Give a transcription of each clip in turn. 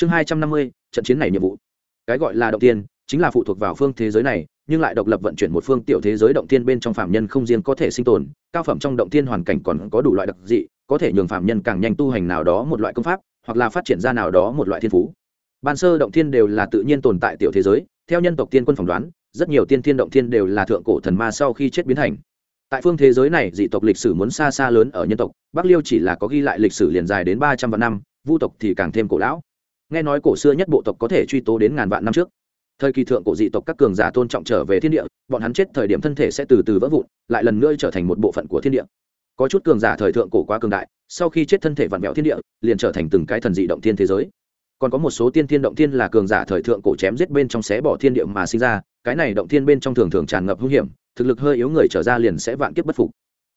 chương hai trăm năm mươi, trận chiến này nhiệm vụ. Cái gọi là động tiên chính là phụ thuộc vào phương thế giới này, nhưng lại độc lập vận chuyển một phương tiểu thế giới động tiên bên trong phạm nhân không riêng có thể sinh tồn, cao phẩm trong động tiên hoàn cảnh còn có đủ loại đặc dị, có thể nhường phạm nhân càng nhanh tu hành nào đó một loại công pháp, hoặc là phát triển ra nào đó một loại thiên phú. Ban sơ động tiên đều là tự nhiên tồn tại tiểu thế giới, theo nhân tộc tiên quân phỏng đoán, rất nhiều tiên thiên động tiên đều là thượng cổ thần ma sau khi chết biến thành. Tại phương thế giới này, dị tộc lịch sử muốn xa xa lớn ở nhân tộc, bắc liêu chỉ là có ghi lại lịch sử liền dài đến ba trăm vạn năm, vu tộc thì càng thêm cổ lão nghe nói cổ xưa nhất bộ tộc có thể truy tố đến ngàn vạn năm trước. Thời kỳ thượng cổ dị tộc các cường giả tôn trọng trở về thiên địa, bọn hắn chết thời điểm thân thể sẽ từ từ vỡ vụn, lại lần nữa trở thành một bộ phận của thiên địa. Có chút cường giả thời thượng cổ quá cường đại, sau khi chết thân thể vặn vẹo thiên địa, liền trở thành từng cái thần dị động thiên thế giới. Còn có một số tiên thiên động thiên là cường giả thời thượng cổ chém giết bên trong xé bỏ thiên địa mà sinh ra, cái này động thiên bên trong thường thường tràn ngập hung hiểm, thực lực hơi yếu người trở ra liền sẽ vạn kiếp bất phục.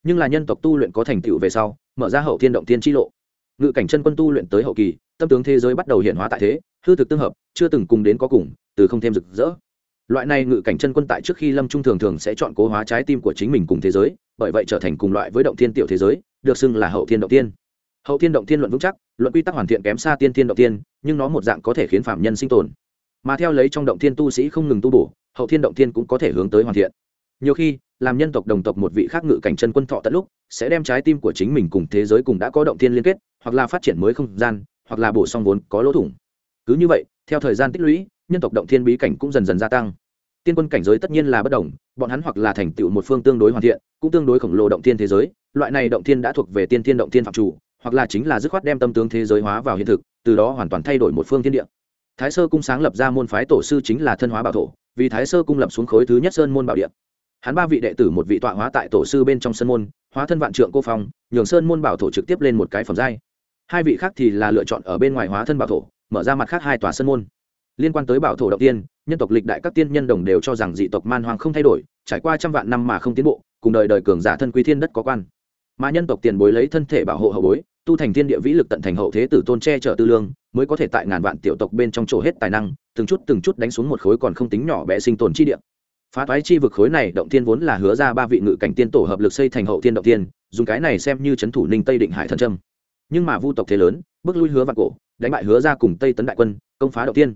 Nhưng là nhân tộc tu luyện có thành tựu về sau, mở ra hậu thiên động thiên chi lộ. Ngự cảnh chân quân tu luyện tới hậu kỳ tâm tướng thế giới bắt đầu hiện hóa tại thế, hư thực tương hợp, chưa từng cùng đến có cùng, từ không thêm rực rỡ. Loại này ngự cảnh chân quân tại trước khi lâm trung thường thường sẽ chọn cố hóa trái tim của chính mình cùng thế giới, bởi vậy trở thành cùng loại với động thiên tiểu thế giới, được xưng là hậu thiên động tiên hậu thiên động thiên luận vững chắc, luận quy tắc hoàn thiện kém xa tiên thiên động tiên nhưng nó một dạng có thể khiến phạm nhân sinh tồn. Mà theo lấy trong động thiên tu sĩ không ngừng tu bổ, hậu thiên động thiên cũng có thể hướng tới hoàn thiện. Nhiều khi, làm nhân tộc đồng tộc một vị khác ngự cảnh chân quân thọ tận lúc, sẽ đem trái tim của chính mình cùng thế giới cùng đã có động thiên liên kết, hoặc là phát triển mới không gian hoặc là bổ sung vốn có lỗ thủng. Cứ như vậy, theo thời gian tích lũy, nhân tộc động thiên bí cảnh cũng dần dần gia tăng. Tiên quân cảnh giới tất nhiên là bất đồng, bọn hắn hoặc là thành tựu một phương tương đối hoàn thiện, cũng tương đối khổng lồ động thiên thế giới, loại này động thiên đã thuộc về tiên thiên động thiên phạm chủ, hoặc là chính là dứt khoát đem tâm tướng thế giới hóa vào hiện thực, từ đó hoàn toàn thay đổi một phương thiên địa. Thái sơ cung sáng lập ra môn phái tổ sư chính là thân hóa bảo thổ, vì thái sơ cung lập xuống khối thứ nhất sơn môn bảo địa. Hắn ba vị đệ tử một vị tọa hóa tại tổ sư bên trong sơn môn, hóa thân vạn trượng cô phong, nhường sơn môn bảo thổ trực tiếp lên một cái phẩm giai hai vị khác thì là lựa chọn ở bên ngoài hóa thân bảo thổ, mở ra mặt khác hai tòa sân môn. Liên quan tới bảo thổ đầu tiên, nhân tộc lịch đại các tiên nhân đồng đều cho rằng dị tộc man hoàng không thay đổi, trải qua trăm vạn năm mà không tiến bộ, cùng đời đời cường giả thân quý thiên đất có quan. Mà nhân tộc tiền bối lấy thân thể bảo hộ hậu bối, tu thành thiên địa vĩ lực tận thành hậu thế tử tôn che chở tư lương, mới có thể tại ngàn vạn tiểu tộc bên trong chỗ hết tài năng, từng chút từng chút đánh xuống một khối còn không tính nhỏ bé sinh tồn chi địa. Phá toái chi vực khối này động thiên vốn là hứa ra ba vị ngự cảnh tiên tổ hợp lực xây thành hậu thiên động thiên, dùng cái này xem như c h ấ n thủ ninh tây định hải thần trâm nhưng mà vu tộc thế lớn bước lui hứa vạn cổ đánh bại hứa ra cùng tây tấn đại quân công phá động tiên,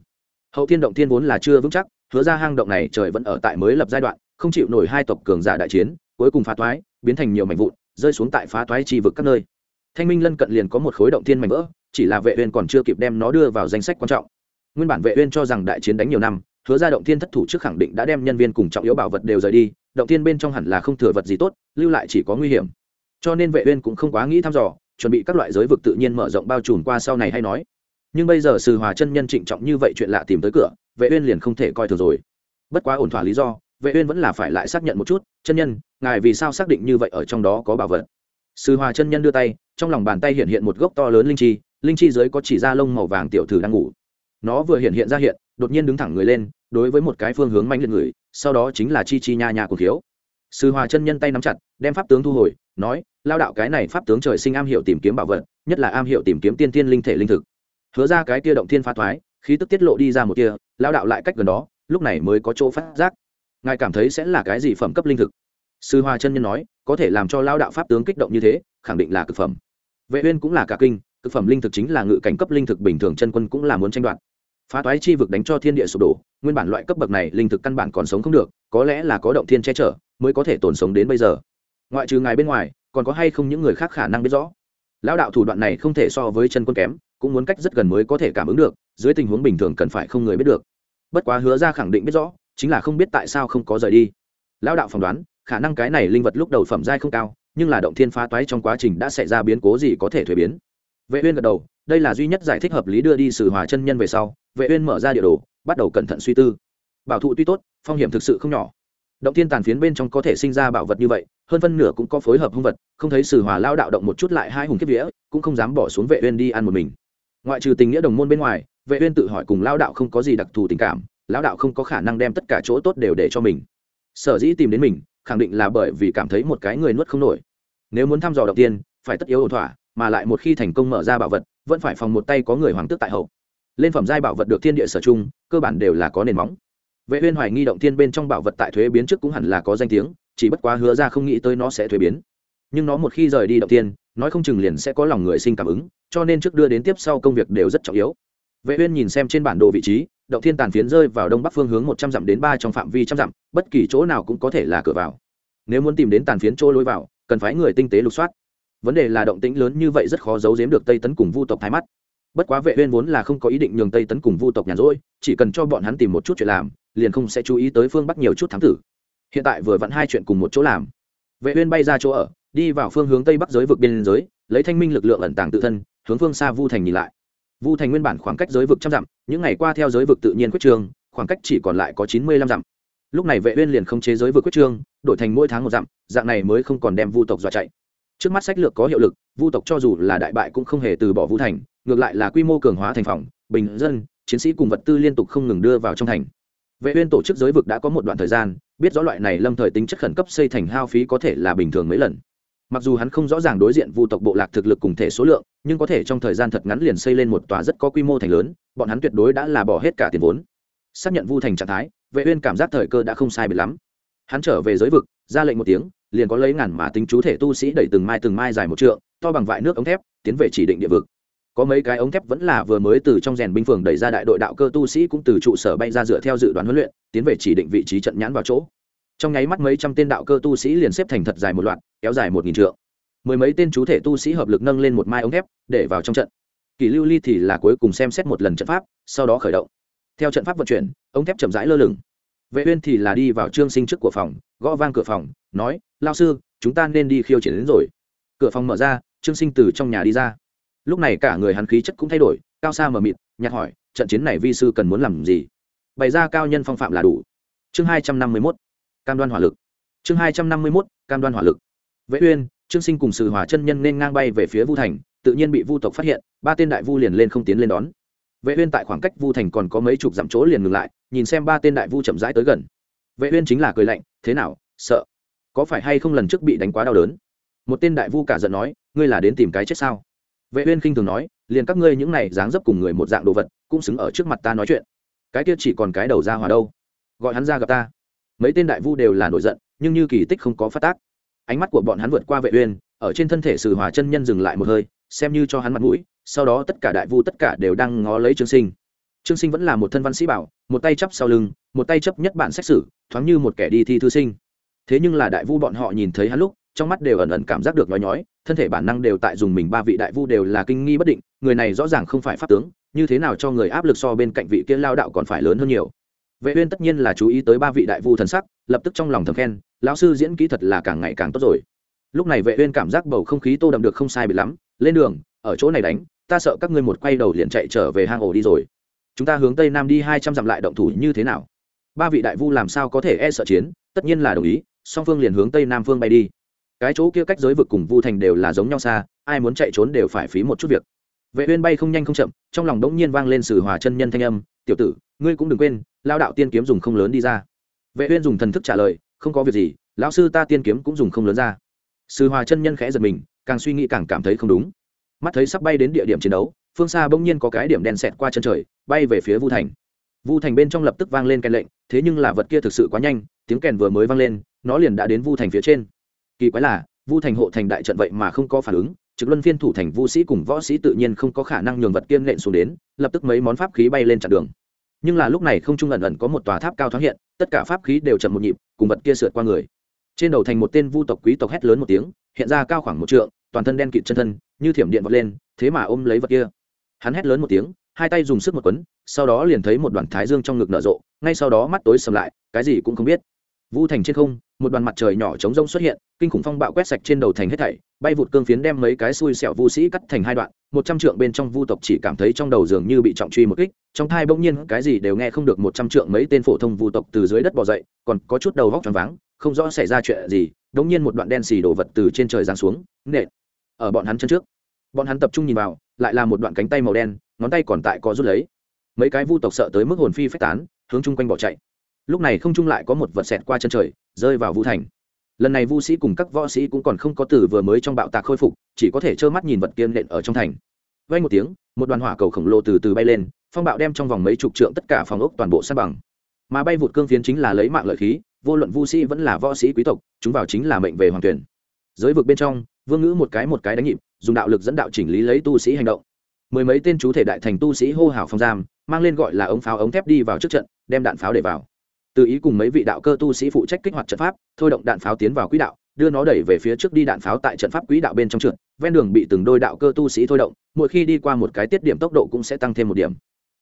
hậu thiên động thiên vốn là chưa vững chắc hứa ra hang động này trời vẫn ở tại mới lập giai đoạn không chịu nổi hai tộc cường giả đại chiến cuối cùng phá toái biến thành nhiều mảnh vụn rơi xuống tại phá toái chi vực các nơi. Thanh minh lân cận liền có một khối động thiên mảnh vỡ chỉ là vệ uyên còn chưa kịp đem nó đưa vào danh sách quan trọng. Nguyên bản vệ uyên cho rằng đại chiến đánh nhiều năm hứa ra động thiên thất thủ trước khẳng định đã đem nhân viên cùng trọng yếu bảo vật đều rời đi động thiên bên trong hẳn là không thừa vật gì tốt lưu lại chỉ có nguy hiểm. Cho nên vệ uyên cũng không quá nghĩ thăm dò chuẩn bị các loại giới vực tự nhiên mở rộng bao trùm qua sau này hay nói. Nhưng bây giờ sư hòa chân nhân trịnh trọng như vậy chuyện lạ tìm tới cửa, vệ uyên liền không thể coi thường rồi. Bất quá ổn thỏa lý do, vệ uyên vẫn là phải lại xác nhận một chút, chân nhân, ngài vì sao xác định như vậy ở trong đó có bảo vật? Sư hòa chân nhân đưa tay, trong lòng bàn tay hiện hiện một gốc to lớn linh chi linh chi dưới có chỉ da lông màu vàng tiểu thử đang ngủ. Nó vừa hiện hiện ra hiện, đột nhiên đứng thẳng người lên, đối với một cái phương hướng manh liệt người, sau đó chính là chi chi nha nha của thiếu. Sư hòa chân nhân tay nắm chặt đem pháp tướng thu hồi, nói, lao đạo, cái này pháp tướng trời sinh am hiểu tìm kiếm bảo vật, nhất là am hiểu tìm kiếm tiên tiên linh thể linh thực. Hứa ra cái kia động thiên phá thoái, khí tức tiết lộ đi ra một kia, lao đạo lại cách gần đó, lúc này mới có chỗ phát giác. Ngài cảm thấy sẽ là cái gì phẩm cấp linh thực? Sư hoa chân nhân nói, có thể làm cho lao đạo pháp tướng kích động như thế, khẳng định là cực phẩm. Vệ uyên cũng là cả kinh, cực phẩm linh thực chính là ngự cảnh cấp linh thực bình thường chân quân cũng là muốn tranh đoạt. Phá toái chi vực đánh cho thiên địa sụp đổ, nguyên bản loại cấp bậc này linh thực căn bản còn sống không được, có lẽ là có động thiên che chở, mới có thể tồn sống đến bây giờ ngoại trừ ngài bên ngoài, còn có hay không những người khác khả năng biết rõ? Lão đạo thủ đoạn này không thể so với chân quân kém, cũng muốn cách rất gần mới có thể cảm ứng được, dưới tình huống bình thường cần phải không người biết được. Bất quá hứa ra khẳng định biết rõ, chính là không biết tại sao không có rời đi. Lão đạo phỏng đoán, khả năng cái này linh vật lúc đầu phẩm giai không cao, nhưng là động thiên phá toái trong quá trình đã xảy ra biến cố gì có thể thuế biến. Vệ uyên gật đầu, đây là duy nhất giải thích hợp lý đưa đi sử hòa chân nhân về sau. Vệ uyên mở ra địa đồ, bắt đầu cẩn thận suy tư. Bảo thụ tuy tốt, phong hiểm thực sự không nhỏ động thiên tàn phiến bên trong có thể sinh ra bảo vật như vậy, hơn phân nửa cũng có phối hợp hung vật, không thấy sử hòa lao đạo động một chút lại hai hùng kiếp vía, cũng không dám bỏ xuống vệ uyên đi ăn một mình. Ngoại trừ tình nghĩa đồng môn bên ngoài, vệ uyên tự hỏi cùng lao đạo không có gì đặc thù tình cảm lão đạo không có khả năng đem tất cả chỗ tốt đều để cho mình. Sở dĩ tìm đến mình, khẳng định là bởi vì cảm thấy một cái người nuốt không nổi. Nếu muốn thăm dò đầu tiên, phải tất yếu ổn thỏa, mà lại một khi thành công mở ra bảo vật, vẫn phải phòng một tay có người hoàng tước tại hậu. Lên phẩm giai bảo vật được thiên địa sở chung cơ bản đều là có nền móng vệ uyên hoài nghi động thiên bên trong bảo vật tại thuế biến trước cũng hẳn là có danh tiếng, chỉ bất quá hứa ra không nghĩ tới nó sẽ thuế biến. Nhưng nó một khi rời đi động thiên, nói không chừng liền sẽ có lòng người sinh cảm ứng, cho nên trước đưa đến tiếp sau công việc đều rất trọng yếu. Vệ uyên nhìn xem trên bản đồ vị trí, động thiên tàn phiến rơi vào đông bắc phương hướng một trăm dặm đến ba trong phạm vi trăm dặm, bất kỳ chỗ nào cũng có thể là cửa vào. Nếu muốn tìm đến tàn phiến chỗ lối vào, cần phải người tinh tế lục soát. Vấn đề là động tĩnh lớn như vậy rất khó giấu giếm được tây tấn cùng vu tộc thái mắt bất quá vệ uyên vốn là không có ý định nhường tây tấn cùng vu tộc nhàn rỗi chỉ cần cho bọn hắn tìm một chút chuyện làm liền không sẽ chú ý tới phương bắc nhiều chút thám tử. Hiện tại vừa vặn hai chuyện cùng một chỗ làm. Vệ uyên bay ra chỗ ở đi vào phương hướng tây bắc giới vực biên giới lấy thanh minh lực lượng ẩn tàng tự thân hướng phương xa vu thành nhìn lại. Vu thành nguyên bản khoảng cách giới vực trăm dặm những ngày qua theo giới vực tự nhiên quyết trường, khoảng cách chỉ còn lại có chín mươi lăm dặm. Lúc này vệ uyên liền không chế giới vực quyết trương đổi thành mỗi tháng một dặm dạng này mới không còn đem vu tộc dọa chạy. Trước mắt sách lược có hiệu lực vu tộc cho dù là đại bại cũng không hề từ bỏ vu thành ngược lại là quy mô cường hóa thành phòng, bình dân, chiến sĩ cùng vật tư liên tục không ngừng đưa vào trong thành. Vệ uyên tổ chức giới vực đã có một đoạn thời gian, biết rõ loại này lâm thời tính chất khẩn cấp xây thành hao phí có thể là bình thường mấy lần. Mặc dù hắn không rõ ràng đối diện vu tộc bộ lạc thực lực cùng thể số lượng, nhưng có thể trong thời gian thật ngắn liền xây lên một tòa rất có quy mô thành lớn, bọn hắn tuyệt đối đã là bỏ hết cả tiền vốn. Xác nhận vu thành trạng thái, vệ uyên cảm giác thời cơ đã không sai biệt lắm. Hắn trở về giới vực, ra lệnh một tiếng, liền có lấy ngàn mà tính chú thể tu sĩ đẩy từng mai từng mai dài một trượng, to bằng vại nước ống thép, tiến về chỉ định địa vực có mấy cái ống thép vẫn là vừa mới từ trong rèn binh phường đẩy ra đại đội đạo cơ tu sĩ cũng từ trụ sở bay ra dựa theo dự đoán huấn luyện, tiến về chỉ định vị trí trận nhãn vào chỗ. Trong nháy mắt mấy trăm tên đạo cơ tu sĩ liền xếp thành thật dài một loạt, kéo dài một nghìn trượng. Mười mấy tên chú thể tu sĩ hợp lực nâng lên một mai ống thép, để vào trong trận. Kỳ lưu ly thì là cuối cùng xem xét một lần trận pháp, sau đó khởi động. Theo trận pháp vận chuyển, ống thép chậm rãi lơ lửng. Vệ uyên thì là đi vào trương sinh trước của phòng, gõ vang cửa phòng, nói, lao sư, chúng ta nên đi khiêu chiến đến rồi. Cửa phòng mở ra, trương sinh từ trong nhà đi ra lúc này cả người hắn khí chất cũng thay đổi, cao xa mờ mịt, nhạt hỏi, trận chiến này vi sư cần muốn làm gì? Bày ra cao nhân phong phạm là đủ. Chương hai trăm năm mươi mốt, cam đoan hỏa lực. Chương hai trăm năm mươi mốt, cam đoan hỏa lực. Vệ uyên, trương sinh cùng sự hòa chân nhân nên ngang bay về phía vu thành, tự nhiên bị vu tộc phát hiện, ba tên đại vu liền lên không tiến lên đón. Vệ uyên tại khoảng cách vu thành còn có mấy chục dặm chỗ liền ngừng lại, nhìn xem ba tên đại vu chậm rãi tới gần. Vệ uyên chính là cười lạnh, thế nào, sợ? Có phải hay không lần trước bị đánh quá đau đớn? Một tên đại vu cả giận nói, ngươi là đến tìm cái chết sao? Vệ uyên khinh thường nói, liền các ngươi những này dáng dấp cùng người một dạng đồ vật, cũng xứng ở trước mặt ta nói chuyện. Cái kia chỉ còn cái đầu ra hòa đâu. Gọi hắn ra gặp ta. Mấy tên đại vu đều là nổi giận, nhưng như kỳ tích không có phát tác. Ánh mắt của bọn hắn vượt qua vệ uyên, ở trên thân thể sử hòa chân nhân dừng lại một hơi, xem như cho hắn mặt mũi, sau đó tất cả đại vu tất cả đều đang ngó lấy trương sinh. Trương sinh vẫn là một thân văn sĩ bảo, một tay chấp sau lưng, một tay chấp nhất bản xét xử, thoáng như một kẻ đi thi thư sinh. Thế nhưng là đại vu bọn họ nhìn thấy hắn lúc trong mắt đều ẩn ẩn cảm giác được nhói nhói, thân thể bản năng đều tại dùng mình ba vị đại vu đều là kinh nghi bất định, người này rõ ràng không phải pháp tướng, như thế nào cho người áp lực so bên cạnh vị kia lao đạo còn phải lớn hơn nhiều. Vệ uyên tất nhiên là chú ý tới ba vị đại vu thần sắc, lập tức trong lòng thầm khen, lão sư diễn kỹ thật là càng ngày càng tốt rồi. Lúc này vệ uyên cảm giác bầu không khí tô đậm được không sai biệt lắm, lên đường, ở chỗ này đánh, ta sợ các ngươi một quay đầu liền chạy trở về hang ổ đi rồi. Chúng ta hướng tây nam đi hai trăm dặm lại động thủ như thế nào? Ba vị đại vu làm sao có thể e sợ chiến, tất nhiên là đồng ý, song phương liền hướng tây nam phương bay đi cái chỗ kia cách giới vực cùng vu thành đều là giống nhau xa, ai muốn chạy trốn đều phải phí một chút việc. Vệ uyên bay không nhanh không chậm, trong lòng đống nhiên vang lên sử hòa chân nhân thanh âm, tiểu tử, ngươi cũng đừng quên lao đạo tiên kiếm dùng không lớn đi ra. Vệ uyên dùng thần thức trả lời, không có việc gì, lão sư ta tiên kiếm cũng dùng không lớn ra. Sử hòa chân nhân khẽ giật mình, càng suy nghĩ càng cảm thấy không đúng. Mắt thấy sắp bay đến địa điểm chiến đấu, phương xa bỗng nhiên có cái điểm đen sẹt qua chân trời, bay về phía vu thành. Vu thành bên trong lập tức vang lên kèn lệnh, thế nhưng là vật kia thực sự quá nhanh, tiếng kèn vừa mới vang lên, nó liền đã đến vu thành phía trên kỳ quái là, vu thành hộ thành đại trận vậy mà không có phản ứng, trực luân phiên thủ thành vu sĩ cùng võ sĩ tự nhiên không có khả năng nhường vật kiên nện xuống đến, lập tức mấy món pháp khí bay lên chặn đường. Nhưng là lúc này không trung ẩn ẩn có một tòa tháp cao thoáng hiện, tất cả pháp khí đều chậm một nhịp, cùng vật kia sượt qua người. Trên đầu thành một tên vu tộc quý tộc hét lớn một tiếng, hiện ra cao khoảng một trượng, toàn thân đen kịt chân thân, như thiểm điện vọt lên, thế mà ôm lấy vật kia. Hắn hét lớn một tiếng, hai tay dùng sức một quấn, sau đó liền thấy một đoàn thái dương trong ngực nở rộ, ngay sau đó mắt tối sầm lại, cái gì cũng không biết vu thành trên không, một đoàn mặt trời nhỏ trống rông xuất hiện, kinh khủng phong bạo quét sạch trên đầu thành hết thảy, bay vụt cương phiến đem mấy cái xui xẻo vu sĩ cắt thành hai đoạn, một trăm trượng bên trong vu tộc chỉ cảm thấy trong đầu dường như bị trọng truy một kích, trong thai bỗng nhiên cái gì đều nghe không được một trăm trượng mấy tên phổ thông vu tộc từ dưới đất bò dậy, còn có chút đầu vóc tròn váng, không rõ xảy ra chuyện gì, đống nhiên một đoạn đen xì đổ vật từ trên trời giáng xuống, nện ở bọn hắn chân trước. Bọn hắn tập trung nhìn vào, lại là một đoạn cánh tay màu đen, ngón tay còn tại có rút lấy. Mấy cái vu tộc sợ tới mức hồn phi phách tán, hướng chung quanh bỏ chạy lúc này không trung lại có một vật xẹt qua chân trời, rơi vào vu thành. Lần này vu sĩ cùng các võ sĩ cũng còn không có từ vừa mới trong bạo tạc khôi phục, chỉ có thể trơ mắt nhìn vật kiên nện ở trong thành. Vay một tiếng, một đoàn hỏa cầu khổng lồ từ từ bay lên, phong bạo đem trong vòng mấy chục trượng tất cả phòng ốc toàn bộ sát bằng. Mà bay vụt cương phiến chính là lấy mạng lợi khí, vô luận vu sĩ vẫn là võ sĩ quý tộc, chúng vào chính là mệnh về hoàng tuyển. Giới vực bên trong, vương ngữ một cái một cái đánh nhịp, dùng đạo lực dẫn đạo chỉnh lý lấy tu sĩ hành động. Mười mấy tên chú thể đại thành tu sĩ hô hào phong giam, mang lên gọi là ống pháo ống thép đi vào trước trận, đem đạn pháo để vào tự ý cùng mấy vị đạo cơ tu sĩ phụ trách kích hoạt trận pháp, thôi động đạn pháo tiến vào quỹ đạo, đưa nó đẩy về phía trước đi đạn pháo tại trận pháp quỹ đạo bên trong trượt, ven đường bị từng đôi đạo cơ tu sĩ thôi động, mỗi khi đi qua một cái tiết điểm tốc độ cũng sẽ tăng thêm một điểm.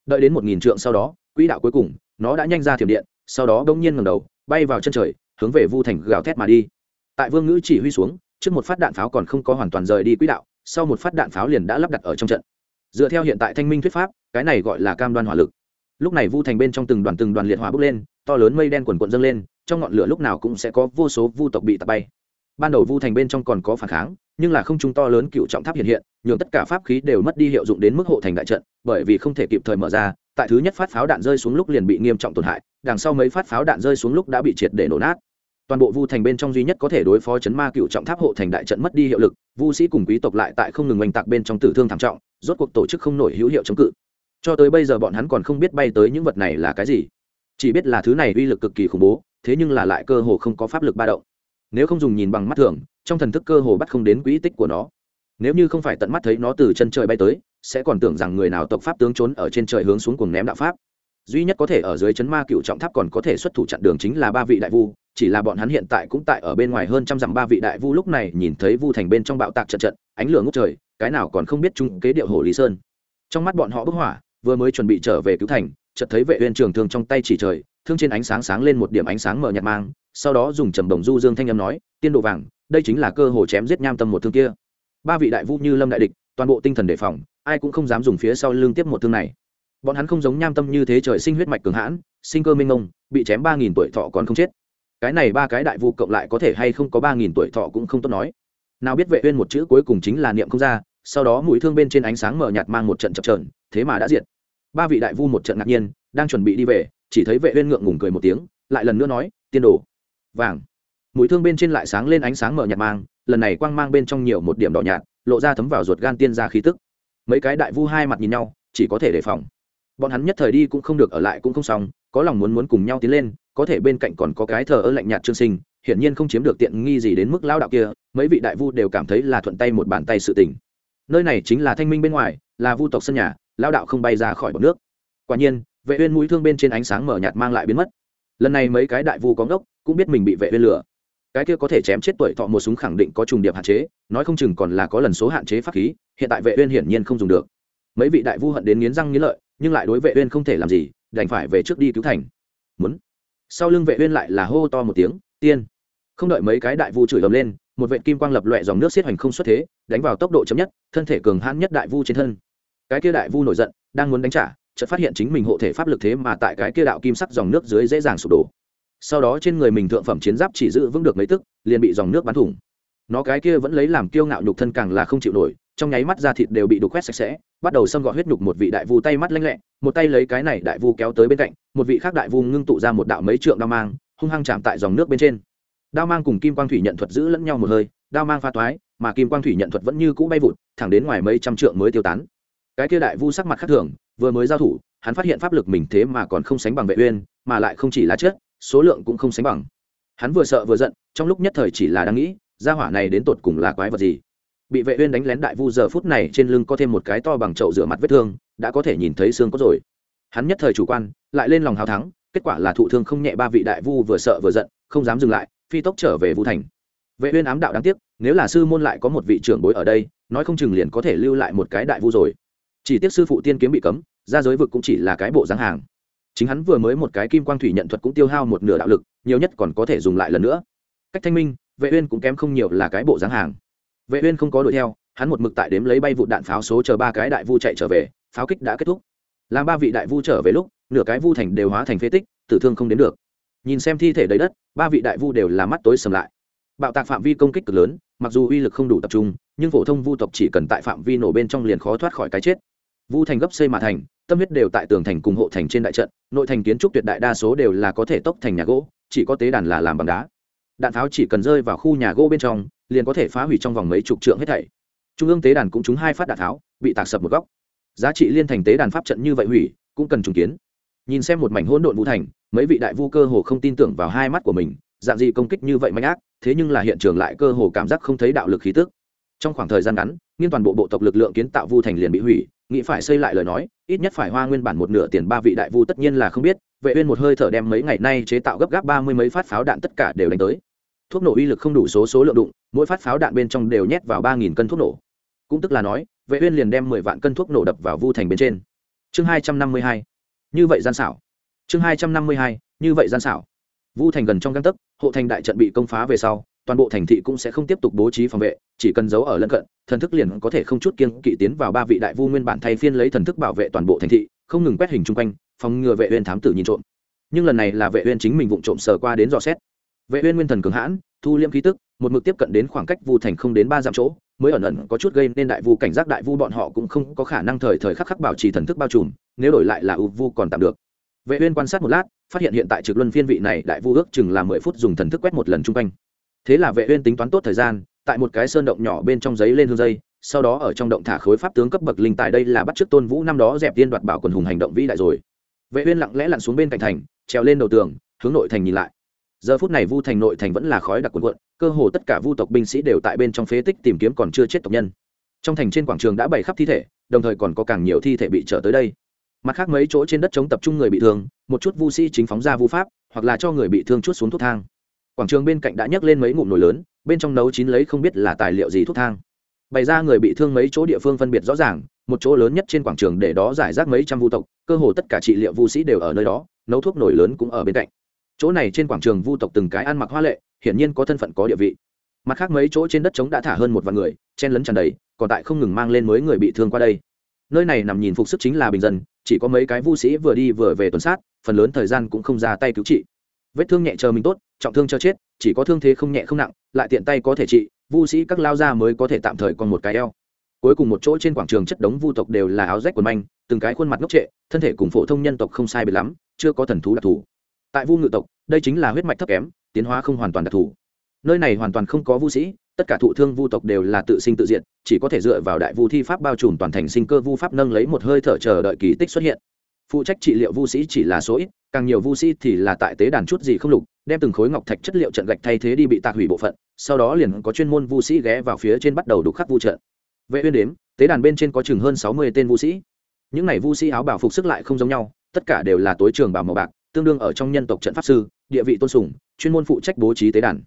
Đợi đến một nghìn trượng sau đó, quỹ đạo cuối cùng, nó đã nhanh ra thiểm điện, sau đó bỗng nhiên ngầm đầu, bay vào chân trời, hướng về vu thành gào thét mà đi. Tại vương ngữ chỉ huy xuống, trước một phát đạn pháo còn không có hoàn toàn rời đi quỹ đạo, sau một phát đạn pháo liền đã lắp đặt ở trong trận. Dựa theo hiện tại thanh minh thuyết pháp, cái này gọi là cam đoan hỏa lực. Lúc này vu thành bên trong từng đoàn từng đoàn liệt hỏa bốc lên to lớn mây đen quần quận dâng lên, trong ngọn lửa lúc nào cũng sẽ có vô số vu tộc bị tạt bay. Ban đầu vu thành bên trong còn có phản kháng, nhưng là không trung to lớn cựu trọng tháp hiện hiện, nhường tất cả pháp khí đều mất đi hiệu dụng đến mức hộ thành đại trận, bởi vì không thể kịp thời mở ra, tại thứ nhất phát pháo đạn rơi xuống lúc liền bị nghiêm trọng tổn hại, đằng sau mấy phát pháo đạn rơi xuống lúc đã bị triệt để nổ nát. Toàn bộ vu thành bên trong duy nhất có thể đối phó chấn ma cựu trọng tháp hộ thành đại trận mất đi hiệu lực, vu sĩ cùng quý tộc lại tại không ngừng oanh tạc bên trong tử thương thảm trọng, rốt cuộc tổ chức không nổi hữu hiệu chống cự. Cho tới bây giờ bọn hắn còn không biết bay tới những vật này là cái gì chỉ biết là thứ này uy lực cực kỳ khủng bố, thế nhưng là lại cơ hồ không có pháp lực ba động. Nếu không dùng nhìn bằng mắt thường, trong thần thức cơ hồ bắt không đến quỹ tích của nó. Nếu như không phải tận mắt thấy nó từ chân trời bay tới, sẽ còn tưởng rằng người nào tộc pháp tướng trốn ở trên trời hướng xuống cùng ném đạo pháp. Duy nhất có thể ở dưới chấn ma cựu trọng tháp còn có thể xuất thủ chặn đường chính là ba vị đại vu, chỉ là bọn hắn hiện tại cũng tại ở bên ngoài hơn trăm dặm ba vị đại vu lúc này nhìn thấy vu thành bên trong bạo tạc trận trận, ánh lửa ngốc trời, cái nào còn không biết chung kế điệu hồ lý sơn. Trong mắt bọn họ bức hỏa vừa mới chuẩn bị trở về cứu thành chợt thấy vệ uyên trường thương trong tay chỉ trời, thương trên ánh sáng sáng lên một điểm ánh sáng mờ nhạt mang, sau đó dùng trầm đồng du dương thanh âm nói, tiên đồ vàng, đây chính là cơ hội chém giết nham tâm một thương kia. Ba vị đại vũ như lâm đại địch, toàn bộ tinh thần đề phòng, ai cũng không dám dùng phía sau lưng tiếp một thương này. Bọn hắn không giống nham tâm như thế trời sinh huyết mạch cường hãn, sinh cơ minh ngông bị chém ba nghìn tuổi thọ còn không chết. Cái này ba cái đại vu cộng lại có thể hay không có ba nghìn tuổi thọ cũng không tốt nói. Nào biết vệ uyên một chữ cuối cùng chính là niệm không ra, sau đó mũi thương bên trên ánh sáng mờ nhạt mang một trận chập chờn, thế mà đã diệt ba vị đại vu một trận ngạc nhiên, đang chuẩn bị đi về, chỉ thấy vệ uyên ngượng ngùng cười một tiếng, lại lần nữa nói, tiên đồ. Vàng. Mũi thương bên trên lại sáng lên ánh sáng mở nhạt mang, lần này quang mang bên trong nhiều một điểm đỏ nhạt, lộ ra thấm vào ruột gan tiên gia khí tức. Mấy cái đại vu hai mặt nhìn nhau, chỉ có thể đề phòng. Bọn hắn nhất thời đi cũng không được ở lại cũng không xong, có lòng muốn muốn cùng nhau tiến lên, có thể bên cạnh còn có cái thờ ơ lạnh nhạt trương sinh, hiển nhiên không chiếm được tiện nghi gì đến mức lao đạo kia, mấy vị đại vu đều cảm thấy là thuận tay một bàn tay sự tình. Nơi này chính là thanh minh bên ngoài, là vu tộc sân nhà lao đạo không bay ra khỏi bọc nước. Quả nhiên, vệ uyên mũi thương bên trên ánh sáng mở nhạt mang lại biến mất. Lần này mấy cái đại vu có ngốc, cũng biết mình bị vệ uyên lừa. Cái kia có thể chém chết tuổi thọ một súng khẳng định có trùng điệp hạn chế, nói không chừng còn là có lần số hạn chế pháp khí, hiện tại vệ uyên hiển nhiên không dùng được. Mấy vị đại vu hận đến nghiến răng nghiến lợi, nhưng lại đối vệ uyên không thể làm gì, đành phải về trước đi cứu thành. Muốn. Sau lưng vệ uyên lại là hô to một tiếng, tiên. Không đợi mấy cái đại vu chửi ầm lên, một vệt kim quang lập loè dòng nước xiết hoành không xuất thế, đánh vào tốc độ chậm nhất, thân thể cường hãn nhất đại vu trên thân cái kia đại vu nổi giận, đang muốn đánh trả, chợt phát hiện chính mình hộ thể pháp lực thế mà tại cái kia đạo kim sắc dòng nước dưới dễ dàng sụp đổ. Sau đó trên người mình thượng phẩm chiến giáp chỉ giữ vững được mấy tức, liền bị dòng nước bắn thủng. Nó cái kia vẫn lấy làm kiêu ngạo nhục thân càng là không chịu nổi, trong nháy mắt da thịt đều bị đục quét sạch sẽ, bắt đầu xâm gọt huyết nhục một vị đại vu tay mắt lanh lẹ, một tay lấy cái này đại vu kéo tới bên cạnh, một vị khác đại vu ngưng tụ ra một đạo mấy trượng đao mang, hung hăng chạm tại dòng nước bên trên. Đao mang cùng kim quang thủy nhận thuật giữ lẫn nhau một hơi, đao mang pha toái, mà kim quang thủy nhận thuật vẫn như cũ bay vụt, thẳng đến ngoài mấy trăm trượng mới tiêu tán cái kia đại vu sắc mặt khác thường, vừa mới giao thủ, hắn phát hiện pháp lực mình thế mà còn không sánh bằng vệ uyên, mà lại không chỉ là chết, số lượng cũng không sánh bằng. Hắn vừa sợ vừa giận, trong lúc nhất thời chỉ là đang nghĩ, gia hỏa này đến tột cùng là quái vật gì? Bị vệ uyên đánh lén đại vu giờ phút này trên lưng có thêm một cái to bằng chậu rửa mặt vết thương, đã có thể nhìn thấy xương cốt rồi. Hắn nhất thời chủ quan, lại lên lòng hào thắng, kết quả là thụ thương không nhẹ ba vị đại vu vừa sợ vừa giận, không dám dừng lại, phi tốc trở về vu thành. Vệ uyên ám đạo đáng tiếc, nếu là sư môn lại có một vị trưởng bối ở đây, nói không chừng liền có thể lưu lại một cái đại vu rồi chỉ tiếc sư phụ tiên kiếm bị cấm ra giới vực cũng chỉ là cái bộ dáng hàng. Chính hắn vừa mới một cái kim quang thủy nhận thuật cũng tiêu hao một nửa đạo lực, nhiều nhất còn có thể dùng lại lần nữa. Cách thanh minh, vệ uyên cũng kém không nhiều là cái bộ dáng hàng. Vệ uyên không có đuổi theo, hắn một mực tại đếm lấy bay vụ đạn pháo số chờ ba cái đại vu chạy trở về, pháo kích đã kết thúc. Làm ba vị đại vu trở về lúc, nửa cái vu thành đều hóa thành phế tích, tử thương không đến được. Nhìn xem thi thể đầy đất, ba vị đại vu đều là mắt tối sầm lại. Bạo tạc phạm vi công kích cực lớn, mặc dù uy lực không đủ tập trung nhưng phổ thông vu tộc chỉ cần tại phạm vi nổ bên trong liền khó thoát khỏi cái chết. Vu thành gấp xây mà thành, tâm huyết đều tại tường thành cùng hộ thành trên đại trận, nội thành kiến trúc tuyệt đại đa số đều là có thể tốc thành nhà gỗ, chỉ có tế đàn là làm bằng đá. Đạn pháo chỉ cần rơi vào khu nhà gỗ bên trong, liền có thể phá hủy trong vòng mấy chục trượng hết thảy. Trung ương tế đàn cũng trúng hai phát đạn tháo, bị tạc sập một góc. Giá trị liên thành tế đàn pháp trận như vậy hủy, cũng cần trùng kiến. Nhìn xem một mảnh hỗn độn vũ thành, mấy vị đại vu cơ hồ không tin tưởng vào hai mắt của mình, dạng gì công kích như vậy mạnh ác, thế nhưng là hiện trường lại cơ hồ cảm giác không thấy đạo lực khí tức trong khoảng thời gian ngắn, nghiên toàn bộ bộ tộc lực lượng kiến tạo vu thành liền bị hủy, nghĩ phải xây lại lời nói, ít nhất phải hoa nguyên bản một nửa tiền ba vị đại vu tất nhiên là không biết, vệ uyên một hơi thở đem mấy ngày nay chế tạo gấp gáp ba mươi mấy phát pháo đạn tất cả đều đánh tới. Thuốc nổ uy lực không đủ số số lượng đụng, mỗi phát pháo đạn bên trong đều nhét vào ba nghìn cân thuốc nổ. Cũng tức là nói, vệ uyên liền đem mười vạn cân thuốc nổ đập vào vu thành bên trên. Chương hai trăm năm mươi hai. Như vậy gian xảo. Chương hai trăm năm mươi hai, như vậy gian xảo. Vu thành gần trong căn tấc, hộ thành đại trận bị công phá về sau toàn bộ thành thị cũng sẽ không tiếp tục bố trí phòng vệ, chỉ cần giấu ở lân cận, thần thức liền có thể không chút kiên kỵ tiến vào ba vị đại vu nguyên bản thay phiên lấy thần thức bảo vệ toàn bộ thành thị, không ngừng quét hình chung quanh, phòng ngừa vệ uyên thám tử nhìn trộm. Nhưng lần này là vệ uyên chính mình vụng trộm sờ qua đến dò xét. Vệ uyên nguyên thần cường hãn, thu liêm khí tức, một mực tiếp cận đến khoảng cách vu thành không đến ba dặm chỗ, mới ẩn ẩn có chút gây nên đại vu cảnh giác đại vu bọn họ cũng không có khả năng thời thời khắc khắc bảo trì thần thức bao trùm, nếu đổi lại là u vu còn tạm được. Vệ uyên quan sát một lát, phát hiện hiện tại trực luân phiên vị này đại vu ước chừng là mười phút dùng thần thức quét một lần chung quanh thế là vệ uyên tính toán tốt thời gian, tại một cái sơn động nhỏ bên trong giấy lên hương dây, sau đó ở trong động thả khối pháp tướng cấp bậc linh tài đây là bắt trước tôn vũ năm đó dẹp tiên đoạt bảo quần hùng hành động vĩ đại rồi. Vệ uyên lặng lẽ lặn xuống bên cạnh thành, trèo lên đầu tường, hướng nội thành nhìn lại. Giờ phút này vu thành nội thành vẫn là khói đặc cuộn cuộn, cơ hồ tất cả vu tộc binh sĩ đều tại bên trong phế tích tìm kiếm còn chưa chết tộc nhân. Trong thành trên quảng trường đã bày khắp thi thể, đồng thời còn có càng nhiều thi thể bị trở tới đây. Mặt khác mấy chỗ trên đất chống tập trung người bị thương, một chút vu sĩ chính phóng ra vu pháp, hoặc là cho người bị thương chút xuống thuốc thang quảng trường bên cạnh đã nhấc lên mấy ngụm nồi lớn, bên trong nấu chín lấy không biết là tài liệu gì thuốc thang. Bày ra người bị thương mấy chỗ địa phương phân biệt rõ ràng, một chỗ lớn nhất trên quảng trường để đó giải rác mấy trăm vu tộc, cơ hồ tất cả trị liệu vu sĩ đều ở nơi đó, nấu thuốc nồi lớn cũng ở bên cạnh. Chỗ này trên quảng trường vu tộc từng cái ăn mặc hoa lệ, hiển nhiên có thân phận có địa vị. Mặt khác mấy chỗ trên đất trống đã thả hơn một vạn người, chen lấn tràn đầy, còn tại không ngừng mang lên mới người bị thương qua đây. Nơi này nằm nhìn phục sức chính là bình dân, chỉ có mấy cái vu sĩ vừa đi vừa về tuần sát, phần lớn thời gian cũng không ra tay cứu trị vết thương nhẹ chờ mình tốt, trọng thương cho chết, chỉ có thương thế không nhẹ không nặng, lại tiện tay có thể trị, vu sĩ các lao ra mới có thể tạm thời còn một cái eo. Cuối cùng một chỗ trên quảng trường chất đống vu tộc đều là áo rách quần manh, từng cái khuôn mặt ngốc trệ, thân thể cùng phổ thông nhân tộc không sai biệt lắm, chưa có thần thú đặc thù. Tại vu ngự tộc, đây chính là huyết mạch thấp kém, tiến hóa không hoàn toàn đặc thù. Nơi này hoàn toàn không có vu sĩ, tất cả thụ thương vu tộc đều là tự sinh tự diện chỉ có thể dựa vào đại vu thi pháp bao trùm toàn thành sinh cơ vu pháp nâng lấy một hơi thở chờ đợi kỳ tích xuất hiện phụ trách trị liệu vu sĩ chỉ là số ít, càng nhiều vu sĩ thì là tại tế đàn chút gì không lục, đem từng khối ngọc thạch chất liệu trận gạch thay thế đi bị tạc hủy bộ phận, sau đó liền có chuyên môn vu sĩ ghé vào phía trên bắt đầu đục khắc vu trận. Vệ uyên đếm, tế đàn bên trên có chừng hơn sáu mươi tên vu sĩ. Những này vu sĩ áo bảo phục sức lại không giống nhau, tất cả đều là tối trường bảo màu bạc, tương đương ở trong nhân tộc trận pháp sư, địa vị tôn sùng, chuyên môn phụ trách bố trí tế đàn.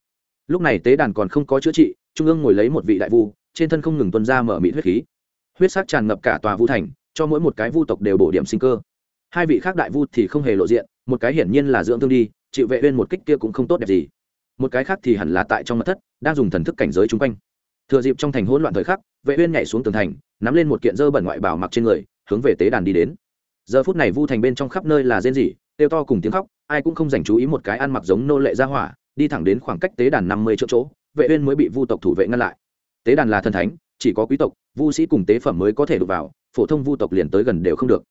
Lúc này tế đàn còn không có chữa trị, trung ương ngồi lấy một vị đại vu, trên thân không ngừng tuân ra mở mịt huyết khí. Huyết sắc tràn ngập cả tòa vu thành, cho mỗi một cái vu tộc đều bổ điểm sinh cơ hai vị khác đại vu thì không hề lộ diện, một cái hiển nhiên là dưỡng thương đi, chịu vệ uyên một kích kia cũng không tốt đẹp gì. Một cái khác thì hẳn là tại trong mật thất, đang dùng thần thức cảnh giới chung quanh. Thừa dịp trong thành hỗn loạn thời khắc, vệ uyên nhảy xuống tường thành, nắm lên một kiện dơ bẩn ngoại bào mặc trên người, hướng về tế đàn đi đến. Giờ phút này vu thành bên trong khắp nơi là rên rỉ tiêu to cùng tiếng khóc, ai cũng không dành chú ý một cái ăn mặc giống nô lệ gia hỏa, đi thẳng đến khoảng cách tế đàn năm mươi chỗ chỗ, vệ uyên mới bị vu tộc thủ vệ ngăn lại. Tế đàn là thần thánh, chỉ có quý tộc, vu sĩ cùng tế phẩm mới có thể đụng vào, phổ thông vu tộc liền tới gần đều không được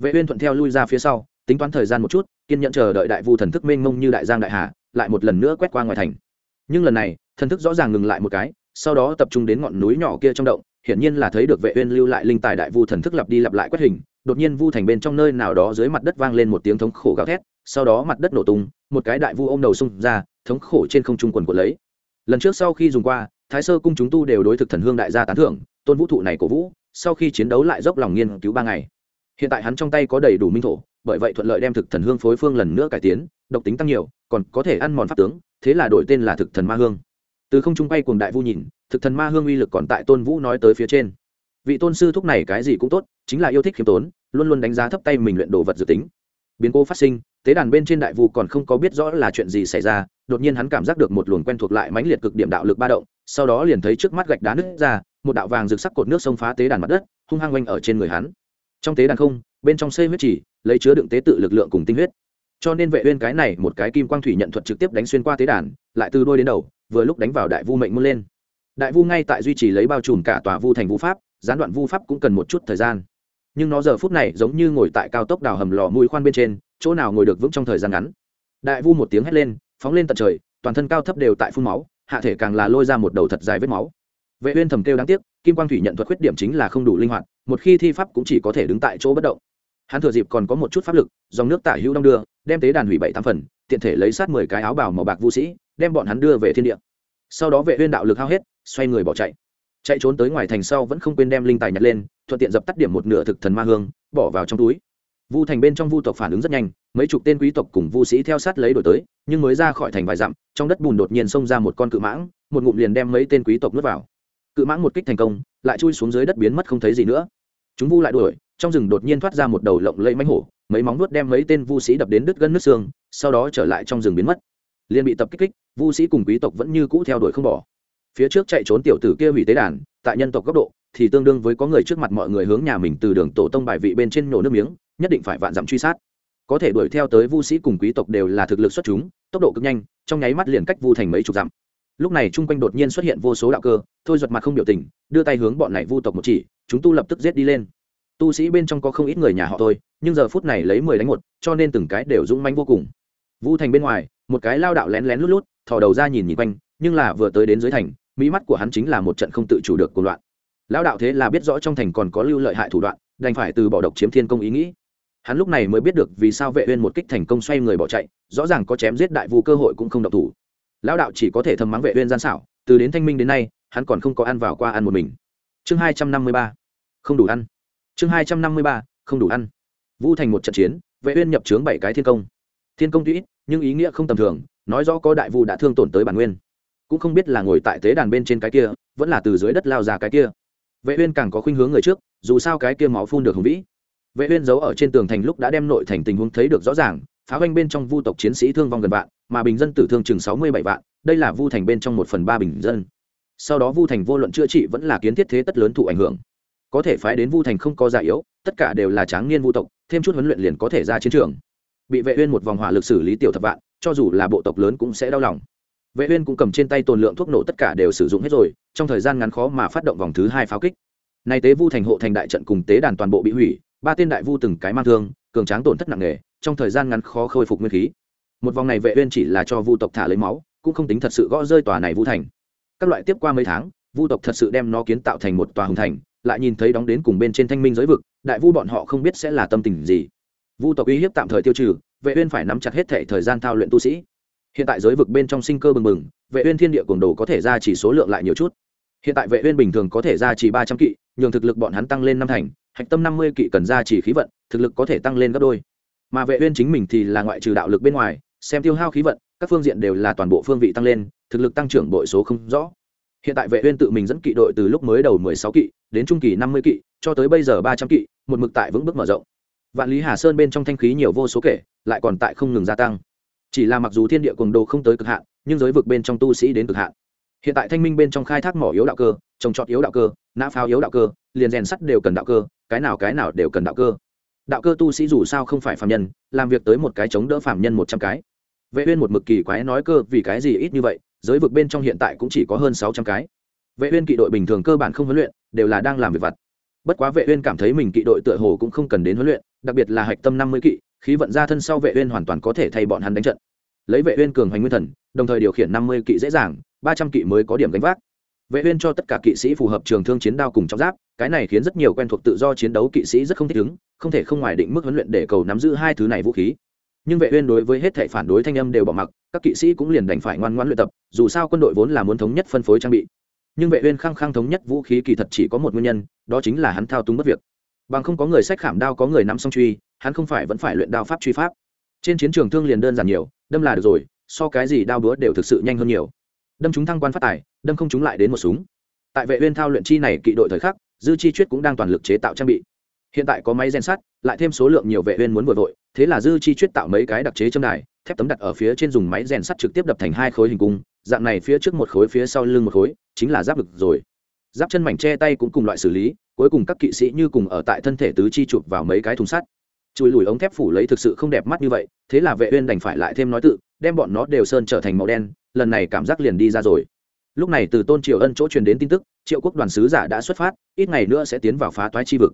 vệ uyên thuận theo lui ra phía sau, tính toán thời gian một chút, kiên nhẫn chờ đợi đại vu thần thức mênh mông như đại giang đại hà, lại một lần nữa quét qua ngoài thành. Nhưng lần này, thần thức rõ ràng ngừng lại một cái, sau đó tập trung đến ngọn núi nhỏ kia trong động, hiển nhiên là thấy được vệ uyên lưu lại linh tài đại vu thần thức lặp đi lặp lại quét hình, đột nhiên vu thành bên trong nơi nào đó dưới mặt đất vang lên một tiếng thống khổ gào thét, sau đó mặt đất nổ tung, một cái đại vu ôm đầu xung ra, thống khổ trên không trung quần của lấy. Lần trước sau khi dùng qua, thái sơ cung chúng tu đều đối thực thần hương đại gia tán thưởng, tôn vũ thụ này cổ vũ, sau khi chiến đấu lại dốc lòng nghiên cứu ba ngày hiện tại hắn trong tay có đầy đủ minh thổ, bởi vậy thuận lợi đem thực thần hương phối phương lần nữa cải tiến, độc tính tăng nhiều, còn có thể ăn mòn pháp tướng, thế là đổi tên là thực thần ma hương. Từ không trung bay cùng đại vu nhìn, thực thần ma hương uy lực còn tại tôn vũ nói tới phía trên. Vị tôn sư thúc này cái gì cũng tốt, chính là yêu thích khiêm tốn, luôn luôn đánh giá thấp tay mình luyện đồ vật dự tính. Biến cố phát sinh, tế đàn bên trên đại vu còn không có biết rõ là chuyện gì xảy ra, đột nhiên hắn cảm giác được một luồng quen thuộc lại mãnh liệt cực điểm đạo lực ba động, sau đó liền thấy trước mắt gạch đá nứt ra, một đạo vàng rực sắc cột nước sông phá tế đàn mặt đất, hung hăng quanh ở trên người hắn trong tế đàn không, bên trong xây huyết chỉ lấy chứa đựng tế tự lực lượng cùng tinh huyết. Cho nên vệ uyên cái này một cái kim quang thủy nhận thuật trực tiếp đánh xuyên qua tế đàn, lại từ đuôi đến đầu, vừa lúc đánh vào đại vu mệnh môn lên. Đại vu ngay tại duy trì lấy bao trùm cả tòa vu thành vu pháp, gián đoạn vu pháp cũng cần một chút thời gian. Nhưng nó giờ phút này giống như ngồi tại cao tốc đào hầm lò mũi khoan bên trên, chỗ nào ngồi được vững trong thời gian ngắn. Đại vu một tiếng hét lên, phóng lên tận trời, toàn thân cao thấp đều tại phun máu, hạ thể càng là lôi ra một đầu thật dài vết máu. Vệ uyên thầm kêu đáng tiếc kim quang thủy nhận thuật khuyết điểm chính là không đủ linh hoạt, một khi thi pháp cũng chỉ có thể đứng tại chỗ bất động. Hắn thừa dịp còn có một chút pháp lực, dòng nước tả hữu đong đưa, đem tế đàn hủy bảy tám phần, tiện thể lấy sát mười cái áo bào màu bạc vũ sĩ, đem bọn hắn đưa về thiên địa. Sau đó vệ huyên đạo lực hao hết, xoay người bỏ chạy. Chạy trốn tới ngoài thành sau vẫn không quên đem linh tài nhặt lên, thuận tiện dập tắt điểm một nửa thực thần ma hương, bỏ vào trong túi. Vu thành bên trong vu tộc phản ứng rất nhanh, mấy chục tên quý tộc cùng vu sĩ theo sát lấy đổi tới, nhưng mới ra khỏi thành vài dặm, trong đất bùn đột nhiên xông ra một con cự mãng, một ngụm liền đem mấy tên quý tộc nuốt vào cự mãng một kích thành công, lại chui xuống dưới đất biến mất không thấy gì nữa. Chúng vu lại đuổi, trong rừng đột nhiên thoát ra một đầu lộng lẫy mánh hổ, mấy móng nuốt đem mấy tên vu sĩ đập đến đứt gân nước xương, sau đó trở lại trong rừng biến mất. Liền bị tập kích kích, vu sĩ cùng quý tộc vẫn như cũ theo đuổi không bỏ. Phía trước chạy trốn tiểu tử kia hủy tế đàn, tại nhân tộc góc độ, thì tương đương với có người trước mặt mọi người hướng nhà mình từ đường tổ tông bài vị bên trên nổ nước miếng, nhất định phải vạn dặm truy sát. Có thể đuổi theo tới vu sĩ cùng quý tộc đều là thực lực xuất chúng, tốc độ cực nhanh, trong nháy mắt liền cách vu thành mấy chục dặm lúc này chung quanh đột nhiên xuất hiện vô số đạo cơ, thôi giật mặt không biểu tình, đưa tay hướng bọn này vu tộc một chỉ, chúng tu lập tức giết đi lên. Tu sĩ bên trong có không ít người nhà họ thôi, nhưng giờ phút này lấy mười đánh một, cho nên từng cái đều dũng manh vô cùng. Vu thành bên ngoài, một cái lao đạo lén lén lút lút, thò đầu ra nhìn nhìn quanh, nhưng là vừa tới đến dưới thành, mỹ mắt của hắn chính là một trận không tự chủ được cuộc loạn. Lao đạo thế là biết rõ trong thành còn có lưu lợi hại thủ đoạn, đành phải từ bỏ độc chiếm thiên công ý nghĩ. Hắn lúc này mới biết được vì sao vệ uyên một kích thành công xoay người bỏ chạy, rõ ràng có chém giết đại vu cơ hội cũng không độc thủ lão đạo chỉ có thể thầm mắng vệ uyên gian xảo, từ đến thanh minh đến nay, hắn còn không có ăn vào qua ăn một mình. Chương 253 không đủ ăn. Chương 253 không đủ ăn. Vu thành một trận chiến, vệ uyên nhập chướng bảy cái thiên công. Thiên công tuy ít, nhưng ý nghĩa không tầm thường, nói rõ có đại vu đã thương tổn tới bản nguyên. Cũng không biết là ngồi tại tế đàn bên trên cái kia, vẫn là từ dưới đất lao ra cái kia. Vệ uyên càng có khuynh hướng người trước, dù sao cái kia máu phun được hùng vĩ. Vệ uyên giấu ở trên tường thành lúc đã đem nội thành tình huống thấy được rõ ràng phá hoanh bên trong vu tộc chiến sĩ thương vong gần vạn, mà bình dân tử thương chừng sáu mươi bảy vạn, đây là vu thành bên trong một phần ba bình dân. Sau đó vu thành vô luận chữa trị vẫn là kiến thiết thế tất lớn thụ ảnh hưởng. Có thể phái đến vu thành không có già yếu, tất cả đều là tráng niên vu tộc, thêm chút huấn luyện liền có thể ra chiến trường. Bị vệ uyên một vòng hỏa lực xử lý tiểu thập vạn, cho dù là bộ tộc lớn cũng sẽ đau lòng. Vệ uyên cũng cầm trên tay tồn lượng thuốc nổ tất cả đều sử dụng hết rồi, trong thời gian ngắn khó mà phát động vòng thứ hai pháo kích. Nay tế vu thành hộ thành đại trận cùng tế đàn toàn bộ bị hủy, ba tên đại vu từng cái mang thương, cường tráng tổn thất nặng nề trong thời gian ngắn khó khôi phục nguyên khí. Một vòng này vệ uyên chỉ là cho vu tộc thả lấy máu, cũng không tính thật sự gõ rơi tòa này vu thành. Các loại tiếp qua mấy tháng, vu tộc thật sự đem nó kiến tạo thành một tòa hùng thành, lại nhìn thấy đóng đến cùng bên trên thanh minh giới vực, đại vu bọn họ không biết sẽ là tâm tình gì. Vu tộc uy hiếp tạm thời tiêu trừ, vệ uyên phải nắm chặt hết thể thời gian thao luyện tu sĩ. Hiện tại giới vực bên trong sinh cơ bừng bừng, vệ uyên thiên địa cuồng đồ có thể ra chỉ số lượng lại nhiều chút. Hiện tại vệ uyên bình thường có thể ra chỉ 300 kỵ, nhường thực lực bọn hắn tăng lên năm thành, hạch tâm 50 kỵ cần ra chỉ khí vận, thực lực có thể tăng lên gấp đôi mà vệ uyên chính mình thì là ngoại trừ đạo lực bên ngoài, xem tiêu hao khí vận, các phương diện đều là toàn bộ phương vị tăng lên, thực lực tăng trưởng bội số không rõ. Hiện tại vệ uyên tự mình dẫn kỵ đội từ lúc mới đầu 16 kỵ, đến trung kỳ 50 kỵ, cho tới bây giờ 300 kỵ, một mực tại vững bước mở rộng. Vạn lý hà sơn bên trong thanh khí nhiều vô số kể, lại còn tại không ngừng gia tăng. Chỉ là mặc dù thiên địa cường đồ không tới cực hạn, nhưng giới vực bên trong tu sĩ đến cực hạn. Hiện tại thanh minh bên trong khai thác mỏ yếu đạo cơ, trồng trọt yếu đạo cơ, nã pháo yếu đạo cơ, liền rèn sắt đều cần đạo cơ, cái nào cái nào đều cần đạo cơ đạo cơ tu sĩ dù sao không phải phạm nhân, làm việc tới một cái chống đỡ phạm nhân một trăm cái. Vệ uyên một mực kỳ quái nói cơ, vì cái gì ít như vậy, giới vực bên trong hiện tại cũng chỉ có hơn sáu trăm cái. Vệ uyên kỵ đội bình thường cơ bản không huấn luyện, đều là đang làm việc vặt. Bất quá vệ uyên cảm thấy mình kỵ đội tựa hồ cũng không cần đến huấn luyện, đặc biệt là hạch tâm năm mươi kỵ, khí vận ra thân sau vệ uyên hoàn toàn có thể thay bọn hắn đánh trận. Lấy vệ uyên cường hành nguyên thần, đồng thời điều khiển năm mươi kỵ dễ dàng, ba trăm kỵ mới có điểm gánh vác vệ uyên cho tất cả kỵ sĩ phù hợp trường thương chiến đao cùng trọng giáp, cái này khiến rất nhiều quen thuộc tự do chiến đấu kỵ sĩ rất không thích ứng, không thể không ngoài định mức huấn luyện để cầu nắm giữ hai thứ này vũ khí. Nhưng vệ uyên đối với hết thảy phản đối thanh âm đều bỏ mặc, các kỵ sĩ cũng liền đành phải ngoan ngoãn luyện tập, dù sao quân đội vốn là muốn thống nhất phân phối trang bị. Nhưng vệ uyên khăng khăng thống nhất vũ khí kỳ thật chỉ có một nguyên nhân, đó chính là hắn thao túng bất việc. Bằng không có người sách khảm đao có người nắm song truy, hắn không phải vẫn phải luyện đao pháp truy pháp. Trên chiến trường thương liền đơn giản nhiều, đâm là được rồi, so cái gì đao búa đều thực sự nhanh hơn nhiều đâm chúng thăng quan phát tài, đâm không chúng lại đến một súng. Tại vệ uyên thao luyện chi này kỵ đội thời khắc, dư chi chuyết cũng đang toàn lực chế tạo trang bị. Hiện tại có máy rèn sắt, lại thêm số lượng nhiều vệ uyên muốn vừa vội, thế là dư chi chuyết tạo mấy cái đặc chế châm đài, thép tấm đặt ở phía trên dùng máy rèn sắt trực tiếp đập thành hai khối hình cung, dạng này phía trước một khối phía sau lưng một khối, chính là giáp lực rồi. Giáp chân mảnh che tay cũng cùng loại xử lý, cuối cùng các kỵ sĩ như cùng ở tại thân thể tứ chi chụp vào mấy cái thùng sắt. Chùi lùi ống thép phủ lấy thực sự không đẹp mắt như vậy, thế là vệ uyên đành phải lại thêm nói tự, đem bọn nó đều sơn trở thành màu đen lần này cảm giác liền đi ra rồi. Lúc này từ tôn triều ân chỗ truyền đến tin tức, triệu quốc đoàn sứ giả đã xuất phát, ít ngày nữa sẽ tiến vào phá toái chi vực.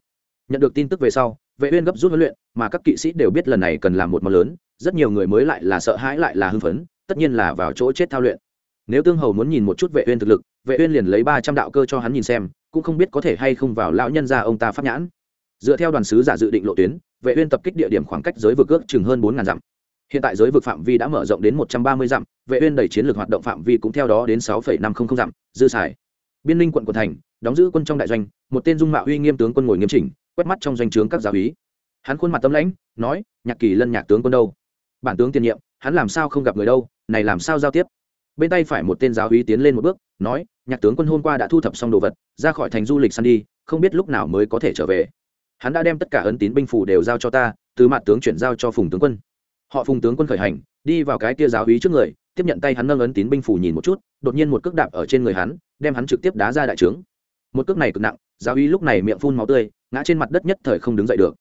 Nhận được tin tức về sau, vệ uyên gấp rút huấn luyện, mà các kỵ sĩ đều biết lần này cần làm một món lớn, rất nhiều người mới lại là sợ hãi lại là hưng phấn, tất nhiên là vào chỗ chết thao luyện. Nếu tương hầu muốn nhìn một chút vệ uyên thực lực, vệ uyên liền lấy 300 đạo cơ cho hắn nhìn xem, cũng không biết có thể hay không vào lão nhân gia ông ta pháp nhãn. Dựa theo đoàn sứ giả dự định lộ tuyến, vệ uyên tập kích địa điểm khoảng cách giới vực ước chừng hơn bốn dặm hiện tại giới vực phạm vi đã mở rộng đến 130 dặm vệ uyên đẩy chiến lược hoạt động phạm vi cũng theo đó đến 6,500 dặm dư xài. Biên ninh quận quận thành đóng giữ quân trong đại doanh một tên dung mạo uy nghiêm tướng quân ngồi nghiêm chỉnh quét mắt trong doanh trướng các giáo úy hắn khuôn mặt tâm lãnh nói nhạc kỳ lân nhạc tướng quân đâu? Bản tướng tiền nhiệm hắn làm sao không gặp người đâu này làm sao giao tiếp? Bên tay phải một tên giáo úy tiến lên một bước nói nhạc tướng quân hôm qua đã thu thập xong đồ vật ra khỏi thành du lịch săn đi không biết lúc nào mới có thể trở về. Hắn đã đem tất cả ấn tín binh phủ đều giao cho ta từ mặt tướng chuyển giao cho phùng tướng quân họ phùng tướng quân khởi hành, đi vào cái kia giáo úy trước người, tiếp nhận tay hắn nâng ấn tín binh phủ nhìn một chút, đột nhiên một cước đạp ở trên người hắn, đem hắn trực tiếp đá ra đại trướng. Một cước này cực nặng, giáo úy lúc này miệng phun máu tươi, ngã trên mặt đất nhất thời không đứng dậy được.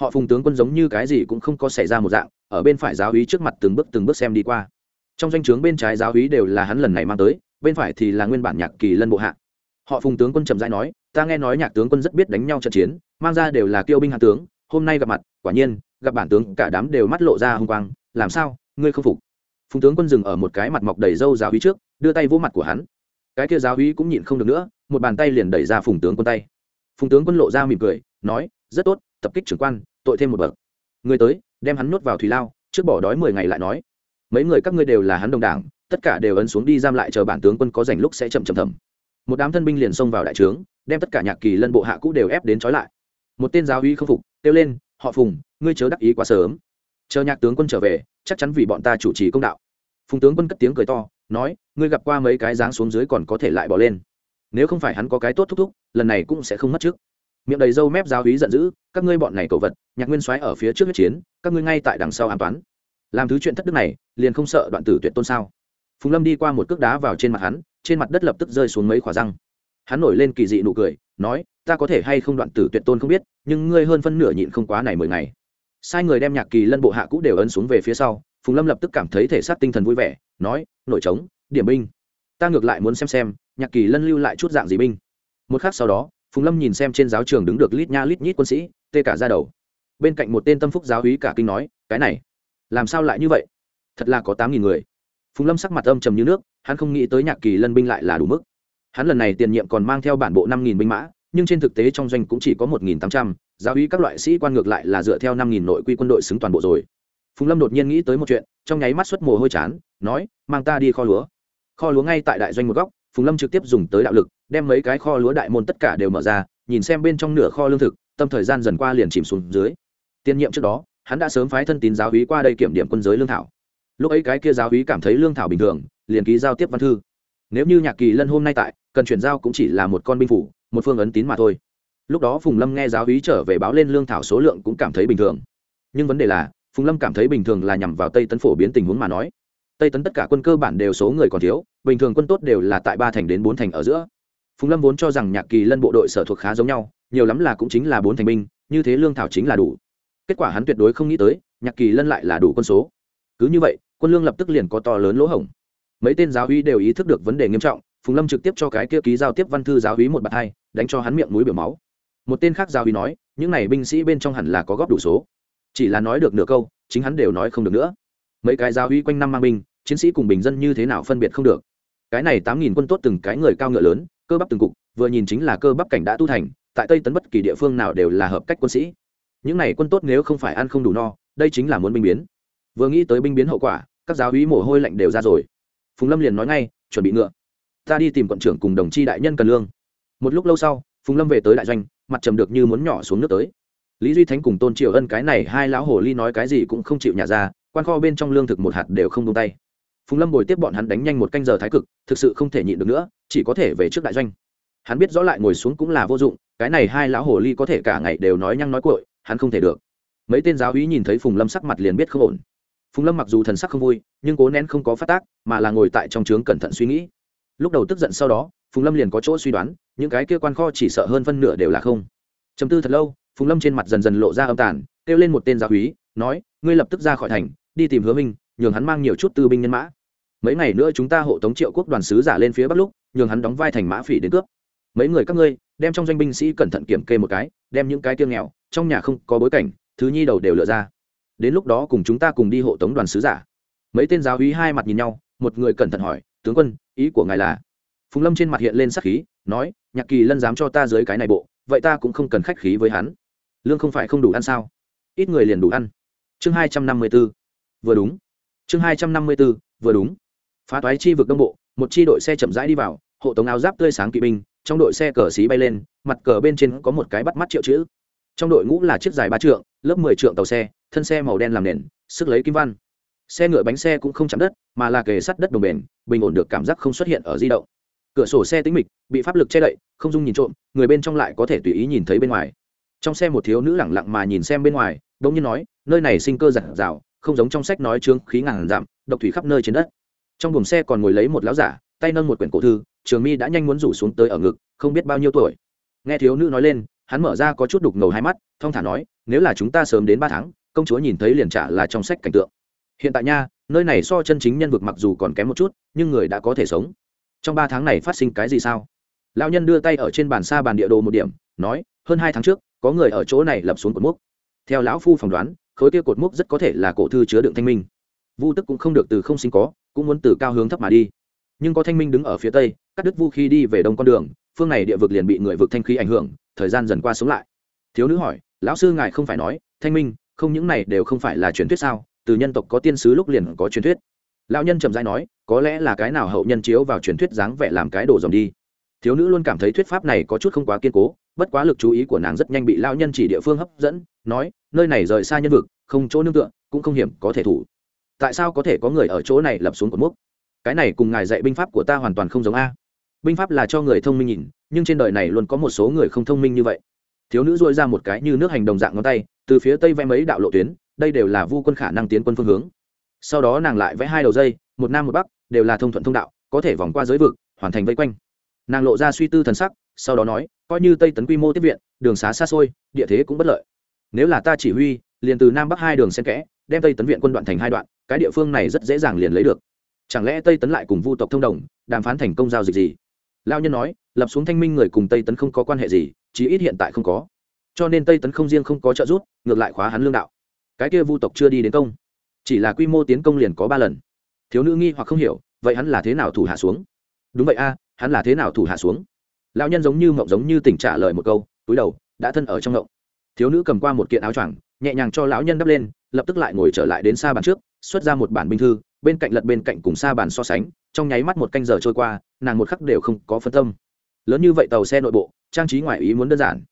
Họ phùng tướng quân giống như cái gì cũng không có xảy ra một dạng, ở bên phải giáo úy trước mặt từng bước từng bước xem đi qua. Trong danh o trướng bên trái giáo úy đều là hắn lần này mang tới, bên phải thì là nguyên bản nhạc kỳ lân bộ hạ. Họ phùng tướng quân trầm rãi nói, ta nghe nói nhạc tướng quân rất biết đánh nhau trận chiến, mang ra đều là kiêu binh hạ tướng, hôm nay gặp mặt, quả nhiên gặp bản tướng cả đám đều mắt lộ ra hung quang, làm sao? Ngươi không phục? Phùng tướng quân dừng ở một cái mặt mọc đầy râu giáo úy trước, đưa tay vỗ mặt của hắn. Cái kia giáo úy cũng nhịn không được nữa, một bàn tay liền đẩy ra phùng tướng quân tay. Phùng tướng quân lộ ra mỉm cười, nói, rất tốt, tập kích trưởng quan, tội thêm một bậc. Người tới, đem hắn nuốt vào thủy lao, trước bỏ đói mười ngày lại nói, mấy người các ngươi đều là hắn đồng đảng, tất cả đều ấn xuống đi giam lại chờ bản tướng quân có rảnh lúc sẽ chậm chậm thầm một đám thân binh liền xông vào đại trướng, đem tất cả nhạc kỳ lân bộ hạ cũ đều ép đến trói lại. Một tên giáo uy không phục, kêu lên họ phùng, ngươi chớ đắc ý quá sớm. Chờ nhạc tướng quân trở về, chắc chắn vì bọn ta chủ trì công đạo. Phùng tướng quân cất tiếng cười to, nói, ngươi gặp qua mấy cái dáng xuống dưới còn có thể lại bỏ lên. Nếu không phải hắn có cái tốt thúc thúc, lần này cũng sẽ không mất trước. Miệng đầy râu mép giáo hí giận dữ, các ngươi bọn này cầu vật, nhạc nguyên soái ở phía trước huyết chiến, các ngươi ngay tại đằng sau an toán. Làm thứ chuyện thất đức này, liền không sợ đoạn tử tuyệt tôn sao? Phùng lâm đi qua một cước đá vào trên mặt hắn, trên mặt đất lập tức rơi xuống mấy khỏa răng. Hắn nổi lên kỳ dị nụ cười nói, ta có thể hay không đoạn tử tuyệt tôn không biết, nhưng ngươi hơn phân nửa nhịn không quá này mười ngày. Sai người đem nhạc kỳ lân bộ hạ cũ đều ấn xuống về phía sau, phùng lâm lập tức cảm thấy thể xác tinh thần vui vẻ, nói nổi trống, điểm binh. Ta ngược lại muốn xem xem, nhạc kỳ lân lưu lại chút dạng gì binh. Một khắc sau đó, phùng lâm nhìn xem trên giáo trường đứng được lít nha lít nhít quân sĩ, tê cả ra đầu. Bên cạnh một tên tâm phúc giáo hí cả kinh nói, cái này, làm sao lại như vậy? Thật là có tám nghìn người. Phùng lâm sắc mặt âm trầm như nước, hắn không nghĩ tới nhạc kỳ lân binh lại là đủ mức hắn lần này tiền nhiệm còn mang theo bản bộ năm nghìn binh mã, nhưng trên thực tế trong doanh cũng chỉ có một nghìn tám trăm, giáo uy các loại sĩ quan ngược lại là dựa theo năm nghìn nội quy quân đội xứng toàn bộ rồi. Phùng lâm đột nhiên nghĩ tới một chuyện, trong nháy mắt xuất mồ hôi chán, nói, mang ta đi kho lúa. Kho lúa ngay tại đại doanh một góc, phùng lâm trực tiếp dùng tới đạo lực, đem mấy cái kho lúa đại môn tất cả đều mở ra, nhìn xem bên trong nửa kho lương thực, tâm thời gian dần qua liền chìm xuống dưới. Tiên nhiệm trước đó, hắn đã sớm phái thân tín giáo hí qua đây kiểm điểm quân giới lương thảo. Lúc ấy cái kia giáo hí cảm thấy lương thảo bình thường, liền ký giao tiếp văn thư nếu như nhạc kỳ lân hôm nay tại, cần chuyển giao cũng chỉ là một con binh phủ, một phương ấn tín mà thôi. Lúc đó phùng lâm nghe giáo hí trở về báo lên lương thảo số lượng cũng cảm thấy bình thường. Nhưng vấn đề là, phùng lâm cảm thấy bình thường là nhằm vào tây tấn phổ biến tình huống mà nói. Tây tấn tất cả quân cơ bản đều số người còn thiếu, bình thường quân tốt đều là tại ba thành đến bốn thành ở giữa. Phùng lâm vốn cho rằng nhạc kỳ lân bộ đội sở thuộc khá giống nhau, nhiều lắm là cũng chính là bốn thành binh, như thế lương thảo chính là đủ. Kết quả hắn tuyệt đối không nghĩ tới, nhạc kỳ lân lại là đủ quân số. Cứ như vậy, quân lương lập tức liền có to lớn lỗ hổng mấy tên giáo uy đều ý thức được vấn đề nghiêm trọng, phùng lâm trực tiếp cho cái kia ký giao tiếp văn thư giáo uy một bạt hai, đánh cho hắn miệng mũi biểu máu. Một tên khác giáo uy nói, những n à y binh sĩ bên trong hẳn là có góp đủ số. Chỉ là nói được nửa câu, chính hắn đều nói không được nữa. Mấy cái giáo uy quanh năm mang binh, chiến sĩ cùng bình dân như thế nào phân biệt không được. Cái này tám nghìn quân tốt từng cái người cao ngựa lớn, cơ bắp từng cục, vừa nhìn chính là cơ bắp cảnh đã tu thành, tại tây tấn bất kỳ địa phương nào đều là hợp cách quân sĩ. Những này quân tốt nếu không phải ăn không đủ no, đây chính là muốn binh biến. Vừa nghĩ tới binh biến hậu quả, các giáo uy mồ hôi lạnh đều ra rồi phùng lâm liền nói ngay, chuẩn bị ngựa. Ta đi tìm quận trưởng cùng đồng chi đại nhân cần lương. Một lúc lâu sau, phùng lâm về tới đại doanh, mặt trầm được như muốn nhỏ xuống nước tới. Lý duy thánh cùng tôn triều ân cái này hai lão hồ ly nói cái gì cũng không chịu nhả ra, quan kho bên trong lương thực một hạt đều không tung tay. Phùng lâm bồi tiếp bọn hắn đánh nhanh một canh giờ thái cực, thực sự không thể nhịn được nữa, chỉ có thể về trước đại doanh. Hắn biết rõ lại ngồi xuống cũng là vô dụng, cái này hai lão hồ ly có thể cả ngày đều nói nhăng nói cội hắn không thể được. Mấy tên giáo úy nhìn thấy phùng lâm sắc mặt liền biết không ổn phùng lâm mặc dù thần sắc không vui, nhưng cố nén không có phát tác, mà là ngồi tại trong trướng cẩn thận suy nghĩ. Lúc đầu tức giận sau đó, phùng lâm liền có chỗ suy đoán, những cái kia quan kho chỉ sợ hơn phân nửa đều là không. Chấm tư thật lâu, phùng lâm trên mặt dần dần lộ ra âm tàn, kêu lên một tên giáo húy nói, ngươi lập tức ra khỏi thành, đi tìm hứa minh, nhường hắn mang nhiều chút tư binh nhân mã. Mấy ngày nữa chúng ta hộ tống triệu quốc đoàn sứ giả lên phía bắc lúc, nhường hắn đóng vai thành mã phỉ đến cướp. Mấy người các ngươi, đem trong doanh binh sĩ cẩn thận kiểm kê một cái, đem những cái tiêu nghèo, trong nhà không có bối cảnh, thứ nhi đầu đều lựa ra đến lúc đó cùng chúng ta cùng đi hộ tống đoàn sứ giả. Mấy tên giáo úy hai mặt nhìn nhau, một người cẩn thận hỏi, tướng quân, ý của ngài là? Phùng lâm trên mặt hiện lên sắc khí, nói, nhạc kỳ lân dám cho ta dưới cái này bộ, vậy ta cũng không cần khách khí với hắn. Lương không phải không đủ ăn sao? Ít người liền đủ ăn. Chương hai trăm năm mươi b ố vừa đúng. Chương hai trăm năm mươi b ố vừa đúng. Phá toái chi vực đông bộ, một chi đội xe chậm rãi đi vào, hộ tống áo giáp tươi sáng kỵ binh, trong đội xe cờ xí bay lên, mặt cờ bên trên có một cái bắt mắt triệu chữ. Trong đội ngũ là chiếc dài ba trượng, lớp mười trượng tàu xe thân xe màu đen làm nền, sức lấy kim văn. Xe ngựa bánh xe cũng không chạm đất, mà là kề sắt đất đồng bền, bình ổn được cảm giác không xuất hiện ở di động. Cửa sổ xe tính mịch, bị pháp lực che đậy, không dung nhìn trộm, người bên trong lại có thể tùy ý nhìn thấy bên ngoài. Trong xe một thiếu nữ lẳng lặng mà nhìn xem bên ngoài đông nhiên nói, nơi này sinh cơ giặt rào không giống trong sách nói trương khí ngàn giảm, độc thủy khắp nơi trên đất. Trong buồng xe còn ngồi lấy một lão giả, tay nâng một quyển cổ thư, trường mi đã nhanh muốn rủ xuống tới ở ngực, không biết bao nhiêu tuổi. Nghe thiếu nữ nói lên, hắn mở ra có chút đục ngầu hai mắt, thong thả nói, nếu là chúng ta sớm đến ba tháng công chúa nhìn thấy liền trả là trong sách cảnh tượng. Hiện tại nha, nơi này so chân chính nhân vực mặc dù còn kém một chút, nhưng người đã có thể sống. Trong ba tháng này phát sinh cái gì sao? Lão nhân đưa tay ở trên bàn xa bàn địa đồ một điểm, nói, hơn hai tháng trước, có người ở chỗ này lập xuống cột mốc. Theo lão phu phỏng đoán, khối kia cột mốc rất có thể là cổ thư chứa đựng thanh minh. Vu tức cũng không được từ không sinh có, cũng muốn từ cao hướng thấp mà đi. Nhưng có thanh minh đứng ở phía tây, cắt đứt vu khi đi về đông con đường, phương này địa vực liền bị người vực thanh khí ảnh hưởng, thời gian dần qua sống lại. Thiếu nữ hỏi, lão sư ngài không phải nói, thanh minh không những này đều không phải là truyền thuyết sao, từ nhân tộc có tiên sứ lúc liền có truyền thuyết. Lão nhân trầm dai nói, có lẽ là cái nào hậu nhân chiếu vào truyền thuyết dáng vẻ làm cái đồ dòng đi. Thiếu nữ luôn cảm thấy thuyết pháp này có chút không quá kiên cố, bất quá lực chú ý của nàng rất nhanh bị lão nhân chỉ địa phương hấp dẫn, nói, nơi này rời xa nhân vực, không chỗ nương tựa, cũng không hiểm có thể thủ. Tại sao có thể có người ở chỗ này lập xuống cột mốc? Cái này cùng ngài dạy binh pháp của ta hoàn toàn không giống a. Binh pháp là cho người thông minh nhìn, nhưng trên đời này luôn có một số người không thông minh như vậy thiếu nữ dôi ra một cái như nước hành đồng dạng ngón tay, từ phía tây vẽ mấy đạo lộ tuyến, đây đều là vu quân khả năng tiến quân phương hướng. Sau đó nàng lại vẽ hai đầu dây, một nam một bắc, đều là thông thuận thông đạo, có thể vòng qua giới vực, hoàn thành vây quanh. Nàng lộ ra suy tư thần sắc, sau đó nói, coi như tây tấn quy mô tiếp viện, đường xá xa xôi, địa thế cũng bất lợi. Nếu là ta chỉ huy, liền từ nam bắc hai đường xen kẽ, đem tây tấn viện quân đoạn thành hai đoạn, cái địa phương này rất dễ dàng liền lấy được. Chẳng lẽ tây tấn lại cùng vu tộc thông đồng, đàm phán thành công giao dịch gì? Lao nhân nói, lập xuống thanh minh người cùng tây tấn không có quan hệ gì, chí ít hiện tại không có. Cho nên tây tấn không riêng không có trợ giúp, ngược lại khóa hắn lương đạo. Cái kia vu tộc chưa đi đến công. Chỉ là quy mô tiến công liền có ba lần. Thiếu nữ nghi hoặc không hiểu, vậy hắn là thế nào thủ hạ xuống? Đúng vậy a, hắn là thế nào thủ hạ xuống? Lão nhân giống như mộng giống như tỉnh trả lời một câu, túi đầu, đã thân ở trong mộng. Thiếu nữ cầm qua một kiện áo choàng, nhẹ nhàng cho lão nhân đắp lên, lập tức lại ngồi trở lại đến xa bàn trước, xuất ra một bản binh thư, bên cạnh lật bên cạnh cùng xa bàn so sánh trong nháy mắt một canh giờ trôi qua, nàng một khắc đều không có phân tâm. Lớn như vậy tàu xe nội bộ, trang trí ngoài ý muốn đơn giản.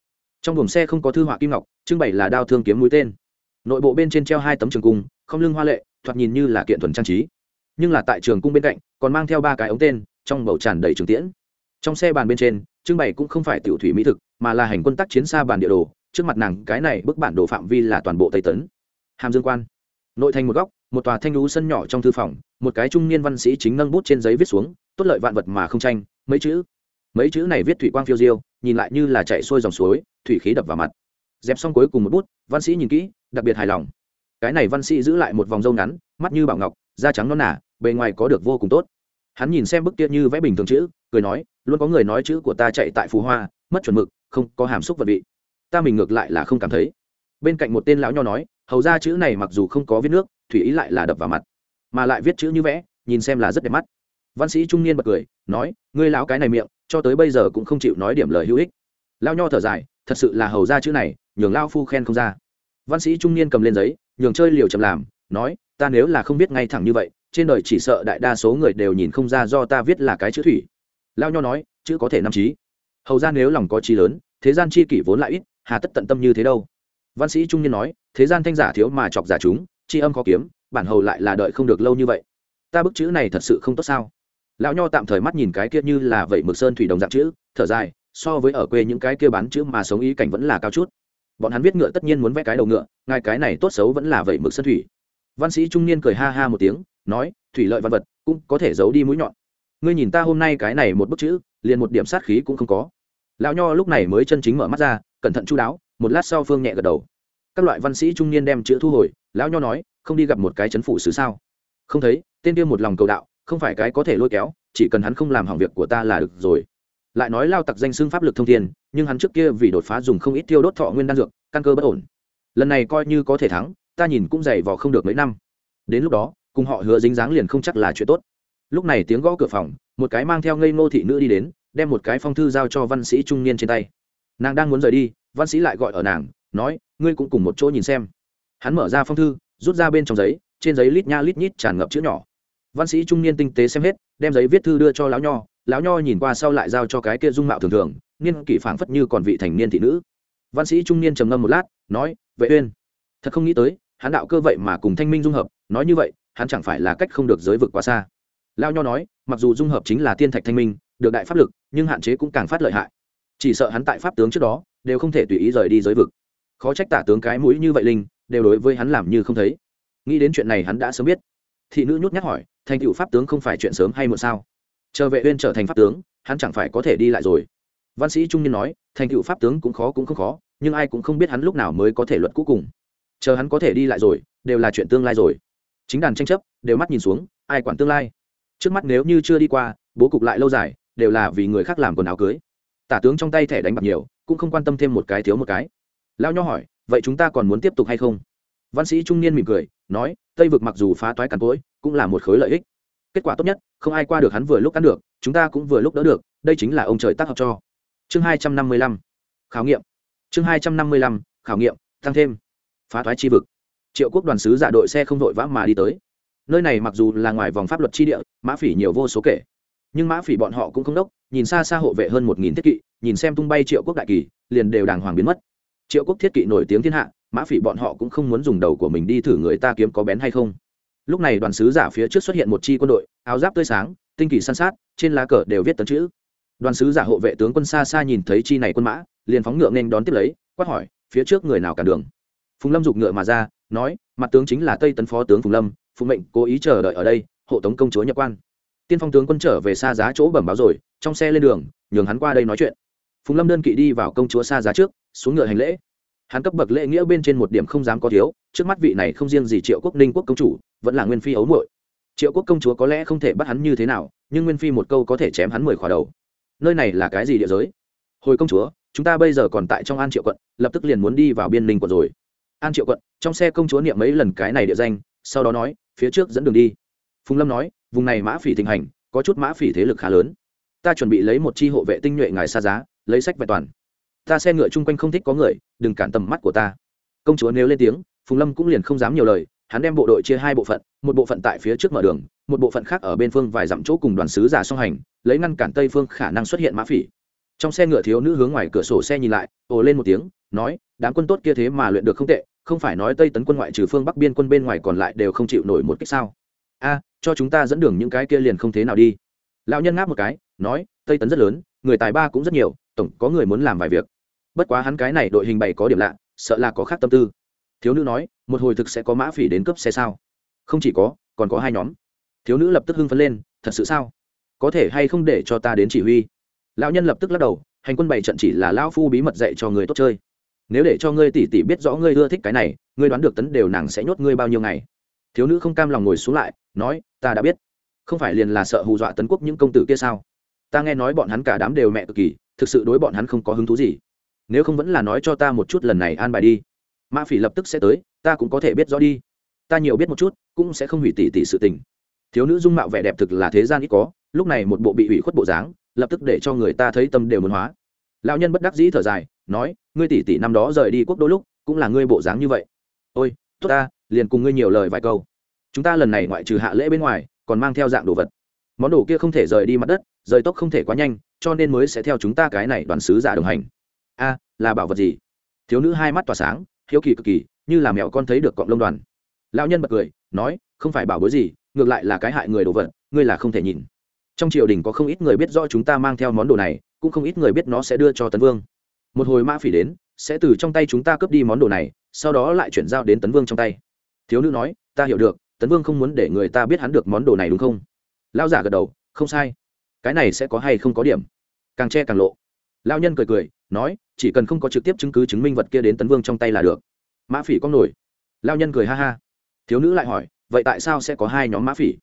Trong buồng xe không có thư họa kim ngọc, trưng bày là đao thương kiếm mũi tên. Nội bộ bên trên treo hai tấm trường cung, không lưng hoa lệ, thoạt nhìn như là kiện thuần trang trí. Nhưng là tại trường cung bên cạnh, còn mang theo ba cái ống tên, trong bầu tràn đầy trường tiễn. Trong xe bàn bên trên, trưng bày cũng không phải tiểu thủy mỹ thực, mà là hành quân tác chiến xa bàn địa đồ, trước mặt nàng cái này bức bản đồ phạm vi là toàn bộ tây tấn. Hàm dương quan. Nội thành một góc một tòa thanh lũ sân nhỏ trong thư phòng, một cái trung niên văn sĩ chính nâng bút trên giấy viết xuống, tốt lợi vạn vật mà không tranh, mấy chữ. Mấy chữ này viết thủy quang phiêu diêu, nhìn lại như là chạy xuôi dòng suối, thủy khí đập vào mặt. Dẹp xong cuối cùng một bút, văn sĩ nhìn kỹ, đặc biệt hài lòng. Cái này văn sĩ giữ lại một vòng râu ngắn, mắt như bảo ngọc, da trắng non nả bề ngoài có được vô cùng tốt. Hắn nhìn xem bức tiết như vẽ bình thường chữ, cười nói, luôn có người nói chữ của ta chạy tại phú hoa, mất chuẩn mực, không có hàm xúc vật vị. Ta mình ngược lại là không cảm thấy. Bên cạnh một tên lão nho nói, hầu ra chữ này mặc dù không có viết nước thủy ý lại là đập vào mặt, mà lại viết chữ như vẽ, nhìn xem là rất đẹp mắt. Văn sĩ trung niên bật cười, nói, ngươi lão cái này miệng, cho tới bây giờ cũng không chịu nói điểm lời hữu ích. Lao nho thở dài, thật sự là hầu ra chữ này, nhường lao phu khen không ra. Văn sĩ trung niên cầm lên giấy, nhường chơi liều chậm làm, nói, ta nếu là không biết ngay thẳng như vậy, trên đời chỉ sợ đại đa số người đều nhìn không ra do ta viết là cái chữ thủy. Lao nho nói, chữ có thể năm trí. Hầu ra nếu lòng có trí lớn, thế gian chi kỷ vốn lại ít, hà tất tận tâm như thế đâu. Văn sĩ trung niên nói, thế gian thanh giả thiếu mà chọc giả chúng tri âm khó kiếm, bản hầu lại là đợi không được lâu như vậy. Ta bức chữ này thật sự không tốt sao? Lão nho tạm thời mắt nhìn cái kia như là vậy mực sơn thủy đồng dạng chữ, thở dài, so với ở quê những cái kia bán chữ mà sống ý cảnh vẫn là cao chút. Bọn hắn viết ngựa tất nhiên muốn vẽ cái đầu ngựa, ngài cái này tốt xấu vẫn là vậy mực sơn thủy. Văn sĩ trung niên cười ha ha một tiếng, nói, thủy lợi văn vật, cũng có thể giấu đi mũi nhọn. Ngươi nhìn ta hôm nay cái này một bức chữ, liền một điểm sát khí cũng không có. Lão nho lúc này mới chân chính mở mắt ra, cẩn thận chú đáo, một lát sau phương nhẹ gật đầu các loại văn sĩ trung niên đem chữ thu hồi, lão nho nói, không đi gặp một cái chấn phủ xứ sao? Không thấy, tên kia một lòng cầu đạo, không phải cái có thể lôi kéo, chỉ cần hắn không làm hỏng việc của ta là được rồi. Lại nói lao tặc danh xưng pháp lực thông thiên, nhưng hắn trước kia vì đột phá dùng không ít tiêu đốt thọ nguyên đan dược, căn cơ bất ổn. Lần này coi như có thể thắng, ta nhìn cũng dày vò không được mấy năm. Đến lúc đó, cùng họ hứa dính dáng liền không chắc là chuyện tốt. Lúc này tiếng gõ cửa phòng, một cái mang theo ngây ngô thị nữ đi đến, đem một cái phong thư giao cho văn sĩ trung niên trên tay. Nàng đang muốn rời đi, văn sĩ lại gọi ở nàng, nói ngươi cũng cùng một chỗ nhìn xem. Hắn mở ra phong thư, rút ra bên trong giấy, trên giấy lít nha lít nhít tràn ngập chữ nhỏ. Văn sĩ trung niên tinh tế xem hết, đem giấy viết thư đưa cho lão nho lão nho nhìn qua sau lại giao cho cái kia dung mạo thường thường, niên kỷ phảng phất như còn vị thành niên thị nữ. Văn sĩ trung niên trầm ngâm một lát, nói, vệ uyên, thật không nghĩ tới, hắn đạo cơ vậy mà cùng thanh minh dung hợp, nói như vậy, hắn chẳng phải là cách không được giới vực quá xa. Lão nho nói, mặc dù dung hợp chính là tiên thạch thanh minh, được đại pháp lực, nhưng hạn chế cũng càng phát lợi hại. Chỉ sợ hắn tại pháp tướng trước đó, đều không thể tùy ý rời đi giới vực khó trách tả tướng cái mũi như vậy linh, đều đối với hắn làm như không thấy. Nghĩ đến chuyện này hắn đã sớm biết. Thị nữ nhút nhát hỏi, thành cựu pháp tướng không phải chuyện sớm hay muộn sao? Chờ vệ uyên trở thành pháp tướng, hắn chẳng phải có thể đi lại rồi. Văn sĩ trung niên nói, thành cựu pháp tướng cũng khó cũng không khó, nhưng ai cũng không biết hắn lúc nào mới có thể luận cuối cùng. Chờ hắn có thể đi lại rồi, đều là chuyện tương lai rồi. Chính đàn tranh chấp, đều mắt nhìn xuống, ai quản tương lai? Trước mắt nếu như chưa đi qua, bố cục lại lâu dài, đều là vì người khác làm quần áo cưới. Tả tướng trong tay thẻ đánh bạc nhiều, cũng không quan tâm thêm một cái thiếu một cái lao nho hỏi, vậy chúng ta còn muốn tiếp tục hay không? Văn sĩ trung niên mỉm cười, nói, tây vực mặc dù phá toái càn cối cũng là một khối lợi ích. Kết quả tốt nhất, không ai qua được hắn vừa lúc ăn được, chúng ta cũng vừa lúc đỡ được, đây chính là ông trời tác hợp cho. Chương hai trăm năm mươi lăm, khảo nghiệm. Chương hai trăm năm mươi lăm, khảo nghiệm, tăng thêm. Phá thoái chi vực. Triệu quốc đoàn sứ giả đội xe không vội vã mà đi tới. Nơi này mặc dù là ngoài vòng pháp luật chi địa, mã phỉ nhiều vô số kể. Nhưng mã phỉ bọn họ cũng không đốc, nhìn xa xa hộ vệ hơn một nghìn thiết kỵ, nhìn xem tung bay triệu quốc đại kỳ, liền đều đàng hoàng biến mất triệu quốc thiết kỵ nổi tiếng thiên hạ, mã phỉ bọn họ cũng không muốn dùng đầu của mình đi thử người ta kiếm có bén hay không. Lúc này đoàn sứ giả phía trước xuất hiện một chi quân đội, áo giáp tươi sáng, tinh kỳ săn sát, trên lá cờ đều viết tấn chữ. Đoàn sứ giả hộ vệ tướng quân xa xa nhìn thấy chi này quân mã, liền phóng ngựa nên đón tiếp lấy, quát hỏi, phía trước người nào cản đường? Phùng lâm giục ngựa mà ra, nói, mặt tướng chính là tây tấn phó tướng phùng lâm phùng mệnh cố ý chờ đợi ở đây, hộ tống công chúa nhập quan. Tiên phong tướng quân trở về xa giá chỗ bẩm báo rồi, trong xe lên đường, nhường hắn qua đây nói chuyện. Phùng lâm đơn kỵ đi vào công chúa xa giá trước xuống ngựa hành lễ. Hắn cấp bậc lễ nghĩa bên trên một điểm không dám có thiếu, trước mắt vị này không riêng gì triệu quốc ninh quốc công chủ, vẫn là nguyên phi ấu muội. Triệu quốc công chúa có lẽ không thể bắt hắn như thế nào, nhưng nguyên phi một câu có thể chém hắn mười khỏa đầu. Nơi này là cái gì địa giới? Hồi công chúa, chúng ta bây giờ còn tại trong an triệu quận, lập tức liền muốn đi vào biên ninh quận rồi. An triệu quận, trong xe công chúa niệm mấy lần cái này địa danh, sau đó nói, phía trước dẫn đường đi. Phùng lâm nói, vùng này mã phỉ thịnh hành, có chút mã phỉ thế lực khá lớn. Ta chuẩn bị lấy một chi hộ vệ tinh nhuệ ngài xa giá, lấy sách vẹn toàn ta xe ngựa chung quanh không thích có người, đừng cản tầm mắt của ta. Công chúa nếu lên tiếng, phùng lâm cũng liền không dám nhiều lời, hắn đem bộ đội chia hai bộ phận, một bộ phận tại phía trước mở đường, một bộ phận khác ở bên phương vài dặm chỗ cùng đoàn sứ giả song hành, lấy ngăn cản tây phương khả năng xuất hiện mã phỉ. Trong xe ngựa thiếu nữ hướng ngoài cửa sổ xe nhìn lại, ồ lên một tiếng, nói, đám quân tốt kia thế mà luyện được không tệ, không phải nói tây tấn quân ngoại trừ phương bắc biên quân bên ngoài còn lại đều không chịu nổi một cách sao? A, cho chúng ta dẫn đường những cái kia liền không thế nào đi. Lão nhân ngáp một cái, nói, tây tấn rất lớn, người tài ba cũng rất nhiều, tổng có người muốn làm vài việc bất quá hắn cái này đội hình bày có điểm lạ, sợ là có khác tâm tư. Thiếu nữ nói, một hồi thực sẽ có mã phỉ đến cướp xe sao? Không chỉ có, còn có hai nhóm. Thiếu nữ lập tức hưng phấn lên, thật sự sao? Có thể hay không để cho ta đến chỉ huy? Lão nhân lập tức lắc đầu, hành quân bày trận chỉ là lão phu bí mật dạy cho người tốt chơi. Nếu để cho ngươi tỉ tỉ biết rõ ngươi ưa thích cái này, ngươi đoán được tấn đều nàng sẽ nhốt ngươi bao nhiêu ngày. Thiếu nữ không cam lòng ngồi xuống lại, nói, ta đã biết. Không phải liền là sợ hù dọa tấn quốc những công tử kia sao? Ta nghe nói bọn hắn cả đám đều mẹ cực kỳ, thực sự đối bọn hắn không có hứng thú gì nếu không vẫn là nói cho ta một chút lần này an bài đi. Mã phỉ lập tức sẽ tới, ta cũng có thể biết rõ đi. Ta nhiều biết một chút, cũng sẽ không hủy tỷ tỷ sự tình. Thiếu nữ dung mạo vẻ đẹp thực là thế gian ít có, lúc này một bộ bị hủy khuất bộ dáng, lập tức để cho người ta thấy tâm đều muốn hóa. Lão nhân bất đắc dĩ thở dài, nói, ngươi tỷ tỷ năm đó rời đi quốc đô lúc, cũng là ngươi bộ dáng như vậy. Ôi, tốt ta, liền cùng ngươi nhiều lời vài câu. Chúng ta lần này ngoại trừ hạ lễ bên ngoài, còn mang theo dạng đồ vật. Món đồ kia không thể rời đi mặt đất, rời tốc không thể quá nhanh, cho nên mới sẽ theo chúng ta cái này đoàn sứ giả đồng hành a, là bảo vật gì? Thiếu nữ hai mắt tỏa sáng, hiếu kỳ cực kỳ, như là mẹo con thấy được cọng lông đoàn. Lão nhân bật cười, nói, không phải bảo bối gì, ngược lại là cái hại người đồ vật, ngươi là không thể nhìn. Trong triều đình có không ít người biết rõ chúng ta mang theo món đồ này, cũng không ít người biết nó sẽ đưa cho tấn vương. Một hồi mã phỉ đến, sẽ từ trong tay chúng ta cướp đi món đồ này, sau đó lại chuyển giao đến tấn vương trong tay. Thiếu nữ nói, ta hiểu được, tấn vương không muốn để người ta biết hắn được món đồ này đúng không? Lao giả gật đầu, không sai. Cái này sẽ có hay không có điểm. Càng che càng lộ lao nhân cười cười, nói, chỉ cần không có trực tiếp chứng cứ chứng minh vật kia đến tấn vương trong tay là được. Mã phỉ có nổi. Lao nhân cười ha ha. Thiếu nữ lại hỏi, vậy tại sao sẽ có hai nhóm mã phỉ?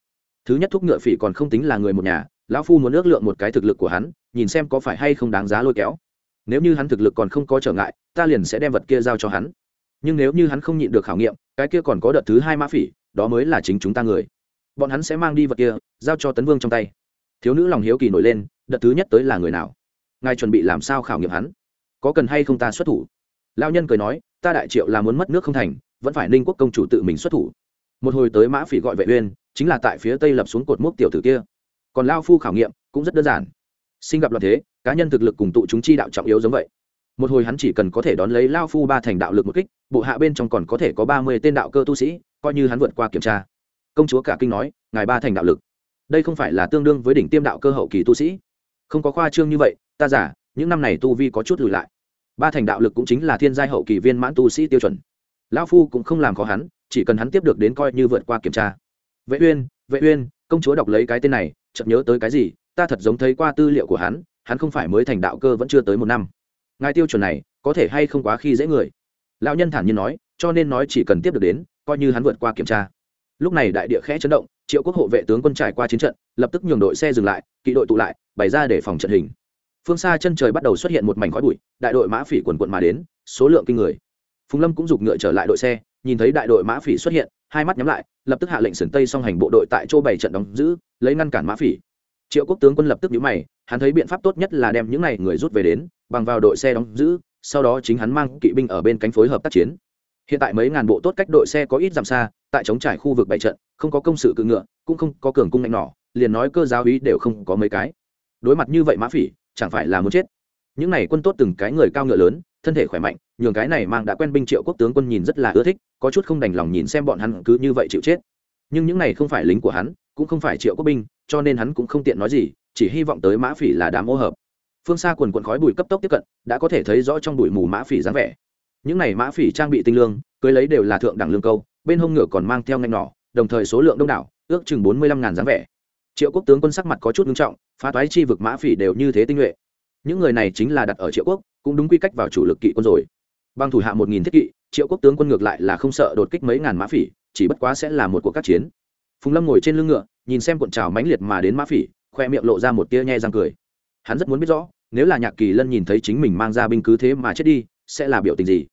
Thứ nhất thúc ngựa phỉ còn không tính là người một nhà, lão phu muốn ước lượng một cái thực lực của hắn, nhìn xem có phải hay không đáng giá lôi kéo. Nếu như hắn thực lực còn không có trở ngại, ta liền sẽ đem vật kia giao cho hắn. Nhưng nếu như hắn không nhịn được khảo nghiệm, cái kia còn có đợt thứ hai mã phỉ, đó mới là chính chúng ta người. Bọn hắn sẽ mang đi vật kia, giao cho tấn vương trong tay. Thiếu nữ lòng hiếu kỳ nổi lên, đợt thứ nhất tới là người nào? Ngài chuẩn bị làm sao khảo nghiệm hắn? Có cần hay không ta xuất thủ? Lao nhân cười nói, ta đại triệu là muốn mất nước không thành, vẫn phải ninh quốc công chủ tự mình xuất thủ. Một hồi tới mã phỉ gọi vệ uyên, chính là tại phía tây lập xuống cột mốc tiểu tử kia. Còn lao phu khảo nghiệm cũng rất đơn giản. Xin gặp loạn thế, cá nhân thực lực cùng tụ chúng chi đạo trọng yếu giống vậy. Một hồi hắn chỉ cần có thể đón lấy lao phu ba thành đạo lực một kích, bộ hạ bên trong còn có thể có ba mươi tên đạo cơ tu sĩ, coi như hắn vượt qua kiểm tra. Công chúa cả kinh nói, ngài ba thành đạo lực, đây không phải là tương đương với đỉnh tiêm đạo cơ hậu kỳ tu sĩ. Không có khoa trương như vậy ta giả, những năm này tu vi có chút lùi lại. Ba thành đạo lực cũng chính là thiên giai hậu kỳ viên mãn tu sĩ tiêu chuẩn. Lão phu cũng không làm khó hắn, chỉ cần hắn tiếp được đến coi như vượt qua kiểm tra. Vệ uyên vệ uyên, công chúa đọc lấy cái tên này, chợt nhớ tới cái gì, ta thật giống thấy qua tư liệu của hắn hắn không phải mới thành đạo cơ vẫn chưa tới một năm. Ngài tiêu chuẩn này, có thể hay không quá khi dễ người? Lão nhân thản nhiên nói, cho nên nói chỉ cần tiếp được đến, coi như hắn vượt qua kiểm tra. Lúc này đại địa khẽ chấn động, triệu quốc hộ vệ tướng quân trải qua chiến trận, lập tức nhường đội xe dừng lại, kỵ đội tụ lại, bày ra để phòng trận hình phương xa chân trời bắt đầu xuất hiện một mảnh khói bụi, đại đội mã phỉ quần quận mà đến, số lượng kinh người. Phùng lâm cũng giục ngựa trở lại đội xe, nhìn thấy đại đội mã phỉ xuất hiện, hai mắt nhắm lại, lập tức hạ lệnh sườn tây song hành bộ đội tại chỗ bảy trận đóng giữ, lấy ngăn cản mã phỉ. Triệu quốc tướng quân lập tức nhíu mày, hắn thấy biện pháp tốt nhất là đem những này người rút về đến, bằng vào đội xe đóng giữ, sau đó chính hắn mang kỵ binh ở bên cánh phối hợp tác chiến. Hiện tại mấy ngàn bộ tốt cách đội xe có ít giảm xa, tại chống trải khu vực bảy trận, không có công sự cự ngựa, cũng không có cường cung ngạnh nỏ, liền nói cơ giáo ý đều không có mấy cái. Đối mặt như vậy mã phỉ chẳng phải là muốn chết. Những này quân tốt từng cái người cao ngựa lớn, thân thể khỏe mạnh, nhường cái này mang đã quen binh triệu quốc tướng quân nhìn rất là ưa thích, có chút không đành lòng nhìn xem bọn hắn cứ như vậy chịu chết. Nhưng những này không phải lính của hắn, cũng không phải triệu quốc binh, cho nên hắn cũng không tiện nói gì, chỉ hy vọng tới mã phỉ là đám ô hợp. Phương xa quần quần khói bụi cấp tốc tiếp cận, đã có thể thấy rõ trong bụi mù mã phỉ dáng vẻ. Những này mã phỉ trang bị tinh lương, cưới lấy đều là thượng đẳng lương câu, bên hông ngựa còn mang theo ngành nỏ, đồng thời số lượng đông đảo, ước chừng bốn mươi lăm ngàn dáng vẻ triệu quốc tướng quân sắc mặt có chút nghiêm trọng, phá toái chi vực mã phỉ đều như thế tinh nhuệ. Những người này chính là đặt ở triệu quốc, cũng đúng quy cách vào chủ lực kỵ quân rồi. Bằng thủ hạ một nghìn thiết kỵ, triệu quốc tướng quân ngược lại là không sợ đột kích mấy ngàn mã phỉ, chỉ bất quá sẽ là một cuộc các chiến. Phùng lâm ngồi trên lưng ngựa, nhìn xem cuộn trào mãnh liệt mà đến mã phỉ, khoe miệng lộ ra một tia nhe răng cười. Hắn rất muốn biết rõ, nếu là nhạc kỳ lân nhìn thấy chính mình mang ra binh cứ thế mà chết đi, sẽ là biểu tình gì?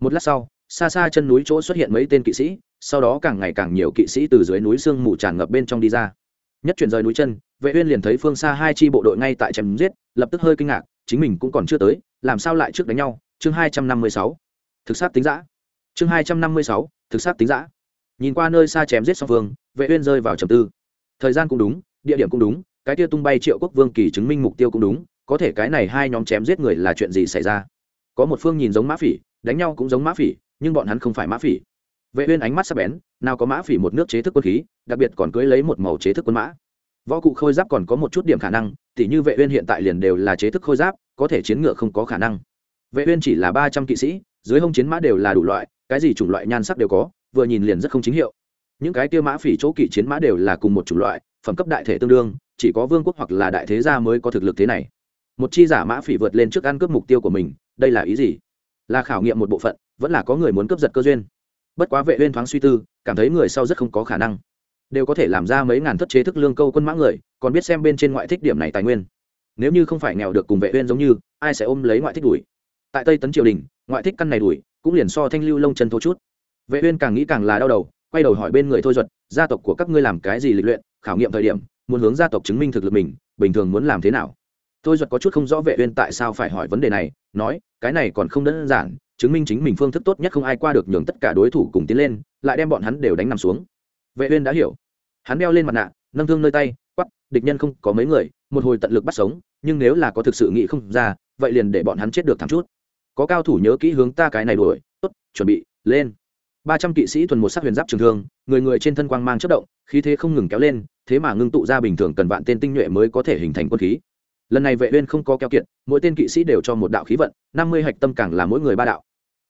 Một lát sau, xa xa chân núi chỗ xuất hiện mấy tên kỵ sĩ, sau đó càng ngày càng nhiều kỵ sĩ từ dưới núi sương mù tràn ngập bên trong đi ra nhất chuyển rời núi chân, vệ uyên liền thấy phương xa hai chi bộ đội ngay tại chém giết, lập tức hơi kinh ngạc, chính mình cũng còn chưa tới, làm sao lại trước đánh nhau? Chương 256 thực sát tính dã. Chương 256 thực sát tính dã. Nhìn qua nơi xa chém giết song phương, vệ uyên rơi vào trầm tư. Thời gian cũng đúng, địa điểm cũng đúng, cái kia tung bay triệu quốc vương kỳ chứng minh mục tiêu cũng đúng, có thể cái này hai nhóm chém giết người là chuyện gì xảy ra? Có một phương nhìn giống mã phỉ, đánh nhau cũng giống mã phỉ, nhưng bọn hắn không phải mã phỉ vệ uyên ánh mắt sắc bén, nào có mã phỉ một nước chế thức quân khí, đặc biệt còn cưới lấy một màu chế thức quân mã. Võ cụ khôi giáp còn có một chút điểm khả năng, tỉ như vệ uyên hiện tại liền đều là chế thức khôi giáp, có thể chiến ngựa không có khả năng. Vệ uyên chỉ là 300 kỵ sĩ, dưới hông chiến mã đều là đủ loại, cái gì chủng loại nhan sắc đều có, vừa nhìn liền rất không chính hiệu. Những cái kia mã phỉ chỗ kỵ chiến mã đều là cùng một chủng loại, phẩm cấp đại thể tương đương, chỉ có vương quốc hoặc là đại thế gia mới có thực lực thế này. Một chi giả mã phỉ vượt lên trước ăn cướp mục tiêu của mình, đây là ý gì? Là khảo nghiệm một bộ phận, vẫn là có người muốn cướp giật cơ duyên bất quá vệ uyên thoáng suy tư, cảm thấy người sau rất không có khả năng. Đều có thể làm ra mấy ngàn thất chế thức lương câu quân mã người, còn biết xem bên trên ngoại thích điểm này tài nguyên. Nếu như không phải nghèo được cùng vệ uyên giống như, ai sẽ ôm lấy ngoại thích đuổi? Tại tây tấn triều đình, ngoại thích căn này đuổi, cũng liền so thanh lưu lông chân thô chút. Vệ uyên càng nghĩ càng là đau đầu, quay đầu hỏi bên người thôi duật gia tộc của các ngươi làm cái gì lịch luyện, khảo nghiệm thời điểm, muốn hướng gia tộc chứng minh thực lực mình, bình thường muốn làm thế nào? Thôi duật có chút không rõ vệ uyên tại sao phải hỏi vấn đề này, nói, cái này còn không đơn giản chứng minh chính mình phương thức tốt nhất không ai qua được nhường tất cả đối thủ cùng tiến lên, lại đem bọn hắn đều đánh nằm xuống. Vệ uyên đã hiểu. Hắn đeo lên mặt nạ, nâng thương nơi tay, quát, địch nhân không có mấy người, một hồi tận lực bắt sống, nhưng nếu là có thực sự nghĩ không ra, vậy liền để bọn hắn chết được thẳng chút. Có cao thủ nhớ kỹ hướng ta cái này đuổi, tốt, chuẩn bị, lên. Ba trăm kỵ sĩ thuần một sắc huyền giáp trường thương, người người trên thân quang mang chớp động, khí thế không ngừng kéo lên, thế mà ngưng tụ ra bình thường cần vạn tên tinh nhuệ mới có thể hình thành quân khí. Lần này vệ uyên không có keo kiện mỗi tên kỵ sĩ đều cho một đạo khí vận, năm mươi hạch tâm càng là mỗi người ba đạo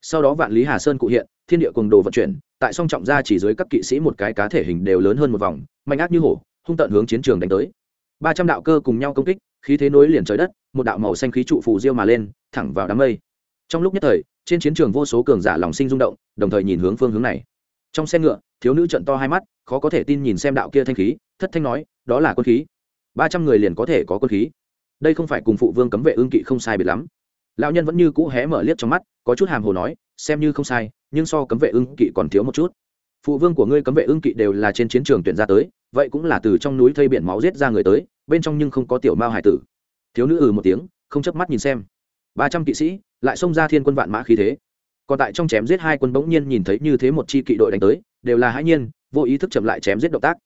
sau đó vạn lý hà sơn cụ hiện, thiên địa cùng đồ vận chuyển, tại song trọng gia chỉ dưới các kỵ sĩ một cái cá thể hình đều lớn hơn một vòng, mạnh ác như hổ, hung tận hướng chiến trường đánh tới. Ba trăm đạo cơ cùng nhau công kích, khí thế nối liền trời đất, một đạo màu xanh khí trụ phù diêu mà lên, thẳng vào đám mây. Trong lúc nhất thời, trên chiến trường vô số cường giả lòng sinh rung động, đồng thời nhìn hướng phương hướng này. Trong xe ngựa, thiếu nữ trận to hai mắt, khó có thể tin nhìn xem đạo kia thanh khí, thất thanh nói, đó là quân khí. Ba trăm người liền có thể có quân khí. Đây không phải cùng phụ vương cấm vệ ương kỵ không sai biệt lắm lão nhân vẫn như cũ hé mở liếc trong mắt, có chút hàm hồ nói, xem như không sai, nhưng so cấm vệ ưng kỵ còn thiếu một chút. Phụ vương của ngươi cấm vệ ưng kỵ đều là trên chiến trường tuyển ra tới, vậy cũng là từ trong núi thây biển máu giết ra người tới, bên trong nhưng không có tiểu mao hải tử. Thiếu nữ ừ một tiếng, không chớp mắt nhìn xem. Ba trăm kỵ sĩ, lại xông ra thiên quân vạn mã khí thế. Còn tại trong chém giết hai quân bỗng nhiên nhìn thấy như thế một chi kỵ đội đánh tới, đều là hãi nhiên, vô ý thức chậm lại chém giết động tác.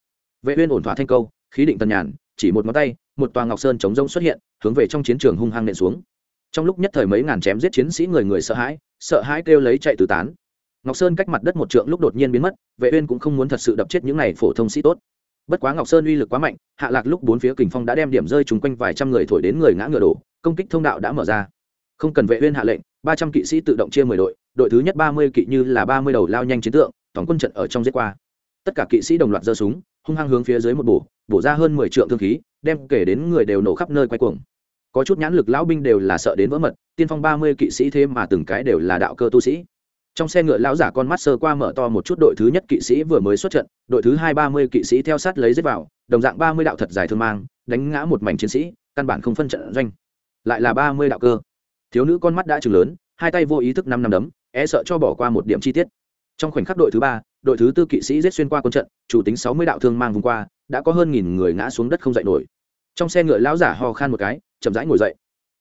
Vệ uyên ổn thỏa thanh câu, khí định tần nhàn, chỉ một ngón tay, một tòa ngọc sơn chống rông xuất hiện, hướng về trong chiến trường hung hăng nện xuống trong lúc nhất thời mấy ngàn chém giết chiến sĩ người người sợ hãi sợ hãi kêu lấy chạy tứ tán. Ngọc sơn cách mặt đất một trượng lúc đột nhiên biến mất, vệ uyên cũng không muốn thật sự đập chết những này phổ thông sĩ tốt. Bất quá ngọc sơn uy lực quá mạnh, hạ lạc lúc bốn phía kình phong đã đem điểm rơi chúng quanh vài trăm người thổi đến người ngã ngựa đổ, công kích thông đạo đã mở ra. Không cần vệ uyên hạ lệnh, ba trăm kỵ sĩ tự động chia mười đội đội thứ nhất ba mươi kỵ như là ba mươi đầu lao nhanh chiến tượng, tổng quân trận ở trong giết qua. Tất cả kỵ sĩ đồng loạt giơ súng, hung hăng hướng phía dưới một bổ bổ ra hơn mười trượng thương khí, đem kể đến người đều nổ khắp nơi quay cuồng có chút nhãn lực lão binh đều là sợ đến vỡ mật, tiên phong ba mươi kỵ sĩ thế mà từng cái đều là đạo cơ tu sĩ. Trong xe ngựa lão giả con mắt sơ qua mở to một chút đội thứ nhất kỵ sĩ vừa mới xuất trận, đội thứ hai ba mươi kỵ sĩ theo sát lấy giết vào, đồng dạng ba mươi đạo thật dài thương mang, đánh ngã một mảnh chiến sĩ, căn bản không phân trận doanh. Lại là ba mươi đạo cơ. Thiếu nữ con mắt đã chừng lớn, hai tay vô ý thức năm năm đấm e sợ cho bỏ qua một điểm chi tiết. Trong khoảnh khắc đội thứ ba, đội thứ tư kỵ sĩ giết xuyên qua quân trận, chủ tính sáu mươi đạo thương mang vùng qua, đã có hơn nghìn người ngã xuống đất không dậy nổi. Trong xe ngựa lão giả ho khan một cái chậm rãi ngồi dậy.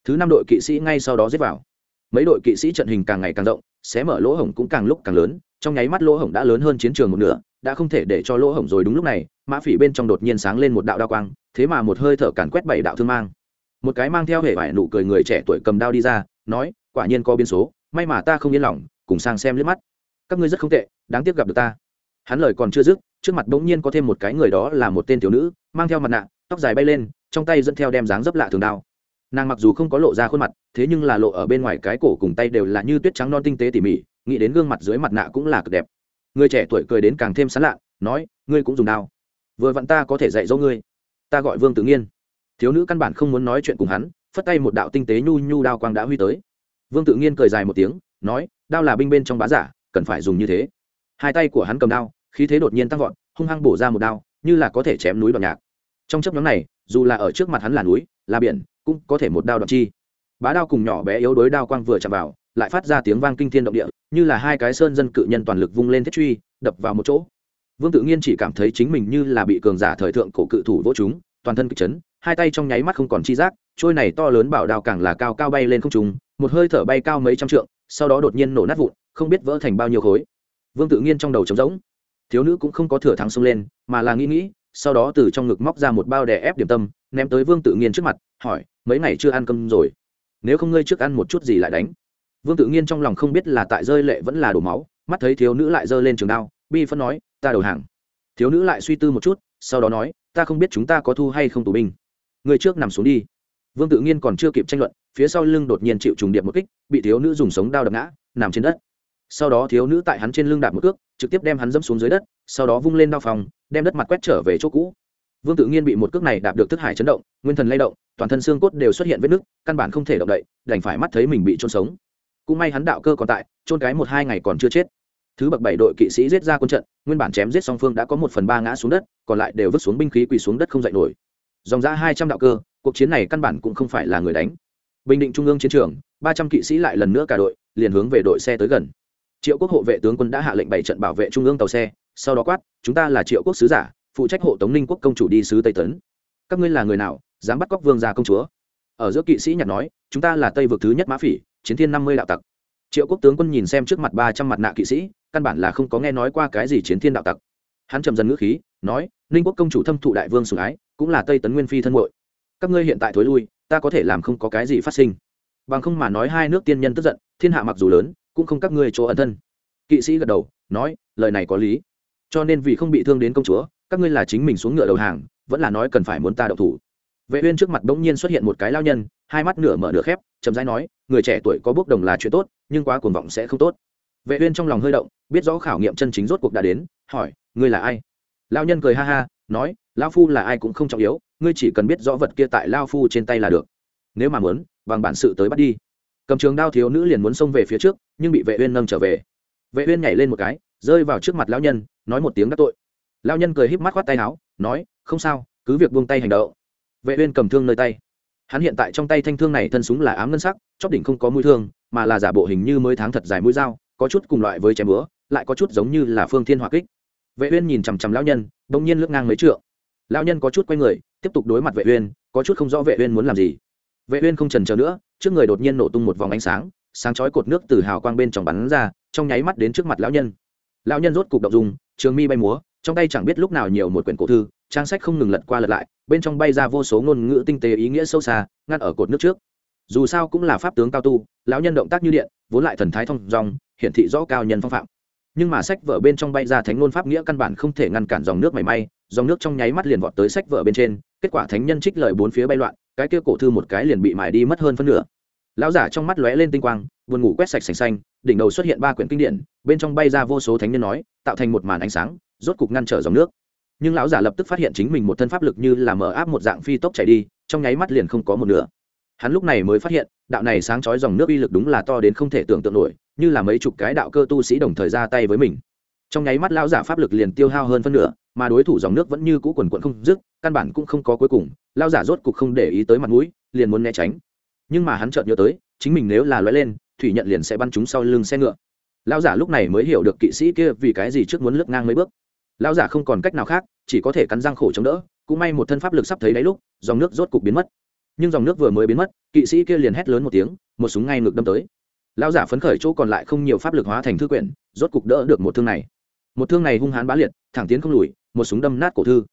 Thứ năm đội kỵ sĩ ngay sau đó giết vào. Mấy đội kỵ sĩ trận hình càng ngày càng rộng, xé mở lỗ hổng cũng càng lúc càng lớn, trong nháy mắt lỗ hổng đã lớn hơn chiến trường một nửa, đã không thể để cho lỗ hổng rồi đúng lúc này, mã phỉ bên trong đột nhiên sáng lên một đạo đao quang, thế mà một hơi thở càn quét bảy đạo thương mang. Một cái mang theo hệ vải nụ cười người trẻ tuổi cầm đao đi ra, nói, quả nhiên có biến số, may mà ta không yên lòng, cùng sang xem liếc mắt. Các ngươi rất không tệ, đáng tiếc gặp được ta. Hắn lời còn chưa dứt, trước mặt bỗng nhiên có thêm một cái người đó là một tên thiếu nữ, mang theo mặt nạ, tóc dài bay lên, trong tay dẫn theo đem dáng dấp lạ thường đao nàng mặc dù không có lộ ra khuôn mặt, thế nhưng là lộ ở bên ngoài cái cổ cùng tay đều là như tuyết trắng non tinh tế tỉ mỉ, nghĩ đến gương mặt dưới mặt nạ cũng là cực đẹp. Người trẻ tuổi cười đến càng thêm sán lạ, nói, ngươi cũng dùng đao. Vừa vặn ta có thể dạy dỗ ngươi. Ta gọi vương tự nhiên thiếu nữ căn bản không muốn nói chuyện cùng hắn, phất tay một đạo tinh tế nhu nhu đao quang đã huy tới. Vương tự nhiên cười dài một tiếng, nói, đao là binh bên trong bá giả, cần phải dùng như thế. Hai tay của hắn cầm đao, khí thế đột nhiên tăng vọt, hung hăng bổ ra một đao, như là có thể chém núi đoạn nhạc trong chấp nhóm này, dù là ở trước mặt hắn là núi, là biển, cũng có thể một đao đoạn chi. Bá đao cùng nhỏ bé yếu đối đao quang vừa chạm vào, lại phát ra tiếng vang kinh thiên động địa, như là hai cái sơn dân cự nhân toàn lực vung lên thiết truy, đập vào một chỗ. Vương tự nhiên chỉ cảm thấy chính mình như là bị cường giả thời thượng cổ cự thủ vỗ chúng toàn thân kịch chấn, hai tay trong nháy mắt không còn chi giác, trôi này to lớn bảo đao càng là cao cao bay lên không trùng một hơi thở bay cao mấy trăm trượng, sau đó đột nhiên nổ nát vụn, không biết vỡ thành bao nhiêu khối. Vương tự nhiên trong đầu trống rỗng. Thiếu nữ cũng không có thừa thắng xông lên, mà là nghĩ nghĩ sau đó từ trong ngực móc ra một bao đè ép điểm tâm, ném tới vương tự nhiên trước mặt, hỏi, mấy ngày chưa ăn cơm rồi? Nếu không ngươi trước ăn một chút gì lại đánh? Vương tự nhiên trong lòng không biết là tại rơi lệ vẫn là đổ máu, mắt thấy thiếu nữ lại giơ lên trường đao, bi phân nói, ta đầu hàng. Thiếu nữ lại suy tư một chút, sau đó nói, ta không biết chúng ta có thu hay không tù binh. Người trước nằm xuống đi. Vương tự nhiên còn chưa kịp tranh luận, phía sau lưng đột nhiên chịu trùng điệp một kích, bị thiếu nữ dùng sống đao đập ngã, nằm trên đất sau đó thiếu nữ tại hắn trên lưng đạp một cước, trực tiếp đem hắn dẫm xuống dưới đất, sau đó vung lên đao phòng, đem đất mặt quét trở về chỗ cũ. Vương tự nhiên bị một cước này đạp được thức hải chấn động, nguyên thần lay động, toàn thân xương cốt đều xuất hiện vết nứt, căn bản không thể động đậy, đành phải mắt thấy mình bị trôn sống. Cũng may hắn đạo cơ còn tại trôn cái một hai ngày còn chưa chết. Thứ bậc bảy đội kỵ sĩ giết ra quân trận, nguyên bản chém giết song phương đã có một phần ba ngã xuống đất, còn lại đều vứt xuống binh khí quỳ xuống đất không dậy nổi. Dòng ra hai trăm đạo cơ, cuộc chiến này căn bản cũng không phải là người đánh. Bình định trung ương chiến trường, ba trăm kỵ sĩ lại lần nữa cả đội, liền hướng về đội xe tới gần triệu quốc hộ vệ tướng quân đã hạ lệnh bảy trận bảo vệ trung ương tàu xe, sau đó quát, chúng ta là triệu quốc sứ giả, phụ trách hộ tống ninh quốc công chủ đi sứ tây tấn. Các ngươi là người nào, dám bắt cóc vương gia công chúa? Ở giữa kỵ sĩ nhặt nói, chúng ta là tây vực thứ nhất mã phỉ, chiến thiên năm mươi đạo tặc. Triệu quốc tướng quân nhìn xem trước mặt ba trăm mặt nạ kỵ sĩ, căn bản là không có nghe nói qua cái gì chiến thiên đạo tặc. Hắn trầm dần ngữ khí, nói, ninh quốc công chủ thâm thụ đại vương sủng ái, cũng là tây tấn nguyên phi thân bội các ngươi hiện tại thối lui, ta có thể làm không có cái gì phát sinh. Bằng không mà nói hai nước tiên nhân tức giận, thiên hạ mặc dù lớn cũng không các ngươi chỗ ẩn thân. Kỵ sĩ gật đầu, nói, lời này có lý. Cho nên vì không bị thương đến công chúa, các ngươi là chính mình xuống ngựa đầu hàng, vẫn là nói cần phải muốn ta đậu thủ. Vệ uyên trước mặt bỗng nhiên xuất hiện một cái lao nhân, hai mắt nửa mở nửa khép, chậm rãi nói, người trẻ tuổi có bước đồng là chuyện tốt, nhưng quá cuồng vọng sẽ không tốt. Vệ uyên trong lòng hơi động, biết rõ khảo nghiệm chân chính rốt cuộc đã đến, hỏi, ngươi là ai? Lao nhân cười ha ha, nói lao phu là ai cũng không trọng yếu, ngươi chỉ cần biết rõ vật kia tại lao phu trên tay là được. Nếu mà muốn, bằng bản sự tới bắt đi cầm trường đao thiếu nữ liền muốn xông về phía trước, nhưng bị vệ uyên nâng trở về. Vệ uyên nhảy lên một cái, rơi vào trước mặt lão nhân, nói một tiếng đắc tội. Lão nhân cười híp mắt khoát tay áo, nói, không sao, cứ việc buông tay hành động. Vệ uyên cầm thương nơi tay. Hắn hiện tại trong tay thanh thương này thân súng là ám ngân sắc, chóp đỉnh không có mũi thương, mà là giả bộ hình như mới tháng thật dài mũi dao, có chút cùng loại với chém búa, lại có chút giống như là phương thiên hỏa kích. Vệ uyên nhìn chằm chằm lão nhân đung nhiên lướt ngang mấy trượng. Lão nhân có chút quay người, tiếp tục đối mặt vệ uyên, có chút không rõ vệ uyên muốn làm gì. Vệ uyên không chần chờ nữa trước người đột nhiên nổ tung một vòng ánh sáng sáng chói cột nước từ hào quang bên trong bắn ra, trong nháy mắt đến trước mặt lão nhân. Lão nhân rốt cục động dùng trường mi bay múa, trong tay chẳng biết lúc nào nhiều một quyển cổ thư, trang sách không ngừng lật qua lật lại, bên trong bay ra vô số ngôn ngữ tinh tế ý nghĩa sâu xa ngăn ở cột nước trước. Dù sao cũng là pháp tướng cao tu, lão nhân động tác như điện, vốn lại thần thái thông dòng hiển thị rõ cao nhân phong phạm. Nhưng mà sách vở bên trong bay ra thánh ngôn pháp nghĩa căn bản không thể ngăn cản dòng nước mảy may, dòng nước trong nháy mắt liền vọt tới sách vở bên trên kết quả thánh nhân trích lời bốn phía bay loạn, cái kia cổ thư một cái liền bị mài đi mất hơn phân nửa. Lão giả trong mắt lóe lên tinh quang, buồn ngủ quét sạch sành xanh, đỉnh đầu xuất hiện ba quyển kinh điển, bên trong bay ra vô số thánh nhân nói, tạo thành một màn ánh sáng, rốt cục ngăn trở dòng nước. Nhưng lão giả lập tức phát hiện chính mình một thân pháp lực như là mở áp một dạng phi tốc chảy đi, trong nháy mắt liền không có một nửa. Hắn lúc này mới phát hiện, đạo này sáng chói dòng nước uy lực đúng là to đến không thể tưởng tượng nổi, như là mấy chục cái đạo cơ tu sĩ đồng thời ra tay với mình. Trong nháy mắt lão giả pháp lực liền tiêu hao hơn phân nửa mà đối thủ dòng nước vẫn như cũ quần quận không dứt, căn bản cũng không có cuối cùng lão giả rốt cục không để ý tới mặt mũi, liền muốn né tránh. Nhưng mà hắn chợt nhớ tới, chính mình nếu là lóe lên, thủy nhận liền sẽ bắn chúng sau lưng xe ngựa. Lão giả lúc này mới hiểu được kỵ sĩ kia vì cái gì trước muốn lướt ngang mấy bước. Lão giả không còn cách nào khác, chỉ có thể cắn răng khổ chống đỡ, cũng may một thân pháp lực sắp thấy đáy lúc, dòng nước rốt cục biến mất. Nhưng dòng nước vừa mới biến mất, kỵ sĩ kia liền hét lớn một tiếng, một súng ngay ngược đâm tới. Lão giả phấn khởi chỗ còn lại không nhiều pháp lực hóa thành thư quyển, rốt cục đỡ được một thương này. Một thương này hung hãn bá liệt, thẳng tiến không lùi một súng đâm nát cổ thư.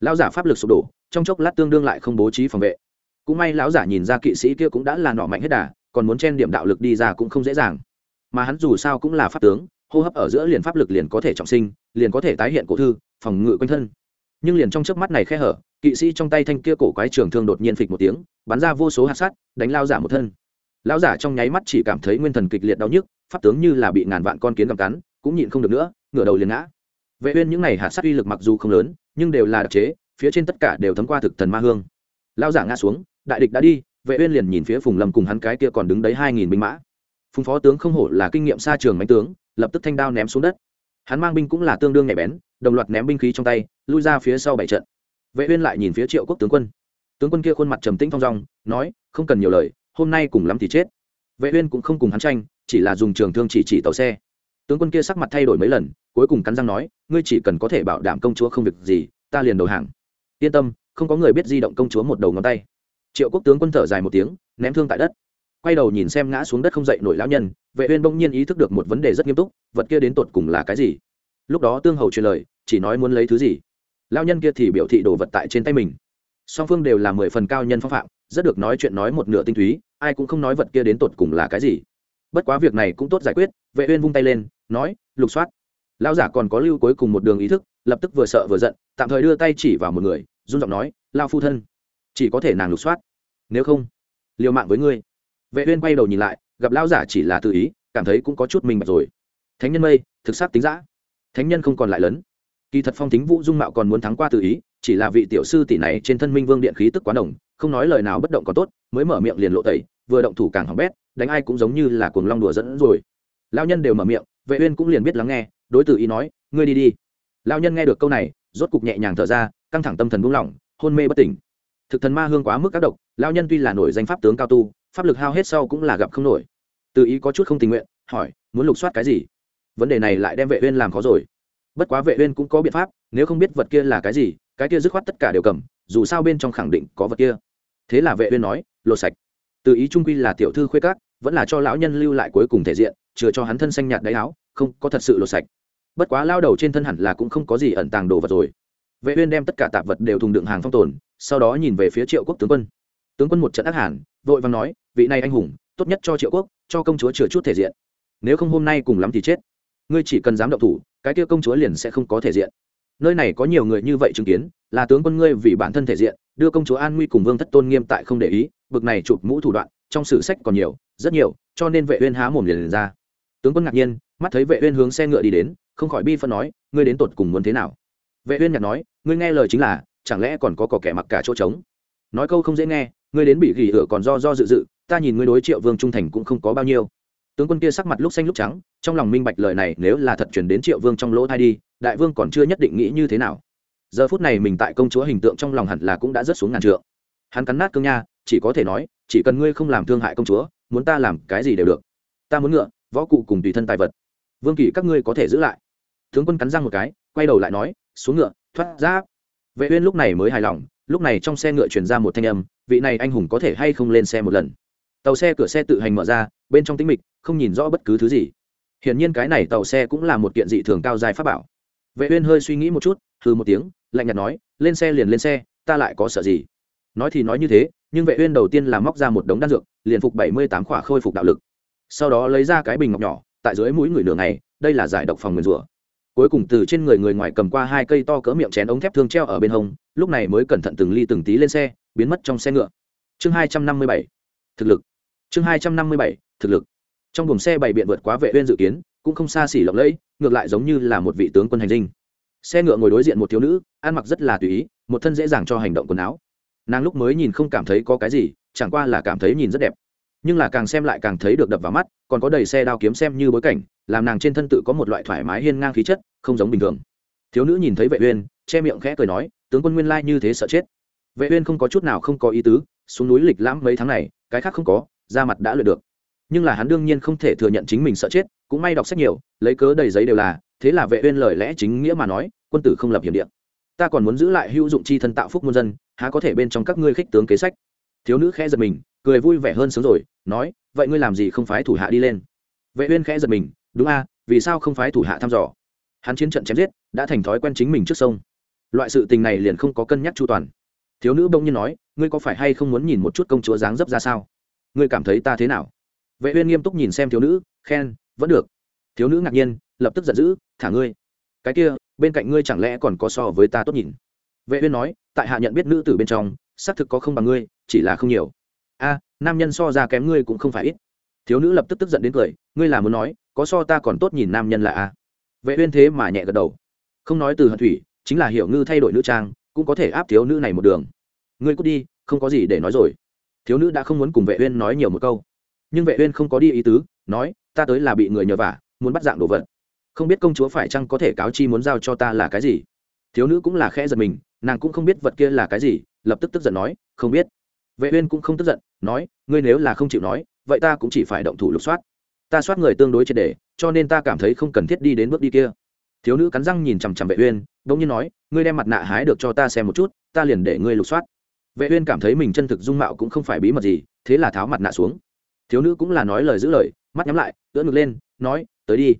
Lão giả pháp lực sụp đổ, trong chốc lát tương đương lại không bố trí phòng vệ. Cũng may lão giả nhìn ra kỵ sĩ kia cũng đã là nọ mạnh hết đà, còn muốn chen điểm đạo lực đi ra cũng không dễ dàng. Mà hắn dù sao cũng là pháp tướng, hô hấp ở giữa liền pháp lực liền có thể trọng sinh, liền có thể tái hiện cổ thư, phòng ngự quanh thân. Nhưng liền trong chớp mắt này khe hở, kỵ sĩ trong tay thanh kia cổ quái trường thương đột nhiên phịch một tiếng, bắn ra vô số hạt sát đánh lao giả một thân. Lão giả trong nháy mắt chỉ cảm thấy nguyên thần kịch liệt đau nhức, pháp tướng như là bị ngàn vạn con kiến cầm cắn, cũng nhịn không được nữa, ngửa đầu liền ngã vệ uyên những này hạt sát uy lực mặc dù không lớn, nhưng đều là đặc chế, phía trên tất cả đều thấm qua thực thần ma hương. Lao giả ngã xuống, đại địch đã đi, vệ uyên liền nhìn phía phùng lâm cùng hắn cái kia còn đứng đấy hai nghìn binh mã. Phùng phó tướng không hổ là kinh nghiệm xa trường mãnh tướng, lập tức thanh đao ném xuống đất. Hắn mang binh cũng là tương đương nhạy bén, đồng loạt ném binh khí trong tay, lui ra phía sau bảy trận. Vệ uyên lại nhìn phía triệu quốc tướng quân. Tướng quân kia khuôn mặt trầm tĩnh thong dong, nói, không cần nhiều lời, hôm nay cùng lắm thì chết. Vệ uyên cũng không cùng hắn tranh, chỉ là dùng trường thương chỉ chỉ tàu xe. Tướng quân kia sắc mặt thay đổi mấy lần cuối cùng cắn răng nói, ngươi chỉ cần có thể bảo đảm công chúa không việc gì, ta liền đầu hàng. Yên tâm, không có người biết di động công chúa một đầu ngón tay. Triệu quốc tướng quân thở dài một tiếng, ném thương tại đất. Quay đầu nhìn xem ngã xuống đất không dậy nổi lão nhân, vệ uyên bỗng nhiên ý thức được một vấn đề rất nghiêm túc, vật kia đến tột cùng là cái gì? Lúc đó tương hầu truyền lời, chỉ nói muốn lấy thứ gì. Lão nhân kia thì biểu thị đồ vật tại trên tay mình. Song phương đều là mười phần cao nhân phong phạm, rất được nói chuyện nói một nửa tinh túy, ai cũng không nói vật kia đến tột cùng là cái gì. Bất quá việc này cũng tốt giải quyết, vệ uyên vung tay lên, nói, lục soát lão giả còn có lưu cuối cùng một đường ý thức lập tức vừa sợ vừa giận tạm thời đưa tay chỉ vào một người run giọng nói lao phu thân chỉ có thể nàng lục soát. Nếu không liều mạng với ngươi. Vệ uyên quay đầu nhìn lại gặp lão giả chỉ là tự ý cảm thấy cũng có chút mình bạch rồi. Thánh nhân mây thực sát tính dã. Thánh nhân không còn lại lớn. Kỳ thật phong tính vũ dung mạo còn muốn thắng qua tự ý chỉ là vị tiểu sư tỷ này trên thân minh vương điện khí tức quá nồng, không nói lời nào bất động còn tốt mới mở miệng liền lộ tẩy vừa động thủ càng hỏng bét đánh ai cũng giống như là cuồng long đùa dẫn rồi. Lão nhân đều mở miệng vệ uyên cũng liền biết lắng nghe đối tử ý nói, ngươi đi đi. Lão nhân nghe được câu này, rốt cục nhẹ nhàng thở ra, căng thẳng tâm thần buông lỏng, hôn mê bất tỉnh. Thực thần ma hương quá mức các độc, lão nhân tuy là nổi danh pháp tướng cao tu, pháp lực hao hết sau cũng là gặp không nổi. Tự ý có chút không tình nguyện, hỏi, muốn lục soát cái gì? Vấn đề này lại đem vệ uyên làm khó rồi. Bất quá vệ uyên cũng có biện pháp, nếu không biết vật kia là cái gì, cái kia dứt khoát tất cả đều cầm, dù sao bên trong khẳng định có vật kia. Thế là vệ uyên nói, lột sạch. Tự ý trung quy là tiểu thư khuê các, vẫn là cho lão nhân lưu lại cuối cùng thể diện, chừa cho hắn thân xanh nhạt đáy áo, không có thật sự lột sạch bất quá lao đầu trên thân hẳn là cũng không có gì ẩn tàng đồ vật rồi. Vệ uyên đem tất cả tạp vật đều thùng đựng hàng phong tồn sau đó nhìn về phía triệu quốc tướng quân. Tướng quân một trận ác hàn vội vàng nói vị này anh hùng tốt nhất cho triệu quốc cho công chúa chừa chút thể diện. Nếu không hôm nay cùng lắm thì chết. Ngươi chỉ cần dám động thủ cái kia công chúa liền sẽ không có thể diện. Nơi này có nhiều người như vậy chứng kiến là tướng quân ngươi vì bản thân thể diện đưa công chúa an nguy cùng vương thất tôn nghiêm tại không để ý bực này chụp mũ thủ đoạn trong sử sách còn nhiều rất nhiều cho nên vệ uyên há mồm liền, liền ra. Tướng quân ngạc nhiên mắt thấy vệ uyên hướng xe ngựa đi đến không khỏi bi phân nói, ngươi đến tột cùng muốn thế nào? Vệ uyên nhạt nói, ngươi nghe lời chính là, chẳng lẽ còn có cỏ kẻ mặc cả chỗ trống? Nói câu không dễ nghe, ngươi đến bị gỉ ửa còn do do dự dự, ta nhìn ngươi đối triệu vương trung thành cũng không có bao nhiêu. Tướng quân kia sắc mặt lúc xanh lúc trắng, trong lòng minh bạch lời này nếu là thật truyền đến triệu vương trong lỗ thai đi, đại vương còn chưa nhất định nghĩ như thế nào. Giờ phút này mình tại công chúa hình tượng trong lòng hẳn là cũng đã rất xuống ngàn trượng. Hắn cắn nát cương nha, chỉ có thể nói, chỉ cần ngươi không làm thương hại công chúa, muốn ta làm cái gì đều được. Ta muốn ngựa, võ cụ cùng tùy thân tài vật. Vương kỷ, các ngươi có thể giữ lại tướng quân cắn răng một cái, quay đầu lại nói, xuống ngựa, thoát ra. vệ uyên lúc này mới hài lòng, lúc này trong xe ngựa truyền ra một thanh âm, vị này anh hùng có thể hay không lên xe một lần? Tàu xe cửa xe tự hành mở ra, bên trong tĩnh mịch, không nhìn rõ bất cứ thứ gì. Hiển nhiên cái này tàu xe cũng là một kiện dị thường cao dài pháp bảo. Vệ uyên hơi suy nghĩ một chút, hừ một tiếng, lạnh nhạt nói, lên xe liền lên xe, ta lại có sợ gì? Nói thì nói như thế, nhưng vệ uyên đầu tiên là móc ra một đống đan dược, liền phục bảy mươi tám khỏa khôi phục đạo lực. Sau đó lấy ra cái bình ngọc nhỏ, tại dưới mũi người nửa ngày, đây là giải độc phòng nguyên rủa cuối cùng từ trên người người ngoài cầm qua hai cây to cỡ miệng chén ống thép thương treo ở bên hông, lúc này mới cẩn thận từng ly từng tí lên xe, biến mất trong xe ngựa. Chương hai trăm năm mươi bảy, thực lực. Chương hai trăm năm mươi bảy, thực lực. Trong buồng xe bày biện vượt quá vệ uyên dự kiến, cũng không xa xỉ lộng lẫy, ngược lại giống như là một vị tướng quân hành dinh. Xe ngựa ngồi đối diện một thiếu nữ, ăn mặc rất là tùy ý, một thân dễ dàng cho hành động quần áo. Nàng lúc mới nhìn không cảm thấy có cái gì, chẳng qua là cảm thấy nhìn rất đẹp nhưng là càng xem lại càng thấy được đập vào mắt, còn có đầy xe đao kiếm xem như bối cảnh, làm nàng trên thân tự có một loại thoải mái hiên ngang khí chất, không giống bình thường. Thiếu nữ nhìn thấy vệ uyên, che miệng khẽ cười nói, tướng quân nguyên lai như thế sợ chết. Vệ uyên không có chút nào không có ý tứ, xuống núi lịch lãm mấy tháng này, cái khác không có, da mặt đã luyện được. Nhưng là hắn đương nhiên không thể thừa nhận chính mình sợ chết, cũng may đọc sách nhiều, lấy cớ đầy giấy đều là, thế là vệ uyên lời lẽ chính nghĩa mà nói, quân tử không lập hiểm địa. Ta còn muốn giữ lại hữu dụng chi thân tạo phúc muôn dân, há có thể bên trong các ngươi khích tướng kế sách thiếu nữ khẽ giật mình, cười vui vẻ hơn sướng rồi, nói, vậy ngươi làm gì không phái thủ hạ đi lên? Vệ uyên khẽ giật mình, đúng a, vì sao không phái thủ hạ thăm dò? Hắn chiến trận chém giết, đã thành thói quen chính mình trước sông. Loại sự tình này liền không có cân nhắc chu toàn. Thiếu nữ bỗng nhiên nói, ngươi có phải hay không muốn nhìn một chút công chúa dáng dấp ra sao? Ngươi cảm thấy ta thế nào? Vệ uyên nghiêm túc nhìn xem thiếu nữ, khen, vẫn được. Thiếu nữ ngạc nhiên, lập tức giận dữ, thả ngươi. Cái kia, bên cạnh ngươi chẳng lẽ còn có so với ta tốt nhìn? Vệ uyên nói, tại hạ nhận biết nữ tử bên trong xác thực có không bằng ngươi, chỉ là không nhiều. A, nam nhân so ra kém ngươi cũng không phải ít. Thiếu nữ lập tức tức giận đến cười, ngươi là muốn nói, có so ta còn tốt nhìn nam nhân là a. Vệ uyên thế mà nhẹ gật đầu. Không nói từ hận thủy, chính là hiểu ngư thay đổi nữ trang, cũng có thể áp thiếu nữ này một đường. Ngươi cút đi, không có gì để nói rồi. Thiếu nữ đã không muốn cùng vệ uyên nói nhiều một câu. Nhưng vệ uyên không có đi ý tứ, nói, ta tới là bị người nhờ vả, muốn bắt dạng đồ vật. Không biết công chúa phải chăng có thể cáo chi muốn giao cho ta là cái gì. Thiếu nữ cũng là khẽ giật mình, nàng cũng không biết vật kia là cái gì lập tức tức giận nói, không biết. Vệ uyên cũng không tức giận, nói, ngươi nếu là không chịu nói, vậy ta cũng chỉ phải động thủ lục soát. Ta soát người tương đối triệt để, cho nên ta cảm thấy không cần thiết đi đến bước đi kia. Thiếu nữ cắn răng nhìn chằm chằm vệ uyên đống nhiên nói, ngươi đem mặt nạ hái được cho ta xem một chút, ta liền để ngươi lục soát. Vệ uyên cảm thấy mình chân thực dung mạo cũng không phải bí mật gì, thế là tháo mặt nạ xuống. Thiếu nữ cũng là nói lời giữ lời, mắt nhắm lại, ưỡn ngực lên, nói, tới đi.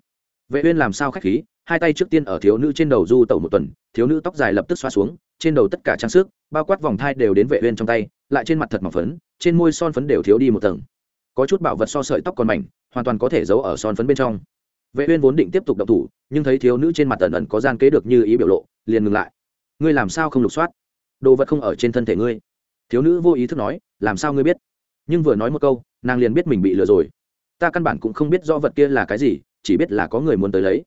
Vệ uyên làm sao khách khí, hai tay trước tiên ở thiếu nữ trên đầu du tẩu một tuần, thiếu nữ tóc dài lập tức xoa xuống trên đầu tất cả trang sức, bao quát vòng thai đều đến vệ uyên trong tay, lại trên mặt thật mỏng phấn, trên môi son phấn đều thiếu đi một tầng. Có chút bảo vật so sợi tóc còn mảnh, hoàn toàn có thể giấu ở son phấn bên trong. Vệ uyên vốn định tiếp tục động thủ, nhưng thấy thiếu nữ trên mặt ẩn ẩn có gian kế được như ý biểu lộ, liền ngừng lại. Ngươi làm sao không lục soát? Đồ vật không ở trên thân thể ngươi. Thiếu nữ vô ý thức nói, làm sao ngươi biết? Nhưng vừa nói một câu, nàng liền biết mình bị lừa rồi. Ta căn bản cũng không biết do vật kia là cái gì, chỉ biết là có người muốn tới lấy.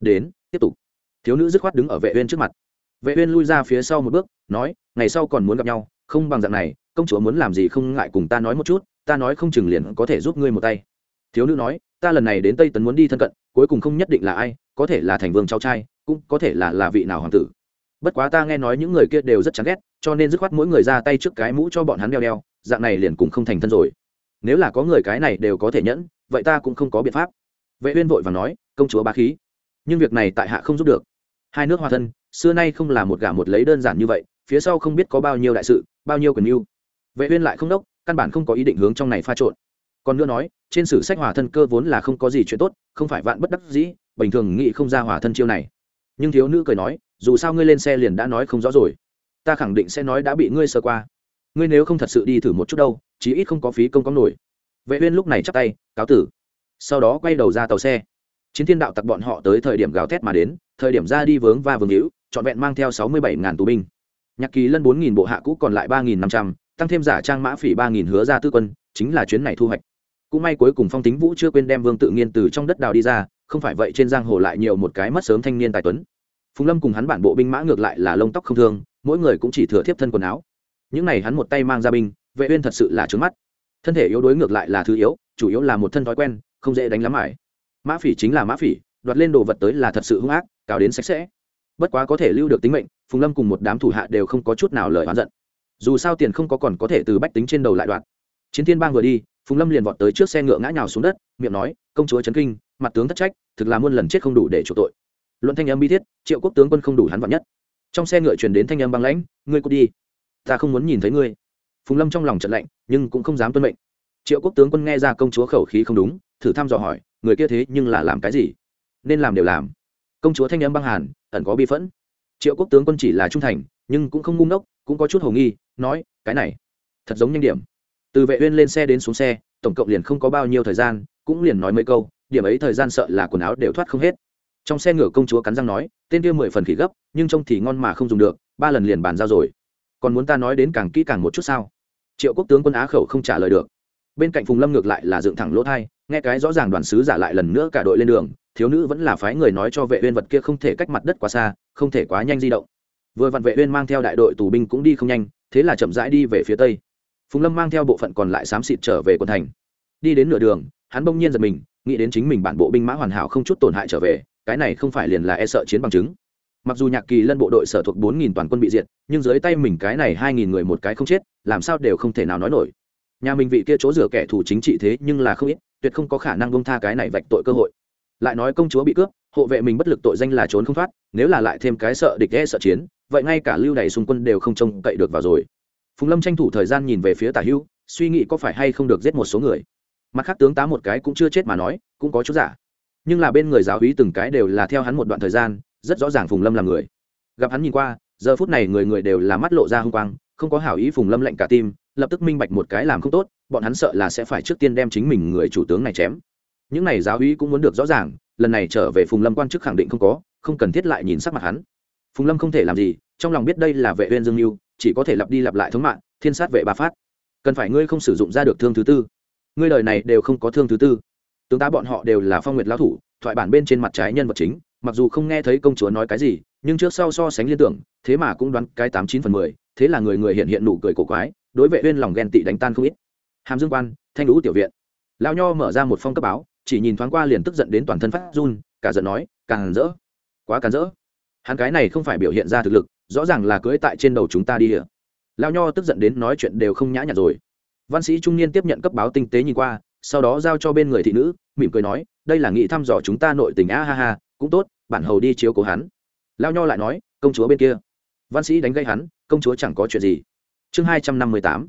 Đến, tiếp tục. Thiếu nữ dứt khoát đứng ở vệ uyên trước mặt vệ uyên lui ra phía sau một bước, nói, ngày sau còn muốn gặp nhau, không bằng dạng này, công chúa muốn làm gì không ngại cùng ta nói một chút, ta nói không chừng liền có thể giúp ngươi một tay. Thiếu nữ nói, ta lần này đến tây tấn muốn đi thân cận, cuối cùng không nhất định là ai, có thể là thành vương cháu trai, cũng có thể là là vị nào hoàng tử. Bất quá ta nghe nói những người kia đều rất chán ghét, cho nên dứt khoát mỗi người ra tay trước cái mũ cho bọn hắn đeo đeo, dạng này liền cũng không thành thân rồi. Nếu là có người cái này đều có thể nhẫn, vậy ta cũng không có biện pháp. Vệ uyên vội vàng nói, công chúa bá khí, nhưng việc này tại hạ không giúp được hai nước hòa thân, xưa nay không là một gả một lấy đơn giản như vậy, phía sau không biết có bao nhiêu đại sự, bao nhiêu quyền mưu. Vệ uyên lại không đốc, căn bản không có ý định hướng trong này pha trộn. Còn nữa nói, trên sử sách hòa thân cơ vốn là không có gì chuyện tốt, không phải vạn bất đắc dĩ, bình thường nghĩ không ra hòa thân chiêu này. Nhưng thiếu nữ cười nói, dù sao ngươi lên xe liền đã nói không rõ rồi. Ta khẳng định sẽ nói đã bị ngươi sơ qua. Ngươi nếu không thật sự đi thử một chút đâu, chí ít không có phí công có nổi. Vệ uyên lúc này chắp tay, cáo tử. Sau đó quay đầu ra tàu xe chiến thiên đạo tặc bọn họ tới thời điểm gào thét mà đến, thời điểm ra đi vướng và vương hữu trọn vẹn mang theo sáu mươi bảy ngàn tù binh. Nhạc kỳ lân bốn nghìn bộ hạ cũ còn lại ba nghìn năm trăm, tăng thêm giả trang mã phỉ ba nghìn hứa ra tư quân, chính là chuyến này thu hoạch. Cũng may cuối cùng phong tính vũ chưa quên đem vương tự nghiên từ trong đất đào đi ra, không phải vậy trên giang hồ lại nhiều một cái mất sớm thanh niên tài tuấn. Phùng lâm cùng hắn bản bộ binh mã ngược lại là lông tóc không thương, mỗi người cũng chỉ thừa thiếp thân quần áo. Những này hắn một tay mang ra binh, vệ uyên thật sự là trướng mắt. Thân thể yếu đuối ngược lại là thứ yếu, chủ yếu là một thân thói quen, không dễ đánh lắm ải mã phỉ chính là mã phỉ, đoạt lên đồ vật tới là thật sự hung ác, cào đến sạch sẽ. Bất quá có thể lưu được tính mệnh, phùng lâm cùng một đám thủ hạ đều không có chút nào lời oán giận. Dù sao tiền không có còn có thể từ bách tính trên đầu lại đoạt. Chiến thiên bang vừa đi, phùng lâm liền vọt tới trước xe ngựa ngã nhào xuống đất, miệng nói, công chúa trấn kinh, mặt tướng thất trách, thực là muôn lần chết không đủ để chủ tội. Luận thanh âm bi thiết, triệu quốc tướng quân không đủ hắn vạn nhất. Trong xe ngựa truyền đến thanh âm băng lãnh, ngươi cút đi, ta không muốn nhìn thấy ngươi. Phùng lâm trong lòng trận lạnh, nhưng cũng không dám tuân mệnh triệu quốc tướng quân nghe ra công chúa khẩu khí không đúng, thử thăm dò hỏi, người kia thế nhưng là làm cái gì? Nên làm đều làm. Công chúa thanh âm băng hàn, ẩn có bi phẫn. Triệu quốc tướng quân chỉ là trung thành, nhưng cũng không ngu ngốc, cũng có chút hồ nghi, nói, cái này, thật giống nhanh điểm. Từ vệ uyên lên xe đến xuống xe, tổng cộng liền không có bao nhiêu thời gian, cũng liền nói mấy câu, điểm ấy thời gian sợ là quần áo đều thoát không hết. Trong xe ngựa công chúa cắn răng nói, tên kia mười phần khỉ gấp, nhưng trông thì ngon mà không dùng được, ba lần liền bàn giao rồi. Còn muốn ta nói đến càng kỹ càng một chút sao? Triệu quốc tướng quân á khẩu không trả lời được bên cạnh phùng lâm ngược lại là dựng thẳng lỗ thai nghe cái rõ ràng đoàn sứ giả lại lần nữa cả đội lên đường thiếu nữ vẫn là phái người nói cho vệ uyên vật kia không thể cách mặt đất quá xa, không thể quá nhanh di động. vừa vặn vệ uyên mang theo đại đội tù binh cũng đi không nhanh, thế là chậm rãi đi về phía tây. phùng lâm mang theo bộ phận còn lại xám xịt trở về quận thành. đi đến nửa đường, hắn bỗng nhiên giật mình, nghĩ đến chính mình bản bộ binh mã hoàn hảo không chút tổn hại trở về, cái này không phải liền là e sợ chiến bằng chứng. mặc dù nhạc kỳ lân bộ đội sở thuộc bốn nghìn toàn quân bị diệt, nhưng dưới tay mình cái này hai nghìn người một cái không chết, làm sao đều không thể nào nói nổi nhà mình vị kia chỗ rửa kẻ thù chính trị thế nhưng là không ít, tuyệt không có khả năng bông tha cái này vạch tội cơ hội. Lại nói công chúa bị cướp, hộ vệ mình bất lực tội danh là trốn không thoát, nếu là lại thêm cái sợ địch e sợ chiến, vậy ngay cả lưu đày xung quân đều không trông cậy được vào rồi. Phùng lâm tranh thủ thời gian nhìn về phía tả hữu suy nghĩ có phải hay không được giết một số người. Mặt khác tướng tá một cái cũng chưa chết mà nói, cũng có chút giả. Nhưng là bên người giáo hí từng cái đều là theo hắn một đoạn thời gian, rất rõ ràng phùng lâm là người. Gặp hắn nhìn qua, giờ phút này người người đều là mắt lộ ra h u n g quang, không có hảo ý phùng lâm lệnh cả tim lập tức minh bạch một cái làm không tốt, bọn hắn sợ là sẽ phải trước tiên đem chính mình người chủ tướng này chém. Những này giáo uy cũng muốn được rõ ràng, lần này trở về phùng lâm quan chức khẳng định không có, không cần thiết lại nhìn sắc mặt hắn. Phùng lâm không thể làm gì, trong lòng biết đây là vệ uyên dương lưu chỉ có thể lặp đi lặp lại thống mạng, thiên sát vệ ba phát. Cần phải ngươi không sử dụng ra được thương thứ tư. Ngươi đời này đều không có thương thứ tư. Tướng tá bọn họ đều là phong nguyệt lão thủ, thoại bản bên trên mặt trái nhân vật chính, mặc dù không nghe thấy công chúa nói cái gì, nhưng trước sau so sánh liên tưởng, thế mà cũng đoán cái tám chín phần mười, thế là người người hiện hiện nụ cười cổ quái đối vệ uyên lòng ghen tị đánh tan không ít. Hàm dương quan, thanh lũ tiểu viện. Lão nho mở ra một phong cấp báo, chỉ nhìn thoáng qua liền tức giận đến toàn thân phát run, cả giận nói, càng rỡ, quá càng rỡ. Hắn cái này không phải biểu hiện ra thực lực, rõ ràng là cưỡi tại trên đầu chúng ta đi địa lão nho tức giận đến nói chuyện đều không nhã nhặn rồi. Văn sĩ trung niên tiếp nhận cấp báo tinh tế nhìn qua, sau đó giao cho bên người thị nữ, mỉm cười nói, đây là nghị thăm dò chúng ta nội tình, a ha ha, cũng tốt, bản hầu đi chiếu cố hắn. Lao nho lại nói, công chúa bên kia. Văn sĩ đánh gây hắn, công chúa chẳng có chuyện gì chương hai trăm năm mươi tám,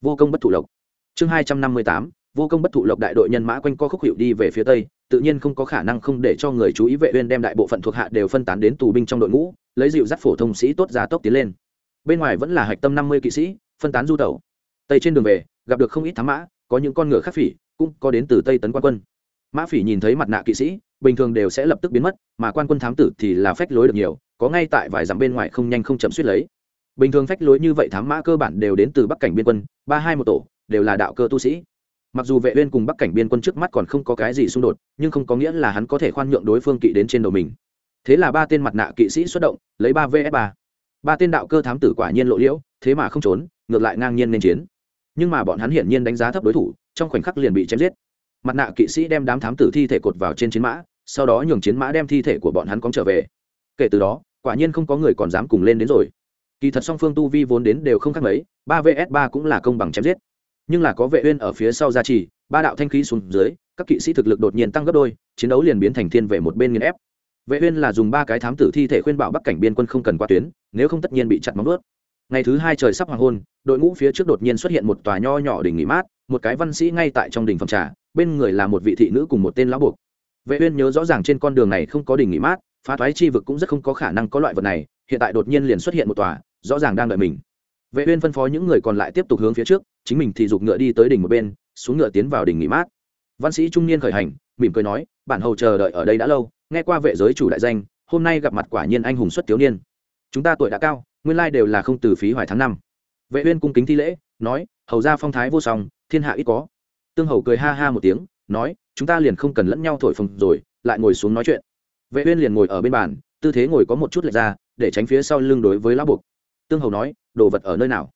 vô công bất thụ lộc. Chương hai trăm năm mươi tám, vô công bất thụ lộc đại đội nhân mã quanh co khúc hiệu đi về phía tây, tự nhiên không có khả năng không để cho người chú ý vệ uyên đem đại bộ phận thuộc hạ đều phân tán đến tù binh trong đội ngũ, lấy dịu dắt phổ thông sĩ tốt ra tốc tiến lên. Bên ngoài vẫn là hạch tâm năm mươi kỵ sĩ, phân tán du tẩu. Tây trên đường về, gặp được không ít thám mã, có những con ngựa khắc phỉ, cũng có đến từ tây tấn quan quân. Mã phỉ nhìn thấy mặt nạ kỵ sĩ, bình thường đều sẽ lập tức biến mất, mà quan quân thám tử thì là phách lối được nhiều, có ngay tại vài dặm bên ngoài không nhanh không chậm suýt lấy bình thường phách lối như vậy thám mã cơ bản đều đến từ bắc cảnh biên quân, ba hai một tổ, đều là đạo cơ tu sĩ. Mặc dù vệ uyên cùng bắc cảnh biên quân trước mắt còn không có cái gì xung đột, nhưng không có nghĩa là hắn có thể khoan nhượng đối phương kỵ đến trên đầu mình. Thế là ba tên mặt nạ kỵ sĩ xuất động, lấy ba vs ba. Ba tên đạo cơ thám tử quả nhiên lộ liễu, thế mà không trốn, ngược lại ngang nhiên nên chiến. Nhưng mà bọn hắn hiển nhiên đánh giá thấp đối thủ, trong khoảnh khắc liền bị chém giết. Mặt nạ kỵ sĩ đem đám thám tử thi thể cột vào trên chiến mã, sau đó nhường chiến mã đem thi thể của bọn hắn cóng trở về. Kể từ đó, quả nhiên không có người còn dám cùng lên đến rồi kỳ thật song phương tu vi vốn đến đều không khác mấy, ba vs ba cũng là công bằng chém giết. Nhưng là có vệ uyên ở phía sau gia trì, ba đạo thanh khí xuống dưới, các kỵ sĩ thực lực đột nhiên tăng gấp đôi, chiến đấu liền biến thành thiên về một bên nghiền ép. Vệ uyên là dùng ba cái thám tử thi thể khuyên bảo bắc cảnh biên quân không cần qua tuyến, nếu không tất nhiên bị chặt móng nuốt ngày thứ hai trời sắp hoàng hôn, đội ngũ phía trước đột nhiên xuất hiện một tòa nho nhỏ đỉnh nghỉ mát, một cái văn sĩ ngay tại trong đỉnh phòng trà, bên người là một vị thị nữ cùng một tên lão buộc. Vệ uyên nhớ rõ ràng trên con đường này không có đỉnh nghỉ mát, phá thoái chi vực cũng rất không có khả năng có loại vật này hiện tại đột nhiên liền xuất hiện một tòa, rõ ràng đang đợi mình. Vệ uyên phân phó những người còn lại tiếp tục hướng phía trước, chính mình thì dục ngựa đi tới đỉnh một bên, xuống ngựa tiến vào đỉnh nghỉ mát. Văn sĩ trung niên khởi hành, mỉm cười nói, bản hầu chờ đợi ở đây đã lâu, nghe qua vệ giới chủ đại danh, hôm nay gặp mặt quả nhiên anh hùng xuất thiếu niên. Chúng ta tuổi đã cao, nguyên lai đều là không từ phí hoài tháng năm. Vệ uyên cung kính thi lễ, nói, hầu gia phong thái vô song, thiên hạ ít có. Tương hầu cười ha ha một tiếng, nói, chúng ta liền không cần lẫn nhau thổi phồng rồi, lại ngồi xuống nói chuyện. Vệ uyên liền ngồi ở bên bàn, tư thế ngồi có một chút lệch ra để tránh phía sau lưng đối với lão buộc. Tương hầu nói, đồ vật ở nơi nào?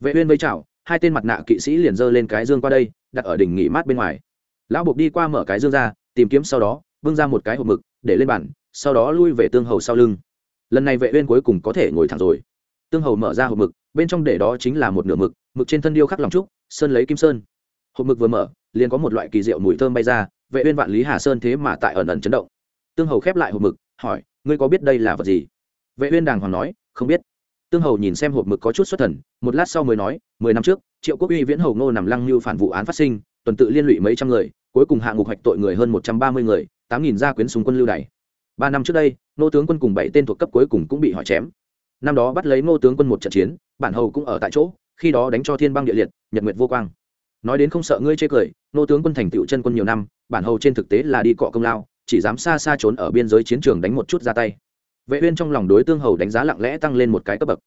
Vệ uyên vây chào, hai tên mặt nạ kỵ sĩ liền dơ lên cái dương qua đây, đặt ở đỉnh nghỉ mát bên ngoài. Lão buộc đi qua mở cái dương ra, tìm kiếm sau đó, bưng ra một cái hộp mực, để lên bàn, sau đó lui về tương hầu sau lưng. Lần này vệ uyên cuối cùng có thể ngồi thẳng rồi. Tương hầu mở ra hộp mực, bên trong để đó chính là một nửa mực mực trên thân điêu khắc lòng trúc, sơn lấy kim sơn. Hộp mực vừa mở, liền có một loại kỳ diệu mùi thơm bay ra, vệ uyên vạn lý hà sơn thế mà tại ẩn ẩn chấn động. Tương hầu khép lại hộp mực, hỏi, ngươi có biết đây là vật gì? Vệ uyên đàng hoàng nói, không biết. Tương hầu nhìn xem hộp mực có chút xuất thần, một lát sau mới nói, mười năm trước, triệu quốc uy, viễn hầu ngô nằm lăng như phản vụ án phát sinh, tuần tự liên lụy mấy trăm người, cuối cùng hạ ngục hoạch tội người hơn một trăm ba mươi người, tám nghìn gia quyến súng quân lưu đày. Ba năm trước đây, Ngô tướng quân cùng bảy tên thuộc cấp cuối cùng cũng bị hỏi chém. Năm đó bắt lấy ngô tướng quân một trận chiến, bản hầu cũng ở tại chỗ, khi đó đánh cho thiên băng địa liệt, nhật nguyệt vô quang. Nói đến không sợ ngươi chê cười, Ngô tướng quân thành tựu chân quân nhiều năm, bản hầu trên thực tế là đi cọ công lao, chỉ dám xa xa trốn ở biên giới chiến trường đánh một chút ra tay vệ uyên trong lòng đối tương hầu đánh giá lặng lẽ tăng lên một cái cấp bậc.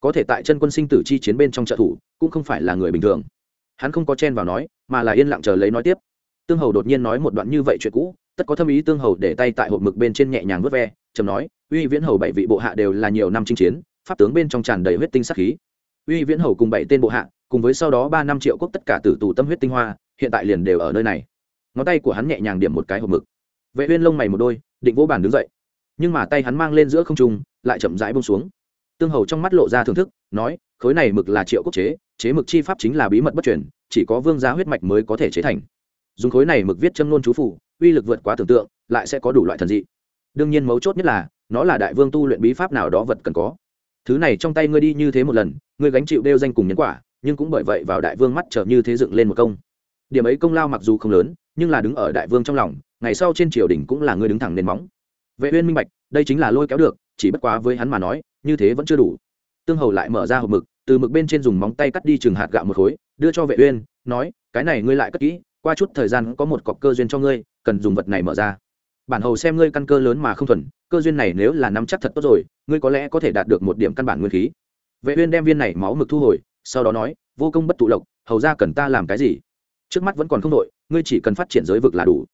Có thể tại chân quân sinh tử chi chiến bên trong trợ thủ, cũng không phải là người bình thường. Hắn không có chen vào nói, mà là yên lặng chờ lấy nói tiếp. Tương hầu đột nhiên nói một đoạn như vậy chuyện cũ, tất có thâm ý tương hầu để tay tại hộp mực bên trên nhẹ nhàng vớt ve, trầm nói, uy viễn hầu bảy vị bộ hạ đều là nhiều năm chinh chiến, pháp tướng bên trong tràn đầy huyết tinh sát khí. Uy viễn hầu cùng bảy tên bộ hạ, cùng với sau đó ba năm triệu quốc tất cả tử tù tâm huyết tinh hoa, hiện tại liền đều ở nơi này. Ngón tay của hắn nhẹ nhàng điểm một cái hộp mực. Vệ uyên lông mày một đôi, định vỗ bàn đứng dậy nhưng mà tay hắn mang lên giữa không trung, lại chậm rãi buông xuống. Tương hầu trong mắt lộ ra thưởng thức, nói, khối này mực là triệu quốc chế chế mực chi pháp chính là bí mật bất truyền, chỉ có vương gia huyết mạch mới có thể chế thành. Dùng khối này mực viết châm nôn chú phủ, uy lực vượt quá tưởng tượng, lại sẽ có đủ loại thần dị. Đương nhiên mấu chốt nhất là, nó là đại vương tu luyện bí pháp nào đó vật cần có. Thứ này trong tay ngươi đi như thế một lần, ngươi gánh chịu đeo danh cùng nhân quả, nhưng cũng bởi vậy vào đại vương mắt trở như thế dựng lên một công. Điểm ấy công lao mặc dù không lớn, nhưng là đứng ở đại vương trong lòng, ngày sau trên triều đình cũng là ngươi đứng thẳng nền móng vệ uyên minh bạch, đây chính là lôi kéo được, chỉ bất quá với hắn mà nói, như thế vẫn chưa đủ. Tương hầu lại mở ra hộp mực, từ mực bên trên dùng móng tay cắt đi chừng hạt gạo một khối, đưa cho vệ uyên, nói, cái này ngươi lại cất kỹ, qua chút thời gian có một cọc cơ duyên cho ngươi, cần dùng vật này mở ra. Bản hầu xem ngươi căn cơ lớn mà không thuần, cơ duyên này nếu là nắm chắc thật tốt rồi, ngươi có lẽ có thể đạt được một điểm căn bản nguyên khí. Vệ uyên đem viên này máu mực thu hồi, sau đó nói, vô công bất tụ lộc, hầu gia cần ta làm cái gì? Trước mắt vẫn còn không đội, ngươi chỉ cần phát triển giới vực là đủ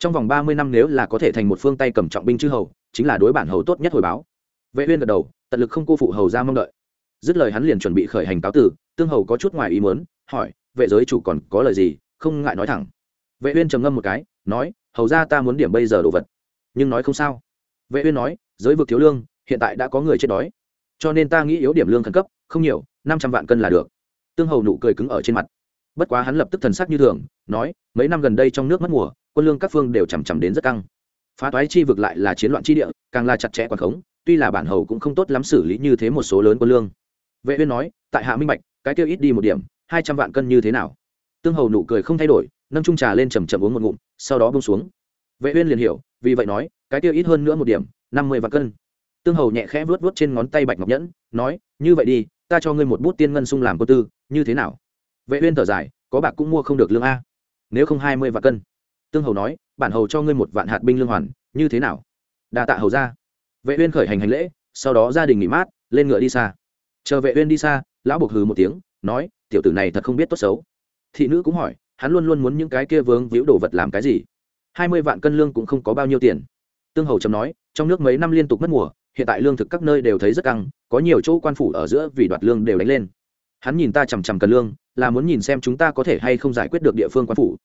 trong vòng ba mươi năm nếu là có thể thành một phương tay cầm trọng binh chư hầu, chính là đối bản hầu tốt nhất hồi báo. Vệ uyên gật đầu, tận lực không cô phụ hầu ra mong đợi. Dứt lời hắn liền chuẩn bị khởi hành cáo tử, tương hầu có chút ngoài ý muốn, hỏi, vệ giới chủ còn có lời gì? Không ngại nói thẳng. Vệ uyên trầm ngâm một cái, nói, hầu ra ta muốn điểm bây giờ đồ vật. Nhưng nói không sao. Vệ uyên nói, giới vực thiếu lương, hiện tại đã có người chết đói. Cho nên ta nghĩ yếu điểm lương khẩn cấp, không nhiều, năm trăm vạn cân là được. Tương hầu nụ cười cứng ở trên mặt. Bất quá hắn lập tức thần sắc như thường, nói, mấy năm gần đây trong nước mất mùa quân lương các phương đều chằm chằm đến rất căng. Phá toái chi vực lại là chiến loạn chi địa, càng là chặt chẽ quản khống, tuy là bản hầu cũng không tốt lắm xử lý như thế một số lớn quân lương. Vệ uyên nói, tại hạ minh bạch, cái tiêu ít đi một điểm, hai trăm vạn cân như thế nào? Tương hầu nụ cười không thay đổi, nâng chung trà lên chầm chậm uống một ngụm, sau đó buông xuống. Vệ uyên liền hiểu, vì vậy nói, cái tiêu ít hơn nữa một điểm, năm mươi vạn cân. Tương hầu nhẹ khẽ vuốt vuốt trên ngón tay bạch ngọc nhẫn, nói, như vậy đi, ta cho ngươi một bút tiên ngân sung làm cô tư, như thế nào? Vệ uyên thở dài, có bạc cũng mua không được lương a. Nếu không hai mươi vạn cân tương hầu nói, bản hầu cho ngươi một vạn hạt binh lương hoàn, như thế nào? Đa tạ hầu ra vệ uyên khởi hành hành lễ, sau đó gia đình nghỉ mát, lên ngựa đi xa. Chờ vệ uyên đi xa, lão buộc hừ một tiếng, nói, tiểu tử này thật không biết tốt xấu. Thị nữ cũng hỏi, hắn luôn luôn muốn những cái kia vướng víu đồ vật làm cái gì? Hai mươi vạn cân lương cũng không có bao nhiêu tiền. Tương hầu trầm nói, trong nước mấy năm liên tục mất mùa, hiện tại lương thực các nơi đều thấy rất căng, có nhiều chỗ quan phủ ở giữa vì đoạt lương đều đánh lên. Hắn nhìn ta chằm chằm cần lương, là muốn nhìn xem chúng ta có thể hay không giải quyết được địa phương quan phủ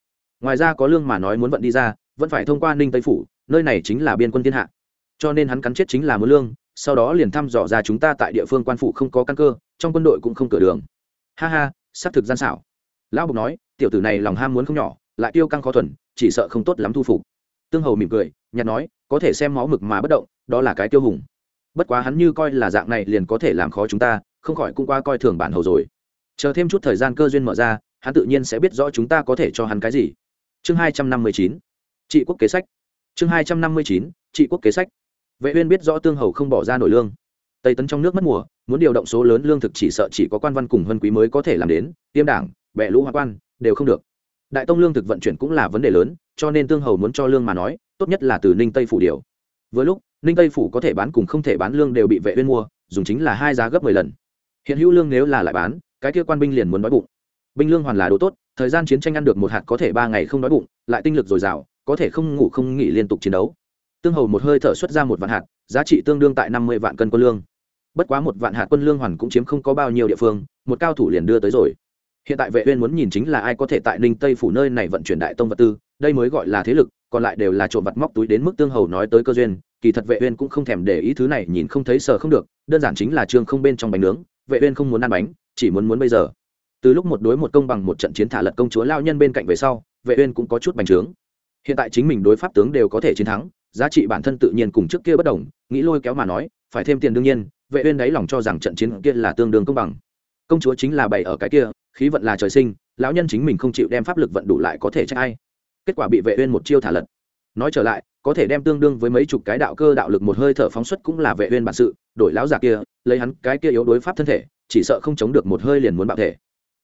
ngoài ra có lương mà nói muốn vận đi ra, vẫn phải thông qua ninh tây phủ, nơi này chính là biên quân thiên hạ. Cho nên hắn cắn chết chính là muốn lương, sau đó liền thăm dò ra chúng ta tại địa phương quan phủ không có căn cơ, trong quân đội cũng không cửa đường. Ha ha, xác thực gian xảo. Lão bục nói, tiểu tử này lòng ham muốn không nhỏ, lại tiêu căng khó thuần, chỉ sợ không tốt lắm thu phục. Tương hầu mỉm cười nhặt nói, có thể xem máu mực mà bất động, đó là cái tiêu hùng. Bất quá hắn như coi là dạng này liền có thể làm khó chúng ta, không khỏi cũng qua coi thường bản hầu rồi. Chờ thêm chút thời gian cơ duyên mở ra, hắn tự nhiên sẽ biết rõ chúng ta có thể cho hắn cái gì chương hai trăm năm mươi chín, trị quốc kế sách. Chương hai trăm năm mươi chín, trị quốc kế sách. Vệ uyên biết rõ tương hầu không bỏ ra nổi lương. Tây tấn trong nước mất mùa, muốn điều động số lớn lương thực chỉ sợ chỉ có quan văn cùng vân quý mới có thể làm đến, tiêm đảng bệ lũ hoa quan, đều không được. Đại tông lương thực vận chuyển cũng là vấn đề lớn, cho nên tương hầu muốn cho lương mà nói, tốt nhất là từ ninh tây phủ điều. Vừa lúc, ninh tây phủ có thể bán cùng không thể bán lương đều bị vệ uyên mua, dùng chính là hai giá gấp mười lần. Hiện hữu lương nếu là lại bán, cái kia quan binh liền muốn đói bụng. Binh lương hoàn là đồ tốt thời gian chiến tranh ăn được một hạt có thể ba ngày không đói bụng, lại tinh lực dồi dào, có thể không ngủ không nghỉ liên tục chiến đấu. Tương hầu một hơi thở xuất ra một vạn hạt, giá trị tương đương tại năm mươi vạn cân quân lương. Bất quá một vạn hạt quân lương hoàn cũng chiếm không có bao nhiêu địa phương, một cao thủ liền đưa tới rồi. Hiện tại vệ uyên muốn nhìn chính là ai có thể tại ninh tây phủ nơi này vận chuyển đại tông vật tư, đây mới gọi là thế lực, còn lại đều là trộm vặt móc túi đến mức tương hầu nói tới cơ duyên, kỳ thật vệ uyên cũng không thèm để ý thứ này, nhìn không thấy sờ không được, đơn giản chính là trương không bên trong bánh nướng, vệ uyên không muốn ăn bánh, chỉ muốn muốn bây giờ từ lúc một đối một công bằng một trận chiến thả lật công chúa lao nhân bên cạnh về sau, vệ uyên cũng có chút bành trướng. Hiện tại chính mình đối pháp tướng đều có thể chiến thắng, giá trị bản thân tự nhiên cùng trước kia bất đồng, nghĩ lôi kéo mà nói, phải thêm tiền đương nhiên, vệ uyên đấy lòng cho rằng trận chiến kia là tương đương công bằng. Công chúa chính là bày ở cái kia, khí vận là trời sinh, lão nhân chính mình không chịu đem pháp lực vận đủ lại có thể trách ai. Kết quả bị vệ uyên một chiêu thả lật. Nói trở lại, có thể đem tương đương với mấy chục cái đạo cơ đạo lực một hơi thở phóng xuất cũng là vệ uyên bản sự, đổi lão già kia, lấy hắn cái kia yếu đối pháp thân thể, chỉ sợ không chống được một hơi liền muốn bạo thể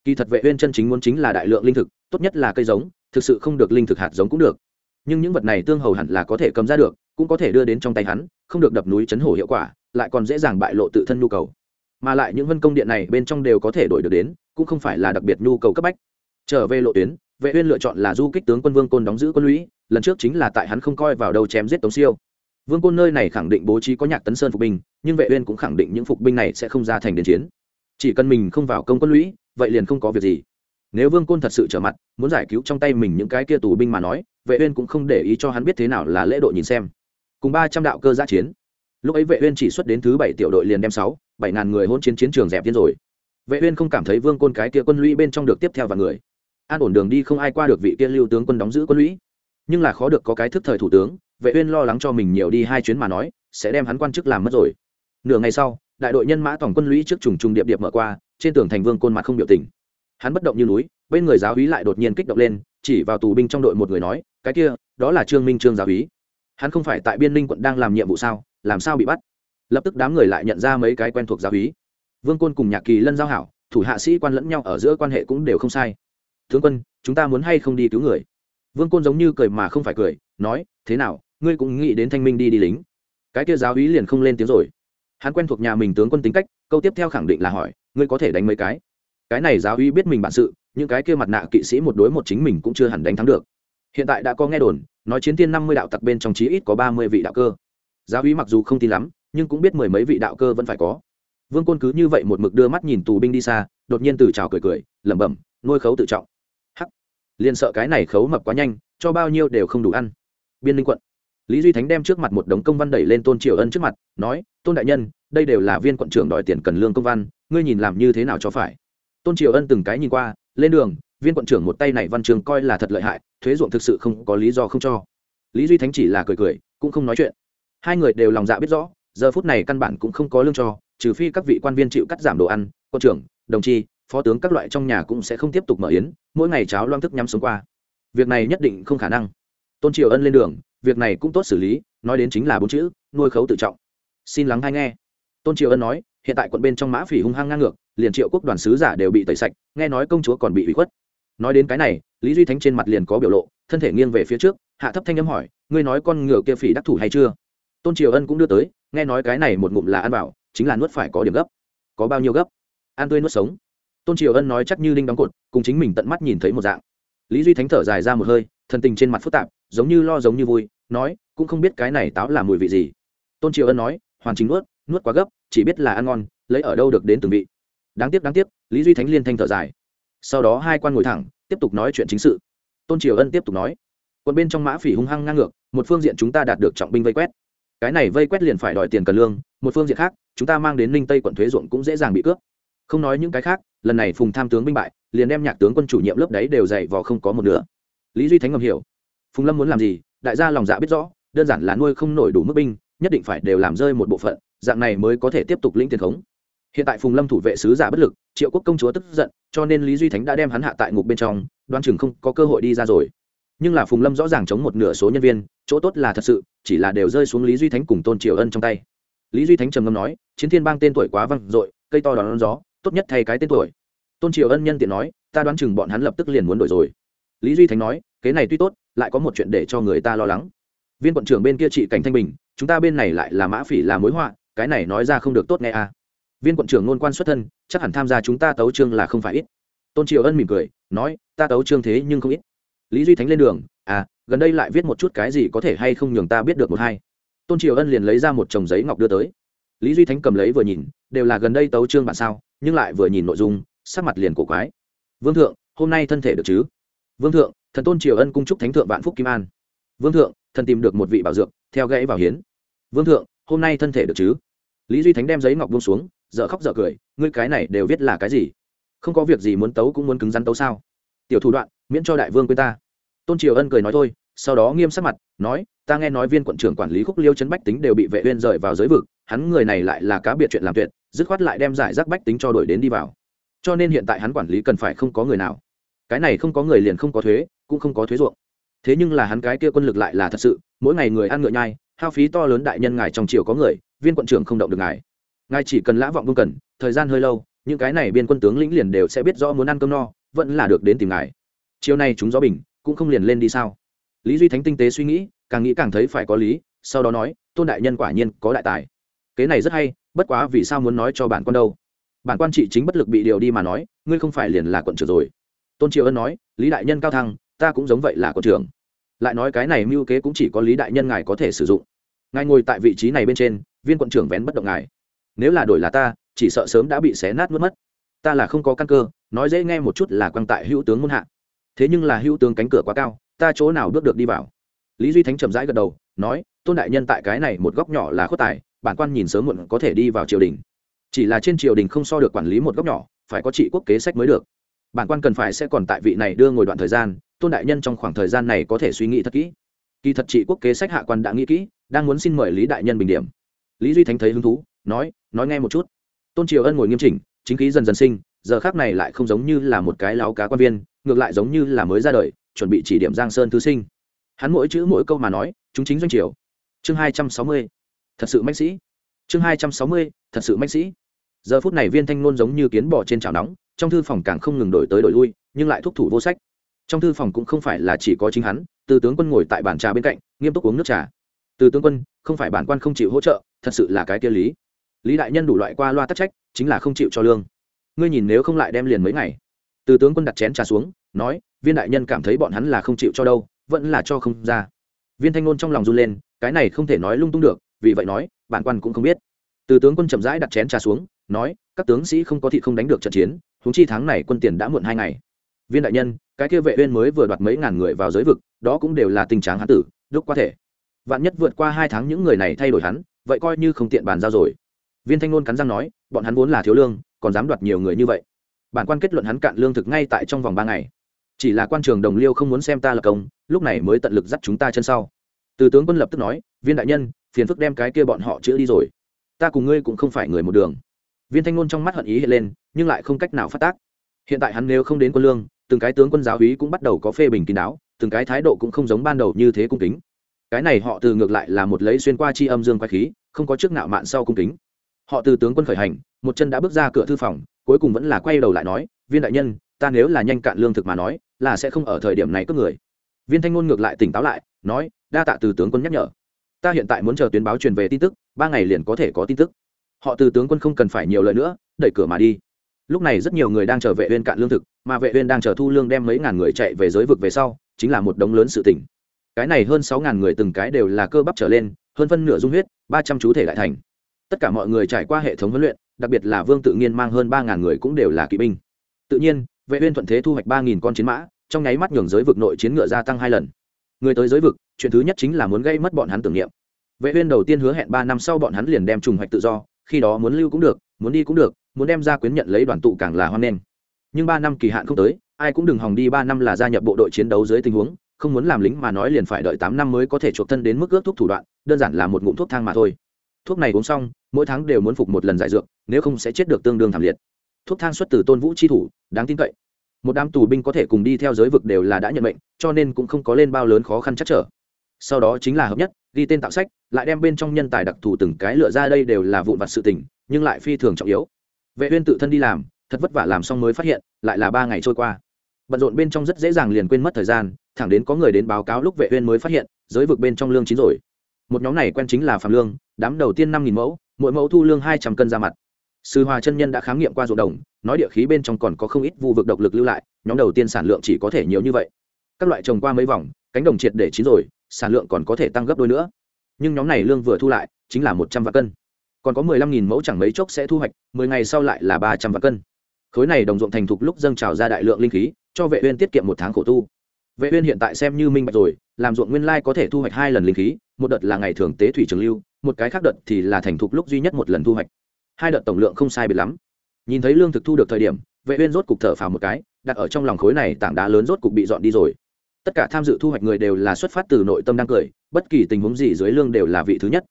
kỳ thật vệ uyên chân chính muốn chính là đại lượng linh thực, tốt nhất là cây giống, thực sự không được linh thực hạt giống cũng được. Nhưng những vật này tương hầu hẳn là có thể cầm ra được, cũng có thể đưa đến trong tay hắn, không được đập núi chấn hổ hiệu quả, lại còn dễ dàng bại lộ tự thân nhu cầu. Mà lại những vân công điện này bên trong đều có thể đổi được đến, cũng không phải là đặc biệt nhu cầu cấp bách. Trở về lộ tuyến, vệ uyên lựa chọn là du kích tướng quân vương côn đóng giữ quân lũy, lần trước chính là tại hắn không coi vào đâu chém giết tống siêu. Vương côn nơi này khẳng định bố trí có nhạc tấn sơn phục binh, nhưng vệ uyên cũng khẳng định những phục binh này sẽ không ra thành đến chiến. Chỉ cần mình không vào công quân lũy vậy liền không có việc gì. Nếu vương côn thật sự trở mặt, muốn giải cứu trong tay mình những cái kia tù binh mà nói, vệ uyên cũng không để ý cho hắn biết thế nào là lễ độ nhìn xem. Cùng 300 đạo cơ giã chiến. Lúc ấy vệ uyên chỉ xuất đến thứ bảy tiểu đội liền đem sáu, bảy ngàn người hỗn chiến chiến trường dẹp tiến rồi. Vệ uyên không cảm thấy vương côn cái kia quân lũy bên trong được tiếp theo và người. An ổn đường đi không ai qua được vị kia lưu tướng quân đóng giữ quân lũy. Nhưng là khó được có cái thức thời thủ tướng, vệ uyên lo lắng cho mình nhiều đi hai chuyến mà nói, sẽ đem hắn quan chức làm mất rồi. Nửa ngày sau đại đội nhân mã tổng quân lũy trước trùng trùng điệp điệp mở qua, trên tường thành vương côn mặt không biểu tình. Hắn bất động như núi, bên người giáo úy lại đột nhiên kích động lên, chỉ vào tù binh trong đội một người nói, cái kia, đó là trương minh trương giáo úy. Hắn không phải tại biên ninh quận đang làm nhiệm vụ sao, làm sao bị bắt? Lập tức đám người lại nhận ra mấy cái quen thuộc giáo úy. Vương côn cùng nhạc kỳ lân giao hảo, thủ hạ sĩ quan lẫn nhau ở giữa quan hệ cũng đều không sai. Tướng quân, chúng ta muốn hay không đi cứu người? Vương côn giống như cười mà không phải cười, nói, thế nào, ngươi cũng nghĩ đến thanh minh đi đi lính? Cái kia giáo úy liền không lên tiếng rồi hắn quen thuộc nhà mình tướng quân tính cách, câu tiếp theo khẳng định là hỏi, ngươi có thể đánh mấy cái? Cái này giáo uy biết mình bản sự, những cái kia mặt nạ kỵ sĩ một đối một chính mình cũng chưa hẳn đánh thắng được. Hiện tại đã có nghe đồn, nói chiến tiên năm mươi đạo tặc bên trong chí ít có ba mươi vị đạo cơ. Giáo uy mặc dù không tin lắm, nhưng cũng biết mười mấy vị đạo cơ vẫn phải có. Vương côn cứ như vậy một mực đưa mắt nhìn tù binh đi xa, đột nhiên từ trào cười cười, lẩm bẩm, nuôi khấu tự trọng. Hắc. Liền sợ cái này khấu mập quá nhanh, cho bao nhiêu đều không đủ ăn. Biên linh quận lý duy thánh đem trước mặt một đống công văn đẩy lên tôn triều ân trước mặt, nói, tôn đại nhân, đây đều là viên quận trưởng đòi tiền cần lương công văn, ngươi nhìn làm như thế nào cho phải. Tôn triều ân từng cái nhìn qua, lên đường, viên quận trưởng một tay này văn trường coi là thật lợi hại, thuế ruộng thực sự không có lý do không cho. Lý duy thánh chỉ là cười cười, cũng không nói chuyện. Hai người đều lòng dạ biết rõ, giờ phút này căn bản cũng không có lương cho, trừ phi các vị quan viên chịu cắt giảm đồ ăn quân trưởng, đồng chi, phó tướng các loại trong nhà cũng sẽ không tiếp tục mở yến, mỗi ngày cháo loang thức nhắm sống qua. Việc này nhất định không khả năng. Tôn triều ân lên đường việc này cũng tốt xử lý, nói đến chính là bốn chữ, nuôi khấu tự trọng. Xin lắng hay nghe. Tôn triều ân nói, hiện tại quận bên trong mã phỉ hung hăng ngang ngược, liền triệu quốc đoàn sứ giả đều bị tẩy sạch, nghe nói công chúa còn bị hủy khuất. Nói đến cái này, lý duy thánh trên mặt liền có biểu lộ, thân thể nghiêng về phía trước, hạ thấp thanh âm hỏi, ngươi nói con ngựa kia phỉ đắc thủ hay chưa? Tôn triều ân cũng đưa tới, nghe nói cái này một ngụm là ăn bảo chính là nuốt phải có điểm gấp. Có bao nhiêu gấp? Ăn tươi nuốt sống. Tôn triều ân nói chắc như đinh đóng cột, cùng chính mình tận mắt nhìn thấy một dạng. Lý duy thánh thở dài ra một hơi, thần tình trên mặt phức tạp giống như lo giống như vui, nói, cũng không biết cái này táo là mùi vị gì. Tôn triều ân nói, hoàn chính nuốt nuốt quá gấp, chỉ biết là ăn ngon, lấy ở đâu được đến từng vị. Đáng tiếc đáng tiếc, lý duy thánh liên thanh thở dài. Sau đó hai quan ngồi thẳng, tiếp tục nói chuyện chính sự. Tôn triều ân tiếp tục nói, quân bên trong mã phỉ hung hăng ngang ngược, một phương diện chúng ta đạt được trọng binh vây quét. Cái này vây quét liền phải đòi tiền cần lương, một phương diện khác, chúng ta mang đến ninh tây quận thuế ruộng cũng dễ dàng bị cướp. Không nói những cái khác, lần này phùng tham tướng binh bại, liền đem nhạc tướng quân chủ nhiệm lớp đấy đều dày vò không có một nửa. Lý duy thánh ngầm hiểu phùng lâm muốn làm gì, đại gia lòng dạ biết rõ, đơn giản là nuôi không nổi đủ mức binh, nhất định phải đều làm rơi một bộ phận, dạng này mới có thể tiếp tục lĩnh tiền khống. Hiện tại phùng lâm thủ vệ sứ giả bất lực, triệu quốc công chúa tức giận, cho nên lý duy thánh đã đem hắn hạ tại ngục bên trong đoan chừng không có cơ hội đi ra rồi. Nhưng là phùng lâm rõ ràng chống một nửa số nhân viên, chỗ tốt là thật sự, chỉ là đều rơi xuống lý duy thánh cùng tôn triều ân trong tay. Lý duy thánh trầm ngâm nói, chiến thiên bang tên tuổi quá văng dội, cây to đón gió, tốt nhất thay cái tên tuổi. Tôn triều ân nhân tiện nói, ta đoán chừng bọn hắn lập tức liền muốn đổi rồi lý duy thánh nói, kế này tuy tốt, lại có một chuyện để cho người ta lo lắng. Viên quận trưởng bên kia trị cảnh thanh bình, chúng ta bên này lại là mã phỉ là mối họa, cái này nói ra không được tốt nghe à. viên quận trưởng ngôn quan xuất thân, chắc hẳn tham gia chúng ta tấu trương là không phải ít. Tôn triều ân mỉm cười, nói, ta tấu trương thế nhưng không ít. Lý duy thánh lên đường à gần đây lại viết một chút cái gì có thể hay không nhường ta biết được một hai. Tôn triều ân liền lấy ra một chồng giấy ngọc đưa tới. Lý duy thánh cầm lấy vừa nhìn, đều là gần đây tấu trương bản sao, nhưng lại vừa nhìn nội dung, sắc mặt liền cổ quái. Vương thượng, hôm nay thân thể được chứ? Vương thượng, thần tôn triều ân cung trúc thánh thượng vạn phúc kim an. Vương thượng, thần tìm được một vị bảo dược, theo gãy vào hiến. Vương thượng, hôm nay thân thể được chứ? Lý duy thánh đem giấy ngọc buông xuống dợ khóc dợ cười, ngươi cái này đều viết là cái gì? Không có việc gì muốn tấu cũng muốn cứng rắn tấu sao? Tiểu thủ đoạn, miễn cho đại vương quên ta. Tôn triều ân cười nói thôi, sau đó nghiêm sắc mặt, nói, ta nghe nói viên quận trưởng quản lý khúc liêu chấn bách tính đều bị vệ uyên rời vào giới vực, hắn người này lại là cá biệt chuyện làm tuyệt, dứt khoát lại đem giải rác bách tính cho đổi đến đi vào. Cho nên hiện tại hắn quản lý cần phải không có người nào cái này không có người liền không có thuế, cũng không có thuế ruộng. Thế nhưng là hắn cái kia quân lực lại là thật sự, mỗi ngày người ăn ngựa nhai, hao phí to lớn đại nhân ngài trong triều có người, viên quận trưởng không động được ngài. Ngài chỉ cần lã vọng vương cần, thời gian hơi lâu, những cái này biên quân tướng lĩnh liền đều sẽ biết rõ muốn ăn cơm no, vẫn là được đến tìm ngài. Chiều nay chúng gió bình, cũng không liền lên đi sao? Lý duy thánh tinh tế suy nghĩ, càng nghĩ càng thấy phải có lý, sau đó nói, tôn đại nhân quả nhiên có đại tài. Kế này rất hay, bất quá vì sao muốn nói cho bản quan đâu? Bản quan trị chính bất lực bị điều đi mà nói, ngươi không phải liền là quận trưởng rồi tôn triều ân nói, lý đại nhân cao thăng, ta cũng giống vậy là quân trưởng. Lại nói cái này mưu kế cũng chỉ có lý đại nhân ngài có thể sử dụng. Ngài ngồi tại vị trí này bên trên, viên quận trưởng vén bất động ngài. Nếu là đổi là ta, chỉ sợ sớm đã bị xé nát mất mất. Ta là không có căn cơ, nói dễ nghe một chút là quan tại hữu tướng muôn hạ. Thế nhưng là hữu tướng cánh cửa quá cao, ta chỗ nào bước được đi vào? Lý duy thánh chậm rãi gật đầu, nói, tôn đại nhân tại cái này một góc nhỏ là khuất tài, bản quan nhìn sớm muộn có thể đi vào triều đình. Chỉ là trên triều đình không so được quản lý một góc nhỏ, phải có trị quốc kế sách mới được bản quan cần phải sẽ còn tại vị này đưa ngồi đoạn thời gian, tôn đại nhân trong khoảng thời gian này có thể suy nghĩ thật kỹ. Kỳ thật trị quốc kế sách hạ quan đã nghĩ kỹ, đang muốn xin mời lý đại nhân bình điểm. Lý duy thánh thấy hứng thú, nói nói nghe một chút. Tôn triều ân ngồi nghiêm chỉnh, chính khí dần dần sinh, giờ khác này lại không giống như là một cái láo cá quan viên, ngược lại giống như là mới ra đời, chuẩn bị chỉ điểm giang sơn thư sinh. Hắn mỗi chữ mỗi câu mà nói, chúng chính doanh triều. Chương hai trăm sáu mươi, thật sự mạnh sĩ. Chương hai trăm sáu mươi, thật sự mạnh sĩ. Giờ phút này viên thanh nôn giống như kiến bò trên chảo nóng trong thư phòng càng không ngừng đổi tới đổi lui, nhưng lại thúc thủ vô sách. Trong thư phòng cũng không phải là chỉ có chính hắn, từ tướng quân ngồi tại bàn trà bên cạnh, nghiêm túc uống nước trà. Từ tướng quân, không phải bản quan không chịu hỗ trợ, thật sự là cái kia lý. Lý đại nhân đủ loại qua loa tắc trách, chính là không chịu cho lương. Ngươi nhìn nếu không lại đem liền mấy ngày. Từ tướng quân đặt chén trà xuống, nói, viên đại nhân cảm thấy bọn hắn là không chịu cho đâu, vẫn là cho không ra. Viên thanh ngôn trong lòng run lên, cái này không thể nói lung tung được, vì vậy nói, bản quan cũng không biết. Từ tướng quân chậm rãi đặt chén trà xuống, nói các tướng sĩ không có thịt không đánh được trận chiến, huống chi tháng này quân tiền đã muộn hai ngày. Viên đại nhân, cái kia vệ uyên mới vừa đoạt mấy ngàn người vào giới vực, đó cũng đều là tình trạng hắn tử, đúc qua thể. Vạn nhất vượt qua hai tháng những người này thay đổi hắn, vậy coi như không tiện bàn giao rồi. Viên thanh ngôn cắn răng nói, bọn hắn vốn là thiếu lương, còn dám đoạt nhiều người như vậy. Bản quan kết luận hắn cạn lương thực ngay tại trong vòng ba ngày. Chỉ là quan trường đồng liêu không muốn xem ta là công, lúc này mới tận lực dắt chúng ta chân sau. Từ tướng quân lập tức nói, viên đại nhân, phiền phức đem cái kia bọn họ chữa đi rồi. Ta cùng ngươi cũng không phải người một đường viên thanh ngôn trong mắt hận ý hiện lên, nhưng lại không cách nào phát tác. Hiện tại hắn nếu không đến quân lương, từng cái tướng quân giáo úy cũng bắt đầu có phê bình kín đáo, từng cái thái độ cũng không giống ban đầu như thế cung kính. Cái này họ từ ngược lại là một lấy xuyên qua chi âm dương quái khí, không có trước nạo mạn sau cung kính. Họ từ tướng quân khởi hành, một chân đã bước ra cửa thư phòng, cuối cùng vẫn là quay đầu lại nói, viên đại nhân, ta nếu là nhanh cạn lương thực mà nói, là sẽ không ở thời điểm này cướp người. Viên thanh ngôn ngược lại tỉnh táo lại, nói, đa tạ từ tướng quân nhắc nhở. Ta hiện tại muốn chờ tuyến báo truyền về tin tức, ba ngày liền có thể có tin tức họ từ tướng quân không cần phải nhiều lời nữa, đẩy cửa mà đi. Lúc này rất nhiều người đang chờ vệ uyên cạn lương thực, mà vệ uyên đang chờ thu lương đem mấy ngàn người chạy về giới vực về sau, chính là một đống lớn sự tình. Cái này hơn sáu ngàn người từng cái đều là cơ bắp trở lên, hơn phân nửa dung huyết, ba trăm chú thể lại thành. Tất cả mọi người trải qua hệ thống huấn luyện, đặc biệt là vương tự nhiên mang hơn ba ngàn người cũng đều là kỵ binh. Tự nhiên, vệ uyên thuận thế thu hoạch ba nghìn con chiến mã, trong nháy mắt nhường giới vực nội chiến ngựa gia tăng hai lần. Người tới giới vực, chuyện thứ nhất chính là muốn gây mất bọn hắn tưởng niệm. Vệ uyên đầu tiên hứa hẹn ba năm sau bọn hắn liền đem trùng hoạch tự do khi đó muốn lưu cũng được, muốn đi cũng được, muốn đem ra quyến nhận lấy đoàn tụ càng là hoan nghênh. Nhưng ba năm kỳ hạn không tới, ai cũng đừng hòng đi ba năm là gia nhập bộ đội chiến đấu dưới tình huống, không muốn làm lính mà nói liền phải đợi tám năm mới có thể chuộc thân đến mức ước thuốc thủ đoạn, đơn giản là một ngụm thuốc thang mà thôi. Thuốc này uống xong, mỗi tháng đều muốn phục một lần giải dược, nếu không sẽ chết được tương đương thảm liệt. Thuốc thang xuất từ tôn vũ chi thủ, đáng tin cậy. Một đám tù binh có thể cùng đi theo giới vực đều là đã nhận mệnh, cho nên cũng không có lên bao lớn khó khăn chắc trở sau đó chính là hợp nhất, ghi tên tạo sách, lại đem bên trong nhân tài đặc thù từng cái lựa ra đây đều là vụn vặt sự tình, nhưng lại phi thường trọng yếu. Vệ uyên tự thân đi làm, thật vất vả làm xong mới phát hiện, lại là ba ngày trôi qua. Bận rộn bên trong rất dễ dàng liền quên mất thời gian, thẳng đến có người đến báo cáo lúc vệ uyên mới phát hiện, giới vực bên trong lương chín rồi. Một nhóm này quen chính là phạm lương, đám đầu tiên năm nghìn mẫu, mỗi mẫu thu lương hai trăm cân ra mặt. Sư hòa chân nhân đã khám nghiệm qua ruộng đồng, nói địa khí bên trong còn có không ít vu vực độc lực lưu lại, nhóm đầu tiên sản lượng chỉ có thể nhiều như vậy. Các loại trồng qua mấy vòng, cánh đồng triệt để chín rồi sản lượng còn có thể tăng gấp đôi nữa. Nhưng nhóm này lương vừa thu lại, chính là một trăm vạn cân. Còn có mười lăm nghìn mẫu chẳng mấy chốc sẽ thu hoạch, mười ngày sau lại là ba trăm vạn cân. Khối này đồng ruộng thành thục lúc dâng trào ra đại lượng linh khí, cho vệ uyên tiết kiệm một tháng khổ tu. Vệ uyên hiện tại xem như minh bạch rồi, làm ruộng nguyên lai có thể thu hoạch hai lần linh khí, một đợt là ngày thường tế thủy trường lưu, một cái khác đợt thì là thành thục lúc duy nhất một lần thu hoạch. Hai đợt tổng lượng không sai biệt lắm. Nhìn thấy lương thực thu được thời điểm, vệ uyên rốt cục thở phào một cái, đặt ở trong lòng khối này tảng đá lớn rốt cục bị dọn đi rồi tất cả tham dự thu hoạch người đều là xuất phát từ nội tâm đang cười, bất kỳ tình huống gì dưới lương đều là vị thứ nhất.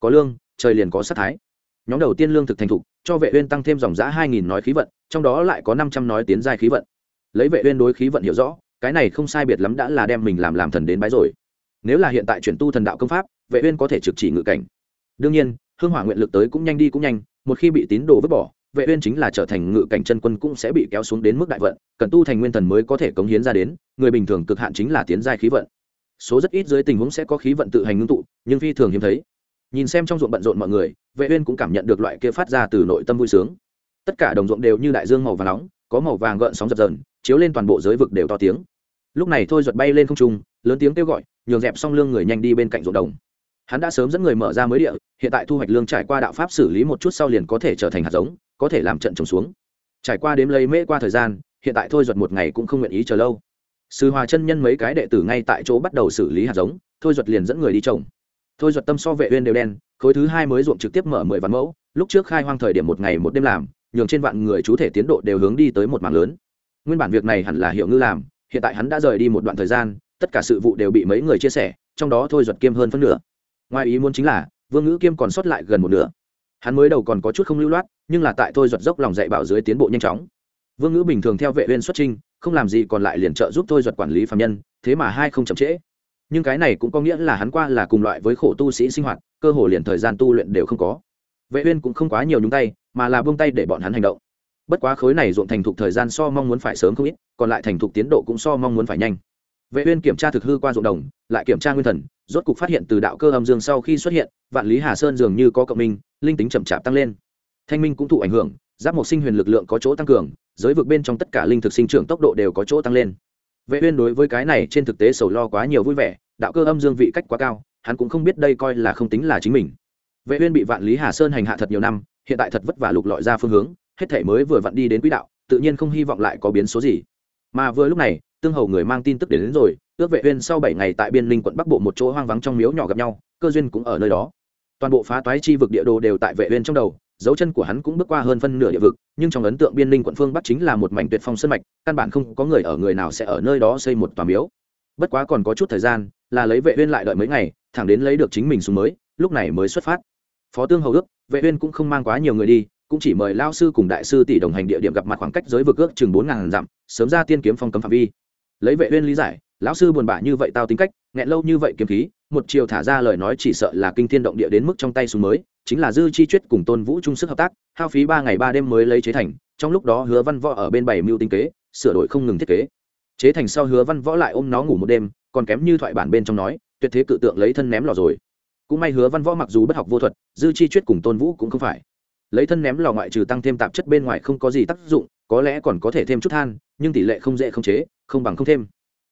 Có lương, trời liền có sát thái. Nhóm đầu tiên lương thực thành thục, cho vệ uyên tăng thêm dòng giá hai nghìn nói khí vận, trong đó lại có năm trăm nói tiến giai khí vận. Lấy vệ uyên đối khí vận hiểu rõ, cái này không sai biệt lắm đã là đem mình làm làm thần đến bái rồi. Nếu là hiện tại chuyển tu thần đạo công pháp, vệ uyên có thể trực chỉ ngự cảnh. Đương nhiên, hương hỏa nguyện lực tới cũng nhanh đi cũng nhanh, một khi bị tín đồ vứt bỏ vệ uyên chính là trở thành ngự cảnh chân quân cũng sẽ bị kéo xuống đến mức đại vận, cần tu thành nguyên thần mới có thể cống hiến ra đến, người bình thường cực hạn chính là tiến giai khí vận. Số rất ít dưới tình huống sẽ có khí vận tự hành ngưng tụ, nhưng phi thường hiếm thấy. Nhìn xem trong ruộng bận rộn mọi người, vệ uyên cũng cảm nhận được loại kia phát ra từ nội tâm vui sướng. Tất cả đồng ruộng đều như đại dương màu vàng nóng, có màu vàng gợn sóng dập dờn, chiếu lên toàn bộ giới vực đều to tiếng. Lúc này thôi giật bay lên không trung, lớn tiếng kêu gọi, nhường dẹp xong lương người nhanh đi bên cạnh ruộng đồng hắn đã sớm dẫn người mở ra mới địa, hiện tại thu hoạch lương trải qua đạo pháp xử lý một chút sau liền có thể trở thành hạt giống, có thể làm trận trồng xuống. Trải qua đếm lấy mễ qua thời gian, hiện tại thôi duật một ngày cũng không nguyện ý chờ lâu. Sư hòa chân nhân mấy cái đệ tử ngay tại chỗ bắt đầu xử lý hạt giống, thôi duật liền dẫn người đi trồng. Thôi duật tâm so vệ uyên đều đen, khối thứ hai mới ruộng trực tiếp mở mười vạn mẫu, lúc trước khai hoang thời điểm một ngày một đêm làm, nhường trên vạn người chú thể tiến độ đều hướng đi tới một mảng lớn. Nguyên bản việc này hẳn là hiệu ngư làm, hiện tại hắn đã rời đi một đoạn thời gian, tất cả sự vụ đều bị mấy người chia sẻ, trong đó thôi duật kiêm hơn phân nửa ngoài ý muốn chính là, vương ngữ kiêm còn sót lại gần một nửa. Hắn mới đầu còn có chút không lưu loát, nhưng là tại thôi giật dốc lòng dạy bảo dưới tiến bộ nhanh chóng. Vương ngữ bình thường theo vệ uyên xuất trinh, không làm gì còn lại liền trợ giúp thôi giật quản lý phạm nhân, thế mà hai không chậm trễ. Nhưng cái này cũng có nghĩa là hắn qua là cùng loại với khổ tu sĩ sinh hoạt, cơ hồ liền thời gian tu luyện đều không có. Vệ uyên cũng không quá nhiều nhúng tay, mà là buông tay để bọn hắn hành động. Bất quá khối này ruộng thành thục thời gian so mong muốn phải sớm không ít, còn lại thành thục tiến độ cũng so mong muốn phải nhanh vệ uyên kiểm tra thực hư qua ruộng đồng, lại kiểm tra nguyên thần, rốt cục phát hiện từ đạo cơ âm dương sau khi xuất hiện, vạn lý hà sơn dường như có cộng minh, linh tính chậm chạp tăng lên. Thanh minh cũng thụ ảnh hưởng, giáp một sinh huyền lực lượng có chỗ tăng cường, giới vực bên trong tất cả linh thực sinh trưởng tốc độ đều có chỗ tăng lên. Vệ uyên đối với cái này trên thực tế sầu lo quá nhiều vui vẻ, đạo cơ âm dương vị cách quá cao, hắn cũng không biết đây coi là không tính là chính mình. Vệ uyên bị vạn lý hà sơn hành hạ thật nhiều năm, hiện tại thật vất vả lục lọi ra phương hướng, hết thể mới vừa vặn đi đến quỹ đạo, tự nhiên không hy vọng lại có biến số gì. Mà vừa lúc này tương hầu người mang tin tức đến, đến rồi ước vệ uyên sau bảy ngày tại biên linh quận bắc bộ một chỗ hoang vắng trong miếu nhỏ gặp nhau cơ duyên cũng ở nơi đó. Toàn bộ phá toái chi vực địa đồ đều tại vệ uyên trong đầu dấu chân của hắn cũng bước qua hơn phân nửa địa vực nhưng trong ấn tượng biên linh quận phương bắc chính là một mảnh tuyệt phong sơn mạch căn bản không có người ở người nào sẽ ở nơi đó xây một tòa miếu. Bất quá còn có chút thời gian là lấy vệ uyên lại đợi mấy ngày thẳng đến lấy được chính mình xuống mới lúc này mới xuất phát. Phó tương hầu ước vệ uyên cũng không mang quá nhiều người đi cũng chỉ mời lao sư cùng đại sư tỷ đồng hành địa điểm gặp mặt khoảng cách giới vực ước chừng bốn ngàn dặm sớm ra tiên kiếm phong cấm phạm vi lấy vệ uyên lý giải, lão sư buồn bã như vậy tao tính cách, nghẹn lâu như vậy kiếm khí, một chiều thả ra lời nói chỉ sợ là kinh thiên động địa đến mức trong tay xuống mới, chính là dư chi chuyết cùng tôn vũ chung sức hợp tác, hao phí ba ngày ba đêm mới lấy chế thành, trong lúc đó hứa văn võ ở bên bảy mưu tinh kế, sửa đổi không ngừng thiết kế. Chế thành sau hứa văn võ lại ôm nó ngủ một đêm, còn kém như thoại bản bên trong nói, tuyệt thế cự tượng lấy thân ném lò rồi. Cũng may hứa văn võ mặc dù bất học vô thuật, dư chi chuyết cùng tôn vũ cũng không phải. Lấy thân ném lò ngoại trừ tăng thêm tạp chất bên ngoài không có gì tác dụng, có lẽ còn có thể thêm chút than, nhưng tỷ lệ không dễ không chế không bằng không thêm.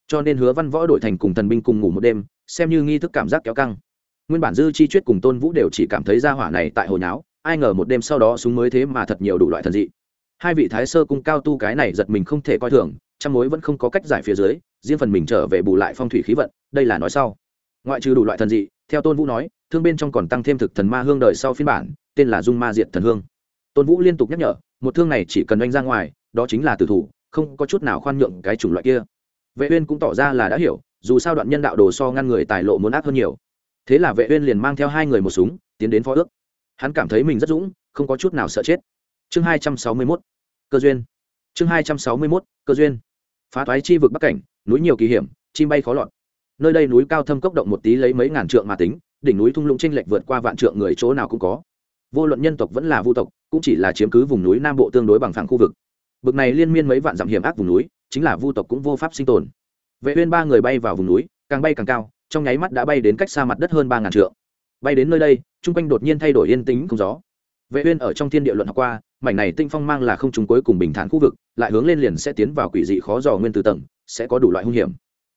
Cho nên hứa văn võ đổi thành cùng thần binh cùng ngủ một đêm, xem như nghi thức cảm giác kéo căng. Nguyên bản dư chi chuyết cùng tôn vũ đều chỉ cảm thấy ra hỏa này tại hồi nháo, ai ngờ một đêm sau đó súng mới thế mà thật nhiều đủ loại thần dị. Hai vị thái sơ cung cao tu cái này giật mình không thể coi thường, trăm mối vẫn không có cách giải phía dưới, riêng phần mình trở về bù lại phong thủy khí vận, đây là nói sau. Ngoại trừ đủ loại thần dị, theo tôn vũ nói, thương bên trong còn tăng thêm thực thần ma hương đời sau phiên bản, tên là dung ma diệt thần hương. Tôn vũ liên tục nhắc nhở, một thương này chỉ cần đánh ra ngoài, đó chính là tử thủ không có chút nào khoan nhượng cái chủng loại kia. Vệ uyên cũng tỏ ra là đã hiểu, dù sao đoạn nhân đạo đồ so ngăn người tài lộ muốn ác hơn nhiều. Thế là vệ uyên liền mang theo hai người một súng, tiến đến phó ước. Hắn cảm thấy mình rất dũng, không có chút nào sợ chết. Chương 261 cơ duyên. Chương 261 cơ duyên. Phá toái chi vực bắc cảnh, núi nhiều kỳ hiểm, chim bay khó lọt. Nơi đây núi cao thâm cốc động một tí lấy mấy ngàn trượng mà tính, đỉnh núi thung lũng chênh lệch vượt qua vạn trượng người chỗ nào cũng có. Vô luận nhân tộc vẫn là vu tộc, cũng chỉ là chiếm cứ vùng núi nam bộ tương đối bằng phẳng khu vực bực này liên miên mấy vạn dặm hiểm ác vùng núi, chính là vu tộc cũng vô pháp sinh tồn. Vệ uyên ba người bay vào vùng núi, càng bay càng cao, trong nháy mắt đã bay đến cách xa mặt đất hơn ba ngàn trượng. Bay đến nơi đây trung quanh đột nhiên thay đổi yên tĩnh không gió. Vệ uyên ở trong thiên địa luận học qua, mảnh này tinh phong mang là không trùng cuối cùng bình thản khu vực, lại hướng lên liền sẽ tiến vào quỷ dị khó dò nguyên từ tầng, sẽ có đủ loại hung hiểm.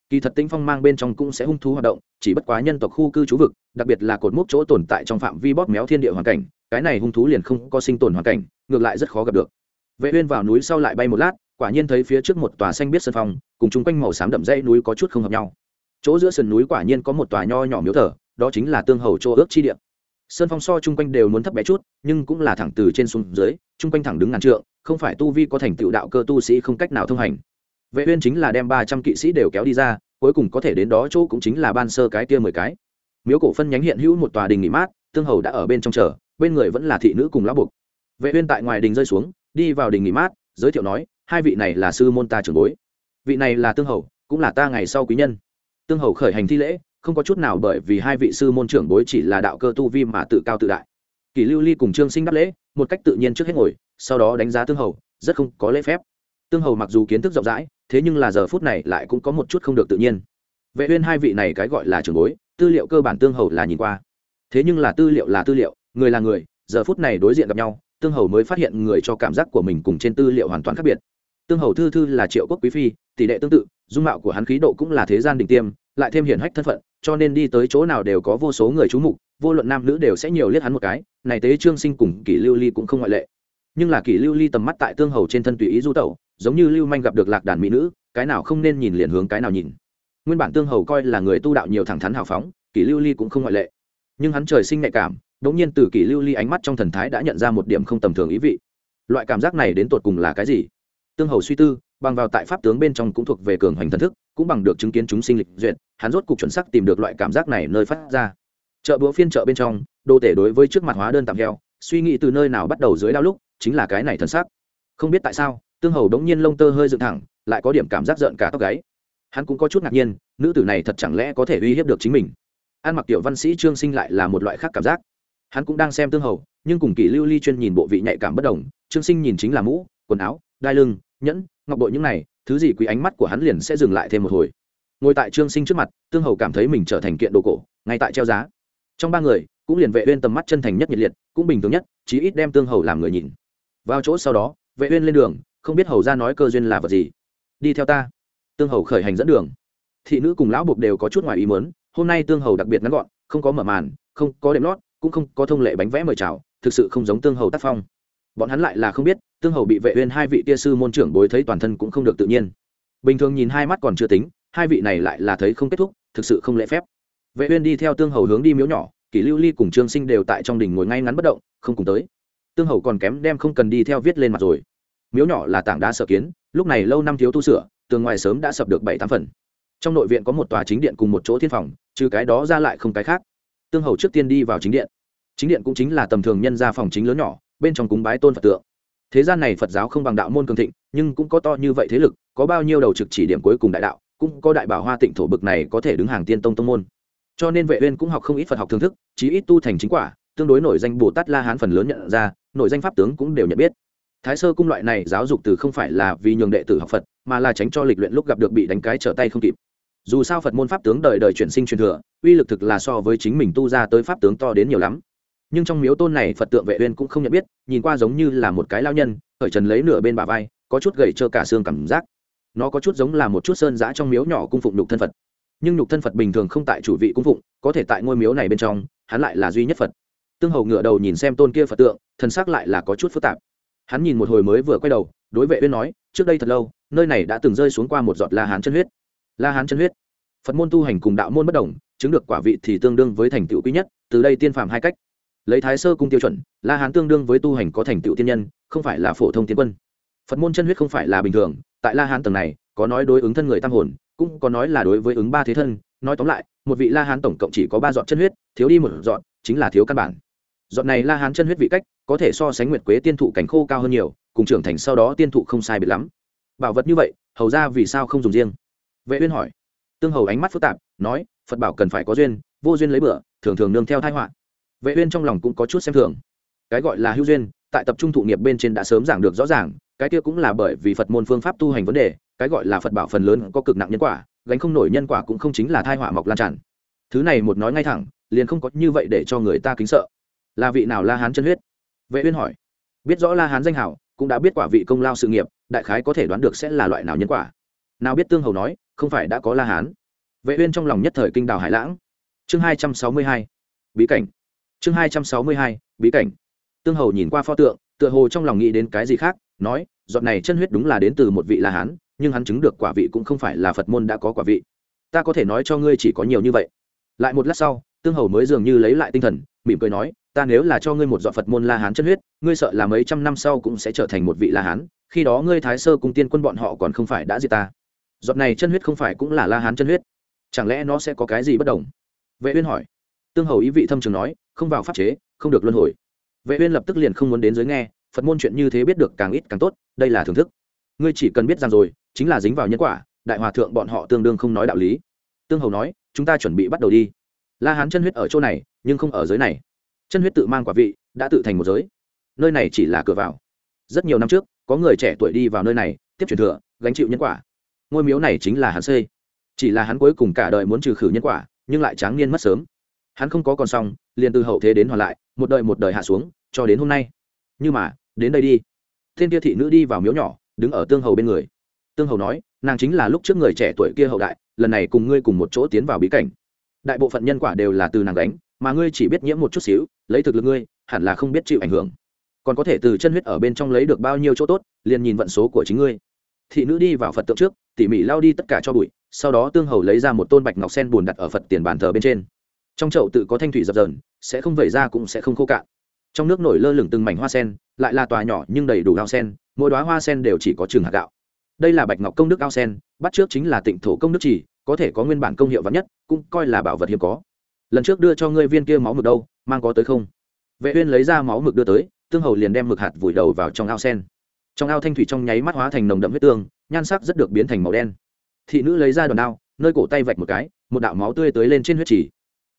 Kỳ thật tinh phong mang bên trong cũng sẽ hung thú hoạt động, chỉ bất quá nhân tộc khu cư trú vực, đặc biệt là cột mốc chỗ tồn tại trong phạm vi bóp méo thiên địa hoàn cảnh, cái này hung thú liền không có sinh tồn hoàn cảnh, ngược lại rất khó gặp được vệ uyên vào núi sau lại bay một lát, quả nhiên thấy phía trước một tòa xanh biết sơn phong, cùng chung quanh màu xám đậm dãy núi có chút không hợp nhau. Chỗ giữa sườn núi quả nhiên có một tòa nho nhỏ miếu thờ, đó chính là tương hầu chỗ ước chi địa. Sơn phong so chung quanh đều muốn thấp bé chút, nhưng cũng là thẳng từ trên xuống dưới, chung quanh thẳng đứng ngàn trượng, không phải tu vi có thành tựu đạo cơ tu sĩ không cách nào thông hành. Vệ uyên chính là đem 300 kỵ sĩ đều kéo đi ra, cuối cùng có thể đến đó chỗ cũng chính là ban sơ cái kia mười cái. Miếu cổ phân nhánh hiện hữu một tòa đình nghỉ mát, tương hầu đã ở bên trong chờ, bên người vẫn là thị nữ cùng lão buộc. Vệ uyên tại ngoài đình rơi xuống đi vào đình nghỉ mát, giới thiệu nói, hai vị này là sư môn ta trưởng bối. Vị này là tương hầu, cũng là ta ngày sau quý nhân. Tương hầu khởi hành thi lễ, không có chút nào bởi vì hai vị sư môn trưởng bối chỉ là đạo cơ tu vi mà tự cao tự đại. Kỷ lưu ly cùng trương sinh đáp lễ, một cách tự nhiên trước hết ngồi, sau đó đánh giá tương hầu, rất không có lễ phép. Tương hầu mặc dù kiến thức rộng rãi, thế nhưng là giờ phút này lại cũng có một chút không được tự nhiên. Vệ uyên hai vị này cái gọi là trưởng bối, tư liệu cơ bản tương hầu là nhìn qua. Thế nhưng là tư liệu là tư liệu, người là người, giờ phút này đối diện gặp nhau tương hầu mới phát hiện người cho cảm giác của mình cùng trên tư liệu hoàn toàn khác biệt. Tương hầu thư thư là triệu quốc quý phi, tỷ lệ tương tự, dung mạo của hắn khí độ cũng là thế gian đỉnh tiêm, lại thêm hiển hách thân phận, cho nên đi tới chỗ nào đều có vô số người chú mục, vô luận nam nữ đều sẽ nhiều liếc hắn một cái, này tế trương sinh cùng kỷ lưu ly cũng không ngoại lệ. Nhưng là kỷ lưu ly tầm mắt tại tương hầu trên thân tùy ý du tẩu, giống như lưu manh gặp được lạc đàn mỹ nữ, cái nào không nên nhìn liền hướng cái nào nhìn. Nguyên bản tương hầu coi là người tu đạo nhiều thẳng thắn hào phóng, kỷ lưu ly cũng không ngoại lệ. Nhưng hắn trời sinh nhạy cảm đống nhiên từ kỷ lưu ly ánh mắt trong thần thái đã nhận ra một điểm không tầm thường ý vị. Loại cảm giác này đến tột cùng là cái gì? Tương hầu suy tư, bằng vào tại pháp tướng bên trong cũng thuộc về cường hoành thần thức, cũng bằng được chứng kiến chúng sinh lịch duyệt, hắn rốt cục chuẩn sắc tìm được loại cảm giác này nơi phát ra. Chợ búa phiên chợ bên trong đô tể đối với trước mặt hóa đơn tạm heo suy nghĩ từ nơi nào bắt đầu dưới đau lúc, chính là cái này thần sắc. Không biết tại sao, tương hầu đống nhiên lông tơ hơi dựng thẳng, lại có điểm cảm giác giận cả tóc gáy. Hắn cũng có chút ngạc nhiên, nữ tử này thật chẳng lẽ có thể uy hiếp được chính mình? Ăn mặc tiểu văn sĩ trương sinh lại là một loại khác cảm giác hắn cũng đang xem tương hầu, nhưng cùng kỷ lưu ly chuyên nhìn bộ vị nhạy cảm bất đồng, trương sinh nhìn chính là mũ, quần áo, đai lưng, nhẫn, ngọc bội những này, thứ gì quý ánh mắt của hắn liền sẽ dừng lại thêm một hồi. Ngồi tại trương sinh trước mặt, tương hầu cảm thấy mình trở thành kiện đồ cổ, ngay tại treo giá. Trong ba người, cũng liền vệ uyên tầm mắt chân thành nhất nhiệt liệt, cũng bình thường nhất, chí ít đem tương hầu làm người nhìn. Vào chỗ sau đó, vệ uyên lên đường, không biết hầu ra nói cơ duyên là vật gì. Đi theo ta. Tương hầu khởi hành dẫn đường. Thị nữ cùng lão buộc đều có chút ngoài ý muốn, hôm nay tương hầu đặc biệt ngắn gọn, không có mở màn, không có đệm lót cũng không có thông lệ bánh vẽ mời chào, thực sự không giống tương hầu tác phong. Bọn hắn lại là không biết, tương hầu bị vệ uyên hai vị tia sư môn trưởng bối thấy toàn thân cũng không được tự nhiên. Bình thường nhìn hai mắt còn chưa tính, hai vị này lại là thấy không kết thúc, thực sự không lễ phép. Vệ uyên đi theo tương hầu hướng đi miếu nhỏ, kỷ lưu ly cùng trương sinh đều tại trong đỉnh ngồi ngay ngắn bất động, không cùng tới. Tương hầu còn kém đem không cần đi theo viết lên mặt rồi. Miếu nhỏ là tảng đá sở kiến, lúc này lâu năm thiếu tu sửa, tường ngoài sớm đã sập được bảy tám phần. Trong nội viện có một tòa chính điện cùng một chỗ thiên phòng, trừ cái đó ra lại không cái khác tương hầu trước tiên đi vào chính điện. Chính điện cũng chính là tầm thường nhân ra phòng chính lớn nhỏ, bên trong cúng bái tôn phật tượng. Thế gian này phật giáo không bằng đạo môn cường thịnh, nhưng cũng có to như vậy thế lực, có bao nhiêu đầu trực chỉ điểm cuối cùng đại đạo, cũng có đại bảo hoa tịnh thổ bực này có thể đứng hàng tiên tông tông môn. Cho nên vệ uyên cũng học không ít phật học thưởng thức, chí ít tu thành chính quả, tương đối nổi danh bồ tát la hán phần lớn nhận ra, nổi danh pháp tướng cũng đều nhận biết. Thái sơ cung loại này giáo dục từ không phải là vì nhường đệ tử học phật, mà là tránh cho lịch luyện lúc gặp được bị đánh cái trở tay không kịp dù sao phật môn pháp tướng đời đời chuyển sinh truyền thừa, uy lực thực là so với chính mình tu ra tới pháp tướng to đến nhiều lắm. Nhưng trong miếu tôn này phật tượng vệ uyên cũng không nhận biết, nhìn qua giống như là một cái lao nhân ở trần lấy nửa bên bả vai, có chút gầy trơ cả xương cảm giác. Nó có chút giống là một chút sơn giã trong miếu nhỏ cung phụng nhục thân phật. Nhưng nhục thân phật bình thường không tại chủ vị cung phụng, có thể tại ngôi miếu này bên trong, hắn lại là duy nhất phật. Tương hầu ngửa đầu nhìn xem tôn kia phật tượng thân xác lại là có chút phức tạp. Hắn nhìn một hồi mới vừa quay đầu, đối vệ uyên nói, trước đây thật lâu, nơi này đã từng rơi xuống qua một giọt la hán chân huyết la hán chân huyết. Phật môn tu hành cùng đạo môn bất đồng, chứng được quả vị thì tương đương với thành tựu quý nhất, từ đây tiên phàm hai cách. Lấy thái sơ cung tiêu chuẩn, la hán tương đương với tu hành có thành tựu tiên nhân, không phải là phổ thông tiến quân. Phật môn chân huyết không phải là bình thường, tại la hán tầng này, có nói đối ứng thân người tam hồn, cũng có nói là đối với ứng ba thế thân. Nói tóm lại, một vị la hán tổng cộng chỉ có ba dọn chân huyết, thiếu đi một dọn chính là thiếu căn bản. Dọn này la hán chân huyết vị cách, có thể so sánh nguyệt quế tiên thụ cảnh khô cao hơn nhiều, cùng trưởng thành sau đó tiên thụ không sai biệt lắm. Bảo vật như vậy, hầu ra vì sao không dùng riêng? Vệ uyên hỏi. Tương hầu ánh mắt phức tạp, nói, phật bảo cần phải có duyên, vô duyên lấy bữa, thường thường nương theo tai họa. Vệ uyên trong lòng cũng có chút xem thường. Cái gọi là hữu duyên, tại tập trung thụ nghiệp bên trên đã sớm giảng được rõ ràng, cái kia cũng là bởi vì phật môn phương pháp tu hành vấn đề, cái gọi là phật bảo phần lớn có cực nặng nhân quả, gánh không nổi nhân quả cũng không chính là tai họa mọc lan tràn. Thứ này một nói ngay thẳng, liền không có như vậy để cho người ta kính sợ. Là vị nào la hán chân huyết? Vệ uyên hỏi. Biết rõ la hán danh hảo, cũng đã biết quả vị công lao sự nghiệp, đại khái có thể đoán được sẽ là loại nào nhân quả. Nào biết tương hầu nói không phải đã có la hán. Vệ uyên trong lòng nhất thời kinh đào hải lãng. Chương 262 bí cảnh. Chương 262 bí cảnh. Tương hầu nhìn qua pho tượng, tựa hồ trong lòng nghĩ đến cái gì khác, nói, giọt này chân huyết đúng là đến từ một vị la hán, nhưng hắn chứng được quả vị cũng không phải là phật môn đã có quả vị. Ta có thể nói cho ngươi chỉ có nhiều như vậy. Lại một lát sau, tương hầu mới dường như lấy lại tinh thần, mỉm cười nói, ta nếu là cho ngươi một dọn phật môn la hán chân huyết, ngươi sợ là mấy trăm năm sau cũng sẽ trở thành một vị la hán, khi đó ngươi thái sơ cùng tiên quân bọn họ còn không phải đã diệt ta giọt này chân huyết không phải cũng là la hán chân huyết. Chẳng lẽ nó sẽ có cái gì bất đồng? Vệ uyên hỏi. Tương hầu ý vị thâm trường nói, không vào pháp chế, không được luân hồi. Vệ uyên lập tức liền không muốn đến dưới nghe, phật môn chuyện như thế biết được càng ít càng tốt, đây là thưởng thức. Ngươi chỉ cần biết rằng rồi, chính là dính vào nhân quả, đại hòa thượng bọn họ tương đương không nói đạo lý. Tương hầu nói, chúng ta chuẩn bị bắt đầu đi. La hán chân huyết ở chỗ này, nhưng không ở giới này. Chân huyết tự mang quả vị, đã tự thành một giới. Nơi này chỉ là cửa vào. Rất nhiều năm trước, có người trẻ tuổi đi vào nơi này, tiếp truyền thừa, gánh chịu nhân quả ngôi miếu này chính là hắn xây. Chỉ là hắn cuối cùng cả đời muốn trừ khử nhân quả, nhưng lại tráng niên mất sớm. Hắn không có còn xong, liền từ hậu thế đến hoàn lại, một đời một đời hạ xuống, cho đến hôm nay. Nhưng mà, đến đây đi. Thiên kia thị nữ đi vào miếu nhỏ, đứng ở tương hầu bên người. Tương hầu nói, nàng chính là lúc trước người trẻ tuổi kia hậu đại, lần này cùng ngươi cùng một chỗ tiến vào bí cảnh. Đại bộ phận nhân quả đều là từ nàng đánh mà ngươi chỉ biết nhiễm một chút xíu, lấy thực lực ngươi, hẳn là không biết chịu ảnh hưởng. Còn có thể từ chân huyết ở bên trong lấy được bao nhiêu chỗ tốt, liền nhìn vận số của chính ngươi thị nữ đi vào phật tượng trước, tỉ mỉ lao đi tất cả cho bụi, sau đó tương hầu lấy ra một tôn bạch ngọc sen bùn đặt ở phật tiền bàn thờ bên trên. Trong chậu tự có thanh thủy dập dờn, sẽ không vẩy ra cũng sẽ không khô cạn. Trong nước nổi lơ lửng từng mảnh hoa sen, lại là tòa nhỏ nhưng đầy đủ ao sen, mỗi đoá hoa sen đều chỉ có trường hạt gạo. Đây là bạch ngọc công đức ao sen, bắt trước chính là tịnh thổ công đức chỉ, có thể có nguyên bản công hiệu vắn nhất, cũng coi là bảo vật hiếm có. Lần trước đưa cho ngươi viên kia máu mực đâu, mang có tới không? Vệ uyên lấy ra máu mực đưa tới, tương hầu liền đem mực hạt vùi đầu vào trong ao sen trong ao thanh thủy trong nháy mắt hóa thành nồng đậm huyết tương, nhan sắc rất được biến thành màu đen. Thị nữ lấy ra đòn đao, nơi cổ tay vạch một cái, một đạo máu tươi tới lên trên huyết chỉ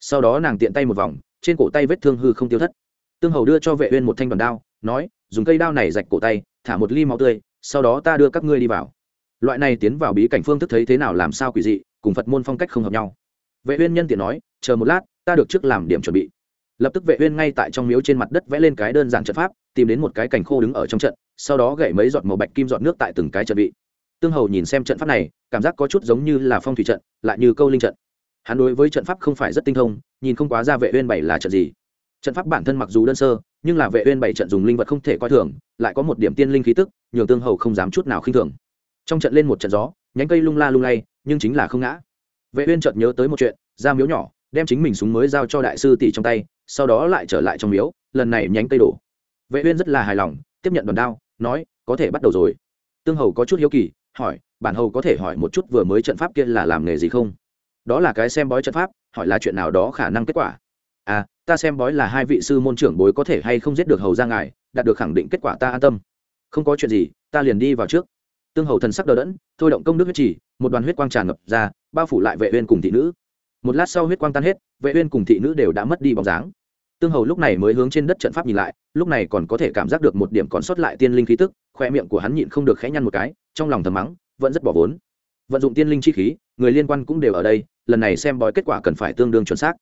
sau đó nàng tiện tay một vòng, trên cổ tay vết thương hư không tiêu thất. Tương hầu đưa cho vệ uyên một thanh đòn đao, nói, dùng cây đao này rạch cổ tay, thả một ly máu tươi, sau đó ta đưa các ngươi đi vào. Loại này tiến vào bí cảnh phương thức thấy thế nào làm sao quỷ dị, cùng phật môn phong cách không hợp nhau. Vệ uyên nhân tiện nói, chờ một lát, ta được trước làm điểm chuẩn bị. Lập tức vệ uyên ngay tại trong miếu trên mặt đất vẽ lên cái đơn giản trận pháp, tìm đến một cái cảnh khô đứng ở trong trận sau đó gậy mấy giọt màu bạch kim giọt nước tại từng cái trận vị. Tương hầu nhìn xem trận pháp này, cảm giác có chút giống như là phong thủy trận, lại như câu linh trận. Hắn đối với trận pháp không phải rất tinh thông, nhìn không quá ra vệ uyên bảy là trận gì. Trận pháp bản thân mặc dù đơn sơ, nhưng là vệ uyên bảy trận dùng linh vật không thể coi thường, lại có một điểm tiên linh khí tức, nhường tương hầu không dám chút nào khinh thường. Trong trận lên một trận gió, nhánh cây lung la lung lay, nhưng chính là không ngã. Vệ uyên chợt nhớ tới một chuyện, ra miếu nhỏ, đem chính mình súng mới giao cho đại sư tỷ trong tay, sau đó lại trở lại trong miếu, lần này nhánh cây đổ. Vệ uyên rất là hài lòng, tiếp nhận đòn đao nói, có thể bắt đầu rồi. Tương hầu có chút hiếu kỳ, hỏi, bản hầu có thể hỏi một chút vừa mới trận pháp kia là làm nghề gì không? Đó là cái xem bói trận pháp, hỏi là chuyện nào đó khả năng kết quả. À ta xem bói là hai vị sư môn trưởng bối có thể hay không giết được hầu ra ngài, đạt được khẳng định kết quả ta an tâm. Không có chuyện gì, ta liền đi vào trước. Tương hầu thần sắc đờ đẫn, thôi động công đức huyết chỉ một đoàn huyết quang tràn ngập ra, bao phủ lại vệ uyên cùng thị nữ. Một lát sau huyết quang tan hết, vệ uyên cùng thị nữ đều đã mất đi bóng dáng tương hầu lúc này mới hướng trên đất trận pháp nhìn lại, lúc này còn có thể cảm giác được một điểm còn sót lại tiên linh khí tức, khoe miệng của hắn nhịn không được khẽ nhăn một cái, trong lòng thầm mắng, vẫn rất bỏ vốn. Vận dụng tiên linh chi khí, người liên quan cũng đều ở đây, lần này xem bói kết quả cần phải tương đương chuẩn xác.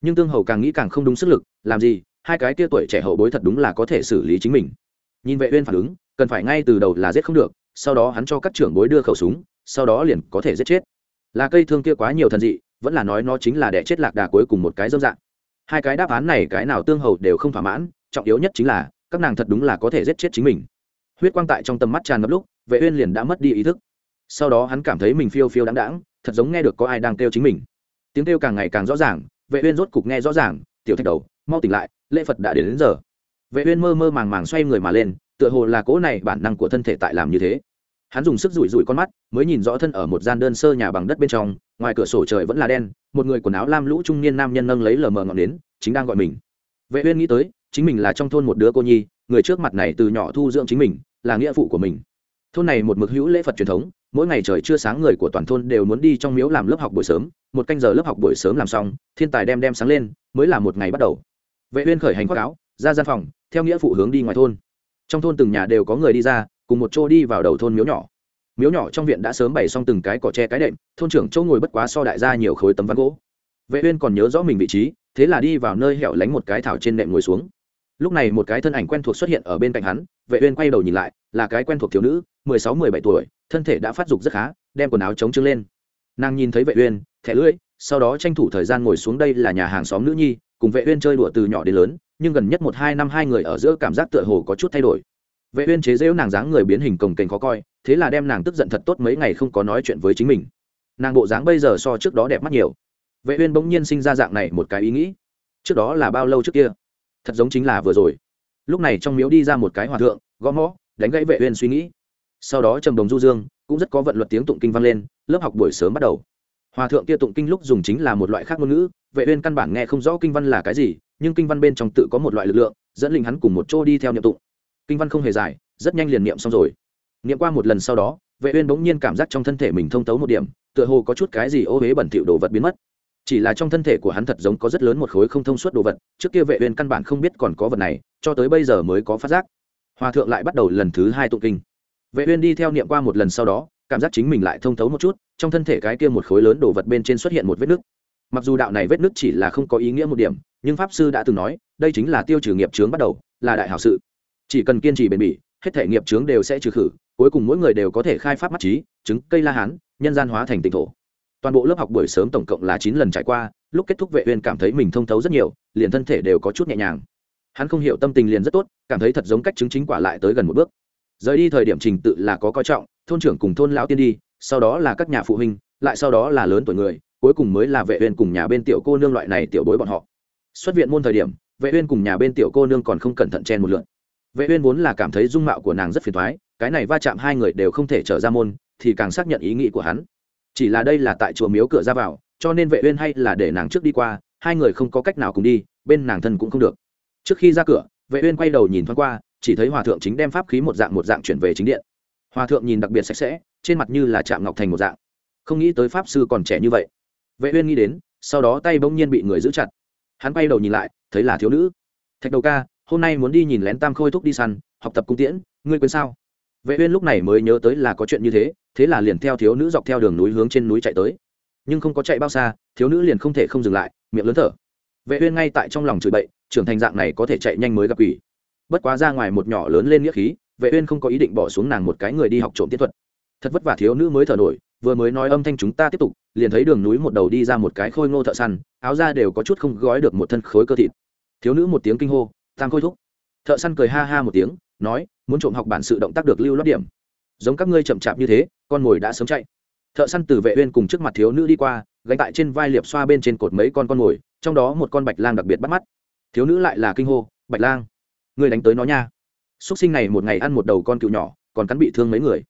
Nhưng tương hầu càng nghĩ càng không đúng sức lực, làm gì, hai cái tia tuổi trẻ hậu bối thật đúng là có thể xử lý chính mình. Nhìn vệ uyên phản ứng, cần phải ngay từ đầu là giết không được, sau đó hắn cho các trưởng bối đưa khẩu súng, sau đó liền có thể giết chết. Là cây thương kia quá nhiều thần dị, vẫn là nói nó chính là đẻ chết lạc đà cuối cùng một cái dâm dạng hai cái đáp án này cái nào tương hầu đều không thỏa mãn trọng yếu nhất chính là các nàng thật đúng là có thể giết chết chính mình. Huyết quang tại trong tầm mắt tràn ngập lúc vệ uyên liền đã mất đi ý thức. Sau đó hắn cảm thấy mình phiêu phiêu đáng đáng thật giống nghe được có ai đang kêu chính mình. Tiếng kêu càng ngày càng rõ ràng vệ uyên rốt cục nghe rõ ràng tiểu thạch đầu mau tỉnh lại lễ phật đã đến, đến giờ. Vệ uyên mơ mơ màng màng xoay người mà lên tựa hồ là cố này bản năng của thân thể tại làm như thế hắn dùng sức rủi rủi con mắt mới nhìn rõ thân ở một gian đơn sơ nhà bằng đất bên trong ngoài cửa sổ trời vẫn là đen một người quần áo lam lũ trung niên nam nhân nâng lấy lờ mờ ngọn đến, chính đang gọi mình. Vệ uyên nghĩ tới chính mình là trong thôn một đứa cô nhi người trước mặt này từ nhỏ thu dưỡng chính mình là nghĩa vụ của mình. Thôn này một mực hữu lễ phật truyền thống mỗi ngày trời chưa sáng người của toàn thôn đều muốn đi trong miếu làm lớp học buổi sớm một canh giờ lớp học buổi sớm làm xong thiên tài đem đem sáng lên mới là một ngày bắt đầu. Vệ uyên khởi hành khoác áo ra gian phòng theo nghĩa phụ hướng đi ngoài thôn. Trong thôn từng nhà đều có người đi ra cùng một chỗ đi vào đầu thôn miếu nhỏ. Miếu nhỏ trong viện đã sớm bày xong từng cái cỏ tre cái đệm, thôn trưởng chỗ ngồi bất quá so đại gia nhiều khối tấm ván gỗ. Vệ uyên còn nhớ rõ mình vị trí, thế là đi vào nơi hẻo lánh một cái thảo trên nệm ngồi xuống. Lúc này một cái thân ảnh quen thuộc xuất hiện ở bên cạnh hắn, vệ uyên quay đầu nhìn lại, là cái quen thuộc thiếu nữ, mười sáu, mười bảy tuổi, thân thể đã phát dục rất khá, đem quần áo chống trưng lên. Nàng nhìn thấy vệ uyên, thẻ lưỡi, sau đó tranh thủ thời gian ngồi xuống đây là nhà hàng xóm nữ nhi, cùng vệ uyên chơi đùa từ nhỏ đến lớn, nhưng gần nhất một hai năm hai người ở giữa cảm giác tựa hồ có chút thay đổi vệ uyên chế giễu nàng dáng người biến hình cồng kềnh khó coi, thế là đem nàng tức giận thật tốt mấy ngày không có nói chuyện với chính mình. Nàng bộ dáng bây giờ so trước đó đẹp mắt nhiều. Vệ uyên bỗng nhiên sinh ra dạng này một cái ý nghĩ. Trước đó là bao lâu trước kia? Thật giống chính là vừa rồi. Lúc này trong miếu đi ra một cái hòa thượng, gõ mõ, đánh gãy vệ uyên suy nghĩ. Sau đó trầm đồng du dương, cũng rất có vận luật tiếng tụng kinh vang lên, lớp học buổi sớm bắt đầu. Hòa thượng kia tụng kinh lúc dùng chính là một loại khác ngôn ngữ, vệ uyên căn bản nghe không rõ kinh văn là cái gì, nhưng kinh văn bên trong tự có một loại lực lượng, dẫn linh hắn cùng một chỗ đi theo niệm tụng kinh văn không hề dài, rất nhanh liền niệm xong rồi. Niệm qua một lần sau đó, vệ uyên bỗng nhiên cảm giác trong thân thể mình thông tấu một điểm, tựa hồ có chút cái gì ô huế bẩn thỉu đồ vật biến mất. Chỉ là trong thân thể của hắn thật giống có rất lớn một khối không thông suốt đồ vật, trước kia vệ uyên căn bản không biết còn có vật này, cho tới bây giờ mới có phát giác. Hòa thượng lại bắt đầu lần thứ hai tụng kinh. Vệ uyên đi theo niệm qua một lần sau đó, cảm giác chính mình lại thông thấu một chút, trong thân thể cái kia một khối lớn đồ vật bên trên xuất hiện một vết nứt. Mặc dù đạo này vết nứt chỉ là không có ý nghĩa một điểm, nhưng pháp sư đã từng nói, đây chính là tiêu trừ nghiệp chướng bắt đầu, là đại hảo sự chỉ cần kiên trì bền bỉ, hết thể nghiệp chướng đều sẽ trừ khử, cuối cùng mỗi người đều có thể khai phát mắt trí chứng cây la hán, nhân gian hóa thành tịnh thổ. Toàn bộ lớp học buổi sớm tổng cộng là chín lần trải qua, lúc kết thúc vệ uyên cảm thấy mình thông thấu rất nhiều, liền thân thể đều có chút nhẹ nhàng. Hắn không hiểu tâm tình liền rất tốt, cảm thấy thật giống cách chứng chính quả lại tới gần một bước. Rời đi thời điểm trình tự là có coi trọng, thôn trưởng cùng thôn lão tiên đi, sau đó là các nhà phụ huynh, lại sau đó là lớn tuổi người, cuối cùng mới là vệ uyên cùng nhà bên tiểu cô nương loại này tiểu bối bọn họ. Xuất viện môn thời điểm, vệ uyên cùng nhà bên tiểu cô nương còn không cẩn thận chen một lượt vệ uyên vốn là cảm thấy dung mạo của nàng rất phiền toái, cái này va chạm hai người đều không thể trở ra môn, thì càng xác nhận ý nghĩ của hắn. Chỉ là đây là tại chùa miếu cửa ra vào, cho nên vệ uyên hay là để nàng trước đi qua, hai người không có cách nào cùng đi, bên nàng thân cũng không được. Trước khi ra cửa, vệ uyên quay đầu nhìn thoáng qua, chỉ thấy hòa thượng chính đem pháp khí một dạng một dạng chuyển về chính điện. Hòa thượng nhìn đặc biệt sạch sẽ, trên mặt như là chạm ngọc thành một dạng. Không nghĩ tới pháp sư còn trẻ như vậy. Vệ uyên nghĩ đến, sau đó tay bỗng nhiên bị người giữ chặt. Hắn quay đầu nhìn lại, thấy là thiếu nữ. Thạch đầu ca hôm nay muốn đi nhìn lén tam khôi thúc đi săn, học tập cung tiễn, ngươi quên sao? Vệ uyên lúc này mới nhớ tới là có chuyện như thế thế là liền theo thiếu nữ dọc theo đường núi hướng trên núi chạy tới. Nhưng không có chạy bao xa, thiếu nữ liền không thể không dừng lại, miệng lớn thở. Vệ uyên ngay tại trong lòng chửi bậy, trưởng thành dạng này có thể chạy nhanh mới gặp quỷ. Bất quá ra ngoài một nhỏ lớn lên nghĩa khí, vệ uyên không có ý định bỏ xuống nàng một cái người đi học trộm tiết thuật. Thật vất vả thiếu nữ mới thở nổi, vừa mới nói âm thanh chúng ta tiếp tục, liền thấy đường núi một đầu đi ra một cái khôi ngô thợ săn, áo da đều có chút không gói được một thân khối cơ thịt. Thiếu nữ một tiếng kinh hô tam khôi thúc. Thợ săn cười ha ha một tiếng, nói, muốn trộm học bản sự động tác được lưu lót điểm. Giống các ngươi chậm chạp như thế, con mồi đã sớm chạy. Thợ săn từ vệ uyên cùng trước mặt thiếu nữ đi qua, gánh tại trên vai liệp xoa bên trên cột mấy con con mồi, trong đó một con bạch lang đặc biệt bắt mắt. Thiếu nữ lại là kinh hô, bạch lang, ngươi đánh tới nó nha. Xuất sinh này một ngày ăn một đầu con cừu nhỏ, còn cắn bị thương mấy người.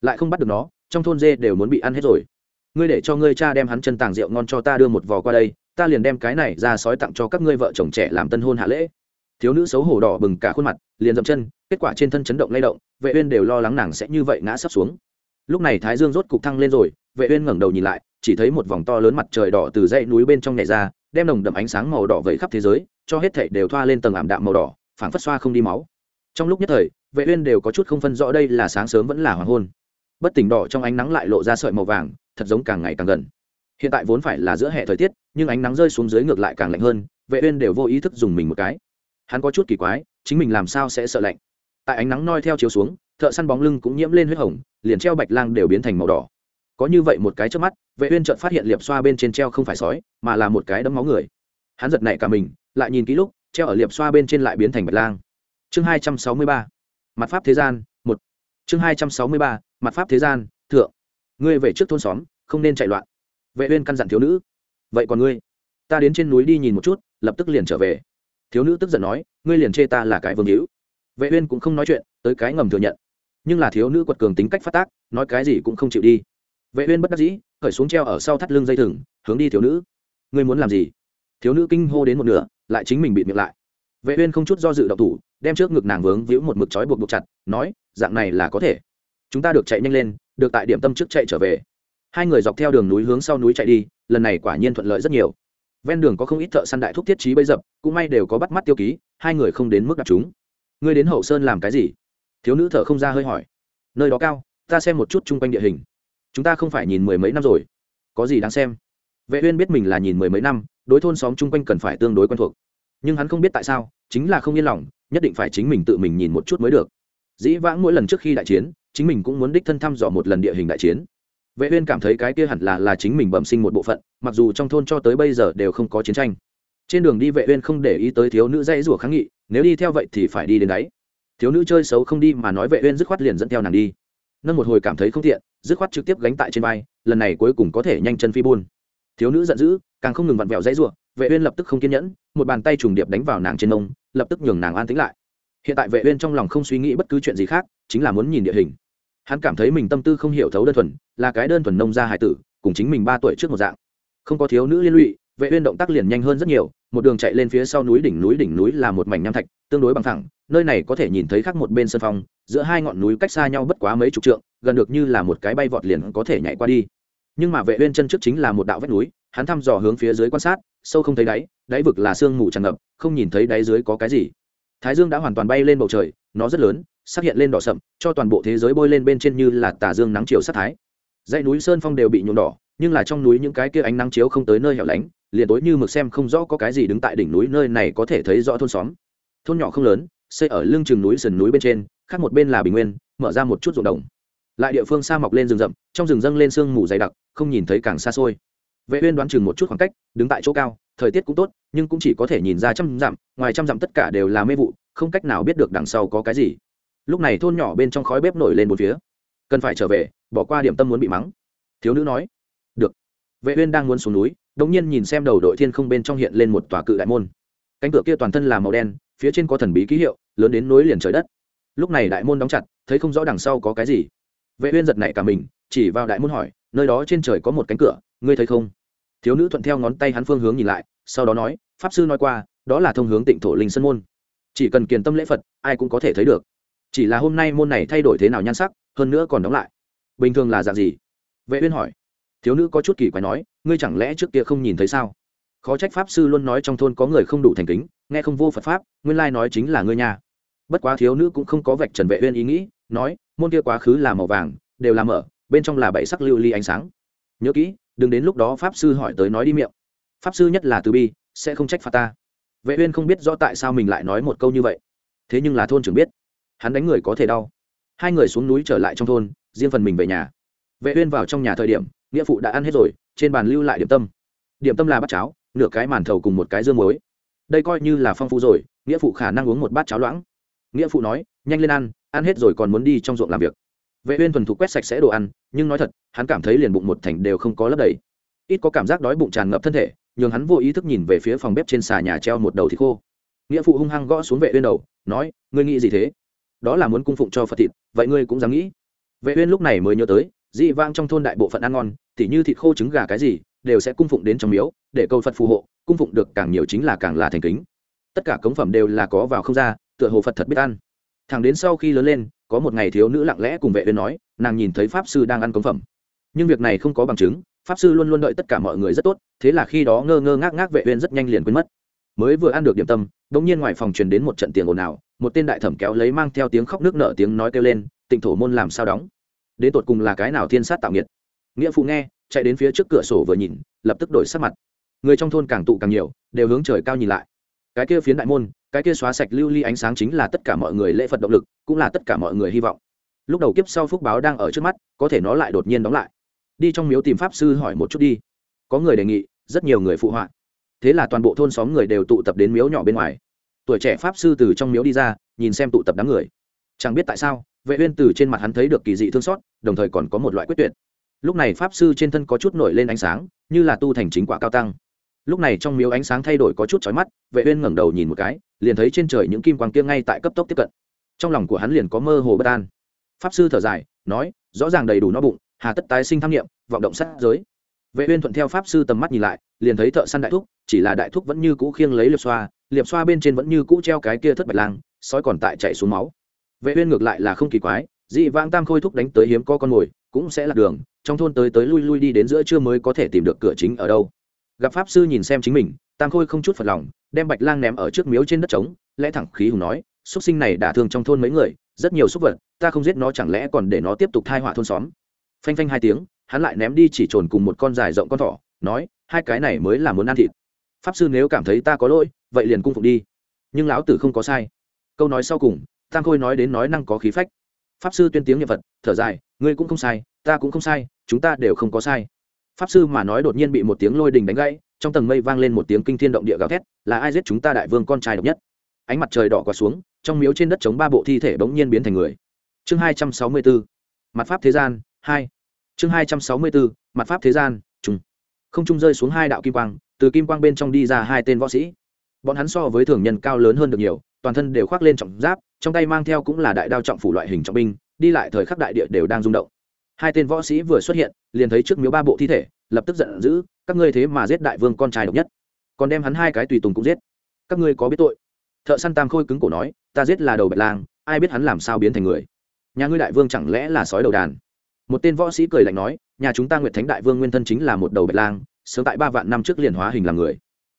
Lại không bắt được nó, trong thôn dê đều muốn bị ăn hết rồi. Ngươi để cho ngươi cha đem hắn chân tàng rượu ngon cho ta đưa một vò qua đây, ta liền đem cái này ra sói tặng cho các ngươi vợ chồng trẻ làm tân hôn hạ lễ thiếu nữ xấu hổ đỏ bừng cả khuôn mặt, liền dậm chân, kết quả trên thân chấn động lay động, vệ uyên đều lo lắng nàng sẽ như vậy ngã sắp xuống. Lúc này thái dương rốt cục thăng lên rồi, vệ uyên ngẩng đầu nhìn lại, chỉ thấy một vòng to lớn mặt trời đỏ từ dãy núi bên trong nhảy ra, đem nồng đậm ánh sáng màu đỏ vẩy khắp thế giới, cho hết thảy đều thoa lên tầng ảm đạm màu đỏ, phảng phất xoa không đi máu. Trong lúc nhất thời, vệ uyên đều có chút không phân rõ đây là sáng sớm vẫn là hoàng hôn. Bất tỉnh đỏ trong ánh nắng lại lộ ra sợi màu vàng, thật giống càng ngày càng gần. Hiện tại vốn phải là giữa hè thời tiết, nhưng ánh nắng rơi xuống dưới ngược lại càng lạnh hơn, vệ uyên đều vô ý thức dùng mình một cái hắn có chút kỳ quái, chính mình làm sao sẽ sợ lạnh? Tại ánh nắng noi theo chiếu xuống, thợ săn bóng lưng cũng nhiễm lên huyết hồng, liền treo bạch lang đều biến thành màu đỏ. Có như vậy một cái trước mắt, vệ uyên chợt phát hiện liệp xoa bên trên treo không phải sói, mà là một cái đấm máu người. Hắn giật nảy cả mình, lại nhìn kỹ lúc, treo ở liệp xoa bên trên lại biến thành bạch lang. Chương 263 mặt pháp thế gian, một. Chương 263 mặt pháp thế gian, thượng. Ngươi về trước thôn xóm, không nên chạy loạn. Vệ uyên căn dặn thiếu nữ. Vậy còn ngươi? Ta đến trên núi đi nhìn một chút, lập tức liền trở về thiếu nữ tức giận nói, ngươi liền chê ta là cái vương hữu. Vệ uyên cũng không nói chuyện, tới cái ngầm thừa nhận. Nhưng là thiếu nữ quật cường tính cách phát tác, nói cái gì cũng không chịu đi. Vệ uyên bất đắc dĩ cởi xuống treo ở sau thắt lưng dây thừng, hướng đi thiếu nữ. Ngươi muốn làm gì? Thiếu nữ kinh hô đến một nửa, lại chính mình bị miệng lại. Vệ uyên không chút do dự động thủ, đem trước ngực nàng vướng víu một mực chói buộc buộc chặt, nói, dạng này là có thể. Chúng ta được chạy nhanh lên, được tại điểm tâm trước chạy trở về. Hai người dọc theo đường núi hướng sau núi chạy đi, lần này quả nhiên thuận lợi rất nhiều ven đường có không ít thợ săn đại thúc thiết trí bấy dập, cũng may đều có bắt mắt tiêu ký, hai người không đến mức đặt chúng. Ngươi đến hậu sơn làm cái gì? Thiếu nữ thợ không ra hơi hỏi. Nơi đó cao, ta xem một chút chung quanh địa hình. Chúng ta không phải nhìn mười mấy năm rồi. Có gì đáng xem? Vệ uyên biết mình là nhìn mười mấy năm, đối thôn xóm chung quanh cần phải tương đối quen thuộc. Nhưng hắn không biết tại sao, chính là không yên lòng, nhất định phải chính mình tự mình nhìn một chút mới được. Dĩ vãng mỗi lần trước khi đại chiến, chính mình cũng muốn đích thân thăm dò một lần địa hình đại chiến vệ uyên cảm thấy cái kia hẳn là là chính mình bẩm sinh một bộ phận, mặc dù trong thôn cho tới bây giờ đều không có chiến tranh. Trên đường đi vệ uyên không để ý tới thiếu nữ dãy rủa kháng nghị, nếu đi theo vậy thì phải đi đến đấy. Thiếu nữ chơi xấu không đi mà nói vệ uyên dứt khoát liền dẫn theo nàng đi. Nâng một hồi cảm thấy không tiện, dứt khoát trực tiếp gánh tại trên vai, lần này cuối cùng có thể nhanh chân phi buôn. Thiếu nữ giận dữ, càng không ngừng vặn vẹo dãy rủa, vệ uyên lập tức không kiên nhẫn, một bàn tay trùng điệp đánh vào nàng trên nông lập tức nhường nàng an tĩnh lại. Hiện tại vệ uyên trong lòng không suy nghĩ bất cứ chuyện gì khác, chính là muốn nhìn địa hình hắn cảm thấy mình tâm tư không hiểu thấu đơn thuần, là cái đơn thuần nông gia hải tử, cùng chính mình ba tuổi trước một dạng. Không có thiếu nữ liên lụy, vệ uyên động tác liền nhanh hơn rất nhiều, một đường chạy lên phía sau núi đỉnh núi đỉnh núi là một mảnh nham thạch, tương đối bằng thẳng, nơi này có thể nhìn thấy khác một bên sân phong giữa hai ngọn núi cách xa nhau bất quá mấy chục trượng, gần được như là một cái bay vọt liền có thể nhảy qua đi. Nhưng mà vệ uyên chân trước chính là một đạo vách núi, hắn thăm dò hướng phía dưới quan sát, sâu không thấy đáy đáy vực là sương mù tràn ngập, không nhìn thấy đáy dưới có cái gì. Thái dương đã hoàn toàn bay lên bầu trời, nó rất lớn xác hiện lên đỏ sậm, cho toàn bộ thế giới bôi lên bên trên như là tà dương nắng chiều sát thái. Dãy núi sơn phong đều bị nhuộm đỏ, nhưng là trong núi những cái kia ánh nắng chiếu không tới nơi hẻo lánh, liền tối như mực xem không rõ có cái gì đứng tại đỉnh núi nơi này có thể thấy rõ thôn xóm. Thôn nhỏ không lớn, xây ở lưng chừng núi sườn núi bên trên, khác một bên là bình nguyên, mở ra một chút ruộng đồng. Lại địa phương xa mọc lên rừng rậm, trong rừng dâng lên sương mù dày đặc, không nhìn thấy càng xa xôi. Vệ uyên đoán chừng một chút khoảng cách, đứng tại chỗ cao, thời tiết cũng tốt, nhưng cũng chỉ có thể nhìn ra trăm dặm, ngoài trăm dặm tất cả đều là mê vụ, không cách nào biết được đằng sau có cái gì lúc này thôn nhỏ bên trong khói bếp nổi lên một phía. Cần phải trở về, bỏ qua điểm tâm muốn bị mắng. Thiếu nữ nói, được. Vệ uyên đang muốn xuống núi, đột nhiên nhìn xem đầu đội thiên không bên trong hiện lên một tòa cự đại môn. Cánh cửa kia toàn thân là màu đen, phía trên có thần bí ký hiệu, lớn đến nối liền trời đất. Lúc này đại môn đóng chặt, thấy không rõ đằng sau có cái gì. Vệ uyên giật nảy cả mình, chỉ vào đại môn hỏi, nơi đó trên trời có một cánh cửa, ngươi thấy không? Thiếu nữ thuận theo ngón tay hắn phương hướng nhìn lại, sau đó nói, pháp sư nói qua, đó là thông hướng tịnh thổ linh sơn môn. Chỉ cần kiền tâm lễ phật, ai cũng có thể thấy được chỉ là hôm nay môn này thay đổi thế nào nhan sắc, hơn nữa còn đóng lại. Bình thường là dạng gì? Vệ uyên hỏi. Thiếu nữ có chút kỳ quái nói, ngươi chẳng lẽ trước kia không nhìn thấy sao? Khó trách pháp sư luôn nói trong thôn có người không đủ thành kính, nghe không vô phật pháp, nguyên lai nói chính là ngươi nhà bất quá thiếu nữ cũng không có vạch trần vệ uyên ý nghĩ, nói, môn kia quá khứ là màu vàng, đều là mở, bên trong là bảy sắc lưu ly ánh sáng. Nhớ kỹ, đừng đến lúc đó pháp sư hỏi tới nói đi miệng. Pháp sư nhất là từ bi, sẽ không trách phạt ta. Vệ uyên không biết rõ tại sao mình lại nói một câu như vậy. Thế nhưng là thôn trưởng biết hắn đánh người có thể đau. Hai người xuống núi trở lại trong thôn, riêng phần mình về nhà. Vệ uyên vào trong nhà thời điểm, nghĩa phụ đã ăn hết rồi, trên bàn lưu lại điểm tâm. Điểm tâm là bát cháo, nửa cái màn thầu cùng một cái dương muối. Đây coi như là phong phú rồi, nghĩa phụ khả năng uống một bát cháo loãng. Nghĩa phụ nói, nhanh lên ăn ăn hết rồi còn muốn đi trong ruộng làm việc. Vệ uyên thuần thục quét sạch sẽ đồ ăn, nhưng nói thật, hắn cảm thấy liền bụng một thành đều không có lấp đầy. Ít có cảm giác đói bụng tràn ngập thân thể nhưng hắn vô ý thức nhìn về phía phòng bếp trên xà nhà treo một đầu thịt khô. Nghĩa phụ hung hăng gõ xuống vệ uyên đầu, nói, ngươi nghĩ gì thế? Đó là muốn cung phụng cho phật thịt, vậy ngươi cũng dám nghĩ. Vệ uyên lúc này mới nhớ tới, dị vang trong thôn đại bộ phận ăn ngon, thì như thịt khô trứng gà cái gì, đều sẽ cung phụng đến trong miếu, để cầu phật phù hộ, cung phụng được càng nhiều chính là càng là thành kính. Tất cả cống phẩm đều là có vào không ra, tựa hồ phật thật biết ăn. Thằng đến sau khi lớn lên, có một ngày thiếu nữ lặng lẽ cùng vệ uyên nói, nàng nhìn thấy pháp sư đang ăn cống phẩm. Nhưng việc này không có bằng chứng, pháp sư luôn luôn đợi tất cả mọi người rất tốt, thế là khi đó ngơ ngơ ngác ngác vệ uyên rất nhanh liền quên mất. Mới vừa ăn được điểm tâm đống nhiên ngoài phòng truyền đến một trận tiền ồn ào một tên đại thẩm kéo lấy mang theo tiếng khóc nước nở tiếng nói kêu lên, tịnh thổ môn làm sao đóng? Đến tột cùng là cái nào thiên sát tạo nghiệt? Nghĩa phụ nghe, chạy đến phía trước cửa sổ vừa nhìn, lập tức đổi sắc mặt. Người trong thôn càng tụ càng nhiều, đều hướng trời cao nhìn lại. Cái kia phiến đại môn, cái kia xóa sạch lưu ly ánh sáng chính là tất cả mọi người lễ phật động lực, cũng là tất cả mọi người hy vọng. Lúc đầu kiếp sau phúc báo đang ở trước mắt, có thể nó lại đột nhiên đóng lại. Đi trong miếu tìm pháp sư hỏi một chút đi. Có người đề nghị, rất nhiều người phụ họa. Thế là toàn bộ thôn xóm người đều tụ tập đến miếu nhỏ bên ngoài tuổi trẻ pháp sư từ trong miếu đi ra nhìn xem tụ tập đám người. Chẳng biết tại sao vệ uyên từ trên mặt hắn thấy được kỳ dị thương xót đồng thời còn có một loại quyết tuyệt. Lúc này pháp sư trên thân có chút nổi lên ánh sáng như là tu thành chính quả cao tăng. Lúc này trong miếu ánh sáng thay đổi có chút chói mắt vệ uyên ngẩng đầu nhìn một cái liền thấy trên trời những kim quang kia ngay tại cấp tốc tiếp cận. Trong lòng của hắn liền có mơ hồ bất an. Pháp sư thở dài nói rõ ràng đầy đủ no bụng hà tất tái sinh tham niệm, vọng động sát giới. Vệ uyên thuận theo pháp sư tầm mắt nhìn lại liền thấy thợ săn đại thúc chỉ là đại thúc vẫn như cũ khiêng lấy liệp xoa liệp xoa bên trên vẫn như cũ treo cái kia thất bạch lang, sói còn tại chạy xuống máu. Vệ uyên ngược lại là không kỳ quái, dị vãng tam khôi thúc đánh tới hiếm có con mồi, cũng sẽ là đường, trong thôn tới tới lui lui đi đến giữa trưa mới có thể tìm được cửa chính ở đâu. Gặp pháp sư nhìn xem chính mình, tam khôi không chút phật lòng, đem bạch lang ném ở trước miếu trên đất trống, lẽ thẳng khí hùng nói xuất sinh này đã thương trong thôn mấy người, rất nhiều súc vật, ta không giết nó chẳng lẽ còn để nó tiếp tục thai họa thôn xóm? Phanh phanh hai tiếng, hắn lại ném đi chỉ trồn cùng một con dài rộng con thỏ, nói, hai cái này mới là muốn ăn thịt pháp sư nếu cảm thấy ta có lỗi, vậy liền cung phục đi. Nhưng lão tử không có sai. Câu nói sau cùng, tam khôi nói đến nói năng có khí phách. Pháp sư tuyên tiếng nhân vật thở dài, ngươi cũng không sai, ta cũng không sai, chúng ta đều không có sai. Pháp sư mà nói đột nhiên bị một tiếng lôi đình đánh gãy, trong tầng mây vang lên một tiếng kinh thiên động địa gào thét, là ai giết chúng ta đại vương con trai độc nhất? Ánh mặt trời đỏ qua xuống, trong miếu trên đất chống ba bộ thi thể bỗng nhiên biến thành người. Chương hai trăm sáu mươi bốn mặt pháp thế gian, hai. Chương hai trăm sáu mươi bốn mặt pháp thế gian trung không trung rơi xuống hai đạo kim quang từ kim quang bên trong đi ra hai tên võ sĩ. Bọn hắn so với thường nhân cao lớn hơn được nhiều, toàn thân đều khoác lên trọng giáp, trong tay mang theo cũng là đại đao trọng phủ loại hình trọng binh, đi lại thời khắc đại địa đều đang rung động. Hai tên võ sĩ vừa xuất hiện, liền thấy trước miếu ba bộ thi thể, lập tức giận dữ, các ngươi thế mà giết đại vương con trai độc nhất, còn đem hắn hai cái tùy tùng cũng giết. Các ngươi có biết tội? Thợ săn tam khôi cứng cổ nói, ta giết là đầu bạch lang, ai biết hắn làm sao biến thành người? Nhà ngươi đại vương chẳng lẽ là sói đầu đàn? Một tên võ sĩ cười lạnh nói, nhà chúng ta nguyệt thánh đại vương nguyên thân chính là một đầu bạch lang sớm tại ba vạn năm trước liền hóa hình làm người.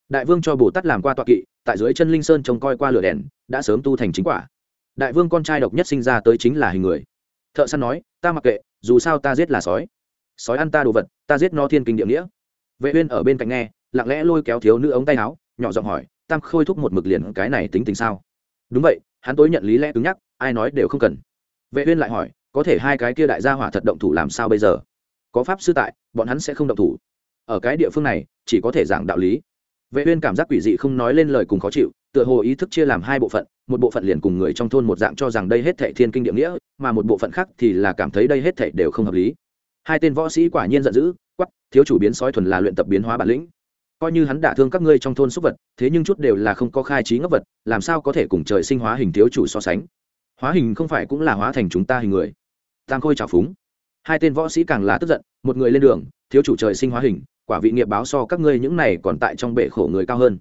Đại vương cho bồ tát làm qua tọa kỵ, tại dưới chân linh sơn trông coi qua lửa đèn, đã sớm tu thành chính quả. Đại vương con trai độc nhất sinh ra tới chính là hình người. Thợ săn nói, ta mặc kệ, dù sao ta giết là sói. Sói ăn ta đồ vật, ta giết nó thiên kinh địa nghĩa. Vệ uyên ở bên cạnh nghe, lặng lẽ lôi kéo thiếu nữ ống tay áo, nhỏ giọng hỏi, tam khôi thúc một mực liền cái này tính tình sao? Đúng vậy, hắn tối nhận lý lẽ cứng nhắc, ai nói đều không cần. Vệ uyên lại hỏi, có thể hai cái kia đại gia hỏa thật động thủ làm sao bây giờ? Có pháp sư tại, bọn hắn sẽ không động thủ ở cái địa phương này, chỉ có thể giảng đạo lý. Vệ uyên cảm giác quỷ dị không nói lên lời cùng khó chịu, tựa hồ ý thức chia làm hai bộ phận, một bộ phận liền cùng người trong thôn một dạng cho rằng đây hết thảy thiên kinh địa nghĩa, mà một bộ phận khác thì là cảm thấy đây hết thảy đều không hợp lý. Hai tên võ sĩ quả nhiên giận dữ, quắc, thiếu chủ biến sói thuần là luyện tập biến hóa bản lĩnh. Coi như hắn đả thương các ngươi trong thôn súc vật, thế nhưng chút đều là không có khai trí ngốc vật, làm sao có thể cùng trời sinh hóa hình thiếu chủ so sánh? Hóa hình không phải cũng là hóa thành chúng ta hình người. Tam khôi trào phúng. Hai tên võ sĩ càng là tức giận, một người lên đường, thiếu chủ trời sinh hóa hình quả vị nghiệp báo so các ngươi những này còn tại trong bệ khổ người cao hơn.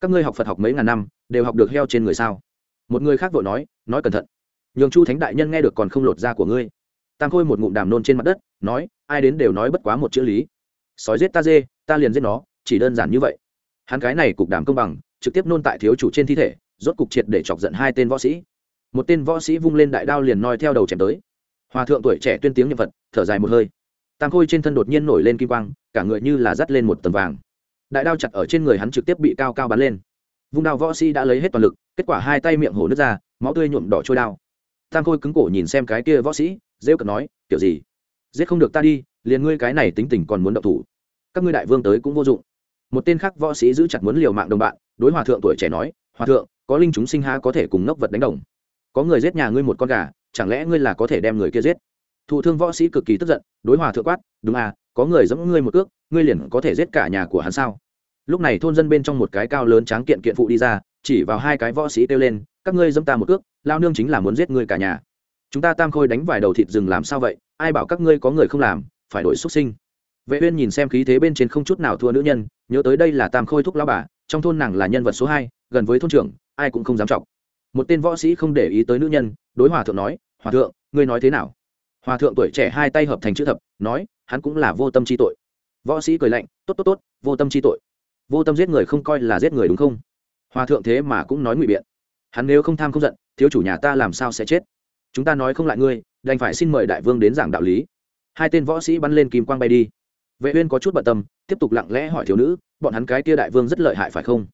Các ngươi học phật học mấy ngàn năm, đều học được heo trên người sao? Một người khác vội nói nói cẩn thận. Nhường chu thánh đại nhân nghe được còn không lột da của ngươi. Tam khôi một ngụm đàm nôn trên mặt đất, nói, ai đến đều nói bất quá một chữ lý. Sói giết ta dê, ta liền giết nó, chỉ đơn giản như vậy. Hắn cái này cục đàm công bằng, trực tiếp nôn tại thiếu chủ trên thi thể, rốt cục triệt để chọc giận hai tên võ sĩ. Một tên võ sĩ vung lên đại đao liền noi theo đầu chém tới. Hòa thượng tuổi trẻ tuyên tiếng nhân vật thở dài một hơi tam khôi trên thân đột nhiên nổi lên kim quang, cả người như là dắt lên một tầm vàng. Đại đao chặt ở trên người hắn trực tiếp bị cao cao bắn lên. Vung đao võ sĩ đã lấy hết toàn lực, kết quả hai tay miệng hổ nước ra, máu tươi nhuộm đỏ trôi đao. Tam khôi cứng cổ nhìn xem cái kia võ sĩ, rêu cợt nói, kiểu gì? Giết không được ta đi, liền ngươi cái này tính tình còn muốn động thủ. Các ngươi đại vương tới cũng vô dụng. Một tên khác võ sĩ giữ chặt muốn liều mạng đồng bạn, đối hòa thượng tuổi trẻ nói, hòa thượng, có linh chúng sinh ha có thể cùng ngốc vật đánh đồng? Có người giết nhà ngươi một con gà, chẳng lẽ ngươi là có thể đem người kia giết? Thụ thương võ sĩ cực kỳ tức giận, đối hòa thượng quát, đúng à có người giống ngươi một cước ngươi liền có thể giết cả nhà của hắn sao? Lúc này thôn dân bên trong một cái cao lớn tráng kiện kiện phụ đi ra, chỉ vào hai cái võ sĩ kêu lên, các ngươi giẫm ta một cước lao nương chính là muốn giết ngươi cả nhà. Chúng ta tam khôi đánh vài đầu thịt rừng làm sao vậy, ai bảo các ngươi có người không làm, phải đổi xuất sinh. Vệ uyên nhìn xem khí thế bên trên không chút nào thua nữ nhân, nhớ tới đây là tam khôi thúc lão bà, trong thôn nàng là nhân vật số hai, gần với thôn trưởng, ai cũng không dám trọng một tên võ sĩ không để ý tới nữ nhân, đối hòa thượng nói, hòa thượng, ngươi nói thế nào? Hòa thượng tuổi trẻ hai tay hợp thành chữ thập, nói, hắn cũng là vô tâm chi tội. Võ sĩ cười lạnh, tốt tốt tốt, vô tâm chi tội. Vô tâm giết người không coi là giết người đúng không? Hòa thượng thế mà cũng nói ngụy biện. Hắn nếu không tham không giận, thiếu chủ nhà ta làm sao sẽ chết? Chúng ta nói không lại ngươi, đành phải xin mời đại vương đến giảng đạo lý. Hai tên võ sĩ bắn lên kim quang bay đi. Vệ uyên có chút bận tâm, tiếp tục lặng lẽ hỏi thiếu nữ, bọn hắn cái kia đại vương rất lợi hại phải không?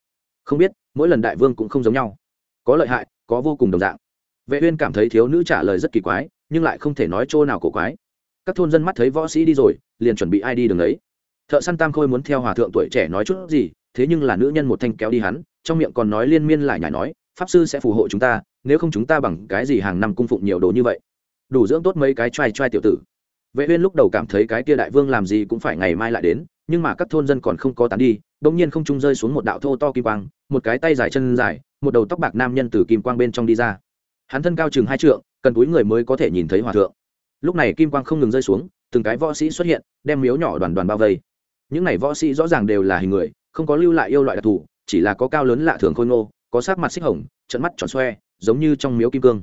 Không biết, mỗi lần đại vương cũng không giống nhau. Có lợi hại, có vô cùng đồng dạng. Vệ uyên cảm thấy thiếu nữ trả lời rất kỳ quái nhưng lại không thể nói chỗ nào cổ quái. Các thôn dân mắt thấy võ sĩ đi rồi, liền chuẩn bị ai đi đường ấy. Thợ săn tam khôi muốn theo hòa thượng tuổi trẻ nói chút gì, thế nhưng là nữ nhân một thanh kéo đi hắn, trong miệng còn nói liên miên lại nhảy nói, pháp sư sẽ phù hộ chúng ta, nếu không chúng ta bằng cái gì hàng năm cung phụng nhiều đồ như vậy? Đủ dưỡng tốt mấy cái trai trai tiểu tử. Vệ uyên lúc đầu cảm thấy cái kia đại vương làm gì cũng phải ngày mai lại đến, nhưng mà các thôn dân còn không có tán đi, đột nhiên không trung rơi xuống một đạo thô to kim quang, một cái tay dài chân dài, một đầu tóc bạc nam nhân từ kim quang bên trong đi ra. Hắn thân cao chừng hai trượng cần túi người mới có thể nhìn thấy hòa thượng. Lúc này kim quang không ngừng rơi xuống, từng cái võ sĩ xuất hiện, đem miếu nhỏ đoàn đoàn bao vây. Những này võ sĩ rõ ràng đều là hình người, không có lưu lại yêu loại đặc thù, chỉ là có cao lớn lạ thường khôi ngô, có sắc mặt xích hồng trận mắt tròn xoe, giống như trong miếu kim cương.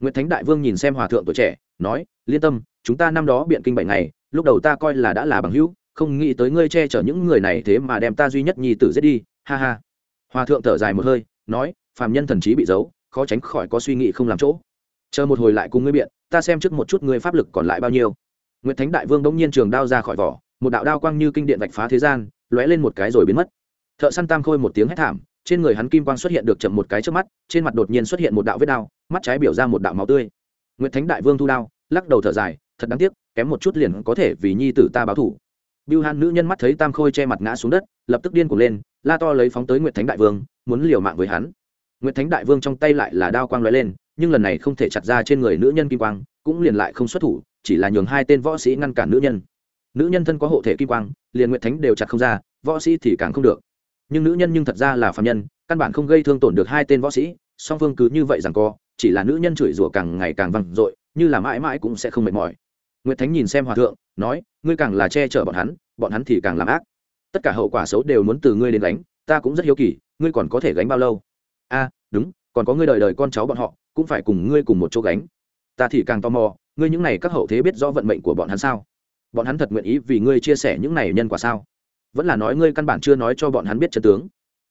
Nguyễn thánh đại vương nhìn xem hòa thượng tuổi trẻ, nói, liên tâm, chúng ta năm đó biện kinh bảy ngày, lúc đầu ta coi là đã là bằng hữu, không nghĩ tới ngươi che chở những người này thế mà đem ta duy nhất nhi tử giết đi, ha ha. Hòa thượng thở dài một hơi, nói, phàm nhân thần trí bị giấu, khó tránh khỏi có suy nghĩ không làm chỗ chờ một hồi lại cùng ngươi biện ta xem trước một chút ngươi pháp lực còn lại bao nhiêu. Nguyễn thánh đại vương bỗng nhiên trường đao ra khỏi vỏ một đạo đao quang như kinh điện vạch phá thế gian lóe lên một cái rồi biến mất. Thợ săn tam khôi một tiếng hét thảm trên người hắn kim quang xuất hiện được chậm một cái trước mắt trên mặt đột nhiên xuất hiện một đạo vết đao mắt trái biểu ra một đạo máu tươi. Nguyễn thánh đại vương thu đao lắc đầu thở dài thật đáng tiếc kém một chút liền có thể vì nhi tử ta báo thủ Biêu Han nữ nhân mắt thấy Tam Khôi che mặt ngã xuống đất, lập tức điên cuồng lên, la to lấy phóng tới nguyễn Thánh Đại Vương, muốn liều mạng với hắn. nguyễn Thánh Đại Vương trong tay lại là đao quang lóe lên, nhưng lần này không thể chặt ra trên người nữ nhân kim quang, cũng liền lại không xuất thủ, chỉ là nhường hai tên võ sĩ ngăn cản nữ nhân. Nữ nhân thân có hộ thể kim quang, liền Nguyệt Thánh đều chặt không ra, võ sĩ thì càng không được. Nhưng nữ nhân nhưng thật ra là phàm nhân, căn bản không gây thương tổn được hai tên võ sĩ, song phương cứ như vậy rằng co, chỉ là nữ nhân chửi rủa càng ngày càng vang dội, như là mãi mãi cũng sẽ không mệt mỏi. Nguyệt Thánh nhìn xem hòa thượng, nói, ngươi càng là che chở bọn hắn, bọn hắn thì càng làm ác. Tất cả hậu quả xấu đều muốn từ ngươi đến gánh, ta cũng rất hiếu kỳ, ngươi còn có thể gánh bao lâu? A, đúng, còn có ngươi đời đời con cháu bọn họ, cũng phải cùng ngươi cùng một chỗ gánh. ta thì càng tò mò, ngươi những này các hậu thế biết rõ vận mệnh của bọn hắn sao? Bọn hắn thật nguyện ý vì ngươi chia sẻ những này nhân quả sao? Vẫn là nói ngươi căn bản chưa nói cho bọn hắn biết chân tướng.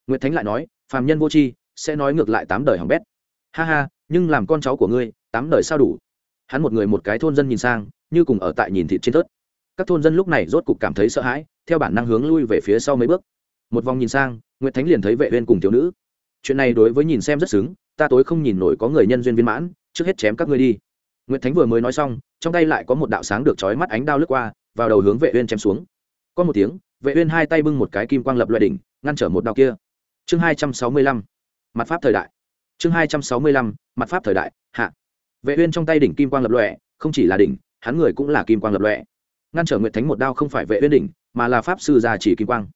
Nguyệt thánh lại nói, phàm nhân vô tri, sẽ nói ngược lại tám đời hỏng bét. Ha ha, nhưng làm con cháu của ngươi, tám đời sao đủ? Hắn một người một cái thôn dân nhìn sang, như cùng ở tại nhìn thịt trên tớt các thôn dân lúc này rốt cục cảm thấy sợ hãi, theo bản năng hướng lui về phía sau mấy bước. Một vòng nhìn sang, nguyệt thánh liền thấy vệ uyên cùng thiếu nữ. Chuyện này đối với nhìn xem rất sướng ta tối không nhìn nổi có người nhân duyên viên mãn, trước hết chém các ngươi đi. Nguyệt thánh vừa mới nói xong, trong tay lại có một đạo sáng được chói mắt ánh đao lướt qua, vào đầu hướng vệ uyên chém xuống. Có một tiếng, vệ uyên hai tay bưng một cái kim quang lập loại đỉnh, ngăn trở một đao kia. Chương 265 mặt pháp thời đại. Chương 265 mặt pháp thời đại, hạ. Vệ uyên trong tay đỉnh kim quang lập loại, không chỉ là đỉnh, hắn người cũng là kim quang lập loại. Ngăn trở nguyệt thánh một đao không phải vệ uyên đỉnh, mà là pháp sư gia chỉ kim quang.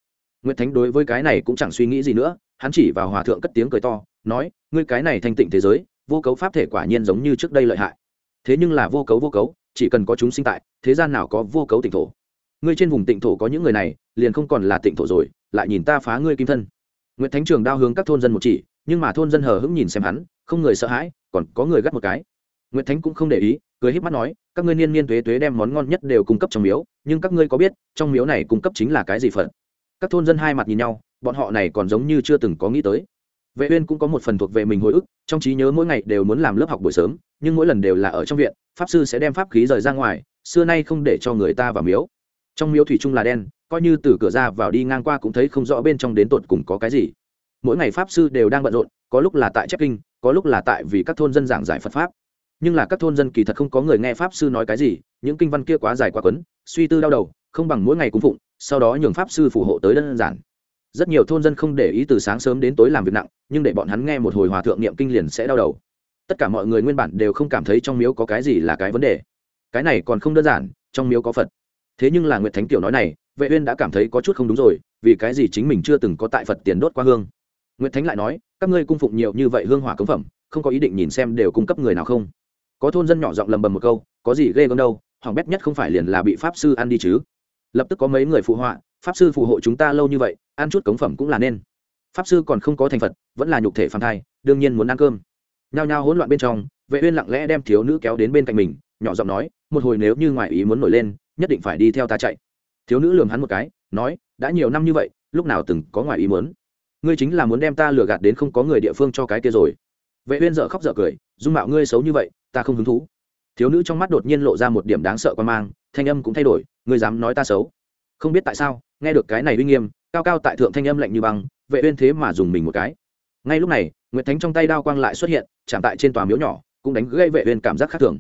Nguyệt thánh đối với cái này cũng chẳng suy nghĩ gì nữa, hắn chỉ vào hòa thượng cất tiếng cười to nói, ngươi cái này thanh tịnh thế giới, vô cấu pháp thể quả nhiên giống như trước đây lợi hại. Thế nhưng là vô cấu vô cấu, chỉ cần có chúng sinh tại, thế gian nào có vô cấu tịnh thổ. Ngươi trên vùng tịnh thổ có những người này, liền không còn là tịnh thổ rồi, lại nhìn ta phá ngươi kim thân. Nguyễn thánh trường đao hướng các thôn dân một chỉ, nhưng mà thôn dân hờ hững nhìn xem hắn, không người sợ hãi, còn có người gắt một cái. Nguyễn thánh cũng không để ý, cười híp mắt nói, các ngươi niên niên thuế thuế đem món ngon nhất đều cung cấp trong miếu, nhưng các ngươi có biết, trong miếu này cung cấp chính là cái gì phật? Các thôn dân hai mặt nhìn nhau, bọn họ này còn giống như chưa từng có nghĩ tới vệ uyên cũng có một phần thuộc về mình hồi ức, trong trí nhớ mỗi ngày đều muốn làm lớp học buổi sớm, nhưng mỗi lần đều là ở trong viện, pháp sư sẽ đem pháp khí rời ra ngoài, xưa nay không để cho người ta vào miếu. Trong miếu thủy chung là đen, coi như từ cửa ra vào đi ngang qua cũng thấy không rõ bên trong đến tột cùng có cái gì. Mỗi ngày pháp sư đều đang bận rộn, có lúc là tại chép kinh, có lúc là tại vì các thôn dân giảng giải phật pháp. Nhưng là các thôn dân kỳ thật không có người nghe pháp sư nói cái gì, những kinh văn kia quá dài quá quấn, suy tư đau đầu, không bằng mỗi ngày cúng phụng, sau đó nhường pháp sư phù hộ tới đơn giản rất nhiều thôn dân không để ý từ sáng sớm đến tối làm việc nặng, nhưng để bọn hắn nghe một hồi hòa thượng niệm kinh liền sẽ đau đầu. Tất cả mọi người nguyên bản đều không cảm thấy trong miếu có cái gì là cái vấn đề. Cái này còn không đơn giản, trong miếu có phật. Thế nhưng là nguyệt thánh tiểu nói này, vệ uyên đã cảm thấy có chút không đúng rồi, vì cái gì chính mình chưa từng có tại phật tiền đốt qua hương? Nguyệt thánh lại nói, các ngươi cung phụng nhiều như vậy hương hỏa cống phẩm, không có ý định nhìn xem đều cung cấp người nào không? Có thôn dân nhỏ giọng lầm bầm một câu, có gì ghê gớm đâu hỏng bét nhất không phải liền là bị pháp sư ăn đi chứ? Lập tức có mấy người phụ họa pháp sư phù hộ chúng ta lâu như vậy, ăn chút cống phẩm cũng là nên. Pháp sư còn không có thành phật, vẫn là nhục thể phản thai, đương nhiên muốn ăn cơm. Nhao nhao hỗn loạn bên trong, vệ uyên lặng lẽ đem thiếu nữ kéo đến bên cạnh mình, nhỏ giọng nói, một hồi nếu như ngoại ý muốn nổi lên, nhất định phải đi theo ta chạy. Thiếu nữ lườm hắn một cái, nói, đã nhiều năm như vậy, lúc nào từng có ngoại ý muốn? Ngươi chính là muốn đem ta lừa gạt đến không có người địa phương cho cái kia rồi. Vệ uyên dở khóc dở cười, dung mạo ngươi xấu như vậy, ta không hứng thú. Thiếu nữ trong mắt đột nhiên lộ ra một điểm đáng sợ quan mang, thanh âm cũng thay đổi, ngươi dám nói ta xấu? Không biết tại sao nghe được cái này uy nghiêm, cao cao tại thượng thanh âm lạnh như băng, vệ uyên thế mà dùng mình một cái. Ngay lúc này, nguyệt thánh trong tay đao quang lại xuất hiện, chạm tại trên tòa miếu nhỏ, cũng đánh gây vệ uyên cảm giác khác thường.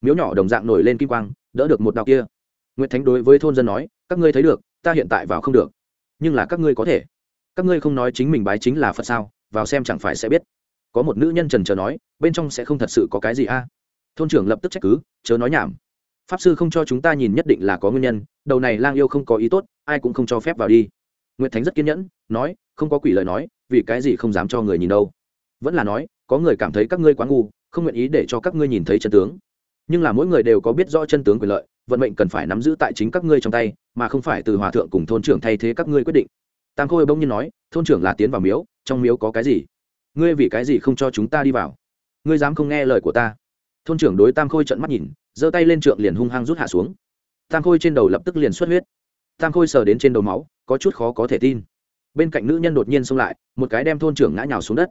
Miếu nhỏ đồng dạng nổi lên kim quang, đỡ được một đao kia. Nguyệt thánh đối với thôn dân nói, các ngươi thấy được, ta hiện tại vào không được. Nhưng là các ngươi có thể. Các ngươi không nói chính mình bái chính là phật sao, vào xem chẳng phải sẽ biết. Có một nữ nhân trần chờ nói, bên trong sẽ không thật sự có cái gì a. Thôn trưởng lập tức trách cứ, chớ nói nhảm pháp sư không cho chúng ta nhìn nhất định là có nguyên nhân, đầu này lang yêu không có ý tốt, ai cũng không cho phép vào đi. Nguyệt thánh rất kiên nhẫn, nói, không có quỷ lời nói, vì cái gì không dám cho người nhìn đâu. Vẫn là nói, có người cảm thấy các ngươi quá ngu, không nguyện ý để cho các ngươi nhìn thấy chân tướng. Nhưng là mỗi người đều có biết rõ chân tướng quyền lợi, vận mệnh cần phải nắm giữ tại chính các ngươi trong tay, mà không phải từ hòa thượng cùng thôn trưởng thay thế các ngươi quyết định. Tam khôi bỗng nhiên nói, thôn trưởng là tiến vào miếu, trong miếu có cái gì? Ngươi vì cái gì không cho chúng ta đi vào? Ngươi dám không nghe lời của ta? Thôn trưởng đối tam khôi trận mắt nhìn giơ tay lên trượng liền hung hăng rút hạ xuống. Tam khôi trên đầu lập tức liền xuất huyết. Tam khôi sờ đến trên đầu máu, có chút khó có thể tin. Bên cạnh nữ nhân đột nhiên xông lại, một cái đem thôn trưởng ngã nhào xuống đất.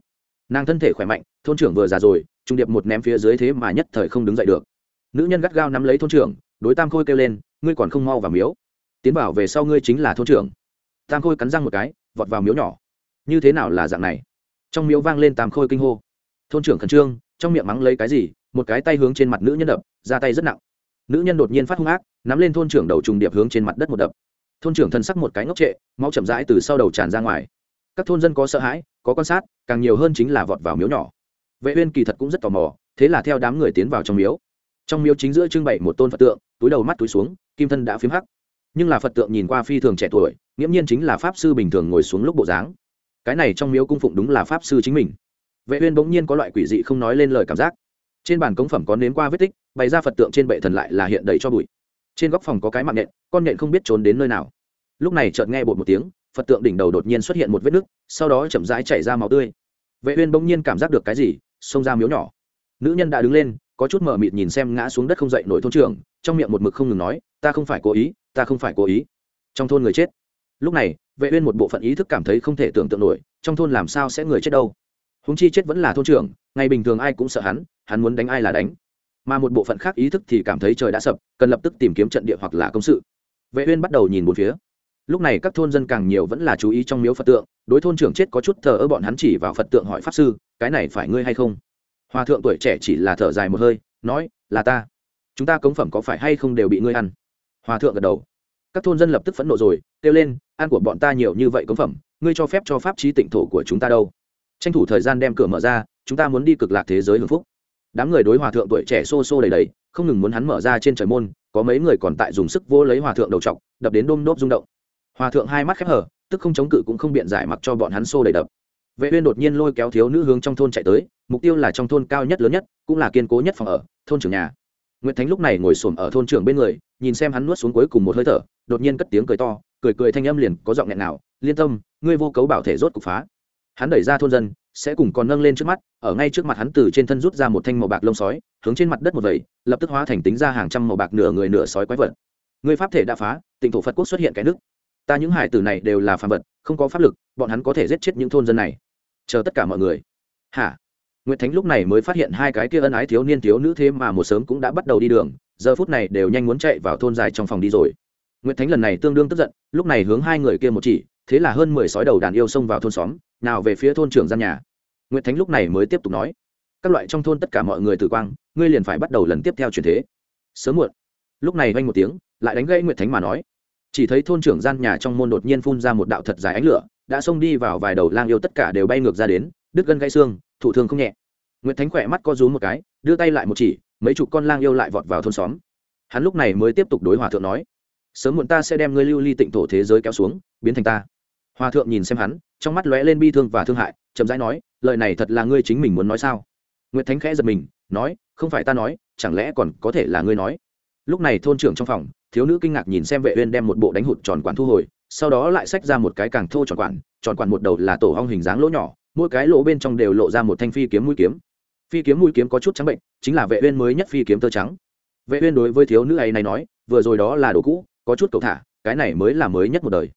Nàng thân thể khỏe mạnh, thôn trưởng vừa già rồi, trung điệp một ném phía dưới thế mà nhất thời không đứng dậy được. Nữ nhân gắt gao nắm lấy thôn trưởng, đối tam khôi kêu lên, ngươi còn không mau vào miếu. Tiến bảo về sau ngươi chính là thôn trưởng. Tam khôi cắn răng một cái, vọt vào miếu nhỏ. Như thế nào là dạng này? Trong miếu vang lên tam khôi kinh hô. Thôn trưởng khẩn trương, trong miệng mắng lấy cái gì? Một cái tay hướng trên mặt nữ nhân đập ra tay rất nặng. Nữ nhân đột nhiên phát hung ác, nắm lên thôn trưởng đầu trùng điệp hướng trên mặt đất một đập. Thôn trưởng thân sắc một cái ngốc trệ, máu chậm rãi từ sau đầu tràn ra ngoài. Các thôn dân có sợ hãi, có quan sát, càng nhiều hơn chính là vọt vào miếu nhỏ. Vệ uyên kỳ thật cũng rất tò mò, thế là theo đám người tiến vào trong miếu. Trong miếu chính giữa trưng bày một tôn phật tượng, túi đầu mắt túi xuống, kim thân đã phím hắc. Nhưng là phật tượng nhìn qua phi thường trẻ tuổi, nghiễm nhiên chính là pháp sư bình thường ngồi xuống lúc bộ dáng. Cái này trong miếu cung phụng đúng là pháp sư chính mình. Vệ uyên bỗng nhiên có loại quỷ dị không nói lên lời cảm giác trên bàn cống phẩm có nến qua vết tích, bày ra phật tượng trên bệ thần lại là hiện đầy cho bụi. Trên góc phòng có cái mạng nhện, con nhện không biết trốn đến nơi nào. Lúc này chợt nghe bột một tiếng, phật tượng đỉnh đầu đột nhiên xuất hiện một vết nứt, sau đó chậm rãi chảy ra máu tươi. Vệ uyên bỗng nhiên cảm giác được cái gì, xông ra miếu nhỏ. Nữ nhân đã đứng lên, có chút mờ mịt nhìn xem ngã xuống đất không dậy nổi thôn trưởng, trong miệng một mực không ngừng nói, ta không phải cố ý, ta không phải cố ý. Trong thôn người chết. Lúc này, vệ uyên một bộ phận ý thức cảm thấy không thể tưởng tượng nổi, trong thôn làm sao sẽ người chết đâu? Húng chi chết vẫn là thôn trưởng, ngày bình thường ai cũng sợ hắn hắn muốn đánh ai là đánh. Mà một bộ phận khác ý thức thì cảm thấy trời đã sập, cần lập tức tìm kiếm trận địa hoặc là công sự. Vệ uyên bắt đầu nhìn một phía. Lúc này các thôn dân càng nhiều vẫn là chú ý trong miếu phật tượng, đối thôn trưởng chết có chút thờ ơ bọn hắn chỉ vào phật tượng hỏi pháp sư, cái này phải ngươi hay không? Hòa thượng tuổi trẻ chỉ là thở dài một hơi, nói, là ta. Chúng ta cống phẩm có phải hay không đều bị ngươi ăn? Hòa thượng gật đầu. Các thôn dân lập tức phẫn nộ rồi, kêu lên, ăn của bọn ta nhiều như vậy cống phẩm, ngươi cho phép cho pháp trí tịnh thổ của chúng ta đâu? Tranh thủ thời gian đem cửa mở ra, chúng ta muốn đi cực lạc thế giới hưng phúc. Đám người đối hòa thượng tuổi trẻ xô xô đầy đầy không ngừng muốn hắn mở ra trên trời môn, có mấy người còn tại dùng sức vô lấy hòa thượng đầu t đập đến đôm đốp rung động. Hòa thượng hai mắt khép hở tức không chống cự cũng không biện giải mặc cho bọn hắn xô đầy đập. Vệ uyên đột nhiên lôi kéo thiếu nữ hướng trong thôn chạy tới, mục tiêu là trong thôn cao nhất lớn nhất, cũng là kiên cố nhất phòng ở, thôn trưởng nhà. Nguyễn thánh lúc này ngồi xổm ở thôn trưởng bên người, nhìn xem hắn nuốt xuống cuối cùng một hơi thở, đột nhiên cất tiếng cười to, cười cười thanh âm liền có giọng nghẹn nào liên tâm, ngươi vô cấu bảo thể rốt cục phá hắn đẩy ra thôn dân sẽ cùng còn nâng lên trước mắt ở ngay trước mặt hắn từ trên thân rút ra một thanh màu bạc lông sói hướng trên mặt đất một vẩy lập tức hóa thành tính ra hàng trăm màu bạc nửa người nửa sói quái vật. Người pháp thể đã phá tịnh thổ phật quốc xuất hiện cái nước ta những hải tử này đều là phàm vật không có pháp lực bọn hắn có thể giết chết những thôn dân này. Chờ tất cả mọi người. Hả? Nguyệt Thánh lúc này mới phát hiện hai cái kia ân ái thiếu niên thiếu nữ thế mà một sớm cũng đã bắt đầu đi đường, giờ phút này đều nhanh muốn chạy vào thôn dài trong phòng đi rồi. Nguyệt Thánh lần này tương đương tức giận, lúc này hướng hai người kia một chỉ, thế là hơn mười sói đầu đàn yêu xông vào thôn xóm, nào về phía thôn trưởng gian nhà. nguyễn Thánh lúc này mới tiếp tục nói: "Các loại trong thôn tất cả mọi người tử quang, ngươi liền phải bắt đầu lần tiếp theo chuyển thế." Sớm muộn. Lúc này vang một tiếng, lại đánh gãy Nguyệt Thánh mà nói: chỉ thấy thôn trưởng gian nhà trong môn đột nhiên phun ra một đạo thật dài ánh lửa đã xông đi vào vài đầu lang yêu tất cả đều bay ngược ra đến đứt gân gãy xương thụ thương không nhẹ nguyễn thánh khỏe mắt co rúm một cái đưa tay lại một chỉ mấy chục con lang yêu lại vọt vào thôn xóm hắn lúc này mới tiếp tục đối hòa thượng nói sớm muộn ta sẽ đem ngươi lưu ly tịnh thổ thế giới kéo xuống biến thành ta hòa thượng nhìn xem hắn, trong mắt lóe lên bi thương và thương hại, chậm rãi nói, lời này thật là ngươi chính mình muốn nói sao? Nguyễn thánh khẽ giật mình, nói, không phải ta nói, chẳng lẽ còn có thể là ngươi nói? Lúc này thôn trưởng trong phòng, thiếu nữ kinh ngạc nhìn xem vệ uyên đem một bộ đánh hụt tròn quản thu hồi, sau đó lại xách ra một cái càng thô tròn quản tròn quản một đầu là tổ hong hình dáng lỗ nhỏ, mỗi cái lỗ bên trong đều lộ ra một thanh phi kiếm mũi kiếm. Phi kiếm mũi kiếm có chút trắng bệnh, chính là vệ uyên mới nhất phi kiếm tơ trắng. Vệ uyên đối với thiếu nữ ấy này nói, vừa rồi đó là đồ cũ, có chút cầu thả, cái này mới là mới nhất một đời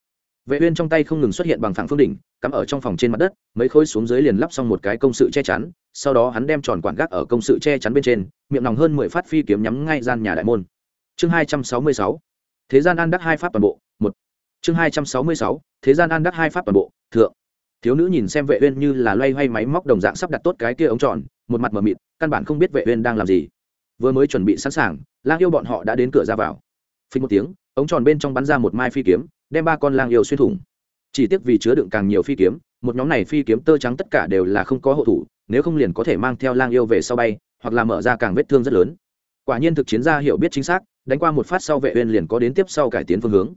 vệ uyên trong tay không ngừng xuất hiện bằng phẳng phương đỉnh, cắm ở trong phòng trên mặt đất, mấy khối xuống dưới liền lắp xong một cái công sự che chắn, sau đó hắn đem tròn quản gác ở công sự che chắn bên trên, miệng nòng hơn mười phát phi kiếm nhắm ngay gian nhà đại môn. Chương hai trăm sáu mươi sáu, thế gian an đắc hai pháp toàn bộ, một. Chương hai trăm sáu mươi sáu, thế gian an đắc hai pháp toàn bộ, thượng. Thiếu nữ nhìn xem vệ uyên như là loay hoay máy móc đồng dạng sắp đặt tốt cái kia ống tròn, một mặt mờ mịt, căn bản không biết vệ uyên đang làm gì. Vừa mới chuẩn bị sẵn sàng, lang yêu bọn họ đã đến cửa ra vào. Phình một tiếng, ống tròn bên trong bắn ra một mai phi kiếm đem ba con lang yêu xuyên thủng. Chỉ tiếc vì chứa đựng càng nhiều phi kiếm, một nhóm này phi kiếm tơ trắng tất cả đều là không có hộ thủ, nếu không liền có thể mang theo lang yêu về sau bay, hoặc là mở ra càng vết thương rất lớn. Quả nhiên thực chiến gia hiểu biết chính xác, đánh qua một phát sau vệ uyên liền có đến tiếp sau cải tiến phương hướng.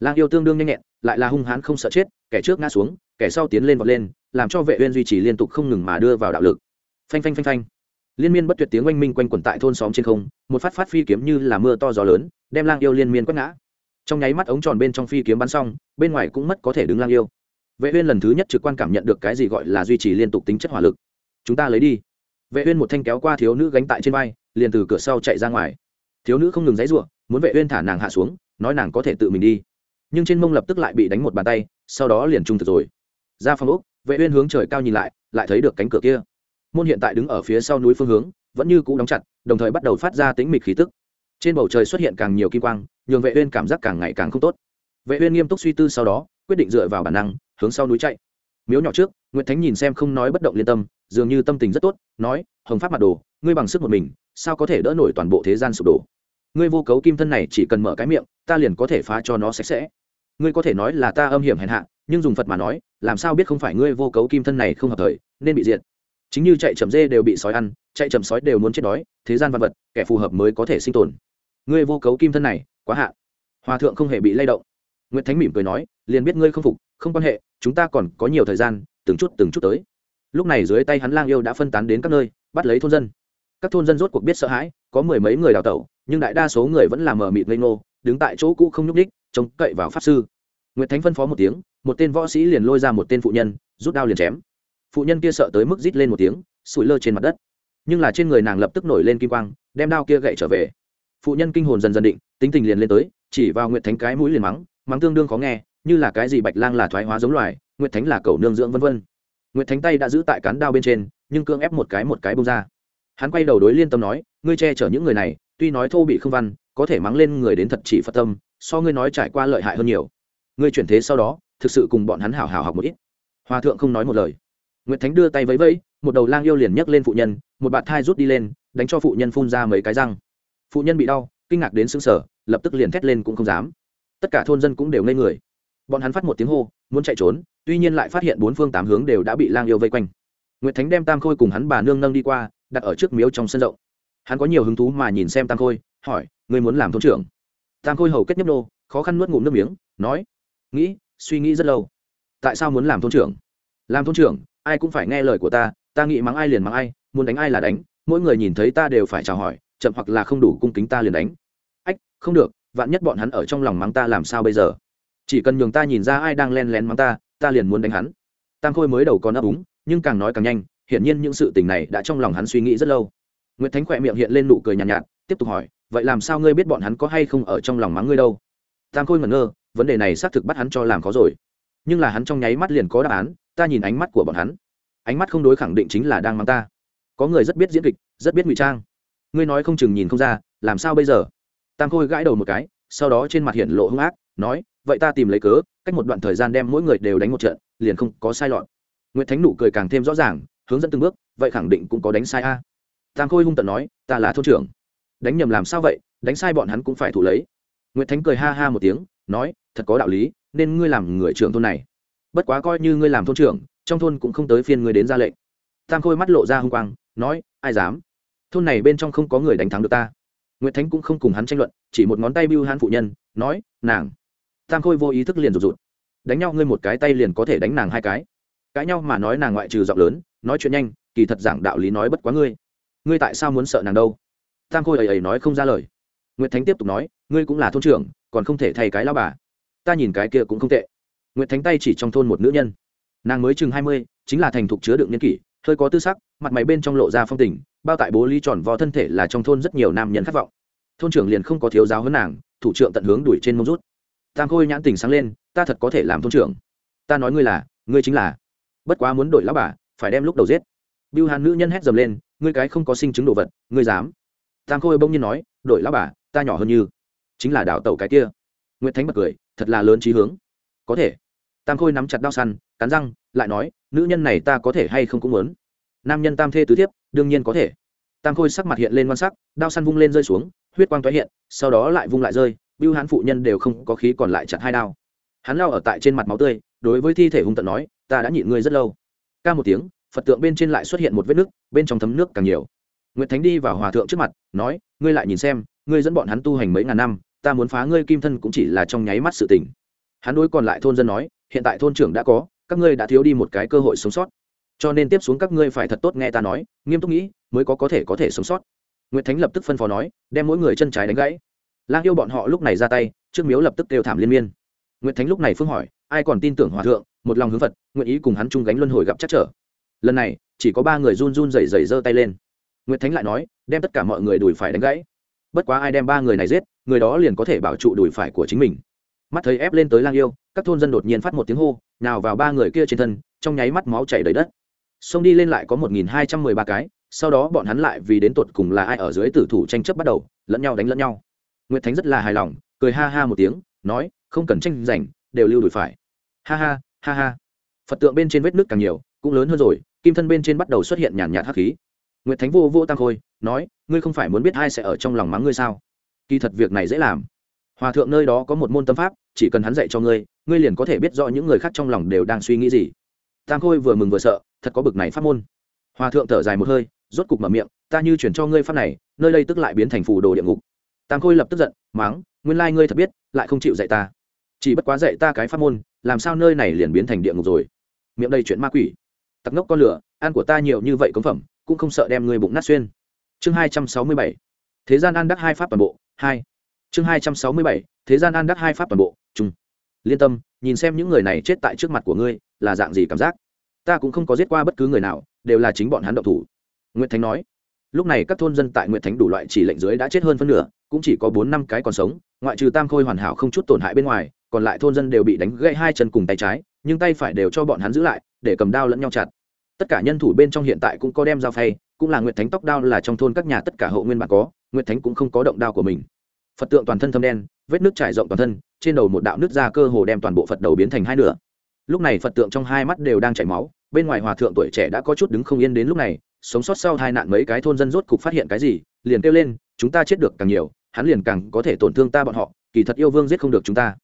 Lang yêu tương đương nhanh nhẹn, lại là hung hãn không sợ chết, kẻ trước ngã xuống, kẻ sau tiến lên vọt lên, làm cho vệ uyên duy trì liên tục không ngừng mà đưa vào đạo lực. Phanh phanh phanh phanh. Liên miên bất tuyệt tiếng oanh minh quanh quẩn tại thôn xóm trên không, một phát phát phi kiếm như là mưa to gió lớn, đem lang yêu liên miên quét ngã trong nháy mắt ống tròn bên trong phi kiếm bắn xong bên ngoài cũng mất có thể đứng lang yêu. Vệ uyên lần thứ nhất trực quan cảm nhận được cái gì gọi là duy trì liên tục tính chất hỏa lực. Chúng ta lấy đi. Vệ uyên một thanh kéo qua thiếu nữ gánh tại trên vai liền từ cửa sau chạy ra ngoài. Thiếu nữ không ngừng dãy rủa muốn vệ uyên thả nàng hạ xuống nói nàng có thể tự mình đi. Nhưng trên mông lập tức lại bị đánh một bàn tay sau đó liền trung thực rồi. Ra phòng ốc, vệ uyên hướng trời cao nhìn lại lại thấy được cánh cửa kia. Môn hiện tại đứng ở phía sau núi phương hướng vẫn như cũ đóng chặt đồng thời bắt đầu phát ra tính mịch khí tức trên bầu trời xuất hiện càng nhiều kim quang, nhường vệ uyên cảm giác càng ngày càng không tốt. Vệ uyên nghiêm túc suy tư sau đó, quyết định dựa vào bản năng, hướng sau núi chạy. Miếu nhỏ trước, nguyệt thánh nhìn xem không nói bất động liên tâm, dường như tâm tình rất tốt, nói, hồng pháp mặt đồ, ngươi bằng sức một mình, sao có thể đỡ nổi toàn bộ thế gian sụp đổ? Ngươi vô cấu kim thân này chỉ cần mở cái miệng, ta liền có thể phá cho nó sạch sẽ. Ngươi có thể nói là ta âm hiểm hèn hạ, nhưng dùng phật mà nói, làm sao biết không phải ngươi vô cấu kim thân này không hợp thời, nên bị diệt. Chính như chạy chậm dê đều bị sói ăn chạy chầm sói đều muốn chết đói, thế gian văn vật, kẻ phù hợp mới có thể sinh tồn. Ngươi vô cấu kim thân này, quá hạ hòa thượng không hề bị lay động. Nguyễn thánh mỉm cười nói, liền biết ngươi không phục, không quan hệ, chúng ta còn có nhiều thời gian, từng chút từng chút tới. Lúc này dưới tay hắn lang yêu đã phân tán đến các nơi, bắt lấy thôn dân. Các thôn dân rốt cuộc biết sợ hãi, có mười mấy người đào tẩu, nhưng đại đa số người vẫn là mờ mịt ngây ngô, đứng tại chỗ cũ không nhúc ních trông cậy vào pháp sư. Nguyễn thánh phân phó một tiếng, một tên võ sĩ liền lôi ra một tên phụ nhân, rút đao liền chém. Phụ nhân kia sợ tới mức rít lên một tiếng, sủi lơ trên mặt đất nhưng là trên người nàng lập tức nổi lên kim quang, đem đao kia gậy trở về. Phụ nhân kinh hồn dần dần định, tính tình liền lên tới, chỉ vào nguyệt thánh cái mũi liền mắng mắng tương đương khó nghe, như là cái gì bạch lang là thoái hóa giống loài, nguyệt thánh là cầu nương dưỡng vân vân. Nguyệt thánh tay đã giữ tại cán đao bên trên, nhưng cương ép một cái một cái bông ra. Hắn quay đầu đối liên tâm nói, ngươi che chở những người này, tuy nói thô bị không văn, có thể mắng lên người đến thật chỉ phật tâm, so ngươi nói trải qua lợi hại hơn nhiều. Ngươi chuyển thế sau đó, thực sự cùng bọn hắn hảo hảo học một ít. Hòa thượng không nói một lời nguyệt thánh đưa tay vẫy vẫy, một đầu lang yêu liền nhấc lên phụ nhân, một bạt thai rút đi lên, đánh cho phụ nhân phun ra mấy cái răng. Phụ nhân bị đau, kinh ngạc đến sững sờ, lập tức liền thét lên cũng không dám. Tất cả thôn dân cũng đều ngây người. Bọn hắn phát một tiếng hô, muốn chạy trốn, tuy nhiên lại phát hiện bốn phương tám hướng đều đã bị lang yêu vây quanh. Nguyệt thánh đem tam khôi cùng hắn bà nương nâng đi qua, đặt ở trước miếu trong sân rộng. Hắn có nhiều hứng thú mà nhìn xem tam khôi, hỏi, ngươi muốn làm thôn trưởng? Tam khôi hầu kết nhấp nô, khó khăn nuốt ngụm nước miếng, nói, nghĩ, suy nghĩ rất lâu. Tại sao muốn làm thôn trưởng? Làm thôn trưởng ai cũng phải nghe lời của ta ta nghĩ mắng ai liền mắng ai muốn đánh ai là đánh mỗi người nhìn thấy ta đều phải chào hỏi chậm hoặc là không đủ cung kính ta liền đánh. Ách không được vạn nhất bọn hắn ở trong lòng mắng ta làm sao bây giờ? Chỉ cần nhường ta nhìn ra ai đang len lén mắng ta ta liền muốn đánh hắn. Tam khôi mới đầu còn ấp úng nhưng càng nói càng nhanh hiển nhiên những sự tình này đã trong lòng hắn suy nghĩ rất lâu. Nguyễn thánh khỏe miệng hiện lên nụ cười nhàn nhạt, nhạt tiếp tục hỏi vậy làm sao ngươi biết bọn hắn có hay không ở trong lòng mắng ngươi đâu? Tam khôi ngẩn ngơ vấn đề này xác thực bắt hắn cho làm khó rồi. Nhưng là hắn trong nháy mắt liền có đáp án ta nhìn ánh mắt của bọn hắn. Ánh mắt không đối khẳng định chính là đang mắng ta. Có người rất biết diễn kịch, rất biết ngụy trang. Ngươi nói không chừng nhìn không ra, làm sao bây giờ? Tam khôi gãi đầu một cái, sau đó trên mặt hiện lộ hung ác, nói, vậy ta tìm lấy cớ, cách một đoạn thời gian đem mỗi người đều đánh một trận, liền không có sai lọt. Nguyễn thánh nụ cười càng thêm rõ ràng, hướng dẫn từng bước, vậy khẳng định cũng có đánh sai a. Tam khôi hung tận nói, ta là thôn trưởng. Đánh nhầm làm sao vậy, đánh sai bọn hắn cũng phải thủ lấy. Nguyễn thánh cười ha ha một tiếng, nói, thật có đạo lý, nên ngươi làm người trưởng thôn này bất quá coi như ngươi làm thôn trưởng, trong thôn cũng không tới phiên ngươi đến ra lệnh. Tam khôi mắt lộ ra h u n g quang, nói, ai dám? Thôn này bên trong không có người đánh thắng được ta. Nguyễn thánh cũng không cùng hắn tranh luận, chỉ một ngón tay biêu hắn phụ nhân, nói, nàng. Tam khôi vô ý thức liền rụt rụt. Đánh nhau ngươi một cái tay liền có thể đánh nàng hai cái. Cãi nhau mà nói nàng ngoại trừ giọng lớn, nói chuyện nhanh, kỳ thật giảng đạo lý nói bất quá ngươi. Ngươi tại sao muốn sợ nàng đâu? Tam khôi ầy ầy nói không ra lời. Nguyễn thánh tiếp tục nói, ngươi cũng là thôn trưởng, còn không thể thay cái lao bà. Ta nhìn cái kia cũng không tệ. Nguyệt thánh tay chỉ trong thôn một nữ nhân. Nàng mới chừng hai mươi, chính là thành thục chứa đựng nhân kỷ, hơi có tư sắc, mặt mày bên trong lộ ra phong tình, bao tại bố ly tròn vò thân thể là trong thôn rất nhiều nam nhân khát vọng. Thôn trưởng liền không có thiếu giáo hơn nàng, thủ trưởng tận hướng đuổi trên mông rút. Tam khôi nhãn tình sáng lên, ta thật có thể làm thôn trưởng. Ta nói ngươi là, ngươi chính là. Bất quá muốn đổi lão bà, phải đem lúc đầu giết. Biêu hàn nữ nhân hét dầm lên, ngươi cái không có sinh chứng đồ vật, ngươi dám. Tam khôi bỗng nhiên nói, đổi lão bà, ta nhỏ hơn như. Chính là đảo tẩu cái kia. Nguyễn thánh bật cười, thật là lớn trí hướng. Có thể tam khôi nắm chặt đao săn, cắn răng, lại nói, nữ nhân này ta có thể hay không cũng muốn? Nam nhân tam thê tứ thiếp, đương nhiên có thể. Tam khôi sắc mặt hiện lên quan sắc, đao săn vung lên rơi xuống, huyết quang tái hiện, sau đó lại vung lại rơi, bưu hán phụ nhân đều không có khí còn lại chặt hai đao. Hắn lao ở tại trên mặt máu tươi, đối với thi thể hung tận nói, ta đã nhịn ngươi rất lâu. Ca một tiếng, phật tượng bên trên lại xuất hiện một vết nước, bên trong thấm nước càng nhiều. Nguyễn thánh đi vào hòa thượng trước mặt, nói, ngươi lại nhìn xem, ngươi dẫn bọn hắn tu hành mấy ngàn năm, ta muốn phá ngươi kim thân cũng chỉ là trong nháy mắt sự tình. Hắn đối còn lại thôn dân nói hiện tại thôn trưởng đã có, các ngươi đã thiếu đi một cái cơ hội sống sót. Cho nên tiếp xuống các ngươi phải thật tốt nghe ta nói, nghiêm túc nghĩ, mới có có thể có thể sống sót. Nguyễn thánh lập tức phân phó nói, đem mỗi người chân trái đánh gãy. Lang yêu bọn họ lúc này ra tay, trước miếu lập tức kêu thảm liên miên. Nguyễn thánh lúc này phương hỏi, ai còn tin tưởng hòa thượng, một lòng hướng phật, nguyện ý cùng hắn chung gánh luân hồi gặp chắc trở? Lần này, chỉ có ba người run run rẩy rẩy giơ tay lên. Nguyễn thánh lại nói, đem tất cả mọi người đùi phải đánh gãy. Bất quá ai đem ba người này giết, người đó liền có thể bảo trụ đùi phải của chính mình mắt thấy ép lên tới lang yêu, các thôn dân đột nhiên phát một tiếng hô, nào vào ba người kia trên thân, trong nháy mắt máu chảy đầy đất. Xông đi lên lại có một nghìn hai trăm mười ba cái, sau đó bọn hắn lại vì đến tột cùng là ai ở dưới tử thủ tranh chấp bắt đầu, lẫn nhau đánh lẫn nhau. Nguyễn thánh rất là hài lòng, cười ha ha một tiếng, nói, không cần tranh giành, đều lưu đuổi phải. Ha ha ha ha. Phật tượng bên trên vết nước càng nhiều, cũng lớn hơn rồi, kim thân bên trên bắt đầu xuất hiện nhàn nhạt hắc khí. Nguyễn thánh vô vô tăng khôi, nói, ngươi không phải muốn biết ai sẽ ở trong lòng mắng ngươi sao? Kỳ thật việc này dễ làm hòa thượng nơi đó có một môn tâm pháp, chỉ cần hắn dạy cho ngươi ngươi liền có thể biết rõ những người khác trong lòng đều đang suy nghĩ gì. Tăng khôi vừa mừng vừa sợ, thật có bực này pháp môn. Hòa thượng thở dài một hơi, rốt cục mở miệng, ta như chuyển cho ngươi pháp này, nơi đây tức lại biến thành phù đồ địa ngục. Tăng khôi lập tức giận, mắng, nguyên lai ngươi thật biết, lại không chịu dạy ta. Chỉ bất quá dạy ta cái pháp môn, làm sao nơi này liền biến thành địa ngục rồi? Miệng đây chuyện ma quỷ. Tặc ngốc con lửa, ăn của ta nhiều như vậy cống phẩm, cũng không sợ đem người bụng nát xuyên. Chương hai trăm sáu mươi bảy. Thế gian an đắc hai pháp toàn bộ, hai chương hai trăm sáu mươi bảy, thế gian an đắc hai pháp toàn bộ, chung. Liên tâm, nhìn xem những người này chết tại trước mặt của ngươi, là dạng gì cảm giác? Ta cũng không có giết qua bất cứ người nào, đều là chính bọn hắn động thủ. Nguyễn thánh nói. Lúc này các thôn dân tại nguyễn thánh đủ loại chỉ lệnh dưới đã chết hơn phân nửa, cũng chỉ có bốn năm cái còn sống, ngoại trừ tam khôi hoàn hảo không chút tổn hại bên ngoài, còn lại thôn dân đều bị đánh gãy hai chân cùng tay trái, nhưng tay phải đều cho bọn hắn giữ lại, để cầm đao lẫn nhau chặt. Tất cả nhân thủ bên trong hiện tại cũng có đem dao phay, cũng là nguyệt thánh tóc đao là trong thôn các nhà tất cả hậu nguyên bản có, nguyệt thánh cũng không có động đao của mình phật tượng toàn thân thâm đen, vết nước trải rộng toàn thân, trên đầu một đạo nước ra cơ hồ đem toàn bộ phật đầu biến thành hai nửa. Lúc này phật tượng trong hai mắt đều đang chảy máu, bên ngoài hòa thượng tuổi trẻ đã có chút đứng không yên đến lúc này, sống sót sau hai nạn mấy cái thôn dân rốt cục phát hiện cái gì, liền kêu lên, chúng ta chết được càng nhiều, hắn liền càng có thể tổn thương ta bọn họ, kỳ thật yêu vương giết không được chúng ta.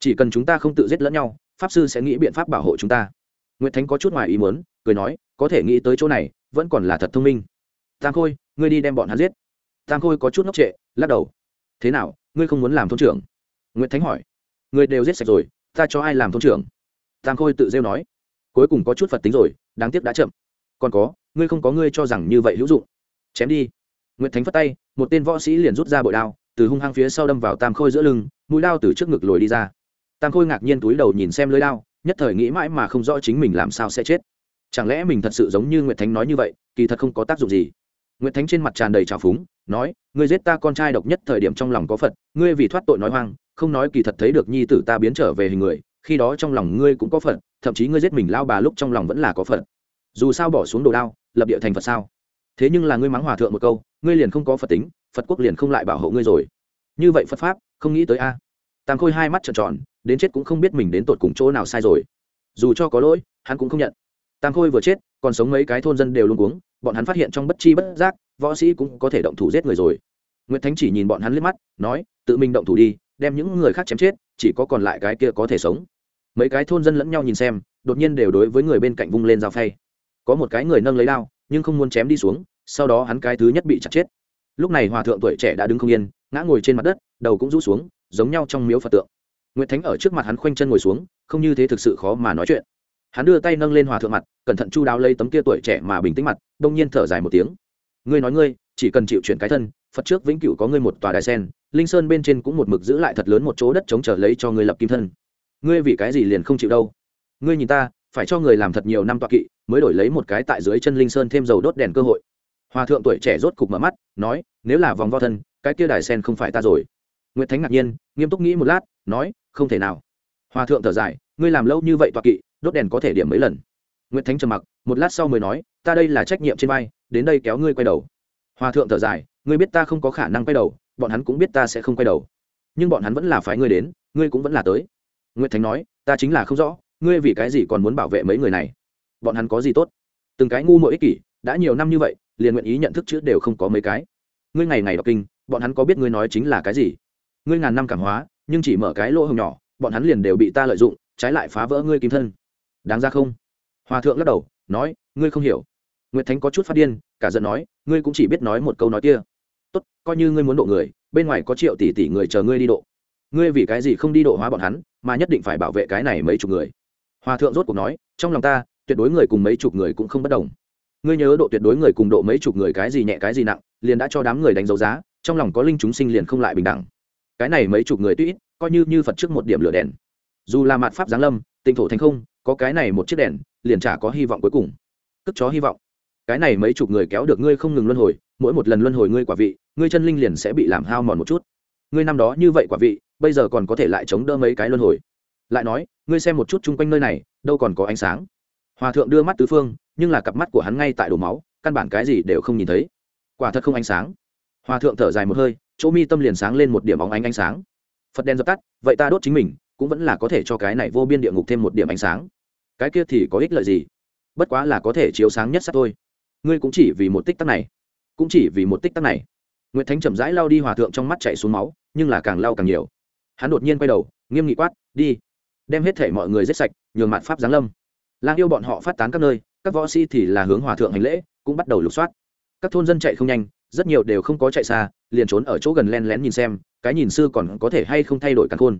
Chỉ cần chúng ta không tự giết lẫn nhau, pháp sư sẽ nghĩ biện pháp bảo hộ chúng ta. Nguyễn thánh có chút ngoài ý muốn, cười nói, có thể nghĩ tới chỗ này, vẫn còn là thật thông minh. Tam khôi, ngươi đi đem bọn hắn giết. Tam khôi có chút ngốc trệ, lắc đầu thế nào, ngươi không muốn làm thôn trưởng? Nguyễn thánh hỏi. Người đều giết sạch rồi, ta cho ai làm thôn trưởng? Tam khôi tự rêu nói. Cuối cùng có chút phật tính rồi, đáng tiếc đã chậm. Còn có, ngươi không có ngươi cho rằng như vậy hữu dụng. Chém đi. Nguyễn thánh phất tay, một tên võ sĩ liền rút ra bội đao, từ hung hăng phía sau đâm vào tam khôi giữa lưng, mũi đao từ trước ngực lồi đi ra. Tam khôi ngạc nhiên túi đầu nhìn xem lưới đao, nhất thời nghĩ mãi mà không rõ chính mình làm sao sẽ chết. Chẳng lẽ mình thật sự giống như nguyệt thánh nói như vậy, kỳ thật không có tác dụng gì? Nguyệt thánh trên mặt tràn đầy trào phúng nói, ngươi giết ta con trai độc nhất thời điểm trong lòng có phật, ngươi vì thoát tội nói hoang, không nói kỳ thật thấy được nhi tử ta biến trở về hình người, khi đó trong lòng ngươi cũng có phật, thậm chí ngươi giết mình lao bà lúc trong lòng vẫn là có phật. Dù sao bỏ xuống đồ đao, lập địa thành phật sao? Thế nhưng là ngươi mắng hòa thượng một câu, ngươi liền không có phật tính, phật quốc liền không lại bảo hộ ngươi rồi. Như vậy phật pháp, không nghĩ tới a. Tam khôi hai mắt trợn tròn, đến chết cũng không biết mình đến tột cùng chỗ nào sai rồi. Dù cho có lỗi, hắn cũng không nhận. Tam khôi vừa chết, còn sống mấy cái thôn dân đều luôn uống bọn hắn phát hiện trong bất chi bất giác võ sĩ cũng có thể động thủ giết người rồi. Nguyễn thánh chỉ nhìn bọn hắn liếc mắt, nói, tự mình động thủ đi, đem những người khác chém chết, chỉ có còn lại cái kia có thể sống. Mấy cái thôn dân lẫn nhau nhìn xem, đột nhiên đều đối với người bên cạnh vung lên dao phay. Có một cái người nâng lấy đao, nhưng không muốn chém đi xuống, sau đó hắn cái thứ nhất bị chặt chết. Lúc này hòa thượng tuổi trẻ đã đứng không yên, ngã ngồi trên mặt đất, đầu cũng rũ xuống, giống nhau trong miếu phật tượng. Nguyễn thánh ở trước mặt hắn khoanh chân ngồi xuống, không như thế thực sự khó mà nói chuyện. Hắn đưa tay nâng lên hòa thượng mặt, cẩn thận chu đáo lấy tấm kia tuổi trẻ mà bình tĩnh mặt, đông nhiên thở dài một tiếng ngươi nói ngươi, chỉ cần chịu chuyển cái thân, phật trước vĩnh cửu có ngươi một tòa đài sen, linh sơn bên trên cũng một mực giữ lại thật lớn một chỗ đất chống trở lấy cho ngươi lập kim thân. Ngươi vì cái gì liền không chịu đâu? Ngươi nhìn ta, phải cho người làm thật nhiều năm tọa kỵ, mới đổi lấy một cái tại dưới chân linh sơn thêm dầu đốt đèn cơ hội. Hòa thượng tuổi trẻ rốt cục mở mắt, nói, nếu là vòng vo thân, cái kia đài sen không phải ta rồi. Nguyễn thánh ngạc nhiên, nghiêm túc nghĩ một lát, nói, không thể nào. Hòa thượng thở dài, ngươi làm lâu như vậy tọa kỵ, đốt đèn có thể điểm mấy lần? Nguyễn thánh trầm mặc, một lát sau mới nói ta đây là trách nhiệm trên vai, đến đây kéo ngươi quay đầu. Hòa thượng thở dài, ngươi biết ta không có khả năng quay đầu, bọn hắn cũng biết ta sẽ không quay đầu. Nhưng bọn hắn vẫn là phái ngươi đến, ngươi cũng vẫn là tới. Nguyễn thánh nói, ta chính là không rõ, ngươi vì cái gì còn muốn bảo vệ mấy người này? Bọn hắn có gì tốt? Từng cái ngu mỗi ích kỷ, đã nhiều năm như vậy, liền nguyện ý nhận thức chữ đều không có mấy cái. Ngươi ngày ngày đọc kinh, bọn hắn có biết ngươi nói chính là cái gì? Ngươi ngàn năm cảm hóa, nhưng chỉ mở cái lỗ hồng nhỏ, bọn hắn liền đều bị ta lợi dụng, trái lại phá vỡ ngươi kim thân. Đáng ra không? Hòa thượng lắc đầu, nói, ngươi không hiểu nguyệt thánh có chút phát điên, cả giận nói, ngươi cũng chỉ biết nói một câu nói kia. Tốt, coi như ngươi muốn độ người, bên ngoài có triệu tỷ tỷ người chờ ngươi đi độ. Ngươi vì cái gì không đi độ hóa bọn hắn, mà nhất định phải bảo vệ cái này mấy chục người. Hòa thượng rốt cuộc nói, trong lòng ta, tuyệt đối người cùng mấy chục người cũng không bất đồng. Ngươi nhớ độ tuyệt đối người cùng độ mấy chục người cái gì nhẹ cái gì nặng, liền đã cho đám người đánh dấu giá, trong lòng có linh chúng sinh liền không lại bình đẳng. Cái này mấy chục người tuy ít, coi như như phật trước một điểm lửa đèn. Dù là mạt pháp giáng lâm tinh thổ thành không, có cái này một chiếc đèn, liền chả có hy vọng cuối cùng. Cất chó hy vọng cái này mấy chục người kéo được ngươi không ngừng luân hồi, mỗi một lần luân hồi ngươi quả vị, ngươi chân linh liền sẽ bị làm hao mòn một chút. Ngươi năm đó như vậy quả vị, bây giờ còn có thể lại chống đỡ mấy cái luân hồi. Lại nói, ngươi xem một chút chung quanh nơi này, đâu còn có ánh sáng. Hòa thượng đưa mắt tứ phương, nhưng là cặp mắt của hắn ngay tại đổ máu, căn bản cái gì đều không nhìn thấy. Quả thật không ánh sáng. Hòa thượng thở dài một hơi, chỗ mi tâm liền sáng lên một điểm óng ánh ánh sáng. Phật đen dập tắt, vậy ta đốt chính mình, cũng vẫn là có thể cho cái này vô biên địa ngục thêm một điểm ánh sáng. Cái kia thì có ích lợi gì? Bất quá là có thể chiếu sáng nhất sát thôi ngươi cũng chỉ vì một tích tắc này, cũng chỉ vì một tích tắc này. N g u y ệ t thánh chậm rãi lao đi hòa thượng trong mắt chạy xuống máu, nhưng là càng lao càng nhiều. Hắn đột nhiên quay đầu, nghiêm nghị quát, đi, đem hết thể mọi người giết sạch, nhường mạn pháp giáng lâm. Lang yêu bọn họ phát tán các nơi, các võ sĩ thì là hướng hòa thượng hành lễ, cũng bắt đầu lục soát. Các thôn dân chạy không nhanh, rất nhiều đều không có chạy xa, liền trốn ở chỗ gần len lén nhìn xem, cái nhìn sư còn có thể hay không thay đổi căn khôn.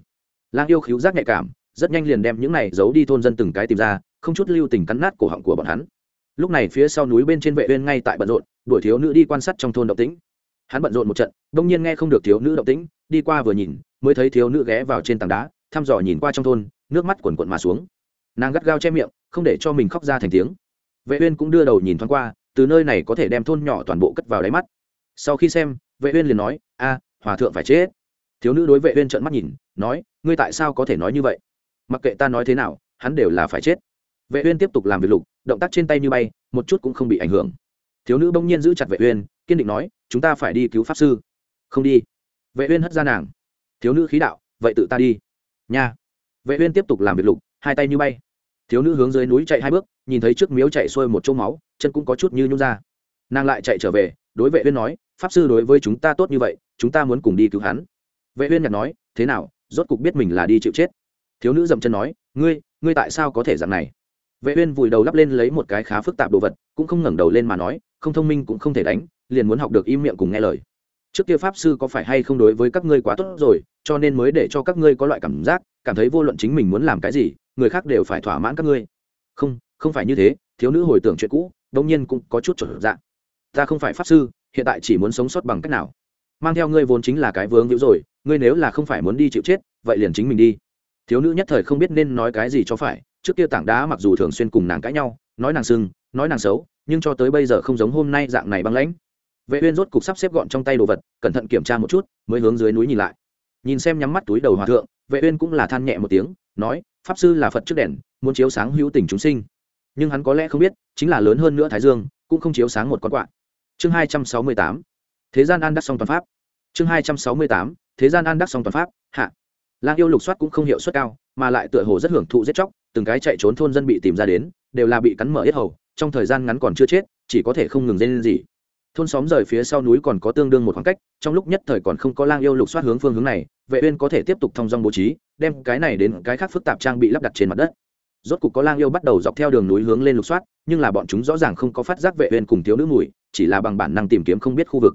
Lang yêu khíu giác nhạy cảm, rất nhanh liền đem những này giấu đi thôn dân từng cái tìm ra, không chút lưu tình cắn nát cổ họng của bọn hắn lúc này phía sau núi bên trên vệ uyên ngay tại bận rộn, đuổi thiếu nữ đi quan sát trong thôn động tĩnh. Hắn bận rộn một trận, đông nhiên nghe không được thiếu nữ động tĩnh, đi qua vừa nhìn, mới thấy thiếu nữ ghé vào trên tảng đá, thăm dò nhìn qua trong thôn, nước mắt cuồn cuộn mà xuống. Nàng gắt gao che miệng, không để cho mình khóc ra thành tiếng. Vệ uyên cũng đưa đầu nhìn thoáng qua, từ nơi này có thể đem thôn nhỏ toàn bộ cất vào đáy mắt. Sau khi xem, vệ uyên liền nói, a, hòa thượng phải chết. Thiếu nữ đối vệ uyên trợn mắt nhìn, nói, ngươi tại sao có thể nói như vậy? Mặc kệ ta nói thế nào, hắn đều là phải chết. Vệ uyên tiếp tục làm việc lục động tác trên tay như bay, một chút cũng không bị ảnh hưởng. Thiếu nữ bỗng nhiên giữ chặt vệ uyên, kiên định nói, chúng ta phải đi cứu pháp sư. Không đi. Vệ uyên hất ra nàng. Thiếu nữ khí đạo, vậy tự ta đi. Nha. Vệ uyên tiếp tục làm việc lục, hai tay như bay. Thiếu nữ hướng dưới núi chạy hai bước, nhìn thấy trước miếu chạy xuôi một chỗ máu, chân cũng có chút như nhún ra. Nàng lại chạy trở về, đối vệ uyên nói, pháp sư đối với chúng ta tốt như vậy, chúng ta muốn cùng đi cứu hắn. Vệ uyên nhặt nói, thế nào, rốt cục biết mình là đi chịu chết? Thiếu nữ dậm chân nói, ngươi ngươi tại sao có thể dạng này? Vệ uyên vùi đầu lắp lên lấy một cái khá phức tạp đồ vật, cũng không ngẩng đầu lên mà nói, không thông minh cũng không thể đánh, liền muốn học được im miệng cùng nghe lời. Trước kia pháp sư có phải hay không đối với các ngươi quá tốt rồi, cho nên mới để cho các ngươi có loại cảm giác, cảm thấy vô luận chính mình muốn làm cái gì, người khác đều phải thỏa mãn các ngươi. Không không phải như thế, thiếu nữ hồi tưởng chuyện cũ, đống nhiên cũng có chút trở dạng ta không phải pháp sư, hiện tại chỉ muốn sống sót bằng cách nào? Mang theo ngươi vốn chính là cái vướng hữu rồi, ngươi nếu là không phải muốn đi chịu chết, vậy liền chính mình đi. Thiếu nữ nhất thời không biết nên nói cái gì cho phải trước kia tảng đá mặc dù thường xuyên cùng nàng cãi nhau, nói nàng sưng, nói nàng xấu, nhưng cho tới bây giờ không giống hôm nay dạng này băng lãnh. Vệ uyên rốt cục sắp xếp gọn trong tay đồ vật, cẩn thận kiểm tra một chút, mới hướng dưới núi nhìn lại. Nhìn xem nhắm mắt túi đầu hòa thượng, vệ uyên cũng là than nhẹ một tiếng, nói, pháp sư là phật trước đèn, muốn chiếu sáng hữu tình chúng sinh. Nhưng hắn có lẽ không biết, chính là lớn hơn nữa thái dương, cũng không chiếu sáng một con quạ. Chương 268 thế gian an đắc song toàn pháp. Chương 268 thế gian an đắc song toàn pháp. Hạ. Lang yêu lục soát cũng không hiệu suất cao, mà lại tựa hồ rất hưởng thụ giết chóc từng cái chạy trốn thôn dân bị tìm ra đến, đều là bị cắn mở hết hầu, trong thời gian ngắn còn chưa chết, chỉ có thể không ngừng dây lên gì thôn xóm rời phía sau núi còn có tương đương một khoảng cách, trong lúc nhất thời còn không có lang yêu lục soát hướng phương hướng này, vệ uyên có thể tiếp tục thông dong bố trí, đem cái này đến cái khác phức tạp trang bị lắp đặt trên mặt đất. Rốt cục có lang yêu bắt đầu dọc theo đường núi hướng lên lục soát, nhưng là bọn chúng rõ ràng không có phát giác vệ uyên cùng thiếu nữ mùi, chỉ là bằng bản năng tìm kiếm không biết khu vực.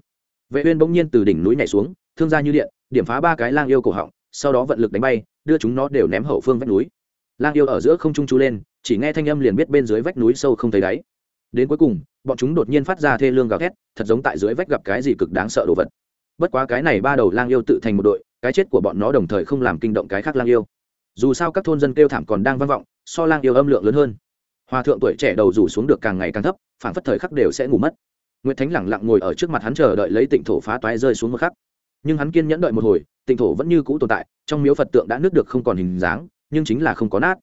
Vệ uyên bỗng nhiên từ đỉnh núi nhảy xuống, thương ra như điện, điểm phá ba cái lang yêu cổ họng, sau đó vận lực đánh bay, đưa chúng nó đều ném hậu phương vách núi lang yêu ở giữa không trung chú lên, chỉ nghe thanh âm liền biết bên dưới vách núi sâu không thấy đáy. Đến cuối cùng, bọn chúng đột nhiên phát ra thê lương gào thét, thật giống tại dưới vách gặp cái gì cực đáng sợ đồ vật. Bất quá cái này ba đầu lang yêu tự thành một đội, cái chết của bọn nó đồng thời không làm kinh động cái khác lang yêu. Dù sao các thôn dân kêu thảm còn đang vang vọng, so lang yêu âm lượng lớn hơn. Hòa thượng tuổi trẻ đầu rủ xuống được càng ngày càng thấp phản phất thời khắc đều sẽ ngủ mất. Nguyễn thánh lẳng lặng ngồi ở trước mặt hắn chờ đợi lấy tịnh thổ phá toái rơi xuống một khắc. Nhưng hắn kiên nhẫn đợi một hồi, tịnh thổ vẫn như cũ tồn tại, trong miếu phật tượng đã nứt được không còn hình dáng nhưng chính là không có nát.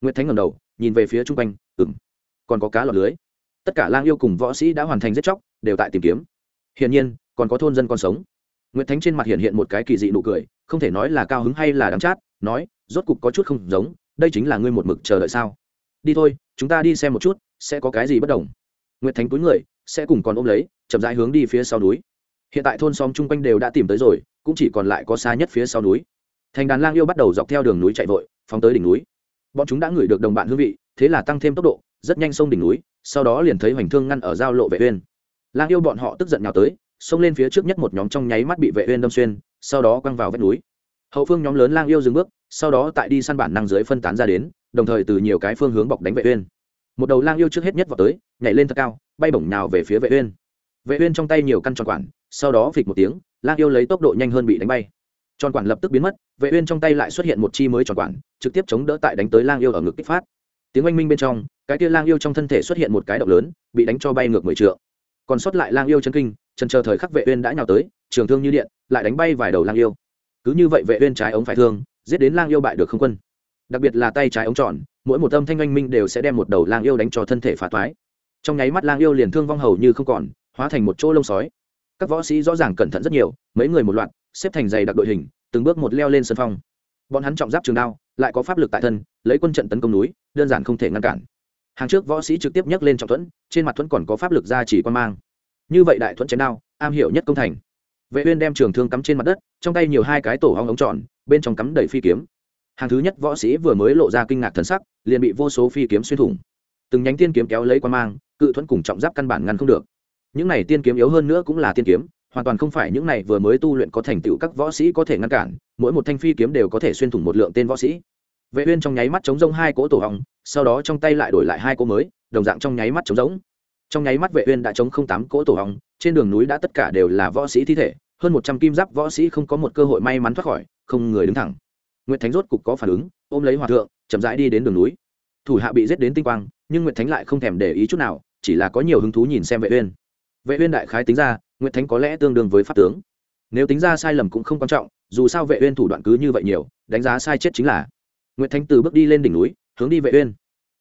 Nguyễn thánh ngầm đầu, nhìn về phía chung quanh ừng còn có cá lọt lưới. Tất cả lang yêu cùng võ sĩ đã hoàn thành giết chóc, đều tại tìm kiếm. Hiển nhiên, còn có thôn dân còn sống. Nguyễn thánh trên mặt hiện hiện một cái kỳ dị nụ cười, không thể nói là cao hứng hay là đắng chát, nói, rốt cục có chút không giống, đây chính là ngươi một mực chờ đợi sao? Đi thôi, chúng ta đi xem một chút, sẽ có cái gì bất đồng. Nguyễn thánh túi người, sẽ cùng còn ôm lấy, chậm rãi hướng đi phía sau núi. Hiện tại thôn xóm chung quanh đều đã tìm tới rồi, cũng chỉ còn lại có xa nhất phía sau núi. Thành đàn lang yêu bắt đầu dọc theo đường núi chạy vội phóng tới đỉnh núi. Bọn chúng đã ngửi được đồng bạn hương vị, thế là tăng thêm tốc độ, rất nhanh sông đỉnh núi, sau đó liền thấy hoành thương ngăn ở giao lộ vệ uyên. Lang yêu bọn họ tức giận nhào tới, xông lên phía trước nhất một nhóm trong nháy mắt bị vệ uyên đâm xuyên, sau đó quăng vào vách núi. Hậu phương nhóm lớn lang yêu dừng bước, sau đó tại đi săn bản năng dưới phân tán ra đến, đồng thời từ nhiều cái phương hướng bọc đánh vệ uyên. Một đầu lang yêu trước hết nhất vào tới, nhảy lên thật cao, bay bổng nhào về phía vệ uyên. Vệ uyên trong tay nhiều căn tròn quản, sau đó phịch một tiếng, lang yêu lấy tốc độ nhanh hơn bị đánh bay tròn quản lập tức biến mất, vệ uyên trong tay lại xuất hiện một chi mới tròn quản, trực tiếp chống đỡ tại đánh tới lang yêu ở ngực kích phát. Tiếng oanh minh bên trong, cái kia lang yêu trong thân thể xuất hiện một cái động lớn, bị đánh cho bay ngược mười trượng. Còn sót lại lang yêu chân kinh chân chờ thời khắc vệ uyên đã nhào tới, trường thương như điện, lại đánh bay vài đầu lang yêu. Cứ như vậy vệ uyên trái ống phải thương, giết đến lang yêu bại được không quân. Đặc biệt là tay trái ống tròn, mỗi một âm thanh oanh minh đều sẽ đem một đầu lang yêu đánh cho thân thể phá toái. Trong nháy mắt lang yêu liền thương vong hầu như không còn, hóa thành một chỗ lông sói. Các võ sĩ rõ ràng cẩn thận rất nhiều, mấy người một loạt xếp thành dày đặc đội hình, từng bước một leo lên sân phong. Bọn hắn trọng giáp trường đao, lại có pháp lực tại thân, lấy quân trận tấn công núi, đơn giản không thể ngăn cản. Hàng trước võ sĩ trực tiếp nhấc lên trọng thuẫn, trên mặt thuẫn còn có pháp lực ra chỉ quan mang. Như vậy đại thuẫn chém đao, am hiểu nhất công thành. Vệ uyên đem trường thương cắm trên mặt đất, trong tay nhiều hai cái tổ hong ống tròn, bên trong cắm đầy phi kiếm. Hàng thứ nhất võ sĩ vừa mới lộ ra kinh ngạc thần sắc, liền bị vô số phi kiếm xuyên thủng. Từng nhánh tiên kiếm kéo lấy quan mang, cự thuẫn cùng trọng giáp căn bản ngăn không được. Những này tiên kiếm yếu hơn nữa cũng là tiên kiếm hoàn toàn không phải những này vừa mới tu luyện có thành tựu các võ sĩ có thể ngăn cản, mỗi một thanh phi kiếm đều có thể xuyên thủng một lượng tên võ sĩ. Vệ uyên trong nháy mắt chống rông hai cỗ tổ hong sau đó trong tay lại đổi lại hai cỗ mới, đồng dạng trong nháy mắt chống rỗng. Trong nháy mắt vệ uyên đã chống không tám cỗ tổ hong trên đường núi đã tất cả đều là võ sĩ thi thể, hơn 100 kim giáp võ sĩ không có một cơ hội may mắn thoát khỏi, không người đứng thẳng. Nguyệt thánh rốt cục có phản ứng, ôm lấy hòa thượng, chậm rãi đi đến đường núi. Thủ hạ bị giết đến tinh quang, nhưng nguyệt thánh lại không thèm để ý chút nào, chỉ là có nhiều hứng thú nhìn xem vệ uyên. Vệ uyên đại khái tính ra nguyệt thánh có lẽ tương đương với pháp tướng. Nếu tính ra sai lầm cũng không quan trọng, dù sao vệ uyên thủ đoạn cứ như vậy nhiều, đánh giá sai chết chính là. Nguyệt thánh từ bước đi lên đỉnh núi, hướng đi vệ uyên.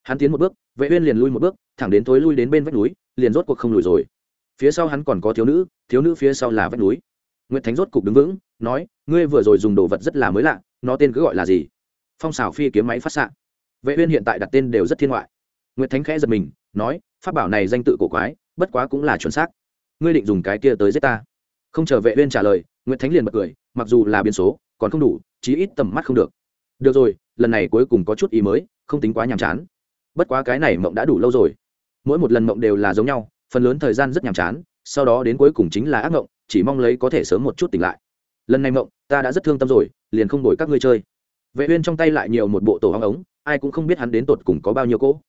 Hắn tiến một bước, vệ uyên liền lui một bước, thẳng đến tối lui đến bên vách núi, liền rốt cuộc không lùi rồi. Phía sau hắn còn có thiếu nữ thiếu nữ phía sau là vách núi. Nguyệt thánh rốt cục đứng vững, nói, ngươi vừa rồi dùng đồ vật rất là mới lạ, nó tên cứ gọi là gì? Phong xảo phi kiếm máy phát xạ. Vệ uyên hiện tại đặt tên đều rất thiên ngoại. Nguyệt thánh khẽ giật mình, nói, pháp bảo này danh tự cổ quái, bất quá cũng là chuẩn xác ngươi định dùng cái kia tới giết ta? Không chờ vệ uyên trả lời, nguyệt thánh liền bật cười, mặc dù là biến số, còn không đủ, chí ít tầm mắt không được. Được rồi, lần này cuối cùng có chút ý mới, không tính quá nhàm chán. Bất quá cái này mộng đã đủ lâu rồi. Mỗi một lần mộng đều là giống nhau, phần lớn thời gian rất nhàm chán, sau đó đến cuối cùng chính là ác mộng, chỉ mong lấy có thể sớm một chút tỉnh lại. Lần này mộng, ta đã rất thương tâm rồi, liền không đổi các ngươi chơi. Vệ uyên trong tay lại nhiều một bộ tổ hóng ống, ai cũng không biết hắn đến tột cùng có bao nhiêu cỗ.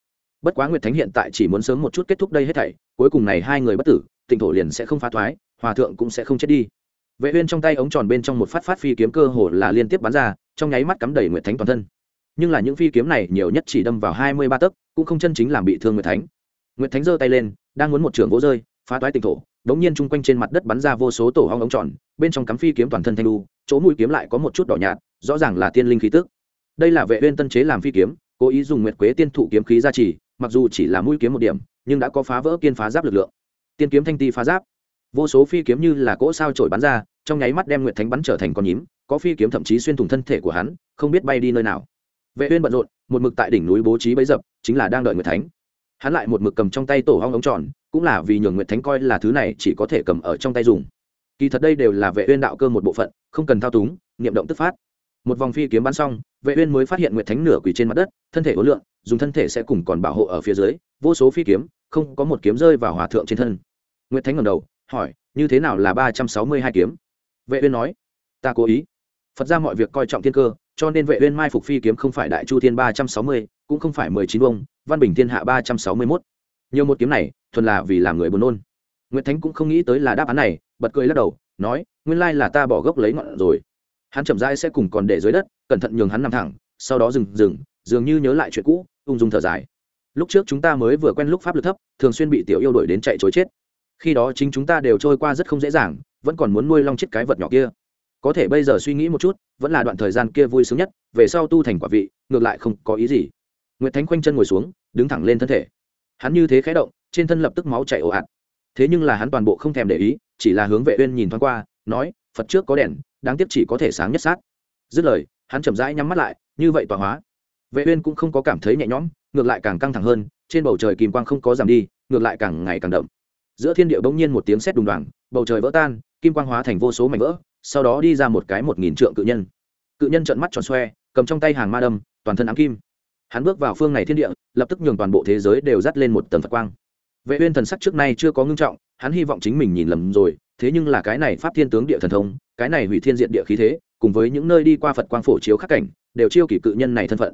Bất quá nguyệt thánh hiện tại chỉ muốn sớm một chút kết thúc đây hết thảy, cuối cùng này hai người bất tử tịnh thổ liền sẽ không phá thoái hòa thượng cũng sẽ không chết đi. Vệ uyên trong tay ống tròn bên trong một phát phát phi kiếm cơ hồ là liên tiếp bắn ra trong nháy mắt cắm đầy nguyệt thánh toàn thân. Nhưng là những phi kiếm này nhiều nhất chỉ đâm vào hai mươi ba tấc cũng không chân chính làm bị thương nguyệt thánh. Nguyệt thánh giơ tay lên đang muốn một trường vỗ rơi phá toái tịnh thổ đống nhiên chung quanh trên mặt đất bắn ra vô số tổ hong ống tròn bên trong cắm phi kiếm toàn thân thanh lưu, chỗ mũi kiếm lại có một chút đỏ nhạt rõ ràng là tiên linh khí tức. Đây là vệ uyên tân chế làm phi kiếm cố ý dùng nguyệt quế tiên thụ kiếm khí gia trì mặc dù chỉ là mũi kiếm một điểm nhưng đã có phá vỡ kiên phá giáp lực lượng tiên kiếm thanh ti phá giáp. Vô số phi kiếm như là cỗ sao trổi bắn ra, trong nháy mắt đem nguyệt thánh bắn trở thành con nhím, có phi kiếm thậm chí xuyên thủng thân thể của hắn, không biết bay đi nơi nào. Vệ uyên bận rộn, một mực tại đỉnh núi bố trí bấy dập, chính là đang đợi nguyệt thánh. Hắn lại một mực cầm trong tay tổ hong ống tròn, cũng là vì nhường nguyệt thánh coi là thứ này chỉ có thể cầm ở trong tay dùng. Kỳ thật đây đều là vệ uyên đạo cơ một bộ phận, không cần thao túng, niệm động tức phát. Một vòng phi kiếm bắn xong, vệ uyên mới phát hiện nguyệt thánh nửa quỳ trên mặt đất, thân thể uốn lượn, dùng thân thể sẽ cùng còn bảo hộ ở phía dưới. Vô số phi kiếm, không có một kiếm rơi vào hòa thượng trên thân nguyệt thánh ngẩng đầu, hỏi, như thế nào là ba trăm sáu mươi hai kiếm? Vệ uyên nói, ta cố ý. Phật ra mọi việc coi trọng thiên cơ, cho nên vệ uyên mai phục phi kiếm không phải đại chu thiên ba trăm sáu mươi, cũng không phải mười chín ông văn bình thiên hạ ba trăm sáu mươi 361. nhiều một kiếm này, thuần là vì làm người buồn nôn. Nguyệt thánh cũng không nghĩ tới là đáp án này, bật cười lắc đầu, nói, nguyên lai là ta bỏ gốc lấy ngọn rồi. Hắn chậm rãi sẽ cùng còn để dưới đất, cẩn thận nhường hắn nằm thẳng, sau đó dừng dừng, dường như nhớ lại chuyện cũ, ung dung thở dài. Lúc trước chúng ta mới vừa quen lúc pháp lực thấp, thường xuyên bị tiểu yêu đuổi đến chạy chối chết khi đó chính chúng ta đều trôi qua rất không dễ dàng, vẫn còn muốn nuôi long chết cái vật nhỏ kia. Có thể bây giờ suy nghĩ một chút, vẫn là đoạn thời gian kia vui sướng nhất, về sau tu thành quả vị, ngược lại không có ý gì. Nguyệt thánh khoanh chân ngồi xuống, đứng thẳng lên thân thể. Hắn như thế khé động, trên thân lập tức máu chảy ồ ạt. Thế nhưng là hắn toàn bộ không thèm để ý, chỉ là hướng vệ uyên nhìn thoáng qua, nói, phật trước có đèn, đáng tiếc chỉ có thể sáng nhất sát. Dứt lời, hắn chậm rãi nhắm mắt lại, như vậy tọa hóa. Vệ uyên cũng không có cảm thấy nhẹ nhõm, ngược lại càng căng thẳng hơn, trên bầu trời kim quang không có giảm đi, ngược lại càng ngày càng đậm giữa thiên địa bỗng nhiên một tiếng sét đùng đoàng, bầu trời vỡ tan, kim quang hóa thành vô số mảnh vỡ, sau đó đi ra một cái một nghìn trượng cự nhân. Cự nhân trợn mắt tròn xoe, cầm trong tay hàng ma đâm, toàn thân ám kim. Hắn bước vào phương này thiên địa, lập tức nhường toàn bộ thế giới đều dắt lên một tầng phật quang. Vệ uyên thần sắc trước nay chưa có ngưng trọng, hắn hy vọng chính mình nhìn lầm rồi, thế nhưng là cái này pháp thiên tướng địa thần thông, cái này hủy thiên diện địa khí thế, cùng với những nơi đi qua phật quang phổ chiếu khắc cảnh, đều chiêu kỳ cự nhân này thân phận.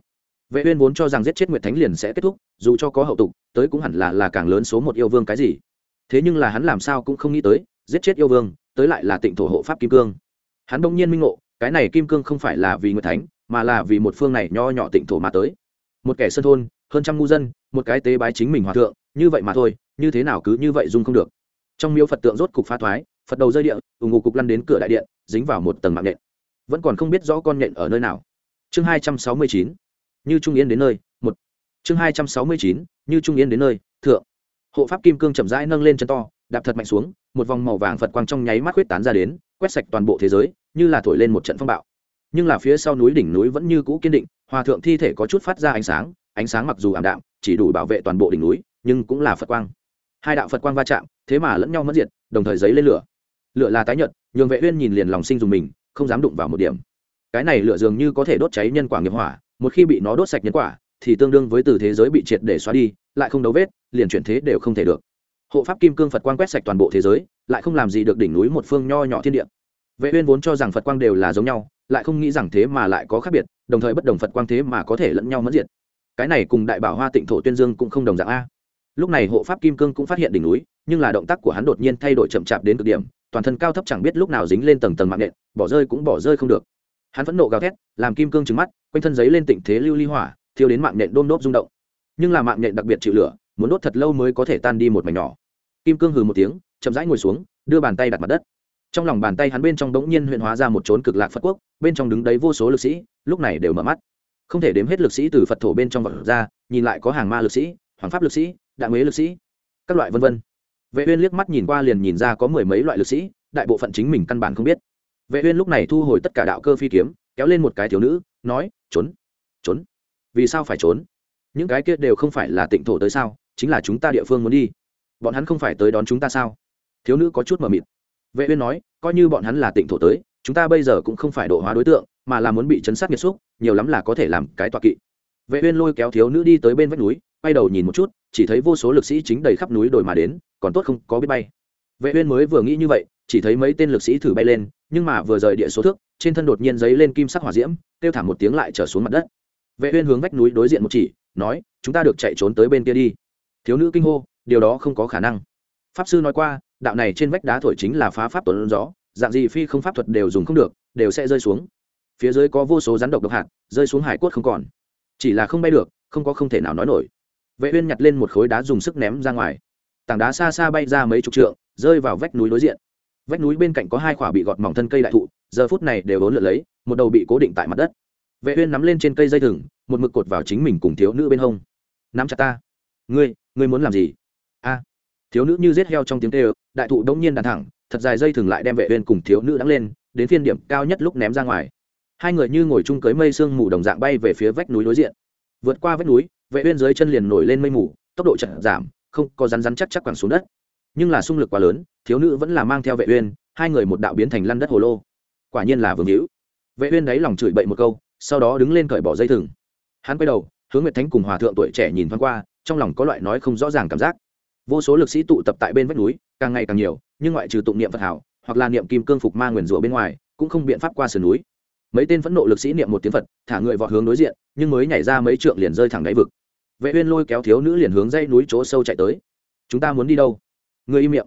Vệ uyên vốn cho rằng giết chết nguyệt thánh liền sẽ kết thúc, dù cho có hậu tục, tới cũng hẳn là là càng lớn số một yêu vương cái gì thế nhưng là hắn làm sao cũng không nghĩ tới, giết chết yêu vương, tới lại là tịnh thổ hộ pháp kim cương. Hắn đông nhiên minh ngộ, cái này kim cương không phải là vì người thánh, mà là vì một phương này nho nhỏ tịnh thổ mà tới. Một kẻ sân thôn, hơn trăm ngu dân, một cái tế bái chính mình hòa thượng, như vậy mà thôi, như thế nào cứ như vậy dung không được. Trong miếu phật tượng rốt cục phá thoái, phật đầu rơi địa ủng ngụ cục lăn đến cửa đại điện, dính vào một tầng mạng nhện. Vẫn còn không biết rõ con nhện ở nơi nào. Chương hai trăm sáu mươi chín, như trung yên đến nơi, một. Chương hai trăm sáu mươi chín, như trung yên đến nơi, thượng hộ pháp kim cương chậm rãi nâng lên chân to, đạp thật mạnh xuống, một vòng màu vàng phật quang trong nháy mắt huyết tán ra đến, quét sạch toàn bộ thế giới, như là thổi lên một trận phong bạo. Nhưng là phía sau núi đỉnh núi vẫn như cũ kiên định, hòa thượng thi thể có chút phát ra ánh sáng ánh sáng mặc dù ảm đạm, chỉ đủ bảo vệ toàn bộ đỉnh núi, nhưng cũng là phật quang. Hai đạo phật quang va chạm, thế mà lẫn nhau mất diệt, đồng thời giấy lên lửa. Lửa là tái nhợt, nhường vệ uyên nhìn liền lòng sinh dùng mình, không dám đụng vào một điểm. Cái này lửa dường như có thể đốt cháy nhân quả nghiệp hỏa, một khi bị nó đốt sạch nhân quả, thì tương đương với từ thế giới bị triệt để xóa đi, lại không đấu vết liền chuyển thế đều không thể được. Hộ pháp kim cương phật quang quét sạch toàn bộ thế giới, lại không làm gì được đỉnh núi một phương nho nhỏ thiên địa. Vệ uyên vốn cho rằng phật quang đều là giống nhau, lại không nghĩ rằng thế mà lại có khác biệt, đồng thời bất đồng phật quang thế mà có thể lẫn nhau mất diệt. Cái này cùng đại bảo hoa tịnh thổ tuyên dương cũng không đồng dạng a. Lúc này hộ pháp kim cương cũng phát hiện đỉnh núi, nhưng là động tác của hắn đột nhiên thay đổi chậm chạp đến cực điểm, toàn thân cao thấp chẳng biết lúc nào dính lên tầng tầng mạng nện, bỏ rơi cũng bỏ rơi không được. Hắn vẫn nộ gào thét, làm kim cương trứng mắt, quanh thân giấy lên tịnh thế lưu ly hỏa, thiêu đến mạng nện đôm đốp rung động. Nhưng là mạng nện đặc biệt chịu lửa muốn đốt thật lâu mới có thể tan đi một mảnh nhỏ. Kim cương hừ một tiếng, chậm rãi ngồi xuống, đưa bàn tay đặt mặt đất. Trong lòng bàn tay hắn bên trong đống nhiên huyện hóa ra một chốn cực lạc phật quốc, bên trong đứng đấy vô số lực sĩ, lúc này đều mở mắt. Không thể đếm hết lực sĩ từ phật thổ bên trong vật ra, nhìn lại có hàng ma lực sĩ, hoàng pháp lực sĩ đại huế lực sĩ, các loại vân vân. Vệ uyên liếc mắt nhìn qua liền nhìn ra có mười mấy loại lực sĩ, đại bộ phận chính mình căn bản không biết. Vệ uyên lúc này thu hồi tất cả đạo cơ phi kiếm, kéo lên một cái thiếu nữ, nói, trốn trốn. Vì sao phải trốn? Những cái kia đều không phải là tịnh thổ tới sao? Chính là chúng ta địa phương muốn đi. Bọn hắn không phải tới đón chúng ta sao? Thiếu nữ có chút mờ mịt. Vệ uyên nói, coi như bọn hắn là tịnh thổ tới, chúng ta bây giờ cũng không phải độ hóa đối tượng, mà là muốn bị chấn sát nghiệt xúc, nhiều lắm là có thể làm cái tọa kỵ. Vệ uyên lôi kéo thiếu nữ đi tới bên vách núi, quay đầu nhìn một chút, chỉ thấy vô số lực sĩ chính đầy khắp núi đồi mà đến, còn tốt không có biết bay. Vệ uyên mới vừa nghĩ như vậy, chỉ thấy mấy tên lực sĩ thử bay lên, nhưng mà vừa rời địa số thước, trên thân đột nhiên giấy lên kim sắc hỏa diễm tiêu thảm một tiếng lại trở xuống mặt đất. Vệ uyên hướng vách núi đối diện một chỉ, nói, chúng ta được chạy trốn tới bên kia đi thiếu nữ kinh hô, điều đó không có khả năng. Pháp sư nói qua, đạo này trên vách đá thổi chính là phá pháp tuấn gió, dạng gì phi không pháp thuật đều dùng không được, đều sẽ rơi xuống. Phía dưới có vô số rắn độc độc hạt, rơi xuống hải cốt không còn. Chỉ là không bay được, không có không thể nào nói nổi. Vệ uyên nhặt lên một khối đá dùng sức ném ra ngoài. Tảng đá xa xa bay ra mấy chục trượng, rơi vào vách núi đối diện. Vách núi bên cạnh có hai quả bị gọt mỏng thân cây đại thụ, giờ phút này đều ốn lượn lấy, một đầu bị cố định tại mặt đất. Vệ uyên nắm lên trên cây dây thừng, một mực cột vào chính mình cùng thiếu nữ bên hông. Nắm chặt ta ngươi ngươi muốn làm gì? A. Thiếu nữ như giết heo trong tiếng kêu, đại thụ đống nhiên đàn thẳng, thật dài dây thừng lại đem vệ uyên cùng thiếu nữ đắng lên, đến phiên điểm cao nhất lúc ném ra ngoài. Hai người như ngồi chung cưới mây sương mù đồng dạng bay về phía vách núi đối diện. Vượt qua vách núi, vệ uyên dưới chân liền nổi lên mây mù, tốc độ chậm giảm, không có rắn rắn chắc chắc quẳng xuống đất. Nhưng là xung lực quá lớn, thiếu nữ vẫn là mang theo vệ uyên, hai người một đạo biến thành lăn đất hồ lô. Quả nhiên là vương hữu. Vệ uyên đáy lòng chửi bậy một câu, sau đó đứng lên cởi bỏ dây thừng. Hắn quay đầu, hướng nguyệt thánh cùng hòa thượng tuổi trẻ nhìn thoáng qua trong lòng có loại nói không rõ ràng cảm giác. Vô số lực sĩ tụ tập tại bên vách núi, càng ngày càng nhiều, nhưng ngoại trừ tụng niệm phật hảo, hoặc là niệm kim cương phục ma nguyền rủa bên ngoài, cũng không biện pháp qua sườn núi. Mấy tên phẫn nộ lực sĩ niệm một tiếng phật, thả người vọt hướng đối diện, nhưng mới nhảy ra mấy trượng liền rơi thẳng đáy vực. Vệ uyên lôi kéo thiếu nữ liền hướng dây núi chỗ sâu chạy tới. Chúng ta muốn đi đâu? Người im miệng.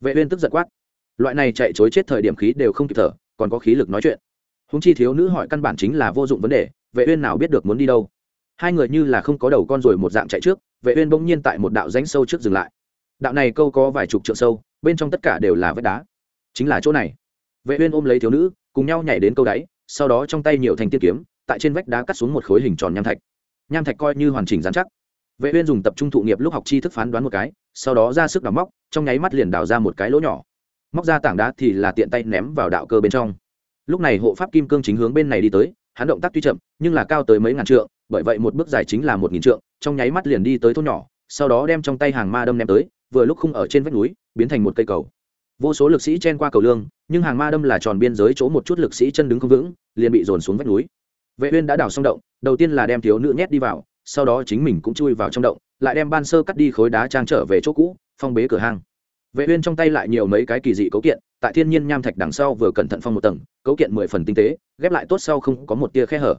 Vệ uyên tức giận quát. Loại này chạy chối chết thời điểm khí đều không kịp thở, còn có khí lực nói chuyện. Húng chi thiếu nữ hỏi căn bản chính là vô dụng vấn đề, vệ uyên nào biết được muốn đi đâu? Hai người như là không có đầu con rồi một dạng chạy trước vệ uyên bỗng nhiên tại một đạo rãnh sâu trước dừng lại. Đạo này câu có vài chục trượng sâu, bên trong tất cả đều là vách đá. Chính là chỗ này. Vệ uyên ôm lấy thiếu nữ, cùng nhau nhảy đến câu đáy, sau đó trong tay nhiều thành tiên kiếm, tại trên vách đá cắt xuống một khối hình tròn nham thạch. Nham thạch coi như hoàn chỉnh dán chắc. Vệ uyên dùng tập trung thụ nghiệp lúc học tri thức phán đoán một cái, sau đó ra sức đào móc, trong nháy mắt liền đào ra một cái lỗ nhỏ. Móc ra tảng đá thì là tiện tay ném vào đạo cơ bên trong. Lúc này hộ pháp kim cương chính hướng bên này đi tới, hắn động tác tuy chậm, nhưng là cao tới mấy ngàn trượng, bởi vậy một bước dài chính là một nghìn trượng trong nháy mắt liền đi tới thôn nhỏ, sau đó đem trong tay hàng ma đâm ném tới, vừa lúc khung ở trên vách núi, biến thành một cây cầu. Vô số lực sĩ chen qua cầu lương, nhưng hàng ma đâm là tròn biên giới chỗ một chút lực sĩ chân đứng không vững, liền bị dồn xuống vách núi. Vệ uyên đã đào xong động, đầu tiên là đem thiếu nữ nhét đi vào, sau đó chính mình cũng chui vào trong động, lại đem ban sơ cắt đi khối đá trang trở về chỗ cũ, phong bế cửa hang. Vệ uyên trong tay lại nhiều mấy cái kỳ dị cấu kiện, tại thiên nhiên nham thạch đằng sau vừa cẩn thận phong một tầng, cấu kiện mười phần tinh tế, ghép lại tốt sau không có một tia khe hở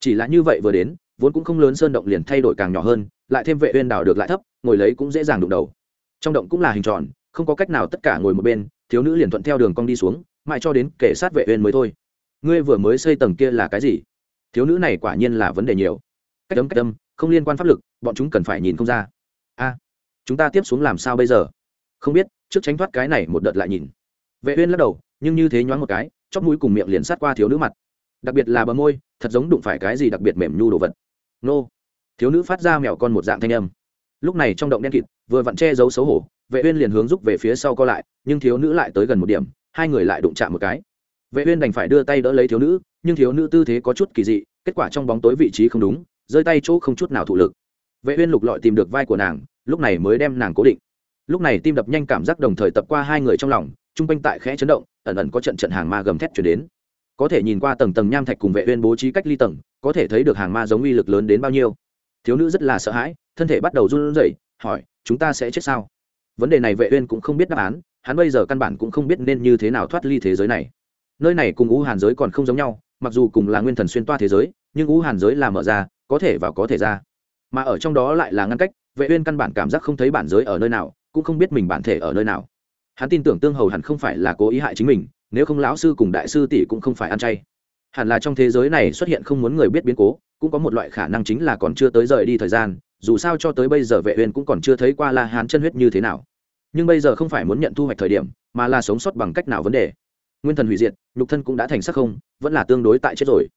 chỉ là như vậy vừa đến, vốn cũng không lớn sơn động liền thay đổi càng nhỏ hơn, lại thêm vệ uyên đào được lại thấp, ngồi lấy cũng dễ dàng đụng đầu. Trong động cũng là hình tròn, không có cách nào tất cả ngồi một bên, thiếu nữ liền thuận theo đường cong đi xuống, mãi cho đến kể sát vệ uyên mới thôi. Ngươi vừa mới xây tầng kia là cái gì? Thiếu nữ này quả nhiên là vấn đề nhiều. Cách đấm cách đâm không liên quan pháp lực, bọn chúng cần phải nhìn không ra. A, chúng ta tiếp xuống làm sao bây giờ? Không biết, trước tránh thoát cái này một đợt lại nhìn. Vệ uyên lắc đầu, nhưng như thế nhoáng một cái, chóp mũi cùng miệng liền sát qua thiếu nữ mặt. Đặc biệt là bờ môi thật giống đụng phải cái gì đặc biệt mềm nhu đồ vật. Nô. Thiếu nữ phát ra mèo con một dạng thanh âm. Lúc này trong động đen kịt, vừa vặn che giấu xấu hổ, vệ uyên liền hướng rúc về phía sau co lại, nhưng thiếu nữ lại tới gần một điểm, hai người lại đụng chạm một cái. Vệ uyên đành phải đưa tay đỡ lấy thiếu nữ, nhưng thiếu nữ tư thế có chút kỳ dị, kết quả trong bóng tối vị trí không đúng, rơi tay chỗ không chút nào thụ lực. Vệ uyên lục lọi tìm được vai của nàng, lúc này mới đem nàng cố định. Lúc này tim đập nhanh cảm giác đồng thời tập qua hai người trong lòng trung quanh tại khẽ chấn động, ẩn ẩn có trận trận hàng ma gầm thét truyền đến có thể nhìn qua tầng tầng nham thạch cùng vệ uyên bố trí cách ly tầng, có thể thấy được hàng ma giống uy lực lớn đến bao nhiêu. Thiếu nữ rất là sợ hãi, thân thể bắt đầu run rẩy, hỏi, chúng ta sẽ chết sao? Vấn đề này vệ uyên cũng không biết đáp án, hắn bây giờ căn bản cũng không biết nên như thế nào thoát ly thế giới này. Nơi này cùng u hàn giới còn không giống nhau, mặc dù cùng là nguyên thần xuyên toa thế giới, nhưng u hàn giới là mở ra, có thể vào có thể ra. Mà ở trong đó lại là ngăn cách, vệ uyên căn bản cảm giác không thấy bản giới ở nơi nào, cũng không biết mình bản thể ở nơi nào. Hắn tin tưởng tương hầu hẳn không phải là cố ý hại chính mình nếu không lão sư cùng đại sư tỷ cũng không phải ăn chay. Hẳn là trong thế giới này xuất hiện không muốn người biết biến cố, cũng có một loại khả năng chính là còn chưa tới rời đi thời gian, dù sao cho tới bây giờ vệ uyên cũng còn chưa thấy qua la hán chân huyết như thế nào. Nhưng bây giờ không phải muốn nhận thu hoạch thời điểm, mà là sống sót bằng cách nào vấn đề. Nguyên thần hủy diệt, nhục thân cũng đã thành sắc không, vẫn là tương đối tại chết rồi.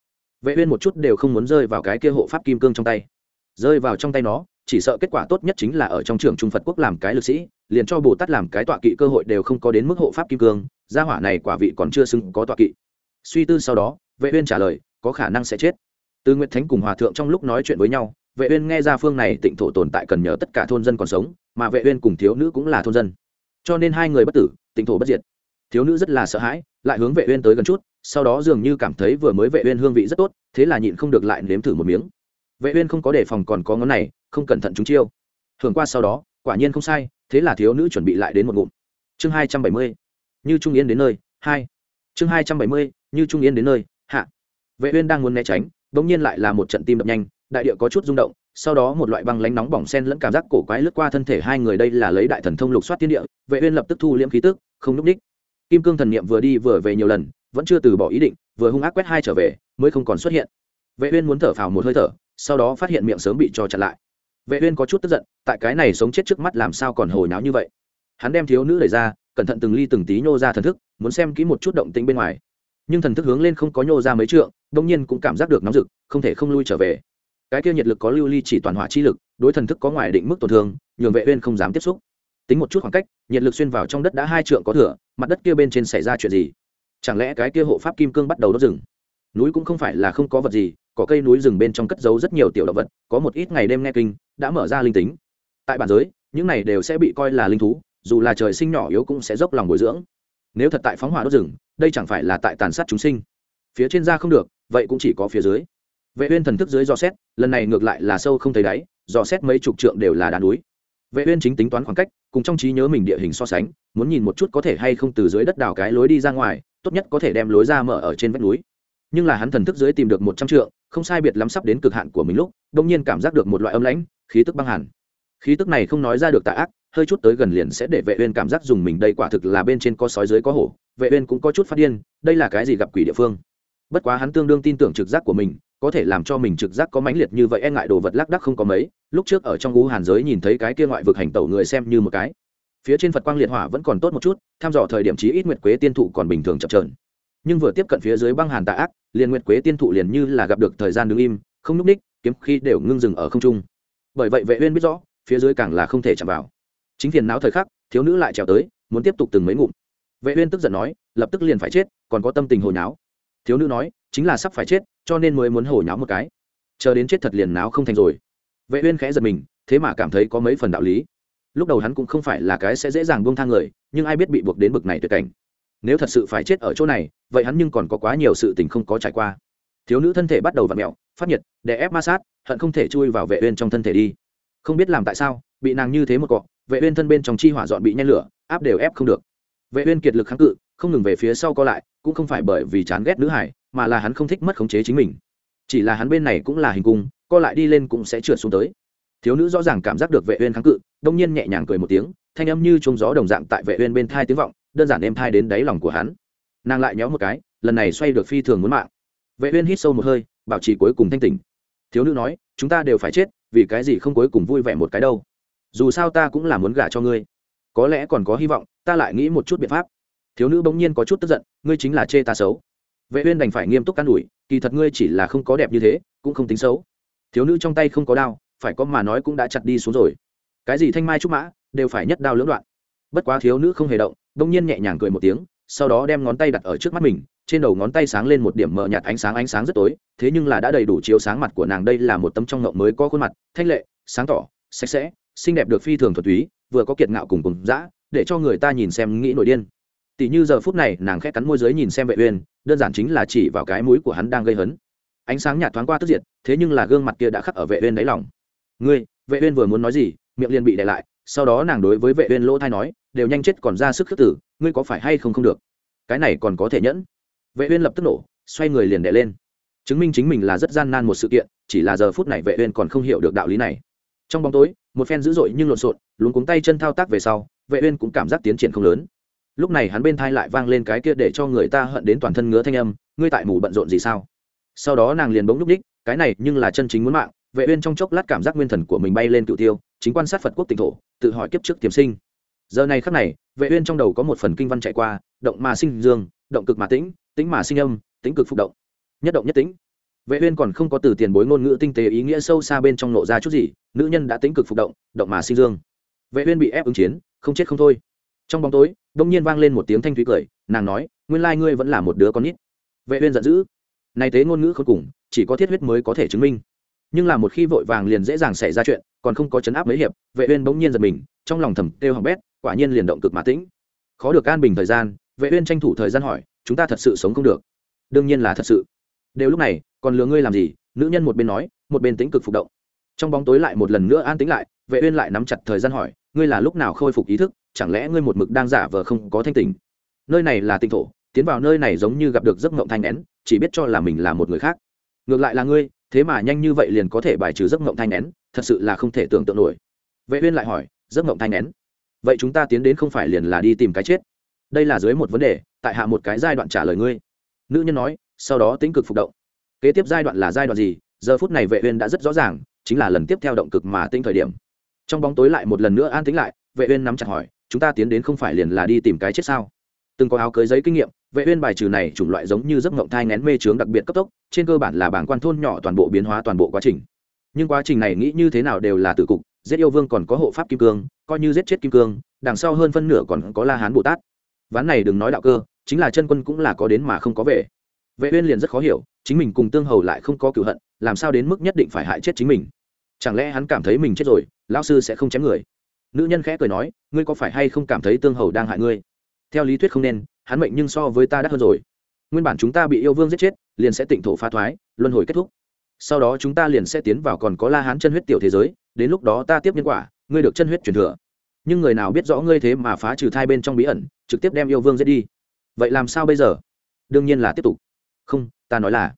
Vệ uyên một chút đều không muốn rơi vào cái kia hộ pháp kim cương trong tay. Rơi vào trong tay nó chỉ sợ kết quả tốt nhất chính là ở trong trường trung phật quốc làm cái lực sĩ, liền cho bồ tát làm cái tọa kỵ cơ hội đều không có đến mức hộ pháp kim cương, gia hỏa này quả vị còn chưa xứng có tọa kỵ. Suy tư sau đó, vệ uyên trả lời, có khả năng sẽ chết. Từ nguyệt thánh cùng hòa thượng trong lúc nói chuyện với nhau, vệ uyên nghe ra phương này tịnh thổ tồn tại cần nhờ tất cả thôn dân còn sống, mà vệ uyên cùng thiếu nữ cũng là thôn dân. Cho nên hai người bất tử, tịnh thổ bất diệt. Thiếu nữ rất là sợ hãi, lại hướng vệ uyên tới gần chút, sau đó dường như cảm thấy vừa mới vệ uyên hương vị rất tốt, thế là nhịn không được lại nếm thử một miếng vệ uyên không có đề phòng còn có ngón này, không cẩn thận chúng chiêu. Thường qua sau đó, quả nhiên không sai, thế là thiếu nữ chuẩn bị lại đến một ngụm. Chương 270 như trung yên đến nơi, hai. Chương 270 như trung yên đến nơi, hạ. Vệ uyên đang muốn né tránh, bỗng nhiên lại là một trận tim đập nhanh, đại địa có chút rung động, sau đó một loại băng lánh nóng bỏng sen lẫn cảm giác cổ quái lướt qua thân thể hai người đây là lấy đại thần thông lục soát tiên địa, vệ uyên lập tức thu liễm khí tức, không núp đích kim cương thần niệm vừa đi vừa về nhiều lần, vẫn chưa từ bỏ ý định, vừa hung ác quét hai trở về, mới không còn xuất hiện. Vệ uyên muốn thở phào một hơi thở sau đó phát hiện miệng sớm bị cho chặn lại. Vệ uyên có chút tức giận, tại cái này sống chết trước mắt làm sao còn hồi náo như vậy? Hắn đem thiếu nữ đẩy ra, cẩn thận từng ly từng tí nhô ra thần thức, muốn xem kỹ một chút động tĩnh bên ngoài. Nhưng thần thức hướng lên không có nhô ra mấy trượng đông nhiên cũng cảm giác được nóng rực, không thể không lui trở về. Cái kia nhiệt lực có lưu ly chỉ toàn hỏa chi lực, đối thần thức có ngoài định mức tổn thương, nhường vệ uyên không dám tiếp xúc. Tính một chút khoảng cách, nhiệt lực xuyên vào trong đất đã hai trượng có thừa, mặt đất kia bên trên xảy ra chuyện gì? Chẳng lẽ cái kia hộ pháp kim cương bắt đầu đốt rừng? Núi cũng không phải là không có vật gì, có cây núi rừng bên trong cất giấu rất nhiều tiểu động vật, có một ít ngày đêm nghe kinh, đã mở ra linh tính. Tại bản giới, những này đều sẽ bị coi là linh thú, dù là trời sinh nhỏ yếu cũng sẽ dốc lòng bồi dưỡng. Nếu thật tại phóng hỏa đốt rừng, đây chẳng phải là tại tàn sát chúng sinh. Phía trên da không được, vậy cũng chỉ có phía dưới. Vệ uyên thần thức dưới dò xét, lần này ngược lại là sâu không thấy đáy, dò xét mấy chục trượng đều là đá núi. Vệ uyên chính tính toán khoảng cách, cùng trong trí nhớ mình địa hình so sánh, muốn nhìn một chút có thể hay không từ dưới đất đào cái lối đi ra ngoài, tốt nhất có thể đem lối ra mở ở trên vách núi nhưng là hắn thần thức dưới tìm được một trăm trượng, không sai biệt lắm sắp đến cực hạn của mình lúc đông nhiên cảm giác được một loại âm lãnh, khí tức băng hẳn. khí tức này không nói ra được tà ác, hơi chút tới gần liền sẽ để vệ uyên cảm giác dùng mình đây quả thực là bên trên có sói dưới có hổ, vệ uyên cũng có chút phát điên, đây là cái gì gặp quỷ địa phương? Bất quá hắn tương đương tin tưởng trực giác của mình, có thể làm cho mình trực giác có mãnh liệt như vậy e ngại đồ vật lác đác không có mấy, lúc trước ở trong ngũ hàn giới nhìn thấy cái kia ngoại vực hành tẩu người xem như một cái. Phía trên phật quang liệt hỏa vẫn còn tốt một chút, tham dò thời điểm chí ít nguyệt quế tiên thụ còn bình thường chập trờn nhưng vừa tiếp cận phía dưới băng hàn tà ác, liền nguyệt quế tiên thụ liền như là gặp được thời gian đứng im, không núp ních kiếm khi đều ngưng dừng ở không trung. Bởi vậy vệ uyên biết rõ, phía dưới càng là không thể chạm vào. Chính phiền não thời khắc, thiếu nữ lại trèo tới, muốn tiếp tục từng mấy ngụm. Vệ uyên tức giận nói, lập tức liền phải chết, còn có tâm tình hồi náo thiếu nữ nói, chính là sắp phải chết, cho nên mới muốn hồi náo một cái. Chờ đến chết thật liền náo không thành rồi. Vệ uyên khẽ giật mình, thế mà cảm thấy có mấy phần đạo lý. Lúc đầu hắn cũng không phải là cái sẽ dễ dàng buông thang người, nhưng ai biết bị buộc đến bực này tuyệt cảnh nếu thật sự phải chết ở chỗ này, vậy hắn nhưng còn có quá nhiều sự tình không có trải qua. Thiếu nữ thân thể bắt đầu vặn mẹo phát nhiệt để ép ma sát, hận không thể chui vào vệ uyên trong thân thể đi. Không biết làm tại sao, bị nàng như thế một cọ, vệ uyên thân bên trong chi hỏa dọn bị nhen lửa, áp đều ép không được. Vệ uyên kiệt lực kháng cự, không ngừng về phía sau co lại, cũng không phải bởi vì chán ghét nữ hải, mà là hắn không thích mất khống chế chính mình. Chỉ là hắn bên này cũng là hình cung, co lại đi lên cũng sẽ trượt xuống tới. Thiếu nữ rõ ràng cảm giác được vệ uyên kháng cự, đông nhiên nhẹ nhàng cười một tiếng, thanh âm như trông gió đồng dạng tại vệ uyên bên thai tiếng vọng đơn giản êm thai đến đáy lòng của hắn. Nàng lại nhéo một cái, lần này xoay được phi thường muốn mạng. Vệ uyên hít sâu một hơi, bảo trì cuối cùng thanh tỉnh. Thiếu nữ nói, chúng ta đều phải chết, vì cái gì không cuối cùng vui vẻ một cái đâu? Dù sao ta cũng là muốn gả cho ngươi. Có lẽ còn có hy vọng, ta lại nghĩ một chút biện pháp. Thiếu nữ bỗng nhiên có chút tức giận, ngươi chính là chê ta xấu. Vệ uyên đành phải nghiêm túc can đuổi kỳ thật ngươi chỉ là không có đẹp như thế, cũng không tính xấu. Thiếu nữ trong tay không có đao, phải có mà nói cũng đã chặt đi xuống rồi. Cái gì thanh mai trúc mã, đều phải nhất đao lưỡng đoạn. Bất quá thiếu nữ không hề động bỗng nhiên nhẹ nhàng cười một tiếng, sau đó đem ngón tay đặt ở trước mắt mình, trên đầu ngón tay sáng lên một điểm mờ nhạt ánh sáng ánh sáng rất tối, thế nhưng là đã đầy đủ chiếu sáng mặt của nàng, đây là một tấm trong ngộng mới có khuôn mặt, thanh lệ, sáng tỏ, sạch sẽ, xinh đẹp được phi thường thuật túy, vừa có kiệt ngạo cùng cùng dã, để cho người ta nhìn xem nghĩ nổi điên. Tỷ như giờ phút này, nàng khẽ cắn môi dưới nhìn xem vệ uyên, đơn giản chính là chỉ vào cái mũi của hắn đang gây hấn. Ánh sáng nhạt thoáng qua tức diệt, thế nhưng là gương mặt kia đã khắc ở vệ uyên đáy lòng. Ngươi, vệ uyên vừa muốn nói gì? Miệng liền bị đè lại sau đó nàng đối với vệ uyên lỗ thai nói, đều nhanh chết còn ra sức khước tử, ngươi có phải hay không không được? Cái này còn có thể nhẫn. Vệ uyên lập tức nổ, xoay người liền đè lên. Chứng minh chính mình là rất gian nan một sự kiện, chỉ là giờ phút này vệ uyên còn không hiểu được đạo lý này. Trong bóng tối, một phen dữ dội nhưng lộn xộn, luống cuống tay chân thao tác về sau, vệ uyên cũng cảm giác tiến triển không lớn. Lúc này hắn bên thai lại vang lên cái kia để cho người ta hận đến toàn thân ngứa thanh âm, ngươi tại mù bận rộn gì sao? Sau đó nàng liền bỗng núp đích, cái này nhưng là chân chính muốn mạng, vệ uyên trong chốc lát cảm giác nguyên thần của mình bay lên cựu tiêu chính quan sát phật quốc tỉnh thổ, tự hỏi kiếp trước tiềm sinh. Giờ này khắc này, vệ uyên trong đầu có một phần kinh văn chạy qua, động mà sinh dương, động cực mà tĩnh tĩnh mà sinh âm, tĩnh cực phục động. Nhất động nhất tĩnh. Vệ uyên còn không có từ tiền bối ngôn ngữ tinh tế ý nghĩa sâu xa bên trong nộ ra chút gì, nữ nhân đã tĩnh cực phục động động mà sinh dương. Vệ uyên bị ép ứng chiến, không chết không thôi. Trong bóng tối, đông nhiên vang lên một tiếng thanh thúy cười, nàng nói, nguyên lai ngươi vẫn là một đứa con nít. Vệ uyên giận dữ. Này tế ngôn ngữ khốn cùng, chỉ có thiết huyết mới có thể chứng minh nhưng là một khi vội vàng liền dễ dàng xảy ra chuyện, còn không có chấn áp mấy hiệp, vệ uyên bỗng nhiên giật mình, trong lòng thầm tiêu hỏng bét, quả nhiên liền động cực mà tĩnh. Khó được an bình thời gian, vệ uyên tranh thủ thời gian hỏi, chúng ta thật sự sống không được? Đương nhiên là thật sự. Đều lúc này, còn lừa ngươi làm gì? Nữ nhân một bên nói, một bên tĩnh cực phục động. Trong bóng tối lại một lần nữa an tĩnh lại, vệ uyên lại nắm chặt thời gian hỏi, ngươi là lúc nào khôi phục ý thức? Chẳng lẽ ngươi một mực đang giả vờ không có thanh tỉnh? Nơi này là tinh thổ, tiến vào nơi này giống như gặp được giấc mộng thanh nén, chỉ biết cho là mình là một người khác. Ngược lại là ngươi thế mà nhanh như vậy liền có thể bài trừ giấc mộng thanh nén thật sự là không thể tưởng tượng nổi. Vệ uyên lại hỏi, giấc mộng thanh nén vậy chúng ta tiến đến không phải liền là đi tìm cái chết? Đây là dưới một vấn đề, tại hạ một cái giai đoạn trả lời ngươi. Nữ nhân nói, sau đó tính cực phục động. Kế tiếp giai đoạn là giai đoạn gì? Giờ phút này vệ uyên đã rất rõ ràng, chính là lần tiếp theo động cực mà tinh thời điểm. Trong bóng tối lại một lần nữa an tĩnh lại, vệ uyên nắm chặt hỏi, chúng ta tiến đến không phải liền là đi tìm cái chết sao? Từng có áo cưới giấy kinh nghiệm vệ uyên bài trừ này chủng loại giống như giấc ngộng thai nén mê trướng đặc biệt cấp tốc, trên cơ bản là bảng quan thôn nhỏ toàn bộ biến hóa toàn bộ quá trình. Nhưng quá trình này nghĩ như thế nào đều là tử cục, giết yêu vương còn có hộ pháp kim cương, coi như giết chết kim cương, đằng sau hơn phân nửa còn có la hán bồ tát. Ván này đừng nói đạo cơ, chính là chân quân cũng là có đến mà không có về. Vệ uyên liền rất khó hiểu, chính mình cùng tương hầu lại không có cựu hận, làm sao đến mức nhất định phải hại chết chính mình? Chẳng lẽ hắn cảm thấy mình chết rồi, lão sư sẽ không chém người? Nữ nhân khẽ cười nói, ngươi có phải hay không cảm thấy tương hầu đang hại ngươi? Theo lý thuyết không nên hắn mệnh nhưng so với ta đắt hơn rồi. Nguyên bản chúng ta bị yêu vương giết chết, liền sẽ tịnh thổ phá thoái, luân hồi kết thúc. Sau đó chúng ta liền sẽ tiến vào còn có la hán chân huyết tiểu thế giới, đến lúc đó ta tiếp nhân quả, ngươi được chân huyết truyền thừa. Nhưng người nào biết rõ ngươi thế mà phá trừ thai bên trong bí ẩn, trực tiếp đem yêu vương giết đi. Vậy làm sao bây giờ? Đương nhiên là tiếp tục. Không, ta nói là,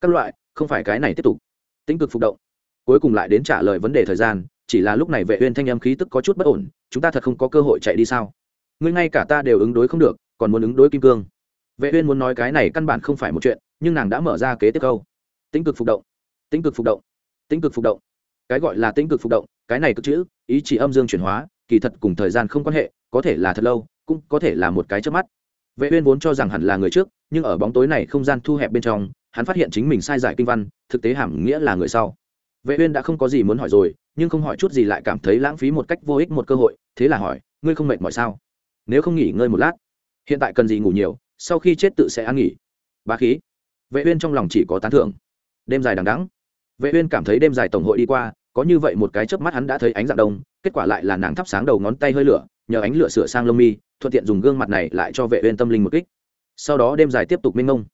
các loại, không phải cái này tiếp tục. Tính cực phục động. Cuối cùng lại đến trả lời vấn đề thời gian, chỉ là lúc này vệ uyên thanh âm khí tức có chút bất ổn, chúng ta thật không có cơ hội chạy đi sao? Ngươi ngay cả ta đều ứng đối không được còn muốn ứng đối kim cương. Vệ uyên muốn nói cái này căn bản không phải một chuyện, nhưng nàng đã mở ra kế tiếp câu. Tính cực phục động. Tính cực phục động. Tính cực phục động. Cái gọi là tính cực phục động, cái này cực chữ, ý chỉ âm dương chuyển hóa, kỳ thật cùng thời gian không quan hệ, có thể là thật lâu, cũng có thể là một cái chớp mắt. Vệ uyên vốn cho rằng hẳn là người trước, nhưng ở bóng tối này không gian thu hẹp bên trong, hắn phát hiện chính mình sai giải kinh văn, thực tế hàm nghĩa là người sau. Vệ uyên đã không có gì muốn hỏi rồi, nhưng không hỏi chút gì lại cảm thấy lãng phí một cách vô ích một cơ hội, thế là hỏi, ngươi không mệt mỏi sao? Nếu không nghỉ ngơi một lát hiện tại cần gì ngủ nhiều, sau khi chết tự sẽ ăn nghỉ. Bá khí. Vệ uyên trong lòng chỉ có tán thưởng. Đêm dài đằng đẵng. Vệ uyên cảm thấy đêm dài tổng hội đi qua, có như vậy một cái chớp mắt hắn đã thấy ánh dạng đông, kết quả lại là nàng thắp sáng đầu ngón tay hơi lửa, nhờ ánh lửa sửa sang lông mi, thuận tiện dùng gương mặt này lại cho vệ uyên tâm linh một kích. Sau đó đêm dài tiếp tục minh ngông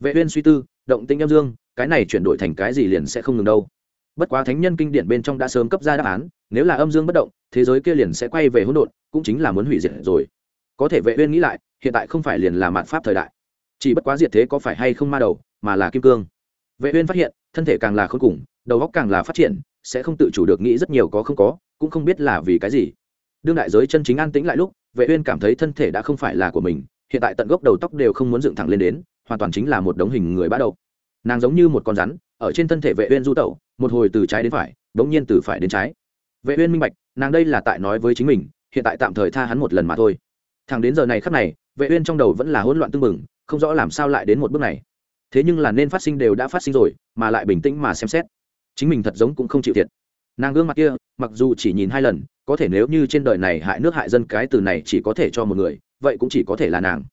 vệ uyên suy tư, động tĩnh âm dương, cái này chuyển đổi thành cái gì liền sẽ không ngừng đâu. Bất quá thánh nhân kinh điển bên trong đã sớm cấp ra đáp án, nếu là âm dương bất động, thế giới kia liền sẽ quay về hỗn độn, cũng chính là muốn hủy diệt rồi. Có thể vệ uyên nghĩ lại hiện tại không phải liền là mạn pháp thời đại. Chỉ bất quá diệt thế có phải hay không ma đầu, mà là kim cương. Vệ uyên phát hiện, thân thể càng là khốn cùng, đầu óc càng là phát triển, sẽ không tự chủ được nghĩ rất nhiều có không có, cũng không biết là vì cái gì. Đương đại giới chân chính an tĩnh lại lúc, vệ uyên cảm thấy thân thể đã không phải là của mình, hiện tại tận gốc đầu tóc đều không muốn dựng thẳng lên đến, hoàn toàn chính là một đống hình người bã đầu. Nàng giống như một con rắn, ở trên thân thể vệ uyên du tẩu, một hồi từ trái đến phải, đống nhiên từ phải đến trái. Vệ uyên minh bạch, nàng đây là tại nói với chính mình, hiện tại tạm thời tha hắn một lần mà thôi. Thẳng đến giờ này khắc này vệ uyên trong đầu vẫn là hỗn loạn tương mừng không rõ làm sao lại đến một bước này. Thế nhưng là nên phát sinh đều đã phát sinh rồi, mà lại bình tĩnh mà xem xét. Chính mình thật giống cũng không chịu thiệt. Nàng gương mặt kia, mặc dù chỉ nhìn hai lần, có thể nếu như trên đời này hại nước hại dân cái từ này chỉ có thể cho một người, vậy cũng chỉ có thể là nàng.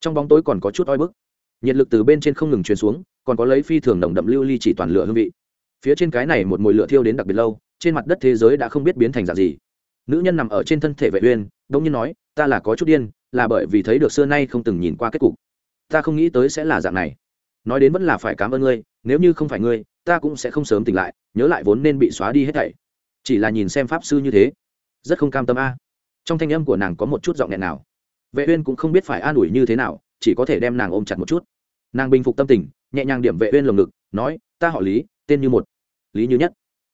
Trong bóng tối còn có chút oi bức. Nhiệt lực từ bên trên không ngừng truyền xuống, còn có lấy phi thường nồng đậm lưu ly chỉ toàn lửa hương vị. Phía trên cái này một mùi lửa thiêu đến đặc biệt lâu, trên mặt đất thế giới đã không biết biến thành dạng gì. Nữ nhân nằm ở trên thân thể vệ uyên đông nhiên nói, ta là có chút điên là bởi vì thấy được xưa nay không từng nhìn qua kết cục. Ta không nghĩ tới sẽ là dạng này. Nói đến vẫn là phải cảm ơn ngươi, nếu như không phải ngươi, ta cũng sẽ không sớm tỉnh lại, nhớ lại vốn nên bị xóa đi hết thảy. Chỉ là nhìn xem pháp sư như thế, rất không cam tâm a. Trong thanh âm của nàng có một chút giọng nghẹn nào. Vệ uyên cũng không biết phải an ủi như thế nào, chỉ có thể đem nàng ôm chặt một chút. Nàng bình phục tâm tình, nhẹ nhàng điểm vệ uyên lồng ngực, nói, ta họ lý, tên như một. Lý như nhất.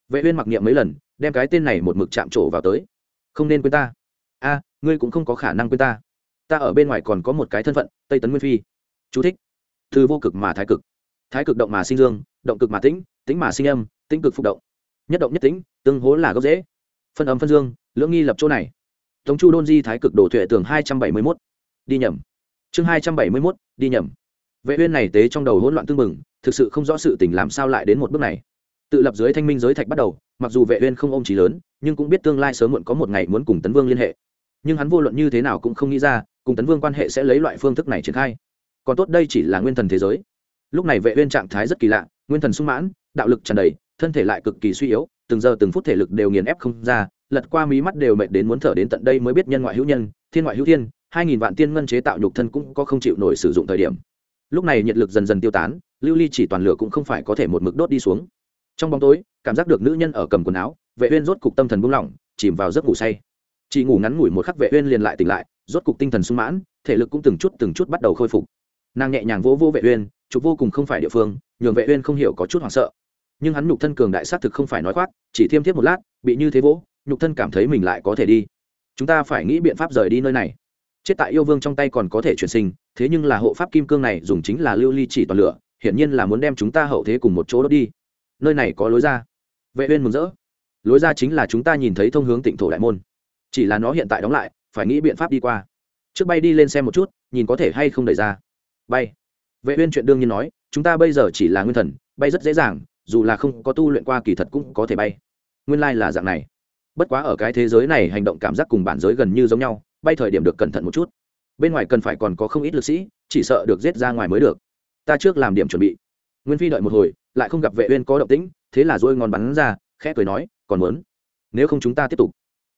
Vệ uyên mặc niệm mấy lần, đem cái tên này một mực chạm trổ vào tới. Không nên quên ta. A, ngươi cũng không có khả năng quên ta ta ở bên ngoài còn có một cái thân phận, tây tấn nguyên phi. Chú thích. Từ vô cực mà thái cực. Thái cực động mà sinh dương, động cực mà tĩnh tĩnh mà sinh âm, tĩnh cực phục động. Nhất động nhất tĩnh, tương hố là gốc dễ phân âm phân dương, lưỡng nghi lập chỗ này. Tống chu đôn di thái cực đổ tuệ tường hai trăm bảy mươi mốt. Đi nhầm. Chương hai trăm bảy mươi mốt, đi nhầm. Vệ uyên này tế trong đầu hỗn loạn tương mừng thực sự không rõ sự tình làm sao lại đến một bước này. Tự lập dưới thanh minh giới thạch bắt đầu, mặc dù vệ uyên không ôm trí lớn, nhưng cũng biết tương lai sớm muộn có một ngày muốn cùng tấn vương liên hệ nhưng hắn vô luận như thế nào cũng không nghĩ ra, cùng tấn vương quan hệ sẽ lấy loại phương thức này triển khai. Còn tốt đây chỉ là nguyên thần thế giới. Lúc này vệ uyên trạng thái rất kỳ lạ, nguyên thần sung mãn, đạo lực tràn đầy, thân thể lại cực kỳ suy yếu, từng giờ từng phút thể lực đều nghiền ép không ra, lật qua mí mắt đều mệt đến muốn thở đến tận đây mới biết nhân ngoại hữu nhân, thiên ngoại hữu thiên, hai nghìn vạn tiên ngân chế tạo nhục thân cũng có không chịu nổi sử dụng thời điểm. Lúc này nhiệt lực dần dần tiêu tán, lưu ly chỉ toàn lửa cũng không phải có thể một mực đốt đi xuống. Trong bóng tối, cảm giác được nữ nhân ở cầm quần áo, vệ uyên rốt cục tâm thần buông lỏng, chìm vào giấc ngủ say chỉ ngủ ngắn ngủi một khắc vệ uyên liền lại tỉnh lại, rốt cục tinh thần sung mãn, thể lực cũng từng chút từng chút bắt đầu khôi phục. Nàng nhẹ nhàng vỗ vỗ vệ uyên, chụp vô cùng không phải địa phương, nhường vệ uyên không hiểu có chút hoảng sợ. Nhưng hắn nhục thân cường đại sát thực không phải nói khoác, chỉ thiêm thiếp một lát, bị như thế vỗ, nhục thân cảm thấy mình lại có thể đi. Chúng ta phải nghĩ biện pháp rời đi nơi này. Chết tại yêu vương trong tay còn có thể chuyển sinh, thế nhưng là hộ pháp kim cương này dùng chính là lưu ly chỉ toàn lửa, hiển nhiên là muốn đem chúng ta hậu thế cùng một chỗ đốt đi. Nơi này có lối ra. Vệ uyên mừng rỡ. Lối ra chính là chúng ta nhìn thấy thông hướng tịnh thổ đại môn chỉ là nó hiện tại đóng lại, phải nghĩ biện pháp đi qua. Trước bay đi lên xem một chút, nhìn có thể hay không đẩy ra. Bay. Vệ uyên chuyện đương nhiên nói, chúng ta bây giờ chỉ là nguyên thần, bay rất dễ dàng, dù là không có tu luyện qua kỳ thật cũng có thể bay. Nguyên lai like là dạng này. Bất quá ở cái thế giới này hành động cảm giác cùng bản giới gần như giống nhau, bay thời điểm được cẩn thận một chút. Bên ngoài cần phải còn có không ít lực sĩ, chỉ sợ được giết ra ngoài mới được. Ta trước làm điểm chuẩn bị. Nguyên phi đợi một hồi, lại không gặp vệ uyên có động tĩnh, thế là dôi ngon bắn ra, khẽ cười nói, còn muốn? Nếu không chúng ta tiếp tục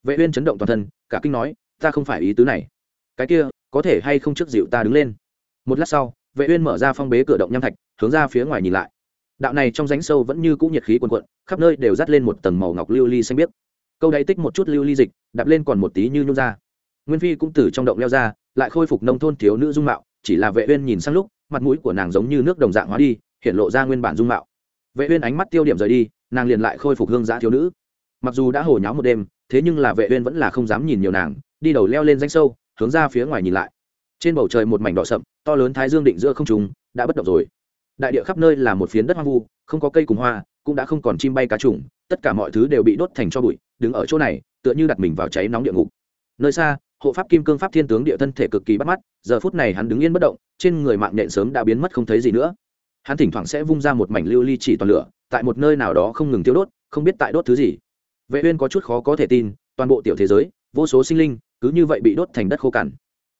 vệ uyên chấn động toàn thân, cả kinh nói, ta không phải ý tứ này. Cái kia, có thể hay không trước dịu ta đứng lên? Một lát sau, vệ uyên mở ra phong bế cửa động nham thạch, hướng ra phía ngoài nhìn lại. Đạo này trong rãnh sâu vẫn như cũ nhiệt khí cuồn cuộn, khắp nơi đều dắt lên một tầng màu ngọc lưu ly xanh biếc. Câu đáy tích một chút lưu ly dịch, đạp lên còn một tí như nhung ra. Nguyên phi cũng từ trong động leo ra, lại khôi phục nông thôn thiếu nữ dung mạo, chỉ là vệ uyên nhìn sang lúc, mặt mũi của nàng giống như nước đồng dạng hóa đi, hiện lộ ra nguyên bản dung mạo. Vệ uyên ánh mắt tiêu điểm rời đi, nàng liền lại khôi phục hương giả thiếu nữ mặc dù đã hồ nháo một đêm, thế nhưng là vệ uyên vẫn là không dám nhìn nhiều nàng, đi đầu leo lên rãnh sâu, hướng ra phía ngoài nhìn lại. Trên bầu trời một mảnh đỏ sậm, to lớn thái dương định giữa không trung, đã bất động rồi. Đại địa khắp nơi là một phiến đất hoang vu, không có cây cùng hoa, cũng đã không còn chim bay cá trùng, tất cả mọi thứ đều bị đốt thành cho bụi, đứng ở chỗ này, tựa như đặt mình vào cháy nóng địa ngục. Nơi xa, hộ pháp kim cương pháp thiên tướng địa thân thể cực kỳ bắt mắt, giờ phút này hắn đứng yên bất động, trên người mạng nhện sớm đã biến mất không thấy gì nữa. Hắn thỉnh thoảng sẽ vung ra một mảnh lưu ly chỉ toàn lửa, tại một nơi nào đó không ngừng tiêu đốt, không biết tại đốt thứ gì vệ uyên có chút khó có thể tin, toàn bộ tiểu thế giới, vô số sinh linh, cứ như vậy bị đốt thành đất khô cằn.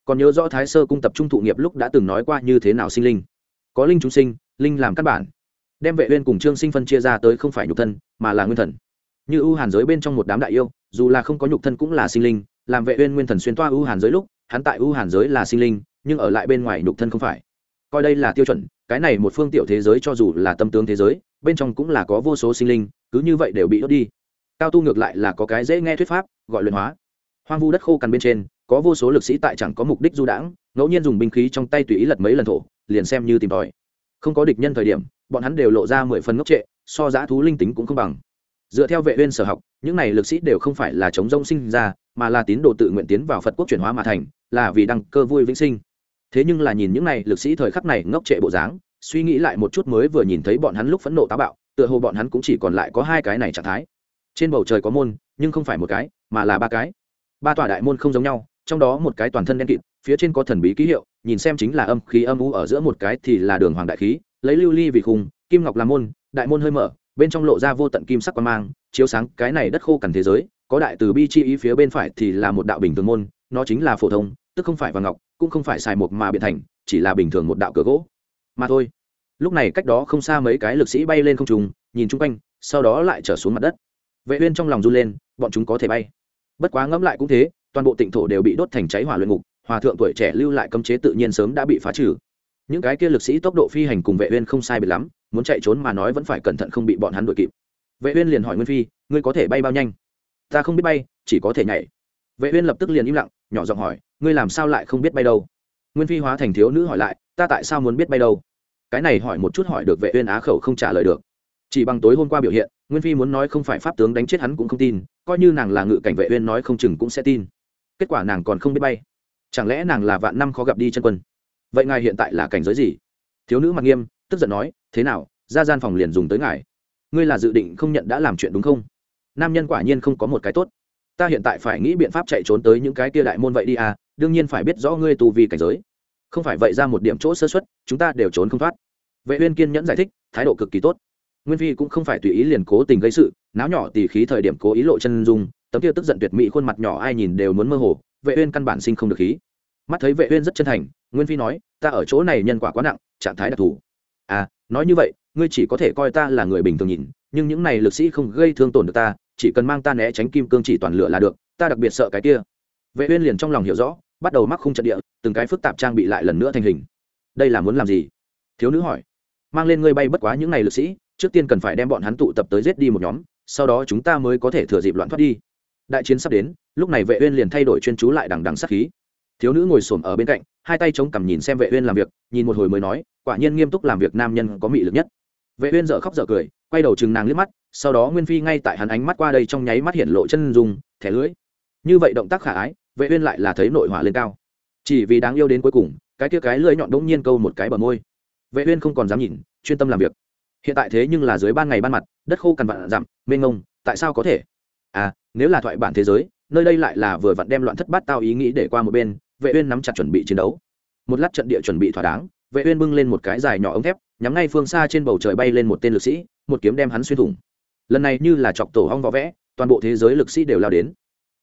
Còn nhớ rõ thái sơ cung tập trung thụ nghiệp lúc đã từng nói qua như thế nào sinh linh. Có linh chúng sinh, linh làm căn bản. Đem vệ uyên cùng trương sinh phân chia ra tới không phải nhục thân, mà là nguyên thần. Như ưu hàn giới bên trong một đám đại yêu, dù là không có nhục thân cũng là sinh linh, làm vệ uyên nguyên thần xuyên toa ưu hàn giới lúc, hắn tại ưu hàn giới là sinh linh, nhưng ở lại bên ngoài nhục thân không phải. Coi đây là tiêu chuẩn, cái này một phương tiểu thế giới cho dù là tâm tướng thế giới, bên trong cũng là có vô số sinh linh, cứ như vậy đều bị đốt đi cao tu ngược lại là có cái dễ nghe thuyết pháp, gọi luyện hóa. Hoang vu đất khô cằn bên trên, có vô số lực sĩ tại chẳng có mục đích du đãng, ngẫu nhiên dùng binh khí trong tay tùy ý lật mấy lần thổ, liền xem như tìm tòi. Không có địch nhân thời điểm, bọn hắn đều lộ ra mười phần ngốc trệ, so giã thú linh tính cũng không bằng. Dựa theo vệ viên sở học, những này lực sĩ đều không phải là chống rông sinh ra, mà là tín đồ tự nguyện tiến vào phật quốc chuyển hóa mà thành, là vì đăng cơ vui vĩnh sinh. Thế nhưng là nhìn những này lực sĩ thời khắc này ngốc trệ bộ dáng, suy nghĩ lại một chút mới vừa nhìn thấy bọn hắn lúc phẫn nộ táo bạo, tựa hồ bọn hắn cũng chỉ còn lại có hai cái này trạng thái trên bầu trời có môn, nhưng không phải một cái, mà là ba cái. Ba tòa đại môn không giống nhau, trong đó một cái toàn thân đen kịt, phía trên có thần bí ký hiệu, nhìn xem chính là âm khí âm u ở giữa một cái thì là đường hoàng đại khí, lấy lưu ly vì khung, kim ngọc làm môn, đại môn hơi mở, bên trong lộ ra vô tận kim sắc quan mang, chiếu sáng cái này đất khô cằn thế giới, có đại từ bi chi ý phía bên phải thì là một đạo bình thường môn, nó chính là phổ thông, tức không phải vàng ngọc, cũng không phải xài một mà biện thành, chỉ là bình thường một đạo cửa gỗ. Mà thôi. Lúc này cách đó không xa mấy cái lực sĩ bay lên không trùng nhìn chung quanh, sau đó lại trở xuống mặt đất vệ uyên trong lòng run lên, bọn chúng có thể bay. Bất quá ngẫm lại cũng thế, toàn bộ tịnh thổ đều bị đốt thành cháy hỏa luyện ngục, hòa thượng tuổi trẻ lưu lại cấm chế tự nhiên sớm đã bị phá trừ. Những cái kia lực sĩ tốc độ phi hành cùng vệ uyên không sai biệt lắm, muốn chạy trốn mà nói vẫn phải cẩn thận không bị bọn hắn đuổi kịp. Vệ uyên liền hỏi nguyên phi, ngươi có thể bay bao nhanh? Ta không biết bay, chỉ có thể nhảy. Vệ uyên lập tức liền im lặng, nhỏ giọng hỏi, ngươi làm sao lại không biết bay đâu? Nguyên phi hóa thành thiếu nữ hỏi lại, ta tại sao muốn biết bay đâu? Cái này hỏi một chút hỏi được vệ uyên á khẩu không trả lời được chỉ bằng tối hôm qua biểu hiện, nguyên phi muốn nói không phải pháp tướng đánh chết hắn cũng không tin, coi như nàng là ngự cảnh vệ uyên nói không chừng cũng sẽ tin. Kết quả nàng còn không biết bay. Chẳng lẽ nàng là vạn năm khó gặp đi chân quân? Vậy ngài hiện tại là cảnh giới gì? Thiếu nữ mặt nghiêm, tức giận nói, thế nào, ra gian phòng liền dùng tới ngài. Ngươi là dự định không nhận đã làm chuyện đúng không? Nam nhân quả nhiên không có một cái tốt. Ta hiện tại phải nghĩ biện pháp chạy trốn tới những cái kia đại môn vậy đi à đương nhiên phải biết rõ ngươi tu vi cảnh giới. Không phải vậy ra một điểm chỗ sơ xuất chúng ta đều trốn không thoát. Vệ uyên kiên nhẫn giải thích, thái độ cực kỳ tốt nguyên phi cũng không phải tùy ý liền cố tình gây sự, náo nhỏ tỉ khí thời điểm cố ý lộ chân dung, tấm kia tức giận tuyệt mỹ khuôn mặt nhỏ ai nhìn đều muốn mơ hồ, vệ uyên căn bản sinh không được khí. Mắt thấy vệ uyên rất chân thành, nguyên phi nói, ta ở chỗ này nhân quả quá nặng, trạng thái đặc thù. À nói như vậy, ngươi chỉ có thể coi ta là người bình thường nhìn, nhưng những này lực sĩ không gây thương tổn được ta, chỉ cần mang ta né tránh kim cương chỉ toàn lửa là được, ta đặc biệt sợ cái kia. Vệ uyên liền trong lòng hiểu rõ, bắt đầu mắc khung trận địa, từng cái phức tạp trang bị lại lần nữa thành hình. Đây là muốn làm gì? Thiếu nữ hỏi. Mang lên ngươi bay bất quá những này lực sĩ trước tiên cần phải đem bọn hắn tụ tập tới giết đi một nhóm, sau đó chúng ta mới có thể thừa dịp loạn thoát đi. Đại chiến sắp đến, lúc này vệ uyên liền thay đổi chuyên chú lại đằng đằng sát khí. Thiếu nữ ngồi xổm ở bên cạnh, hai tay chống cằm nhìn xem vệ uyên làm việc, nhìn một hồi mới nói, quả nhiên nghiêm túc làm việc nam nhân có mị lực nhất. Vệ uyên dở khóc dở cười, quay đầu chừng nàng liếc mắt, sau đó nguyên phi ngay tại hắn ánh mắt qua đây trong nháy mắt hiện lộ chân dung, thẻ lưỡi. Như vậy động tác khả ái, vệ uyên lại là thấy nội hỏa lên cao. Chỉ vì đáng yêu đến cuối cùng, cái kia cái lưỡi nhọn đống nhiên câu một cái bờ môi. Vệ uyên không còn dám nhìn, chuyên tâm làm việc hiện tại thế nhưng là dưới ban ngày ban mặt, đất khô cằn vạn dặm, mênh ngông tại sao có thể? À nếu là thoại bản thế giới, nơi đây lại là vừa vặn đem loạn thất bát tao ý nghĩ để qua một bên, vệ uyên nắm chặt chuẩn bị chiến đấu. Một lát trận địa chuẩn bị thỏa đáng, vệ uyên bưng lên một cái dài nhỏ ống thép, nhắm ngay phương xa trên bầu trời bay lên một tên lực sĩ, một kiếm đem hắn xuyên thủng. Lần này như là chọc tổ hong võ vẽ, toàn bộ thế giới lực sĩ đều lao đến.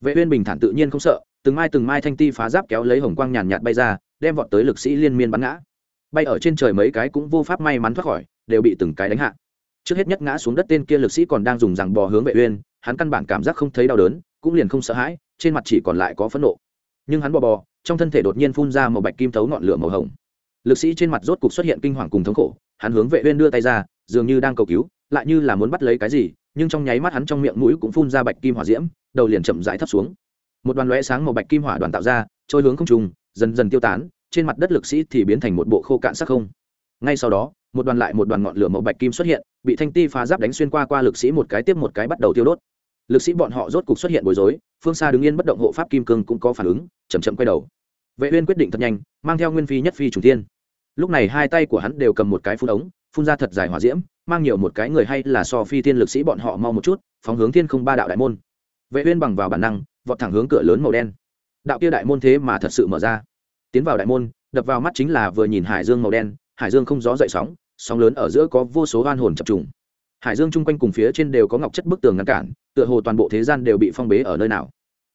Vệ uyên bình thản tự nhiên không sợ, từng mai từng mai thanh ti phá giáp kéo lấy hồng quang nhàn nhạt bay ra, đem vọt tới lực sĩ liên miên bắn ngã. Bay ở trên trời mấy cái cũng vô pháp may mắn thoát khỏi đều bị từng cái đánh hạ. Trước hết nhất ngã xuống đất tên kia lực sĩ còn đang dùng rằng bò hướng vệ uyên, hắn căn bản cảm giác không thấy đau đớn, cũng liền không sợ hãi, trên mặt chỉ còn lại có phẫn nộ. Nhưng hắn bò bò, trong thân thể đột nhiên phun ra màu bạch kim thấu ngọn lửa màu hồng. Lực sĩ trên mặt rốt cục xuất hiện kinh hoàng cùng thống khổ, hắn hướng vệ uyên đưa tay ra, dường như đang cầu cứu, lại như là muốn bắt lấy cái gì, nhưng trong nháy mắt hắn trong miệng mũi cũng phun ra bạch kim hỏa diễm, đầu liền chậm rãi thấp xuống. Một đoàn lóe sáng màu bạch kim hỏa đoàn tạo ra, trôi hướng không trùng dần dần tiêu tán, trên mặt đất lực sĩ thì biến thành một bộ khô cạn sắc không. Ngay sau đó một đoàn lại một đoàn ngọn lửa màu bạch kim xuất hiện, bị thanh ti phá giáp đánh xuyên qua qua lực sĩ một cái tiếp một cái bắt đầu tiêu đốt. Lực sĩ bọn họ rốt cục xuất hiện bối rối, phương xa đứng yên bất động hộ pháp kim cương cũng có phản ứng chầm chậm quay đầu. Vệ uyên quyết định thật nhanh, mang theo nguyên phi nhất phi trùng thiên lúc này hai tay của hắn đều cầm một cái phun ống, phun ra thật dài hỏa diễm, mang nhiều một cái người hay là so phi thiên lực sĩ bọn họ mau một chút, phóng hướng thiên không ba đạo đại môn. Vệ uyên bằng vào bản năng, vọt thẳng hướng cửa lớn màu đen. Đạo kia đại môn thế mà thật sự mở ra. Tiến vào đại môn, đập vào mắt chính là vừa nhìn hải dương màu đen, hải dương không gió dậy sóng sóng lớn ở giữa có vô số oan hồn chập trùng. Hải dương chung quanh cùng phía trên đều có ngọc chất bức tường ngăn cản, tựa hồ toàn bộ thế gian đều bị phong bế ở nơi nào.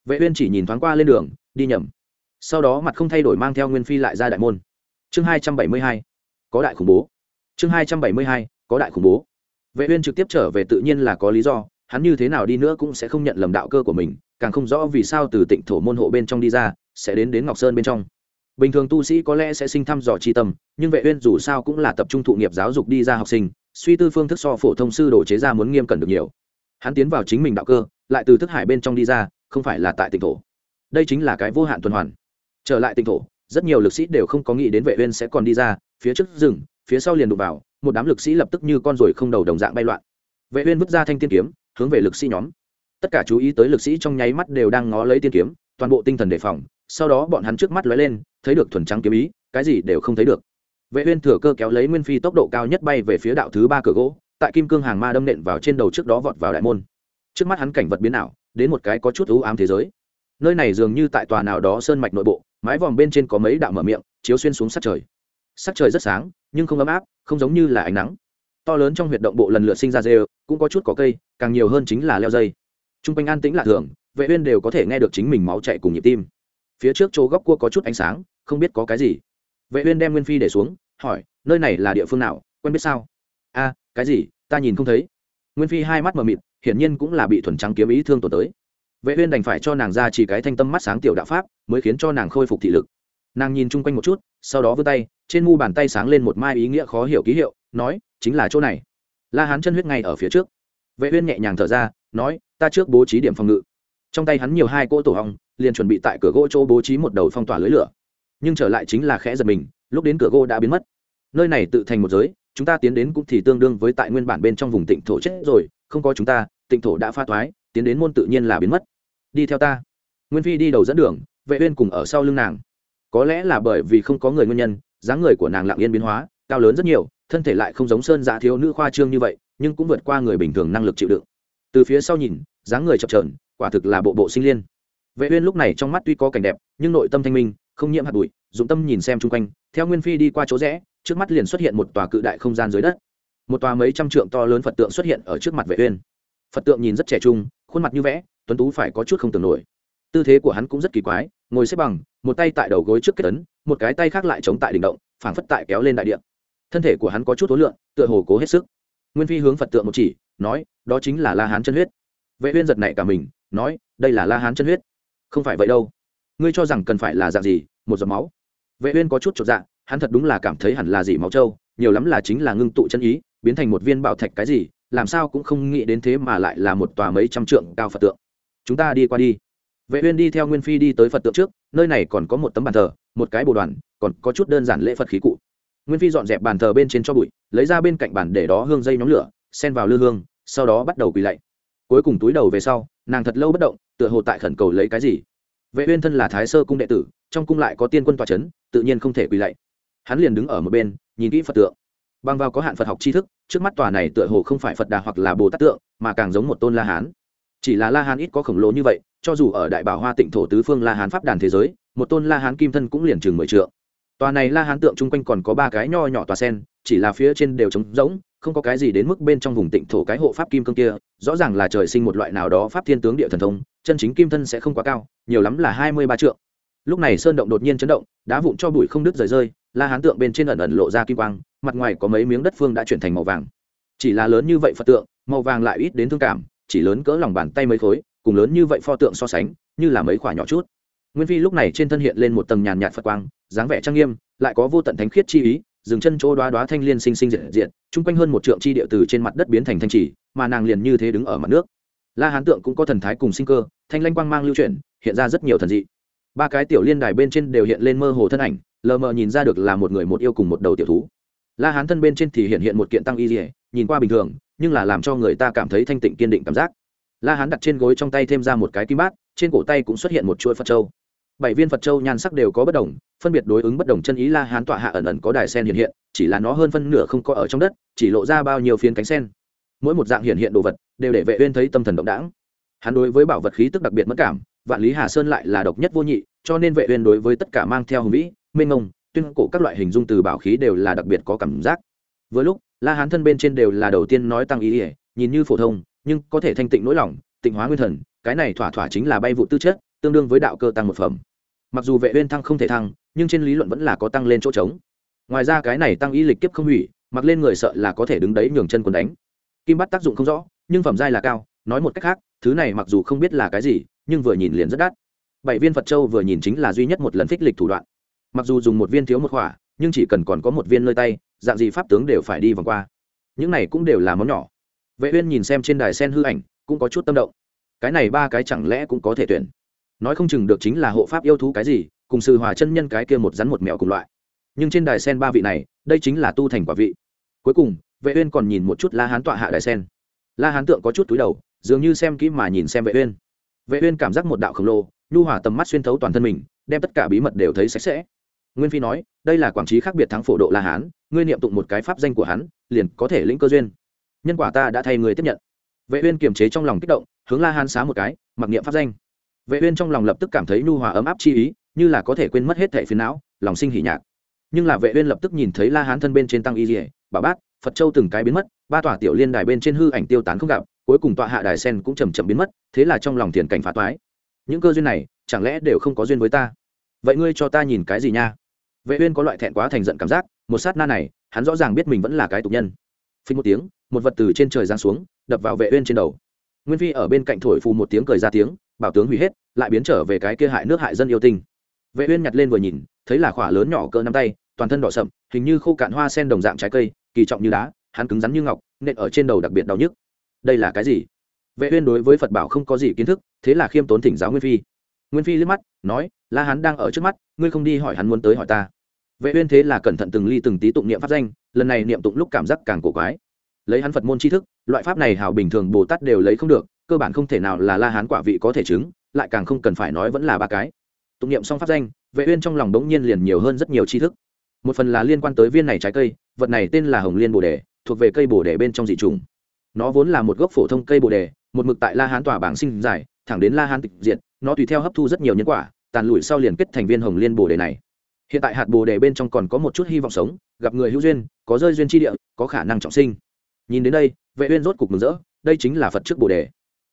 Vệ uyên chỉ nhìn thoáng qua lên đường, đi nhầm. Sau đó mặt không thay đổi mang theo nguyên phi lại ra đại môn. Chương 272 có đại khủng bố. Chương 272 có đại khủng bố. Vệ uyên trực tiếp trở về tự nhiên là có lý do, hắn như thế nào đi nữa cũng sẽ không nhận lầm đạo cơ của mình, càng không rõ vì sao từ tịnh thổ môn hộ bên trong đi ra, sẽ đến đến ngọc sơn bên trong bình thường tu sĩ có lẽ sẽ sinh thăm dò chi tâm, nhưng vệ uyên dù sao cũng là tập trung thụ nghiệp giáo dục đi ra học sinh, suy tư phương thức so phổ thông sư đồ chế ra muốn nghiêm cẩn được nhiều. Hắn tiến vào chính mình đạo cơ, lại từ thức hải bên trong đi ra, không phải là tại tỉnh thổ. Đây chính là cái vô hạn tuần hoàn. Trở lại tỉnh thổ, rất nhiều lực sĩ đều không có nghĩ đến vệ uyên sẽ còn đi ra, phía trước rừng, phía sau liền đụng vào, một đám lực sĩ lập tức như con ruồi không đầu đồng dạng bay loạn. Vệ uyên vứt ra thanh tiên kiếm, hướng về lực sĩ nhóm. Tất cả chú ý tới lực sĩ trong nháy mắt đều đang ngó lấy tiên kiếm, toàn bộ tinh thần đề phòng, sau đó bọn hắn trước mắt lóe lên thấy được thuần trắng kiếm ý, cái gì đều không thấy được. Vệ uyên thừa cơ kéo lấy nguyên phi tốc độ cao nhất bay về phía đạo thứ ba cửa gỗ, tại kim cương hàng ma đâm nện vào trên đầu trước đó vọt vào đại môn. Trước mắt hắn cảnh vật biến ảo, đến một cái có chút u ám thế giới. Nơi này dường như tại tòa nào đó sơn mạch nội bộ, mái vòm bên trên có mấy đạo mở miệng, chiếu xuyên xuống sát trời. Sắc trời rất sáng, nhưng không ấm áp, không giống như là ánh nắng. To lớn trong huyệt động bộ lần lượt sinh ra rêu, cũng có chút có cây, càng nhiều hơn chính là leo dây. T r u n g quanh an tĩnh lạ thường, vệ uyên đều có thể nghe được chính mình máu chạy cùng nhịp tim. Phía trước chỗ góc cua có chút ánh sáng không biết có cái gì. Vệ uyên đem nguyên phi để xuống, hỏi, nơi này là địa phương nào? Quen biết sao? A, cái gì? Ta nhìn không thấy. Nguyên phi hai mắt mờ mịt, hiển nhiên cũng là bị thuần trắng kiếm ý thương tổn tới. Vệ uyên đành phải cho nàng ra chỉ cái thanh tâm mắt sáng tiểu đạo pháp, mới khiến cho nàng khôi phục thị lực. Nàng nhìn chung quanh một chút, sau đó vươn tay, trên mu bàn tay sáng lên một mai ý nghĩa khó hiểu ký hiệu, nói, chính là chỗ này. La hán chân huyết ngay ở phía trước. Vệ uyên nhẹ nhàng thở ra, nói, ta trước bố trí điểm phòng ngự. Trong tay hắn nhiều hai cỗ tổ hong, liền chuẩn bị tại cửa gỗ chỗ bố trí một đầu phong tỏa lưới lửa nhưng trở lại chính là khẽ giật mình, lúc đến cửa gỗ đã biến mất. Nơi này tự thành một giới, chúng ta tiến đến cũng thì tương đương với tại nguyên bản bên trong vùng tịnh thổ chết rồi, không có chúng ta, tịnh thổ đã pha toái, tiến đến môn tự nhiên là biến mất. Đi theo ta. Nguyên phi đi đầu dẫn đường, vệ uyên cùng ở sau lưng nàng. Có lẽ là bởi vì không có người nguyên nhân, dáng người của nàng lặng yên biến hóa, cao lớn rất nhiều, thân thể lại không giống sơn giả thiếu nữ khoa trương như vậy, nhưng cũng vượt qua người bình thường năng lực chịu đựng. Từ phía sau nhìn, dáng người chập trờn quả thực là bộ bộ sinh liên. Vệ uyên lúc này trong mắt tuy có cảnh đẹp, nhưng nội tâm thanh minh không nhiễm hạt bụi, dụng tâm nhìn xem chung quanh, theo nguyên phi đi qua chỗ rẽ, trước mắt liền xuất hiện một tòa cự đại không gian dưới đất. Một tòa mấy trăm trượng to lớn phật tượng xuất hiện ở trước mặt vệ uyên. Phật tượng nhìn rất trẻ trung, khuôn mặt như vẽ, tuấn tú phải có chút không tưởng nổi. Tư thế của hắn cũng rất kỳ quái, ngồi xếp bằng, một tay tại đầu gối trước kết ấn, một cái tay khác lại chống tại đỉnh động, phảng phất tại kéo lên đại địa. Thân thể của hắn có chút tối lượng tựa hồ cố hết sức. Nguyên phi hướng phật tượng một chỉ, nói, đó chính là la hán chân huyết. Vệ uyên giật nảy cả mình, nói, đây là la hán chân huyết. Không phải vậy đâu ngươi cho rằng cần phải là dạng gì? Một giọt máu. Vệ uyên có chút chột dạ hắn thật đúng là cảm thấy hẳn là gì máu châu nhiều lắm là chính là ngưng tụ chân ý, biến thành một viên bảo thạch cái gì, làm sao cũng không nghĩ đến thế mà lại là một tòa mấy trăm trượng cao phật tượng. Chúng ta đi qua đi. Vệ uyên đi theo nguyên phi đi tới phật tượng trước, nơi này còn có một tấm bàn thờ, một cái bồ đoàn, còn có chút đơn giản lễ phật khí cụ. Nguyên phi dọn dẹp bàn thờ bên trên cho bụi, lấy ra bên cạnh bàn để đó hương dây nhóm lửa, xen vào lư hương, sau đó bắt đầu quỳ lạy. Cuối cùng túi đầu về sau, nàng thật lâu bất động, tựa hồ tại khẩn cầu lấy cái gì vệ uyên thân là thái sơ cung đệ tử, trong cung lại có tiên quân tòa chấn, tự nhiên không thể quỳ lạy. Hắn liền đứng ở một bên, nhìn kỹ phật tượng. Bằng vào có hạn phật học tri thức, trước mắt tòa này tựa hồ không phải phật đà hoặc là bồ tát tượng, mà càng giống một tôn la hán. Chỉ là la hán ít có khổng lồ như vậy, cho dù ở đại bảo hoa tịnh thổ tứ phương la hán pháp đàn thế giới, một tôn la hán kim thân cũng liền chừng mười trượng. Tòa này la hán tượng chung quanh còn có ba cái nho nhỏ tòa sen, chỉ là phía trên đều trống rỗng không có cái gì đến mức bên trong vùng tịnh thổ cái hộ pháp kim cương kia, rõ ràng là trời sinh một loại nào đó pháp thiên tướng địa thần thông, chân chính kim thân sẽ không quá cao, nhiều lắm là hai mươi ba trượng. Lúc này sơn động đột nhiên chấn động, đá vụn cho bụi không đứt rời rơi, la hán tượng bên trên ẩn ẩn lộ ra kim quang, mặt ngoài có mấy miếng đất phương đã chuyển thành màu vàng. Chỉ là lớn như vậy phật tượng, màu vàng lại ít đến thương cảm, chỉ lớn cỡ lòng bàn tay mấy khối, cùng lớn như vậy pho tượng so sánh, như là mấy khoả nhỏ chút. Nguyên phi lúc này trên thân hiện lên một tầng nhàn nhạt phật quang, dáng vẻ trang nghiêm, lại có vô tận thánh khiết chi ý dừng chân chỗ đoá đoá thanh liên sinh sinh diện diện chung quanh hơn một trượng chi địa từ trên mặt đất biến thành thanh trì mà nàng liền như thế đứng ở mặt nước. La hán tượng cũng có thần thái cùng sinh cơ thanh lanh quang mang lưu chuyển hiện ra rất nhiều thần dị. Ba cái tiểu liên đài bên trên đều hiện lên mơ hồ thân ảnh lờ mờ nhìn ra được là một người một yêu cùng một đầu tiểu thú. La hán thân bên trên thì hiện hiện một kiện tăng y liễu, nhìn qua bình thường nhưng là làm cho người ta cảm thấy thanh tịnh kiên định cảm giác. La hán đặt trên gối trong tay thêm ra một cái kim bát trên cổ tay cũng xuất hiện một chuỗi phật châu bảy viên phật châu nhan sắc đều có bất đồng, phân biệt đối ứng bất đồng chân ý la hán tọa hạ ẩn ẩn có đài sen hiện hiện, chỉ là nó hơn phân nửa không có ở trong đất, chỉ lộ ra bao nhiêu phiến cánh sen. Mỗi một dạng hiện hiện đồ vật đều để vệ uyên thấy tâm thần động đãng. Hắn đối với bảo vật khí tức đặc biệt mất cảm, vạn lý hà sơn lại là độc nhất vô nhị, cho nên vệ uyên đối với tất cả mang theo hùng vĩ, mênh mông, tuyên cổ các loại hình dung từ bảo khí đều là đặc biệt có cảm giác. Vừa lúc, la hán thân bên trên đều là đầu tiên nói tăng ý ỉa nhìn như phổ thông, nhưng có thể thanh tịnh nỗi lòng, tịnh hóa nguyên thần, cái này thỏa thỏa chính là bay vụ tư chất tương đương với đạo cơ tăng một phẩm. Mặc dù vệ uyên thăng không thể thăng, nhưng trên lý luận vẫn là có tăng lên chỗ trống. Ngoài ra cái này tăng ý lịch kiếp không hủy, mặc lên người sợ là có thể đứng đấy nhường chân quần đánh. Kim bắt tác dụng không rõ, nhưng phẩm giai là cao, nói một cách khác, thứ này mặc dù không biết là cái gì, nhưng vừa nhìn liền rất đắt. Bảy viên phật châu vừa nhìn chính là duy nhất một lần phích lịch thủ đoạn. Mặc dù dùng một viên thiếu một khỏa nhưng chỉ cần còn có một viên nơi tay, dạng gì pháp tướng đều phải đi vòng qua. Những này cũng đều là món nhỏ. Vệ uyên nhìn xem trên đài sen hư ảnh, cũng có chút tâm động. Cái này ba cái chẳng lẽ cũng có thể tuyển? Nói không chừng được chính là hộ pháp yêu thú cái gì, cùng sư hòa chân nhân cái kia một rắn một mèo cùng loại. Nhưng trên đài sen ba vị này, đây chính là tu thành quả vị. Cuối cùng, vệ uyên còn nhìn một chút la hán tọa hạ đài sen. La hán tượng có chút túi đầu, dường như xem kỹ mà nhìn xem vệ uyên. Vệ uyên cảm giác một đạo khổng lồ, nhu hòa tầm mắt xuyên thấu toàn thân mình, đem tất cả bí mật đều thấy sạch sẽ. Nguyên phi nói, đây là quảng trí khác biệt thắng phổ độ la hán, ngươi niệm tụng một cái pháp danh của hắn, liền có thể lĩnh cơ duyên. Nhân quả ta đã thay người tiếp nhận. Vệ uyên kiềm chế trong lòng kích động, hướng la hán xá một cái, mặc niệm pháp danh vệ uyên trong lòng lập tức cảm thấy nhu hòa ấm áp chi ý, như là có thể quên mất hết thảy phiền não, lòng sinh hỉ nhạc. Nhưng là vệ uyên lập tức nhìn thấy la hán thân bên trên tăng y lìa bà bát phật châu từng cái biến mất, ba tòa tiểu liên đài bên trên hư ảnh tiêu tán không gặp, cuối cùng tọa hạ đài sen cũng chậm chậm biến mất, thế là trong lòng thiền cảnh phá toái. Những cơ duyên này, chẳng lẽ đều không có duyên với ta? Vậy ngươi cho ta nhìn cái gì nha? Vệ uyên có loại thẹn quá thành giận cảm giác, một sát na này, hắn rõ ràng biết mình vẫn là cái tục nhân. Phình một tiếng, một vật từ trên trời giáng xuống, đập vào vệ uyên trên đầu. Nguyên phi ở bên cạnh thổi phù một tiếng cười ra tiếng bảo tướng hủy hết, lại biến trở về cái kia hại nước hại dân yêu tinh. Vệ uyên nhặt lên vừa nhìn, thấy là khỏa lớn nhỏ cỡ nắm tay, toàn thân đỏ sậm, hình như khô cạn hoa sen đồng dạng trái cây, kỳ trọng như đá, hắn cứng rắn như ngọc, nện ở trên đầu đặc biệt đau nhức. Đây là cái gì? Vệ uyên đối với phật bảo không có gì kiến thức, thế là khiêm tốn thỉnh giáo nguyên phi. Nguyên phi liếc mắt, nói, la hắn đang ở trước mắt, ngươi không đi hỏi hắn muốn tới hỏi ta. Vệ uyên thế là cẩn thận từng ly từng tí tụng niệm pháp danh, lần này niệm tụng lúc cảm giác càng cổ quái. Lấy hắn phật môn tri thức, loại pháp này hảo bình thường bồ tát đều lấy không được cơ bản không thể nào là la hán quả vị có thể chứng, lại càng không cần phải nói vẫn là ba cái. Tụng niệm xong pháp danh, vệ uyên trong lòng đống nhiên liền nhiều hơn rất nhiều tri thức. Một phần là liên quan tới viên này trái cây, vật này tên là hồng liên bồ đề, thuộc về cây bồ đề bên trong dị trùng nó vốn là một gốc phổ thông cây bồ đề, một mực tại la hán tỏa bảng sinh dài, thẳng đến la hán tịch diệt, nó tùy theo hấp thu rất nhiều nhân quả, tàn lụi sau liền kết thành viên hồng liên bồ đề này. Hiện tại hạt bồ đề bên trong còn có một chút hy vọng sống, gặp người hữu duyên, có rơi duyên tri địa, có khả năng trọng sinh. Nhìn đến đây, vệ uyên rốt cục mừng rỡ, đây chính là phật trước bồ đề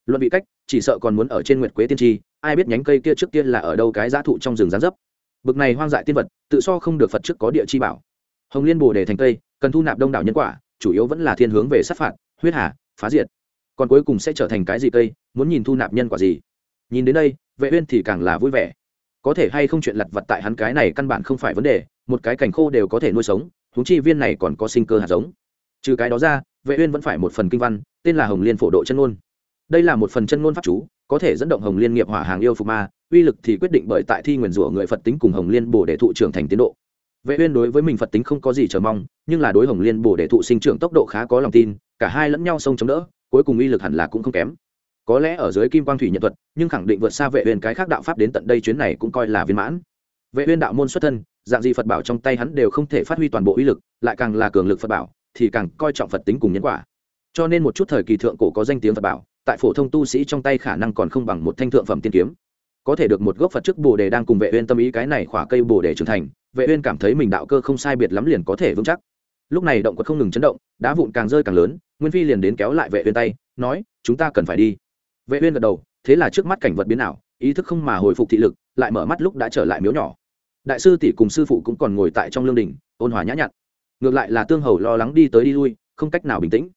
luận vị cách, chỉ sợ còn muốn ở trên nguyệt quế tiên tri, ai biết nhánh cây kia trước tiên là ở đâu cái giá thụ trong rừng gián dấp. Bực này hoang dại tiên vật, tự so không được phật trước có địa chi bảo. Hồng liên bồ đề thành cây, cần thu nạp đông đảo nhân quả, chủ yếu vẫn là thiên hướng về sát phạt, huyết hà, phá diệt. Còn cuối cùng sẽ trở thành cái gì cây, muốn nhìn thu nạp nhân quả gì? Nhìn đến đây, vệ uyên thì càng là vui vẻ. Có thể hay không chuyện lặt vặt tại hắn cái này căn bản không phải vấn đề, một cái cảnh khô đều có thể nuôi sống chúng chi viên này còn có sinh cơ hạt giống. Trừ cái đó ra, vệ uyên vẫn phải một phần kinh văn, tên là hồng liên phổ độ chân ngôn đây là một phần chân ngôn pháp chú, có thể dẫn động hồng liên nghiệp hỏa hàng yêu phục ma, uy lực thì quyết định bởi tại thi nguyền rủa người phật tính cùng hồng liên bổ để thụ trưởng thành tiến độ. Vệ uyên đối với mình phật tính không có gì chờ mong, nhưng là đối hồng liên bổ để thụ sinh trưởng tốc độ khá có lòng tin, cả hai lẫn nhau song chống đỡ, cuối cùng uy lực hẳn là cũng không kém. Có lẽ ở dưới kim quang thủy nhật thuật, nhưng khẳng định vượt xa vệ uyên cái khác đạo pháp đến tận đây chuyến này cũng coi là viên mãn. Vệ uyên đạo môn xuất thân, dạng gì phật bảo trong tay hắn đều không thể phát huy toàn bộ uy lực, lại càng là cường lực phật bảo, thì càng coi trọng phật tính cùng nhân quả. Cho nên một chút thời kỳ thượng cổ có danh tiếng phật bảo tại phổ thông tu sĩ trong tay khả năng còn không bằng một thanh thượng phẩm tiên kiếm. Có thể được một gốc phật trước bồ đề đang cùng vệ uyên tâm ý cái này khỏa cây bồ đề trưởng thành, vệ uyên cảm thấy mình đạo cơ không sai biệt lắm liền có thể vững chắc. Lúc này động quật không ngừng chấn động, đá vụn càng rơi càng lớn, nguyên phi liền đến kéo lại vệ uyên tay, nói, chúng ta cần phải đi. Vệ uyên gật đầu, thế là trước mắt cảnh vật biến ảo, ý thức không mà hồi phục thị lực, lại mở mắt lúc đã trở lại miếu nhỏ. Đại sư tỷ cùng sư phụ cũng còn ngồi tại trong lương đình, ôn hòa nhã nhặn. Ngược lại là tương hầu lo lắng đi tới đi lui, không cách nào bình tĩnh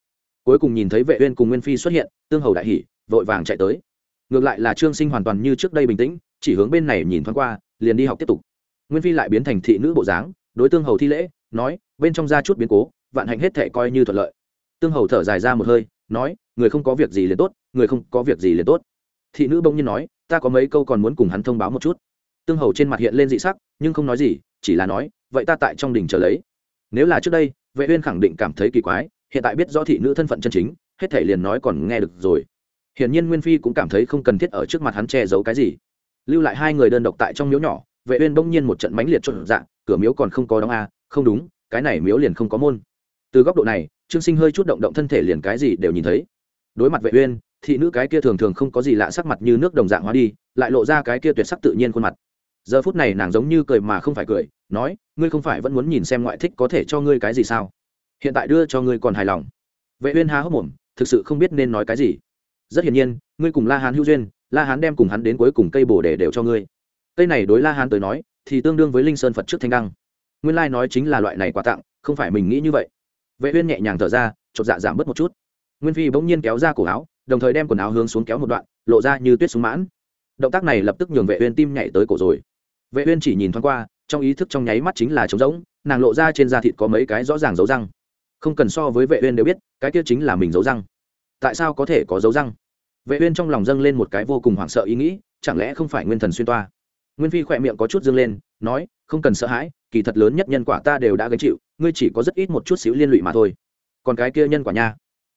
cuối cùng nhìn thấy vệ uyên cùng nguyên phi xuất hiện, tương hầu đại hỉ, vội vàng chạy tới. Ngược lại là trương sinh hoàn toàn như trước đây bình tĩnh, chỉ hướng bên này nhìn thoáng qua, liền đi học tiếp tục. Nguyên phi lại biến thành thị nữ bộ dáng, đối tương hầu thi lễ, nói, bên trong ra chút biến cố, vạn hạnh hết thể coi như thuận lợi. Tương hầu thở dài ra một hơi, nói, người không có việc gì liền tốt, người không có việc gì liền tốt. Thị nữ bỗng nhiên nói, ta có mấy câu còn muốn cùng hắn thông báo một chút. Tương hầu trên mặt hiện lên dị sắc, nhưng không nói gì, chỉ là nói, vậy ta tại trong đình chờ lấy. Nếu là trước đây, vệ uyên khẳng định cảm thấy kỳ quái hiện tại biết rõ thị nữ thân phận chân chính, hết thể liền nói còn nghe được rồi. Hiển nhiên nguyên phi cũng cảm thấy không cần thiết ở trước mặt hắn che giấu cái gì. Lưu lại hai người đơn độc tại trong miếu nhỏ, vệ uyên bỗng nhiên một trận mãnh liệt trộn dạng cửa miếu còn không có đóng a không đúng, cái này miếu liền không có môn. Từ góc độ này, trương sinh hơi chút động động thân thể liền cái gì đều nhìn thấy. Đối mặt vệ uyên, thị nữ cái kia thường thường không có gì lạ sắc mặt như nước đồng dạng hóa đi, lại lộ ra cái kia tuyệt sắc tự nhiên khuôn mặt. Giờ phút này nàng giống như cười mà không phải cười, nói, ngươi không phải vẫn muốn nhìn xem ngoại thích có thể cho ngươi cái gì sao? Hiện tại đưa cho ngươi còn hài lòng. Vệ uyên há hốc mồm, thực sự không biết nên nói cái gì. Rất hiển nhiên, ngươi cùng la hán hữu duyên, la hán đem cùng hắn đến cuối cùng cây bồ đề đều cho ngươi. Cây này đối la hán tới nói, thì tương đương với linh sơn phật trước thanh đăng. Nguyên lai nói chính là loại này quà tặng, không phải mình nghĩ như vậy. Vệ uyên nhẹ nhàng thở ra, chột dạ giảm bớt một chút. Nguyên phi bỗng nhiên kéo ra cổ áo, đồng thời đem quần áo hướng xuống kéo một đoạn, lộ ra như tuyết súng mãn. Động tác này lập tức nhường vệ uyên tim nhảy tới cổ rồi. Vệ uyên chỉ nhìn thoáng qua, trong ý thức trong nháy mắt chính là trống rỗng, nàng lộ ra trên da thịt có mấy cái rõ ràng dấu răng không cần so với vệ uyên đều biết, cái kia chính là mình giấu răng. Tại sao có thể có dấu răng? Vệ uyên trong lòng dâng lên một cái vô cùng hoảng sợ ý nghĩ, chẳng lẽ không phải nguyên thần xuyên toa? Nguyên phi khoẹt miệng có chút dương lên, nói, không cần sợ hãi, kỳ thật lớn nhất nhân quả ta đều đã gánh chịu, ngươi chỉ có rất ít một chút xíu liên lụy mà thôi. Còn cái kia nhân quả nha.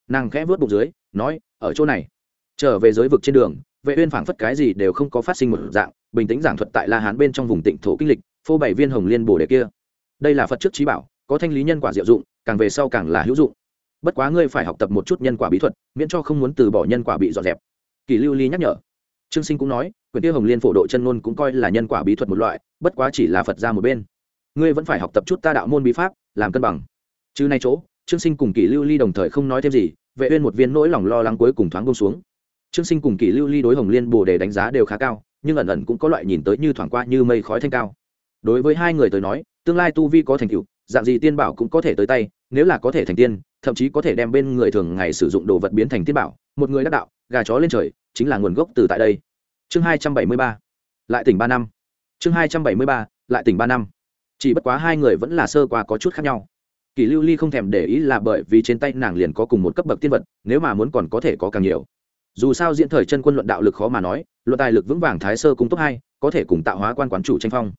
Nàng khẽ vớt bụng dưới, nói, ở chỗ này. Trở về giới vực trên đường, vệ uyên phảng phất cái gì đều không có phát sinh một dạng, bình tĩnh giảng thuật tại la hán bên trong vùng tịnh thổ kinh lịch, phô bày viên hồng liên bổ đề kia. Đây là phật trước trí bảo có thanh lý nhân quả diệu dụng, càng về sau càng là hữu dụng. Bất quá ngươi phải học tập một chút nhân quả bí thuật, miễn cho không muốn từ bỏ nhân quả bị dọn dẹp. Kỳ lưu ly nhắc nhở. Trương sinh cũng nói, quyển tiêu hồng liên phổ độ chân ngôn cũng coi là nhân quả bí thuật một loại, bất quá chỉ là phật ra một bên. Ngươi vẫn phải học tập chút ta đạo môn bí pháp, làm cân bằng. Chứ nay chỗ, trương sinh cùng kỳ lưu ly đồng thời không nói thêm gì, vệ uyên một viên nỗi lòng lo lắng cuối cùng thoáng buông xuống. Trương sinh cùng kỳ lưu ly đối hồng liên bồ đề đánh giá đều khá cao, nhưng ẩn ẩn cũng có loại nhìn tới như thoảng qua như mây khói thanh cao. Đối với hai người tới nói, tương lai tu vi có thành tựu dạng gì tiên bảo cũng có thể tới tay, nếu là có thể thành tiên, thậm chí có thể đem bên người thường ngày sử dụng đồ vật biến thành tiên bảo. Một người đắc đạo, gà chó lên trời, chính là nguồn gốc từ tại đây. Chương hai trăm bảy mươi ba, lại tỉnh ba năm. Chương hai trăm bảy mươi ba, lại tỉnh ba năm. Chỉ bất quá hai người vẫn là sơ qua có chút khác nhau. Kỳ lưu ly không thèm để ý là bởi vì trên tay nàng liền có cùng một cấp bậc tiên vật, nếu mà muốn còn có thể có càng nhiều. Dù sao diễn thời chân quân luận đạo lực khó mà nói, luận tài lực vững vàng thái sơ cung top hai, có thể cùng tạo hóa quan quán chủ tranh phong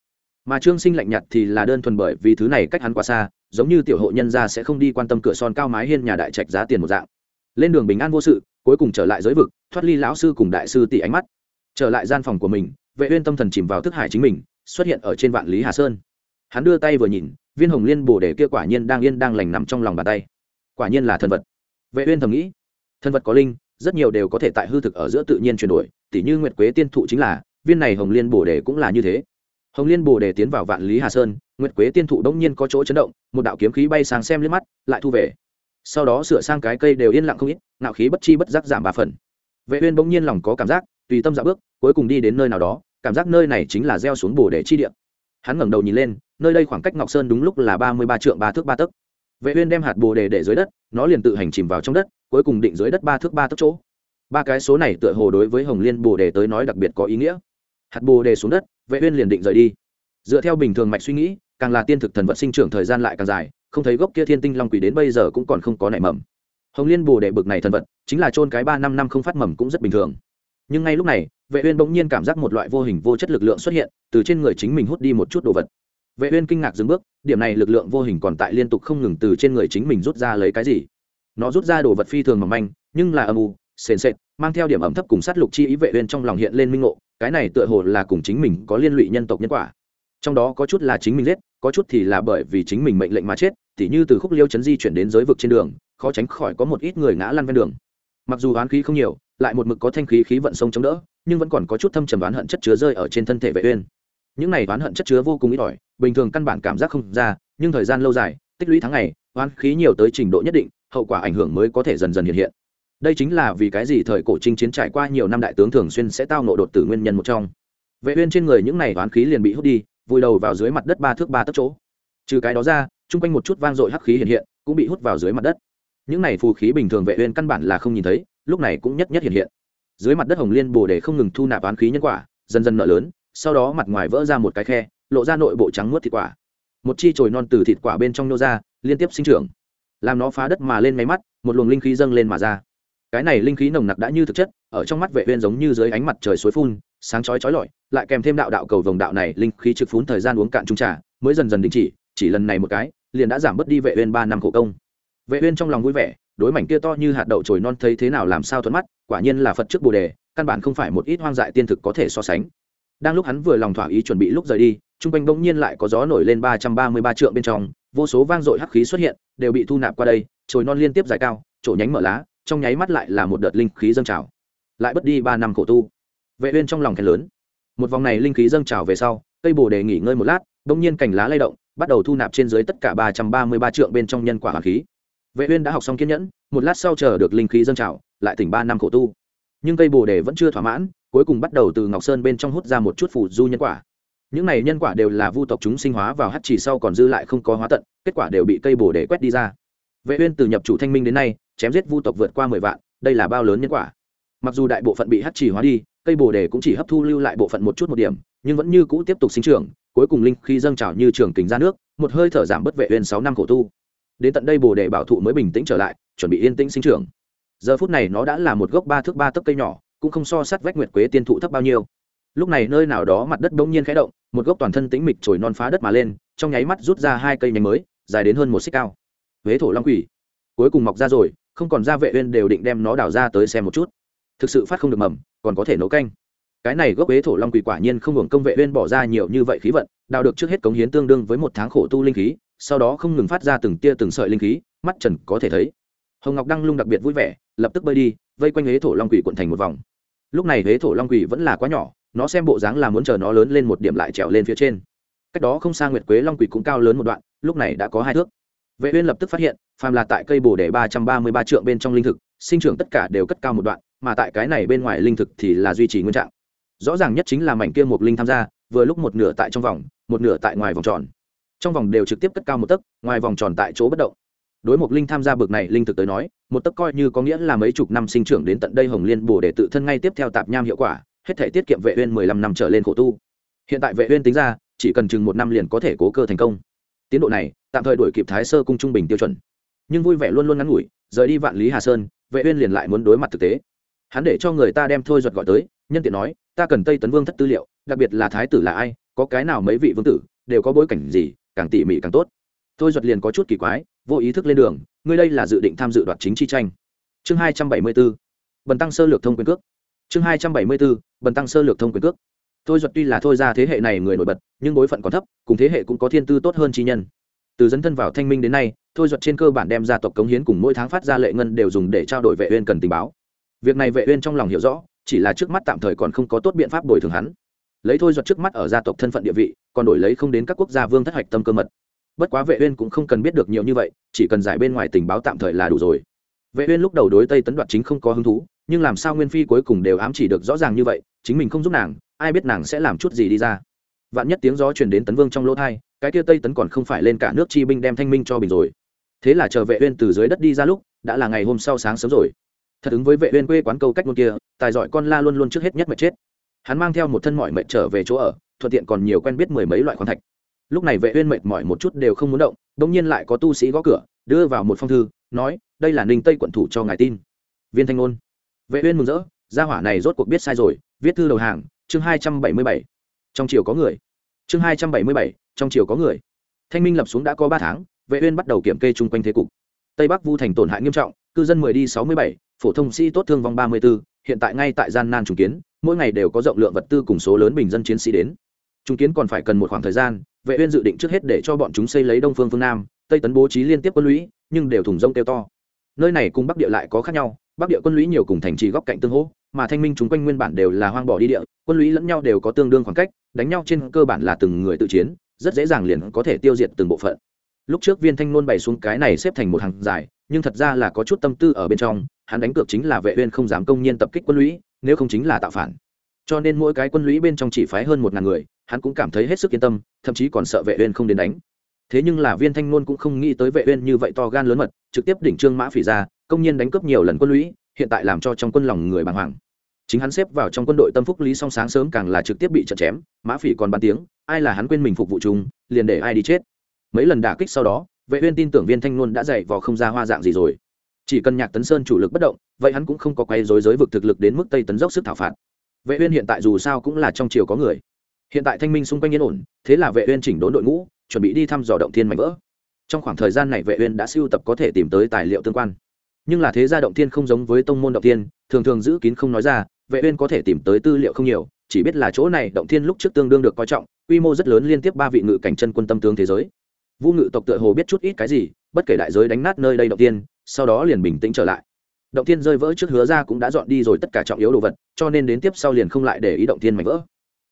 mà trương sinh lạnh nhạt thì là đơn thuần bởi vì thứ này cách hắn quá xa, giống như tiểu hộ nhân gia sẽ không đi quan tâm cửa son cao mái hiên nhà đại trạch giá tiền một dạng. Lên đường bình an vô sự, cuối cùng trở lại giới vực, thoát ly lão sư cùng đại sư tỷ ánh mắt. Trở lại gian phòng của mình, vệ uyên tâm thần chìm vào thức hải chính mình, xuất hiện ở trên vạn lý hà sơn. Hắn đưa tay vừa nhìn, viên hồng liên bổ đề kia quả nhiên đang yên đang lành nằm trong lòng bàn tay. Quả nhiên là thần vật. Vệ uyên thầm nghĩ, thần vật có linh, rất nhiều đều có thể tại hư thực ở giữa tự nhiên chuyển đổi tỷ như nguyệt quế tiên thụ chính là, viên này hồng liên bổ đề cũng là như thế hồng liên bồ đề tiến vào vạn lý hà sơn, nguyệt quế tiên thụ đông nhiên có chỗ chấn động, một đạo kiếm khí bay sang xem liếc mắt, lại thu về. Sau đó sửa sang cái cây đều yên lặng không ít, ngạo khí bất chi bất giác giảm ba phần. Vệ uyên bỗng nhiên lòng có cảm giác, tùy tâm dạ bước, cuối cùng đi đến nơi nào đó, cảm giác nơi này chính là gieo xuống bồ đề chi địa. Hắn ngẩng đầu nhìn lên, nơi đây khoảng cách ngọc sơn đúng lúc là ba mươi ba trượng ba thước ba tấc. Vệ uyên đem hạt bồ đề để dưới đất, nó liền tự hành chìm vào trong đất, cuối cùng định dưới đất ba thước ba tấc chỗ. Ba cái số này tựa hồ đối với hồng liên bồ đề tới nói đặc biệt có ý nghĩa hạt bồ đề xuống đất, vệ uyên liền định rời đi. Dựa theo bình thường mạch suy nghĩ, càng là tiên thực thần vật sinh trưởng thời gian lại càng dài, không thấy gốc kia thiên tinh long quỷ đến bây giờ cũng còn không có nảy mầm. Hồng liên bồ đề bực này thần vật chính là trôn cái ba năm năm không phát mầm cũng rất bình thường. Nhưng ngay lúc này, vệ uyên bỗng nhiên cảm giác một loại vô hình vô chất lực lượng xuất hiện, từ trên người chính mình hút đi một chút đồ vật. Vệ uyên kinh ngạc dừng bước, điểm này lực lượng vô hình còn tại liên tục không ngừng từ trên người chính mình rút ra lấy cái gì? Nó rút ra đồ vật phi thường mỏng manh, nhưng là âm u sền sệt, mang theo điểm ẩm thấp cùng sát lục chi ý vệ uyên trong lòng hiện lên minh ngộ, cái này tựa hồ là cùng chính mình có liên lụy nhân tộc nhân quả. Trong đó có chút là chính mình giết, có chút thì là bởi vì chính mình mệnh lệnh mà chết, tỉ như từ khúc liêu chấn di chuyển đến giới vực trên đường, khó tránh khỏi có một ít người ngã lăn ven đường. Mặc dù oán khí không nhiều, lại một mực có thanh khí khí vận sông chống đỡ, nhưng vẫn còn có chút thâm trầm oán hận chất chứa rơi ở trên thân thể vệ uyên. Những này oán hận chất chứa vô cùng ít ỏi, bình thường căn bản cảm giác không ra, nhưng thời gian lâu dài, tích lũy tháng ngày, oán khí nhiều tới trình độ nhất định, hậu quả ảnh hưởng mới có thể dần dần hiện hiện đây chính là vì cái gì thời cổ chinh chiến trải qua nhiều năm đại tướng thường xuyên sẽ tao nộ đột tử nguyên nhân một trong. Vệ uyên trên người những này toán khí liền bị hút đi, vùi đầu vào dưới mặt đất ba thước ba tấc chỗ. Trừ cái đó ra, chung quanh một chút vang dội hắc khí hiện hiện, cũng bị hút vào dưới mặt đất. Những này phù khí bình thường vệ uyên căn bản là không nhìn thấy, lúc này cũng nhất nhất hiện hiện. Dưới mặt đất hồng liên bồ đề không ngừng thu nạp toán khí nhân quả, dần dần nở lớn, sau đó mặt ngoài vỡ ra một cái khe, lộ ra nội bộ trắng muốt thịt quả. Một chi chồi non từ thịt quả bên trong nô ra, liên tiếp sinh trưởng. Làm nó phá đất mà lên máy mắt, một luồng linh khí dâng lên mà ra cái này linh khí nồng nặc đã như thực chất, ở trong mắt vệ uyên giống như dưới ánh mặt trời suối phun, sáng chói chói lọi, lại kèm thêm đạo đạo cầu vồng đạo này, linh khí trực phún thời gian uống cạn trung trà, mới dần dần đình chỉ chỉ lần này một cái, liền đã giảm bớt đi vệ uyên ba năm khổ công. Vệ uyên trong lòng vui vẻ, đối mảnh kia to như hạt đậu trồi non thấy thế nào làm sao thuận mắt, quả nhiên là phật trước bồ đề, căn bản không phải một ít hoang dại tiên thực có thể so sánh. Đang lúc hắn vừa lòng thỏa ý chuẩn bị lúc rời đi, trung quanh bỗng nhiên lại có gió nổi lên ba trăm ba mươi ba trượng bên trong, vô số vang dội hắc khí xuất hiện, đều bị thu nạp qua đây, trồi non liên tiếp dài cao, chỗ nhánh mở lá trong nháy mắt lại là một đợt linh khí dâng trào. Lại bất đi ba năm khổ tu. Vệ uyên trong lòng khen lớn. Một vòng này linh khí dâng trào về sau, cây bồ đề nghỉ ngơi một lát Đông nhiên cành lá lay động, bắt đầu thu nạp trên dưới tất cả ba trăm ba mươi ba trượng bên trong nhân quả hỏa khí. Vệ uyên đã học xong kiên nhẫn, một lát sau chờ được linh khí dâng trào, lại tỉnh ba năm khổ tu. Nhưng cây bồ đề vẫn chưa thỏa mãn, cuối cùng bắt đầu từ ngọc sơn bên trong hút ra một chút phù du nhân quả. Những này nhân quả đều là vu tộc chúng sinh hóa vào hất chỉ sau còn dư lại không có hóa tận, kết quả đều bị cây bồ đề quét đi ra. Vệ uyên từ nhập chủ thanh minh đến nay chém giết vu tộc vượt qua mười vạn, đây là bao lớn nhân quả. Mặc dù đại bộ phận bị hắt trì hóa đi, cây bồ đề cũng chỉ hấp thu lưu lại bộ phận một chút một điểm, nhưng vẫn như cũ tiếp tục sinh trưởng, cuối cùng linh khi dâng trào như trường kính ra nước, một hơi thở giảm bất vệ uyên sáu năm khổ tu. Đến tận đây bồ đề bảo thụ mới bình tĩnh trở lại, chuẩn bị yên tĩnh sinh trưởng. Giờ phút này nó đã là một gốc ba thước ba tấc cây nhỏ, cũng không so sát vách nguyệt quế tiên thụ thấp bao nhiêu. Lúc này nơi nào đó mặt đất bỗng nhiên khẽ động, một gốc toàn thân tĩnh mịch trồi non phá đất mà lên, trong nháy mắt rút ra hai cây nhánh mới, dài đến hơn một xích cao. Huế thổ long quỷ. Cuối cùng mọc ra rồi không còn ra vệ uyên đều định đem nó đào ra tới xem một chút. Thực sự phát không được mầm, còn có thể nấu canh. Cái này gốc huế thổ long quỷ quả nhiên không hưởng công vệ uyên bỏ ra nhiều như vậy khí vận, đào được trước hết cống hiến tương đương với một tháng khổ tu linh khí, sau đó không ngừng phát ra từng tia từng sợi linh khí, mắt trần có thể thấy. Hồng ngọc đăng lung đặc biệt vui vẻ, lập tức bơi đi, vây quanh hế thổ long quỷ cuộn thành một vòng. Lúc này hế thổ long quỷ vẫn là quá nhỏ, nó xem bộ dáng là muốn chờ nó lớn lên một điểm lại trèo lên phía trên. Cách đó không xa nguyệt quế long quỷ cũng cao lớn một đoạn, lúc này đã có hai thước. Vệ uyên lập tức phát hiện phàm là tại cây bồ đề ba trăm ba mươi ba trượng bên trong linh thực, sinh trưởng tất cả đều cất cao một đoạn, mà tại cái này bên ngoài linh thực thì là duy trì nguyên trạng. Rõ ràng nhất chính là mảnh kia một linh tham gia, vừa lúc một nửa tại trong vòng, một nửa tại ngoài vòng tròn. Trong vòng đều trực tiếp cất cao một tấc, ngoài vòng tròn tại chỗ bất động. Đối một linh tham gia bực này linh thực tới nói, một tấc coi như có nghĩa là mấy chục năm sinh trưởng đến tận đây hồng liên bổ để tự thân ngay tiếp theo tạp nham hiệu quả, hết thể tiết kiệm vệ uyên mười lăm năm trở lên khổ tu. Hiện tại vệ uyên tính ra, chỉ cần chừng một năm liền có thể cố cơ thành công. Tiến độ này, tạm thời đuổi kịp thái sơ cung trung bình tiêu chuẩn nhưng vui vẻ luôn luôn ngắn ngủi, rời đi vạn lý hà sơn, vệ uyên liền lại muốn đối mặt thực tế. Hắn để cho người ta đem thôi duật gọi tới, nhân tiện nói, ta cần tây tấn vương thất tư liệu, đặc biệt là thái tử là ai, có cái nào mấy vị vương tử, đều có bối cảnh gì, càng tỉ mỉ càng tốt. Thôi duật liền có chút kỳ quái, vô ý thức lên đường, ngươi đây là dự định tham dự đoạt chính chi tranh. Chương hai trăm bảy mươi 274 bần tăng sơ lược thông quyền cước. Chương hai trăm bảy mươi 274 bần tăng sơ lược thông quyền cước. Thôi duật tuy là thôi ra thế hệ này người nổi bật, nhưng bối phận còn thấp, cùng thế hệ cũng có thiên tư tốt hơn chi nhân. Từ dẫn thân vào thanh minh đến nay thôi duật trên cơ bản đem gia tộc cống hiến cùng mỗi tháng phát ra lệ ngân đều dùng để trao đổi vệ uyên cần tình báo. Việc này vệ uyên trong lòng hiểu rõ, chỉ là trước mắt tạm thời còn không có tốt biện pháp bồi thường hắn. Lấy thôi duật trước mắt ở gia tộc thân phận địa vị, còn đổi lấy không đến các quốc gia vương thất hoạch tâm cơ mật. Bất quá vệ uyên cũng không cần biết được nhiều như vậy, chỉ cần giải bên ngoài tình báo tạm thời là đủ rồi. Vệ uyên lúc đầu đối tây tấn đoạt chính không có hứng thú, nhưng làm sao nguyên phi cuối cùng đều ám chỉ được rõ ràng như vậy, chính mình không giúp nàng, ai biết nàng sẽ làm chút gì đi ra. Vạn nhất tiếng gió truyền đến tấn vương trong lỗ thay cái kia tây tấn còn không phải lên cả nước chi binh đem thanh minh cho bình rồi thế là chờ vệ uyên từ dưới đất đi ra lúc, đã là ngày hôm sau sáng sớm rồi. Thật ứng với vệ uyên quê quán câu cách ngôn kia, tài giỏi con la luôn luôn trước hết nhất mệt chết. Hắn mang theo một thân mỏi mệt trở về chỗ ở, thuận tiện còn nhiều quen biết mười mấy loại khoáng thạch. Lúc này vệ uyên mệt mỏi một chút đều không muốn động đống nhiên lại có tu sĩ gõ cửa, đưa vào một phong thư, nói, đây là ninh tây quận thủ cho ngài tin. Viên thanh ngôn. Vệ uyên mừng rỡ, gia hỏa này rốt cuộc biết sai rồi, viết thư đầu hàng, chương 277 trong chiều có người. Chương 277 trong chiều có người. Thanh minh lập xuống đã có ba tháng vệ uyên bắt đầu kiểm kê chung quanh thế cục. Tây bắc vu thành tổn hại nghiêm trọng cư dân mười đi sáu mươi bảy phổ thông sĩ tốt thương vong ba mươi 34, hiện tại ngay tại gian nan trùng kiến mỗi ngày đều có rộng lượng vật tư cùng số lớn bình dân chiến sĩ đến. Trùng kiến còn phải cần một khoảng thời gian vệ uyên dự định trước hết để cho bọn chúng xây lấy đông phương phương nam tây tấn bố trí liên tiếp quân lũy nhưng đều thủng rông tiêu to. Nơi này cùng bắc địa lại có khác nhau bắc địa quân lũy nhiều cùng thành trì góc cạnh tương hỗ mà thanh minh chúng quanh nguyên bản đều là hoang bỏ đi địa quân lũy lẫn nhau đều có tương đương khoảng cách đánh nhau trên cơ bản là từng người tự chiến rất dễ dàng liền có thể tiêu diệt từng bộ phận lúc trước viên thanh nôn bày xuống cái này xếp thành một hàng dài, nhưng thật ra là có chút tâm tư ở bên trong, hắn đánh cược chính là vệ uyên không dám công nhiên tập kích quân lũy, nếu không chính là tạo phản. Cho nên mỗi cái quân lũy bên trong chỉ phái hơn một ngàn người, hắn cũng cảm thấy hết sức yên tâm, thậm chí còn sợ vệ uyên không đến đánh. Thế nhưng là viên thanh nôn cũng không nghĩ tới vệ uyên như vậy to gan lớn mật, trực tiếp đỉnh trương mã phỉ ra, công nhiên đánh cướp nhiều lần quân lũy, hiện tại làm cho trong quân lòng người bàng hoàng. Chính hắn xếp vào trong quân đội tâm phúc lý song sáng sớm càng là trực tiếp bị chặt chém, mã phỉ còn bàn tiếng, ai là hắn quên mình phục vụ chúng liền để ai đi chết mấy lần đả kích sau đó, vệ uyên tin tưởng viên thanh luôn đã dạy vào không ra hoa dạng gì rồi. Chỉ cần nhạc tấn sơn chủ lực bất động, vậy hắn cũng không có quay rối giới vực thực lực đến mức tây tấn dốc sức thảo phạt. Vệ uyên hiện tại dù sao cũng là trong triều có người. Hiện tại thanh minh xung quanh yên ổn, thế là vệ uyên chỉnh đốn đội ngũ, chuẩn bị đi thăm dò động thiên mạnh vỡ. Trong khoảng thời gian này vệ uyên đã siêu tập có thể tìm tới tài liệu tương quan. Nhưng là thế gia động thiên không giống với tông môn động thiên, thường thường giữ kín không nói ra, vệ uyên có thể tìm tới tư liệu không nhiều, chỉ biết là chỗ này động thiên lúc trước tương đương được coi trọng, quy mô rất lớn liên tiếp ba vị ngự cảnh chân quân tâm tướng thế giới vu ngự tộc tựa hồ biết chút ít cái gì bất kể đại giới đánh nát nơi đây động tiên, sau đó liền bình tĩnh trở lại. Động Tiên rơi vỡ trước hứa ra cũng đã dọn đi rồi tất cả trọng yếu đồ vật cho nên đến tiếp sau liền không lại để ý động Tiên mảnh vỡ.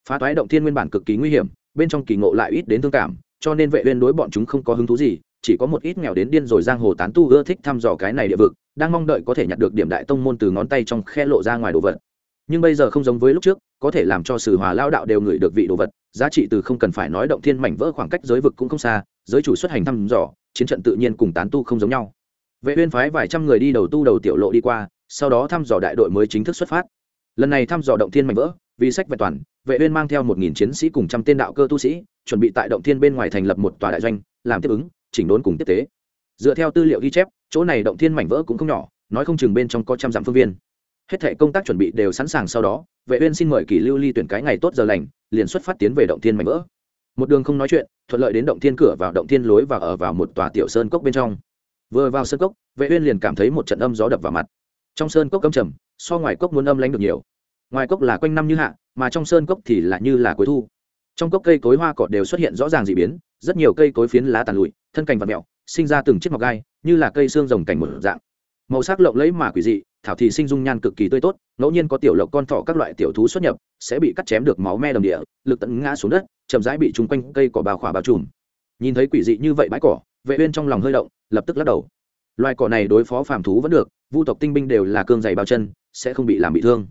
Phá toái động Tiên nguyên bản cực kỳ nguy hiểm bên trong kỳ ngộ lại ít đến thương cảm cho nên vệ uyên đối bọn chúng không có hứng thú gì chỉ có một ít nghèo đến điên rồi giang hồ tán tu ưa thích thăm dò cái này địa vực đang mong đợi có thể nhặt được điểm đại tông môn từ ngón tay trong khe lộ ra ngoài đồ vật. Nhưng bây giờ không giống với lúc trước có thể làm cho sử hòa lao đạo đều ngửi được vị đồ vật giá trị từ không cần phải nói động thiên mảnh vỡ khoảng cách giới vực cũng không xa giới chủ xuất hành thăm dò, chiến trận tự nhiên cùng tán tu không giống nhau. Vệ uyên phái vài trăm người đi đầu tu đầu tiểu lộ đi qua, sau đó thăm dò đại đội mới chính thức xuất phát. Lần này thăm dò động thiên mảnh vỡ, vì sách vẹn toàn, vệ uyên mang theo một nghìn chiến sĩ cùng trăm tên đạo cơ tu sĩ, chuẩn bị tại động thiên bên ngoài thành lập một tòa đại doanh, làm tiếp ứng, chỉnh đốn cùng tiếp tế. Dựa theo tư liệu ghi chép, chỗ này động thiên mảnh vỡ cũng không nhỏ, nói không chừng bên trong có trăm dặm phương viên. Hết thệ công tác chuẩn bị đều sẵn sàng, sau đó, vệ uyên xin mời kỷ lưu ly tuyển cái ngày tốt giờ lành, liền xuất phát tiến về động thiên mảnh vỡ một đường không nói chuyện, thuận lợi đến động thiên cửa vào động thiên lối và ở vào một tòa tiểu sơn cốc bên trong. Vừa vào sơn cốc, vệ uyên liền cảm thấy một trận âm gió đập vào mặt. Trong sơn cốc cấm trầm, so ngoài cốc muốn âm lãnh được nhiều. Ngoài cốc là quanh năm như hạ, mà trong sơn cốc thì là như là cuối thu. Trong cốc cây cối hoa cỏ đều xuất hiện rõ ràng dị biến, rất nhiều cây cối phiến lá tàn lụi, thân cành và mèo sinh ra từng chiếc mọc gai, như là cây xương rồng cảnh một dạng. Màu sắc lộng lẫy mà quỷ dị thảo thì sinh dung nhan cực kỳ tươi tốt, ngẫu nhiên có tiểu lộc con thỏ các loại tiểu thú xuất nhập, sẽ bị cắt chém được máu me đồng địa, lực tận ngã xuống đất, chậm rãi bị chung quanh cây cỏ bào khỏa bao trùm. Nhìn thấy quỷ dị như vậy bãi cỏ, vệ uyên trong lòng hơi động, lập tức lắc đầu. Loài cỏ này đối phó phàm thú vẫn được, vu tộc tinh binh đều là cương dày bao chân, sẽ không bị làm bị thương.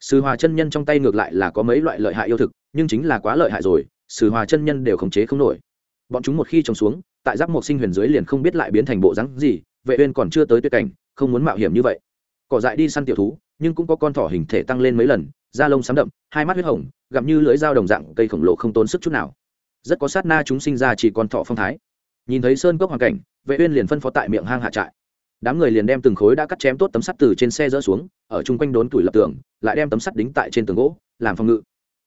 Sư hòa chân nhân trong tay ngược lại là có mấy loại lợi hại yêu thực, nhưng chính là quá lợi hại rồi sư hòa chân nhân đều khống chế không nổi. Bọn chúng một khi trồng xuống, tại giáp một sinh huyền dưới liền không biết lại biến thành bộ dáng gì, vệ uyên còn chưa tới tuyệt cảnh, không muốn mạo hiểm như vậy cỏ dại đi săn tiểu thú, nhưng cũng có con thỏ hình thể tăng lên mấy lần, da lông xám đậm, hai mắt huyết hồng, gặm như lưỡi dao đồng dạng, cây khổng lồ không tốn sức chút nào. Rất có sát na chúng sinh ra chỉ con thỏ phong thái. Nhìn thấy sơn cốc hoàn cảnh, vệ uyên liền phân phó tại miệng hang hạ trại. Đám người liền đem từng khối đã cắt chém tốt tấm sắt từ trên xe dỡ xuống, ở chung quanh đốn tuổi lập tường, lại đem tấm sắt đính tại trên tường gỗ, làm phòng ngự.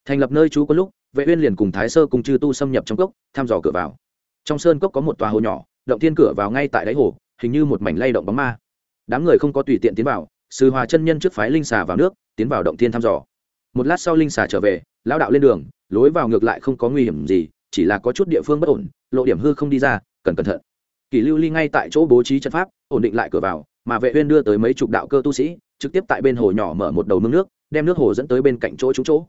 Thành lập nơi trú có lúc, vệ uyên liền cùng thái sơ cùng chư tu xâm nhập trong cốc, thăm dò cửa vào. Trong sơn cốc có một tòa hồ nhỏ, động thiên cửa vào ngay tại đáy hồ, hình như một mảnh lay động bóng ma đám người không có tùy tiện tiến vào, sư hòa chân nhân trước phái linh xà vào nước, tiến vào động thiên thăm dò. Một lát sau linh xà trở về, lão đạo lên đường, lối vào ngược lại không có nguy hiểm gì, chỉ là có chút địa phương bất ổn, lộ điểm hư không đi ra, cần cẩn thận. Kỷ lưu ly ngay tại chỗ bố trí trận pháp, ổn định lại cửa vào, mà vệ uyên đưa tới mấy chục đạo cơ tu sĩ, trực tiếp tại bên hồ nhỏ mở một đầu mương nước, đem nước hồ dẫn tới bên cạnh chỗ trúng chỗ.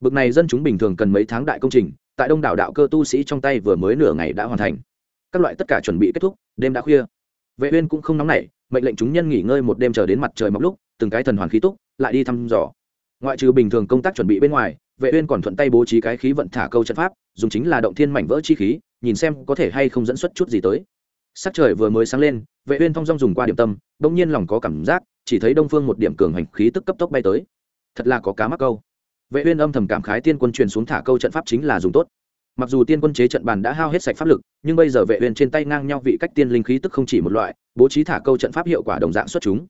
Bực này dân chúng bình thường cần mấy tháng đại công trình, tại đông đảo đạo cơ tu sĩ trong tay vừa mới nửa ngày đã hoàn thành. Các loại tất cả chuẩn bị kết thúc, đêm đã khuya. Vệ uyên cũng không nóng nảy mệnh lệnh chúng nhân nghỉ ngơi một đêm chờ đến mặt trời mọc lúc, từng cái thần hoàn khí túc, lại đi thăm dò. Ngoại trừ bình thường công tác chuẩn bị bên ngoài, vệ uyên còn thuận tay bố trí cái khí vận thả câu trận pháp, dùng chính là động thiên mảnh vỡ chi khí, nhìn xem có thể hay không dẫn xuất chút gì tới. Sắc trời vừa mới sáng lên, vệ uyên thông dong dùng qua điểm tâm đung nhiên lòng có cảm giác, chỉ thấy đông phương một điểm cường hành khí tức cấp tốc bay tới. Thật là có cá mắc câu. Vệ uyên âm thầm cảm khái tiên quân truyền xuống thả câu trận pháp chính là dùng tốt. Mặc dù tiên quân chế trận bàn đã hao hết sạch pháp lực, nhưng bây giờ vệ uyên trên tay ngang nhau vị cách tiên linh khí tức không chỉ một loại bố trí thả câu trận pháp hiệu quả đồng dạng xuất chúng.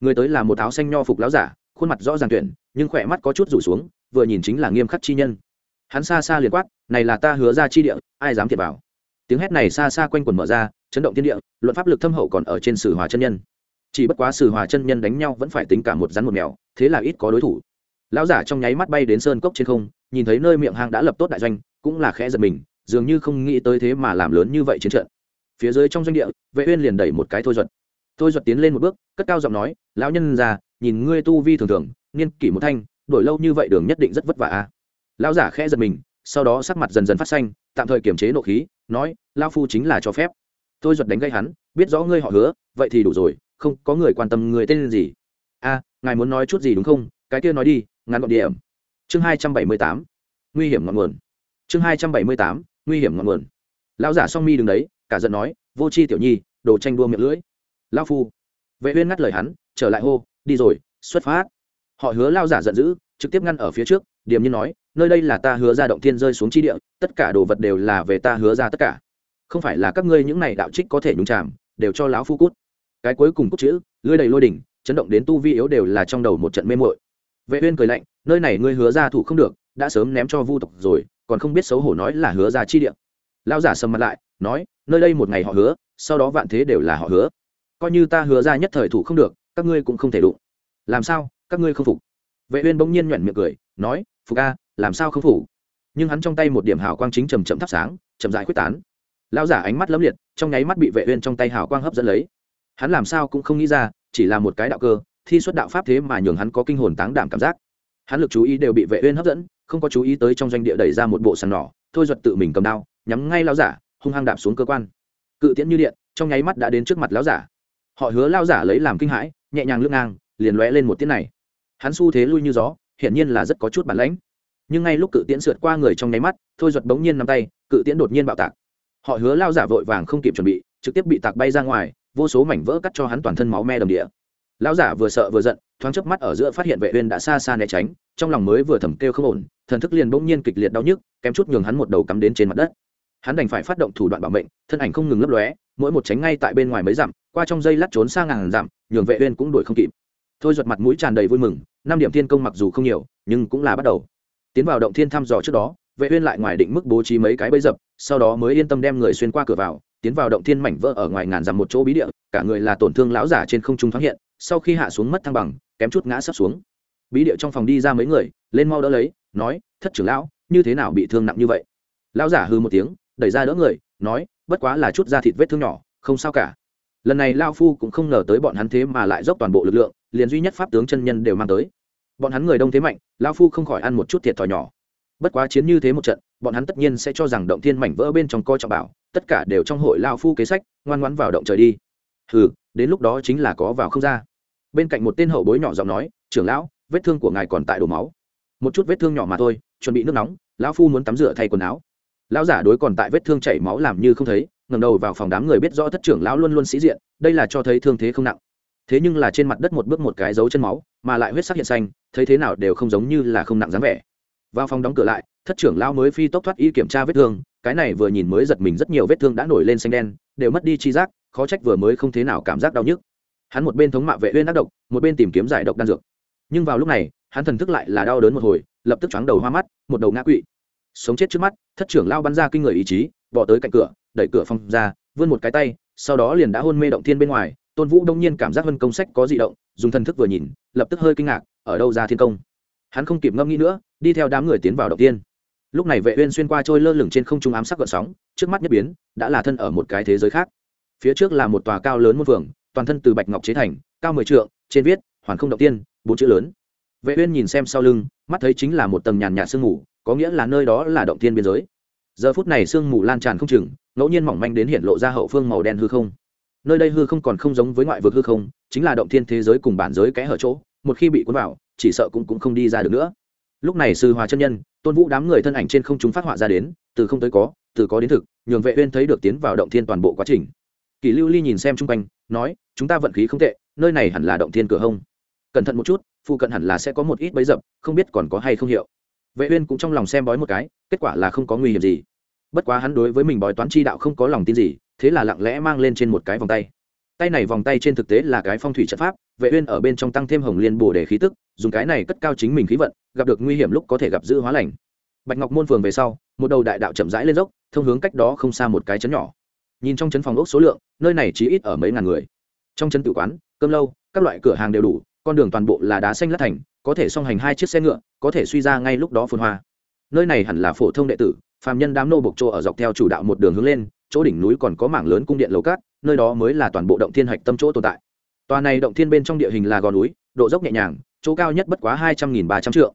Người tới là một áo xanh nho phục lão giả, khuôn mặt rõ ràng tuyển, nhưng khỏe mắt có chút rủ xuống, vừa nhìn chính là nghiêm khắc chi nhân. Hắn xa xa liền quát, này là ta hứa ra chi địa, ai dám thiệt vào? Tiếng hét này xa xa quanh quần mở ra, chấn động thiên địa, luận pháp lực thâm hậu còn ở trên sử hòa chân nhân. Chỉ bất quá sử hòa chân nhân đánh nhau vẫn phải tính cả một rắn một mèo, thế là ít có đối thủ. Lão giả trong nháy mắt bay đến sơn cốc trên không, nhìn thấy nơi miệng hang đã lập tốt đại doanh, cũng là khẽ giật mình, dường như không nghĩ tới thế mà làm lớn như vậy chiến trận phía dưới trong doanh địa, vệ uyên liền đẩy một cái thôi duật. Thôi duật tiến lên một bước, cất cao giọng nói, lão nhân già, nhìn ngươi tu vi thường thường, niên kỷ một thanh, đổi lâu như vậy đường nhất định rất vất vả a. Lão giả khẽ giật mình, sau đó sắc mặt dần dần phát xanh, tạm thời kiềm chế nộ khí, nói, lão phu chính là cho phép. Thôi duật đánh gây hắn, biết rõ ngươi họ hứa, vậy thì đủ rồi, không có người quan tâm người tên gì. A, ngài muốn nói chút gì đúng không? Cái kia nói đi, ngắn gọn điểm. Chương hai trăm bảy mươi tám, nguy hiểm ngọn nguồn. Chương hai trăm bảy mươi tám, nguy hiểm ngọn nguồn. Lão giả song mi đứng đấy cả giận nói, vô c h i tiểu nhi, đồ tranh đua miệng lưỡi. Lao phu. Vệ uyên ngắt lời hắn, trở lại hô, đi rồi, xuất phát. Họ hứa lao giả giận dữ, trực tiếp ngăn ở phía trước, điềm nhiên nói, nơi đây là ta hứa ra động thiên rơi xuống chi địa, tất cả đồ vật đều là về ta hứa ra tất cả. Không phải là các ngươi những này đạo trích có thể nhúng chạm đều cho lão phu cút. Cái cuối cùng cút chữ, lưới đầy lôi đỉnh, chấn động đến tu vi yếu đều là trong đầu một trận mê muội. Vệ uyên cười lạnh, nơi này ngươi hứa ra thủ không được, đã sớm ném cho vu tộc rồi, còn không biết xấu hổ nói là hứa ra chi địa. Lão giả sầm mặt lại nói, nơi đây một ngày họ hứa, sau đó vạn thế đều là họ hứa. Coi như ta hứa ra nhất thời thủ không được, các ngươi cũng không thể đụng. Làm sao? Các ngươi không phục? Vệ uyên bỗng nhiên nhọn miệng cười, nói, phục a, làm sao không phục? Nhưng hắn trong tay một điểm hào quang chính chậm chậm thắp sáng, chậm rãi quyết tán. Lão giả ánh mắt lấm liệt, trong nháy mắt bị vệ uyên trong tay hào quang hấp dẫn lấy. Hắn làm sao cũng không nghĩ ra, chỉ là một cái đạo cơ, thi xuất đạo pháp thế mà nhường hắn có kinh hồn táng đảm cảm giác. Hắn lực chú ý đều bị vệ uyên hấp dẫn, không có chú ý tới trong doanh địa đẩy ra một bộ sàn nỏ, thôi duật tự mình cầm đao, nhắm ngay lão giả hung hăng đạp xuống cơ quan. Cự tiễn như điện, trong nháy mắt đã đến trước mặt lão giả. Họ hứa lão giả lấy làm kinh hãi, nhẹ nhàng lướt ngang, liền lóe lên một tiễn này. Hắn xu thế lui như gió, hiển nhiên là rất có chút bản lãnh. Nhưng ngay lúc cự tiễn sượt qua người trong nháy mắt, thôi giật bỗng nhiên nắm tay, cự tiễn đột nhiên bạo tạc. Họ hứa lao giả vội vàng không kịp chuẩn bị, trực tiếp bị tạc bay ra ngoài, vô số mảnh vỡ cắt cho hắn toàn thân máu me đầm địa. Lão giả vừa sợ vừa giận, thoáng chớp mắt ở giữa phát hiện vệ uyên đã xa xa né tránh, trong lòng mới vừa thầm kêu không ổn, thần thức liền bỗng nhiên kịch liệt đau nhức, kém chút nhường hắn một đầu cắm đến trên mặt đất hắn đành phải phát động thủ đoạn bảo mệnh, thân ảnh không ngừng lấp lóe, mỗi một tránh ngay tại bên ngoài mấy dặm, qua trong dây lát trốn sang ngàn dặm, nhường vệ uyên cũng đuổi không kịp. Thôi giật mặt mũi tràn đầy vui mừng, năm điểm thiên công mặc dù không nhiều, nhưng cũng là bắt đầu. Tiến vào động thiên thăm dò trước đó, vệ uyên lại ngoài định mức bố trí mấy cái bẫy dập, sau đó mới yên tâm đem người xuyên qua cửa vào, tiến vào động thiên mảnh vỡ ở ngoài ngàn dặm một chỗ bí địa, cả người là tổn thương lão giả trên không trung thoáng hiện, sau khi hạ xuống mất thăng bằng, kém chút ngã sấp xuống. Bí địa trong phòng đi ra mấy người, lên mau đỡ lấy, nói, thất trưởng lão, như thế nào bị thương nặng như vậy? Lão giả hừ một tiếng đẩy ra đỡ người, nói, bất quá là chút da thịt vết thương nhỏ, không sao cả. Lần này lao phu cũng không ngờ tới bọn hắn thế mà lại dốc toàn bộ lực lượng, liền duy nhất pháp tướng chân nhân đều mang tới. Bọn hắn người đông thế mạnh, lao phu không khỏi ăn một chút thiệt thòi nhỏ. Bất quá chiến như thế một trận, bọn hắn tất nhiên sẽ cho rằng động thiên mảnh vỡ bên trong coi trọng bảo, tất cả đều trong hội lao phu kế sách, ngoan ngoãn vào động trời đi. Hừ, đến lúc đó chính là có vào không ra. Bên cạnh một tên hậu bối nhỏ giọng nói, trưởng lão, vết thương của ngài còn tại đổ máu. Một chút vết thương nhỏ mà thôi, chuẩn bị nước nóng lão phu muốn tắm rửa thay quần áo lão giả đối còn tại vết thương chảy máu làm như không thấy ngầm đầu vào phòng đám người biết rõ thất trưởng lão luôn luôn sĩ diện, đây là cho thấy thương thế không nặng. Thế nhưng là trên mặt đất một bước một cái dấu chân máu, mà lại huyết sắc hiện xanh, thấy thế nào đều không giống như là không nặng dáng vẻ. Vào phòng đóng cửa lại, thất trưởng lão mới phi tốc thoát y kiểm tra vết thương, cái này vừa nhìn mới giật mình rất nhiều vết thương đã nổi lên xanh đen, đều mất đi chi giác, khó trách vừa mới không thế nào cảm giác đau nhức. Hắn một bên thống mạ vệ uyên ác độc, một bên tìm kiếm giải độc đan dược. Nhưng vào lúc này, hắn thần thức lại là đau đớn một hồi, lập tức chóng đầu hoa mắt, một đầu ngã quỵ sống chết trước mắt, thất trưởng lao bắn ra kinh người ý chí, bỏ tới cạnh cửa, đẩy cửa phòng ra, vươn một cái tay, sau đó liền đã hôn mê động thiên bên ngoài, tôn vũ đông nhiên cảm giác vân công sách có di động, dùng thần thức vừa nhìn, lập tức hơi kinh ngạc, ở đâu ra thiên công? Hắn không kịp ngâm nghĩ nữa, đi theo đám người tiến vào động tiên lúc này vệ uyên xuyên qua trôi lơ lửng trên không trung ám sắc gợn sóng, trước mắt nhất biến, đã là thân ở một cái thế giới khác. Phía trước là một tòa cao lớn muôn vườn, toàn thân từ bạch ngọc chế thành, cao mười trượng, trên viết, hoàn không động tiên bốn chữ lớn vệ uyên nhìn xem sau lưng, mắt thấy chính là một tầng nhàn nhạt sương mù, có nghĩa là nơi đó là động thiên biên giới. Giờ phút này sương mù lan tràn không chừng, ngẫu nhiên mỏng manh đến hiện lộ ra hậu phương màu đen hư không. Nơi đây hư không còn không giống với ngoại vực hư không, chính là động thiên thế giới cùng bản giới kẽ hở chỗ, một khi bị cuốn vào, chỉ sợ cũng cũng không đi ra được nữa. Lúc này sư hòa chân nhân, tôn vũ đám người thân ảnh trên không chúng phát họa ra đến, từ không tới có, từ có đến thực, nhường vệ uyên thấy được tiến vào động thiên toàn bộ quá trình. Kỳ lưu ly nhìn xem chung quanh, nói, chúng ta vận khí không tệ, nơi này hẳn là động thiên cửa hông. Cẩn thận một chút phụ cận hẳn là sẽ có một ít bấy dập, không biết còn có hay không hiệu. Vệ uyên cũng trong lòng xem bói một cái, kết quả là không có nguy hiểm gì. Bất quá hắn đối với mình bói toán chi đạo không có lòng tin gì, thế là lặng lẽ mang lên trên một cái vòng tay. Tay này vòng tay trên thực tế là cái phong thủy trận pháp, vệ uyên ở bên trong tăng thêm hồng liên bổ để khí tức, dùng cái này cất cao chính mình khí vận, gặp được nguy hiểm lúc có thể gặp giữ hóa lành. Bạch ngọc môn phường về sau, một đầu đại đạo chậm rãi lên dốc, thông hướng cách đó không xa một cái chấn nhỏ. Nhìn trong chấn phòng ốc số lượng, nơi này chỉ ít ở mấy ngàn người. Trong chấn tử quán, cơm lâu, các loại cửa hàng đều đủ con đường toàn bộ là đá xanh lát thành, có thể song hành hai chiếc xe ngựa, có thể suy ra ngay lúc đó phun hoa. Nơi này hẳn là phổ thông đệ tử, phàm nhân đám nô bộc chỗ ở dọc theo chủ đạo một đường hướng lên, chỗ đỉnh núi còn có mảng lớn cung điện lầu cát, nơi đó mới là toàn bộ động thiên hạch tâm chỗ tồn tại. Tòa này động thiên bên trong địa hình là gò núi, độ dốc nhẹ nhàng, chỗ cao nhất bất quá hai trăm nghìn ba trăm triệu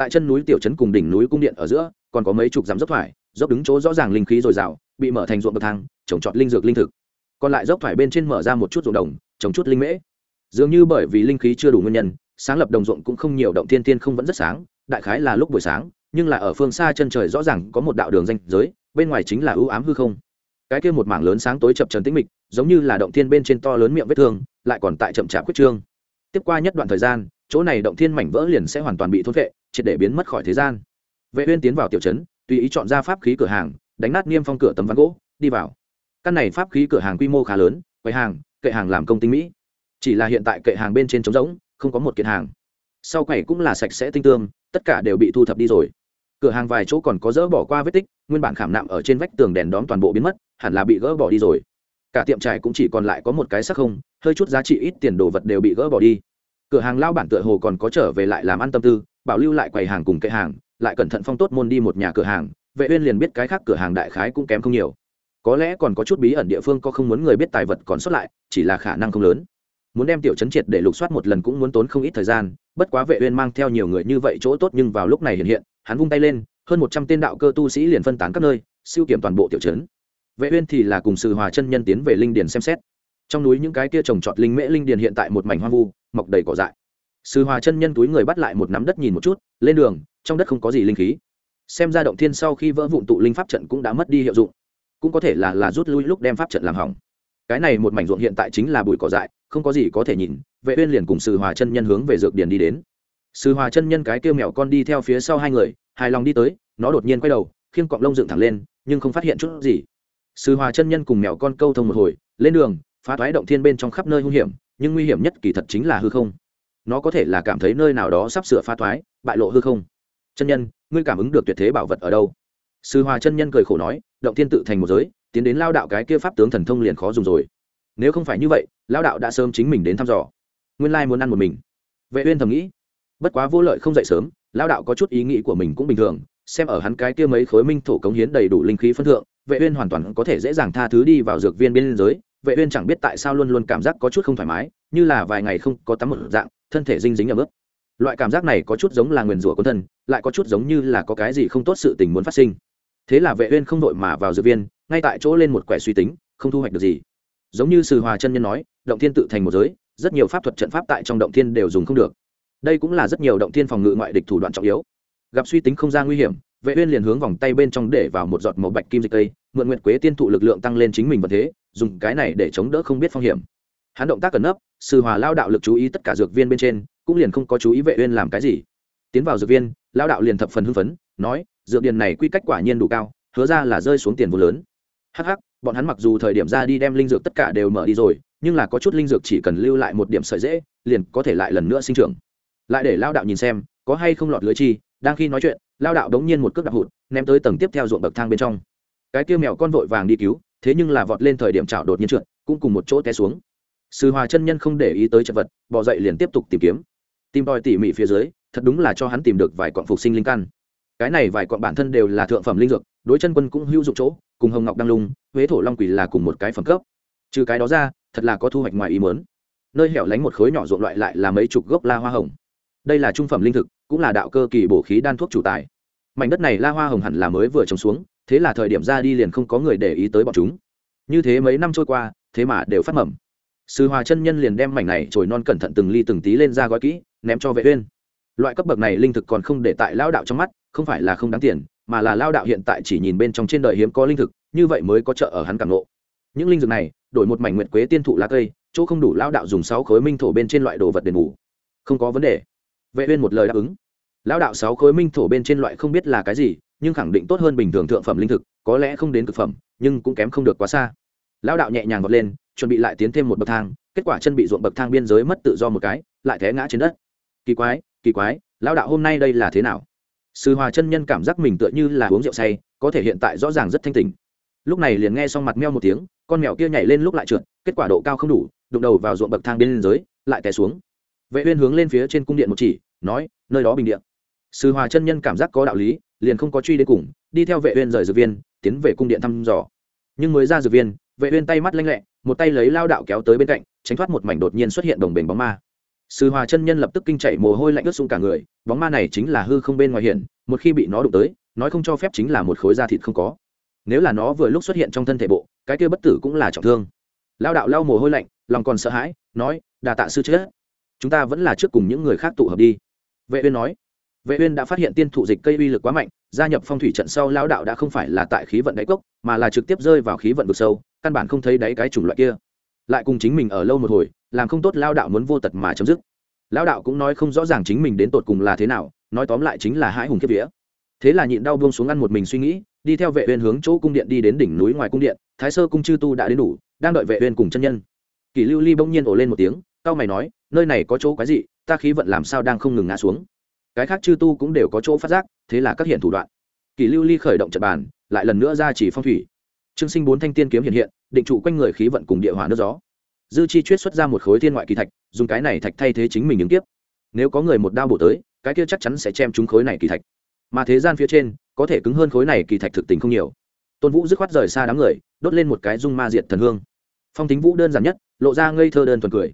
tại chân núi tiểu trấn cùng đỉnh núi cung điện ở giữa, còn có mấy chục dặm dốc thoải, dốc đứng chỗ rõ ràng linh khí dồi dào, bị mở thành ruộng bậc thang, trồng trọt linh dược linh thực. Còn lại dốc thoải bên trên mở ra một chút ruộng đồng, trồng chút linh mễ dường như bởi vì linh khí chưa đủ nguyên nhân, sáng lập đồng ruộng cũng không nhiều, động thiên thiên không vẫn rất sáng, đại khái là lúc buổi sáng, nhưng là ở phương xa chân trời rõ ràng có một đạo đường danh giới, bên ngoài chính là ưu ám hư không. Cái kia một mảng lớn sáng tối chập trần tĩnh mịch, giống như là động thiên bên trên to lớn miệng vết thương, lại còn tại chậm chạp quyết trương. Tiếp qua nhất đoạn thời gian, chỗ này động thiên mảnh vỡ liền sẽ hoàn toàn bị thôn vệ triệt để biến mất khỏi thế gian. Vệ uyên tiến vào tiểu trấn, tùy ý chọn ra pháp khí cửa hàng, đánh nát niêm phong cửa tấm ván gỗ, đi vào. Căn này pháp khí cửa hàng quy mô khá lớn, quầy hàng, kệ hàng làm công tinh mỹ chỉ là hiện tại kệ hàng bên trên trống rỗng, không có một kiện hàng. Sau quầy cũng là sạch sẽ tinh tương tất cả đều bị thu thập đi rồi. Cửa hàng vài chỗ còn có dỡ bỏ qua vết tích, nguyên bản khảm nạm ở trên vách tường đèn đóm toàn bộ biến mất, hẳn là bị gỡ bỏ đi rồi. Cả tiệm trải cũng chỉ còn lại có một cái sắc không, hơi chút giá trị ít tiền đồ vật đều bị gỡ bỏ đi. Cửa hàng lao bản tựa hồ còn có trở về lại làm ăn tâm tư, bảo lưu lại quầy hàng cùng kệ hàng, lại cẩn thận phong tốt môn đi một nhà cửa hàng, vệ uyên liền biết cái khác cửa hàng đại khái cũng kém không nhiều. Có lẽ còn có chút bí ẩn địa phương có không muốn người biết tài vật còn xuất lại, chỉ là khả năng không lớn muốn đem tiểu chấn triệt để lục soát một lần cũng muốn tốn không ít thời gian, bất quá vệ uyên mang theo nhiều người như vậy chỗ tốt nhưng vào lúc này hiện hiện, hắn vung tay lên, hơn 100 tên đạo cơ tu sĩ liền phân tán các nơi, siêu kiểm toàn bộ tiểu chấn vệ uyên thì là cùng sư hòa chân nhân tiến về linh điền xem xét. Trong núi những cái kia trồng trọt linh mễ linh điền hiện tại một mảnh hoang vu, mọc đầy cỏ dại. Sư hòa chân nhân túi người bắt lại một nắm đất nhìn một chút, lên đường, trong đất không có gì linh khí. Xem ra động thiên sau khi vỡ vụn tụ linh pháp trận cũng đã mất đi hiệu dụng. Cũng có thể là là rút lui lúc đem pháp trận làm hỏng cái này một mảnh ruộng hiện tại chính là bụi cỏ dại không có gì có thể nhìn vệ uyên liền cùng sư hòa chân nhân hướng về dược điền đi đến. Sư hòa chân nhân cái kêu mèo con đi theo phía sau hai người hài lòng đi tới nó đột nhiên quay đầu khiêng cọng lông dựng thẳng lên nhưng không phát hiện chút gì. Sư hòa chân nhân cùng mèo con câu thông một hồi lên đường phá toái động thiên bên trong khắp nơi hung hiểm nhưng nguy hiểm nhất kỳ thật chính là hư không. Nó có thể là cảm thấy nơi nào đó sắp sửa phá toái, bại lộ hư không. Chân nhân ngươi cảm ứng được tuyệt thế bảo vật ở đâu? Sư hòa chân nhân cười khổ nói động thiên tự thành một giới tiến đến lao đạo cái kia pháp tướng thần thông liền khó dùng rồi. Nếu không phải như vậy, lao đạo đã sớm chính mình đến thăm dò. Nguyên lai muốn ăn một mình. Vệ uyên thầm nghĩ, bất quá vô lợi không dậy sớm, lao đạo có chút ý nghĩ của mình cũng bình thường, xem ở hắn cái kia mấy khối minh thổ cống hiến đầy đủ linh khí phân thượng, vệ uyên hoàn toàn có thể dễ dàng tha thứ đi vào dược viên biên giới vệ uyên chẳng biết tại sao luôn luôn cảm giác có chút không thoải mái, như là vài ngày không có tắm một dạng, thân thể dinh dính ở mức loại cảm giác này có chút giống là nguyền rủa quân thân, lại có chút giống như là có cái gì không tốt sự tình muốn phát sinh. Thế là vệ uyên không đội mà vào dược viên ngay tại chỗ lên một quẻ suy tính, không thu hoạch được gì. Giống như sư hòa chân nhân nói, động thiên tự thành một giới, rất nhiều pháp thuật trận pháp tại trong động thiên đều dùng không được. Đây cũng là rất nhiều động thiên phòng ngự ngoại địch thủ đoạn trọng yếu. Gặp suy tính không ra nguy hiểm, vệ uyên liền hướng vòng tay bên trong để vào một giọt màu bạch kim dịch tây mượn nguyệt quế tiên thụ lực lượng tăng lên chính mình vật thế, dùng cái này để chống đỡ không biết phong hiểm. Hắn động tác cẩn nấp sư hòa lao đạo lực chú ý tất cả dược viên bên trên, cũng liền không có chú ý vệ uyên làm cái gì. Tiến vào dược viên, lao đạo liền thập phần hưng phấn, nói, dược điền này quy cách quả nhiên đủ cao, hứa ra là rơi xuống tiền vô lớn hắc hắc, bọn hắn mặc dù thời điểm ra đi đem linh dược tất cả đều mở đi rồi, nhưng là có chút linh dược chỉ cần lưu lại một điểm sợi dễ, liền có thể lại lần nữa sinh trưởng. Lại để lao đạo nhìn xem, có hay không lọt lưới chi, đang khi nói chuyện, lao đạo đống nhiên một cước đạp hụt, ném tới tầng tiếp theo ruộng bậc thang bên trong. Cái kia mèo con vội vàng đi cứu, thế nhưng là vọt lên thời điểm chảo đột nhiên trượt, cũng cùng một chỗ té xuống. Sư hòa chân nhân không để ý tới chật vật bỏ dậy liền tiếp tục tìm kiếm. Tìm tòi tỉ mỉ phía dưới, thật đúng là cho hắn tìm được vài quặng phục sinh linh căn. Cái này vài quặng bản thân đều là thượng phẩm linh dược, đối chân quân cũng hữu dụng chỗ cùng hồng ngọc đăng lung, huế thổ long quỳ là cùng một cái phẩm cấp. Trừ cái đó ra, thật là có thu hoạch ngoài ý mớn nơi hẻo lánh một khối nhỏ ruộng loại lại là mấy chục gốc la hoa hồng. Đây là trung phẩm linh thực, cũng là đạo cơ kỳ bổ khí đan thuốc chủ tài. Mảnh đất này la hoa hồng hẳn là mới vừa trồng xuống, thế là thời điểm ra đi liền không có người để ý tới bọn chúng. Như thế mấy năm trôi qua, thế mà đều phát mầm. Sư hòa chân nhân liền đem mảnh này trồi non cẩn thận từng ly từng tí lên ra gói kỹ, ném cho vệ uyên. Loại cấp bậc này linh thực còn không để tại lão đạo trong mắt, không phải là không đáng tiền mà là lao đạo hiện tại chỉ nhìn bên trong trên đời hiếm có linh thực, như vậy mới có trợ ở hắn cảm nộ những linh dược này, đổi một mảnh nguyệt quế tiên thụ lá cây, chỗ không đủ lao đạo dùng sáu khối minh thổ bên trên loại đồ vật đền bù. Không có vấn đề. Vệ uyên một lời đáp ứng. Lao đạo sáu khối minh thổ bên trên loại không biết là cái gì, nhưng khẳng định tốt hơn bình thường thượng phẩm linh thực, có lẽ không đến cực phẩm, nhưng cũng kém không được quá xa. Lao đạo nhẹ nhàng vọt lên, chuẩn bị lại tiến thêm một bậc thang, kết quả chân bị ruộng bậc thang biên giới mất tự do một cái, lại té ngã trên đất. Kỳ quái kỳ quái, lao đạo hôm nay đây là thế nào? Sư hòa chân nhân cảm giác mình tựa như là uống rượu say, có thể hiện tại rõ ràng rất thanh tình lúc này liền nghe xong mặt meo một tiếng, con mèo kia nhảy lên lúc lại trượt, kết quả độ cao không đủ, đụng đầu vào ruộng bậc thang bên dưới, lại té xuống. Vệ uyên hướng lên phía trên cung điện một chỉ, nói, nơi đó bình điện sư hòa chân nhân cảm giác có đạo lý, liền không có truy đến cùng, đi theo vệ uyên rời dược viên, tiến về cung điện thăm dò. Nhưng mới ra dược viên, vệ uyên tay mắt lanh lẹ, một tay lấy lao đạo kéo tới bên cạnh, tránh thoát một mảnh đột nhiên xuất hiện đồng bền bóng ma sư hòa chân nhân lập tức kinh chạy mồ hôi lạnh ướt sũng cả người, bóng ma này chính là hư không bên ngoài hiện một khi bị nó đụng tới, nói không cho phép chính là một khối da thịt không có. Nếu là nó vừa lúc xuất hiện trong thân thể bộ, cái kia bất tử cũng là trọng thương. Lao đạo lau mồ hôi lạnh, lòng còn sợ hãi, nói, đà tạ sư chết. Chúng ta vẫn là trước cùng những người khác tụ hợp đi. Vệ uyên nói. Vệ uyên đã phát hiện tiên thụ dịch cây uy lực quá mạnh, gia nhập phong thủy trận sau lão đạo đã không phải là tại khí vận đáy cốc, mà là trực tiếp rơi vào khí vận vực sâu, căn bản không thấy đáy cái chủng loại kia. Lại cùng chính mình ở lâu một hồi làm không tốt lao đạo muốn vô tật mà chấm dứt. Lão đạo cũng nói không rõ ràng chính mình đến tột cùng là thế nào, nói tóm lại chính là hãi hùng kiếp vía. Thế là nhịn đau buông xuống ăn một mình suy nghĩ, đi theo vệ uyên hướng chỗ cung điện đi đến đỉnh núi ngoài cung điện, thái sơ cung chư tu đã đến đủ, đang đợi vệ uyên cùng chân nhân. Kỷ lưu ly bỗng nhiên ồ lên một tiếng, cao mày nói, nơi này có chỗ quái gì ta khí vận làm sao đang không ngừng ngã xuống. Cái khác chư tu cũng đều có chỗ phát giác, thế là các hiện thủ đoạn. Kỷ lưu ly khởi động trận bàn, lại lần nữa ra chỉ phong thủy. Trương sinh bốn thanh tiên kiếm hiện hiện, định trụ quanh người khí vận cùng địa hỏa nước gió dư chi chuyết xuất ra một khối thiên ngoại kỳ thạch, dùng cái này thạch thay thế chính mình ứng tiếp nếu có người một đao bổ tới, cái kia chắc chắn sẽ chém trúng khối này kỳ thạch. Mà thế gian phía trên, có thể cứng hơn khối này kỳ thạch thực tình không nhiều. Tôn vũ dứt khoát rời xa đám người, đốt lên một cái dung ma diệt thần hương. Phong tính vũ đơn giản nhất, lộ ra ngây thơ đơn thuần cười.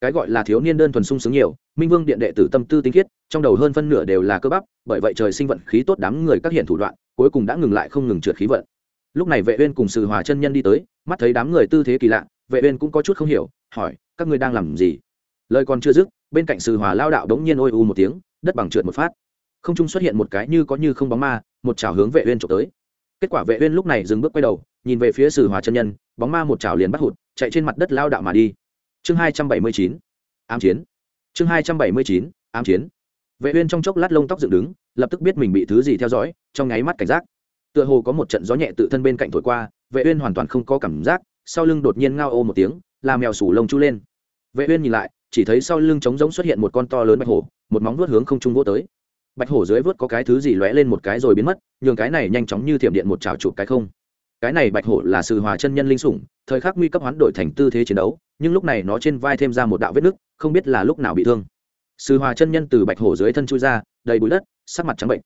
Cái gọi là thiếu niên đơn thuần sung sướng nhiều, minh vương điện đệ tử tâm tư tinh khiết, trong đầu hơn phân nửa đều là cơ bắp, bởi vậy trời sinh vận khí tốt đám người các hiện thủ đoạn, cuối cùng đã ngừng lại không ngừng trượt khí vận. Lúc này vệ uyên cùng sự hòa chân nhân đi tới, mắt thấy đám người tư thế kỳ lạ vệ uyên cũng có chút không hiểu, hỏi, các ngươi đang làm gì? Lời còn chưa dứt, bên cạnh sư hòa lao đạo đống nhiên ôi u một tiếng, đất bằng trượt một phát. Không trung xuất hiện một cái như có như không bóng ma, một chảo hướng vệ uyên chụp tới. Kết quả vệ uyên lúc này dừng bước quay đầu, nhìn về phía Sử hòa chân nhân, bóng ma một chảo liền bắt hụt, chạy trên mặt đất lao đạo mà đi. Chương 279 ám chiến. Chương 279 ám chiến. Vệ uyên trong chốc lát lông tóc dựng đứng, lập tức biết mình bị thứ gì theo dõi, trong nháy mắt cảnh giác. Tựa hồ có một trận gió nhẹ tự thân bên cạnh thổi qua, vệ uyên hoàn toàn không có cảm giác sau lưng đột nhiên ngao ô một tiếng, là mèo sủ lông chu lên. Vệ uyên nhìn lại, chỉ thấy sau lưng trống rỗng xuất hiện một con to lớn bạch hổ, một móng vuốt hướng không trung vỗ tới. Bạch hổ dưới vuốt có cái thứ gì lóe lên một cái rồi biến mất, nhường cái này nhanh chóng như thiểm điện một chảo chụp cái không. Cái này bạch hổ là sự hòa chân nhân linh sủng, thời khắc nguy cấp hoán đổi thành tư thế chiến đấu, nhưng lúc này nó trên vai thêm ra một đạo vết nứt, không biết là lúc nào bị thương. Sự hòa chân nhân từ bạch hổ dưới thân chui ra, đầy bụi đất, sắc mặt trắng bệnh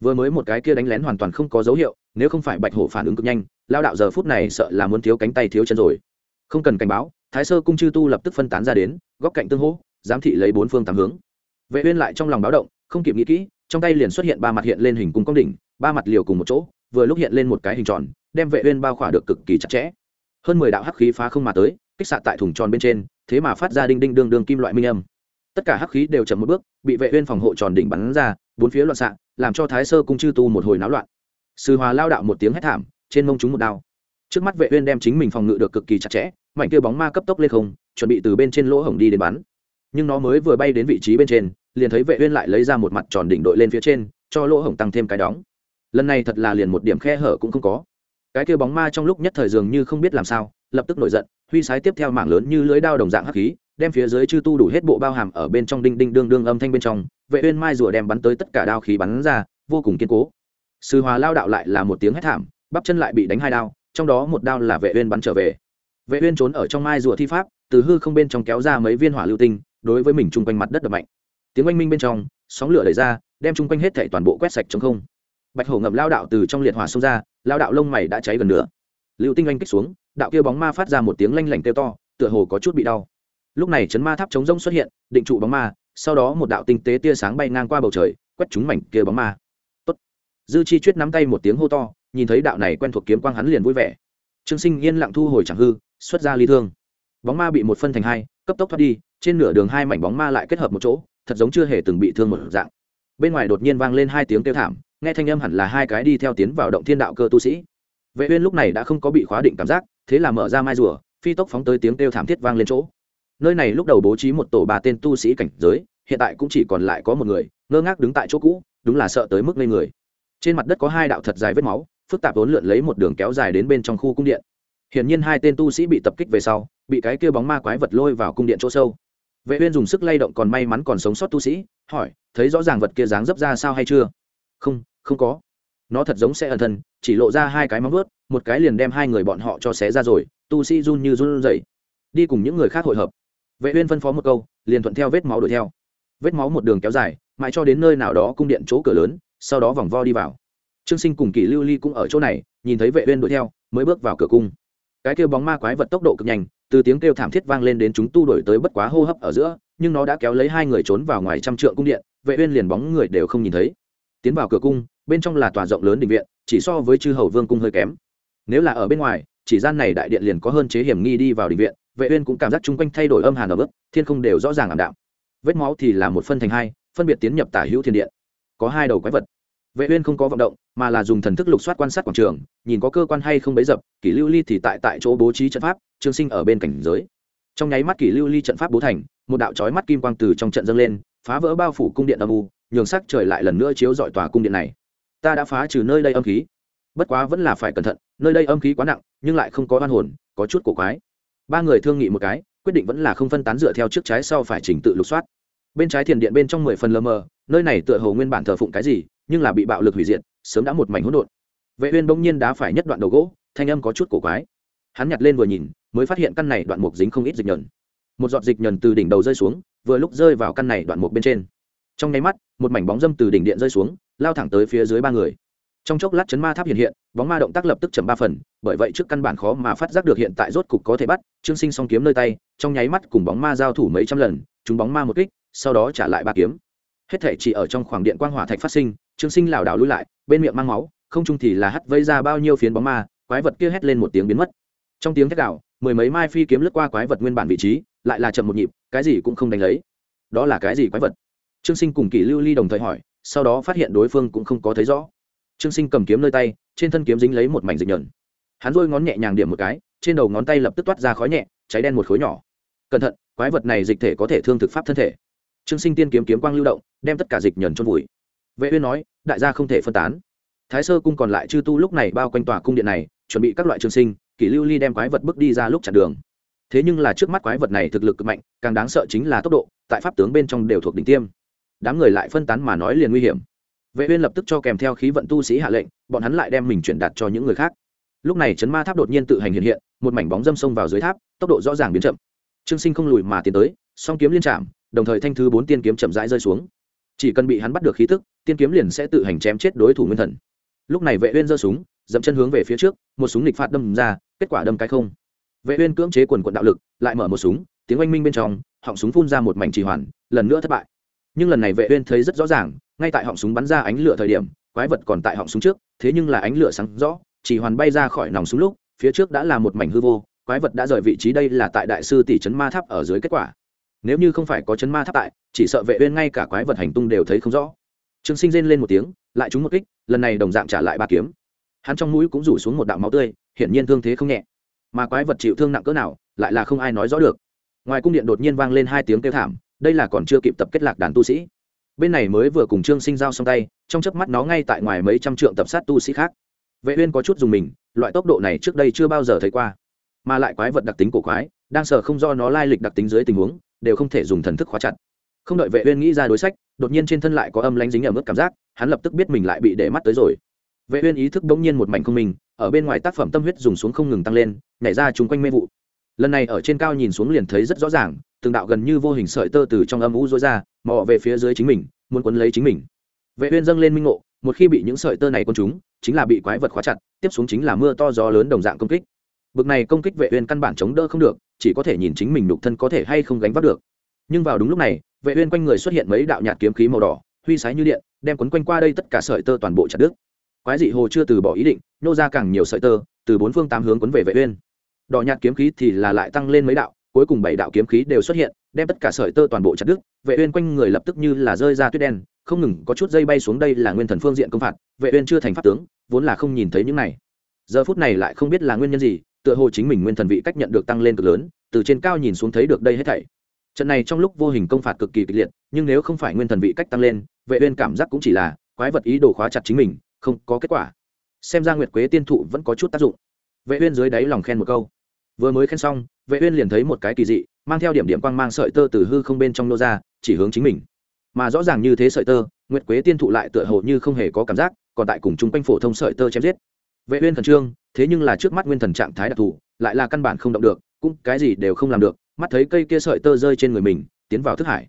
vừa mới một cái kia đánh lén hoàn toàn không có dấu hiệu, nếu không phải bạch hổ phản ứng cực nhanh, lao đạo giờ phút này sợ là muốn thiếu cánh tay thiếu chân rồi. Không cần cảnh báo, thái sơ cung chư tu lập tức phân tán ra đến, góc cạnh tương hỗ, giám thị lấy bốn phương tám hướng. Vệ uyên lại trong lòng báo động, không kịp nghĩ kỹ, trong tay liền xuất hiện ba mặt hiện lên hình cung cong đỉnh, ba mặt liều cùng một chỗ, vừa lúc hiện lên một cái hình tròn, đem vệ uyên bao khỏa được cực kỳ chặt chẽ. Hơn mười đạo hắc khí phá không mà tới, kích xạ tại thùng tròn bên trên, thế mà phát ra đinh đinh đương đương kim loại minh âm tất cả hắc khí đều chậm một bước, bị vệ uyên phòng hộ tròn đỉnh bắn ra, bốn phía loạn xạ, làm cho thái sơ cung chư tu một hồi náo loạn. Sư hòa lao đạo một tiếng hét thảm, trên mông chúng một đao. Trước mắt vệ uyên đem chính mình phòng ngự được cực kỳ chặt chẽ, mảnh kia bóng ma cấp tốc lên không, chuẩn bị từ bên trên lỗ hổng đi đến bắn. Nhưng nó mới vừa bay đến vị trí bên trên, liền thấy vệ uyên lại lấy ra một mặt tròn đỉnh đội lên phía trên, cho lỗ hổng tăng thêm cái đóng. Lần này thật là liền một điểm khe hở cũng không có. Cái kia bóng ma trong lúc nhất thời dường như không biết làm sao, lập tức nổi giận, huy sái tiếp theo mảng lớn như lưới đao đồng dạng hắc khí đem phía dưới chư tu đủ hết bộ bao hàm ở bên trong đinh đinh đương đương âm thanh bên trong, vệ uyên mai rùa đem bắn tới tất cả đao khí bắn ra, vô cùng kiên cố. Sư hòa lao đạo lại là một tiếng hét thảm, bắp chân lại bị đánh hai đao, trong đó một đao là vệ uyên bắn trở về. Vệ uyên trốn ở trong mai rùa thi pháp, từ hư không bên trong kéo ra mấy viên hỏa lưu tinh, đối với mình trung quanh mặt đất đập mạnh. Tiếng oanh minh bên trong, sóng lửa đẩy ra, đem trung quanh hết thảy toàn bộ quét sạch trong không. Bạch hổ ngậm lao đạo từ trong liệt hỏa xông ra, lao đạo lông mày đã cháy gần nữa lưu tinh anh kích xuống, đạo kia bóng ma phát ra một tiếng lanh lảnh kêu to, tựa hồ có chút bị đau lúc này chấn ma tháp chống rông xuất hiện, định trụ bóng ma, sau đó một đạo tinh tế tia sáng bay ngang qua bầu trời, quét trúng mảnh kia bóng ma. Tốt. dư chi chuyết nắm tay một tiếng hô to, nhìn thấy đạo này quen thuộc kiếm quang hắn liền vui vẻ. Trương sinh yên lặng thu hồi chẳng hư, xuất ra ly thương. Bóng ma bị một phân thành hai, cấp tốc thoát đi, trên nửa đường hai mảnh bóng ma lại kết hợp một chỗ, thật giống chưa hề từng bị thương một dạng. Bên ngoài đột nhiên vang lên hai tiếng kêu thảm, nghe thanh âm hẳn là hai cái đi theo tiến vào động thiên đạo cơ tu sĩ. Vệ uyên lúc này đã không có bị khóa định cảm giác, thế là mở ra mai rùa, phi tốc phóng tới tiếng kêu thảm thiết vang lên chỗ nơi này lúc đầu bố trí một tổ ba tên tu sĩ cảnh giới, hiện tại cũng chỉ còn lại có một người, ngơ ngác đứng tại chỗ cũ, đúng là sợ tới mức ngây người. Trên mặt đất có hai đạo thật dài vết máu, phức tạp vốn lượn lấy một đường kéo dài đến bên trong khu cung điện. Hiển nhiên hai tên tu sĩ bị tập kích về sau, bị cái kia bóng ma quái vật lôi vào cung điện chỗ sâu. Vệ uyên dùng sức lay động còn may mắn còn sống sót tu sĩ, hỏi, thấy rõ ràng vật kia dáng dấp ra sao hay chưa? Không không có. Nó thật giống sẽ ẩn thân, chỉ lộ ra hai cái móng vuốt, một cái liền đem hai người bọn họ cho xé ra rồi, tu sĩ run như run rẩy. Đi cùng những người khác hội hợp vệ uyên phân phó một câu, liền thuận theo vết máu đuổi theo. Vết máu một đường kéo dài, mãi cho đến nơi nào đó cung điện chỗ cửa lớn, sau đó vòng vo đi vào. Trương sinh cùng kỷ lưu ly cũng ở chỗ này, nhìn thấy vệ uyên đuổi theo, mới bước vào cửa cung. Cái kêu bóng ma quái vật tốc độ cực nhanh, từ tiếng kêu thảm thiết vang lên đến chúng tu đổi tới bất quá hô hấp ở giữa, nhưng nó đã kéo lấy hai người trốn vào ngoài trăm trượng cung điện, vệ uyên liền bóng người đều không nhìn thấy. Tiến vào cửa cung, bên trong là tòa rộng lớn đình viện, chỉ so với chư hầu vương cung hơi kém. Nếu là ở bên ngoài, chỉ gian này đại điện liền có hơn chế hiểm nghi đi vào đình viện vệ uyên cũng cảm giác chung quanh thay đổi âm hàn ở bước thiên không đều rõ ràng ảm đạm. Vết máu thì là một phân thành hai, phân biệt tiến nhập tả hữu thiên điện có hai đầu quái vật. Vệ uyên không có vận động, mà là dùng thần thức lục soát quan sát quảng trường, nhìn có cơ quan hay không bấy dập, kỷ lưu ly thì tại tại chỗ bố trí trận pháp trương sinh ở bên cảnh giới. Trong nháy mắt kỷ lưu ly trận pháp bố thành, một đạo chói mắt kim quang từ trong trận dâng lên, phá vỡ bao phủ cung điện âm u, nhường sắc trời lại lần nữa chiếu dọi tòa cung điện này. Ta đã phá trừ nơi đây âm khí. Bất quá vẫn là phải cẩn thận, nơi đây âm khí quá nặng, nhưng lại không có oan hồn, có chút cổ quái ba người thương nghị một cái, quyết định vẫn là không phân tán dựa theo trước trái sau phải chỉnh tự lục soát. Bên trái thiền điện bên trong mười phần lơ mờ, nơi này tựa hồ nguyên bản thờ phụng cái gì, nhưng là bị bạo lực hủy diệt, sớm đã một mảnh hỗn độn. Vệ uyên bỗng nhiên đá phải nhất đoạn đầu gỗ, thanh âm có chút cổ quái. Hắn nhặt lên vừa nhìn, mới phát hiện căn này đoạn mục dính không ít dịch nhẫn một giọt dịch nhẫn từ đỉnh đầu rơi xuống, vừa lúc rơi vào căn này đoạn mục bên trên. Trong nháy mắt, một mảnh bóng dâm từ đỉnh điện rơi xuống, lao thẳng tới phía dưới ba người trong chốc lát chấn ma tháp hiện hiện, bóng ma động tác lập tức chậm ba phần, bởi vậy trước căn bản khó mà phát giác được hiện tại rốt cục có thể bắt trương sinh song kiếm nơi tay, trong nháy mắt cùng bóng ma giao thủ mấy trăm lần, chúng bóng ma một kích, sau đó trả lại ba kiếm. Hết thể chỉ ở trong khoảng điện quang hỏa thạch phát sinh, trương sinh lảo đảo lui lại, bên miệng mang máu, không trung thì là hắt vây ra bao nhiêu phiến bóng ma, quái vật kia hét lên một tiếng biến mất. Trong tiếng thét đảo mười mấy mai phi kiếm lướt qua quái vật nguyên bản vị trí, lại là chậm một nhịp, cái gì cũng không đánh lấy. Đó là cái gì quái vật? Trương sinh cùng kỷ lưu ly đồng thời hỏi, sau đó phát hiện đối phương cũng không có thấy rõ trương sinh cầm kiếm nơi tay, trên thân kiếm dính lấy một mảnh dịch nhờn. Hắn rôi ngón nhẹ nhàng điểm một cái, trên đầu ngón tay lập tức toát ra khói nhẹ, cháy đen một khối nhỏ. Cẩn thận, quái vật này dịch thể có thể thương thực pháp thân thể. Trương sinh tiên kiếm kiếm quang lưu động, đem tất cả dịch nhờn trôn vùi. Vệ uyên nói, đại gia không thể phân tán. Thái sơ cung còn lại chư tu lúc này bao quanh tòa cung điện này, chuẩn bị các loại trương sinh, kỷ lưu ly đem quái vật bước đi ra lúc chặn đường. Thế nhưng là trước mắt quái vật này thực lực cực mạnh, càng đáng sợ chính là tốc độ, tại pháp tướng bên trong đều thuộc đỉnh tiêm. Đám người lại phân tán mà nói liền nguy hiểm vệ uyên lập tức cho kèm theo khí vận tu sĩ hạ lệnh, bọn hắn lại đem mình chuyển đạt cho những người khác. Lúc này chấn ma tháp đột nhiên tự hành hiện hiện, một mảnh bóng dâm sông vào dưới tháp, tốc độ rõ ràng biến chậm. Trương sinh không lùi mà tiến tới, song kiếm liên chạm, đồng thời thanh thứ bốn tiên kiếm chậm rãi rơi xuống. Chỉ cần bị hắn bắt được khí tức, tiên kiếm liền sẽ tự hành chém chết đối thủ nguyên thần. Lúc này vệ uyên giơ súng, dậm chân hướng về phía trước, một súng địch phạt đâm ra, kết quả đâm cái không. Vệ uyên cưỡng chế quần quần đạo lực, lại mở một súng, tiếng oanh minh bên trong, họng súng phun ra một mảnh trì hoàn, lần nữa thất bại. Nhưng lần này vệ uyên thấy rất rõ ràng ngay tại họng súng bắn ra ánh lửa thời điểm, quái vật còn tại họng súng trước, thế nhưng là ánh lửa sáng rõ, chỉ hoàn bay ra khỏi nòng súng lúc, phía trước đã là một mảnh hư vô, quái vật đã rời vị trí đây là tại đại sư tỷ trấn ma tháp ở dưới kết quả. Nếu như không phải có chấn ma tháp tại, chỉ sợ vệ uyên ngay cả quái vật hành tung đều thấy không rõ. Trương sinh rên lên một tiếng, lại trúng một kích, lần này đồng dạng trả lại ba kiếm. Hắn trong mũi cũng rủ xuống một đạo máu tươi, hiển nhiên thương thế không nhẹ. Mà quái vật chịu thương nặng cỡ nào, lại là không ai nói rõ được. Ngoài cung điện đột nhiên vang lên hai tiếng kêu thảm, đây là còn chưa kịp tập kết lạc đàn tu sĩ bên này mới vừa cùng trương sinh giao xong tay, trong chớp mắt nó ngay tại ngoài mấy trăm trượng tập sát tu sĩ khác. Vệ uyên có chút dùng mình, loại tốc độ này trước đây chưa bao giờ thấy qua. Mà lại quái vật đặc tính của quái, đang sợ không do nó lai lịch đặc tính dưới tình huống, đều không thể dùng thần thức khóa chặt. Không đợi vệ uyên nghĩ ra đối sách, đột nhiên trên thân lại có âm lãnh dính ở mức cảm giác, hắn lập tức biết mình lại bị để mắt tới rồi. Vệ uyên ý thức đống nhiên một mảnh không mình ở bên ngoài tác phẩm tâm huyết dùng xuống không ngừng tăng lên, nhảy ra chúng quanh mê vụ lần này ở trên cao nhìn xuống liền thấy rất rõ ràng, từng đạo gần như vô hình sợi tơ từ trong âm u rối ra mò về phía dưới chính mình, muốn quấn lấy chính mình. Vệ uyên dâng lên minh ngộ, một khi bị những sợi tơ này quấn chúng, chính là bị quái vật khóa chặt, tiếp xuống chính là mưa to gió lớn đồng dạng công kích. Bực này công kích vệ uyên căn bản chống đỡ không được, chỉ có thể nhìn chính mình nhục thân có thể hay không gánh vác được. Nhưng vào đúng lúc này, vệ uyên quanh người xuất hiện mấy đạo nhạt kiếm khí màu đỏ, huy sái như điện, đem quấn quanh qua đây tất cả sợi tơ toàn bộ chặt đứt. Quái dị hồ chưa từ bỏ ý định, nô ra càng nhiều sợi tơ, từ bốn phương tám hướng quấn về vệ uyên đỏ nhạt kiếm khí thì là lại tăng lên mấy đạo, cuối cùng bảy đạo kiếm khí đều xuất hiện, đem tất cả sợi tơ toàn bộ chặt đứt, vệ uyên quanh người lập tức như là rơi ra tuyết đen, không ngừng có chút dây bay xuống đây là nguyên thần phương diện công phạt, vệ uyên chưa thành pháp tướng, vốn là không nhìn thấy những này. Giờ phút này lại không biết là nguyên nhân gì, tựa hồ chính mình nguyên thần vị cách nhận được tăng lên cực lớn, từ trên cao nhìn xuống thấy được đây hết thảy. Trận này trong lúc vô hình công phạt cực kỳ kịch liệt, nhưng nếu không phải nguyên thần vị cách tăng lên, vệ uyên cảm giác cũng chỉ là quái vật ý đồ khóa chặt chính mình, không có kết quả. Xem ra nguyệt quế tiên thụ vẫn có chút tác dụng. Vệ uyên dưới đáy lòng khen một câu vừa mới khen xong, vệ uyên liền thấy một cái kỳ dị, mang theo điểm điểm quang mang sợi tơ từ hư không bên trong nô ra, chỉ hướng chính mình. Mà rõ ràng như thế sợi tơ, nguyệt quế tiên thụ lại tựa hồ như không hề có cảm giác, còn tại cùng chung quanh phổ thông sợi tơ chém giết. Vệ uyên thần trương, thế nhưng là trước mắt nguyên thần trạng thái đặc thù, lại là căn bản không động được, cũng cái gì đều không làm được, mắt thấy cây kia sợi tơ rơi trên người mình, tiến vào thức hải.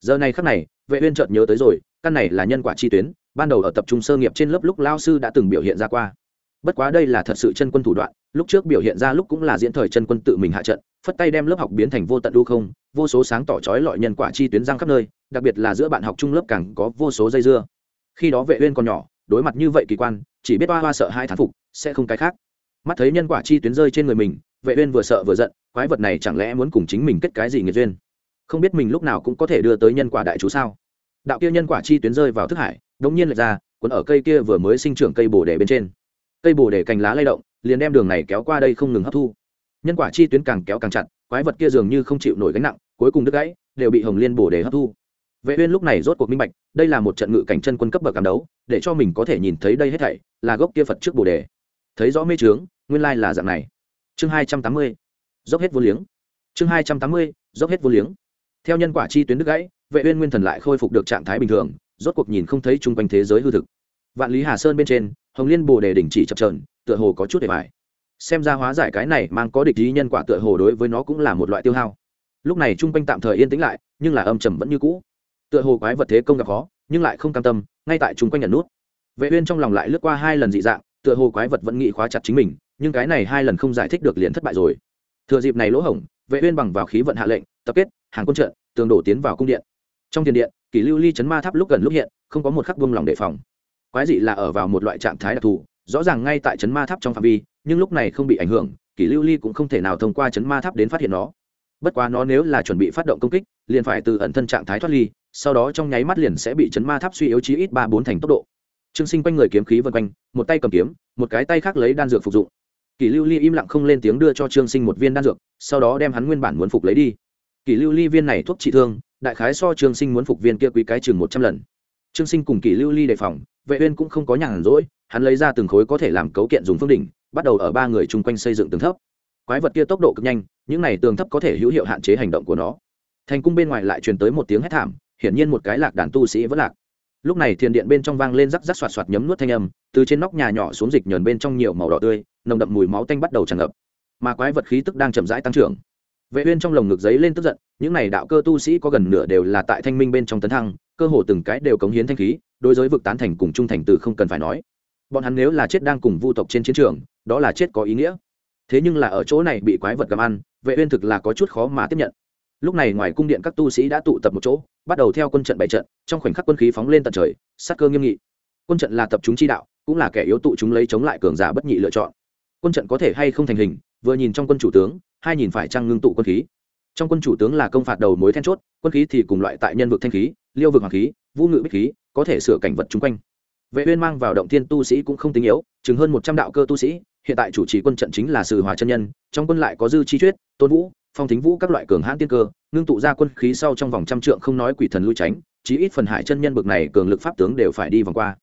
Giờ này khắc này, vệ uyên chợt nhớ tới rồi, căn này là nhân quả chi tuyến, ban đầu ở tập trung sơ nghiệp trên lớp lúc lao sư đã từng biểu hiện ra qua bất quá đây là thật sự chân quân thủ đoạn, lúc trước biểu hiện ra lúc cũng là diễn thời chân quân tự mình hạ trận, phất tay đem lớp học biến thành vô tận đu không, vô số sáng tỏ trói lọi nhân quả chi tuyến răng khắp nơi, đặc biệt là giữa bạn học trung lớp càng có vô số dây dưa. Khi đó vệ uyên còn nhỏ, đối mặt như vậy kỳ quan, chỉ biết hoa hoa sợ hai thán phục, sẽ không cái khác. Mắt thấy nhân quả chi tuyến rơi trên người mình, vệ uyên vừa sợ vừa giận, quái vật này chẳng lẽ muốn cùng chính mình kết cái gì nghiệt duyên? Không biết mình lúc nào cũng có thể đưa tới nhân quả đại chú sao? Đạo kia nhân quả chi tuyến rơi vào thức hải đống nhiên lệch ra, cuốn ở cây kia vừa mới sinh trưởng cây bồ đề bên trên cây bồ đề cành lá lay động, liền đem đường này kéo qua đây không ngừng hấp thu. Nhân quả chi tuyến càng kéo càng chặt, quái vật kia dường như không chịu nổi gánh nặng, cuối cùng đứt gãy, đều bị hồng liên bồ đề hấp thu. Vệ uyên lúc này rốt cuộc minh bạch, đây là một trận ngự cảnh chân quân cấp bậc cảm đấu, để cho mình có thể nhìn thấy đây hết thảy, là gốc kia phật trước bồ đề. Thấy rõ mê trướng nguyên lai là dạng này. Chương 280 dốc hết vô liếng. Chương 280 dốc hết vô liếng. Theo nhân quả chi tuyến đứt gãy, vệ uyên nguyên thần lại khôi phục được trạng thái bình thường, rốt cuộc nhìn không thấy trung quanh thế giới hư thực. Vạn lý hà sơn bên trên hồng liên bồ đề đình chỉ chập trờn tựa hồ có chút để bài xem ra hóa giải cái này mang có địch ý nhân quả tựa hồ đối với nó cũng là một loại tiêu hao. Lúc này chung quanh tạm thời yên tĩnh lại, nhưng là âm trầm vẫn như cũ. Tựa hồ quái vật thế công gặp khó, nhưng lại không cam tâm, ngay tại chung quanh nhận nút. Vệ uyên trong lòng lại lướt qua hai lần dị dạng, tựa hồ quái vật vẫn nghĩ khóa chặt chính mình, nhưng cái này hai lần không giải thích được liền thất bại rồi. Thừa dịp này lỗ hổng, vệ uyên bằng vào khí vận hạ lệnh, tập kết, hàng quân trận, tường đổ tiến vào cung điện. Trong tiền điện, kỷ lưu ly chấn ma tháp lúc gần lúc hiện, không có một khắc buông lòng đề phòng quái dị là ở vào một loại trạng thái đặc thù, rõ ràng ngay tại chấn ma tháp trong phạm vi, nhưng lúc này không bị ảnh hưởng, kỷ lưu ly cũng không thể nào thông qua chấn ma tháp đến phát hiện nó. Bất quá nó nếu là chuẩn bị phát động công kích, liền phải từ ẩn thân trạng thái thoát ly, sau đó trong nháy mắt liền sẽ bị chấn ma tháp suy yếu chí ít ba bốn thành tốc độ. Trương sinh quanh người kiếm khí vân quanh, một tay cầm kiếm, một cái tay khác lấy đan dược phục dụng. Kỷ lưu ly im lặng không lên tiếng đưa cho trương sinh một viên đan dược, sau đó đem hắn nguyên bản muốn phục lấy đi. Kỷ lưu ly viên này thuốc trị thương, đại khái so trương sinh muốn phục viên kia quý cái chừng một trăm lần trương sinh cùng kỷ lưu ly đề phòng, vệ uyên cũng không có nhàn rỗi, hắn lấy ra từng khối có thể làm cấu kiện dùng phương đỉnh, bắt đầu ở ba người chung quanh xây dựng tường thấp. Quái vật kia tốc độ cực nhanh, những này tường thấp có thể hữu hiệu hạn chế hành động của nó. Thành cung bên ngoài lại truyền tới một tiếng hét thảm, hiển nhiên một cái lạc đàn tu sĩ vẫn lạc. Lúc này thiền điện bên trong vang lên rắc rắc xoạt xoạt nhấm nuốt thanh âm, từ trên nóc nhà nhỏ xuống dịch nhờn bên trong nhiều màu đỏ tươi, nồng đậm mùi máu tanh bắt đầu tràn ngập. Mà quái vật khí tức đang chậm rãi tăng trưởng. Vệ uyên trong lồng ngực giấy lên tức giận, những này đạo cơ tu sĩ có gần nửa đều là tại thanh minh bên trong tấn thăng cơ hồ từng cái đều cống hiến thanh khí, đối với vực tán thành cùng trung thành từ không cần phải nói. Bọn hắn nếu là chết đang cùng vu tộc trên chiến trường, đó là chết có ý nghĩa. Thế nhưng là ở chỗ này bị quái vật gặm ăn, vệ uyên thực là có chút khó mà tiếp nhận. Lúc này ngoài cung điện các tu sĩ đã tụ tập một chỗ, bắt đầu theo quân trận bảy trận, trong khoảnh khắc quân khí phóng lên tận trời, sát cơ nghiêm nghị. Quân trận là tập chúng chi đạo, cũng là kẻ yếu tụ chúng lấy chống lại cường giả bất nhị lựa chọn. Quân trận có thể hay không thành hình, vừa nhìn trong quân chủ tướng, hai nhìn phải trang ngưng tụ quân khí. Trong quân chủ tướng là công phạt đầu mối then chốt, quân khí thì cùng loại tại nhân vực thanh khí liêu vực hoàng khí vũ ngự bích khí có thể sửa cảnh vật chung quanh. Vệ uyên mang vào động thiên tu sĩ cũng không tính yếu chừng hơn một trăm đạo cơ tu sĩ hiện tại chủ trì quân trận chính là sử hòa chân nhân trong quân lại có dư chi tuyết, tôn vũ phong thính vũ các loại cường hãn tiên cơ nương tụ ra quân khí sau trong vòng trăm trượng không nói quỷ thần lui tránh chí ít phần hải chân nhân bực này cường lực pháp tướng đều phải đi vòng qua.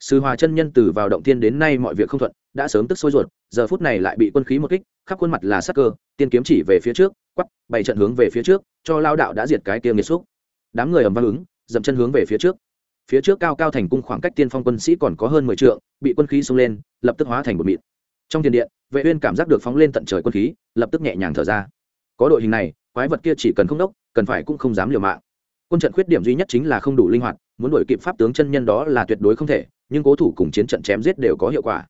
Sư hòa chân nhân từ vào động thiên đến nay mọi việc không thuận đã sớm tức sôi ruột giờ phút này lại bị quân khí một kích khắp khuôn mặt là sắc cơ tiên kiếm chỉ về phía trước quắp bảy trận hướng về phía trước cho lao đạo đã diệt cái kia nghiệt xúc. Đám người ầm vang ứng dậm chân hướng về phía trước. Phía trước cao cao thành cung khoảng cách tiên phong quân sĩ còn có hơn mười trượng, bị quân khí xông lên, lập tức hóa thành một mịn. Trong tiền điện vệ uyên cảm giác được phóng lên tận trời quân khí, lập tức nhẹ nhàng thở ra. Có đội hình này, quái vật kia chỉ cần không đốc, cần phải cũng không dám liều mạng. Quân trận khuyết điểm duy nhất chính là không đủ linh hoạt, muốn đuổi kịp pháp tướng chân nhân đó là tuyệt đối không thể, nhưng cố thủ cùng chiến trận chém giết đều có hiệu quả.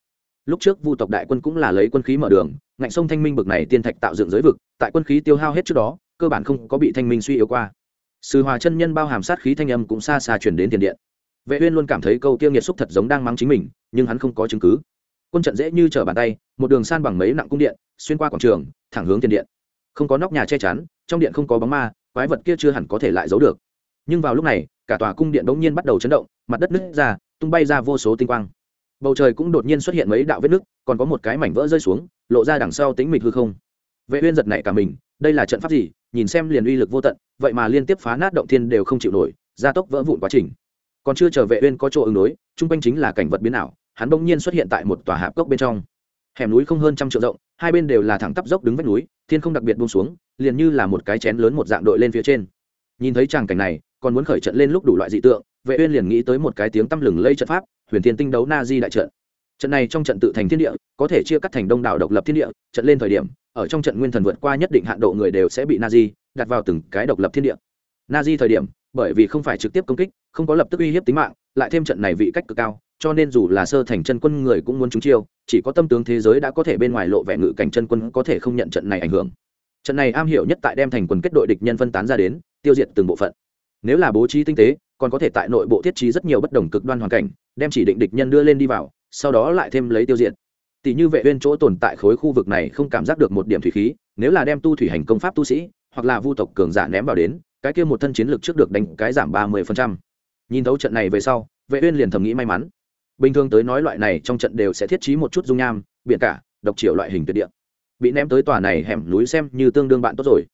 Lúc trước vu tộc đại quân cũng là lấy quân khí mở đường, ngạnh sông thanh minh bực này tiên thạch tạo dựng giới vực, tại quân khí tiêu hao hết trước đó, cơ bản không có bị thanh minh suy yếu qua sư hòa chân nhân bao hàm sát khí thanh âm cũng xa xa chuyển đến tiền điện. Vệ uyên luôn cảm thấy câu tiêu nghiệt xúc thật giống đang mắng chính mình, nhưng hắn không có chứng cứ. Quân trận dễ như trở bàn tay, một đường san bằng mấy nặng cung điện, xuyên qua quảng trường, thẳng hướng tiền điện. Không có nóc nhà che chắn, trong điện không có bóng ma, quái vật kia chưa hẳn có thể lại giấu được. Nhưng vào lúc này, cả tòa cung điện đống nhiên bắt đầu chấn động, mặt đất nứt ra, tung bay ra vô số tinh quang. Bầu trời cũng đột nhiên xuất hiện mấy đạo vết nứt, còn có một cái mảnh vỡ rơi xuống, lộ ra đằng sau tính mịch hư không. Vệ uyên giật nảy cả mình, đây là trận pháp gì? Nhìn xem liền uy lực vô tận, vậy mà liên tiếp phá nát động thiên đều không chịu nổi, gia tốc vỡ vụn quá trình. Còn chưa chờ vệ uyên có chỗ ứng đối, trung quanh chính là cảnh vật biến ảo, hắn bỗng nhiên xuất hiện tại một tòa hạp cốc bên trong. Hẻm núi không hơn trăm triệu rộng, hai bên đều là thẳng tắp dốc đứng vách núi, thiên không đặc biệt buông xuống, liền như là một cái chén lớn một dạng đội lên phía trên. Nhìn thấy tràng cảnh này, còn muốn khởi trận lên lúc đủ loại dị tượng, vệ uyên liền nghĩ tới một cái tiếng tâm lừng lây trận pháp, huyền thiên tinh đấu na di đại trận. Trận này trong trận tự thành thiên địa, có thể chia cắt thành đông đảo độc lập thiên địa, trận lên thời điểm ở trong trận nguyên thần vượt qua nhất định hạn độ người đều sẽ bị Nazi đặt vào từng cái độc lập thiên địa. Nazi thời điểm, bởi vì không phải trực tiếp công kích, không có lập tức uy hiếp tính mạng, lại thêm trận này vị cách cực cao, cho nên dù là sơ thành chân quân người cũng muốn trúng chiêu, chỉ có tâm tướng thế giới đã có thể bên ngoài lộ vẻ ngự cảnh chân quân có thể không nhận trận này ảnh hưởng. Trận này am hiểu nhất tại đem thành quần kết đội địch nhân phân tán ra đến, tiêu diệt từng bộ phận. Nếu là bố trí tinh tế, còn có thể tại nội bộ thiết trí rất nhiều bất đồng cực đoan hoàn cảnh, đem chỉ định địch nhân đưa lên đi vào, sau đó lại thêm lấy tiêu diệt tỷ như vệ uyên chỗ tồn tại khối khu vực này không cảm giác được một điểm thủy khí, nếu là đem tu thủy hành công pháp tu sĩ, hoặc là vu tộc cường giả ném vào đến, cái kia một thân chiến lực trước được đánh cái giảm 30%. nhìn thấu trận này về sau, vệ uyên liền thầm nghĩ may mắn. Bình thường tới nói loại này trong trận đều sẽ thiết trí một chút dung nham, biển cả, độc triệu loại hình tuyệt địa. Bị ném tới tòa này hẻm núi xem như tương đương bạn tốt rồi.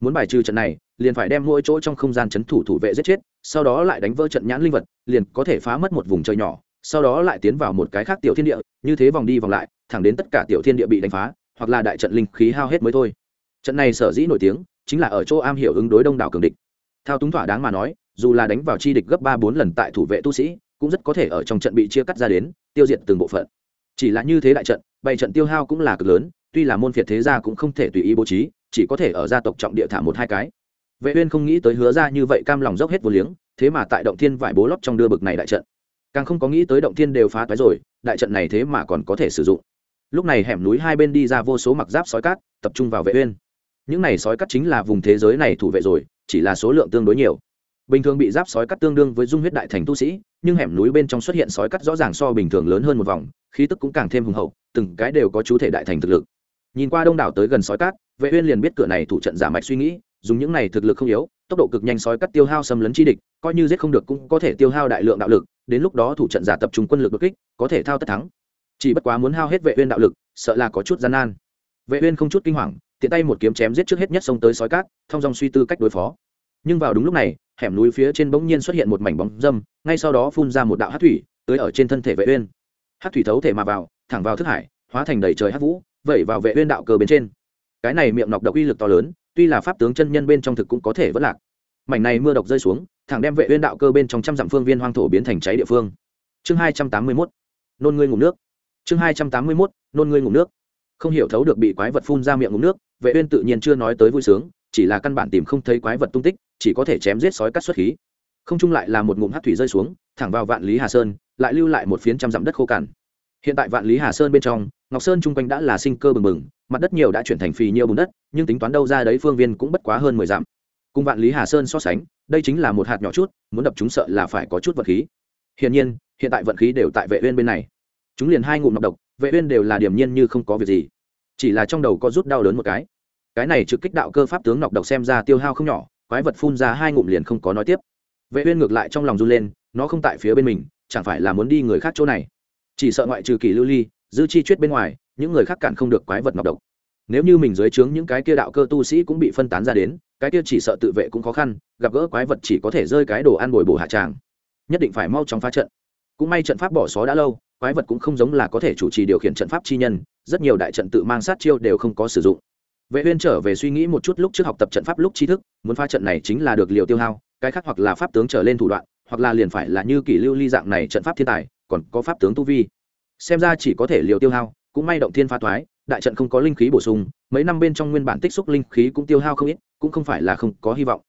Muốn bài trừ trận này, liền phải đem mỗi chỗ trong không gian chấn thủ thủ vệ giết chết, sau đó lại đánh vỡ trận nhãn linh vật, liền có thể phá mất một vùng trời nhỏ sau đó lại tiến vào một cái khác tiểu thiên địa, như thế vòng đi vòng lại, thẳng đến tất cả tiểu thiên địa bị đánh phá, hoặc là đại trận linh khí hao hết mới thôi. Trận này sở dĩ nổi tiếng, chính là ở chỗ am hiểu ứng đối đông đảo cường địch. Thao túng thỏa đáng mà nói, dù là đánh vào chi địch gấp ba bốn lần tại thủ vệ tu sĩ, cũng rất có thể ở trong trận bị chia cắt ra đến, tiêu diệt từng bộ phận. Chỉ là như thế đại trận, bày trận tiêu hao cũng là cực lớn, tuy là môn phiệt thế gia cũng không thể tùy ý bố trí, chỉ có thể ở gia tộc trọng địa thả một hai cái. Vệ uyên không nghĩ tới hứa ra như vậy cam lòng dốc hết vô liếng, thế mà tại động thiên vải bố lót trong đưa bực này đại trận càng không có nghĩ tới động thiên đều phá toái rồi, đại trận này thế mà còn có thể sử dụng. Lúc này hẻm núi hai bên đi ra vô số mặc giáp sói cát, tập trung vào vệ uyên. Những này sói cát chính là vùng thế giới này thủ vệ rồi, chỉ là số lượng tương đối nhiều. Bình thường bị giáp sói cắt tương đương với dung huyết đại thành tu sĩ, nhưng hẻm núi bên trong xuất hiện sói cắt rõ ràng so bình thường lớn hơn một vòng, khí tức cũng càng thêm hùng hậu, từng cái đều có chú thể đại thành thực lực. Nhìn qua đông đảo tới gần sói cát, vệ uyên liền biết cửa này thủ trận giả mạch suy nghĩ, dùng những này thực lực không yếu, tốc độ cực nhanh sói cắt tiêu hao xâm lấn chi địch, coi như giết không được cũng có thể tiêu hao đại lượng đạo lực đến lúc đó thủ trận giả tập trung quân lực đột kích, có thể thao tất thắng. Chỉ bất quá muốn hao hết vệ uyên đạo lực, sợ là có chút gian nan. Vệ uyên không chút kinh hoàng, tiện tay một kiếm chém giết trước hết nhất sông tới sói cát, thông dòng suy tư cách đối phó. Nhưng vào đúng lúc này, hẻm núi phía trên bỗng nhiên xuất hiện một mảnh bóng dâm, ngay sau đó phun ra một đạo hắc thủy tới ở trên thân thể vệ uyên. Hắc thủy thấu thể mà vào, thẳng vào thức hải, hóa thành đầy trời hắc vũ, vẩy vào vệ uyên đạo cơ bên trên. Cái này miệng nọc độc uy lực to lớn, tuy là pháp tướng chân nhân bên trong thực cũng có thể vỡ lạc. Mảnh này mưa độc rơi xuống thẳng đem vệ uyên đạo cơ bên trong trăm dặm phương viên hoang thổ biến thành cháy địa phương. Chương 281 nôn ngươi ngụm nước. Chương 281 nôn ngươi ngụm nước. Không hiểu thấu được bị quái vật phun ra miệng ngụm nước, vệ uyên tự nhiên chưa nói tới vui sướng, chỉ là căn bản tìm không thấy quái vật tung tích, chỉ có thể chém giết sói cắt xuất khí. Không chung lại là một ngụm hắc thủy rơi xuống, thẳng vào vạn lý hà sơn, lại lưu lại một phiến trăm dặm đất khô cằn. Hiện tại vạn lý hà sơn bên trong, ngọc sơn chung quanh đã là sinh cơ bừng bừng, mặt đất nhiều đã chuyển thành phì nhiều bùn đất, nhưng tính toán đâu ra đấy phương viên cũng bất quá hơn mười dặm cùng vạn lý hà sơn so sánh, đây chính là một hạt nhỏ chút, muốn đập chúng sợ là phải có chút vật khí. Hiển nhiên, hiện tại vận khí đều tại vệ uyên bên này. Chúng liền hai ngụm nọc độc, vệ uyên đều là điểm nhiên như không có việc gì. Chỉ là trong đầu có rút đau đớn một cái. Cái này trực kích đạo cơ pháp tướng nọc độc xem ra tiêu hao không nhỏ, quái vật phun ra hai ngụm liền không có nói tiếp. Vệ uyên ngược lại trong lòng run lên, nó không tại phía bên mình, chẳng phải là muốn đi người khác chỗ này. Chỉ sợ ngoại trừ kỳ lưu ly, dư chi chuyết bên ngoài, những người khác cản không được quái vật nọc độc nếu như mình dưới trướng những cái kia đạo cơ tu sĩ cũng bị phân tán ra đến, cái kia chỉ sợ tự vệ cũng khó khăn, gặp gỡ quái vật chỉ có thể rơi cái đồ ăn bồi bổ hạ tràng. Nhất định phải mau chóng phá trận. Cũng may trận pháp bỏ xó đã lâu, quái vật cũng không giống là có thể chủ trì điều khiển trận pháp chi nhân, rất nhiều đại trận tự mang sát chiêu đều không có sử dụng. Vệ uyên trở về suy nghĩ một chút lúc trước học tập trận pháp lúc tri thức, muốn phá trận này chính là được liều tiêu hao, cái khác hoặc là pháp tướng trở lên thủ đoạn, hoặc là liền phải là như kỷ lưu ly dạng này trận pháp thiên tài, còn có pháp tướng tu vi. Xem ra chỉ có thể liều tiêu hao, cũng may động thiên pha toái đại trận không có linh khí bổ sung mấy năm bên trong nguyên bản tích xúc linh khí cũng tiêu hao không ít cũng không phải là không có hy vọng.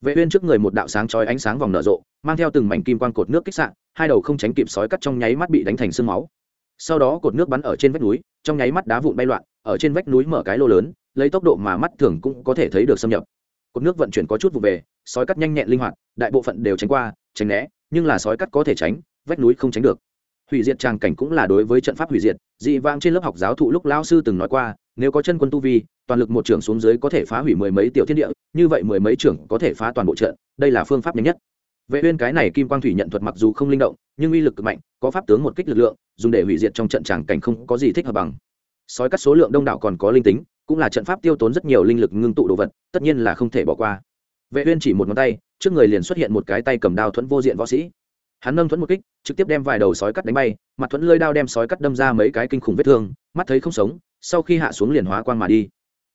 Vệ uyên trước người một đạo sáng chói ánh sáng vòng nở rộ mang theo từng mảnh kim quang cột nước kích sạng, hai đầu không tránh kịp sói cắt trong nháy mắt bị đánh thành sương máu. Sau đó cột nước bắn ở trên vách núi trong nháy mắt đá vụn bay loạn ở trên vách núi mở cái lô lớn lấy tốc độ mà mắt thường cũng có thể thấy được xâm nhập. Cột nước vận chuyển có chút vụ về sói cắt nhanh nhẹn linh hoạt đại bộ phận đều tránh qua tránh né nhưng là sói cắt có thể tránh vách núi không tránh được hủy diệt tràng cảnh cũng là đối với trận pháp hủy diệt, dị vang trên lớp học giáo thụ lúc lao sư từng nói qua, nếu có chân quân tu vi, toàn lực một trưởng xuống dưới có thể phá hủy mười mấy tiểu thiên địa, như vậy mười mấy trưởng có thể phá toàn bộ trận, đây là phương pháp nhanh nhất. Vệ uyên cái này kim quang thủy nhận thuật mặc dù không linh động, nhưng uy lực cực mạnh, có pháp tướng một kích lực lượng, dùng để hủy diệt trong trận tràng cảnh không có gì thích hợp bằng. Sói cắt số lượng đông đảo còn có linh tính, cũng là trận pháp tiêu tốn rất nhiều linh lực ngưng tụ đồ vật, tất nhiên là không thể bỏ qua. Vệ uyên chỉ một ngón tay, trước người liền xuất hiện một cái tay cầm đao thuẫn vô diện võ sĩ hắn nâng thuẫn một kích, trực tiếp đem vài đầu sói cắt đánh bay, mặt thuẫn lơi đao đem sói cắt đâm ra mấy cái kinh khủng vết thương, mắt thấy không sống, sau khi hạ xuống liền hóa quang mà đi.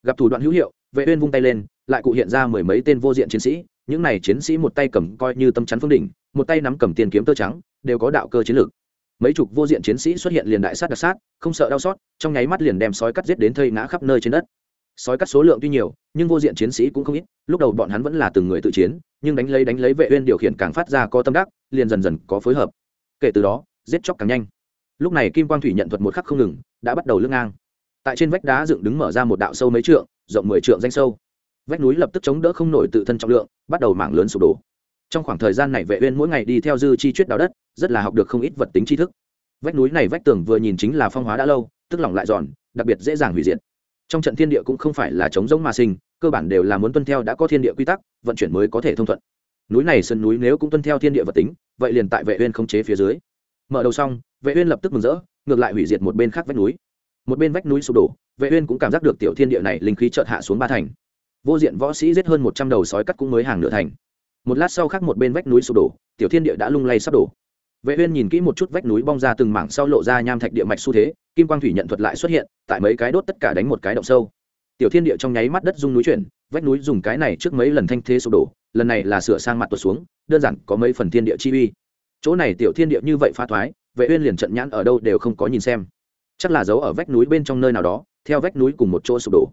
Gặp thủ đoạn hữu hiệu, vệ uyên vung tay lên, lại cụ hiện ra mười mấy tên vô diện chiến sĩ, những này chiến sĩ một tay cầm coi như tâm chắn phương đỉnh, một tay nắm cầm tiền kiếm tơ trắng, đều có đạo cơ chiến lược. Mấy chục vô diện chiến sĩ xuất hiện liền đại sát đặc sát, không sợ đau xót, trong nháy mắt liền đem sói cắt giết đến thây ngã khắp nơi trên đất sói cắt số lượng tuy nhiều, nhưng vô diện chiến sĩ cũng không ít, lúc đầu bọn hắn vẫn là từng người tự chiến, nhưng đánh lấy đánh lấy vệ uyên điều khiển càng phát ra có tâm đắc, liền dần dần có phối hợp. Kể từ đó, giết chóc càng nhanh. Lúc này kim quang thủy nhận thuật một khắc không ngừng, đã bắt đầu lưng ngang. Tại trên vách đá dựng đứng mở ra một đạo sâu mấy trượng, rộng mười trượng danh sâu. Vách núi lập tức chống đỡ không nổi tự thân trọng lượng, bắt đầu mảng lớn sụp đổ. Trong khoảng thời gian này vệ uyên mỗi ngày đi theo dư chi chuyết đào đất, rất là học được không ít vật tính tri thức. Vách núi này vách tường vừa nhìn chính là phong hóa đã lâu, tức lỏng lại giòn, đặc biệt dễ dàng hủy diệt trong trận thiên địa cũng không phải là chống giống mà sinh, cơ bản đều là muốn tuân theo đã có thiên địa quy tắc, vận chuyển mới có thể thông thuận. Núi này sân núi nếu cũng tuân theo thiên địa vật tính, vậy liền tại vệ uyên không chế phía dưới. Mở đầu xong, vệ uyên lập tức mừng rỡ, ngược lại hủy diệt một bên khác vách núi. Một bên vách núi sụp đổ, vệ uyên cũng cảm giác được tiểu thiên địa này linh khí chợt hạ xuống ba thành. Vô diện võ sĩ giết hơn 100 đầu sói cắt cũng mới hàng nửa thành. Một lát sau khác một bên vách núi sụp đổ, tiểu thiên địa đã lung lay sắp đổ vệ uyên nhìn kỹ một chút vách núi bong ra từng mảng sau lộ ra nham thạch địa mạch xu thế, kim quang thủy nhận thuật lại xuất hiện, tại mấy cái đốt tất cả đánh một cái động sâu. Tiểu thiên địa trong nháy mắt đất rung núi chuyển, vách núi dùng cái này trước mấy lần thanh thế sụp đổ, lần này là sửa sang mặt tuột xuống, đơn giản có mấy phần thiên địa chi uy. Chỗ này tiểu thiên địa như vậy pha thoái, vệ uyên liền trận nhãn ở đâu đều không có nhìn xem. Chắc là giấu ở vách núi bên trong nơi nào đó, theo vách núi cùng một chỗ sụp đổ.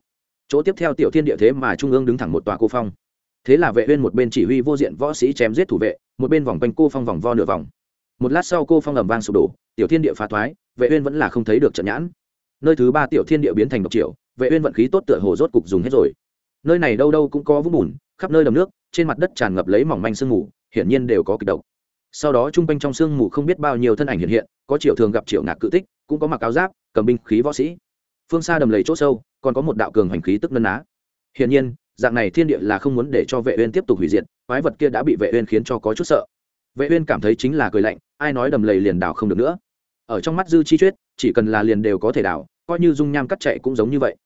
Chỗ tiếp theo tiểu thiên địa thế mà trung ương đứng thẳng một tòa cô phong. Thế là vệ uyên một bên chỉ huy vô diện võ sĩ chém giết thủ vệ, một bên vòng quanh cô phong vòng vo nửa vòng một lát sau cô phong ẩm vang sụp đổ, tiểu thiên địa phá thoái, vệ uyên vẫn là không thấy được trận nhãn. Nơi thứ ba tiểu thiên địa biến thành độc triệu vệ uyên vận khí tốt tựa hồ rốt cục dùng hết rồi. Nơi này đâu đâu cũng có vũng bùn, khắp nơi đầm nước, trên mặt đất tràn ngập lấy mỏng manh sương mù, hiển nhiên đều có kịch độc. Sau đó trung quanh trong sương mù không biết bao nhiêu thân ảnh hiện hiện, có triệu thường gặp triệu ngạc cự tích, cũng có mặc áo giáp, cầm binh khí võ sĩ. Phương xa đầm lầy chỗ sâu, còn có một đạo cường hành khí tức nân á hiển nhiên, dạng này thiên địa là không muốn để cho vệ uyên tiếp tục hủy diệt, quái vật kia đã bị vệ uyên khiến cho có chút sợ vệ uyên cảm thấy chính là cười lạnh, ai nói đầm lầy liền đào không được nữa. Ở trong mắt dư chi chuyết, chỉ cần là liền đều có thể đào coi như dung nham cắt chạy cũng giống như vậy.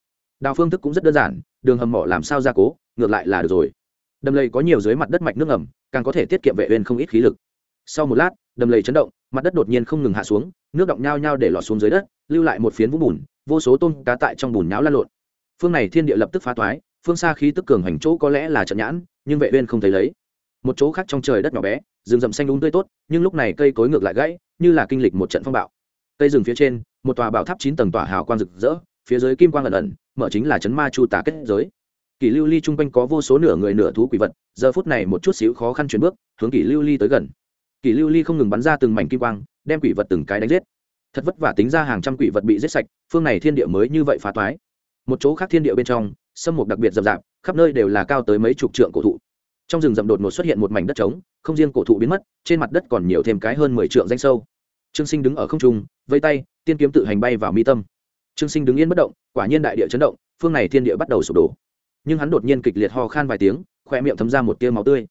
Đào phương thức cũng rất đơn giản, đường hầm mỏ làm sao gia cố, ngược lại là được rồi. Đầm lầy có nhiều dưới mặt đất mạch nước ngầm, càng có thể tiết kiệm vệ uyên không ít khí lực. Sau một lát, đầm lầy chấn động, mặt đất đột nhiên không ngừng hạ xuống, nước động nhao nhao để lọt xuống dưới đất, lưu lại một phiến vũng bùn, vô số tôm cá tại trong bùn nhão lăn lộn. Phương này thiên địa lập tức phá toái, phương xa khí tức cường hành chỗ có lẽ là trận nhãn, nhưng vệ uyên không thấy lấy một chỗ khác trong trời đất nhỏ bé, rừng rậm xanh đúng tươi tốt, nhưng lúc này cây cối ngược lại gãy, như là kinh lịch một trận phong bạo. Cây rừng phía trên, một tòa bảo tháp chín tầng tỏa hào quang rực rỡ, phía dưới kim quang ẩn ẩn, mở chính là chấn ma chu tà kết giới. Kỷ lưu ly trung quanh có vô số nửa người nửa thú quỷ vật, giờ phút này một chút xíu khó khăn chuyển bước, hướng kỷ lưu ly tới gần. Kỷ lưu ly không ngừng bắn ra từng mảnh kim quang, đem quỷ vật từng cái đánh giết. Thật vất vả tính ra hàng trăm quỷ vật bị giết sạch, phương này thiên địa mới như vậy phá toái. Một chỗ khác thiên địa bên trong, sâm mục đặc biệt rậm rạp, khắp nơi đều là cao tới mấy chục trượng cổ thụ trong rừng rậm đột ngột xuất hiện một mảnh đất trống, không riêng cổ thụ biến mất, trên mặt đất còn nhiều thêm cái hơn mười trượng danh sâu. Trương sinh đứng ở không trung, vây tay, tiên kiếm tự hành bay vào mi tâm. Trương sinh đứng yên bất động, quả nhiên đại địa chấn động, phương này thiên địa bắt đầu sụp đổ. Nhưng hắn đột nhiên kịch liệt ho khan vài tiếng khoe miệng thấm ra một tia máu tươi.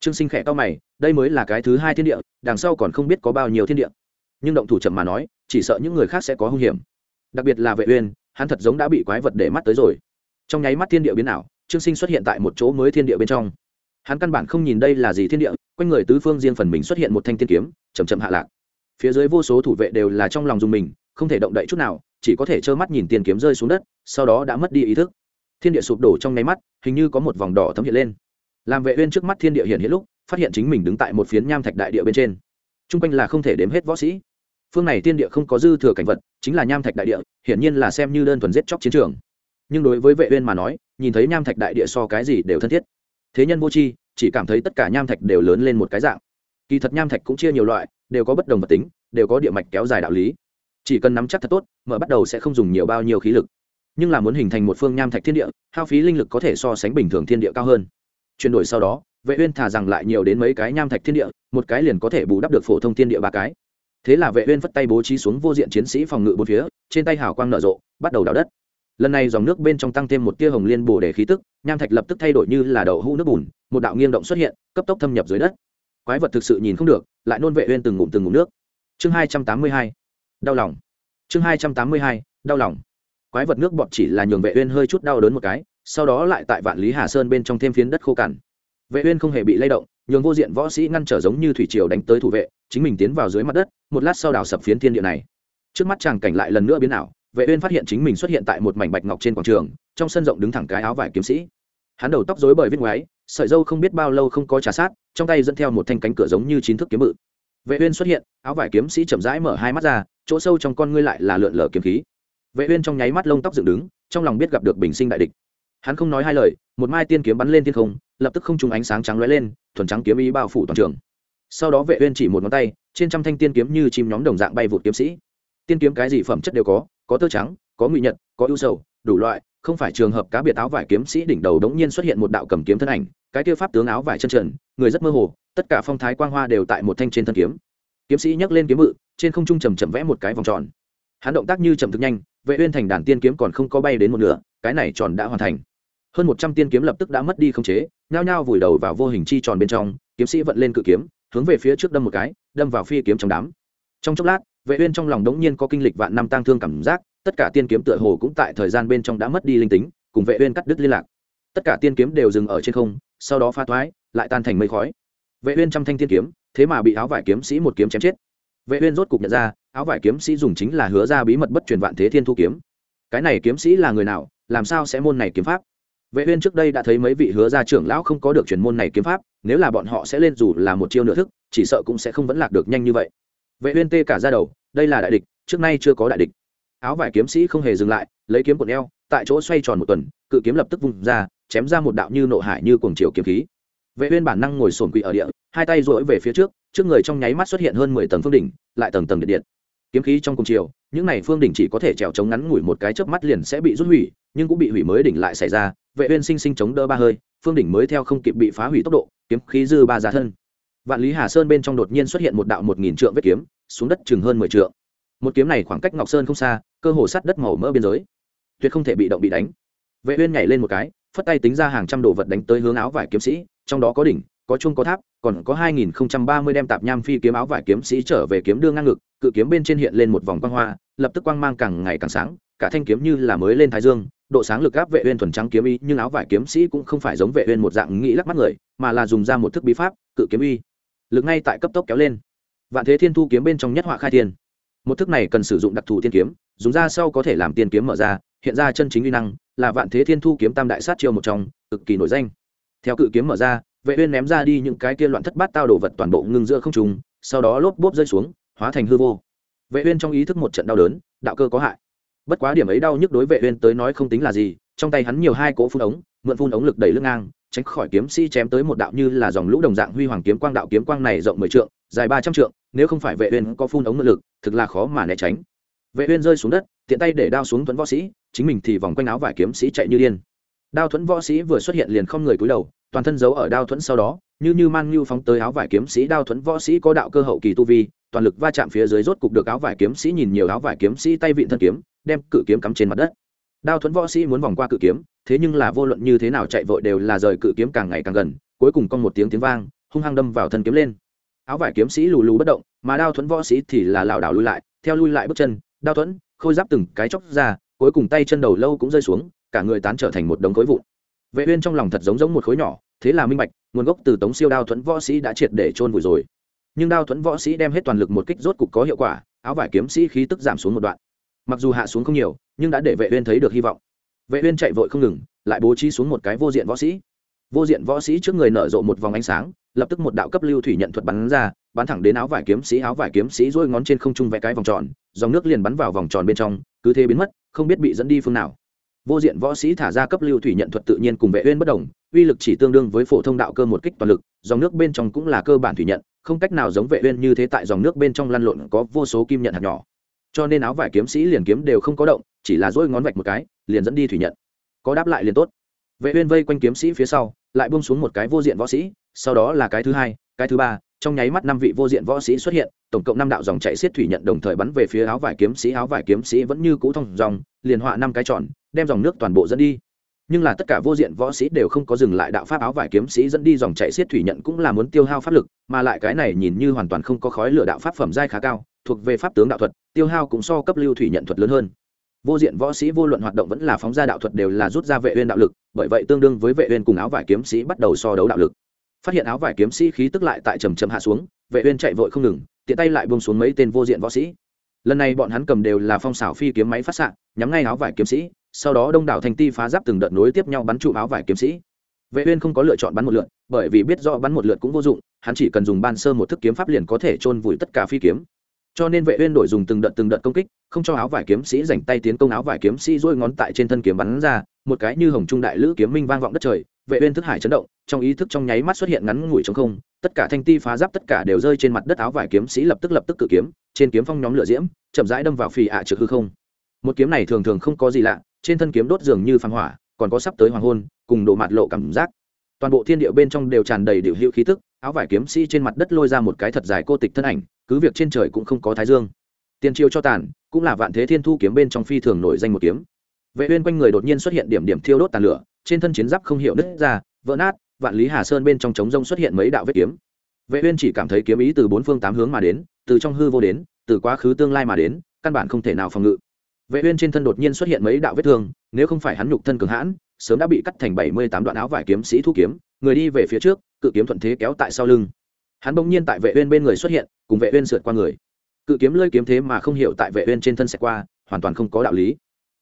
Trương sinh khẽ to mày, đây mới là cái thứ hai thiên địa, đằng sau còn không biết có bao nhiêu thiên địa. Nhưng động thủ chậm mà nói, chỉ sợ những người khác sẽ có hung hiểm. Đặc biệt là vệ uyên, hắn thật giống đã bị quái vật để mắt tới rồi. Trong nháy mắt thiên địa biến ảo, trương sinh xuất hiện tại một chỗ mới thiên địa bên trong hắn căn bản không nhìn đây là gì thiên địa, quanh người tứ phương riêng phần mình xuất hiện một thanh tiên kiếm chầm chậm hạ lạc. Phía dưới vô số thủ vệ đều là trong lòng dùng mình, không thể động đậy chút nào, chỉ có thể trơ mắt nhìn tiền kiếm rơi xuống đất, sau đó đã mất đi ý thức. Thiên địa sụp đổ trong nháy mắt, hình như có một vòng đỏ thấm hiện lên. Làm vệ uyên trước mắt thiên địa hiện hiện lúc, phát hiện chính mình đứng tại một phiến nham thạch đại địa bên trên. Trung quanh là không thể đếm hết võ sĩ. Phương này thiên địa không có dư thừa cảnh vật, chính là nham thạch đại địa, hiển nhiên là xem như đơn thuần giết chóc chiến trường. Nhưng đối với vệ uyên mà nói, nhìn thấy nham thạch đại địa so cái gì đều thân thiết thế nhân vô tri, chỉ cảm thấy tất cả nham thạch đều lớn lên một cái dạng. Kỳ thật nham thạch cũng chia nhiều loại, đều có bất đồng vật tính, đều có địa mạch kéo dài đạo lý. Chỉ cần nắm chắc thật tốt mở bắt đầu sẽ không dùng nhiều bao nhiêu khí lực. Nhưng là muốn hình thành một phương nham thạch thiên địa, hao phí linh lực có thể so sánh bình thường thiên địa cao hơn. Chuyển đổi sau đó, vệ uyên thả rằng lại nhiều đến mấy cái nham thạch thiên địa, một cái liền có thể bù đắp được phổ thông thiên địa ba cái. Thế là vệ uyên phất tay bố trí xuống vô diện chiến sĩ phòng ngự bốn phía, trên tay hào quang nở rộ, bắt đầu đào đất lần này dòng nước bên trong tăng thêm một tia hồng liên bổ để khí tức, nham thạch lập tức thay đổi như là đậu hũ nước bùn, một đạo nghiêng động xuất hiện, cấp tốc thâm nhập dưới đất. Quái vật thực sự nhìn không được, lại nôn vệ uyên từng ngụm từng ngụm nước. Chương 282 đau lòng. Chương 282 đau lòng. Quái vật nước bọt chỉ là nhường vệ uyên hơi chút đau đớn một cái, sau đó lại tại vạn lý hà sơn bên trong thêm phiến đất khô cằn. Vệ uyên không hề bị lay động, nhường vô diện võ sĩ ngăn trở giống như thủy triều đánh tới thủ vệ, chính mình tiến vào dưới mặt đất, một lát sau đào sập phiến thiên địa này. Trước mắt chàng cảnh lại lần nữa biến ảo vệ uyên phát hiện chính mình xuất hiện tại một mảnh bạch ngọc trên quảng trường, trong sân rộng đứng thẳng cái áo vải kiếm sĩ. Hắn đầu tóc rối bời viết ngoáy, sợi dâu không biết bao lâu không có trà sát, trong tay dẫn theo một thanh cánh cửa giống như chín thước kiếm mự vệ uyên xuất hiện, áo vải kiếm sĩ chậm rãi mở hai mắt ra, chỗ sâu trong con ngươi lại là lượn lờ kiếm khí. Vệ uyên trong nháy mắt lông tóc dựng đứng, trong lòng biết gặp được bình sinh đại địch. Hắn không nói hai lời, một mai tiên kiếm bắn lên thiên không, lập tức không trùng ánh sáng trắng lóe lên, thuần trắng kiếm ý bao phủ toàn trường. Sau đó vệ uyên chỉ một ngón tay, trên trăm thanh tiên kiếm như chim nhóm đồng dạng bay vụt kiếm sĩ. Tiên kiếm cái gì phẩm chất đều có có tơ trắng, có ngụy nhật, có ưu sầu, đủ loại, không phải trường hợp cá biệt áo vải kiếm sĩ đỉnh đầu đống nhiên xuất hiện một đạo cầm kiếm thân ảnh, cái kia pháp tướng áo vải chân trần, người rất mơ hồ, tất cả phong thái quang hoa đều tại một thanh trên thân kiếm. Kiếm sĩ nhấc lên kiếm mự trên không trung chầm chậm vẽ một cái vòng tròn. Hắn động tác như chậm thực nhanh, vệ uyên thành đàn tiên kiếm còn không có bay đến một nửa, cái này tròn đã hoàn thành. Hơn một trăm tiên kiếm lập tức đã mất đi không chế, nhao nhao vùi đầu vào vô hình chi tròn bên trong, kiếm sĩ vận lên cự kiếm, hướng về phía trước đâm một cái, đâm vào phi kiếm trong đám. Trong chốc lát vệ uyên trong lòng đống nhiên có kinh lịch vạn năm tang thương cảm giác, tất cả tiên kiếm tựa hồ cũng tại thời gian bên trong đã mất đi linh tính, cùng vệ uyên cắt đứt liên lạc. Tất cả tiên kiếm đều dừng ở trên không, sau đó pha thoái, lại tan thành mây khói. Vệ uyên trăm thanh tiên kiếm, thế mà bị áo vải kiếm sĩ một kiếm chém chết. Vệ uyên rốt cục nhận ra, áo vải kiếm sĩ dùng chính là hứa ra bí mật bất truyền vạn thế thiên thu kiếm. Cái này kiếm sĩ là người nào, làm sao sẽ môn này kiếm pháp? Vệ uyên trước đây đã thấy mấy vị hứa gia trưởng lão không có được truyền môn này kiếm pháp, nếu là bọn họ sẽ lên dù là một chiêu nửa thức, chỉ sợ cũng sẽ không vẫn lạc được nhanh như vậy vệ uyên tê cả ra đầu, đây là đại địch, trước nay chưa có đại địch. Áo vải kiếm sĩ không hề dừng lại, lấy kiếm cuộn eo, tại chỗ xoay tròn một tuần, cự kiếm lập tức vung ra, chém ra một đạo như nộ hải như cuồng chiều kiếm khí. Vệ uyên bản năng ngồi sồn quỳ ở địa, hai tay duỗi về phía trước trước người trong nháy mắt xuất hiện hơn 10 tầng phương đỉnh, lại tầng tầng điện điện. Kiếm khí trong cùng chiều, những này phương đỉnh chỉ có thể trèo chống ngắn ngủi một cái chớp mắt liền sẽ bị rút hủy, nhưng cũng bị hủy mới đỉnh lại xảy ra, vệ uyên sinh sinh chống đỡ ba hơi, phương đỉnh mới theo không kịp bị phá hủy tốc độ, kiếm khí dư ba giá thân vạn lý hà sơn bên trong đột nhiên xuất hiện một đạo một nghìn trượng vết kiếm, xuống đất chừng hơn mười trượng. Một kiếm này khoảng cách ngọc sơn không xa, cơ hồ sát đất màu mỡ biên giới. Tuyệt không thể bị động bị đánh. Vệ uyên nhảy lên một cái, phất tay tính ra hàng trăm đồ vật đánh tới hướng áo vải kiếm sĩ, trong đó có đỉnh, có chuông, có tháp, còn có 2030 đem tạp nham phi kiếm áo vải kiếm sĩ trở về kiếm đương ngang ngực, cự kiếm bên trên hiện lên một vòng quang hoa, lập tức quang mang càng ngày càng sáng, cả thanh kiếm như là mới lên thái dương, độ sáng lực áp vệ uyên thuần trắng kiếm ý nhưng áo vải kiếm sĩ cũng không phải giống vệ uyên một dạng nghĩ lắc mắt người, mà là dùng ra một thức bí pháp, cự kiếm uy lực ngay tại cấp tốc kéo lên. Vạn thế thiên thu kiếm bên trong nhất họa khai thiên. Một thức này cần sử dụng đặc thù thiên kiếm, dùng ra sau có thể làm tiên kiếm mở ra, hiện ra chân chính uy năng, là vạn thế thiên thu kiếm tam đại sát chiêu một trong, cực kỳ nổi danh. Theo cự kiếm mở ra, vệ uyên ném ra đi những cái kia loạn thất bát tao đổ vật toàn bộ ngưng giữa không trung, sau đó lốp bốp rơi xuống, hóa thành hư vô. Vệ uyên trong ý thức một trận đau đớn, đạo cơ có hại. Bất quá điểm ấy đau nhức đối vệ uyên tới nói không tính là gì, trong tay hắn nhiều hai cỗ phun ống, mượn phun ống lực đẩy lưng ngang tránh khỏi kiếm sĩ chém tới một đạo như là dòng lũ đồng dạng huy hoàng kiếm quang đạo kiếm quang này rộng mười trượng, dài ba trăm trượng, nếu không phải vệ uyên có phun ống ngự lực, thực là khó mà né tránh. Vệ uyên rơi xuống đất, tiện tay để đao xuống tuấn võ sĩ, chính mình thì vòng quanh áo vải kiếm sĩ chạy như điên. Đao thuẫn võ sĩ vừa xuất hiện liền không người cúi đầu, toàn thân giấu ở đao thuẫn sau đó, như như man như phóng tới áo vải kiếm sĩ. Đao thuẫn võ sĩ có đạo cơ hậu kỳ tu vi, toàn lực va chạm phía dưới rốt cục được áo vải kiếm sĩ nhìn nhiều áo vải kiếm sĩ tay vịn thân kiếm, đem cự kiếm cắm trên mặt đất đao thuẫn võ sĩ muốn vòng qua cự kiếm, thế nhưng là vô luận như thế nào chạy vội đều là rời cự kiếm càng ngày càng gần, cuối cùng con một tiếng tiếng vang, hung hăng đâm vào thân kiếm lên. Áo vải kiếm sĩ lù lù bất động, mà đao thuẫn võ sĩ thì là lảo đảo lui lại, theo lui lại bước chân, đao thuẫn, khôi giáp từng cái chóc ra, cuối cùng tay chân đầu lâu cũng rơi xuống, cả người tán trở thành một đống khối vụn. Vệ uyên trong lòng thật giống giống một khối nhỏ, thế là minh bạch, nguồn gốc từ tống siêu đao thuẫn võ sĩ đã triệt để trôn vùi rồi. Nhưng đao thuẫn võ sĩ đem hết toàn lực một kích rốt cục có hiệu quả, áo vải kiếm sĩ khí tức giảm xuống một đoạn. Mặc dù hạ xuống không nhiều nhưng đã để vệ uyên thấy được hy vọng. Vệ uyên chạy vội không ngừng, lại bố trí xuống một cái vô diện võ sĩ. Vô diện võ sĩ trước người nở rộ một vòng ánh sáng, lập tức một đạo cấp lưu thủy nhận thuật bắn ra, bắn thẳng đến áo vải kiếm sĩ, áo vải kiếm sĩ duỗi ngón trên không trung vẽ cái vòng tròn, dòng nước liền bắn vào vòng tròn bên trong, cứ thế biến mất, không biết bị dẫn đi phương nào. Vô diện võ sĩ thả ra cấp lưu thủy nhận thuật tự nhiên cùng vệ uyên bất đồng, uy lực chỉ tương đương với phổ thông đạo cơ một kích toàn lực, dòng nước bên trong cũng là cơ bản thủy nhận, không cách nào giống vệ uyên như thế tại dòng nước bên trong lăn lộn có vô số kim nhận hạt nhỏ cho nên áo vải kiếm sĩ liền kiếm đều không có động, chỉ là dỗi ngón vạch một cái, liền dẫn đi thủy nhận. Có đáp lại liền tốt. Vệ uyên vây quanh kiếm sĩ phía sau, lại buông xuống một cái vô diện võ sĩ, sau đó là cái thứ hai, cái thứ ba, trong nháy mắt năm vị vô diện võ sĩ xuất hiện, tổng cộng năm đạo dòng chạy xiết thủy nhận đồng thời bắn về phía áo vải kiếm sĩ, áo vải kiếm sĩ vẫn như cũ thông dòng, liền họa năm cái tròn, đem dòng nước toàn bộ dẫn đi. Nhưng là tất cả vô diện võ sĩ đều không có dừng lại đạo pháp áo vải kiếm sĩ dẫn đi dòng chạy xiết thủy nhận cũng là muốn tiêu hao pháp lực, mà lại cái này nhìn như hoàn toàn không có khói lửa đạo pháp phẩm giai khá cao thuộc về pháp tướng đạo thuật tiêu hao cũng so cấp lưu thủy nhận thuật lớn hơn. Vô diện võ sĩ vô luận hoạt động vẫn là phóng ra đạo thuật đều là rút ra vệ uyên đạo lực bởi vậy tương đương với vệ uyên cùng áo vải kiếm sĩ bắt đầu so đấu đạo lực. Phát hiện áo vải kiếm sĩ khí tức lại tại trầm trầm hạ xuống vệ uyên chạy vội không ngừng tiện tay lại buông xuống mấy tên vô diện võ sĩ. Lần này bọn hắn cầm đều là phong xảo phi kiếm máy phát sạng, nhắm ngay áo vải kiếm sĩ sau đó đông đảo thành ti phá giáp từng đợt nối tiếp nhau bắn trụ áo vải kiếm sĩ. Vệ uyên không có lựa chọn bắn một lượt bởi vì biết rõ bắn một lượt cũng vô dụng hắn chỉ cần dùng ban sơ một thức kiếm pháp liền có thể trôn vùi tất cả phi kiếm cho nên vệ uyên đổi dùng từng đợt từng đợt công kích, không cho áo vải kiếm sĩ rảnh tay tiến công áo vải kiếm sĩ duỗi ngón tại trên thân kiếm bắn ra, một cái như hồng trung đại lữ kiếm minh vang vọng đất trời, vệ uyên thức hải chấn động, trong ý thức trong nháy mắt xuất hiện ngắn ngủi trong không, tất cả thanh ti phá giáp tất cả đều rơi trên mặt đất áo vải kiếm sĩ lập tức lập tức cự kiếm, trên kiếm phong nhóm lửa diễm, chậm rãi đâm vào phì ạ trực hư không. Một kiếm này thường thường không có gì lạ, trên thân kiếm đốt dường như phang hỏa, còn có sắp tới hoàng hôn, cùng độ mạt lộ cảm giác. Toàn bộ thiên địa bên trong đều tràn đầy điều hữu khí tức áo vải kiếm sĩ trên mặt đất lôi ra một cái thật dài cô tịch thân ảnh, cứ việc trên trời cũng không có thái dương. Tiền chiêu cho tàn, cũng là vạn thế thiên thu kiếm bên trong phi thường nổi danh một kiếm. Vệ uyên quanh người đột nhiên xuất hiện điểm điểm thiêu đốt tàn lửa, trên thân chiến giáp không hiểu nứt ra, vỡ nát, vạn lý hà sơn bên trong trống rông xuất hiện mấy đạo vết kiếm. Vệ uyên chỉ cảm thấy kiếm ý từ bốn phương tám hướng mà đến, từ trong hư vô đến, từ quá khứ tương lai mà đến, căn bản không thể nào phòng ngự. Vệ uyên trên thân đột nhiên xuất hiện mấy đạo vết thương, nếu không phải hắn nhục thân cường hãn, sớm đã bị cắt thành 78 đoạn áo vải kiếm sĩ thu kiếm, người đi về phía trước cự kiếm thuận thế kéo tại sau lưng. Hắn bỗng nhiên tại vệ uyên bên người xuất hiện, cùng vệ uyên sượt qua người. Cự kiếm lơi kiếm thế mà không hiểu tại vệ uyên trên thân sẽ qua, hoàn toàn không có đạo lý.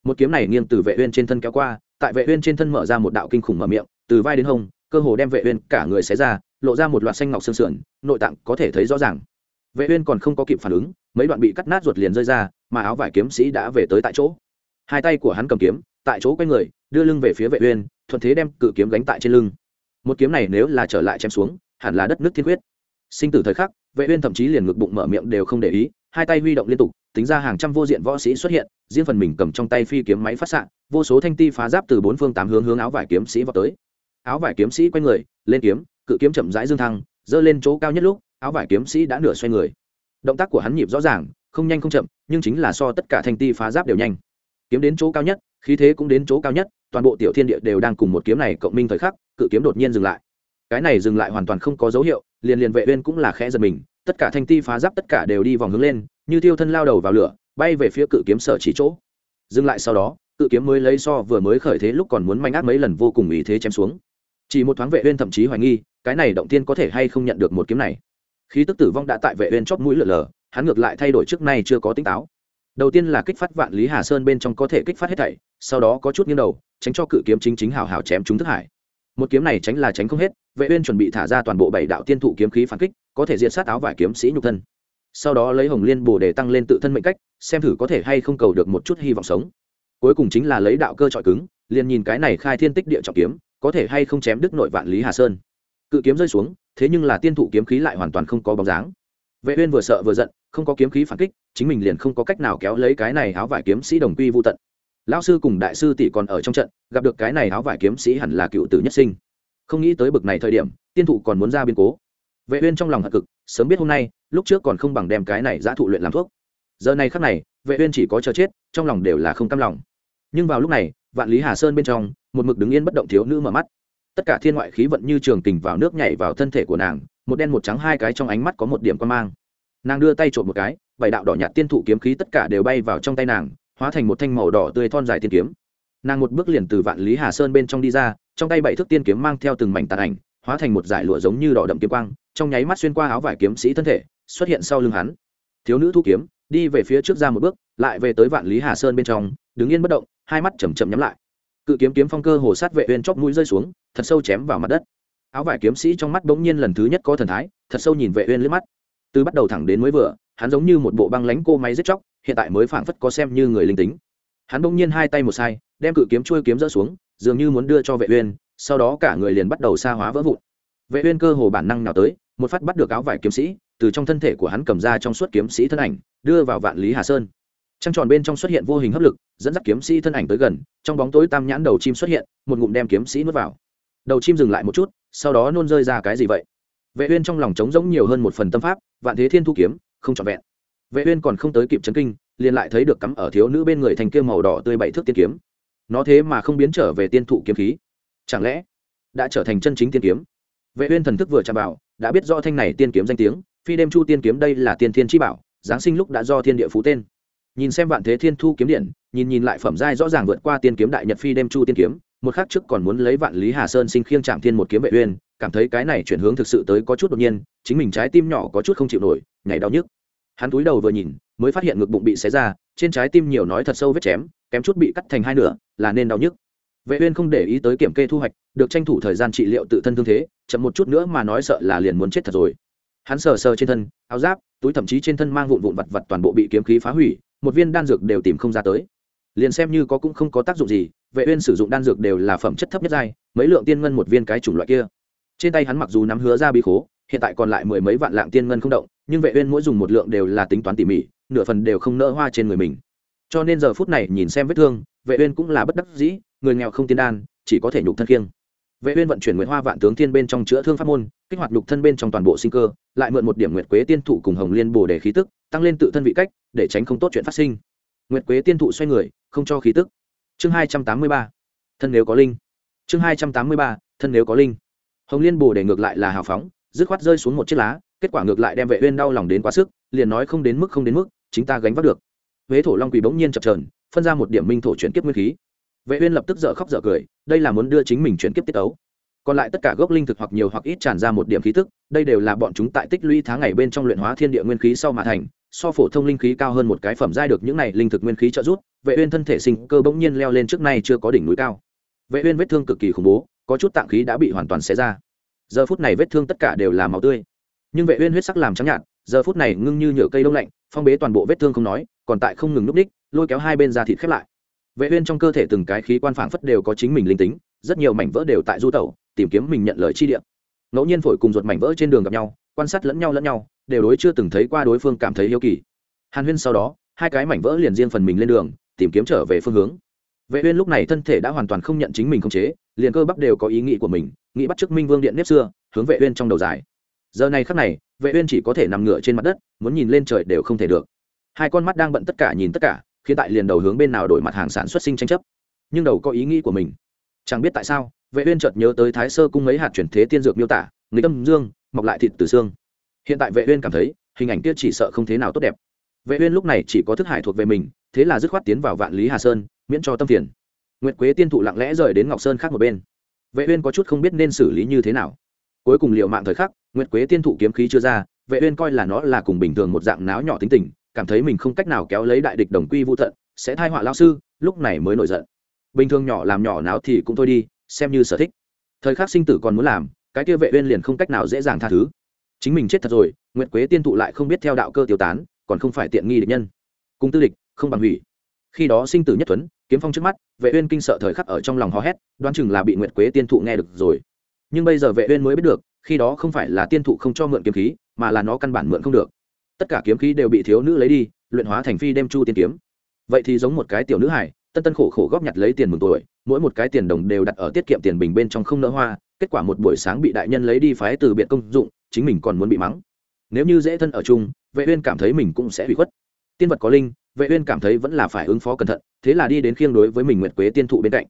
Một kiếm này nghiêng từ vệ uyên trên thân kéo qua, tại vệ uyên trên thân mở ra một đạo kinh khủng mở miệng, từ vai đến hông, cơ hồ đem vệ uyên cả người xé ra, lộ ra một loạt xanh ngọc xương sườn, nội tạng có thể thấy rõ ràng. Vệ uyên còn không có kịp phản ứng, mấy đoạn bị cắt nát ruột liền rơi ra, mà áo vải kiếm sĩ đã về tới tại chỗ. Hai tay của hắn cầm kiếm, tại chỗ quay người, đưa lưng về phía vệ uyên, thuận thế đem cự kiếm gánh tại trên lưng một kiếm này nếu là trở lại chém xuống, hẳn là đất nước thiên huyết sinh tử thời khắc, vệ uyên thậm chí liền ngực bụng mở miệng đều không để ý, hai tay huy động liên tục, tính ra hàng trăm vô diện võ sĩ xuất hiện, riêng phần mình cầm trong tay phi kiếm máy phát sạng vô số thanh ti phá giáp từ bốn phương tám hướng hướng áo vải kiếm sĩ vào tới. Áo vải kiếm sĩ quay người, lên kiếm, cự kiếm chậm rãi dương thăng dơ lên chỗ cao nhất lúc, áo vải kiếm sĩ đã nửa xoay người. Động tác của hắn nhịp rõ ràng, không nhanh không chậm, nhưng chính là so tất cả thanh ti phá giáp đều nhanh. Kiếm đến chỗ cao nhất khí thế cũng đến chỗ cao nhất, toàn bộ tiểu thiên địa đều đang cùng một kiếm này cộng minh thời khắc, cự kiếm đột nhiên dừng lại. Cái này dừng lại hoàn toàn không có dấu hiệu, liền liền vệ uyên cũng là khẽ giật mình, tất cả thanh ti phá giáp tất cả đều đi vòng hướng lên, như tiêu thân lao đầu vào lửa, bay về phía cự kiếm sở chỉ chỗ. Dừng lại sau đó, cự kiếm mới lấy so vừa mới khởi thế lúc còn muốn manh ác mấy lần vô cùng ý thế chém xuống. Chỉ một thoáng vệ uyên thậm chí hoài nghi, cái này động tiên có thể hay không nhận được một kiếm này. Khí tức tử vong đã tại vệ uyên chót mũi lửa lở hắn ngược lại thay đổi trước nay chưa có tính táo. Đầu tiên là kích phát vạn lý hà sơn bên trong có thể kích phát hết thảy sau đó có chút nghiêng đầu, tránh cho cự kiếm chính chính hào hào chém chúng thức hải. Một kiếm này tránh là tránh không hết, vệ uyên chuẩn bị thả ra toàn bộ bảy đạo tiên thụ kiếm khí phản kích, có thể diệt sát áo vải kiếm sĩ nhục thân. Sau đó lấy hồng liên bổ để tăng lên tự thân mệnh cách, xem thử có thể hay không cầu được một chút hy vọng sống. Cuối cùng chính là lấy đạo cơ trọi cứng, liền nhìn cái này khai thiên tích địa trọng kiếm, có thể hay không chém đứt nội vạn lý hà sơn. Cự kiếm rơi xuống, thế nhưng là tiên thụ kiếm khí lại hoàn toàn không có bóng dáng. Vệ uyên vừa sợ vừa giận, không có kiếm khí phản kích, chính mình liền không có cách nào kéo lấy cái này áo vải kiếm sĩ đồng quy vu tận lão sư cùng đại sư tỷ còn ở trong trận, gặp được cái này áo vải kiếm sĩ hẳn là cựu tử nhất sinh. Không nghĩ tới bực này thời điểm, tiên thụ còn muốn ra biến cố. Vệ uyên trong lòng hận cực, sớm biết hôm nay, lúc trước còn không bằng đem cái này giã thụ luyện làm thuốc. Giờ này khắc này, vệ uyên chỉ có chờ chết, trong lòng đều là không cam lòng. Nhưng vào lúc này, vạn lý hà sơn bên trong, một mực đứng yên bất động thiếu nữ mở mắt. Tất cả thiên ngoại khí vận như trường tình vào nước nhảy vào thân thể của nàng, một đen một trắng hai cái trong ánh mắt có một điểm quan mang. Nàng đưa tay trộn một cái, bảy đạo đỏ nhạt tiên thụ kiếm khí tất cả đều bay vào trong tay nàng hóa thành một thanh màu đỏ tươi thon dài tiên kiếm. Nàng một bước liền từ vạn lý hà sơn bên trong đi ra, trong tay bảy thước tiên kiếm mang theo từng mảnh tàn ảnh, hóa thành một dải lụa giống như đỏ đậm kiếm quang, trong nháy mắt xuyên qua áo vải kiếm sĩ thân thể, xuất hiện sau lưng hắn. Thiếu nữ thu kiếm, đi về phía trước ra một bước, lại về tới vạn lý hà sơn bên trong, đứng yên bất động, hai mắt chầm chậm nhắm lại. Cự kiếm kiếm phong cơ hồ sát vệ uyên chóp mũi rơi xuống, thật sâu chém vào mặt đất. Áo vải kiếm sĩ trong mắt bỗng nhiên lần thứ nhất có thần thái, thật sâu nhìn vệ uyên liếc mắt. Từ bắt đầu thẳng đến mới vừa hắn giống như một bộ băng lãnh cô máy giết chóc, hiện tại mới phảng phất có xem như người linh tính. Hắn bỗng nhiên hai tay một sai, đem cự kiếm chui kiếm rỡ xuống, dường như muốn đưa cho vệ uyên, sau đó cả người liền bắt đầu xa hóa vỡ vụn. Vệ uyên cơ hồ bản năng nào tới, một phát bắt được áo vải kiếm sĩ, từ trong thân thể của hắn cầm ra trong suốt kiếm sĩ thân ảnh, đưa vào vạn lý hà sơn. Trăng tròn bên trong xuất hiện vô hình hấp lực, dẫn dắt kiếm sĩ thân ảnh tới gần, trong bóng tối tam nhãn đầu chim xuất hiện, một ngụm đem kiếm sĩ nuốt vào. Đầu chim dừng lại một chút, sau đó nôn rơi ra cái gì vậy? Vệ uyên trong lòng trống rỗng nhiều hơn một phần tâm pháp, vạn thế thiên thu kiếm không trọn vẹn. Vệ uyên còn không tới kịp chấn kinh, liền lại thấy được cắm ở thiếu nữ bên người thành kia màu đỏ tươi bảy thước tiên kiếm. Nó thế mà không biến trở về tiên thụ kiếm khí. Chẳng lẽ đã trở thành chân chính tiên kiếm? Vệ uyên thần thức vừa chạm vào, đã biết rõ thanh này tiên kiếm danh tiếng, phi đêm chu tiên kiếm đây là tiên thiên chi bảo, giáng sinh lúc đã do thiên địa phú tên. Nhìn xem vạn thế thiên thu kiếm điện, nhìn nhìn lại phẩm giai rõ ràng vượt qua tiên kiếm đại nhật phi đêm chu tiên kiếm, một khắc trước còn muốn lấy vạn lý hà sơn sinh khiêng chạm thiên một kiếm vệ uyên, cảm thấy cái này chuyển hướng thực sự tới có chút đột nhiên, chính mình trái tim nhỏ có chút không chịu nổi, nhảy đau nhức hắn túi đầu vừa nhìn, mới phát hiện ngực bụng bị xé ra, trên trái tim nhiều nói thật sâu vết chém, kém chút bị cắt thành hai nửa, là nên đau nhức. Vệ uyên không để ý tới kiểm kê thu hoạch, được tranh thủ thời gian trị liệu tự thân thương thế, chậm một chút nữa mà nói sợ là liền muốn chết thật rồi. Hắn sờ sờ trên thân, áo giáp, túi thậm chí trên thân mang vụn vụn vặt vặt toàn bộ bị kiếm khí phá hủy, một viên đan dược đều tìm không ra tới. Liền xem như có cũng không có tác dụng gì, vệ uyên sử dụng đan dược đều là phẩm chất thấp nhất giai, mấy lượng tiên ngân một viên cái chủng loại kia. Trên tay hắn mặc dù nắm hứa ra bí khố hiện tại còn lại mười mấy vạn lạng tiên ngân không động, nhưng vệ uyên mỗi dùng một lượng đều là tính toán tỉ mỉ, nửa phần đều không nỡ hoa trên người mình. Cho nên giờ phút này nhìn xem vết thương, vệ uyên cũng là bất đắc dĩ, người nghèo không tiên đan, chỉ có thể nhục thân kiêng. Vệ uyên vận chuyển nguyệt hoa vạn tướng tiên bên trong chữa thương pháp môn, kích hoạt nhục thân bên trong toàn bộ sinh cơ, lại mượn một điểm nguyệt quế tiên thụ cùng hồng liên bổ để khí tức, tăng lên tự thân vị cách, để tránh không tốt chuyện phát sinh. Nguyệt quế tiên thụ xoay người, không cho khí tức. Chương 283 thân nếu có linh. Chương 283 thân nếu có linh. Hồng liên bổ để ngược lại là hào phóng dứt khoát rơi xuống một chiếc lá, kết quả ngược lại đem vệ uyên đau lòng đến quá sức, liền nói không đến mức, không đến mức, chính ta gánh vác được. Huế thổ long quỳ bỗng nhiên chập chờn, phân ra một điểm minh thổ chuyển kiếp nguyên khí. Vệ uyên lập tức dở khóc dở cười, đây là muốn đưa chính mình chuyển kiếp tiết ấu. Còn lại tất cả gốc linh thực hoặc nhiều hoặc ít tràn ra một điểm khí tức, đây đều là bọn chúng tại tích lũy tháng ngày bên trong luyện hóa thiên địa nguyên khí sau mà thành, so phổ thông linh khí cao hơn một cái phẩm giai được những này linh thực nguyên khí trợ giúp, vệ uyên thân thể sinh cơ bỗng nhiên leo lên trước nay chưa có đỉnh núi cao. Vệ uyên vết thương cực kỳ khủng bố, có chút tạng khí đã bị hoàn toàn xé ra giờ phút này vết thương tất cả đều là máu tươi. Nhưng vệ uyên huyết sắc làm trắng nhạt, giờ phút này ngưng như nhựa cây đông lạnh, phong bế toàn bộ vết thương không nói, còn tại không ngừng núp đích, lôi kéo hai bên da thịt khép lại. Vệ uyên trong cơ thể từng cái khí quan phảng phất đều có chính mình linh tính, rất nhiều mảnh vỡ đều tại du tẩu, tìm kiếm mình nhận lời chi địa. Ngẫu nhiên phổi cùng ruột mảnh vỡ trên đường gặp nhau, quan sát lẫn nhau lẫn nhau, đều đối chưa từng thấy qua đối phương cảm thấy yêu kỳ. Hàn huyên sau đó, hai cái mảnh vỡ liền riêng phần mình lên đường, tìm kiếm trở về phương hướng. Vệ uyên lúc này thân thể đã hoàn toàn không nhận chính mình không chế liền cơ bắp đều có ý nghĩ của mình, nghĩ bắt chức minh vương điện nếp xưa, hướng vệ uyên trong đầu dài. Giờ này khắc này, vệ uyên chỉ có thể nằm ngửa trên mặt đất, muốn nhìn lên trời đều không thể được. Hai con mắt đang bận tất cả nhìn tất cả, khiến tại liền đầu hướng bên nào đổi mặt hàng sản xuất sinh tranh chấp. Nhưng đầu có ý nghĩ của mình. Chẳng biết tại sao, vệ uyên chợt nhớ tới thái sơ cung mấy hạt chuyển thế tiên dược miêu tả người tâm dương, mọc lại thịt từ xương. Hiện tại vệ uyên cảm thấy, hình ảnh kia chỉ sợ không thế nào tốt đẹp. Vệ uyên lúc này chỉ có thức hải thuộc về mình, thế là dứt khoát tiến vào vạn lý hà sơn, miễn cho tâm phiền nguyệt quế tiên thụ lặng lẽ rời đến ngọc sơn khác một bên. Vệ uyên có chút không biết nên xử lý như thế nào. Cuối cùng liều mạng thời khắc, nguyệt quế tiên thụ kiếm khí chưa ra, vệ uyên coi là nó là cùng bình thường một dạng náo nhỏ tính tình, cảm thấy mình không cách nào kéo lấy đại địch đồng quy vu tận, sẽ thay họa lão sư, lúc này mới nổi giận. Bình thường nhỏ làm nhỏ náo thì cũng thôi đi, xem như sở thích. Thời khắc sinh tử còn muốn làm, cái kia vệ uyên liền không cách nào dễ dàng tha thứ. Chính mình chết thật rồi, nguyệt quế tiên thụ lại không biết theo đạo cơ tiêu tán, còn không phải tiện nghi địch nhân. Cùng tư địch, không bằng hủy khi đó sinh tử nhất tuấn kiếm phong trước mắt, vệ uyên kinh sợ thời khắc ở trong lòng hò hét, đoán chừng là bị nguyệt quế tiên thụ nghe được rồi. Nhưng bây giờ vệ uyên mới biết được, khi đó không phải là tiên thụ không cho mượn kiếm khí, mà là nó căn bản mượn không được. Tất cả kiếm khí đều bị thiếu nữ lấy đi, luyện hóa thành phi đem chu tiên kiếm. Vậy thì giống một cái tiểu nữ hải tân tân khổ khổ góp nhặt lấy tiền mừng tuổi, mỗi một cái tiền đồng đều đặt ở tiết kiệm tiền bình bên trong không nỡ hoa, kết quả một buổi sáng bị đại nhân lấy đi phái từ biệt công dụng, chính mình còn muốn bị mắng. Nếu như dễ thân ở chung, vệ uyên cảm thấy mình cũng sẽ bị khuất. Tiên vật có linh vệ uyên cảm thấy vẫn là phải ứng phó cẩn thận, thế là đi đến khiêng đối với mình nguyệt quế tiên thụ bên cạnh.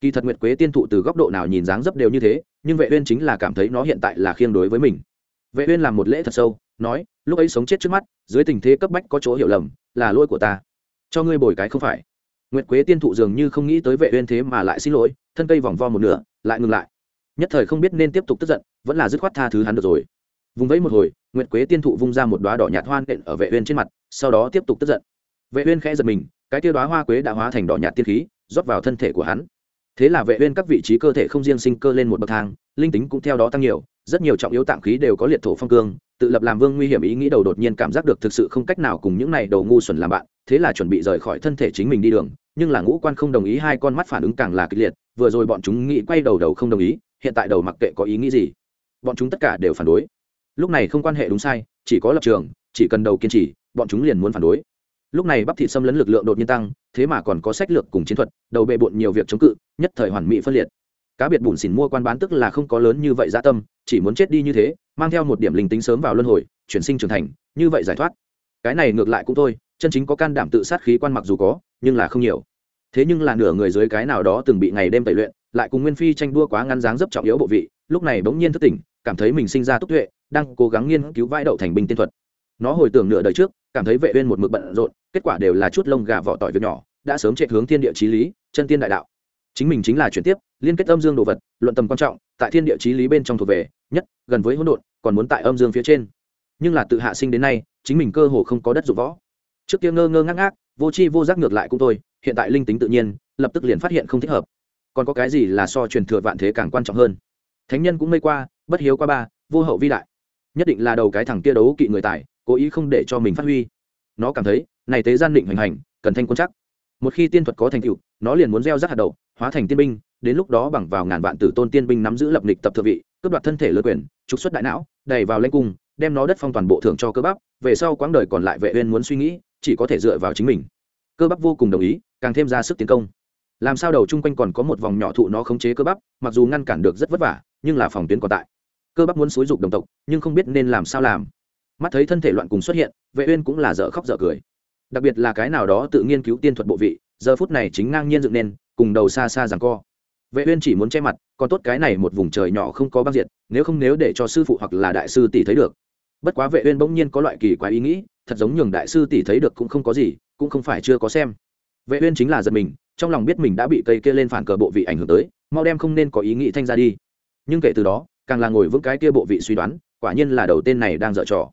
Kỳ thật nguyệt quế tiên thụ từ góc độ nào nhìn dáng dấp đều như thế, nhưng vệ uyên chính là cảm thấy nó hiện tại là khiêng đối với mình. Vệ uyên làm một lễ thật sâu, nói, lúc ấy sống chết trước mắt, dưới tình thế cấp bách có chỗ hiểu lầm, là lỗi của ta. Cho ngươi bồi cái không phải. Nguyệt quế tiên thụ dường như không nghĩ tới vệ uyên thế mà lại xin lỗi, thân cây vòng vo một nửa, lại ngừng lại. Nhất thời không biết nên tiếp tục tức giận, vẫn là dứt khoát tha thứ hắn được rồi. Vùng vẫy một hồi, nguyệt quế tiên thụ vung ra một đóa đỏ nhạt hoan đện ở vệ uyên trên mặt, sau đó tiếp tục tức giận vệ uyên khẽ giật mình, cái tiêu đóa hoa quế đã hóa thành đỏ nhạt tiên khí, rót vào thân thể của hắn. Thế là vệ uyên các vị trí cơ thể không riêng sinh cơ lên một bậc thang, linh tính cũng theo đó tăng nhiều, rất nhiều trọng yếu tạng khí đều có liệt thổ phong cương, tự lập làm vương nguy hiểm ý nghĩ đầu đột nhiên cảm giác được thực sự không cách nào cùng những này đầu ngu xuẩn làm bạn, thế là chuẩn bị rời khỏi thân thể chính mình đi đường, nhưng là ngũ quan không đồng ý, hai con mắt phản ứng càng là kịch liệt, vừa rồi bọn chúng nghĩ quay đầu đầu không đồng ý, hiện tại đầu mặc kệ có ý nghĩ gì, bọn chúng tất cả đều phản đối. Lúc này không quan hệ đúng sai, chỉ có lập trường, chỉ cần đầu kiên trì, bọn chúng liền muốn phản đối lúc này bắp thị xâm lấn lực lượng đột nhiên tăng, thế mà còn có sách lược cùng chiến thuật, đầu bệ bộn nhiều việc chống cự, nhất thời hoàn mỹ phân liệt. Cá biệt bùn xỉn mua quan bán tức là không có lớn như vậy gia tâm, chỉ muốn chết đi như thế, mang theo một điểm linh tính sớm vào luân hồi, chuyển sinh trưởng thành, như vậy giải thoát. Cái này ngược lại cũng thôi, chân chính có can đảm tự sát khí quan mặc dù có, nhưng là không nhiều. Thế nhưng là nửa người dưới cái nào đó từng bị ngày đêm tẩy luyện, lại cùng nguyên phi tranh đua quá ngăn dáng dấp trọng yếu bộ vị, lúc này bỗng nhiên thức tỉnh, cảm thấy mình sinh ra túc tuệ, đang cố gắng nghiên cứu vãi đậu thành binh tiên thuật. Nó hồi tưởng nửa đời trước, cảm thấy vệ uyên một mực bận rộn kết quả đều là chút lông gà vỏ tỏi việc nhỏ, đã sớm chạy hướng thiên địa chí lý, chân tiên đại đạo. Chính mình chính là chuyển tiếp, liên kết âm dương đồ vật, luận tầm quan trọng, tại thiên địa chí lý bên trong thuộc về, nhất, gần với hỗn độn, còn muốn tại âm dương phía trên. Nhưng là tự hạ sinh đến nay, chính mình cơ hồ không có đất dụng võ. Trước kia ngơ ngơ ngác ngác, vô chi vô giác ngược lại cũng thôi, hiện tại linh tính tự nhiên, lập tức liền phát hiện không thích hợp. Còn có cái gì là so truyền thừa vạn thế càng quan trọng hơn? Thánh nhân cũng mây qua, bất hiếu qua ba, vô hậu vi đại. Nhất định là đầu cái thằng kia đấu kỵ người tài, cố ý không để cho mình phát huy. Nó cảm thấy này tế gian định hoành hành, cần thanh quân chắc. Một khi tiên thuật có thành tựu, nó liền muốn gieo rắc hạt đậu, hóa thành tiên binh, đến lúc đó bằng vào ngàn vạn tử tôn tiên binh nắm giữ lập nịch tập thượng vị, cướp đoạt thân thể lơ quyền, trục xuất đại não, đẩy vào lanh cung, đem nó đất phong toàn bộ thưởng cho cơ bắp, về sau quãng đời còn lại vệ uyên muốn suy nghĩ, chỉ có thể dựa vào chính mình. Cơ bắp vô cùng đồng ý, càng thêm ra sức tiến công. Làm sao đầu chung quanh còn có một vòng nhỏ thụ nó khống chế cơ bắp, mặc dù ngăn cản được rất vất vả, nhưng là phòng tuyến còn tại. Cơ bắp muốn xúi dục đồng tộc, nhưng không biết nên làm sao làm. Mắt thấy thân thể loạn cùng xuất hiện, vệ uyên cũng là dở khóc dở cười đặc biệt là cái nào đó tự nghiên cứu tiên thuật bộ vị, giờ phút này chính ngang nhiên dựng nên, cùng đầu xa xa giằng co. Vệ uyên chỉ muốn che mặt, còn tốt cái này một vùng trời nhỏ không có băng diệt, nếu không nếu để cho sư phụ hoặc là đại sư tỷ thấy được. Bất quá vệ uyên bỗng nhiên có loại kỳ quái ý nghĩ, thật giống nhường đại sư tỷ thấy được cũng không có gì, cũng không phải chưa có xem. Vệ uyên chính là giật mình, trong lòng biết mình đã bị cây kia lên phản cờ bộ vị ảnh hưởng tới, mau đem không nên có ý nghĩ thanh ra đi. Nhưng kể từ đó, càng là ngồi vững cái kia bộ vị suy đoán, quả nhiên là đầu tên này đang dở trò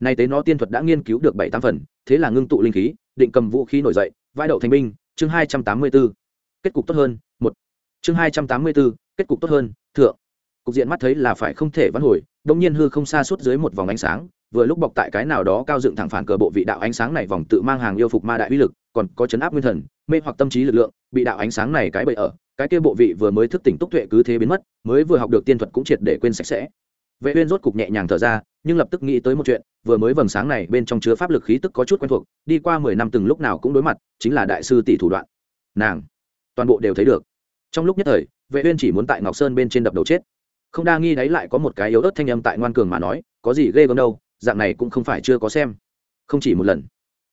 nay tế nó tiên thuật đã nghiên cứu được bảy tam phần thế là ngưng tụ linh khí định cầm vũ khí nổi dậy vai đậu thành binh chương hai trăm tám mươi 284. kết cục tốt hơn một. Chương hai trăm tám mươi 284, kết cục tốt hơn thượng. Cục diện mắt thấy là phải không thể vãn hồi đông nhiên hư không xa suốt dưới một vòng ánh sáng vừa lúc bọc tại cái nào đó cao dựng thẳng phản cờ bộ vị đạo ánh sáng này vòng tự mang hàng yêu phục ma đại uy lực còn có chấn áp nguyên thần mê hoặc tâm trí lực lượng bị đạo ánh sáng này cái bậy ở cái kia bộ vị vừa mới thức tỉnh túc tuệ cứ thế biến mất mới vừa học được tiên thuật cũng triệt để quên sạch sẽ vệ uyên rốt cục nhẹ nhàng thở ra, nhưng lập tức nghĩ tới một chuyện, vừa mới vầng sáng này bên trong chứa pháp lực khí tức có chút quen thuộc, đi qua mười năm từng lúc nào cũng đối mặt, chính là đại sư tỷ thủ đoạn. Nàng, toàn bộ đều thấy được. Trong lúc nhất thời, vệ uyên chỉ muốn tại ngọc sơn bên trên đập đầu chết. Không đa nghi đấy lại có một cái yếu ớt thanh âm tại ngoan cường mà nói, có gì ghê gớm đâu, dạng này cũng không phải chưa có xem. Không chỉ một lần,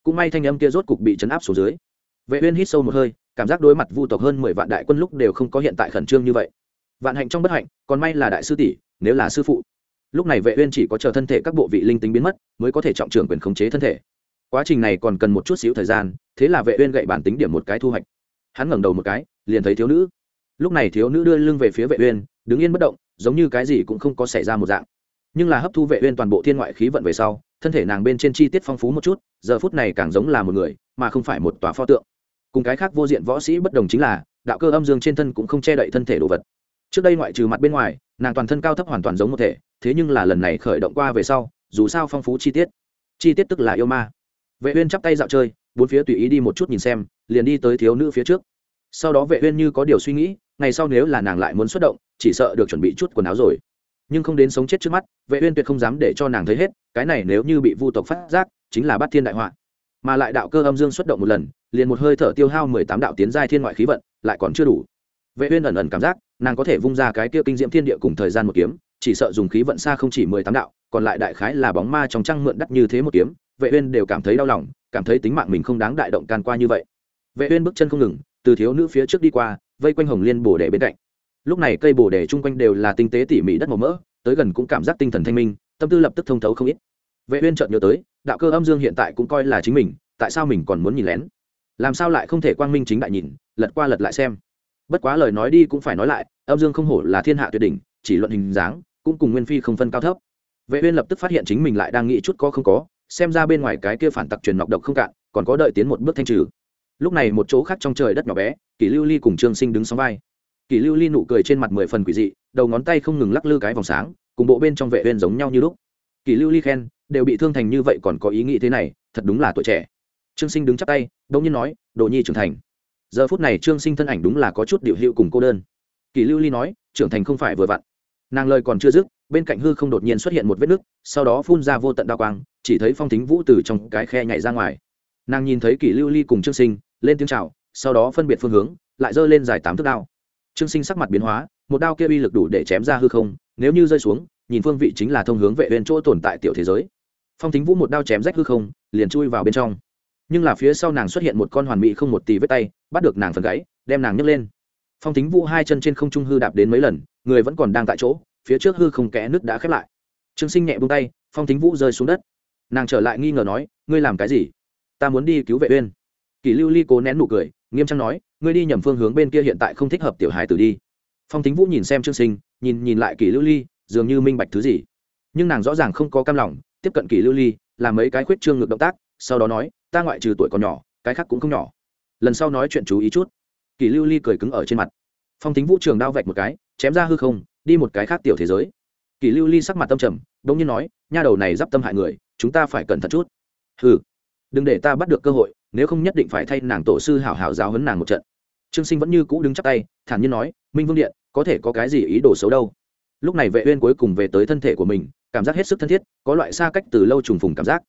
cũng may thanh âm kia rốt cục bị chấn áp xuống dưới. Vệ uyên hít sâu một hơi, cảm giác đối mặt vu tộc hơn mười vạn đại quân lúc đều không có hiện tại khẩn trương như vậy. Vạn hạnh trong bất hạnh, còn may là đại sư tỷ, nếu là sư phụ lúc này vệ uyên chỉ có chờ thân thể các bộ vị linh tính biến mất, mới có thể trọng trưởng quyền khống chế thân thể. Quá trình này còn cần một chút xíu thời gian, thế là vệ uyên gậy bản tính điểm một cái thu hoạch. Hắn ngẩng đầu một cái, liền thấy thiếu nữ. Lúc này thiếu nữ đưa lưng về phía vệ uyên, đứng yên bất động, giống như cái gì cũng không có xảy ra một dạng. Nhưng là hấp thu vệ uyên toàn bộ thiên ngoại khí vận về sau, thân thể nàng bên trên chi tiết phong phú một chút, giờ phút này càng giống là một người, mà không phải một tòa pho tượng. Cùng cái khác vô diện võ sĩ bất đồng chính là, đạo cơ âm dương trên thân cũng không che đậy thân thể đồ vật. Trước đây ngoại trừ mặt bên ngoài, nàng toàn thân cao thấp hoàn toàn giống một thể thế nhưng là lần này khởi động qua về sau, dù sao phong phú chi tiết. Chi tiết tức là yêu ma. Vệ uyên chắp tay dạo chơi, bốn phía tùy ý đi một chút nhìn xem, liền đi tới thiếu nữ phía trước. Sau đó vệ uyên như có điều suy nghĩ, ngày sau nếu là nàng lại muốn xuất động, chỉ sợ được chuẩn bị chút quần áo rồi. Nhưng không đến sống chết trước mắt, vệ uyên tuyệt không dám để cho nàng thấy hết, cái này nếu như bị vu tộc phát giác, chính là bát thiên đại họa. Mà lại đạo cơ âm dương xuất động một lần, liền một hơi thở tiêu hao 18 đạo tiến giai thiên ngoại khí vận, lại còn chưa đủ. Vệ uyên ẩn ẩn cảm giác, nàng có thể vung ra cái kia kinh diễm thiên địa cùng thời gian một kiếm chỉ sợ dùng khí vận xa không chỉ 18 đạo, còn lại đại khái là bóng ma trong trăng mượn đắt như thế một kiếm, vệ uyên đều cảm thấy đau lòng, cảm thấy tính mạng mình không đáng đại động can qua như vậy. Vệ uyên bước chân không ngừng, từ thiếu nữ phía trước đi qua, vây quanh hồng liên bồ đề bên cạnh. Lúc này cây bồ đề chung quanh đều là tinh tế tỉ mỉ đất màu mỡ, tới gần cũng cảm giác tinh thần thanh minh, tâm tư lập tức thông thấu không ít. Vệ uyên chợt nhớ tới, đạo cơ âm dương hiện tại cũng coi là chính mình, tại sao mình còn muốn nhìn lén? Làm sao lại không thể quang minh chính đại nhìn, lật qua lật lại xem? Bất quá lời nói đi cũng phải nói lại, âm dương không hổ là thiên hạ tuyệt đỉnh, chỉ luận hình dáng cũng cùng nguyên phi không phân cao thấp. Vệ uyên lập tức phát hiện chính mình lại đang nghĩ chút có không có, xem ra bên ngoài cái kia phản tặc truyền nọc độc không cạn, còn có đợi tiến một bước thanh trừ. Lúc này một chỗ khác trong trời đất nhỏ bé, kỷ lưu ly cùng trương sinh đứng sóng vai. Kỷ lưu ly nụ cười trên mặt mười phần quỷ dị, đầu ngón tay không ngừng lắc lư cái vòng sáng, cùng bộ bên trong vệ uyên giống nhau như lúc. Kỷ lưu ly khen, đều bị thương thành như vậy còn có ý nghĩ thế này, thật đúng là tuổi trẻ. Trương sinh đứng chắp tay đống nhiên nói, đồ nhi trưởng thành. Giờ phút này trương sinh thân ảnh đúng là có chút điệu hiệu cùng cô đơn. Kỳ lưu ly nói, trưởng thành không phải vừa vặn nàng lời còn chưa dứt, bên cạnh hư không đột nhiên xuất hiện một vết nứt, sau đó phun ra vô tận đa quang, chỉ thấy phong thính vũ từ trong cái khe nhảy ra ngoài. Nàng nhìn thấy kỷ lưu ly cùng trương sinh, lên tiếng c h à o sau đó phân biệt phương hướng, lại giơ lên dài tám thước đao. Trương sinh sắc mặt biến hóa, một đao kia uy lực đủ để chém ra hư không, nếu như rơi xuống, nhìn phương vị chính là thông hướng vệ bên chỗ tồn tại tiểu thế giới. Phong thính vũ một đao chém rách hư không, liền chui vào bên trong. Nhưng là phía sau nàng xuất hiện một con hoàn mỹ không một tì vết tay, bắt được nàng phần gãy, đem nàng nhấc lên. Phong thính vũ hai chân trên không trung hư đạp đến mấy lần người vẫn còn đang tại chỗ, phía trước hư không kẽ nước đã khép lại. Trương sinh nhẹ buông tay, phong thính vũ rơi xuống đất. Nàng trở lại nghi ngờ nói, ngươi làm cái gì? Ta muốn đi cứu vệ uyên. Kỷ lưu ly cố nén nụ cười, nghiêm trang nói, ngươi đi nhầm phương hướng bên kia hiện tại không thích hợp tiểu hài tử đi. Phong thính vũ nhìn xem trương sinh, nhìn nhìn lại kỷ lưu ly, dường như minh bạch thứ gì. Nhưng nàng rõ ràng không có cam lòng, tiếp cận kỷ lưu ly, làm mấy cái khuyết trương ngược động tác, sau đó nói, ta ngoại trừ tuổi còn nhỏ, cái khác cũng không nhỏ. Lần sau nói chuyện chú ý chút. Kỷ lưu ly cười cứng ở trên mặt. Phong thính vũ trường đao vạch một cái chém ra hư không, đi một cái khác tiểu thế giới. Kỷ lưu ly sắc mặt tâm trầm đ nhiên nói, nha đầu này d i p tâm hại người, chúng ta phải cẩn thận chút. Ừ đừng để ta bắt được cơ hội, nếu không nhất định phải thay nàng tổ sư hảo hảo giáo hấn nàng một trận. Trương sinh vẫn như cũ đứng chắc tay, thản nhiên nói, minh vương điện, có thể có cái gì ý đồ xấu đâu? Lúc này vệ uyên cuối cùng về tới thân thể của mình, cảm giác hết sức thân thiết, có loại xa cách từ lâu trùng phùng cảm giác.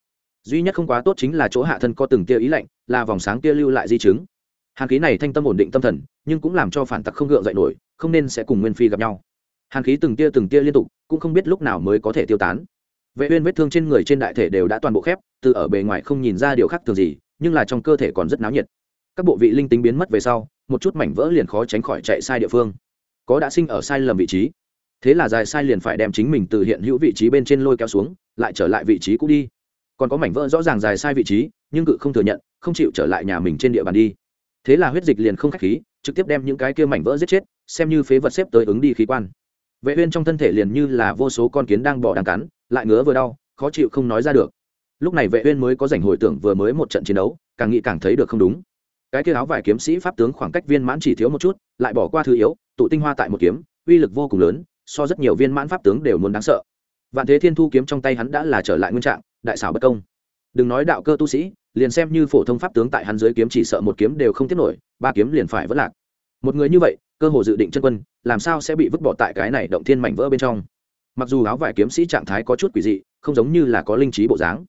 Duy nhất không quá tốt chính là chỗ hạ thân có từng tia ý lạnh, là vòng sáng tia lưu lại di chứng. Hàn khí này thanh tâm ổn định tâm thần, nhưng cũng làm cho phản tặc không gượng dậy nổi không nên sẽ cùng nguyên phi gặp nhau. Hàn khí từng tia từng tia liên tục, cũng không biết lúc nào mới có thể tiêu tán. Vệ uyên vết thương trên người trên đại thể đều đã toàn bộ khép, từ ở bề ngoài không nhìn ra điều khác thường gì, nhưng là trong cơ thể còn rất náo nhiệt. Các bộ vị linh tính biến mất về sau, một chút mảnh vỡ liền khó tránh khỏi chạy sai địa phương. Có đã sinh ở sai lầm vị trí. Thế là dài sai liền phải đem chính mình từ hiện hữu vị trí bên trên lôi kéo xuống, lại trở lại vị trí cũ đi. Còn có mảnh vỡ rõ ràng dài sai vị trí, nhưng cự không thừa nhận, không chịu trở lại nhà mình trên địa bàn đi. Thế là huyết dịch liền không khách khí, trực tiếp đem những cái kia mảnh vỡ giết chết xem như phế vật xếp tới ứng đi khí quan. Vệ uyên trong thân thể liền như là vô số con kiến đang bò đang cắn, lại ngứa vừa đau, khó chịu không nói ra được. Lúc này vệ uyên mới có rảnh hồi tưởng vừa mới một trận chiến đấu, càng nghĩ càng thấy được không đúng. Cái kia áo vải kiếm sĩ pháp tướng khoảng cách viên mãn chỉ thiếu một chút, lại bỏ qua thứ yếu, tụ tinh hoa tại một kiếm, uy lực vô cùng lớn, so rất nhiều viên mãn pháp tướng đều muốn đáng sợ. Vạn thế thiên thu kiếm trong tay hắn đã là trở lại nguyên trạng, đại xảo bất công. Đừng nói đạo cơ tu sĩ, liền xem như phổ thông pháp tướng tại hắn dưới kiếm chỉ sợ một kiếm đều không tiếp nổi, ba kiếm liền phải vất lạc một người như vậy, cơ hồ dự định chân quân, làm sao sẽ bị vứt bỏ tại cái này động thiên mảnh vỡ bên trong? Mặc dù áo vải kiếm sĩ trạng thái có chút quỷ dị, không giống như là có linh trí bộ dáng.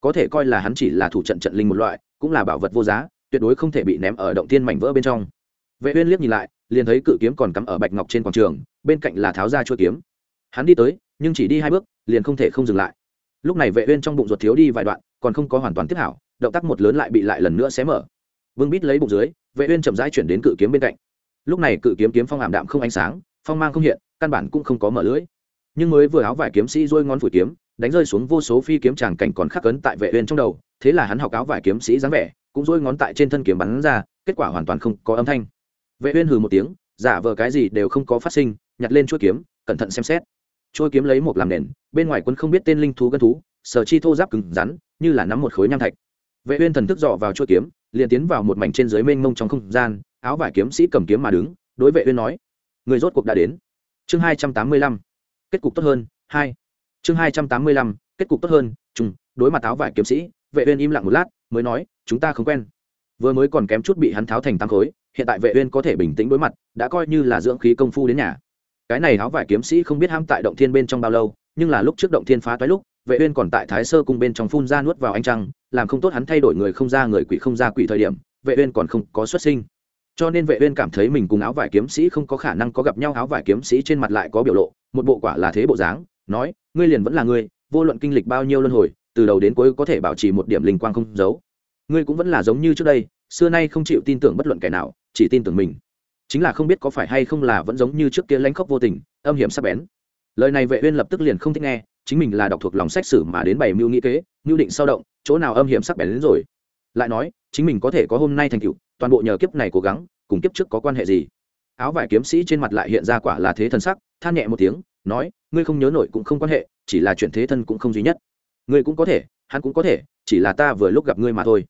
Có thể coi là hắn chỉ là thủ trận trận linh một loại, cũng là bảo vật vô giá, tuyệt đối không thể bị ném ở động thiên mảnh vỡ bên trong. Vệ uyên liếc nhìn lại, liền thấy cự kiếm còn cắm ở bạch ngọc trên quảng trường, bên cạnh là tháo ra chuôi kiếm. Hắn đi tới, nhưng chỉ đi hai bước, liền không thể không dừng lại. Lúc này vệ uyên trong bụng ruột thiếu đi vài đoạn, còn không có hoàn toàn tiếp hảo, động tác một lớn lại bị lại lần nữa xé mở. Vương bít lấy bụng dưới, vệ uyên chậm rãi chuyển đến cự kiếm bên cạnh lúc này cự kiếm kiếm phong ảm đạm không ánh sáng, phong mang không hiện, căn bản cũng không có mở lưỡi nhưng mới vừa áo vải kiếm sĩ duỗi ngón phủi kiếm, đánh rơi xuống vô số phi kiếm tràng cảnh còn khắc ấn tại vệ uyên trong đầu, thế là hắn học áo vải kiếm sĩ dáng vẻ, cũng duỗi ngón tại trên thân kiếm bắn ra, kết quả hoàn toàn không có âm thanh. Vệ uyên hừ một tiếng, giả vờ cái gì đều không có phát sinh, nhặt lên chuôi kiếm, cẩn thận xem xét. Chuôi kiếm lấy một làm nền, bên ngoài quân không biết tên linh thú gân thú, sở chi thô giáp cứng rắn, như là nắm một khối nham thạch. Vệ uyên thần thức dò vào chuôi kiếm, liền tiến vào một mảnh trên dưới mênh mông trong không gian áo vải kiếm sĩ cầm kiếm mà đứng, đối vệ uyên nói, người rốt cuộc đã đến. Chương 285 kết cục tốt hơn, hai. Chương 285 kết cục tốt hơn, trùng, đối mặt áo vải kiếm sĩ, vệ uyên im lặng một lát, mới nói, chúng ta không quen. Vừa mới còn kém chút bị hắn tháo thành tăng khối, hiện tại vệ uyên có thể bình tĩnh đối mặt, đã coi như là dưỡng khí công phu đến nhà. Cái này áo vải kiếm sĩ không biết ham tại động thiên bên trong bao lâu, nhưng là lúc trước động thiên phá toái lúc, vệ uyên còn tại thái sơ cung bên trong phun ra nuốt vào anh trăng, làm không tốt hắn thay đổi người không ra người quỷ không ra quỷ thời điểm, vệ uyên còn không có xuất sinh cho nên vệ uyên cảm thấy mình cùng áo vải kiếm sĩ không có khả năng có gặp nhau, áo vải kiếm sĩ trên mặt lại có biểu lộ, một bộ quả là thế bộ dáng, nói, ngươi liền vẫn là ngươi, vô luận kinh lịch bao nhiêu luân hồi, từ đầu đến cuối có thể bảo trì một điểm linh quang không giấu. Ngươi cũng vẫn là giống như trước đây, xưa nay không chịu tin tưởng bất luận kẻ nào, chỉ tin tưởng mình. Chính là không biết có phải hay không là vẫn giống như trước kia lãnh khốc vô tình, âm hiểm sắc bén. Lời này vệ uyên lập tức liền không thích nghe, chính mình là đọc thuộc lòng sách sử mà đến bảy mưu nghĩ kế, mưu định sao động, chỗ nào âm hiểm sắc bén đến rồi. Lại nói chính mình có thể có hôm nay thành tựu, toàn bộ nhờ kiếp này cố gắng, cùng kiếp trước có quan hệ gì? Áo vải kiếm sĩ trên mặt lại hiện ra quả là thế thần sắc, than nhẹ một tiếng, nói, ngươi không nhớ nổi cũng không quan hệ, chỉ là chuyện thế thân cũng không duy nhất. Ngươi cũng có thể, hắn cũng có thể, chỉ là ta vừa lúc gặp ngươi mà thôi.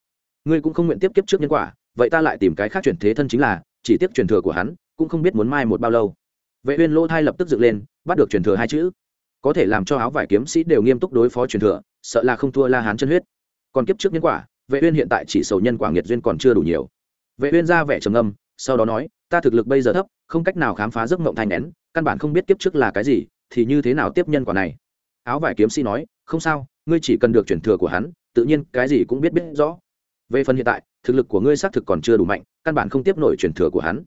Ngươi cũng không nguyện tiếp kiếp trước nhân quả, vậy ta lại tìm cái khác chuyển thế thân chính là, chỉ tiếp truyền thừa của hắn, cũng không biết muốn mai một bao lâu. Vệ uyên lỗ thai lập tức dựng lên, bắt được truyền thừa hai chữ. Có thể làm cho áo vải kiếm sĩ đều nghiêm túc đối phó truyền thừa, sợ là không thua la hán chân huyết. Còn kiếp trước nhân quả vệ uyên hiện tại chỉ sầu nhân quả nghiệt duyên còn chưa đủ nhiều. Vệ uyên ra vẻ trầm ngâm, sau đó nói, ta thực lực bây giờ thấp, không cách nào khám phá giấc mộng thành nén, căn bản không biết kiếp trước là cái gì, thì như thế nào tiếp nhân quả này? Áo vải kiếm sĩ nói, không sao, ngươi chỉ cần được chuyển thừa của hắn, tự nhiên cái gì cũng biết biết rõ. Về phần hiện tại, thực lực của ngươi xác thực còn chưa đủ mạnh, căn bản không tiếp nổi chuyển thừa của hắn.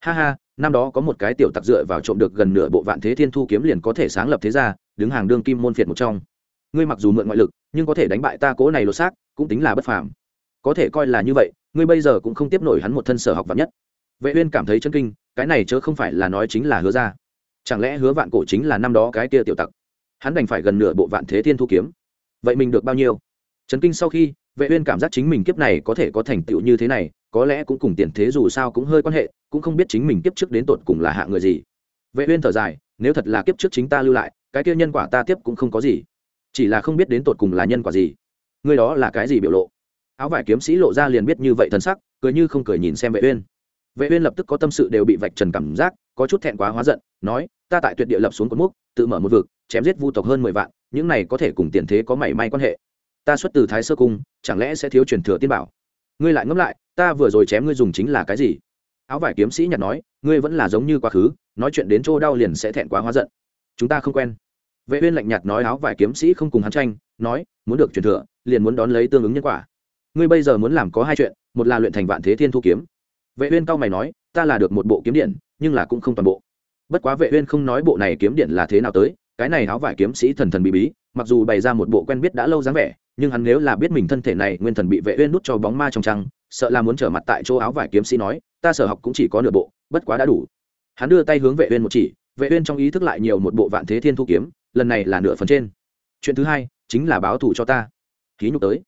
Ha ha, năm đó có một cái tiểu tặc dựa vào trộm được gần nửa bộ vạn thế thiên thu kiếm liền có thể sáng lập thế gia, đứng hàng đương kim môn phiệt một trong. Ngươi mặc dù mượn ngoại lực, nhưng có thể đánh bại ta cố này lột xác cũng tính là bất phàm. Có thể coi là như vậy, ngươi bây giờ cũng không tiếp nổi hắn một thân sở học vạn nhất. Vệ uyên cảm thấy chân kinh, cái này chớ không phải là nói chính là hứa ra chẳng lẽ hứa vạn cổ chính là năm đó cái kia tiểu tặc? Hắn đành phải gần nửa bộ vạn thế thiên thu kiếm. Vậy mình được bao nhiêu? Chấn kinh sau khi, vệ uyên cảm giác chính mình kiếp này có thể có thành tựu như thế này, có lẽ cũng cùng tiền thế dù sao cũng hơi quan hệ, cũng không biết chính mình kiếp trước đến tột cùng là hạ người gì. Vệ uyên thở dài, nếu thật là kiếp trước chính ta lưu lại, cái kia nhân quả ta tiếp cũng không có gì. Chỉ là không biết đến tột cùng là nhân quả gì ngươi đó là cái gì biểu lộ? Áo vải kiếm sĩ lộ ra liền biết như vậy thần sắc, cười như không cười nhìn xem vệ uyên. Vệ uyên lập tức có tâm sự đều bị vạch trần cảm giác, có chút thẹn quá hóa giận, nói, ta tại tuyệt địa lập xuống cột mốc, tự mở một vực, chém giết vu tộc hơn mười vạn, những này có thể cùng tiền thế có mảy may quan hệ. Ta xuất từ thái sơ cung, chẳng lẽ sẽ thiếu truyền thừa tiên bảo? Ngươi lại ngẫm lại, ta vừa rồi chém ngươi dùng chính là cái gì? Áo vải kiếm sĩ nhặt nói, ngươi vẫn là giống như quá khứ, nói chuyện đến chỗ đau liền sẽ thẹn quá hóa giận. Chúng ta không quen. Vệ uyên lạnh nhạt nói, áo vải kiếm sĩ không cùng hắn tranh, nói, muốn được truyền thừa liền muốn đón lấy tương ứng nhân quả. Ngươi bây giờ muốn làm có hai chuyện, một là luyện thành vạn thế thiên thu kiếm. Vệ uyên cao mày nói, ta là được một bộ kiếm điện, nhưng là cũng không toàn bộ. Bất quá vệ uyên không nói bộ này kiếm điện là thế nào tới, cái này áo vải kiếm sĩ thần thần bí bí, mặc dù bày ra một bộ quen biết đã lâu dáng vẻ, nhưng hắn nếu là biết mình thân thể này nguyên thần bị vệ uyên nút cho bóng ma trong trăng, sợ là muốn trở mặt tại chỗ áo vải kiếm sĩ nói, ta sở học cũng chỉ có nửa bộ, bất quá đã đủ. Hắn đưa tay hướng vệ uyên một chỉ, vệ uyên trong ý thức lại nhiều một bộ vạn thế thiên thu kiếm, lần này là nửa phần trên. Chuyện thứ hai, chính là báo thù cho ta khí nhục tới.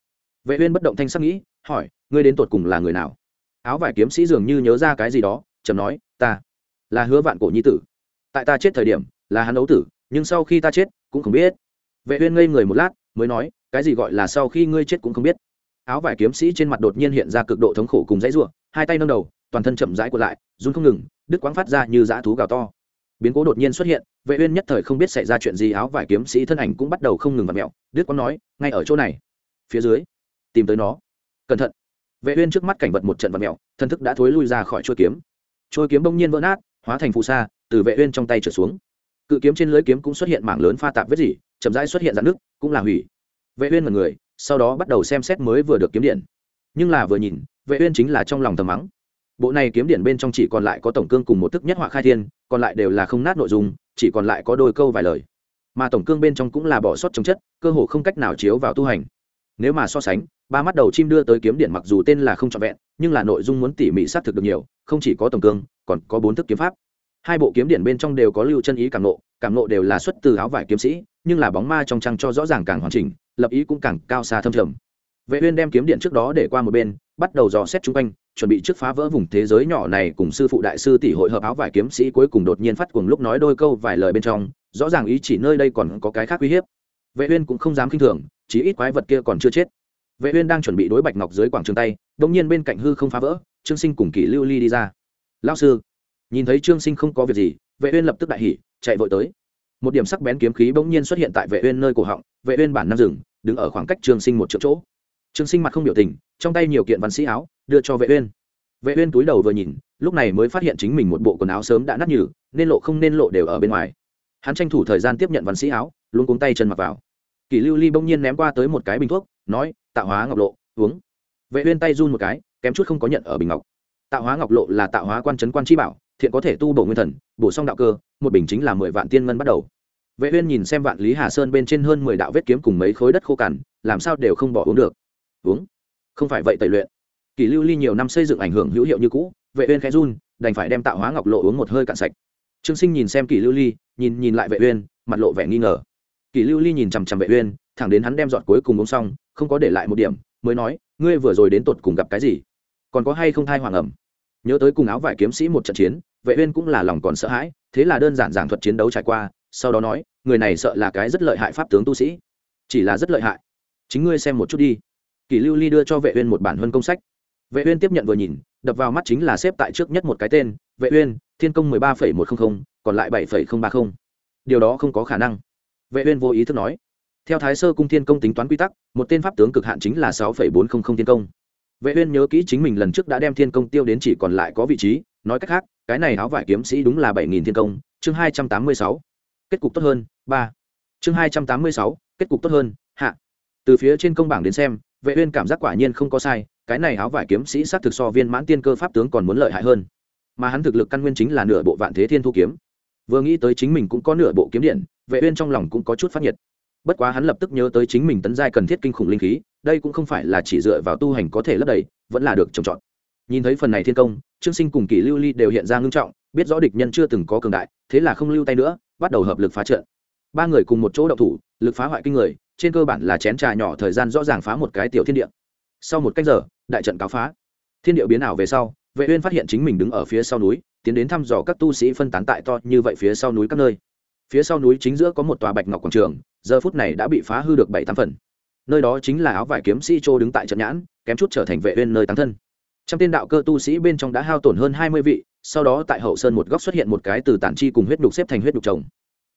Vệ uyên bất động thanh sắc nghĩ, hỏi, ngươi đến tột cùng là người nào? Áo vải kiếm sĩ dường như nhớ ra cái gì đó trầm nói, ta là hứa vạn cổ nhi tử. Tại ta chết thời điểm, là hắn ấu tử, nhưng sau khi ta chết, cũng không biết. Vệ uyên ngây người một lát, mới nói, cái gì gọi là sau khi ngươi chết cũng không biết. Áo vải kiếm sĩ trên mặt đột nhiên hiện ra cực độ thống khổ cùng dãy rủa, hai tay nâng đầu, toàn thân chậm rãi cuộn lại, run không ngừng, đứt quãng phát ra như dã thú gào to. Biến cố đột nhiên xuất hiện, vệ uyên nhất thời không biết xảy ra chuyện gì, áo vải kiếm sĩ thân ảnh cũng bắt đầu không ngừng vặn mèo, đứt quãng nói, ngay ở chỗ này phía dưới, tìm tới nó. Cẩn thận. Vệ uyên trước mắt cảnh vật một trận vật mèo thần thức đã thối lui ra khỏi chuôi kiếm. Chuôi kiếm bỗng nhiên vỡ nát, hóa thành phù sa, từ vệ uyên trong tay trở xuống. Cự kiếm trên lưới kiếm cũng xuất hiện mảng lớn pha tạp vết gì chậm rãi xuất hiện dạn nước cũng là hủy. Vệ uyên một người, sau đó bắt đầu xem xét mới vừa được kiếm điện. Nhưng là vừa nhìn, vệ uyên chính là trong lòng thầm mắng. Bộ này kiếm điện bên trong chỉ còn lại có tổng cương cùng một thức nhất họa khai thiên, còn lại đều là không nát nội dung, chỉ còn lại có đôi câu vài lời. Mà tổng cương bên trong cũng là bỏ sót trong chất, cơ hồ không cách nào chiếu vào tu hành nếu mà so sánh, ba mắt đầu chim đưa tới kiếm điện mặc dù tên là không trọn vẹn, nhưng là nội dung muốn tỉ mỉ xác thực được nhiều, không chỉ có tổng cương, còn có bốn thức kiếm pháp. Hai bộ kiếm điện bên trong đều có lưu chân ý cảm nộ cảm nộ đều là xuất từ áo vải kiếm sĩ, nhưng là bóng ma trong trăng cho rõ ràng càng hoàn chỉnh, lập ý cũng càng cao xa thâm trầm. Vệ uyên đem kiếm điện trước đó để qua một bên, bắt đầu dò xét chung quanh, chuẩn bị trước phá vỡ vùng thế giới nhỏ này cùng sư phụ đại sư tỷ hội hợp áo vải kiếm sĩ cuối cùng đột nhiên phát cuồng lúc nói đôi câu vài lời bên trong, rõ ràng ý chỉ nơi đây còn có cái khác uy hiếp. Vệ uyên cũng không dám kinh thường chỉ ít quái vật kia còn chưa chết. Vệ uyên đang chuẩn bị đối bạch ngọc dưới quảng trường tay đống nhiên bên cạnh hư không phá vỡ, trương sinh cùng kỷ lưu ly đi ra. Lão sư. Nhìn thấy trương sinh không có việc gì, vệ uyên lập tức đại hỉ, chạy vội tới. Một điểm sắc bén kiếm khí bỗng nhiên xuất hiện tại vệ uyên nơi cổ họng, vệ uyên bản năng dừng, đứng ở khoảng cách trương sinh một triệu chỗ. Trương sinh mặt không biểu tình, trong tay nhiều kiện văn sĩ áo, đưa cho vệ uyên. Vệ uyên túi đầu vừa nhìn, lúc này mới phát hiện chính mình một bộ quần áo sớm đã nát nhừ, nên lộ không nên lộ đều ở bên ngoài. Hắn tranh thủ thời gian tiếp nhận văn sĩ áo luôn cuống tay chân mặc vào kỷ lưu ly bỗng nhiên ném qua tới một cái bình thuốc, nói, tạo hóa ngọc lộ, uống. Vệ uyên tay run một cái, kém chút không có nhận ở bình ngọc. Tạo hóa ngọc lộ là tạo hóa quan chấn quan chi bảo, thiện có thể tu bổ nguyên thần, bổ sung đạo cơ, một bình chính là mười vạn tiên ngân bắt đầu. Vệ uyên nhìn xem vạn lý hà sơn bên trên hơn mười đạo vết kiếm cùng mấy khối đất khô cằn, làm sao đều không bỏ uống được. Uống? Không phải vậy tẩy luyện. Kỷ lưu ly nhiều năm xây dựng ảnh hưởng hữu hiệu như cũ, vệ uyên khẽ run, đành phải đem tạo hóa ngọc lộ uống một hơi cạn sạch. Trương sinh nhìn xem kỷ lưu ly, nhìn nhìn lại vệ uyên, mặt lộ vẻ nghi ngờ kỳ lưu ly nhìn chằm chằm vệ uyên thẳng đến hắn đem giọt cuối cùng uống xong không có để lại một điểm mới nói ngươi vừa rồi đến tột cùng gặp cái gì? Còn có hay không thai hoàng ẩm? Nhớ tới cùng áo vải kiếm sĩ một trận chiến vệ uyên cũng là lòng còn sợ hãi thế là đơn giản giảng thuật chiến đấu trải qua sau đó nói người này sợ là cái rất lợi hại pháp tướng tu sĩ. Chỉ là rất lợi hại. Chính ngươi xem một chút đi. Kỳ lưu ly đưa cho vệ uyên một bản huân công sách. Vệ uyên tiếp nhận vừa nhìn đập vào mắt chính là xếp tại trước nhất một cái tên vệ uyên thiên công 13,100, còn lại 7,030. điều đó không có khả năng vệ uyên vô ý thức nói. Theo thái sơ cung thiên công tính toán quy tắc một tên pháp tướng cực hạn chính là 6,400 thiên công. Vệ uyên nhớ kỹ chính mình lần trước đã đem thiên công tiêu đến chỉ còn lại có vị trí nói cách khác cái này áo vải kiếm sĩ đúng là bảy nghìn thiên công chương hai trăm tám mươi sáu. Kết cục tốt hơn ba. Chương hai trăm tám mươi sáu kết cục tốt hơn hạ. Từ phía trên công bảng đến xem vệ uyên cảm giác quả nhiên không có sai cái này áo vải kiếm sĩ sát thực so viên mãn tiên cơ pháp tướng còn muốn lợi hại hơn. Mà hắn thực lực căn nguyên chính là nửa bộ vạn thế thiên thu kiếm. Vừa nghĩ tới chính mình cũng có nửa bộ kiếm điện vệ uyên trong lòng cũng có chút phát nhiệt. Bất quá hắn lập tức nhớ tới chính mình tấn giai cần thiết kinh khủng linh khí, đây cũng không phải là chỉ dựa vào tu hành có thể lấp đầy, vẫn là được trồng trọt. Nhìn thấy phần này thiên công, trương sinh cùng kỷ lưu ly đều hiện ra ngưng trọng, biết rõ địch nhân chưa từng có cường đại, thế là không lưu tay nữa, bắt đầu hợp lực phá trận. Ba người cùng một chỗ đậu thủ, lực phá hoại kinh người, trên cơ bản là chén trà nhỏ thời gian rõ ràng phá một cái tiểu thiên địa. Sau một cách giờ, đại trận cáo phá. Thiên địa biến ảo về sau, vệ uyên phát hiện chính mình đứng ở phía sau núi, tiến đến thăm dò các tu sĩ phân tán tại to như vậy phía sau núi các nơi phía sau núi chính giữa có một tòa bạch ngọc quảng trường, giờ phút này đã bị phá hư được bảy tám phần. Nơi đó chính là áo vải kiếm sĩ trô đứng tại trận nhãn, kém chút trở thành vệ uyên nơi tăng thân. Trong tiên đạo cơ tu sĩ bên trong đã hao tổn hơn hai mươi vị, sau đó tại hậu sơn một góc xuất hiện một cái từ tản chi cùng huyết đục xếp thành huyết đục chồng.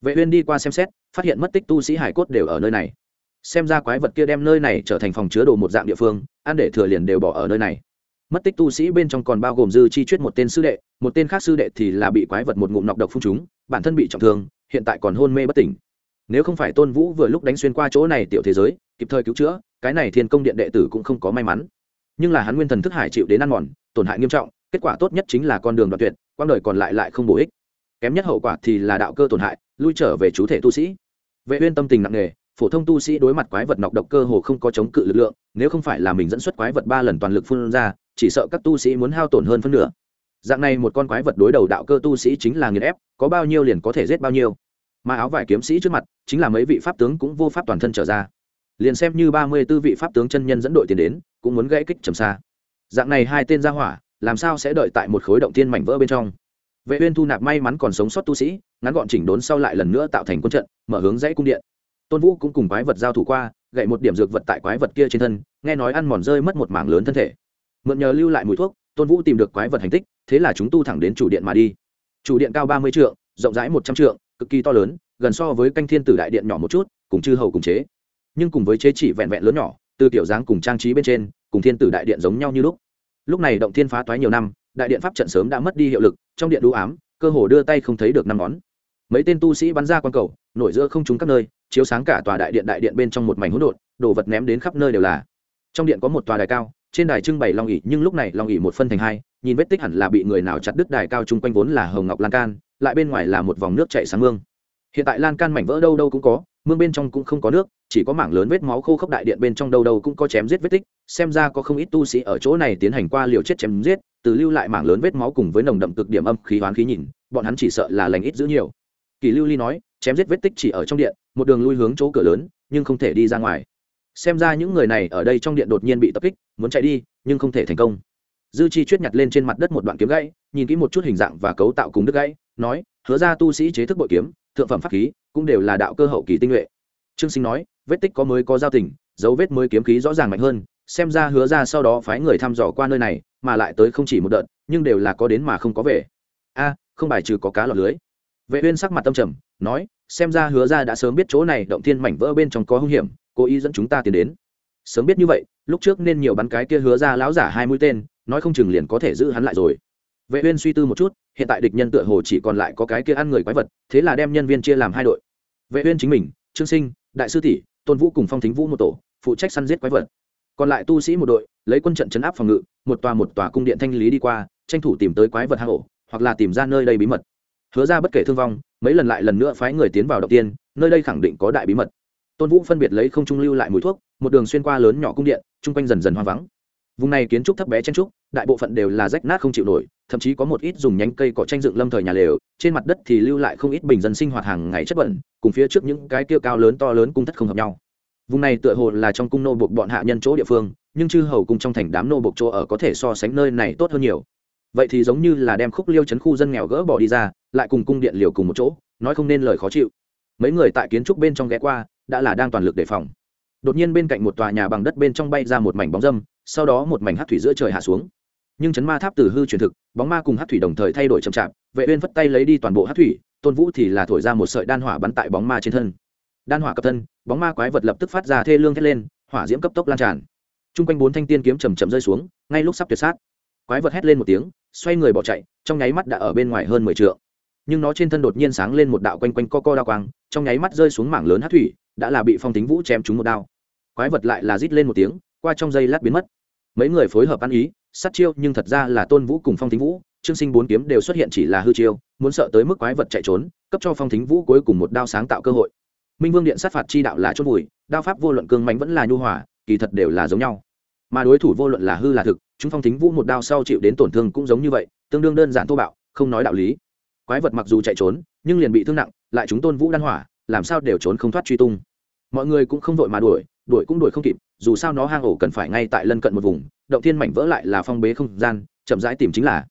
Vệ uyên đi qua xem xét, phát hiện mất tích tu sĩ hải cốt đều ở nơi này. Xem ra quái vật kia đem nơi này trở thành phòng chứa đồ một dạng địa phương, ăn để thừa liền đều bỏ ở nơi này. Mất tích tu sĩ bên trong còn bao gồm dư chi chuyết một tên sư đệ, một tên khác sư đệ thì là bị quái vật một ngụm nọc độc phun chúng, bản thân bị trọng thương hiện tại còn hôn mê bất tỉnh. Nếu không phải tôn vũ vừa lúc đánh xuyên qua chỗ này tiểu thế giới, kịp thời cứu chữa, cái này thiên công điện đệ tử cũng không có may mắn. Nhưng là hắn nguyên thần thức hải chịu đến ăn mòn, tổn hại nghiêm trọng, kết quả tốt nhất chính là con đường đoạn tuyệt quang đời còn lại lại không bổ ích. Kém nhất hậu quả thì là đạo cơ tổn hại, lui trở về chú thể tu sĩ. Vệ uyên tâm tình nặng nề, phổ thông tu sĩ đối mặt quái vật nọc độc cơ hồ không có chống cự lực lượng, nếu không phải là mình dẫn xuất quái vật ba lần toàn lực phun ra, chỉ sợ các tu sĩ muốn hao tổn hơn phân nửa dạng này một con quái vật đối đầu đạo cơ tu sĩ chính là nghiền ép, có bao nhiêu liền có thể giết bao nhiêu. Mà áo vải kiếm sĩ trước mặt, chính là mấy vị pháp tướng cũng vô pháp toàn thân trở ra. Liền xem như ba mươi 34 vị pháp tướng chân nhân dẫn đội tiền đến, cũng muốn gãy kích trầm xa. Dạng này hai tên ra hỏa, làm sao sẽ đợi tại một khối động tiên mảnh vỡ bên trong? Vệ uyên thu nạp may mắn còn sống sót tu sĩ, ngắn gọn chỉnh đốn sau lại lần nữa tạo thành quân trận, mở hướng dãy cung điện. Tôn vũ cũng cùng quái vật giao thủ qua, gậy một điểm dược vật tại quái vật kia trên thân, nghe nói ăn mòn rơi mất một mảng lớn thân thể. Mượn nhờ lưu lại mùi thuốc tôn vũ tìm được quái vật hành tích, thế là chúng tu thẳng đến chủ điện mà đi. Chủ điện cao ba mươi trượng, rộng rãi một trăm trượng, cực kỳ to lớn, gần so với canh thiên tử đại điện nhỏ một chút, cùng chư hầu cùng chế. Nhưng cùng với chế chỉ vẹn vẹn lớn nhỏ, từ tiểu dáng cùng trang trí bên trên, cùng thiên tử đại điện giống nhau như lúc. Lúc này động thiên phá toái nhiều năm, đại điện pháp trận sớm đã mất đi hiệu lực, trong điện đũ ám, cơ hồ đưa tay không thấy được năm ngón. Mấy tên tu sĩ bắn ra q cầu, nổi giữa không trúng các nơi, chiếu sáng cả tòa đại điện đại điện bên trong một mảnh hỗn độn, đồ vật ném đến khắp nơi đều là. Trong điện có một tòa đài cao trên đài trưng bày long ỉ nhưng lúc này long ỉ một phân thành hai, nhìn vết tích hẳn là bị người nào chặt đứt đài cao chung quanh vốn là hồng ngọc lan can, lại bên ngoài là một vòng nước chạy sáng mương. Hiện tại lan can mảnh vỡ đâu đâu cũng có, mương bên trong cũng không có nước, chỉ có mảng lớn vết máu khô khốc đại điện bên trong đâu đâu cũng có chém giết vết tích, xem ra có không ít tu sĩ ở chỗ này tiến hành qua liều chết chém giết, từ lưu lại mảng lớn vết máu cùng với nồng đậm cực điểm âm khí hoán khí nhìn, bọn hắn chỉ sợ là lành ít giữ nhiều. Kỳ lưu ly nói, chém giết vết tích chỉ ở trong điện, một đường lui hướng chỗ cửa lớn, nhưng không thể đi ra ngoài xem ra những người này ở đây trong điện đột nhiên bị tập kích, muốn chạy đi, nhưng không thể thành công. Dư chi chuyết nhặt lên trên mặt đất một đoạn kiếm gãy, nhìn kỹ một chút hình dạng và cấu tạo cùng đứt gãy, nói, hứa ra tu sĩ chế thức bội kiếm, thượng phẩm pháp khí, cũng đều là đạo cơ hậu kỳ tinh nhuệ. Trương sinh nói, vết tích có mới có giao tình, dấu vết mới kiếm khí rõ ràng mạnh hơn, xem ra hứa ra sau đó phái người thăm dò qua nơi này, mà lại tới không chỉ một đợt, nhưng đều là có đến mà không có về. A, không bài trừ có cá lọt lưới. Vệ uyên sắc mặt tâm trầm, nói, xem ra hứa ra đã sớm biết chỗ này động thiên mảnh vỡ bên trong có hung hiểm cố ý dẫn chúng ta tiến đến. Sớm biết như vậy, lúc trước nên nhiều bắn cái kia hứa ra lão giả hai mũi tên, nói không chừng liền có thể giữ hắn lại rồi. Vệ uyên suy tư một chút, hiện tại địch nhân tựa hồ chỉ còn lại có cái kia ăn người quái vật, thế là đem nhân viên chia làm hai đội. Vệ uyên chính mình, trương sinh, đại sư tỷ, tôn vũ cùng phong thính vũ một tổ, phụ trách săn giết quái vật. Còn lại tu sĩ một đội, lấy quân trận chấn áp phòng ngự, một tòa một tòa cung điện thanh lý đi qua, tranh thủ tìm tới quái vật hang ổ, hoặc là tìm ra nơi đây bí mật. Hứa ra bất kể thương vong, mấy lần lại lần nữa phái người tiến vào động tiên, nơi đây khẳng định có đại bí mật tôn vũ phân biệt lấy không trung lưu lại mùi thuốc, một đường xuyên qua lớn nhỏ cung điện, chung quanh dần dần hoang vắng. Vùng này kiến trúc thấp bé chen trúc, đại bộ phận đều là rách nát không chịu nổi, thậm chí có một ít dùng nhánh cây cỏ tranh dựng lâm thời nhà lều, trên mặt đất thì lưu lại không ít bình dân sinh hoạt hàng ngày chất bẩn, cùng phía trước những cái kia cao lớn to lớn cung thất không hợp nhau. Vùng này tựa hồ là trong cung nô buộc bọn hạ nhân chỗ địa phương, nhưng chư hầu cung trong thành đám nô buộc chỗ ở có thể so sánh nơi này tốt hơn nhiều. Vậy thì giống như là đem khúc liêu chấn khu dân nghèo gỡ bỏ đi ra, lại cùng cung điện liều cùng một chỗ, nói không nên lời khó chịu. Mấy người tại kiến trúc bên trong ghé qua đã là đang toàn lực đề phòng. Đột nhiên bên cạnh một tòa nhà bằng đất bên trong bay ra một mảnh bóng dâm, sau đó một mảnh hát thủy giữa trời hạ xuống. Nhưng chấn ma tháp từ hư truyền thực, bóng ma cùng hát thủy đồng thời thay đổi chậm chạp, vệ uyên phất tay lấy đi toàn bộ hát thủy, tôn vũ thì là thổi ra một sợi đan hỏa bắn tại bóng ma trên thân. Đan hỏa cấp thân, bóng ma quái vật lập tức phát ra thê lương thét lên, hỏa diễm cấp tốc lan tràn. Trung quanh bốn thanh tiên kiếm chầm chậm rơi xuống, ngay lúc sắp tuyệt sát. Quái vật hét lên một tiếng, xoay người bỏ chạy, trong nháy mắt đã ở bên ngoài hơn mười trượng. nhưng nó trên thân đột nhiên sáng lên một đạo quanh quanh co co đao quang, trong nháy mắt rơi xuống mảng lớn hát thủy đã là bị phong tính vũ chém trúng một đao. Quái vật lại là rít lên một tiếng, qua trong giây lát biến mất. Mấy người phối hợp ăn ý, sát chiêu, nhưng thật ra là tôn vũ cùng phong tính vũ, trương sinh bốn kiếm đều xuất hiện chỉ là hư chiêu, muốn sợ tới mức quái vật chạy trốn, cấp cho phong thính vũ cuối cùng một đao sáng tạo cơ hội. Minh vương điện sát phạt chi đạo là chốt vùi, đao pháp vô luận cương mạnh vẫn là nhu hòa, kỳ thật đều là giống nhau. Mà đối thủ vô luận là hư là thực, chúng phong thính vũ một đao sau chịu đến tổn thương cũng giống như vậy, tương đương đơn giản thô bạo, không nói đạo lý. Quái vật mặc dù chạy trốn, nhưng liền bị thương nặng, lại chúng tôn vũ đan hỏa làm sao đều trốn không thoát truy tung. Mọi người cũng không vội mà đuổi đuổi cũng đuổi không kịp, dù sao nó hang ổ cần phải ngay tại lân cận một vùng, động thiên mảnh vỡ lại là phong bế không gian, chậm rãi tìm chính là.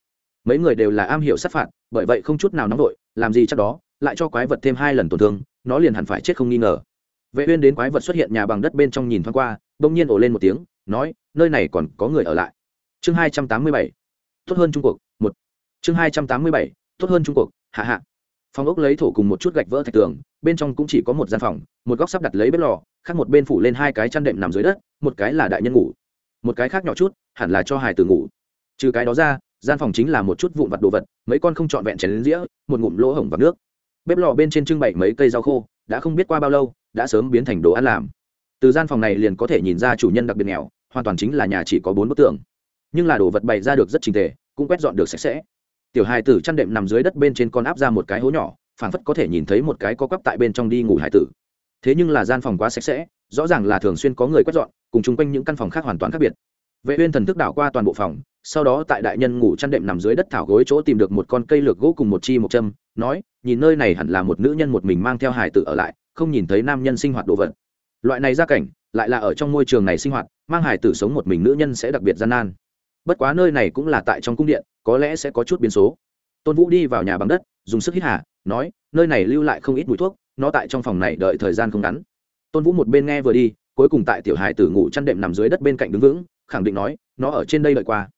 Mấy người đều là am hiểu sát phạt, bởi vậy không chút nào nóng vội, làm gì chắc đó, lại cho quái vật thêm hai lần tổn thương, nó liền hẳn phải chết không nghi ngờ. Vệ uyên đến quái vật xuất hiện nhà bằng đất bên trong nhìn thoáng qua, bỗng nhiên ồ lên một tiếng, nói, nơi này còn có người ở lại. Chương 287 tốt hơn trung quốc, một. Chương 287 tốt hơn trung quốc, hạ hạ phòng ốc lấy thổ cùng một chút gạch vỡ thạch tường, bên trong cũng chỉ có một gian phòng, một góc sắp đặt lấy bếp lò, khác một bên phủ lên hai cái chăn đệm nằm dưới đất, một cái là đại nhân ngủ. Một cái khác nhỏ chút, hẳn là cho hài tử ngủ. Trừ cái đó ra, gian phòng chính là một chút vụn vặt đồ vật, mấy con không trọn vẹn chén đến dĩa, một ngụm lỗ hổng và nước. Bếp lò bên trên trưng bày mấy cây rau khô, đã không biết qua bao lâu, đã sớm biến thành đồ ăn làm. Từ gian phòng này liền có thể nhìn ra chủ nhân đặc biệt nghèo, hoàn toàn chính là nhà chỉ có bốn bức tường. Nhưng là đồ vật bày ra được rất trình tề, cũng quét dọn được sạch sẽ tiểu hài tử chăn đệm nằm dưới đất bên trên con áp ra một cái hố nhỏ, phảng phất có thể nhìn thấy một cái có quắp tại bên trong đi ngủ hải tử. Thế nhưng là gian phòng quá sạch sẽ, rõ ràng là thường xuyên có người quét dọn, cùng chung quanh những căn phòng khác hoàn toàn khác biệt. Vệ uyên thần thức đảo qua toàn bộ phòng, sau đó tại đại nhân ngủ chăn đệm nằm dưới đất thảo gối chỗ tìm được một con cây lược gỗ cùng một chi một châm, nói, nhìn nơi này hẳn là một nữ nhân một mình mang theo hải tử ở lại, không nhìn thấy nam nhân sinh hoạt đồ vật. Loại này ra cảnh, lại là ở trong môi trường này sinh hoạt, mang hải tử sống một mình nữ nhân sẽ đặc biệt gian nan. Bất quá nơi này cũng là tại trong cung điện có lẽ sẽ có chút biến số. Tôn vũ đi vào nhà bằng đất, dùng sức hít hà, nói, nơi này lưu lại không ít mùi thuốc, nó tại trong phòng này đợi thời gian không ngắn. Tôn vũ một bên nghe vừa đi, cuối cùng tại tiểu hải tử ngủ chăn đệm nằm dưới đất bên cạnh đứng vững, khẳng định nói, nó ở trên đây đợi qua.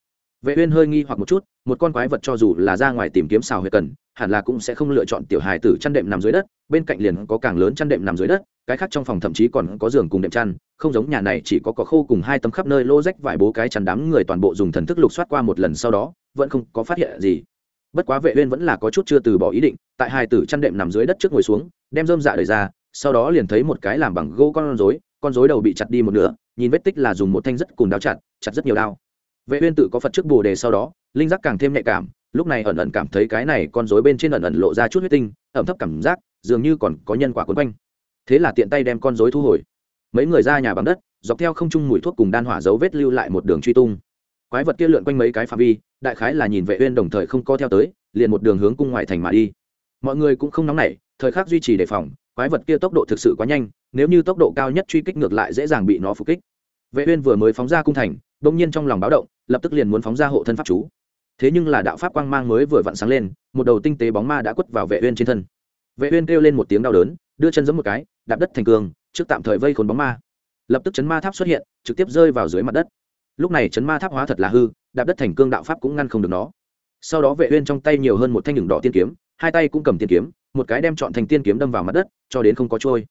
Vệ uyên hơi nghi hoặc một chút, một con quái vật cho dù là ra ngoài tìm kiếm xào huyệt cần, hẳn là cũng sẽ không lựa chọn tiểu hài tử chăn đệm nằm dưới đất, bên cạnh liền có càng lớn chăn đệm nằm dưới đất cái khác trong phòng thậm chí còn có giường cùng đệm chăn, không giống nhà này chỉ có cỏ khô cùng hai tấm khắp nơi lô rách vài bố cái chăn đám người toàn bộ dùng thần thức lục soát qua một lần sau đó, vẫn không có phát hiện gì. Bất quá vệ uyên vẫn là có chút chưa từ bỏ ý định, tại hai tử chăn đệm nằm dưới đất trước ngồi xuống, đem rơm dạ đời ra, sau đó liền thấy một cái làm bằng gỗ con rối con rối đầu bị chặt đi một nửa, nhìn vết tích là dùng một thanh rất cùn đao chặt chặt rất nhiều đao. Vệ uyên tự có phật trước bù đề sau đó, linh giác càng thêm nhạy cảm, lúc này ẩn ẩn cảm thấy cái này con rối bên trên ẩn ẩn lộ ra chút huyết tinh, ẩm thấp cảm giác, dường như còn có nhân quả quấn quanh thế là tiện tay đem con rối thu hồi. Mấy người ra nhà bằng đất, dọc theo không trung mùi thuốc cùng đan hỏa dấu vết lưu lại một đường truy tung. Quái vật kia lượn quanh mấy cái phạm vi, đại khái là nhìn vệ uyên đồng thời không co theo tới, liền một đường hướng cung ngoại thành mà đi. Mọi người cũng không nóng nảy, thời khắc duy trì đề phòng, quái vật kia tốc độ thực sự quá nhanh, nếu như tốc độ cao nhất truy kích ngược lại dễ dàng bị nó phục kích. Vệ uyên vừa mới phóng ra cung thành đông nhiên trong lòng báo động, lập tức liền muốn phóng ra hộ thân pháp chú. Thế nhưng là đạo pháp quang mang mới vừa vặn sáng lên, một đầu tinh tế bóng ma đã quất vào vệ uyên trên thân. Vệ uyên kêu lên một tiếng đau đớn, đưa chân giẫm một cái đạp đất thành cường trước tạm thời vây khốn bóng ma. Lập tức chấn ma tháp xuất hiện, trực tiếp rơi vào dưới mặt đất. Lúc này chấn ma tháp hóa thật là hư, đạp đất thành cương đạo pháp cũng ngăn không được nó. Sau đó vệ uyên trong tay nhiều hơn một thanh đường đỏ tiên kiếm, hai tay cũng cầm tiên kiếm, một cái đem chọn thành tiên kiếm đâm vào mặt đất, cho đến không có trôi.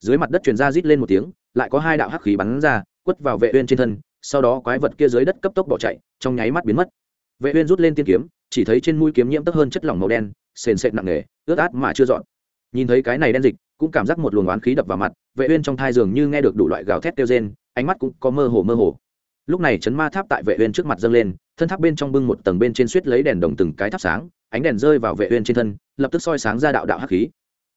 Dưới mặt đất truyền ra rít lên một tiếng, lại có hai đạo hắc khí bắn ra, quất vào vệ uyên trên thân, sau đó quái vật kia dưới đất cấp tốc bỏ chạy, trong nháy mắt biến mất. Vệ uyên rút lên tiên kiếm, chỉ thấy trên mũi kiếm nhiễm tấp hơn chất lỏng màu đen, sền sệt nặng nề, ướt át mà chưa dọn. Nhìn thấy cái này đen dịch cũng cảm giác một luồng oán khí đập vào mặt, vệ uyên trong thai giường như nghe được đủ loại gào thét tiêu rên, ánh mắt cũng có mơ hồ mơ hồ. Lúc này chấn ma tháp tại vệ uyên trước mặt dâng lên, thân tháp bên trong bưng một tầng bên trên suýt lấy đèn đồng từng cái thắp sáng, ánh đèn rơi vào vệ uyên trên thân, lập tức soi sáng ra đạo đạo hắc khí.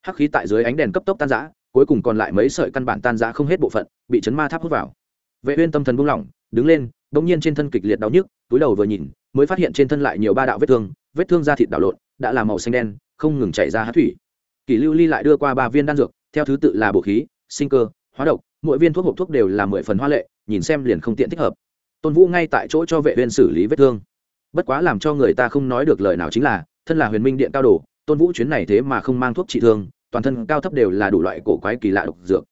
Hắc khí tại dưới ánh đèn cấp tốc tan rã, cuối cùng còn lại mấy sợi căn bản tan rã không hết bộ phận, bị chấn ma tháp hút vào. Vệ uyên tâm thần buông lỏng, đứng lên đống nhiên trên thân kịch liệt đau nhức, túi đầu vừa nhìn, mới phát hiện trên thân lại nhiều ba đạo vết thương vết thương da thịt đảo lộn, đã là màu xanh đen, không ngừng chảy ra hắt thủy kỷ lưu ly lại đưa qua ba viên đan dược, theo thứ tự là bổ khí, sinh cơ, hóa độc, mỗi viên thuốc hộp thuốc đều là mười phần hoa lệ, nhìn xem liền không tiện thích hợp. Tôn vũ ngay tại chỗ cho vệ viên xử lý vết thương. Bất quá làm cho người ta không nói được lời nào chính là, thân là huyền minh điện cao đồ, tôn vũ chuyến này thế mà không mang thuốc trị thương, toàn thân cao thấp đều là đủ loại cổ quái kỳ lạ độc dược.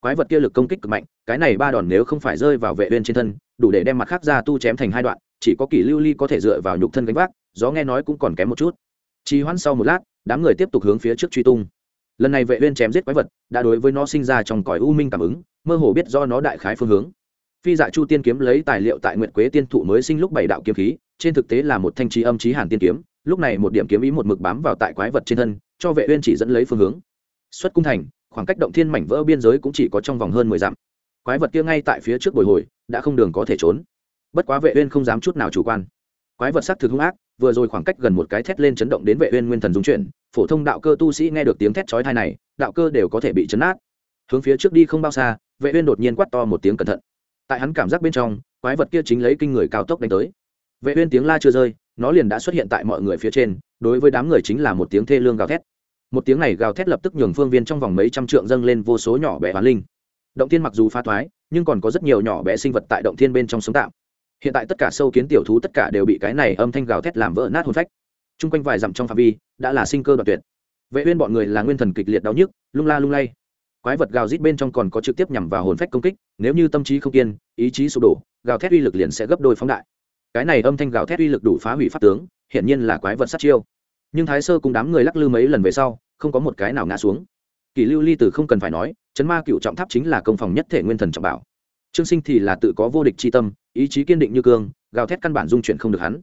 Quái vật kia lực công kích cực mạnh, cái này ba đòn nếu không phải rơi vào vệ viên trên thân, đủ để đem mặt khác ra tu chém thành hai đoạn, chỉ có kỷ lưu ly có thể dựa vào nhục thân gánh vác, gió nghe nói cũng còn kém một chút. Trì hoãn sau một lát đám người tiếp tục hướng phía trước truy tung. Lần này vệ uyên chém giết quái vật, đã đối với nó sinh ra trong cõi u minh cảm ứng, mơ hồ biết do nó đại khái phương hướng. Phi dạ chu tiên kiếm lấy tài liệu tại nguyệt quế tiên thụ mới sinh lúc bảy đạo kiếm khí, trên thực tế là một thanh trí âm trí hàn tiên kiếm, lúc này một điểm kiếm ý một mực bám vào tại quái vật trên thân, cho vệ uyên chỉ dẫn lấy phương hướng. Xuất cung thành, khoảng cách động thiên mảnh vỡ biên giới cũng chỉ có trong vòng hơn mười dặm. Quái vật kia ngay tại phía trước bồi hồi, đã không đường có thể trốn. Bất quá vệ uyên không dám chút nào chủ quan quái vật sắc thực hung ác, vừa rồi khoảng cách gần một cái thét lên chấn động đến vệ uyên nguyên thần dung chuyển, phổ thông đạo cơ tu sĩ nghe được tiếng thét chói tai này, đạo cơ đều có thể bị chấn nát hướng phía trước đi không bao xa, vệ uyên đột nhiên quát to một tiếng cẩn thận. Tại hắn cảm giác bên trong, quái vật kia chính lấy kinh người cao tốc đánh tới. Vệ uyên tiếng la chưa rơi, nó liền đã xuất hiện tại mọi người phía trên, đối với đám người chính là một tiếng thê lương gào thét. Một tiếng này gào thét lập tức nhường phương viên trong vòng mấy trăm trượng dâng lên vô số nhỏ bé hoàn linh. Động thiên mặc dù phá thoái, nhưng còn có rất nhiều nhỏ bé sinh vật tại động thiên bên trong sống tạm hiện tại tất cả sâu kiến tiểu thú tất cả đều bị cái này âm thanh gào thét làm vỡ nát hồn phách. T r u n g quanh vài dặm trong phạm vi đã là sinh cơ đoạn tuyệt. Vệ uyên bọn người là nguyên thần kịch liệt đau nhức, lung la lung lay. Quái vật gào rít bên trong còn có trực tiếp nhằm vào hồn phách công kích, nếu như tâm trí không kiên, ý chí sụp đổ, gào thét uy lực liền sẽ gấp đôi phóng đại. Cái này âm thanh gào thét uy lực đủ phá hủy pháp tướng, hiển nhiên là quái vật sát chiêu. Nhưng thái sơ cùng đám người lắc lư mấy lần về sau, không có một cái nào ngã xuống. Kỷ lưu ly từ không cần phải nói, chấn ma cựu trọng tháp chính là công phòng nhất thể nguyên thần trọng bảo trương sinh thì là tự có vô địch c h i tâm, ý chí kiên định như cương, gào thét căn bản dung chuyển không được hắn.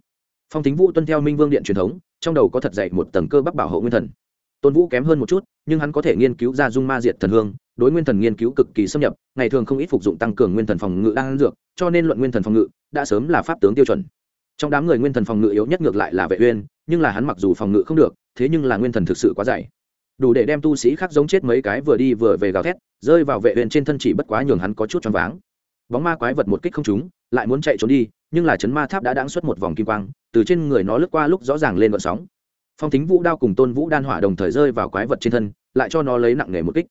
Phong tính vũ tuân theo minh vương điện truyền thống, trong đầu có thật dạy một tầng cơ bắc bảo hộ nguyên thần. Tôn vũ kém hơn một chút, nhưng hắn có thể nghiên cứu ra dung ma diệt thần hương, đối nguyên thần nghiên cứu cực kỳ xâm nhập, ngày thường không ít phục dụng tăng cường nguyên thần phòng ngự đang dược, cho nên luận nguyên thần phòng ngự, đã sớm là pháp tướng tiêu chuẩn. Trong đám người nguyên thần phòng ngự yếu nhất ngược lại là vệ uyên, nhưng là hắn mặc dù phòng ngự không được, thế nhưng là nguyên thần thực sự quá dày. Đủ để đem tu sĩ khác giống chết mấy cái vừa đi vừa về gào thét, rơi vào vệ uyên trên thân chỉ bất quá nhường hắn có chút choáng váng bóng ma quái vật một kích không trúng, lại muốn chạy trốn đi, nhưng là chấn ma tháp đã đáng xuất một vòng kim quang, từ trên người nó lướt qua lúc rõ ràng lên gợn sóng. Phong thính vũ đao cùng tôn vũ đan hỏa đồng thời rơi vào quái vật trên thân, lại cho nó lấy nặng nề một kích.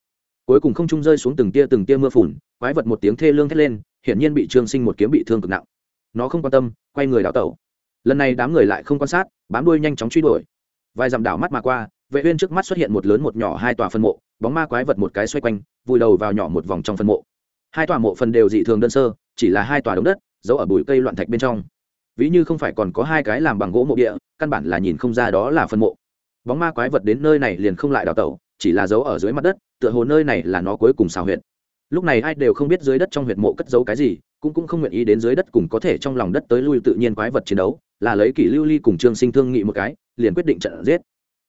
Cuối cùng không trung rơi xuống từng tia từng tia mưa phùn, quái vật một tiếng thê lương thét lên, hiển nhiên bị trương sinh một kiếm bị thương cực nặng. Nó không quan tâm, quay người đảo tẩu. Lần này đám người lại không quan sát, bám đuôi nhanh chóng truy đuổi. Vài dặm đảo mắt mà qua, vệ uyên trước mắt xuất hiện một lớn một nhỏ hai tòa phân mộ, bóng ma quái vật một cái xoay quanh, vùi đầu vào nhỏ một vòng trong phân mộ hai tòa mộ phần đều dị thường đơn sơ, chỉ là hai tòa đống đất giấu ở bụi cây loạn thạch bên trong. Ví như không phải còn có hai cái làm bằng gỗ mộ địa, căn bản là nhìn không ra đó là phân mộ. Bóng ma quái vật đến nơi này liền không lại đào tẩu, chỉ là giấu ở dưới mặt đất, tựa hồ nơi này là nó cuối cùng xào huyệt. Lúc này ai đều không biết dưới đất trong huyệt mộ cất giấu cái gì, cũng cũng không nguyện ý đến dưới đất cùng có thể trong lòng đất tới lui tự nhiên quái vật chiến đấu, là lấy kỷ lưu ly cùng trương sinh thương nghị một cái, liền quyết định trận giết.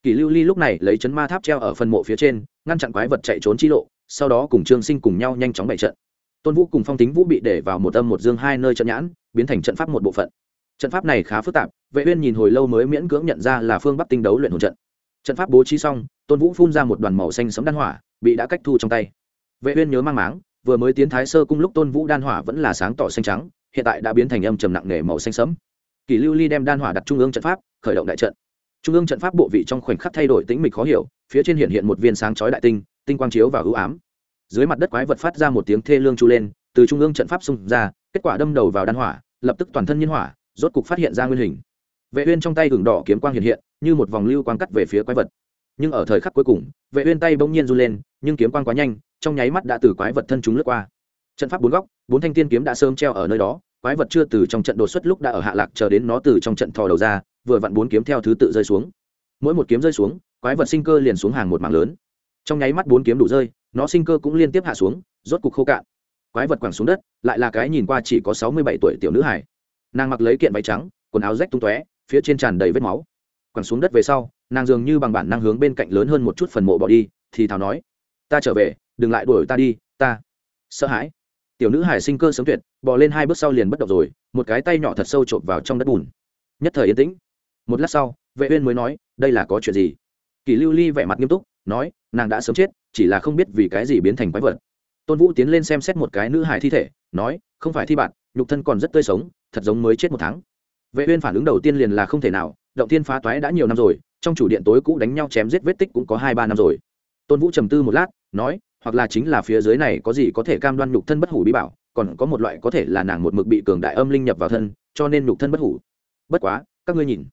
Kỷ lưu ly lúc này lấy chấn ma tháp treo ở phân mộ phía trên, ngăn chặn quái vật chạy trốn chi lộ, sau đó cùng trương sinh cùng nhau nhanh chóng bày trận tôn vũ cùng phong tính vũ bị để vào một âm một dương hai nơi trận nhãn, biến thành trận pháp một bộ phận. Trận pháp này khá phức tạp, vệ uyên nhìn hồi lâu mới miễn cưỡng nhận ra là phương bắc tinh đấu luyện hồn trận. Trận pháp bố trí xong, tôn vũ phun ra một đoàn màu xanh sấm đan hỏa, bị đã cách thu trong tay. Vệ uyên nhớ mang máng, vừa mới tiến thái sơ cung lúc tôn vũ đan hỏa vẫn là sáng tỏ xanh trắng, hiện tại đã biến thành âm trầm nặng nề màu xanh sẫm. Kỳ lưu ly đem đan hỏa đặt trung ương trận pháp, khởi động đại trận. Trung ương trận pháp bộ vị trong khoảnh khắc thay đổi tĩnh mịch khó hiểu, phía trên hiện hiện một viên sáng chói đại tinh tinh quang chiếu vào ưu ám dưới mặt đất quái vật phát ra một tiếng thê lương chu lên, từ trung ương trận pháp xung ra, kết quả đâm đầu vào đan hỏa, lập tức toàn thân nhiên hỏa, rốt cục phát hiện ra nguyên hình. Vệ uyên trong tay gừng đỏ kiếm quang hiện hiện, như một vòng lưu quang cắt về phía quái vật. Nhưng ở thời khắc cuối cùng, vệ uyên tay bỗng nhiên du lên, nhưng kiếm quang quá nhanh, trong nháy mắt đã từ quái vật thân chúng lướt qua. Trận pháp bốn góc, bốn thanh tiên kiếm đã sớm treo ở nơi đó, quái vật chưa từ trong trận đột xuất lúc đã ở hạ lạc chờ đến nó từ trong trận thò đầu ra, vừa vặn bốn kiếm theo thứ tự rơi xuống. Mỗi một kiếm rơi xuống, quái vật sinh cơ liền xuống hàng một mảng lớn. Trong nháy mắt bốn kiếm đủ rơi nó sinh cơ cũng liên tiếp hạ xuống, rốt cục khô cạn. Quái vật quẳng xuống đất, lại là cái nhìn qua chỉ có sáu mươi bảy tuổi tiểu nữ hải nàng mặc lấy kiện váy trắng, quần áo rách tung tóe, phía trên tràn đầy vết máu. Quẳng xuống đất về sau, nàng dường như bằng bản năng hướng bên cạnh lớn hơn một chút phần mộ bỏ đi, thì thào nói, ta trở về, đừng lại đuổi ta đi, ta sợ hãi. Tiểu nữ hải sinh cơ sớm tuyệt, bò lên hai bước sau liền bất động rồi, một cái tay nhỏ thật sâu trộm vào trong đất bùn. Nhất thời yên tĩnh. Một lát sau, vệ uyên mới nói, đây là có chuyện gì? Kỳ lưu ly vẻ mặt nghiêm túc nói, nàng đã sớm chết, chỉ là không biết vì cái gì biến thành quái vật. Tôn vũ tiến lên xem xét một cái nữ hải thi thể, nói, không phải thi bạn, nhục thân còn rất tươi sống, thật giống mới chết một tháng. Vệ uyên phản ứng đầu tiên liền là không thể nào, động tiên phá toái đã nhiều năm rồi, trong chủ điện tối cũ đánh nhau chém giết vết tích cũng có hai ba năm rồi. Tôn vũ trầm tư một lát, nói, hoặc là chính là phía dưới này có gì có thể cam đoan nhục thân bất hủ bí bảo, còn có một loại có thể là nàng một mực bị cường đại âm linh nhập vào thân, cho nên nhục thân bất hủ. Bất quá, các ngươi nhìn.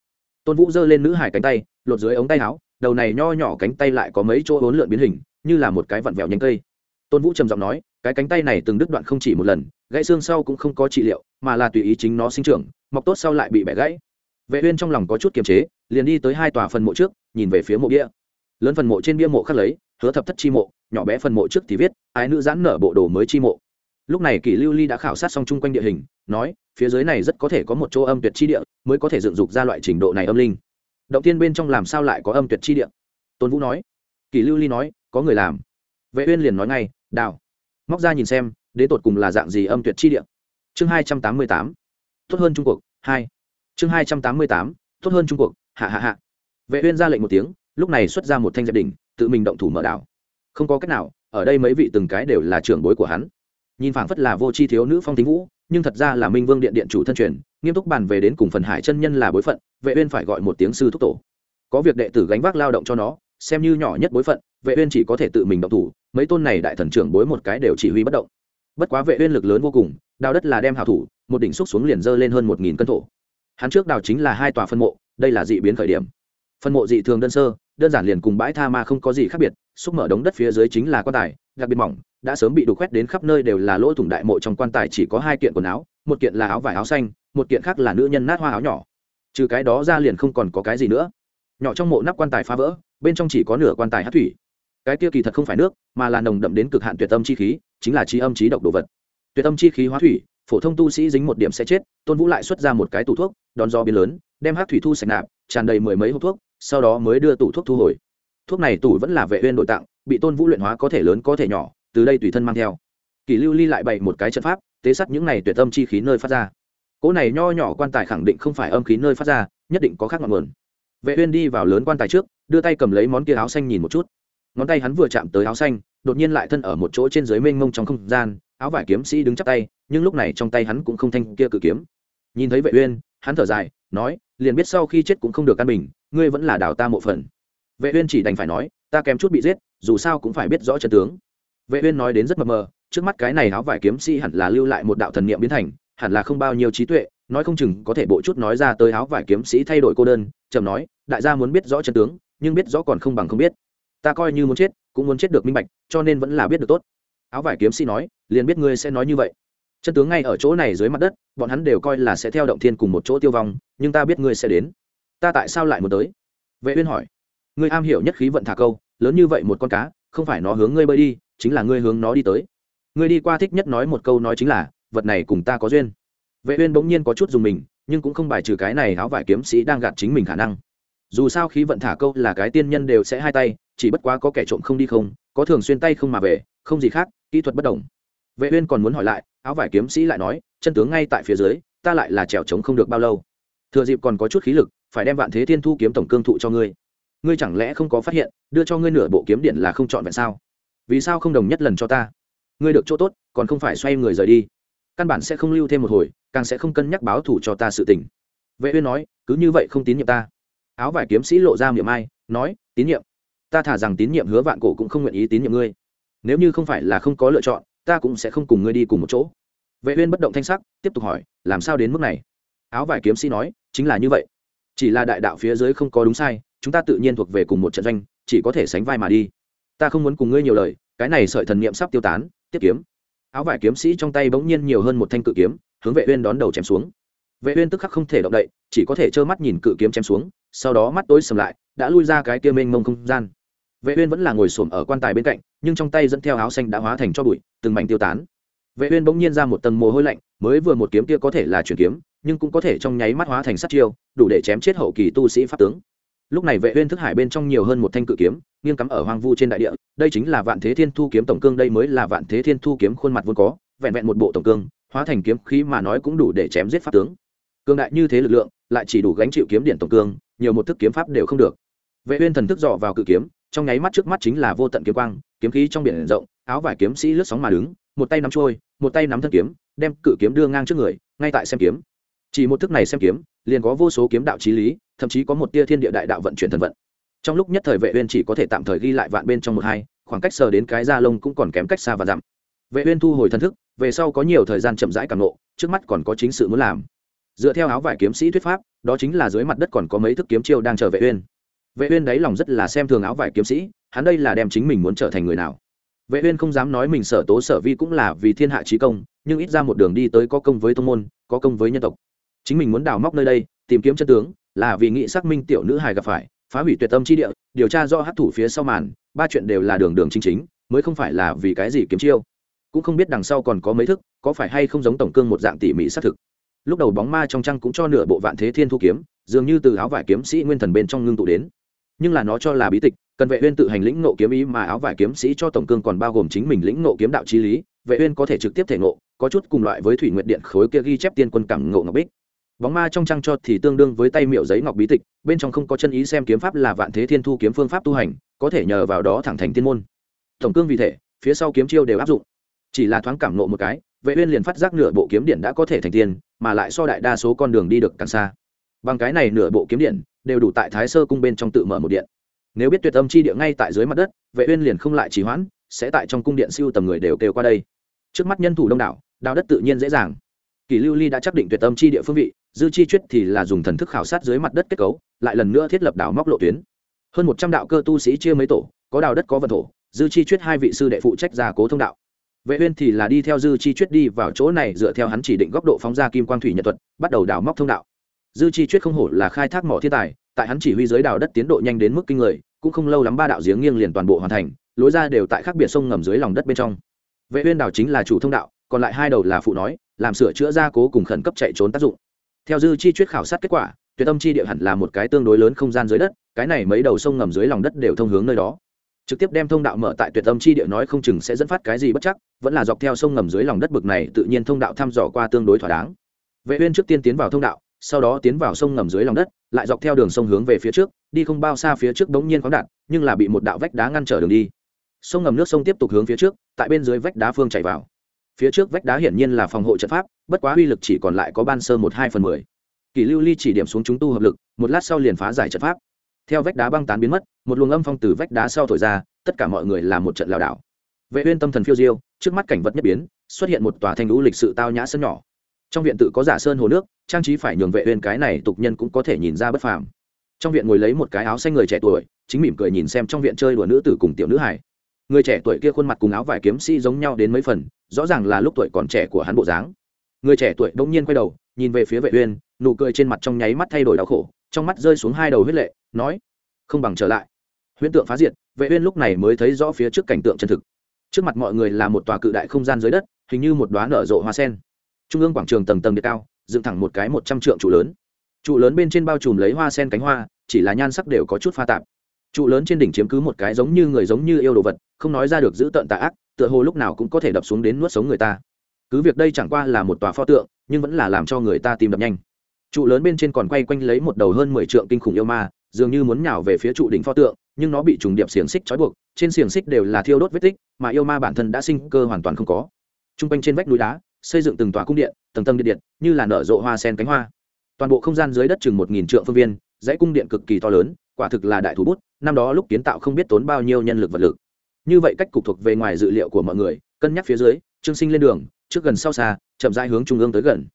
Tôn vũ giơ lên nữ hải cánh tay, lột dưới ống tay áo đầu này nho nhỏ cánh tay lại có mấy chỗ hỗn lượn biến hình, như là một cái vặn vẹo nhánh cây. Tôn vũ trầm giọng nói, cái cánh tay này từng đứt đoạn không chỉ một lần, gãy xương sau cũng không có trị liệu, mà là tùy ý chính nó sinh trưởng, mọc tốt sau lại bị bẻ gãy. Vệ uyên trong lòng có chút kiềm chế, liền đi tới hai tòa phần mộ trước, nhìn về phía mộ bia. Lớn phần mộ trên bia mộ khắc lấy, hứa thập thất chi mộ, nhỏ bé phần mộ trước thì viết, ái nữ giãn nở bộ đồ mới chi mộ. Lúc này kỷ lưu ly đã khảo sát xong chung quanh địa hình, nói, phía dưới này rất có thể có một chỗ âm tuyệt chi địa, mới có thể dựng dục ra loại trình độ này âm linh động tiên bên trong làm sao lại có âm tuyệt chi địa? Tôn vũ nói. Kỳ lưu ly nói, có người làm. Vệ uyên liền nói ngay, đào. Móc ra nhìn xem đến tột cùng là dạng gì âm tuyệt chi địa? Chương hai trăm tám mươi tám. Tốt hơn trung quốc, hai. Chương hai trăm tám mươi tám, tốt hơn trung quốc, hạ hạ hạ. Vệ uyên ra lệnh một tiếng, lúc này xuất ra một thanh dẹp đỉnh, tự mình động thủ mở đảo. Không có cách nào, ở đây mấy vị từng cái đều là trưởng bối của hắn. Nhìn phảng phất là vô chi thiếu nữ phong tính vũ nhưng thật ra là minh vương điện điện chủ thân truyền, nghiêm túc bàn về đến cùng phần hải chân nhân là bối phận, vệ uyên phải gọi một tiếng sư thúc tổ. Có việc đệ tử gánh vác lao động cho nó, xem như nhỏ nhất bối phận, vệ uyên chỉ có thể tự mình động thủ, mấy tôn này đại thần trưởng bối một cái đều chỉ huy bất động. Bất quá vệ uyên lực lớn vô cùng, đào đất là đem hảo thủ, một đỉnh xúc xuống liền dơ lên hơn một nghìn cân thổ. Hắn trước đào chính là hai tòa phân mộ, đây là dị biến khởi điểm. Phân mộ dị thường đơn sơ, đơn giản liền cùng bãi tha ma không có gì khác biệt xúc mở đống đất phía dưới chính là quan tài, đặc biệt mỏng, đã sớm bị đục khoét đến khắp nơi đều là lỗ thủng đại mộ trong quan tài chỉ có hai kiện quần áo, một kiện là áo vải áo xanh, một kiện khác là nữ nhân nát hoa áo nhỏ. Trừ cái đó ra liền không còn có cái gì nữa. Nhỏ trong mộ nắp quan tài phá vỡ, bên trong chỉ có nửa quan tài hát thủy. Cái kia kỳ thật không phải nước, mà là nồng đậm đến cực hạn tuyệt âm chi khí, chính là trí âm trí độc đồ vật. Tuyệt âm chi khí hóa thủy, phổ thông tu sĩ dính một điểm sẽ chết, tôn vũ lại xuất ra một cái tủ thuốc, đón gió biến lớn, đem hát thủy thu sạch nạp, tràn đầy mười mấy hộp thuốc, sau đó mới đưa tủ thuốc thu hồi thuốc này tủ vẫn là vệ uyên nội tặng bị tôn vũ luyện hóa có thể lớn có thể nhỏ, từ đây tùy thân mang theo. Kỳ lưu ly lại bày một cái trận pháp, tế sắt những này tuyệt âm chi khí nơi phát ra. Cỗ này nho nhỏ quan tài khẳng định không phải âm khí nơi phát ra, nhất định có khác ngọn nguồn. Vệ uyên đi vào lớn quan tài trước, đưa tay cầm lấy món kia áo xanh nhìn một chút. Ngón tay hắn vừa chạm tới áo xanh, đột nhiên lại thân ở một chỗ trên dưới mênh mông trong không gian, áo vải kiếm sĩ đứng chắp tay, nhưng lúc này trong tay hắn cũng không thanh kia cự kiếm. Nhìn thấy vệ uyên, hắn thở dài, nói, liền biết sau khi chết cũng không được căn bình, ngươi vẫn là đào ta một phần vệ uyên chỉ đành phải nói, ta kém chút bị giết, dù sao cũng phải biết rõ chân tướng. Vệ uyên nói đến rất mờ mờ, trước mắt cái này áo vải kiếm sĩ hẳn là lưu lại một đạo thần niệm biến thành, hẳn là không bao nhiêu trí tuệ, nói không chừng có thể bộ chút nói ra tới áo vải kiếm sĩ thay đổi cô đơn trầm nói, đại gia muốn biết rõ chân tướng, nhưng biết rõ còn không bằng không biết. Ta coi như muốn chết, cũng muốn chết được minh bạch, cho nên vẫn là biết được tốt. Áo vải kiếm sĩ nói, liền biết ngươi sẽ nói như vậy. Chân tướng ngay ở chỗ này dưới mặt đất, bọn hắn đều coi là sẽ theo động thiên cùng một chỗ tiêu vong, nhưng ta biết ngươi sẽ đến. Ta tại sao lại muốn tới? Vệ uyên hỏi ngươi am hiểu nhất khí vận thả câu, lớn như vậy một con cá, không phải nó hướng ngươi bơi đi, chính là ngươi hướng nó đi tới. Ngươi đi qua thích nhất nói một câu nói chính là, vật này cùng ta có duyên. Vệ uyên bỗng nhiên có chút dùng mình, nhưng cũng không bài trừ cái này áo vải kiếm sĩ đang gạt chính mình khả năng. Dù sao khí vận thả câu là cái tiên nhân đều sẽ hai tay, chỉ bất quá có kẻ trộm không đi không, có thường xuyên tay không mà về, không gì khác, kỹ thuật bất đồng. Vệ uyên còn muốn hỏi lại, áo vải kiếm sĩ lại nói, chân tướng ngay tại phía dưới, ta lại là trèo trống không được bao lâu. Thừa dịp còn có chút khí lực, phải đem vạn thế thiên thu kiếm tổng cương thụ cho ngươi ngươi chẳng lẽ không có phát hiện, đưa cho ngươi nửa bộ kiếm điện là không chọn vẹn sao? Vì sao không đồng nhất lần cho ta? Ngươi được chỗ tốt, còn không phải xoay người rời đi. Căn bản sẽ không lưu thêm một hồi, càng sẽ không cân nhắc báo thủ cho ta sự tình. Vệ uyên nói, cứ như vậy không tín nhiệm ta. Áo vải kiếm sĩ lộ ra miệng ai, nói, tín nhiệm. Ta thả rằng tín nhiệm hứa vạn cổ cũng không nguyện ý tín nhiệm ngươi. Nếu như không phải là không có lựa chọn, ta cũng sẽ không cùng ngươi đi cùng một chỗ. Vệ uyên bất động thanh sắc, tiếp tục hỏi, làm sao đến mức này? Áo vải kiếm sĩ nói, chính là như vậy chỉ là đại đạo phía dưới không có đúng sai, chúng ta tự nhiên thuộc về cùng một trận doanh, chỉ có thể sánh vai mà đi. Ta không muốn cùng ngươi nhiều lời, cái này sợi thần niệm sắp tiêu tán, tiếp kiếm. Áo vải kiếm sĩ trong tay bỗng nhiên nhiều hơn một thanh cự kiếm, hướng vệ uyên đón đầu chém xuống. Vệ uyên tức khắc không thể động đậy, chỉ có thể trơ mắt nhìn cự kiếm chém xuống, sau đó mắt tối sầm lại, đã lui ra cái kia mênh mông không gian. Vệ uyên vẫn là ngồi xổm ở quan tài bên cạnh, nhưng trong tay dẫn theo áo xanh đã hóa thành cho bụi, từng mảnh tiêu tán. Vệ uyên bỗng nhiên ra một tầng mồ hôi lạnh, mới vừa một kiếm kia có thể là chuyển kiếm nhưng cũng có thể trong nháy mắt hóa thành sát chiêu đủ để chém chết hậu kỳ tu sĩ pháp tướng. Lúc này vệ uyên thức hải bên trong nhiều hơn một thanh cự kiếm nghiêng cắm ở hoang vu trên đại địa đây chính là vạn thế thiên thu kiếm tổng cương đây mới là vạn thế thiên thu kiếm khuôn mặt vốn có vẹn vẹn một bộ tổng cương hóa thành kiếm khí mà nói cũng đủ để chém giết pháp tướng. Cương đại như thế lực lượng lại chỉ đủ gánh chịu kiếm điện tổng cương nhiều một thức kiếm pháp đều không được. Vệ uyên thần thức dò vào cự kiếm trong nháy mắt trước mắt chính là vô tận kiếm quang kiếm khí trong biển rộng áo vải kiếm sĩ lướt sóng mà đứng một tay nắm chuôi, một tay nắm thân kiếm đem cự kiếm đưa ngang trước người ngay tại xem kiếm chỉ một thức này xem kiếm, liền có vô số kiếm đạo trí lý, thậm chí có một tia thiên địa đại đạo vận chuyển thần vận. Trong lúc nhất thời vệ uyên chỉ có thể tạm thời ghi lại vạn bên trong một hai, khoảng cách sờ đến cái da lông cũng còn kém cách xa và dặm. Vệ uyên thu hồi thần thức, về sau có nhiều thời gian chậm rãi cảm nộ, trước mắt còn có chính sự muốn làm. Dựa theo áo vải kiếm sĩ thuyết pháp, đó chính là dưới mặt đất còn có mấy thức kiếm chiêu đang chờ vệ uyên. Vệ uyên đấy lòng rất là xem thường áo vải kiếm sĩ, hắn đây là đem chính mình muốn trở thành người nào. Vệ uyên không dám nói mình sở tố sở vi cũng là vì thiên hạ chí công, nhưng ít ra một đường đi tới có công với tông môn, có công với nhân tộc chính mình muốn đào móc nơi đây, tìm kiếm chân tướng, là vì nghị xác minh tiểu nữ hài gặp phải, phá hủy tuyệt tâm chi địa, điều tra do hắc thủ phía sau màn, ba chuyện đều là đường đường chính chính, mới không phải là vì cái gì kiếm chiêu. Cũng không biết đằng sau còn có mấy thức, có phải hay không giống tổng cương một dạng tỉ mỉ xác thực. Lúc đầu bóng ma trong trăng cũng cho nửa bộ vạn thế thiên thu kiếm, dường như từ áo vải kiếm sĩ nguyên thần bên trong ngưng tụ đến. Nhưng là nó cho là bí tịch, cần vệ uyên tự hành lĩnh ngộ kiếm ý mà áo vải kiếm sĩ cho tổng cương còn bao gồm chính mình lĩnh ngộ kiếm đạo chi lý, vệ uyên có thể trực tiếp thể ngộ, có chút cùng loại với thủy nguyệt điện khối kia ghi chép tiên quân cảm ngộ ngọc bích bóng ma trong trăng cho thì tương đương với tay miệu giấy ngọc bí tịch, bên trong không có chân ý xem kiếm pháp là vạn thế thiên thu kiếm phương pháp tu hành, có thể nhờ vào đó thẳng thành tiên môn. Tổng cương vì thể, phía sau kiếm chiêu đều áp dụng. Chỉ là thoáng cảm ngộ một cái, vệ uyên liền phát giác nửa bộ kiếm điện đã có thể thành tiên, mà lại so đại đa số con đường đi được càng xa. Bằng cái này nửa bộ kiếm điện, đều đủ tại thái sơ cung bên trong tự mở một điện. Nếu biết tuyệt âm chi địa ngay tại dưới mặt đất, vệ uyên liền không lại trì hoãn, sẽ tại trong cung điện siêu tầm người đều kêu qua đây. Trước mắt nhân thủ đông đảo, đào đất tự nhiên dễ dàng kỳ lưu ly đã xác định tuyệt âm chi địa phương vị, dư chi chuyết thì là dùng thần thức khảo sát dưới mặt đất kết cấu, lại lần nữa thiết lập đảo móc lộ tuyến. Hơn một trăm đạo cơ tu sĩ chia mấy tổ, có đào đất có vận thổ, dư chi chuyết hai vị sư đệ phụ trách gia cố thông đạo. Vệ uyên thì là đi theo dư chi chuyết đi vào chỗ này dựa theo hắn chỉ định góc độ phóng ra kim quang thủy nhật thuật, bắt đầu đào móc thông đạo. Dư chi chuyết không hổ là khai thác mỏ thiên tài, tại hắn chỉ huy giới đào đất tiến độ nhanh đến mức kinh người, cũng không lâu lắm ba đạo giếng nghiêng liền toàn bộ hoàn thành, lối ra đều tại khác biệt sông ngầm dưới lòng đất bên trong. Vệ uyên đào chính là chủ thông đạo, còn lại hai đầu là phụ nói làm sửa chữa gia cố cùng khẩn cấp chạy trốn tác dụng. Theo dư chi chuyết khảo sát kết quả tuyệt âm chi địa hẳn là một cái tương đối lớn không gian dưới đất cái này mấy đầu sông ngầm dưới lòng đất đều thông hướng nơi đó. Trực tiếp đem thông đạo mở tại tuyệt âm chi địa nói không chừng sẽ dẫn phát cái gì bất chắc vẫn là dọc theo sông ngầm dưới lòng đất bực này tự nhiên thông đạo thăm dò qua tương đối thỏa đáng. Vệ uyên trước tiên tiến vào thông đạo sau đó tiến vào sông ngầm dưới lòng đất lại dọc theo đường sông hướng về phía trước đi không bao xa phía trước đống nhiên khoáng đạn, nhưng là bị một đạo vách đá ngăn trở đường đi. Sông ngầm nước sông tiếp tục hướng phía trước tại bên dưới vách đá phương chảy vào phía trước vách đá hiển nhiên là phòng hộ trận pháp, bất quá uy lực chỉ còn lại có ban sơ một hai phần mười. Kỳ lưu ly chỉ điểm xuống chúng tu hợp lực, một lát sau liền phá giải trận pháp. Theo vách đá băng tán biến mất, một luồng âm phong từ vách đá sau thổi ra, tất cả mọi người là một trận lảo đảo. Vệ uyên tâm thần phiêu diêu, trước mắt cảnh vật nhất biến, xuất hiện một tòa thanh lũ lịch sự tao nhã sân nhỏ. Trong viện tự có giả sơn hồ nước, trang trí phải nhường vệ uyên cái này tục nhân cũng có thể nhìn ra bất phàm. Trong viện ngồi lấy một cái áo xanh người trẻ tuổi, chính mỉm cười nhìn xem trong viện chơi đùa nữ tử cùng tiểu nữ hải người trẻ tuổi kia khuôn mặt cùng áo vải kiếm sĩ giống nhau đến mấy phần, rõ ràng là lúc tuổi còn trẻ của hắn bộ dáng. Người trẻ tuổi đông nhiên quay đầu, nhìn về phía vệ uyên, nụ cười trên mặt trong nháy mắt thay đổi đau khổ, trong mắt rơi xuống hai đầu huyết lệ, nói, không bằng trở lại. Huyễn tượng phá diệt, vệ uyên lúc này mới thấy rõ phía trước cảnh tượng chân thực. Trước mặt mọi người là một tòa cự đại không gian dưới đất, hình như một đóa nở rộ hoa sen. Trung ương quảng trường tầng tầng địa cao, dựng thẳng một cái một trăm trượng trụ lớn. Trụ lớn bên trên bao trùm lấy hoa sen cánh hoa, chỉ là nhan sắc đều có chút pha tạp trụ lớn trên đỉnh chiếm cứ một cái giống như người giống như yêu đồ vật, không nói ra được giữ tận tà ác, tựa hồ lúc nào cũng có thể đập xuống đến nuốt sống người ta. Cứ việc đây chẳng qua là một tòa pho tượng, nhưng vẫn là làm cho người ta tìm đập nhanh. Trụ lớn bên trên còn quay quanh lấy một đầu hơn mười trượng kinh khủng yêu ma, dường như muốn nhào về phía trụ đỉnh pho tượng, nhưng nó bị trùng điệp xiềng xích trói buộc, trên xiềng xích đều là thiêu đốt vết tích, mà yêu ma bản thân đã sinh cơ hoàn toàn không có. T r u n g quanh trên vách núi đá, xây dựng từng tòa cung điện, tầng tầng điện điện, như là nở rộ hoa sen cánh hoa. Toàn bộ không gian dưới đất chừng một nghìn trượng phương viên, dãy cung điện cực kỳ to lớn quả thực là đại thủ bút, năm đó lúc kiến tạo không biết tốn bao nhiêu nhân lực vật lực. Như vậy cách cục thuộc về ngoài dự liệu của mọi người, cân nhắc phía dưới, trương sinh lên đường, trước gần sau xa, chậm rãi hướng trung ương tới gần.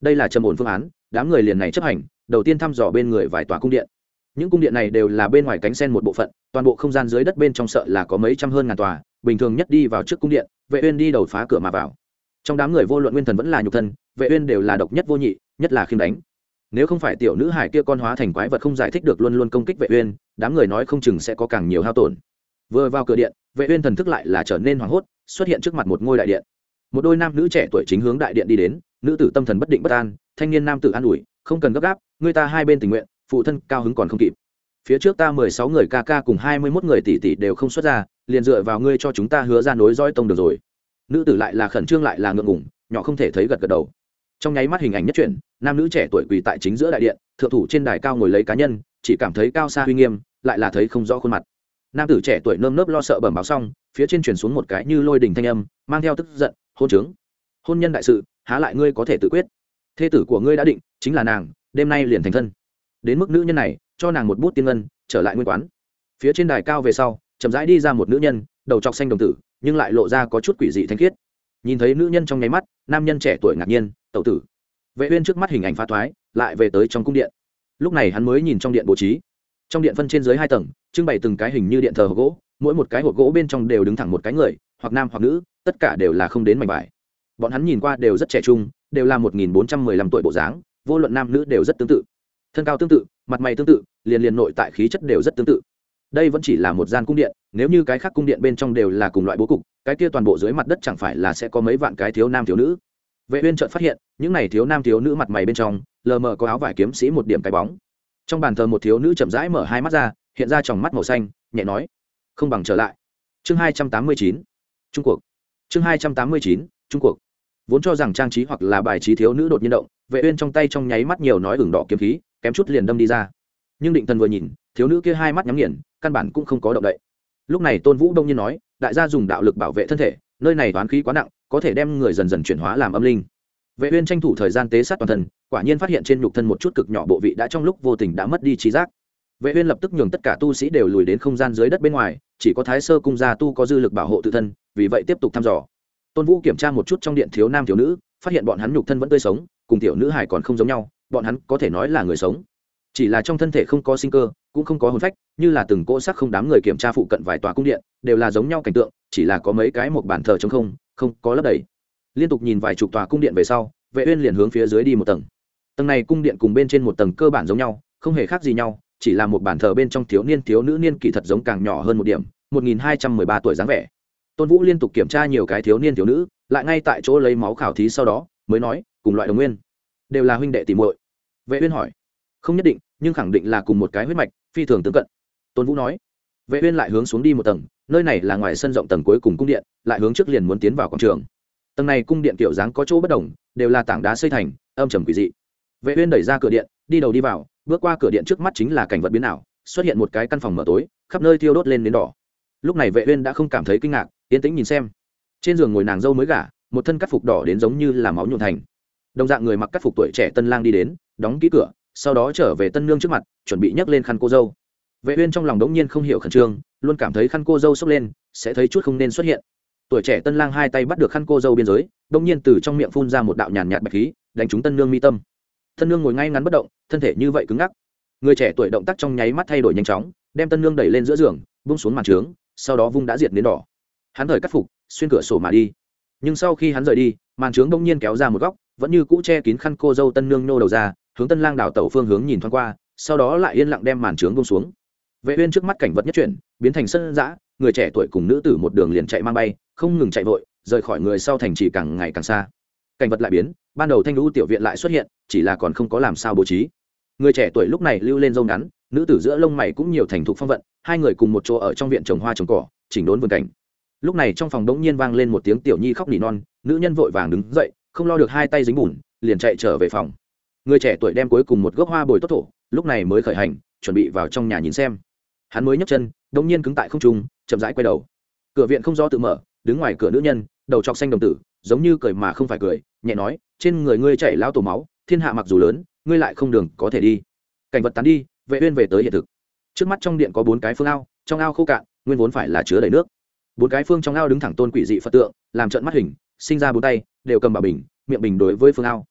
Đây là trầm ổn phương án, đám người liền này chấp hành, đầu tiên thăm dò bên người vài tòa cung điện. Những cung điện này đều là bên ngoài cánh sen một bộ phận, toàn bộ không gian dưới đất bên trong sợ là có mấy trăm hơn ngàn tòa, bình thường nhất đi vào trước cung điện, vệ uyên đi đầu phá cửa mà vào. Trong đám người vô luận nguyên thần vẫn là nhục thân, vệ uyên đều là độc nhất vô nhị, nhất là khiêm đánh nếu không phải tiểu nữ hải kia con hóa thành quái vật không giải thích được luôn luôn công kích vệ uyên, đám người nói không chừng sẽ có càng nhiều hao tổn. Vừa vào cửa điện, vệ uyên thần thức lại là trở nên hoảng hốt, xuất hiện trước mặt một ngôi đại điện. Một đôi nam nữ trẻ tuổi chính hướng đại điện đi đến, nữ tử tâm thần bất định bất an, thanh niên nam tử an ủi, không cần gấp gáp, người ta hai bên tình nguyện, phụ thân cao hứng còn không kịp. Phía trước ta mười sáu người ca ca cùng hai mươi mốt người tỷ tỷ đều không xuất ra, liền dựa vào ngươi cho chúng ta hứa ra nối dõi tông được rồi. Nữ tử lại là khẩn trương lại là ngượng ngùng, nhỏ không thể thấy gật gật đầu. Trong nháy mắt hình ảnh nhất chuyển nam nữ trẻ tuổi quỳ tại chính giữa đại điện, thượng thủ trên đài cao ngồi lấy cá nhân, chỉ cảm thấy cao xa uy nghiêm, lại là thấy không rõ khuôn mặt. Nam tử trẻ tuổi nơm nớp lo sợ bẩm báo xong, phía trên truyền xuống một cái như lôi đình thanh âm, mang theo tức giận, hôn trướng, hôn nhân đại sự, há lại ngươi có thể tự quyết? Thê tử của ngươi đã định, chính là nàng, đêm nay liền thành thân. Đến mức nữ nhân này, cho nàng một bút tiên ngân, trở lại nguyên quán. Phía trên đài cao về sau, chậm rãi đi ra một nữ nhân, đầu trọc xanh đồng tử, nhưng lại lộ ra có chút quỷ dị thanh khiết. Nhìn thấy nữ nhân trong nháy mắt, nam nhân trẻ tuổi ngạc nhiên, tẩu tử vệ uyên trước mắt hình ảnh phá thoái, lại về tới trong cung điện. Lúc này hắn mới nhìn trong điện bố trí. Trong điện phân trên dưới hai tầng, trưng bày từng cái hình như điện thờ hộp gỗ, mỗi một cái hộp gỗ bên trong đều đứng thẳng một cái người, hoặc nam hoặc nữ, tất cả đều là không đến mảnh vải. Bọn hắn nhìn qua đều rất trẻ trung, đều là một nghìn bốn trăm mười lăm tuổi bộ dáng, vô luận nam nữ đều rất tương tự. Thân cao tương tự, mặt mày tương tự, liền liền nội tại khí chất đều rất tương tự. Đây vẫn chỉ là một gian cung điện, nếu như cái khác cung điện bên trong đều là cùng loại bố cục, cái kia toàn bộ dưới mặt đất chẳng phải là sẽ có mấy vạn cái thiếu nam thiếu nữ vệ uyên chợt phát hiện, những này thiếu nam thiếu nữ mặt mày bên trong, lờ mờ có áo vải kiếm sĩ một điểm cái bóng. Trong bàn thờ một thiếu nữ chậm rãi mở hai mắt ra, hiện ra tròng mắt màu xanh, nhẹ nói, không bằng trở lại. Chương hai trăm tám mươi chín, trung cuộc. Chương hai trăm tám mươi chín, trung cuộc. Vốn cho rằng trang trí hoặc là bài trí thiếu nữ đột nhiên động, vệ uyên trong tay trong nháy mắt nhiều nói ửng đỏ kiếm khí, kém chút liền đâm đi ra. Nhưng định thần vừa nhìn, thiếu nữ kia hai mắt nhắm nghiền, căn bản cũng không có động đậy. Lúc này tôn vũ đông nhiên nói, đại gia dùng đạo lực bảo vệ thân thể, nơi này toán khí quá nặng có thể đem người dần dần chuyển hóa làm âm linh. Vệ uyên tranh thủ thời gian tế sát toàn thân, quả nhiên phát hiện trên nhục thân một chút cực nhỏ bộ vị đã trong lúc vô tình đã mất đi trí giác. Vệ uyên lập tức nhường tất cả tu sĩ đều lùi đến không gian dưới đất bên ngoài, chỉ có thái sơ cung gia tu có dư lực bảo hộ tự thân, vì vậy tiếp tục thăm dò. Tôn vũ kiểm tra một chút trong điện thiếu nam thiếu nữ, phát hiện bọn hắn nhục thân vẫn tươi sống, cùng tiểu nữ hải còn không giống nhau, bọn hắn có thể nói là người sống. Chỉ là trong thân thể không có sinh cơ, cũng không có hồn phách, như là từng cỗ xác không đám người kiểm tra phụ cận vài tòa cung điện, đều là giống nhau cảnh tượng, chỉ là có mấy cái một bàn thờ trống không không có lấp đầy. Liên tục nhìn vài chục tòa cung điện về sau, vệ uyên liền hướng phía dưới đi một tầng. Tầng này cung điện cùng bên trên một tầng cơ bản giống nhau, không hề khác gì nhau, chỉ là một bàn thờ bên trong thiếu niên thiếu nữ niên kỳ thật giống càng nhỏ hơn một điểm 1213 tuổi dáng vẻ. Tôn vũ liên tục kiểm tra nhiều cái thiếu niên thiếu nữ, lại ngay tại chỗ lấy máu khảo thí sau đó, mới nói, cùng loại đồng nguyên, đều là huynh đệ tỷ muội. Vệ uyên hỏi, không nhất định, nhưng khẳng định là cùng một cái huyết mạch, phi thường tương cận. Tôn vũ nói. Vệ uyên lại hướng xuống đi một tầng nơi này là ngoài sân rộng tầng cuối cùng cung điện, lại hướng trước liền muốn tiến vào quảng trường. Tầng này cung điện kiểu dáng có chỗ bất đồng, đều là tảng đá xây thành, âm trầm quỷ dị. Vệ uyên đẩy ra cửa điện, đi đầu đi vào, bước qua cửa điện trước mắt chính là cảnh vật biến ảo, xuất hiện một cái căn phòng mở tối, khắp nơi thiêu đốt lên đến đỏ. Lúc này vệ uyên đã không cảm thấy kinh ngạc, yên tĩnh nhìn xem. Trên giường ngồi nàng dâu mới gả, một thân cắt phục đỏ đến giống như là máu nhuộm thành. Đồng dạng người mặc cắt phục tuổi trẻ tân lang đi đến, đóng kỹ cửa, sau đó trở về tân nương trước mặt, chuẩn bị nhấc lên khăn cô dâu. Vệ uyên trong lòng đống nhiên không hiểu khẩn trương luôn cảm thấy khăn cô dâu sốc lên, sẽ thấy chút không nên xuất hiện. Tuổi trẻ tân lang hai tay bắt được khăn cô dâu biên giới đống nhiên từ trong miệng phun ra một đạo nhàn nhạt bạch khí, đánh trúng tân nương mi tâm. Tân nương ngồi ngay ngắn bất động, thân thể như vậy cứng ngắc. Người trẻ tuổi động tác trong nháy mắt thay đổi nhanh chóng, đem tân nương đẩy lên giữa giường, buông xuống màn trướng, sau đó vung đã diệt đến đỏ. Hắn thời cắt phục, xuyên cửa sổ mà đi. Nhưng sau khi hắn rời đi, màn trướng đông nhiên kéo ra một góc, vẫn như cũ che kín khăn cô dâu tân nương nô đầu ra, hướng tân lang đảo tẩu phương hướng nhìn thoáng qua, sau đó lại yên lặng đem màn trướng bông xuống. Vệ uyên trước mắt cảnh vật nhất chuyển biến thành sân dã, người trẻ tuổi cùng nữ tử một đường liền chạy mang bay, không ngừng chạy vội, rời khỏi người sau thành trì càng ngày càng xa. Cảnh vật lại biến, ban đầu thanh lũ tiểu viện lại xuất hiện, chỉ là còn không có làm sao bố trí. Người trẻ tuổi lúc này lưu lên râu ngắn, nữ tử giữa lông mày cũng nhiều thành thục phong vận, hai người cùng một chỗ ở trong viện trồng hoa trồng cỏ, chỉnh đốn vườn cảnh. Lúc này trong phòng đống nhiên vang lên một tiếng tiểu nhi khóc nỉ non, nữ nhân vội vàng đứng dậy, không lo được hai tay dính bùn, liền chạy trở về phòng. Người trẻ tuổi đem cuối cùng một gốc hoa bồi tốt thổ, lúc này mới khởi hành, chuẩn bị vào trong nhà nhìn xem hắn mới nhấc chân, đống nhiên cứng tại không trung, chậm rãi quay đầu. Cửa viện không do tự mở, đứng ngoài cửa nữ nhân, đầu chọc xanh đồng tử, giống như cười mà không phải cười, nhẹ nói, trên người ngươi chảy lao tổ máu, thiên hạ mặc dù lớn, ngươi lại không đường có thể đi. Cảnh vật tán đi, vệ uyên về tới hiện thực. Trước mắt trong điện có bốn cái phương ao, trong ao khô cạn, nguyên vốn phải là chứa đầy nước. Bốn cái phương trong ao đứng thẳng tôn quỷ dị phật tượng, làm trận mắt hình, sinh ra bốn tay, đều cầm bảo bình, miệng bình đối với phương ao.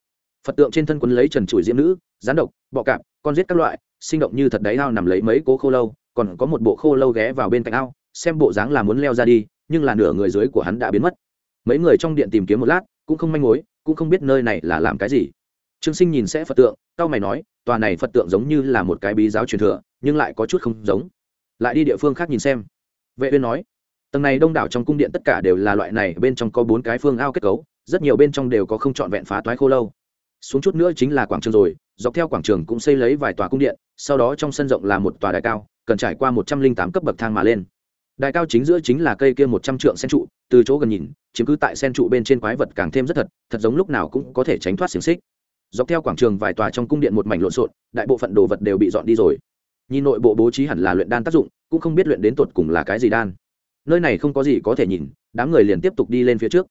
Phật tượng trên thân quấn lấy trần trụi diễm nữ rán độc, bọ cạp, con giết các loại, sinh động như thật đáy ao nằm lấy mấy cố khô lâu còn có một bộ khô lâu ghé vào bên cạnh ao, xem bộ dáng là muốn leo ra đi, nhưng là nửa người dưới của hắn đã biến mất. Mấy người trong điện tìm kiếm một lát, cũng không manh mối, cũng không biết nơi này là làm cái gì. Trương sinh nhìn sẽ phật tượng cao mày nói, tòa này phật tượng giống như là một cái bí giáo truyền thừa, nhưng lại có chút không giống. Lại đi địa phương khác nhìn xem. Vệ uyên nói, tầng này đông đảo trong cung điện tất cả đều là loại này, bên trong có bốn cái phương ao kết cấu, rất nhiều bên trong đều có không trọn vẹn phá toái khô lâu. Xuống chút nữa chính là quảng trường rồi dọc theo quảng trường cũng xây lấy vài tòa cung điện, sau đó trong sân rộng là một tòa đài cao, cần trải qua một trăm linh tám cấp bậc thang mà lên. Đài cao chính giữa chính là cây kia một trăm trượng sen trụ, từ chỗ gần nhìn, chiếm cứ tại sen trụ bên trên quái vật càng thêm rất thật thật giống lúc nào cũng có thể tránh thoát xiềng xích. Dọc theo quảng trường vài tòa trong cung điện một mảnh lộn xộn, đại bộ phận đồ vật đều bị dọn đi rồi. Nhìn nội bộ bố trí hẳn là luyện đan tác dụng, cũng không biết luyện đến tột cùng là cái gì đan. Nơi này không có gì có thể nhìn, đám người liền tiếp tục đi lên phía trước.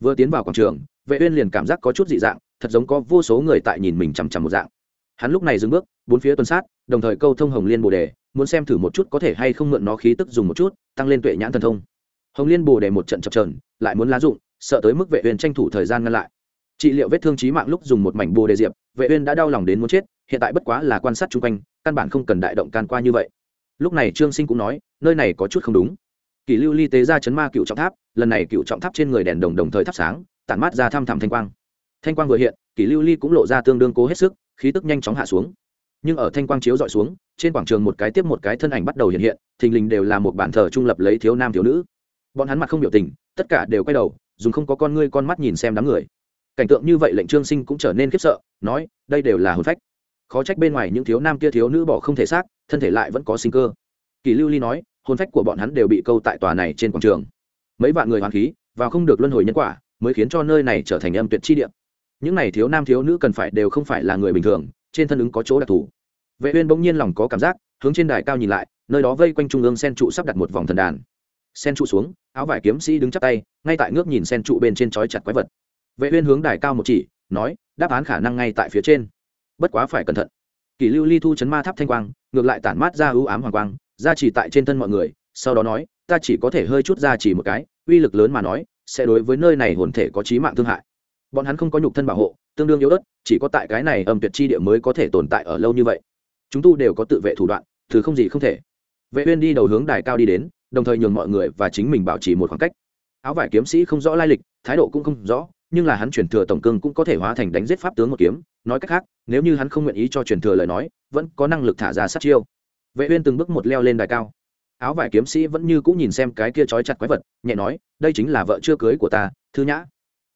Vừa tiến vào quảng trường, vệ uyên liền cảm giác có chút dị dạng thật giống có vô số người tại nhìn mình chằm chằm một dạng. Hắn lúc này dừng bước, bốn phía tuần sát, đồng thời câu thông hồng liên bồ đề, muốn xem thử một chút có thể hay không mượn nó khí tức dùng một chút, tăng lên tuệ nhãn thần thông. Hồng liên bồ đề một trận chập trờn lại muốn lá dụng, sợ tới mức vệ uyên tranh thủ thời gian ngăn lại. Trị liệu vết thương chí mạng lúc dùng một mảnh bồ đề diệp, vệ uyên đã đau lòng đến muốn chết, hiện tại bất quá là quan sát chung quanh, căn bản không cần đại động can qua như vậy. Lúc này trương sinh cũng nói, nơi này có chút không đúng. Kỷ lưu ly tế ra chấn ma cựu trọng tháp, lần này cựu trọng tháp trên người đèn đồng đồng thời thắp sáng, tản mát ra thăm thẳm thanh quang thanh quang vừa hiện, kỷ lưu ly cũng lộ ra tương đương cố hết sức, khí tức nhanh chóng hạ xuống. Nhưng ở thanh quang chiếu dọi xuống, trên quảng trường một cái tiếp một cái thân ảnh bắt đầu hiện hiện, thình lình đều là một bản thờ trung lập lấy thiếu nam thiếu nữ. Bọn hắn mặt không biểu tình, tất cả đều quay đầu, dùng không có con ngươi con mắt nhìn xem đám người. Cảnh tượng như vậy lệnh trương sinh cũng trở nên khiếp sợ, nói, đây đều là hồn phách. Khó trách bên ngoài những thiếu nam kia thiếu nữ bỏ không thể xác, thân thể lại vẫn có sinh cơ. Kỳ lưu ly nói, hồn phách của bọn hắn đều bị câu tại tòa này trên quảng trường. Mấy vạn người hoàn khí và không được luân hồi nhân quả, mới khiến cho nơi này trở thành âm tuyệt chi địa những này thiếu nam thiếu nữ cần phải đều không phải là người bình thường, trên thân ứng có chỗ đặc thù. Vệ uyên bỗng nhiên lòng có cảm giác, hướng trên đài cao nhìn lại, nơi đó vây quanh trung ương sen trụ sắp đặt một vòng thần đàn. Sen trụ xuống, áo vải kiếm sĩ đứng chắp tay, ngay tại ngước nhìn sen trụ bên trên chói chặt quái vật. Vệ uyên hướng đài cao một chỉ, nói, đáp án khả năng ngay tại phía trên. Bất quá phải cẩn thận. Kỷ lưu ly thu chấn ma tháp thanh quang, ngược lại tản mát ra ưu ám hoàng quang ra chỉ tại trên thân mọi người, sau đó nói, ta chỉ có thể hơi chút ra chỉ một cái, uy lực lớn mà nói, sẽ đối với nơi này hồn thể có chí mạng thương hại bọn hắn không có nhục thân bảo hộ, tương đương yếu ớt, chỉ có tại cái này âm tuyệt chi địa mới có thể tồn tại ở lâu như vậy. Chúng tu đều có tự vệ thủ đoạn, thứ không gì không thể. Vệ uyên đi đầu hướng đài cao đi đến, đồng thời nhường mọi người và chính mình bảo trì một khoảng cách. Áo vải kiếm sĩ không rõ lai lịch, thái độ cũng không rõ, nhưng là hắn truyền thừa tổng cương cũng có thể hóa thành đánh giết pháp tướng một kiếm. Nói cách khác, nếu như hắn không nguyện ý cho truyền thừa lời nói, vẫn có năng lực thả ra sát chiêu. Vệ uyên từng bước một leo lên đài cao. Áo vải kiếm sĩ vẫn như cũng nhìn xem cái kia trói chặt quái vật, nhẹ nói, đây chính là vợ chưa cưới của ta, thư nhã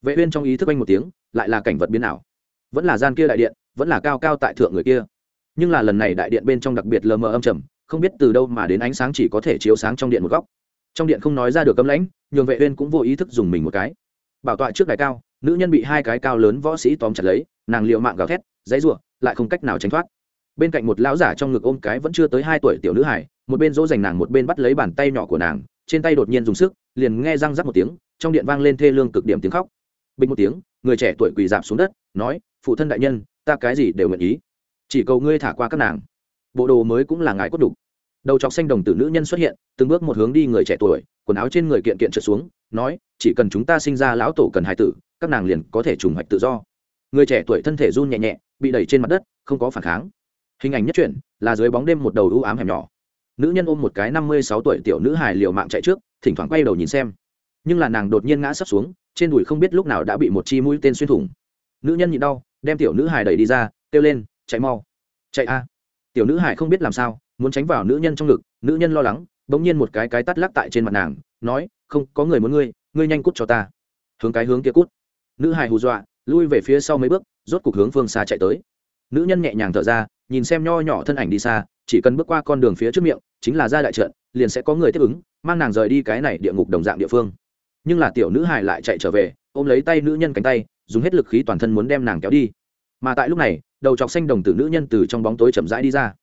vệ uyên trong ý thức anh một tiếng, lại là cảnh vật biến ảo. Vẫn là gian kia đại điện, vẫn là cao cao tại thượng người kia. Nhưng là lần này đại điện bên trong đặc biệt lờ mờ âm trầm, không biết từ đâu mà đến ánh sáng chỉ có thể chiếu sáng trong điện một góc. Trong điện không nói ra được cấm lãnh, nhường vệ uyên cũng vô ý thức dùng mình một cái. Bảo tọa trước đài cao, nữ nhân bị hai cái cao lớn võ sĩ tóm chặt lấy, nàng liều mạng gào thét, dãy rủa, lại không cách nào tránh thoát. Bên cạnh một lão giả trong ngực ôm cái vẫn chưa tới hai tuổi tiểu nữ hải một bên dỗ dành nàng một bên bắt lấy bàn tay nhỏ của nàng, trên tay đột nhiên dùng sức, liền nghe răng rắc một tiếng, trong điện vang lên thê lương cực điểm tiếng khóc bình một tiếng, người trẻ tuổi quỳ dạp xuống đất, nói, phụ thân đại nhân, ta cái gì đều nguyện ý. Chỉ cầu ngươi thả qua các nàng. Bộ đồ mới cũng là ngài cốt đục. Đầu chọc xanh đồng tử nữ nhân xuất hiện, từng bước một hướng đi người trẻ tuổi, quần áo trên người kiện kiện trượt xuống, nói, chỉ cần chúng ta sinh ra lão tổ cần hài tử, các nàng liền có thể trùng hoạch tự do. Người trẻ tuổi thân thể run nhẹ nhẹ, bị đẩy trên mặt đất, không có phản kháng. Hình ảnh nhất truyện là dưới bóng đêm một đầu u ám hẻm nhỏ. Nữ nhân ôm một cái năm mươi sáu tuổi tiểu nữ hài liều mạng chạy trước, thỉnh thoảng quay đầu nhìn xem. Nhưng là nàng đột nhiên ngã sấp xuống trên đùi không biết lúc nào đã bị một chi mũi tên xuyên thủng. Nữ nhân nhịn đau, đem tiểu nữ hải đẩy đi ra, kêu lên, chạy mau. Chạy a? Tiểu nữ hải không biết làm sao, muốn tránh vào nữ nhân trong ngực, nữ nhân lo lắng, bỗng nhiên một cái cái tắt lắc tại trên mặt nàng, nói, không, có người muốn ngươi ngươi nhanh cút cho ta. Hướng cái hướng kia cút. Nữ hải hù dọa, lui về phía sau mấy bước, rốt cục hướng phương xa chạy tới. Nữ nhân nhẹ nhàng thở ra, nhìn xem nho nhỏ thân ảnh đi xa, chỉ cần bước qua con đường phía trước miệng, chính là ra đại trận, liền sẽ có người tiếp ứng, mang nàng rời đi cái này địa ngục đồng dạng địa phương nhưng là tiểu nữ hải lại chạy trở về, ôm lấy tay nữ nhân cánh tay, dùng hết lực khí toàn thân muốn đem nàng kéo đi. Mà tại lúc này, đầu chọc xanh đồng tử nữ nhân từ trong bóng tối chậm rãi đi ra.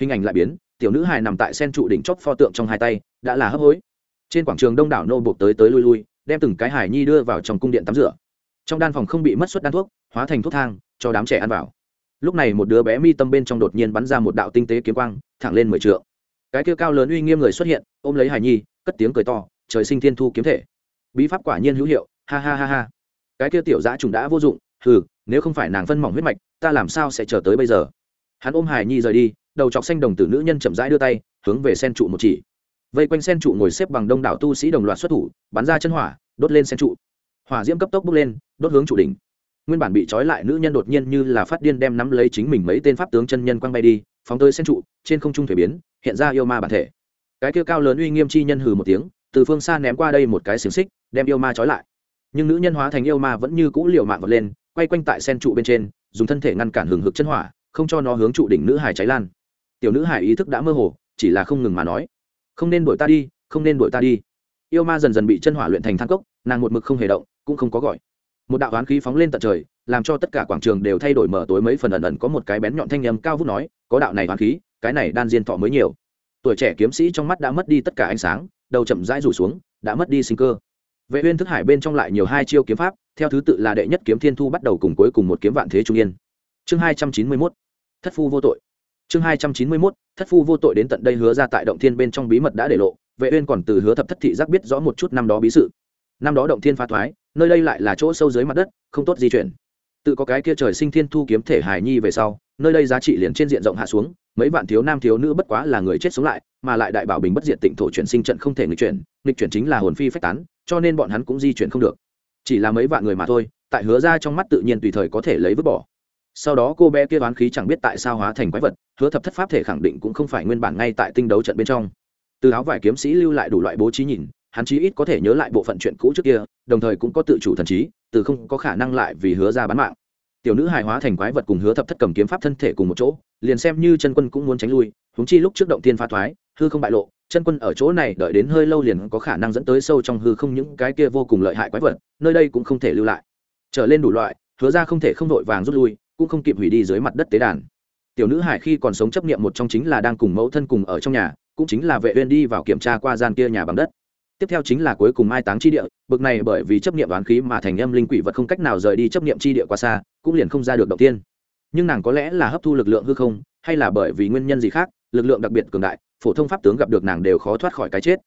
Hình ảnh lại biến, tiểu nữ hải nằm tại sen trụ đỉnh chóp pho tượng trong hai tay, đã là hấp hối. Trên quảng trường đông đảo nô buộc tới tới lui lui, đem từng cái hải nhi đưa vào trong cung điện tắm rửa. Trong đan phòng không bị mất suất đan thuốc, hóa thành thuốc thang, cho đám trẻ ăn vào. Lúc này một đứa bé mi tâm bên trong đột nhiên bắn ra một đạo tinh tế kiếm quang, thẳng lên mười trượng. Cái kia cao lớn uy nghiêm người xuất hiện, ôm lấy hải nhi, cất tiếng cười to, trời sinh thiên thu kiếm thể bí pháp quả nhiên hữu hiệu, ha ha ha ha. Cái kia tiểu dã trùng đã vô dụng, hừ, nếu không phải nàng phân mỏng huyết mạch, ta làm sao sẽ chờ tới bây giờ? Hắn ôm hải nhi rời đi, đầu chọc xanh đồng tử nữ nhân chậm rãi đưa tay, hướng về sen trụ một chỉ. Vây quanh sen trụ ngồi xếp bằng đông đảo tu sĩ đồng loạt xuất thủ, bắn ra chân hỏa, đốt lên sen trụ. Hỏa diễm cấp tốc bốc lên, đốt hướng trụ đỉnh. Nguyên bản bị trói lại nữ nhân đột nhiên như là phát điên đem nắm lấy chính mình mấy tên pháp tướng chân nhân quăng bay đi, phóng tới sen trụ, trên không trung thể biến, hiện ra yêu ma bản thể. Cái kia cao lớn uy nghiêm chi nhân hừ một tiếng, từ phương xa ném qua đây một cái xiềng xích đem yêu ma trói lại. Nhưng nữ nhân hóa thành yêu ma vẫn như cũ liều mạng vật lên, quay quanh tại sen trụ bên trên, dùng thân thể ngăn cản hừng hực chân hỏa, không cho nó hướng trụ đỉnh nữ hải cháy lan. Tiểu nữ hải ý thức đã mơ hồ, chỉ là không ngừng mà nói, không nên đuổi ta đi, không nên đuổi ta đi. Yêu ma dần dần bị chân hỏa luyện thành thang cốc, nàng một mực không hề động, cũng không có gọi. Một đạo oán khí phóng lên tận trời, làm cho tất cả quảng trường đều thay đổi mở tối mấy phần ẩn ẩn có một cái bén nhọn thanh âm cao vút nói, có đạo này oán khí, cái này đan diên thọ mới nhiều. Tuổi trẻ kiếm sĩ trong mắt đã mất đi tất cả ánh sáng, đầu chậm rãi rủ xuống, đã mất đi sinh cơ vệ uyên thức hải bên trong lại nhiều hai chiêu kiếm pháp, theo thứ tự là đệ nhất kiếm thiên thu bắt đầu cùng cuối cùng một kiếm vạn thế trung yên. Chương 291 thất phu vô tội. Chương 291 thất phu vô tội đến tận đây hứa ra tại động thiên bên trong bí mật đã để lộ, vệ uyên còn từ hứa thập thất thị giác biết rõ một chút năm đó bí sự. Năm đó động thiên phá thoái, nơi đây lại là chỗ sâu dưới mặt đất, không tốt di chuyển. Tự có cái kia trời sinh thiên thu kiếm thể hải nhi về sau, nơi đây giá trị liền trên diện rộng hạ xuống, mấy vạn thiếu nam thiếu nữ bất quá là người chết sống lại mà lại đại bảo bình bất diệt tịnh thổ chuyển sinh trận không thể nghịch chuyển nghịch chuyển chính là hồn phi phách tán, cho nên bọn hắn cũng di chuyển không được. Chỉ là mấy vạn người mà thôi, tại hứa ra trong mắt tự nhiên tùy thời có thể lấy vứt bỏ. Sau đó cô bé kia đoán khí chẳng biết tại sao hóa thành quái vật, hứa thập thất pháp thể khẳng định cũng không phải nguyên bản ngay tại tinh đấu trận bên trong. Từ áo vải kiếm sĩ lưu lại đủ loại bố trí nhìn, hắn chí ít có thể nhớ lại bộ phận chuyện cũ trước kia, đồng thời cũng có tự chủ thần trí, từ không có khả năng lại vì hứa ra bán mạng. Tiểu nữ hài hóa thành quái vật cùng hứa thập thất cầm kiếm pháp thân thể cùng một chỗ, liền xem như chân quân cũng muốn tránh lui húng chi lúc trước động tiên pha thoái hư không bại lộ, chân quân ở chỗ này đợi đến hơi lâu liền có khả năng dẫn tới sâu trong hư không những cái kia vô cùng lợi hại quái vật, nơi đây cũng không thể lưu lại. Trở lên đủ loại, hứa ra không thể không vội vàng rút lui, cũng không kịp hủy đi dưới mặt đất tế đàn. Tiểu nữ hải khi còn sống chấp nghiệm một trong chính là đang cùng mẫu thân cùng ở trong nhà, cũng chính là vệ uyên đi vào kiểm tra qua gian kia nhà bằng đất. Tiếp theo chính là cuối cùng mai táng chi địa, bực này bởi vì chấp nghiệm đoán khí mà thành âm linh quỷ vật không cách nào rời đi chấp nghiệm chi địa quá xa, cũng liền không ra được động tiên. Nhưng nàng có lẽ là hấp thu lực lượng hư không, hay là bởi vì nguyên nhân gì khác, lực lượng đặc biệt cường đại phổ thông pháp tướng gặp được nàng đều khó thoát khỏi cái chết.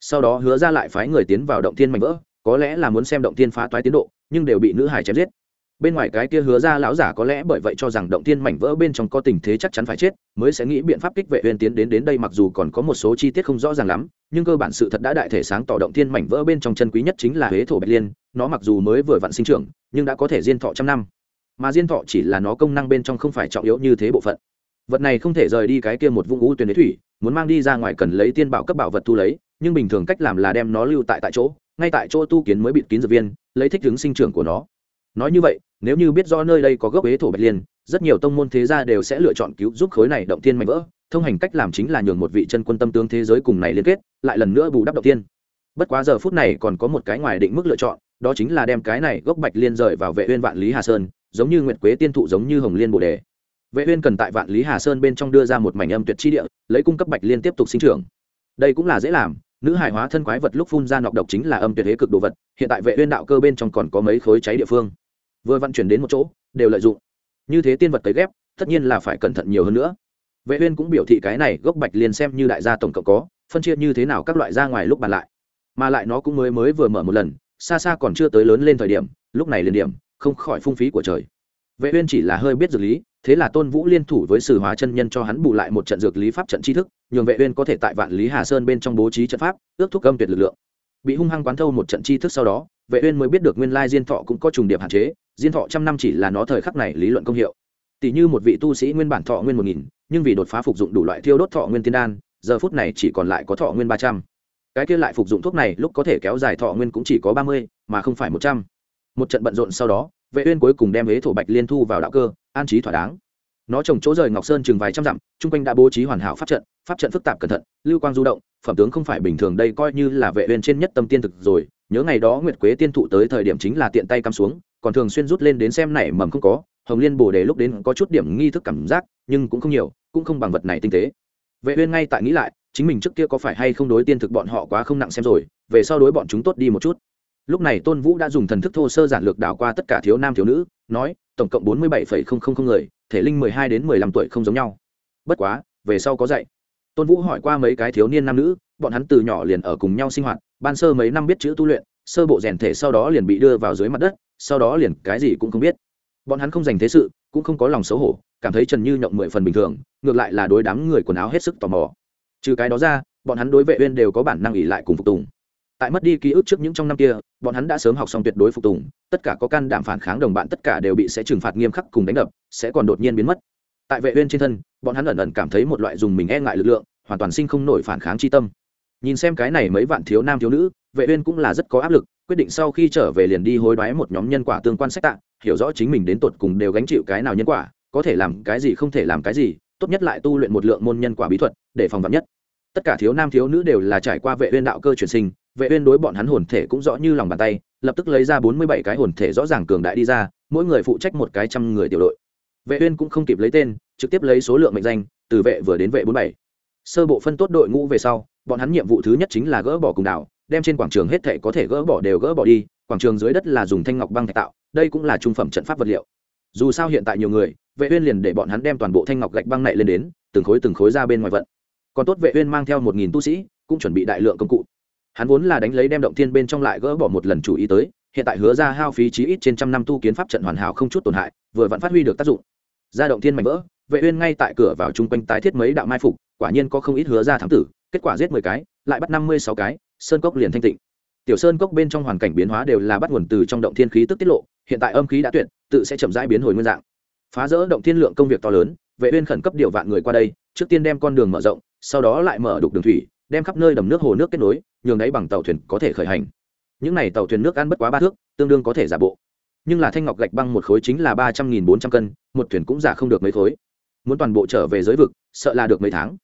Sau đó hứa ra lại phái người tiến vào động tiên mạnh vỡ, có lẽ là muốn xem động tiên phá toái tiến độ, nhưng đều bị nữ hải chém giết. Bên ngoài cái kia hứa ra lão giả có lẽ bởi vậy cho rằng động tiên mảnh vỡ bên trong có tình thế chắc chắn phải chết, mới sẽ nghĩ biện pháp kích vệ huyền tiến đến đến đây mặc dù còn có một số chi tiết không rõ ràng lắm, nhưng cơ bản sự thật đã đại thể sáng tỏ động tiên mảnh vỡ bên trong chân quý nhất chính là huế thổ bạch liên, nó mặc dù mới vừa vặn sinh trưởng, nhưng đã có thể diên thọ trăm năm. Mà diên thọ chỉ là nó công năng bên trong không phải trọng yếu như thế bộ phận. Vật này không thể rời đi cái kia một vũng ngũ tuyển đế thủy muốn mang đi ra ngoài cần lấy tiên bảo cấp bảo vật thu lấy, nhưng bình thường cách làm là đem nó lưu tại tại chỗ, ngay tại chỗ tu kiến mới bịt kín dược viên, lấy thích ứng sinh trưởng của nó. Nói như vậy, nếu như biết do nơi đây có gốc ế thổ bạch liên, rất nhiều tông môn thế gia đều sẽ lựa chọn cứu giúp khối này động tiên mạnh vỡ, thông hành cách làm chính là nhường một vị chân quân tâm tướng thế giới cùng này liên kết, lại lần nữa bù đắp động tiên. Bất quá giờ phút này còn có một cái ngoài định mức lựa chọn, đó chính là đem cái này gốc bạch liên rời vào vệ uyên vạn lý hà sơn, giống như nguyệt quế tiên thụ giống như hồng liên bồ đề vệ uyên cần tại vạn lý hà sơn bên trong đưa ra một mảnh âm tuyệt chi địa, lấy cung cấp bạch liên tiếp tục sinh trưởng. Đây cũng là dễ làm, nữ hải hóa thân quái vật lúc phun ra nọc độc chính là âm tuyệt thế cực đồ vật, hiện tại vệ uyên đạo cơ bên trong còn có mấy khối cháy địa phương. Vừa vận chuyển đến một chỗ, đều lợi dụng. Như thế tiên vật tới ghép, tất nhiên là phải cẩn thận nhiều hơn nữa. Vệ uyên cũng biểu thị cái này gốc bạch liên xem như đại gia tổng cộng có, phân chia như thế nào các loại ra ngoài lúc bàn lại. Mà lại nó cũng mới mới vừa mở một lần, xa xa còn chưa tới lớn lên thời điểm, lúc này liền điểm, không khỏi phung phí của trời vệ uyên chỉ là hơi biết dược lý, thế là tôn vũ liên thủ với sử hóa chân nhân cho hắn bù lại một trận dược lý pháp trận tri thức, nhường vệ uyên có thể tại vạn lý hà sơn bên trong bố trí trận pháp, ước thúc âm tuyệt lực lượng. Bị hung hăng quán thâu một trận tri thức sau đó, vệ uyên mới biết được nguyên lai diên thọ cũng có trùng điệp hạn chế, diên thọ trăm năm chỉ là nó thời khắc này lý luận công hiệu. Tỷ như một vị tu sĩ nguyên bản thọ nguyên một nghìn, nhưng vì đột phá phục dụng đủ loại thiêu đốt thọ nguyên tiên đan, giờ phút này chỉ còn lại có thọ nguyên ba trăm. Cái kia lại phục dụng thuốc này lúc có thể kéo dài thọ nguyên cũng chỉ có ba mươi, mà không phải một trăm. Một trận bận rộn sau đó vệ uyên cuối cùng đem hế thổ bạch liên thu vào đạo cơ, an trí thỏa đáng. Nó trồng chỗ rời ngọc sơn chừng vài trăm dặm, chung quanh đã bố trí hoàn hảo pháp trận pháp trận phức tạp cẩn thận, lưu quang du động, phẩm tướng không phải bình thường, đây coi như là vệ uyên trên nhất tâm tiên thực rồi, nhớ ngày đó nguyệt quế tiên thụ tới thời điểm chính là tiện tay cắm xuống, còn thường xuyên rút lên đến xem nảy mầm không có, hồng liên bổ đề lúc đến có chút điểm nghi thức cảm giác, nhưng cũng không nhiều, cũng không bằng vật này tinh tế. Vệ uyên ngay tại nghĩ lại, chính mình trước kia có phải hay không đối tiên thực bọn họ quá không nặng xem rồi, về sau đối bọn chúng tốt đi một chút lúc này tôn vũ đã dùng thần thức thô sơ giản lược đảo qua tất cả thiếu nam thiếu nữ, nói, tổng cộng bốn mươi bảy người, thể linh mười hai đến mười lăm tuổi không giống nhau. Bất quá, về sau có dạy. Tôn vũ hỏi qua mấy cái thiếu niên nam nữ, bọn hắn từ nhỏ liền ở cùng nhau sinh hoạt, ban sơ mấy năm biết chữ tu luyện, sơ bộ rèn thể sau đó liền bị đưa vào dưới mặt đất, sau đó liền cái gì cũng không biết. Bọn hắn không dành thế sự, cũng không có lòng xấu hổ, cảm thấy trần như nhộng mười phần bình thường, ngược lại là đối đám người quần áo hết sức tò mò. Trừ cái đó ra, bọn hắn đối vệ uyên đều có bản năng ỉ lại cùng phục tùng tại mất đi ký ức trước những trong năm kia, bọn hắn đã sớm học xong tuyệt đối phục tùng, tất cả có can đảm phản kháng đồng bạn tất cả đều bị sẽ trừng phạt nghiêm khắc cùng đánh đập, sẽ còn đột nhiên biến mất. Tại vệ uyên trên thân, bọn hắn ẩn ẩn cảm thấy một loại dùng mình e ngại lực lượng, hoàn toàn sinh không nổi phản kháng chi tâm. Nhìn xem cái này mấy vạn thiếu nam thiếu nữ, vệ uyên cũng là rất có áp lực, quyết định sau khi trở về liền đi hối đoái một nhóm nhân quả tương quan sách tạng hiểu rõ chính mình đến tột cùng đều gánh chịu cái nào nhân quả, có thể làm cái gì không thể làm cái gì, tốt nhất lại tu luyện một lượng môn nhân quả bí thuật để phòng vạn nhất. Tất cả thiếu nam thiếu nữ đều là trải qua vệ uyên đạo cơ chuyển sinh vệ uyên đối bọn hắn hồn thể cũng rõ như lòng bàn tay, lập tức lấy ra 47 cái hồn thể rõ ràng cường đại đi ra, mỗi người phụ trách một cái trăm người tiểu đội. Vệ uyên cũng không kịp lấy tên, trực tiếp lấy số lượng mệnh danh, từ vệ vừa đến vệ 47. sơ bộ phân tốt đội ngũ về sau, bọn hắn nhiệm vụ thứ nhất chính là gỡ bỏ cùng đảo, đem trên quảng trường hết thể có thể gỡ bỏ đều gỡ bỏ đi, quảng trường dưới đất là dùng thanh ngọc băng thạch tạo, đây cũng là trung phẩm trận pháp vật liệu. Dù sao hiện tại nhiều người, vệ uyên liền để bọn hắn đem toàn bộ thanh ngọc gạch băng này lên đến, từng khối từng khối ra bên ngoài vận. Còn tốt vệ uyên mang theo một nghìn tu sĩ, cũng chuẩn bị đại lượng công cụ hắn vốn là đánh lấy đem động thiên bên trong lại gỡ bỏ một lần chủ ý tới, hiện tại hứa ra hao phí chí ít trên trăm năm tu kiến pháp trận hoàn hảo không chút tổn hại, vừa vẫn phát huy được tác dụng. Ra động thiên mạnh vỡ, vệ uyên ngay tại cửa vào trung quanh tái thiết mấy đạo mai phục, quả nhiên có không ít hứa ra thám tử, kết quả giết 10 cái, lại bắt 56 cái, sơn cốc liền thanh tịnh. Tiểu sơn cốc bên trong hoàn cảnh biến hóa đều là bắt nguồn từ trong động thiên khí tức tiết lộ, hiện tại âm khí đã tuyệt, tự sẽ chậm rãi biến hồi nguyên dạng. Phá rỡ động thiên lượng công việc to lớn, vệ uyên khẩn cấp điều vạn người qua đây, trước tiên đem con đường mở rộng, sau đó lại mở đục đường thủy đem khắp nơi đầm nước hồ nước kết nối, nhường đáy bằng tàu thuyền có thể khởi hành. Những này tàu thuyền nước ăn bất quá ba thước, tương đương có thể giả bộ. Nhưng là thanh ngọc gạch băng một khối chính là ba trăm nghìn bốn trăm cân, một thuyền cũng giả không được mấy khối. Muốn toàn bộ trở về giới vực, sợ là được mấy tháng.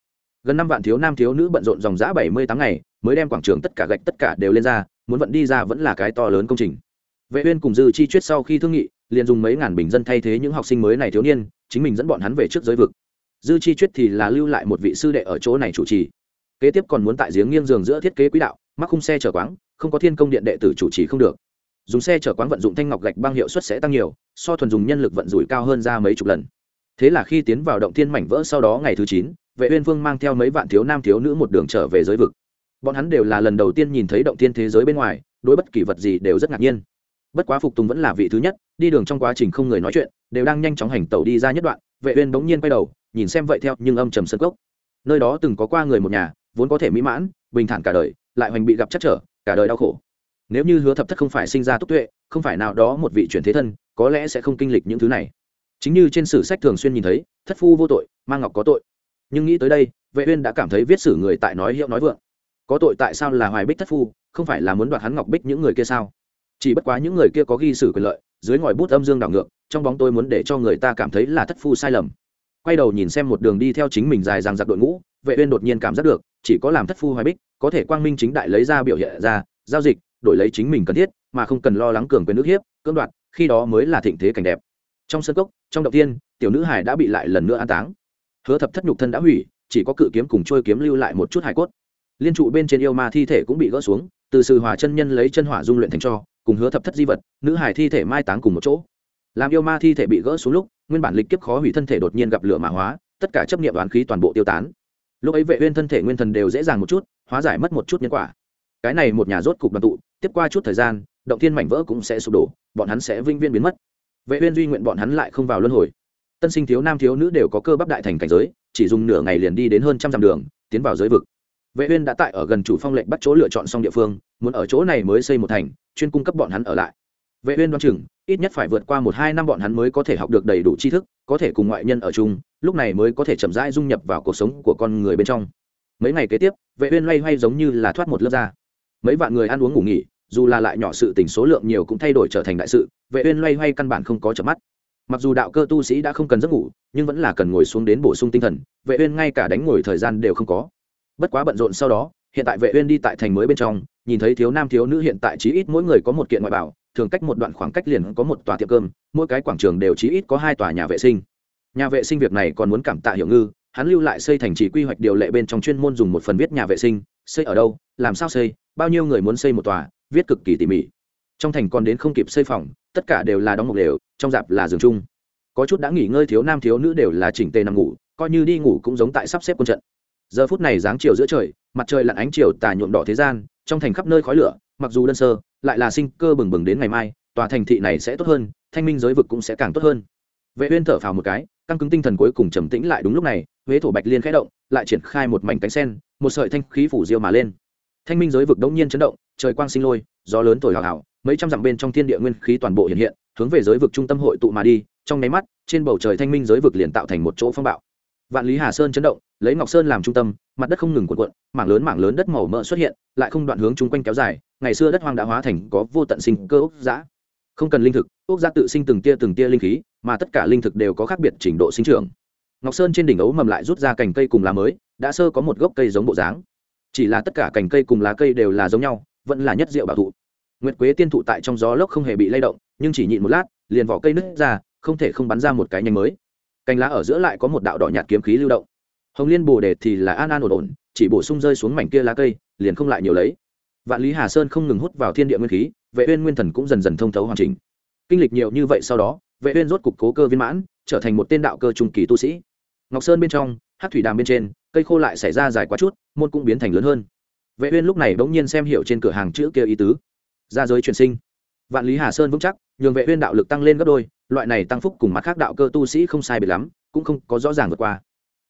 Gần năm vạn thiếu nam thiếu nữ bận rộn dòng giã bảy mươi tháng ngày, mới đem quảng trường tất cả gạch tất cả đều lên ra, muốn vận đi ra vẫn là cái to lớn công trình. Vệ uyên cùng dư chi chuyết sau khi thương nghị, liền dùng mấy ngàn bình dân thay thế những học sinh mới này thiếu niên, chính mình dẫn bọn hắn về trước giới vực. Dư chi chuyết thì là lưu lại một vị sư đệ ở chỗ này chủ trì kế tiếp còn muốn tại giếng nghiêng giường giữa thiết kế quỹ đạo, mắc khung xe chở quáng, không có thiên công điện đệ tử chủ trì không được. Dùng xe chở quán vận dụng thanh ngọc gạch băng hiệu suất sẽ tăng nhiều, so thuần dùng nhân lực vận rủi cao hơn ra mấy chục lần. Thế là khi tiến vào động thiên mảnh vỡ sau đó ngày thứ chín, vệ uyên vương mang theo mấy vạn thiếu nam thiếu nữ một đường trở về giới vực. Bọn hắn đều là lần đầu tiên nhìn thấy động thiên thế giới bên ngoài, đối bất kỳ vật gì đều rất ngạc nhiên. Bất quá phục tùng vẫn là vị thứ nhất, đi đường trong quá trình không người nói chuyện, đều đang nhanh chóng hành tẩu đi ra nhất đoạn, vệ uyên bỗng nhiên quay đầu, nhìn xem vậy theo nhưng âm trầm sân cốc. Nơi đó từng có qua người một nhà vốn có thể mỹ mãn, bình thản cả đời, lại hoành bị gặp chắc trở, cả đời đau khổ. Nếu như hứa thập thất không phải sinh ra túc tuệ, không phải nào đó một vị chuyển thế thân, có lẽ sẽ không kinh lịch những thứ này. Chính như trên sử sách thường xuyên nhìn thấy, thất phu vô tội mang ngọc có tội. Nhưng nghĩ tới đây, vệ uyên đã cảm thấy viết sử người tại nói hiệu nói vượng. Có tội tại sao là hoài bích thất phu, không phải là muốn đoạt hắn ngọc bích những người kia sao? Chỉ bất quá những người kia có ghi sử quyền lợi, dưới ngòi bút âm dương đảo ngược, trong bóng tôi muốn để cho người ta cảm thấy là thất phu sai lầm. Quay đầu nhìn xem một đường đi theo chính mình dài dằng dặc đội ngũ vệ uyên đột nhiên cảm giác được, chỉ có làm thất phu hoài bích, có thể quang minh chính đại lấy ra biểu hiện ra, giao dịch, đổi lấy chính mình cần thiết, mà không cần lo lắng cường quyền nước hiếp, cưỡng đoạt, khi đó mới là thịnh thế cảnh đẹp. Trong sân cốc, trong động tiên, tiểu nữ hải đã bị lại lần nữa an táng. Hứa thập thất nhục thân đã hủy, chỉ có cự kiếm cùng trôi kiếm lưu lại một chút hải cốt. Liên trụ bên trên yêu ma thi thể cũng bị gỡ xuống, từ sự hòa chân nhân lấy chân hỏa dung luyện thành cho, cùng hứa thập thất di vật, nữ hải thi thể mai táng cùng một chỗ. Làm yêu ma thi thể bị gỡ xuống lúc, nguyên bản lịch kiếp khó hủy thân thể đột nhiên gặp lửa mã hóa, tất cả chấp nghiệm đoán khí toàn bộ tiêu tán lúc ấy vệ uyên thân thể nguyên thần đều dễ dàng một chút, hóa giải mất một chút nhân quả. Cái này một nhà rốt cục đoàn tụ, tiếp qua chút thời gian, động thiên mảnh vỡ cũng sẽ sụp đổ, bọn hắn sẽ vinh viên biến mất. Vệ uyên duy nguyện bọn hắn lại không vào luân hồi. Tân sinh thiếu nam thiếu nữ đều có cơ bắp đại thành cảnh giới, chỉ dùng nửa ngày liền đi đến hơn trăm dặm đường, tiến vào giới vực. Vệ uyên đã tại ở gần chủ phong lệnh bắt chỗ lựa chọn xong địa phương, muốn ở chỗ này mới xây một thành, chuyên cung cấp bọn hắn ở lại. Vệ uyên đoán chừng ít nhất phải vượt qua một hai năm bọn hắn mới có thể học được đầy đủ tri thức, có thể cùng ngoại nhân ở chung, lúc này mới có thể chậm rãi dung nhập vào cuộc sống của con người bên trong. Mấy ngày kế tiếp, vệ uyên loay hoay giống như là thoát một lớp ra mấy vạn người ăn uống ngủ nghỉ, dù là lại nhỏ sự tình số lượng nhiều cũng thay đổi trở thành đại sự, vệ uyên loay hoay căn bản không có chợp mắt. Mặc dù đạo cơ tu sĩ đã không cần giấc ngủ, nhưng vẫn là cần ngồi xuống đến bổ sung tinh thần, vệ uyên ngay cả đánh ngồi thời gian đều không có. Bất quá bận rộn sau đó, hiện tại vệ uyên đi tại thành mới bên trong, nhìn thấy thiếu nam thiếu nữ hiện tại chí ít mỗi người có một kiện ngoại bảo thường cách một đoạn khoảng cách liền có một tòa tiệm cơm, mỗi cái quảng trường đều chí ít có hai tòa nhà vệ sinh. Nhà vệ sinh việc này còn muốn cảm tạ hiểu ngư, hắn lưu lại xây thành trì quy hoạch điều lệ bên trong chuyên môn dùng một phần viết nhà vệ sinh, xây ở đâu, làm sao xây, bao nhiêu người muốn xây một tòa, viết cực kỳ tỉ mỉ. Trong thành còn đến không kịp xây phòng, tất cả đều là đóng một đều trong dạp là giường chung. Có chút đã nghỉ ngơi thiếu nam thiếu nữ đều là chỉnh tề nằm ngủ, coi như đi ngủ cũng giống tại sắp xếp quân trận. Giờ phút này dáng chiều giữa trời, mặt trời lặn ánh chiều tà nhuộm đỏ thế gian, trong thành khắp nơi khói lửa, mặc dù đơn sơ lại là sinh cơ bừng bừng đến ngày mai, tòa thành thị này sẽ tốt hơn, thanh minh giới vực cũng sẽ càng tốt hơn. Vệ uyên thở phào một cái, căng cứng tinh thần cuối cùng trầm tĩnh lại đúng lúc này, huế thổ bạch liên khẽ động, lại triển khai một mảnh cánh sen, một sợi thanh khí phủ diêu mà lên. Thanh minh giới vực đống nhiên chấn động, trời quang sinh lôi, gió lớn thổi hào hào, mấy trăm dặm bên trong thiên địa nguyên khí toàn bộ hiện hiện, hướng về giới vực trung tâm hội tụ mà đi, trong nháy mắt, trên bầu trời thanh minh giới vực liền tạo thành một chỗ phong bạo. Vạn lý hà sơn chấn động lấy ngọc sơn làm trung tâm, mặt đất không ngừng cuộn cuộn, mảng lớn mảng lớn đất màu mỡ xuất hiện, lại không đoạn hướng chung quanh kéo dài, ngày xưa đất hoang đã hóa thành có vô tận sinh cơ ốc giã không cần linh thực, ốc giã tự sinh từng tia từng tia linh khí, mà tất cả linh thực đều có khác biệt trình độ sinh trưởng. Ngọc sơn trên đỉnh ấu mầm lại rút ra cành cây cùng lá mới, đã sơ có một gốc cây giống bộ dáng. Chỉ là tất cả cành cây cùng lá cây đều là giống nhau, vẫn là nhất diệu bảo thụ. Nguyệt quế tiên thụ tại trong gió lốc không hề bị lay động, nhưng chỉ nhịn một lát, liền vỏ cây nứt ra, không thể không bắn ra một cái nhanh mới. Cành lá ở giữa lại có một đạo đỏ nhạt kiếm khí lưu động hồng liên bồ đề thì là an an ổn ổn, chỉ bổ sung rơi xuống mảnh kia lá cây, liền không lại nhiều lấy. Vạn lý hà sơn không ngừng hút vào thiên địa nguyên khí, vệ uyên nguyên thần cũng dần dần thông thấu hoàn chỉnh. Kinh lịch nhiều như vậy sau đó, vệ uyên rốt cục cố cơ viên mãn, trở thành một tên đạo cơ trung kỳ tu sĩ. Ngọc sơn bên trong hát thủy đàm bên trên, cây khô lại xảy ra dài quá chút, môn cũng biến thành lớn hơn. Vệ uyên lúc này bỗng nhiên xem hiểu trên cửa hàng chữ kia ý tứ. Ra giới truyền sinh. Vạn lý hà sơn vững chắc, nhường vệ uyên đạo lực tăng lên gấp đôi, loại này tăng phúc cùng mặt khác đạo cơ tu sĩ không sai biệt lắm, cũng không có rõ ràng vượt qua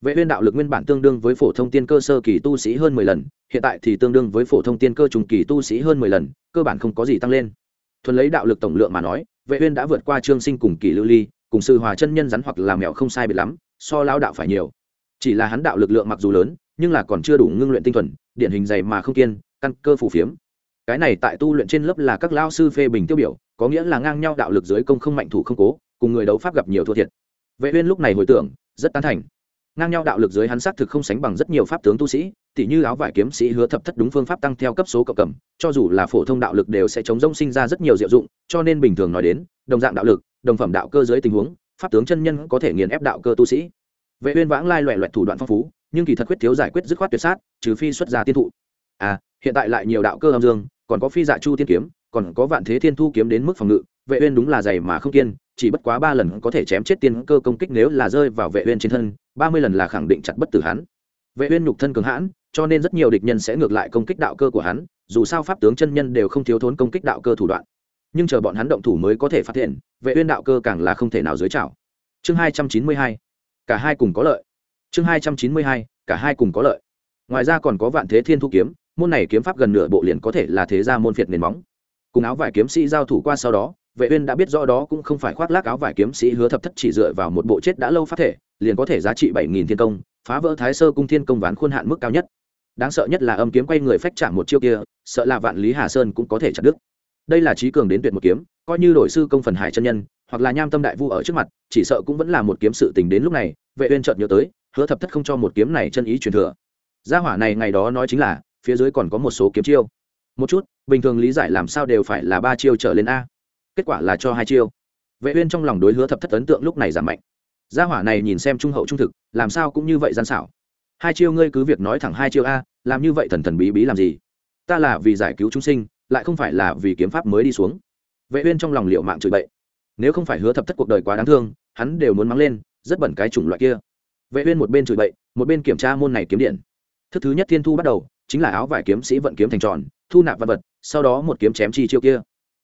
vệ uyên đạo lực nguyên bản tương đương với phổ thông tiên cơ sơ kỳ tu sĩ hơn 10 lần, hiện tại thì tương đương với phổ thông tiên cơ trung kỳ tu sĩ hơn 10 lần, cơ bản không có gì tăng lên. Thuần lấy đạo lực tổng lượng mà nói, vệ uyên đã vượt qua trương sinh cùng kỳ lưu ly, cùng sư hòa chân nhân rắn hoặc là mèo không sai biệt lắm, so lao đạo phải nhiều. Chỉ là hắn đạo lực lượng mặc dù lớn, nhưng là còn chưa đủ ngưng luyện tinh thuần, điển hình dày mà không kiên, căn cơ phù phiếm. Cái này tại tu luyện trên lớp là các lao sư phê bình tiêu biểu, có nghĩa là ngang nhau đạo lực dưới công không mạnh thủ không cố, cùng người đấu pháp gặp nhiều thua thiệt. Vệ uyên lúc này hồi tưởng, rất tán thành ngang nhau đạo lực dưới hắn xác thực không sánh bằng rất nhiều pháp tướng tu sĩ, tỉ như áo vải kiếm sĩ hứa thập thất đúng phương pháp tăng theo cấp số cộng cầm, cho dù là phổ thông đạo lực đều sẽ chống rông sinh ra rất nhiều diệu dụng, cho nên bình thường nói đến, đồng dạng đạo lực, đồng phẩm đạo cơ dưới tình huống, pháp tướng chân nhân có thể nghiền ép đạo cơ tu sĩ. Vệ uyên vãng lai loẹt loẹt thủ đoạn phong phú, nhưng kỳ thật quyết thiếu giải quyết dứt khoát tuyệt sát, trừ phi xuất ra tiên thụ. À hiện tại lại nhiều đạo cơ âm dương, còn có phi dạ chu tiên kiếm, còn có vạn thế thiên thu kiếm đến mức phòng ngự vệ uyên đúng là dày mà không kiên, chỉ bất quá ba lần có thể chém chết tiên cơ công kích nếu là rơi vào vệ uyên trên thân, ba mươi lần là khẳng định chặt bất tử hắn. Vệ uyên nhục thân cường hãn, cho nên rất nhiều địch nhân sẽ ngược lại công kích đạo cơ của hắn, dù sao pháp tướng chân nhân đều không thiếu thốn công kích đạo cơ thủ đoạn. Nhưng chờ bọn hắn động thủ mới có thể phát hiện, vệ uyên đạo cơ càng là không thể nào dưới chảo chương 292 cả hai cùng có lợi. Chương 292 cả hai cùng có lợi. Ngoài ra còn có vạn thế thiên thu kiếm, môn này kiếm pháp gần nửa bộ liền có thể là thế gia môn phiệt nền móng. Cùng áo vải kiếm sĩ giao thủ qua sau đó vệ uyên đã biết rõ đó cũng không phải khoác lác áo vải kiếm sĩ hứa thập thất chỉ dựa vào một bộ chết đã lâu phát thể, liền có thể giá trị bảy nghìn thiên công, phá vỡ thái sơ cung thiên công ván khuôn hạn mức cao nhất. Đáng sợ nhất là âm kiếm quay người phách chạm một chiêu kia, sợ là vạn lý hà sơn cũng có thể chặt đứt. Đây là trí cường đến tuyệt một kiếm, coi như đổi sư công phần hải chân nhân, hoặc là nham tâm đại vu ở trước mặt, chỉ sợ cũng vẫn là một kiếm sự tình đến lúc này, vệ uyên chợt nhớ tới, hứa thập thất không cho một kiếm này chân ý truyền thừa. Gia hỏa này ngày đó nói chính là, phía dưới còn có một số kiếm chiêu. Một chút, bình thường lý giải làm sao đều phải là ba chiêu trở lên a kết quả là cho hai chiêu. Vệ uyên trong lòng đối hứa thập thất ấn tượng lúc này giảm mạnh. Gia hỏa này nhìn xem trung hậu trung thực, làm sao cũng như vậy gian xảo. Hai chiêu ngươi cứ việc nói thẳng hai chiêu a, làm như vậy thần thần bí bí làm gì? Ta là vì giải cứu chúng sinh, lại không phải là vì kiếm pháp mới đi xuống. Vệ uyên trong lòng liệu mạng chửi bậy. Nếu không phải hứa thập thất cuộc đời quá đáng thương, hắn đều muốn mắng lên, rất bẩn cái chủng loại kia. Vệ uyên một bên chửi bậy, một bên kiểm tra môn này kiếm điện. Thứ thứ nhất thiên thu bắt đầu, chính là áo vải kiếm sĩ vận kiếm thành tròn, thu nạp vật vật, sau đó một kiếm chém chi chiêu kia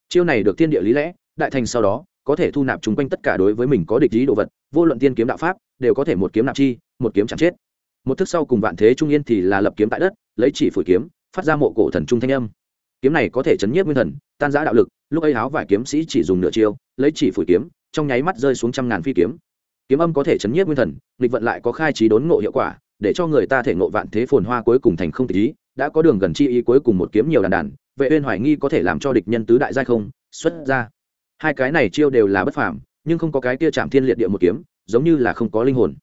chiêu này được thiên địa lý lẽ, đại thành sau đó, có thể thu nạp chung quanh tất cả đối với mình có địch lý đồ vật, vô luận tiên kiếm đạo pháp, đều có thể một kiếm nạp chi, một kiếm chẳng chết. Một thức sau cùng vạn thế trung yên thì là lập kiếm tại đất, lấy chỉ phủi kiếm, phát ra mộ cổ thần trung thanh âm. Kiếm này có thể chấn nhiếp nguyên thần, tan giã đạo lực, lúc ấy háo vải kiếm sĩ chỉ dùng nửa chiêu, lấy chỉ phủi kiếm, trong nháy mắt rơi xuống trăm ngàn phi kiếm. Kiếm âm có thể chấn nhiếp nguyên thần, nghịch vận lại có khai trí đốn ngộ hiệu quả, để cho người ta thể ngộ vạn thế phồn hoa cuối cùng thành không ý, đã có đường gần chi ý cuối cùng một kiếm nhiều đàn đàn vệ uyên hoài nghi có thể làm cho địch nhân tứ đại giai không? Xuất ra. Hai cái này chiêu đều là bất phàm, nhưng không có cái kia chạm thiên liệt địa một kiếm, giống như là không có linh hồn.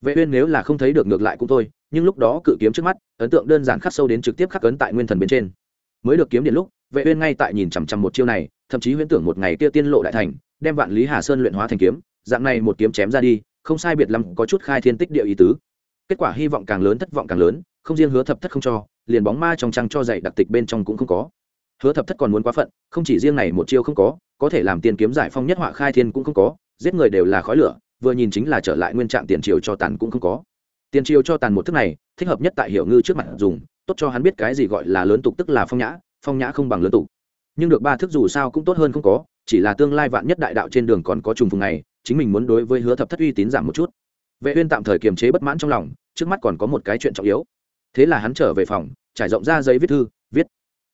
Vệ uyên nếu là không thấy được ngược lại cũng thôi, nhưng lúc đó cự kiếm trước mắt, ấn tượng đơn giản khắc sâu đến trực tiếp khắc ấn tại nguyên thần bên trên. Mới được kiếm điện lúc, vệ uyên ngay tại nhìn chằm chằm một chiêu này, thậm chí huyễn tưởng một ngày kia tiên lộ đại thành, đem vạn lý hà sơn luyện hóa thành kiếm, dạng này một kiếm chém ra đi, không sai biệt lắm có chút khai thiên tích địa ý tứ. Kết quả hy vọng càng lớn thất vọng càng lớn, không riêng hứa thập thất không cho, liền bóng ma trong trăng cho dậy đặc tịch bên trong cũng không có hứa thập thất còn muốn quá phận, không chỉ riêng này một chiêu không có có thể làm tiền kiếm giải phong nhất họa khai thiên cũng không có, giết người đều là khói lửa, vừa nhìn chính là trở lại nguyên trạng tiền triều cho tàn cũng không có. Tiền triều cho tàn một thức này, thích hợp nhất tại hiểu ngư trước mặt dùng, tốt cho hắn biết cái gì gọi là lớn tục tức là phong nhã phong nhã không bằng lớn tục. Nhưng được ba thức dù sao cũng tốt hơn không có, chỉ là tương lai vạn nhất đại đạo trên đường còn có trùng phùng này, chính mình muốn đối với hứa thập thất uy tín giảm một chút. Vệ uyên tạm thời kiềm chế bất mãn trong lòng, trước mắt còn có một cái chuyện trọng yếu. Thế là hắn trở về phòng, trải rộng ra giấy viết thư, viết.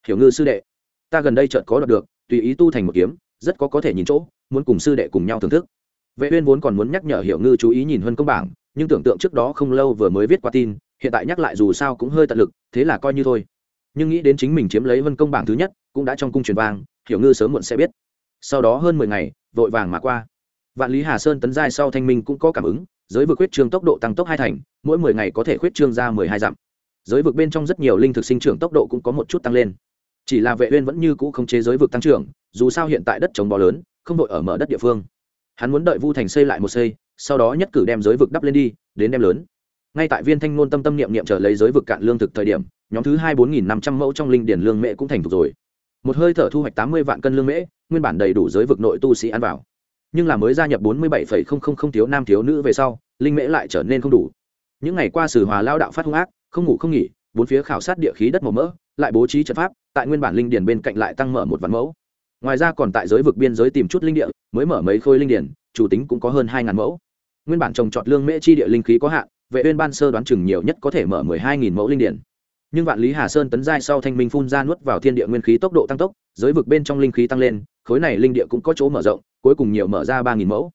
Hiểu ngư sư đệ ta gần đây chợt có đoạt được, tùy ý tu thành một kiếm, rất có có thể nhìn chỗ, muốn cùng sư đệ cùng nhau thưởng thức. Vệ uyên vốn còn muốn nhắc nhở hiểu ngư chú ý nhìn hơn công bảng, nhưng tưởng tượng trước đó không lâu vừa mới viết qua tin, hiện tại nhắc lại dù sao cũng hơi tận lực, thế là coi như thôi. Nhưng nghĩ đến chính mình chiếm lấy vân công bảng thứ nhất, cũng đã trong cung truyền vang, hiểu ngư sớm muộn sẽ biết. Sau đó hơn mười ngày, vội vàng mà qua. Vạn lý hà sơn tấn giai sau thanh minh cũng có cảm ứng, giới vực huyết trương tốc độ tăng tốc hai thành, mỗi mười ngày có thể huyết trương ra mười hai dặm. Giới vực bên trong rất nhiều linh thực sinh trưởng tốc độ cũng có một chút tăng lên chỉ là vệ uyên vẫn như cũ không chế giới vực tăng trưởng, dù sao hiện tại đất trống bò lớn, không đội ở mở đất địa phương. Hắn muốn đợi vu thành xây lại một xây, sau đó nhất cử đem giới vực đắp lên đi, đến đem lớn. Ngay tại viên thanh ngôn tâm tâm niệm niệm chờ lấy giới vực cạn lương thực thời điểm, nhóm thứ hai bốn nghìn năm trăm mẫu trong linh điển lương mễ cũng thành thục rồi. Một hơi thở thu hoạch tám mươi vạn cân lương mễ, nguyên bản đầy đủ giới vực nội tu sĩ ăn vào. Nhưng là mới gia nhập bốn mươi bảy không không không thiếu nam thiếu nữ về sau, linh mễ lại trở nên không đủ. Những ngày qua sử hòa lao đạo phát hung ác, không ngủ không nghỉ, bốn phía khảo sát địa khí đất màu mỡ lại bố trí trận pháp, tại nguyên bản linh điển bên cạnh lại tăng mở một vạn mẫu. Ngoài ra còn tại giới vực biên giới tìm chút linh địa, mới mở mấy khối linh điển chủ tính cũng có hơn hai ngàn mẫu. Nguyên bản trồng trọt lương mễ chi địa linh khí có hạn, vệ uyên ban sơ đoán chừng nhiều nhất có thể mở mười hai nghìn mẫu linh điển nhưng vạn lý hà sơn tấn giai sau thanh minh phun ra nuốt vào thiên địa nguyên khí tốc độ tăng tốc, giới vực bên trong linh khí tăng lên, khối này linh địa cũng có chỗ mở rộng, cuối cùng nhiều mở ra ba nghìn mẫu.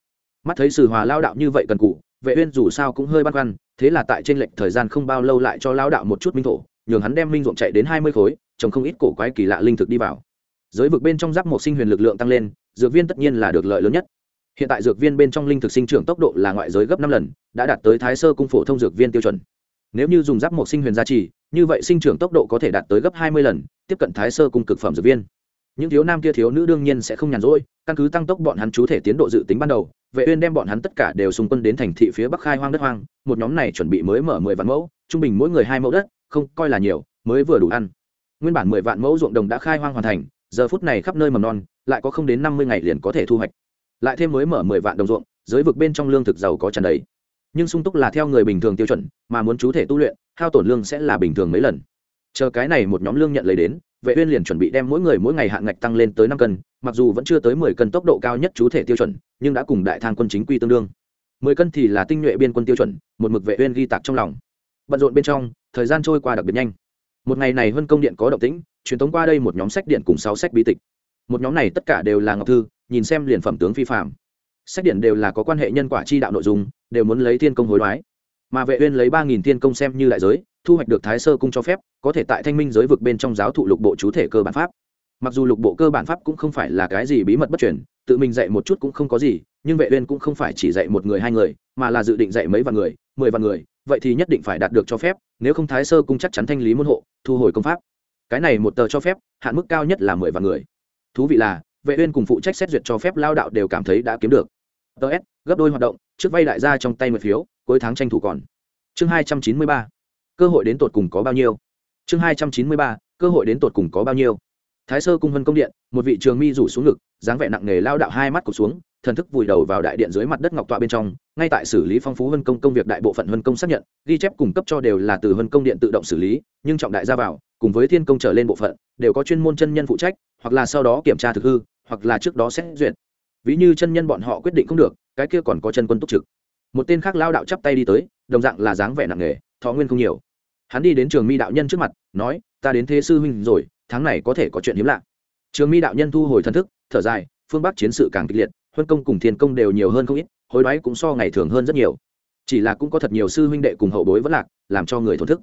Mắt thấy sử hòa lao đạo như vậy cần cụ vệ uyên dù sao cũng hơi băn khoăn, thế là tại trên lệnh thời gian không bao lâu lại cho lao đạo một chút minh thổ nhường hắn đem minh ruộng chạy đến hai mươi khối, trồng không ít cổ quái kỳ lạ linh thực đi vào. Giới vực bên trong giáp một sinh huyền lực lượng tăng lên, dược viên tất nhiên là được lợi lớn nhất. Hiện tại dược viên bên trong linh thực sinh trưởng tốc độ là ngoại giới gấp năm lần, đã đạt tới thái sơ cung phổ thông dược viên tiêu chuẩn. Nếu như dùng giáp một sinh huyền gia trì, như vậy sinh trưởng tốc độ có thể đạt tới gấp hai mươi lần, tiếp cận thái sơ cung cực phẩm dược viên. Những thiếu nam kia thiếu nữ đương nhiên sẽ không nhàn rỗi, căn cứ tăng tốc bọn hắn chú thể tiến độ dự tính ban đầu, vệ uyên đem bọn hắn tất cả đều xung quân đến thành thị phía bắc khai hoang đất hoang, một nhóm này chuẩn bị mới mở mười vạn mẫu, trung bình mỗi người hai mẫu đất không coi là nhiều, mới vừa đủ ăn. Nguyên bản mười vạn mẫu ruộng đồng đã khai hoang hoàn thành, giờ phút này khắp nơi mầm non, lại có không đến năm mươi ngày liền có thể thu hoạch. Lại thêm mới mở mười vạn đồng ruộng, giới vực bên trong lương thực giàu có tràn đầy. Nhưng sung túc là theo người bình thường tiêu chuẩn, mà muốn chú thể tu luyện, hao tổn lương sẽ là bình thường mấy lần. Chờ cái này một nhóm lương nhận lấy đến, vệ uyên liền chuẩn bị đem mỗi người mỗi ngày hạn ngạch tăng lên tới năm cân, mặc dù vẫn chưa tới mười cân tốc độ cao nhất chú thể tiêu chuẩn, nhưng đã cùng đại thang quân chính quy tương đương. mười cân thì là tinh nhuệ biên quân tiêu chuẩn, một mực vệ uyên ghi tạc trong lòng bận rộn bên trong, thời gian trôi qua đặc biệt nhanh. Một ngày này vân công điện có động tĩnh, truyền thống qua đây một nhóm sách điện cùng sáu sách bí tịch. Một nhóm này tất cả đều là ngọc thư, nhìn xem liền phẩm tướng phi phạm. Sách điện đều là có quan hệ nhân quả chi đạo nội dung, đều muốn lấy thiên công hối đoái. Mà vệ uyên lấy ba nghìn thiên công xem như đại giới, thu hoạch được thái sơ cung cho phép, có thể tại thanh minh giới vực bên trong giáo thụ lục bộ chú thể cơ bản pháp. Mặc dù lục bộ cơ bản pháp cũng không phải là cái gì bí mật bất truyền, tự mình dạy một chút cũng không có gì, nhưng vệ uyên cũng không phải chỉ dạy một người hai người, mà là dự định dạy mấy vạn người mười vạn người, vậy thì nhất định phải đạt được cho phép, nếu không thái sơ cung chắc chắn thanh lý môn hộ, thu hồi công pháp. Cái này một tờ cho phép, hạn mức cao nhất là mười vạn người. Thú vị là, vệ uyên cùng phụ trách xét duyệt cho phép lao đạo đều cảm thấy đã kiếm được. Ts gấp đôi hoạt động, trước vay đại gia trong tay một phiếu, cuối tháng tranh thủ còn. Chương hai trăm chín mươi ba, cơ hội đến tột cùng có bao nhiêu? Chương hai trăm chín mươi ba, cơ hội đến tột cùng có bao nhiêu? Thái sơ cung vân công điện, một vị trường mi rủ xuống ngực, dáng vẻ nặng nề lao đạo hai mắt cụt xuống thần thức vùi đầu vào đại điện dưới mặt đất ngọc tọa bên trong, ngay tại xử lý phong phú hân công công việc đại bộ phận hân công xác nhận, ghi chép cung cấp cho đều là từ hân công điện tự động xử lý, nhưng trọng đại ra vào, cùng với thiên công trở lên bộ phận, đều có chuyên môn chân nhân phụ trách, hoặc là sau đó kiểm tra thực hư, hoặc là trước đó xét duyệt. Ví như chân nhân bọn họ quyết định không được, cái kia còn có chân quân túc trực. Một tên khác lao đạo chắp tay đi tới, đồng dạng là dáng vẻ nặng nghề thọ nguyên không nhiều. Hắn đi đến trường mi đạo nhân trước mặt, nói, ta đến thế sư huynh rồi, tháng này có thể có chuyện hiếm lạ. Trường mi đạo nhân thu hồi thân thức, thở dài, phương bắc chiến sự càng kịch liệt huân công cùng thiên công đều nhiều hơn không ít, hối đoái cũng so ngày thường hơn rất nhiều. Chỉ là cũng có thật nhiều sư huynh đệ cùng hậu bối vẫn lạc, làm cho người thổn thức.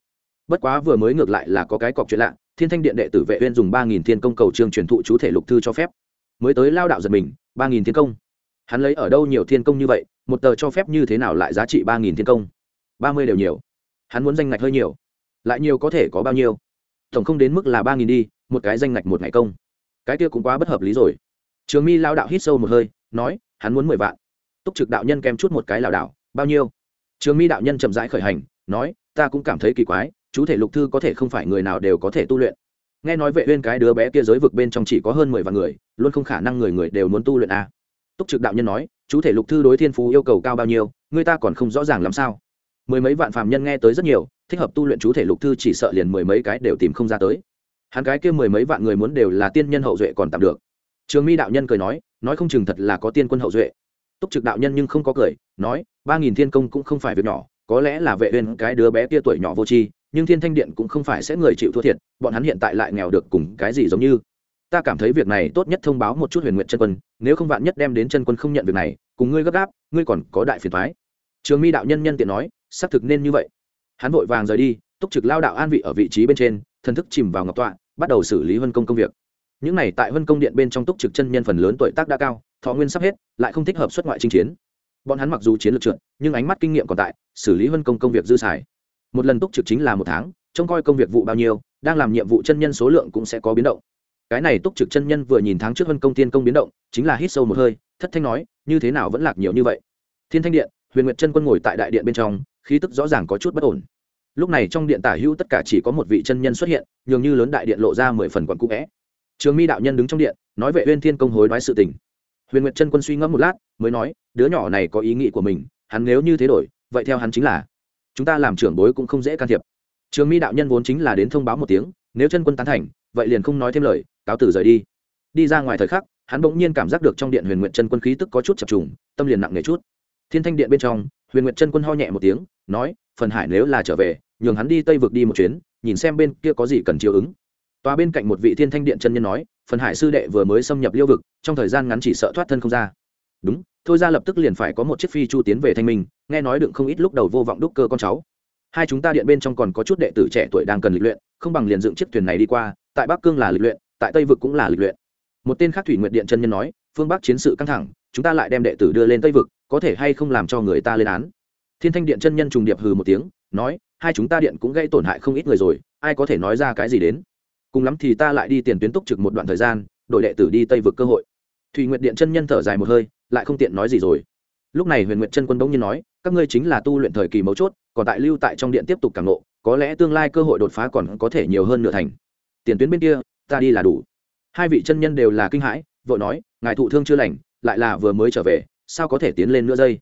Bất quá vừa mới ngược lại là có cái cọc chuyện lạ, thiên thanh điện đệ tử vệ uyên dùng ba nghìn thiên công cầu trương truyền thụ chú thể lục thư cho phép. Mới tới lao đạo giật mình, ba nghìn thiên công. Hắn lấy ở đâu nhiều thiên công như vậy, một tờ cho phép như thế nào lại giá trị ba nghìn thiên công? ba mươi đều nhiều. Hắn muốn danh ngạch hơi nhiều. Lại nhiều có thể có bao nhiêu? Tổng không đến mức là ba nghìn đi, một cái danh ngạch một ngày công. Cái kia cũng quá bất hợp lý rồi. Trường mi lao đạo hít sâu một hơi nói, hắn muốn mười vạn. Túc trực đạo nhân kèm chút một cái lảo đảo, bao nhiêu? Trường mi đạo nhân chậm rãi khởi hành, nói, ta cũng cảm thấy kỳ quái, chú thể lục thư có thể không phải người nào đều có thể tu luyện. Nghe nói vệ uyên cái đứa bé kia giới vực bên trong chỉ có hơn mười vạn người, luôn không khả năng người người đều muốn tu luyện a à. túc trực đạo nhân nói, chú thể lục thư đối thiên phú yêu cầu cao bao nhiêu, người ta còn không rõ ràng làm sao. Mười mấy vạn phàm nhân nghe tới rất nhiều, thích hợp tu luyện chú thể lục thư chỉ sợ liền mười mấy cái đều tìm không ra tới. Hắn cái kia mười mấy vạn người muốn đều là tiên nhân hậu duệ còn tạm được trường mi đạo nhân cười nói nói không chừng thật là có tiên quân hậu duệ. Túc trực đạo nhân nhưng không có cười, nói, ba nghìn thiên công cũng không phải việc nhỏ, có lẽ là vệ uyên cái đứa bé kia tuổi nhỏ vô tri, nhưng thiên thanh điện cũng không phải sẽ người chịu thua thiệt, bọn hắn hiện tại lại nghèo được cùng cái gì giống như. Ta cảm thấy việc này tốt nhất thông báo một chút huyền nguyện chân quân, nếu không vạn nhất đem đến chân quân không nhận việc này, cùng ngươi gấp gáp, ngươi còn có đại phiền thoái trường mi đạo nhân nhân tiện nói, xác thực nên như vậy. Hắn vội vàng rời đi, túc trực lao đạo an vị ở vị trí bên trên, thần thức chìm vào ngọc tọa, bắt đầu xử lý vân công công việc những này tại vân công điện bên trong túc trực chân nhân phần lớn tuổi tác đã cao, thọ nguyên sắp hết, lại không thích hợp xuất ngoại chinh chiến. Bọn hắn mặc dù chiến lược trượt, nhưng ánh mắt kinh nghiệm còn tại, xử lý vân công công việc dư xài. Một lần túc trực chính là một tháng, trông coi công việc vụ bao nhiêu, đang làm nhiệm vụ chân nhân số lượng cũng sẽ có biến động. Cái này túc trực chân nhân vừa nhìn tháng trước vân công tiên công biến động, chính là hít sâu một hơi, thất thanh nói, như thế nào vẫn lạc nhiều như vậy? Thiên thanh điện, huyền nguyệt chân quân ngồi tại đại điện bên trong, khí tức rõ ràng có chút bất ổn. Lúc này trong điện tả hữu tất cả chỉ có một vị chân nhân xuất hiện, nhường như lớn đại điện lộ ra mười phần quận cũ vẽ trường mi đạo nhân đứng trong điện, nói về huyên thiên công hối đoái sự tình. Huyền nguyệt chân quân suy ngẫm một lát, mới nói, đứa nhỏ này có ý nghĩ của mình, hắn nếu như thế đổi, vậy theo hắn chính là, chúng ta làm trưởng bối cũng không dễ can thiệp. Trường mi đạo nhân vốn chính là đến thông báo một tiếng, nếu chân quân tán thành, vậy liền không nói thêm lời, cáo tử rời đi. Đi ra ngoài thời khắc, hắn bỗng nhiên cảm giác được trong điện huyền nguyện chân quân khí tức có chút chập trùng, tâm liền nặng nề chút. Thiên thanh điện bên trong, huyền nguyện chân quân ho nhẹ một tiếng, nói, phần hải nếu là trở về, nhường hắn đi tây vực đi một chuyến, nhìn xem bên kia có gì cần chiều ứng tòa bên cạnh một vị thiên thanh điện chân nhân nói, phần hải sư đệ vừa mới xâm nhập liêu vực, trong thời gian ngắn chỉ sợ thoát thân không ra. Đúng, thôi ra lập tức liền phải có một chiếc phi chu tiến về thanh minh, nghe nói đựng không ít lúc đầu vô vọng đúc cơ con cháu. Hai chúng ta điện bên trong còn có chút đệ tử trẻ tuổi đang cần lịch luyện, không bằng liền dựng chiếc thuyền này đi qua, tại bắc cương là lịch luyện, tại tây vực cũng là lịch luyện. Một tên khác thủy nguyện điện chân nhân nói, phương bắc chiến sự căng thẳng, chúng ta lại đem đệ tử đưa lên tây vực, có thể hay không làm cho người ta lên án? Thiên thanh điện chân nhân trùng điệp hừ một tiếng, nói, hai chúng ta điện cũng gây tổn hại không ít người rồi, ai có thể nói ra cái gì đến? Cùng lắm thì ta lại đi tiền tuyến túc trực một đoạn thời gian đội đệ tử đi tây vực cơ hội. Thùy nguyệt điện chân nhân thở dài một hơi, lại không tiện nói gì rồi. Lúc này huyền nguyệt chân quân bỗng nhiên nói, các ngươi chính là tu luyện thời kỳ mấu chốt, còn tại lưu tại trong điện tiếp tục càng nộ có lẽ tương lai cơ hội đột phá còn có thể nhiều hơn nửa thành. Tiền tuyến bên kia, ta đi là đủ. Hai vị chân nhân đều là kinh hãi, vội nói, ngài thụ thương chưa lành, lại là vừa mới trở về, sao có thể tiến lên nữa dây?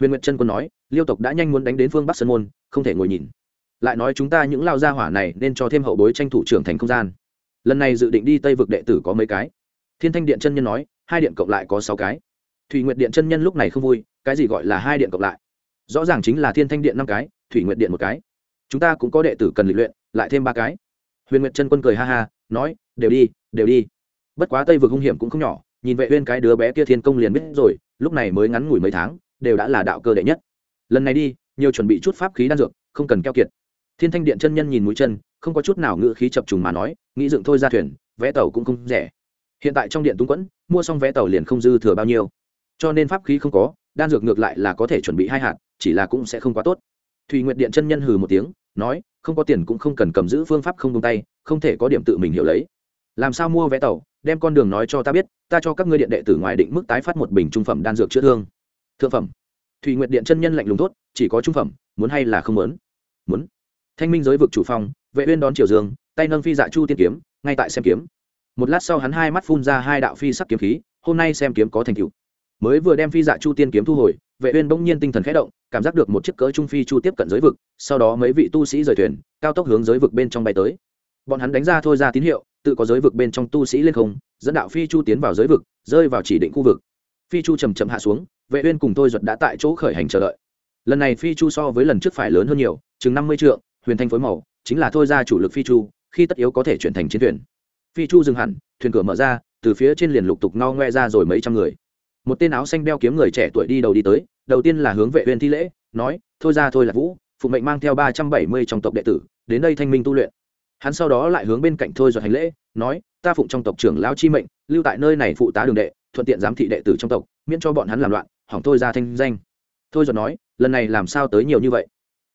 Huyền nguyệt chân quân nói, liêu tộc đã nhanh muốn đánh đến phương bắc sơn môn, không thể ngồi nhìn lại nói chúng ta những lao gia hỏa này nên cho thêm hậu bối tranh thủ trưởng thành không gian. Lần này dự định đi tây vực đệ tử có mấy cái. Thiên thanh điện chân nhân nói, hai điện cộng lại có sáu cái. Thủy nguyện điện chân nhân lúc này không vui, cái gì gọi là hai điện cộng lại? Rõ ràng chính là thiên thanh điện năm cái, thủy nguyện điện một cái. Chúng ta cũng có đệ tử cần lịch luyện, lại thêm ba cái. Huyền nguyện chân quân cười ha ha, nói, đều đi đều đi. Bất quá tây vực hung hiểm cũng không nhỏ, nhìn vệ uyên cái đứa bé kia thiên công liền biết rồi, lúc này mới ngắn ngủi mấy tháng, đều đã là đạo cơ đệ nhất. Lần này đi, nhiều chuẩn bị chút pháp khí đan dược, không cần keo kiệt thiên thanh điện chân nhân nhìn mũi chân, không có chút nào ngự khí chập trùng mà nói, nghĩ dựng thôi ra thuyền, vé tàu cũng không rẻ. Hiện tại trong điện túng quẫn, mua xong vé tàu liền không dư thừa bao nhiêu. Cho nên pháp khí không có, đan dược ngược lại là có thể chuẩn bị hai hạt, chỉ là cũng sẽ không quá tốt. Thùy nguyệt điện chân nhân hừ một tiếng, nói, không có tiền cũng không cần cầm giữ phương pháp không tung tay, không thể có điểm tự mình hiểu lấy. Làm sao mua vé tàu, đem con đường nói cho ta biết, ta cho các ngươi điện đệ tử ngoài định mức tái phát một bình trung phẩm đan dược chữa thương. Thượng phẩm. Thùy nguyệt điện chân nhân lạnh lùng tốt chỉ có trung phẩm, muốn hay là không muốn? Muốn thanh minh giới vực chủ phong, vệ uyên đón triều dương, tay nâng phi dạ chu tiên kiếm, ngay tại xem kiếm. Một lát sau hắn hai mắt phun ra hai đạo phi sắc kiếm khí, hôm nay xem kiếm có thành tựu. Mới vừa đem phi dạ chu tiên kiếm thu hồi, vệ uyên bỗng nhiên tinh thần khẽ động, cảm giác được một chiếc cỡ trung phi chu tiếp cận giới vực, sau đó mấy vị tu sĩ rời thuyền, cao tốc hướng giới vực bên trong bay tới. Bọn hắn đánh ra thôi ra tín hiệu, tự có giới vực bên trong tu sĩ lên không, dẫn đạo phi chu tiến vào giới vực, rơi vào chỉ định khu vực. Phi chu chầm chậm hạ xuống, vệ uyên cùng tôi duật đã tại chỗ khởi hành chờ đợi. Lần này phi chu so với lần trước phải lớn hơn nhiều, chừng 50 trượng huyền thanh phối màu, chính là thôi ra chủ lực phi chu, khi tất yếu có thể chuyển thành chiến thuyền. Phi chu dừng hẳn, thuyền cửa mở ra, từ phía trên liền lục tục no ngoe ra rồi mấy trăm người. Một tên áo xanh đeo kiếm người trẻ tuổi đi đầu đi tới, đầu tiên là hướng vệ huyền thi lễ, nói, thôi ra thôi là vũ, phụ mệnh mang theo ba trăm bảy mươi trong tộc đệ tử, đến đây thanh minh tu luyện. Hắn sau đó lại hướng bên cạnh thôi giọt hành lễ, nói, ta phụng trong tộc trưởng lão chi mệnh, lưu tại nơi này phụ tá đường đệ, thuận tiện giám thị đệ tử trong tộc, miễn cho bọn hắn làm loạn, hỏng thôi ra thanh danh. Thôi giọt nói, lần này làm sao tới nhiều như vậy?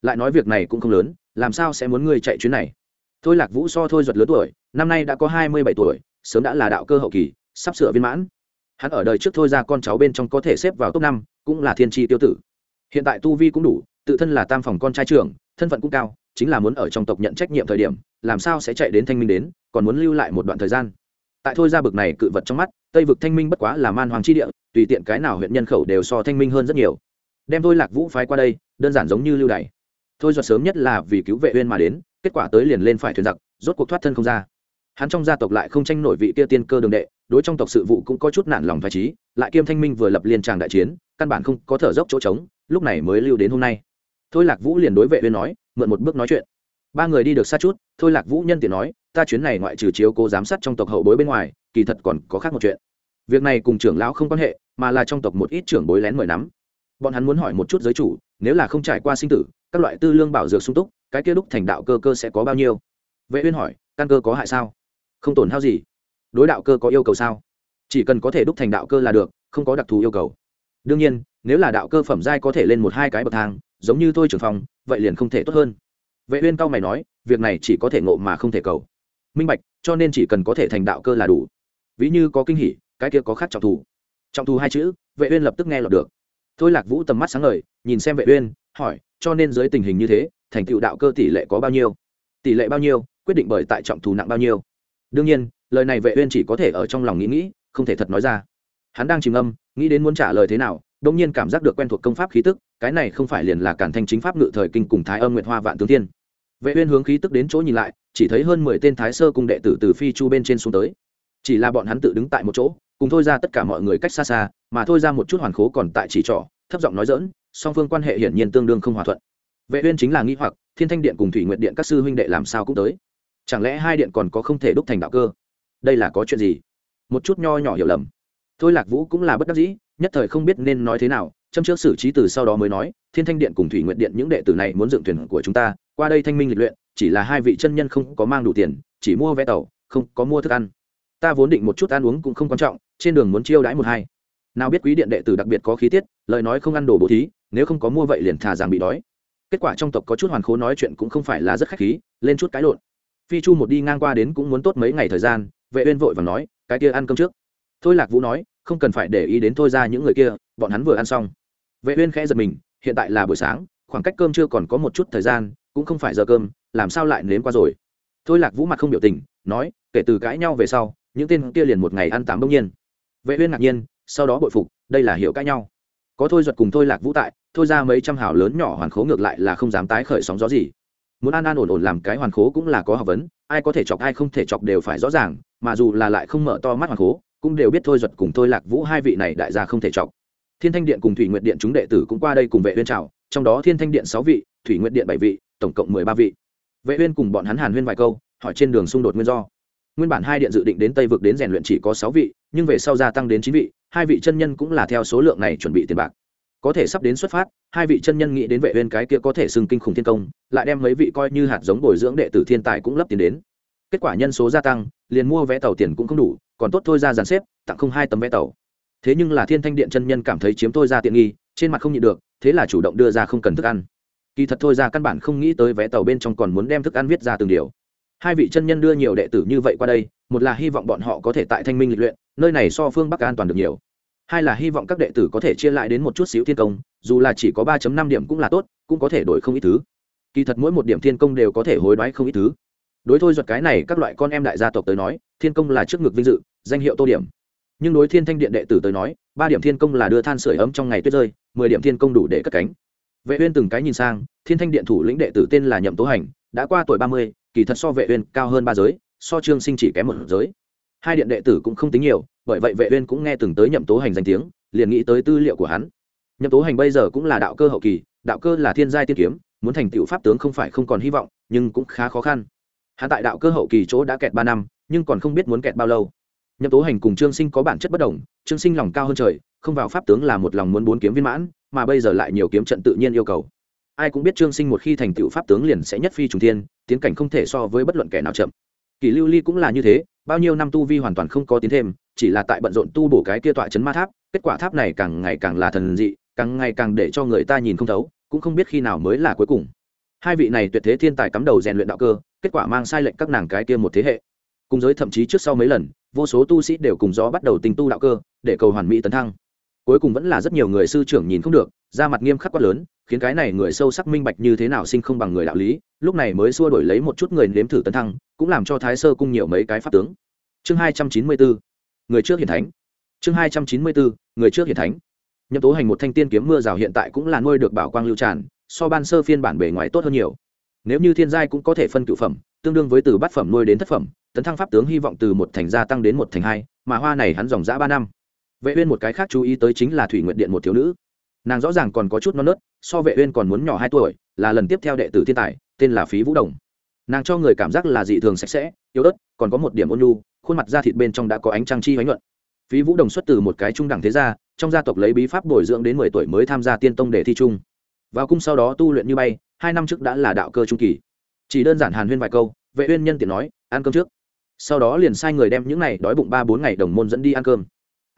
Lại nói việc này cũng không lớn làm sao sẽ muốn ngươi chạy chuyến này? Thôi lạc vũ so thôi giật lớn tuổi, năm nay đã có hai mươi bảy tuổi, sớm đã là đạo cơ hậu kỳ, sắp sửa viên mãn. Hắn ở đời trước thôi ra con cháu bên trong có thể xếp vào top năm, cũng là thiên tri tiêu tử. Hiện tại tu vi cũng đủ, tự thân là tam phòng con trai trưởng, thân phận cũng cao, chính là muốn ở trong tộc nhận trách nhiệm thời điểm, làm sao sẽ chạy đến thanh minh đến, còn muốn lưu lại một đoạn thời gian. Tại thôi ra bực này cự vật trong mắt, tây vực thanh minh bất quá là man hoàng chi địa, tùy tiện cái nào huyện nhân khẩu đều so thanh minh hơn rất nhiều. Đem thôi lạc vũ phái qua đây, đơn giản giống như lưu đày thôi do sớm nhất là vì cứu vệ uyên mà đến, kết quả tới liền lên phải thuyền giặc, rốt cuộc thoát thân không ra. Hắn trong gia tộc lại không tranh nổi vị kia tiên cơ đường đệ, đối trong tộc sự vụ cũng có chút nản lòng phải trí lại kiêm thanh minh vừa lập liên tràng đại chiến, căn bản không có thở dốc chỗ trống, lúc này mới lưu đến hôm nay. Thôi lạc vũ liền đối vệ uyên nói, mượn một bước nói chuyện. Ba người đi được xa chút, thôi lạc vũ nhân tiện nói, ta chuyến này ngoại trừ chiếu cố giám sát trong tộc hậu bối bên ngoài, kỳ thật còn có khác một chuyện. Việc này cùng trưởng lão không quan hệ, mà là trong tộc một ít trưởng bối lén mời nắm. Bọn hắn muốn hỏi một chút giới chủ, nếu là không trải qua sinh tử các loại tư lương bảo dược sung túc, cái kia đúc thành đạo cơ cơ sẽ có bao nhiêu? Vệ uyên hỏi, căn cơ có hại sao? Không tổn hao gì. Đối đạo cơ có yêu cầu sao? Chỉ cần có thể đúc thành đạo cơ là được, không có đặc thù yêu cầu. Đương nhiên, nếu là đạo cơ phẩm giai có thể lên một hai cái bậc thang, giống như tôi trưởng phòng, vậy liền không thể tốt hơn. Vệ uyên cao mày nói, việc này chỉ có thể ngộ mà không thể cầu. Minh bạch, cho nên chỉ cần có thể thành đạo cơ là đủ. Ví như có kinh hỉ, cái kia có khác trọng thù. Trọng thù hai chữ, vệ uyên lập tức nghe lọt được. Thôi lạc vũ tầm mắt sáng ngời, nhìn xem vệ uyên hỏi, cho nên dưới tình hình như thế, thành tựu đạo cơ tỷ lệ có bao nhiêu? Tỷ lệ bao nhiêu, quyết định bởi tại trọng thù nặng bao nhiêu? Đương nhiên, lời này vệ uyên chỉ có thể ở trong lòng nghĩ nghĩ, không thể thật nói ra. Hắn đang trầm âm nghĩ đến muốn trả lời thế nào, đột nhiên cảm giác được quen thuộc công pháp khí tức, cái này không phải liền là cản thanh chính pháp ngự thời kinh cùng thái âm nguyệt hoa vạn tướng thiên. Vệ uyên hướng khí tức đến chỗ nhìn lại, chỉ thấy hơn 10 tên thái sơ cung đệ tử từ phi chu bên trên xuống tới. Chỉ là bọn hắn tự đứng tại một chỗ, cùng thôi ra tất cả mọi người cách xa xa, mà thôi ra một chút hoàn khố còn tại chỉ trỏ, thấp giọng nói dỡn song phương quan hệ hiển nhiên tương đương không hòa thuận. Vệ uyên chính là nghi hoặc, thiên thanh điện cùng thủy nguyệt điện các sư huynh đệ làm sao cũng tới. Chẳng lẽ hai điện còn có không thể đúc thành đạo cơ? Đây là có chuyện gì? Một chút nho nhỏ hiểu lầm. Thôi lạc vũ cũng là bất đắc dĩ, nhất thời không biết nên nói thế nào, châm trước xử trí từ sau đó mới nói, thiên thanh điện cùng thủy nguyện điện những đệ tử này muốn dựng thuyền của chúng ta, qua đây thanh minh lịch luyện, chỉ là hai vị chân nhân không có mang đủ tiền, chỉ mua vé tàu, không có mua thức ăn. Ta vốn định một chút ăn uống cũng không quan trọng, trên đường muốn chiêu đãi một hai. Nào biết quý điện đệ tử đặc biệt có khí tiết, lời nói không ăn đồ bố thí nếu không có mua vậy liền thà rằng bị đói. Kết quả trong tộc có chút hoàn khố nói chuyện cũng không phải là rất khách khí, lên chút cái lộn. Phi chu một đi ngang qua đến cũng muốn tốt mấy ngày thời gian, vệ uyên vội vàng nói, cái kia ăn cơm trước. Thôi lạc vũ nói, không cần phải để ý đến thôi ra những người kia, bọn hắn vừa ăn xong. Vệ uyên khẽ giật mình, hiện tại là buổi sáng, khoảng cách cơm chưa còn có một chút thời gian, cũng không phải giờ cơm, làm sao lại nếm qua rồi? Thôi lạc vũ mặt không biểu tình, nói, kể từ cãi nhau về sau, những tên kia liền một ngày ăn tám đông nhiên. Vệ uyên ngạc nhiên, sau đó bội phục, đây là hiểu cãi nhau có thôi duật cùng thôi lạc vũ tại, thôi ra mấy trăm hào lớn nhỏ hoàn khố ngược lại là không dám tái khởi sóng gió gì. Muốn an an ổn ổn làm cái hoàn khố cũng là có học vấn, ai có thể chọc ai không thể chọc đều phải rõ ràng, mà dù là lại không mở to mắt hoàn khố, cũng đều biết thôi duật cùng thôi lạc vũ hai vị này đại gia không thể chọc. Thiên thanh điện cùng thủy nguyện điện chúng đệ tử cũng qua đây cùng vệ uyên chào, trong đó thiên thanh điện sáu vị, thủy nguyện điện bảy vị, tổng cộng mười ba vị. Vệ uyên cùng bọn hắn hàn huyên vài câu, hỏi trên đường xung đột nguyên do. Nguyên bản hai điện dự định đến tây vực đến rèn luyện chỉ có sáu vị, nhưng về sau gia tăng đến chín vị hai vị chân nhân cũng là theo số lượng này chuẩn bị tiền bạc. Có thể sắp đến xuất phát, hai vị chân nhân nghĩ đến vệ uyên cái kia có thể xưng kinh khủng thiên công, lại đem mấy vị coi như hạt giống bồi dưỡng đệ tử thiên tài cũng lấp tiền đến. Kết quả nhân số gia tăng, liền mua vé tàu tiền cũng không đủ, còn tốt thôi ra dàn xếp, tặng không hai tấm vé tàu. Thế nhưng là thiên thanh điện chân nhân cảm thấy chiếm thôi ra tiện nghi, trên mặt không nhịn được, thế là chủ động đưa ra không cần thức ăn. Kỳ thật thôi ra căn bản không nghĩ tới vé tàu bên trong còn muốn đem thức ăn viết ra từng điều. Hai vị chân nhân đưa nhiều đệ tử như vậy qua đây, một là hy vọng bọn họ có thể tại thanh minh lịch luyện nơi này so phương bắc an toàn được nhiều hai là hy vọng các đệ tử có thể chia lại đến một chút xíu thiên công dù là chỉ có ba năm điểm cũng là tốt cũng có thể đổi không ít thứ kỳ thật mỗi một điểm thiên công đều có thể hối đoái không ít thứ đối thôi giật cái này các loại con em đại gia tộc tới nói thiên công là trước ngực vinh dự danh hiệu tô điểm nhưng đối thiên thanh điện đệ tử tới nói ba điểm thiên công là đưa than sửa ấm trong ngày tuyết rơi mười điểm thiên công đủ để cất cánh vệ uyên từng cái nhìn sang thiên thanh điện thủ lĩnh đệ tử tên là nhậm tố hành đã qua tuổi ba mươi, kỳ thật so vệ uyên cao hơn ba giới so trương sinh chỉ kém một giới hai điện đệ tử cũng không tính nhiều, bởi vậy vệ uyên cũng nghe từng tới nhậm tố hành danh tiếng, liền nghĩ tới tư liệu của hắn. Nhậm tố hành bây giờ cũng là đạo cơ hậu kỳ, đạo cơ là thiên giai tiên kiếm, muốn thành tựu pháp tướng không phải không còn hy vọng, nhưng cũng khá khó khăn. Hắn tại đạo cơ hậu kỳ chỗ đã kẹt ba năm, nhưng còn không biết muốn kẹt bao lâu. Nhậm tố hành cùng trương sinh có bản chất bất đồng, trương sinh lòng cao hơn trời, không vào pháp tướng là một lòng muốn bốn kiếm viên mãn, mà bây giờ lại nhiều kiếm trận tự nhiên yêu cầu. Ai cũng biết trương sinh một khi thành tựu pháp tướng liền sẽ nhất phi trùng thiên, tiến cảnh không thể so với bất luận kẻ nào chậm. Kỷ lưu ly cũng là như thế bao nhiêu năm tu vi hoàn toàn không có tiến thêm, chỉ là tại bận rộn tu bổ cái kia tọa chấn ma tháp, kết quả tháp này càng ngày càng là thần dị, càng ngày càng để cho người ta nhìn không thấu, cũng không biết khi nào mới là cuối cùng. Hai vị này tuyệt thế thiên tài cắm đầu rèn luyện đạo cơ, kết quả mang sai lệnh các nàng cái kia một thế hệ. Cùng giới thậm chí trước sau mấy lần, vô số tu sĩ đều cùng gió bắt đầu tình tu đạo cơ, để cầu hoàn mỹ tấn thăng cuối cùng vẫn là rất nhiều người sư trưởng nhìn không được ra mặt nghiêm khắc quá lớn, khiến cái này người sâu sắc minh bạch như thế nào sinh không bằng người đạo lý, lúc này mới xua đổi lấy một chút người nếm thử tấn thăng, cũng làm cho thái sơ cung nhiều mấy cái pháp tướng. Chương hai trăm chín mươi bốn, người trước hiển thánh. Chương hai trăm chín mươi bốn, người trước hiển thánh. Nhậm tố hành một thanh tiên kiếm mưa rào hiện tại cũng là nuôi được bảo quang lưu tràn, so ban sơ phiên bản bề ngoài tốt hơn nhiều. Nếu như thiên giai cũng có thể phân cựu phẩm, tương đương với từ bát phẩm nuôi đến thất phẩm, tấn thăng pháp tướng hy vọng từ một thành gia tăng đến một thành hai, mà hoa này hắn dòng dã ba năm vệ uyên một cái khác chú ý tới chính là thủy nguyện điện một thiếu nữ nàng rõ ràng còn có chút non nớt so vệ uyên còn muốn nhỏ hai tuổi là lần tiếp theo đệ tử thiên tài tên là phí vũ đồng nàng cho người cảm giác là dị thường sạch sẽ yếu ớt còn có một điểm ôn nhu khuôn mặt da thịt bên trong đã có ánh trăng chi hoánh nhuận phí vũ đồng xuất từ một cái trung đẳng thế gia trong gia tộc lấy bí pháp bồi dưỡng đến mười tuổi mới tham gia tiên tông để thi trung vào cung sau đó tu luyện như bay hai năm trước đã là đạo cơ trung kỳ chỉ đơn giản hàn huyên vài câu vệ uyên nhân tiện nói ăn cơm trước sau đó liền sai người đem những này đói bụng ba bốn ngày đồng môn dẫn đi ăn cơm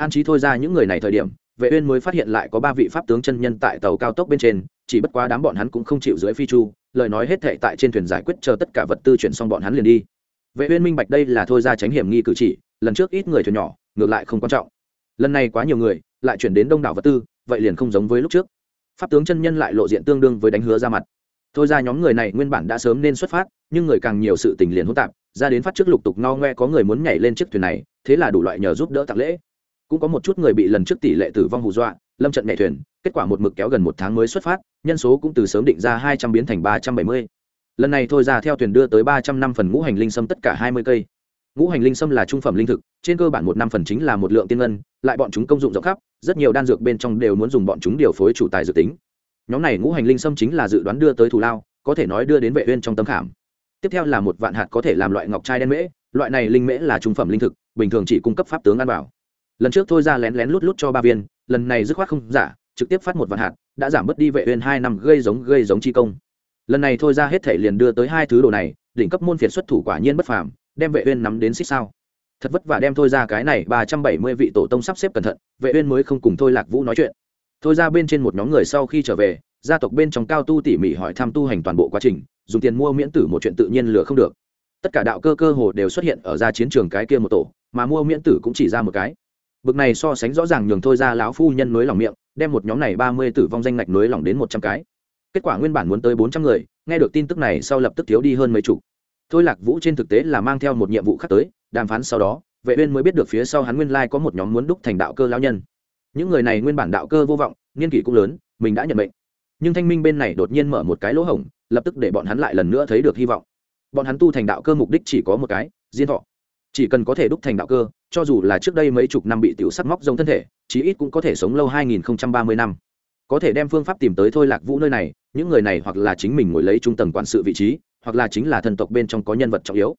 an trí thôi ra những người này thời điểm, vệ uyên mới phát hiện lại có ba vị pháp tướng chân nhân tại tàu cao tốc bên trên, chỉ bất quá đám bọn hắn cũng không chịu dưới phi chu, lời nói hết thệ tại trên thuyền giải quyết chờ tất cả vật tư chuyển xong bọn hắn liền đi. Vệ uyên minh bạch đây là thôi ra tránh hiểm nghi cử chỉ, lần trước ít người thuyền nhỏ, ngược lại không quan trọng. Lần này quá nhiều người, lại chuyển đến đông đảo vật tư, vậy liền không giống với lúc trước. Pháp tướng chân nhân lại lộ diện tương đương với đánh hứa ra mặt. Thôi ra nhóm người này nguyên bản đã sớm nên xuất phát, nhưng người càng nhiều sự tình liền hỗn tạp, ra đến phát trước lục tục no ngoe có người muốn nhảy lên chiếc thuyền này, thế là đủ loại nhờ giúp đỡ tặng lễ cũng có một chút người bị lần trước tỷ lệ tử vong hù dọa, lâm trận nhảy thuyền, kết quả một mực kéo gần một tháng mới xuất phát, nhân số cũng từ sớm định ra hai trăm biến thành ba trăm bảy mươi. Lần này thôi ra theo thuyền đưa tới ba trăm năm phần ngũ hành linh sâm tất cả hai mươi cây. Ngũ hành linh sâm là trung phẩm linh thực, trên cơ bản một năm phần chính là một lượng tiên ngân, lại bọn chúng công dụng rộng khắp, rất nhiều đan dược bên trong đều muốn dùng bọn chúng điều phối chủ tài dự tính. Nhóm này ngũ hành linh sâm chính là dự đoán đưa tới thù lao, có thể nói đưa đến vệ uyên trong tâm khảm. Tiếp theo là một vạn hạt có thể làm loại ngọc trai đen mễ, loại này linh mễ là trung phẩm linh thực, bình thường chỉ cung cấp pháp tướng ăn bảo lần trước thôi ra lén lén lút lút cho ba viên, lần này dứt khoát không giả, trực tiếp phát một vạn hạt, đã giảm bớt đi vệ uyên hai năm gây giống gây giống chi công. Lần này thôi ra hết thể liền đưa tới hai thứ đồ này, đỉnh cấp môn phiệt xuất thủ quả nhiên bất phàm, đem vệ uyên nắm đến xích sao. Thật vất vả đem thôi ra cái này ba trăm bảy mươi vị tổ tông sắp xếp cẩn thận, vệ uyên mới không cùng thôi lạc vũ nói chuyện. Thôi ra bên trên một nhóm người sau khi trở về, gia tộc bên trong cao tu tỉ mỉ hỏi thăm tu hành toàn bộ quá trình, dùng tiền mua miễn tử một chuyện tự nhiên lừa không được. Tất cả đạo cơ cơ hồ đều xuất hiện ở ra chiến trường cái kia một tổ, mà mua miễn tử cũng chỉ ra một cái bực này so sánh rõ ràng nhường thôi ra lão phu nhân nối lòng miệng, đem một nhóm này ba mươi tử vong danh ngạch nối lòng đến một trăm cái. Kết quả nguyên bản muốn tới bốn trăm người, nghe được tin tức này sau lập tức thiếu đi hơn mấy chục. Thôi lạc vũ trên thực tế là mang theo một nhiệm vụ khác tới, đàm phán sau đó, vệ uyên mới biết được phía sau hắn nguyên lai có một nhóm muốn đúc thành đạo cơ lão nhân. Những người này nguyên bản đạo cơ vô vọng, niên kỷ cũng lớn, mình đã nhận mệnh. Nhưng thanh minh bên này đột nhiên mở một cái lỗ hổng, lập tức để bọn hắn lại lần nữa thấy được hy vọng. Bọn hắn tu thành đạo cơ mục đích chỉ có một cái, diên thọ. Chỉ cần có thể đúc thành đạo cơ cho dù là trước đây mấy chục năm bị tiểu sắt móc giống thân thể, chí ít cũng có thể sống lâu 2030 năm. Có thể đem phương pháp tìm tới thôi lạc vũ nơi này, những người này hoặc là chính mình ngồi lấy trung tầng quản sự vị trí, hoặc là chính là thần tộc bên trong có nhân vật trọng yếu.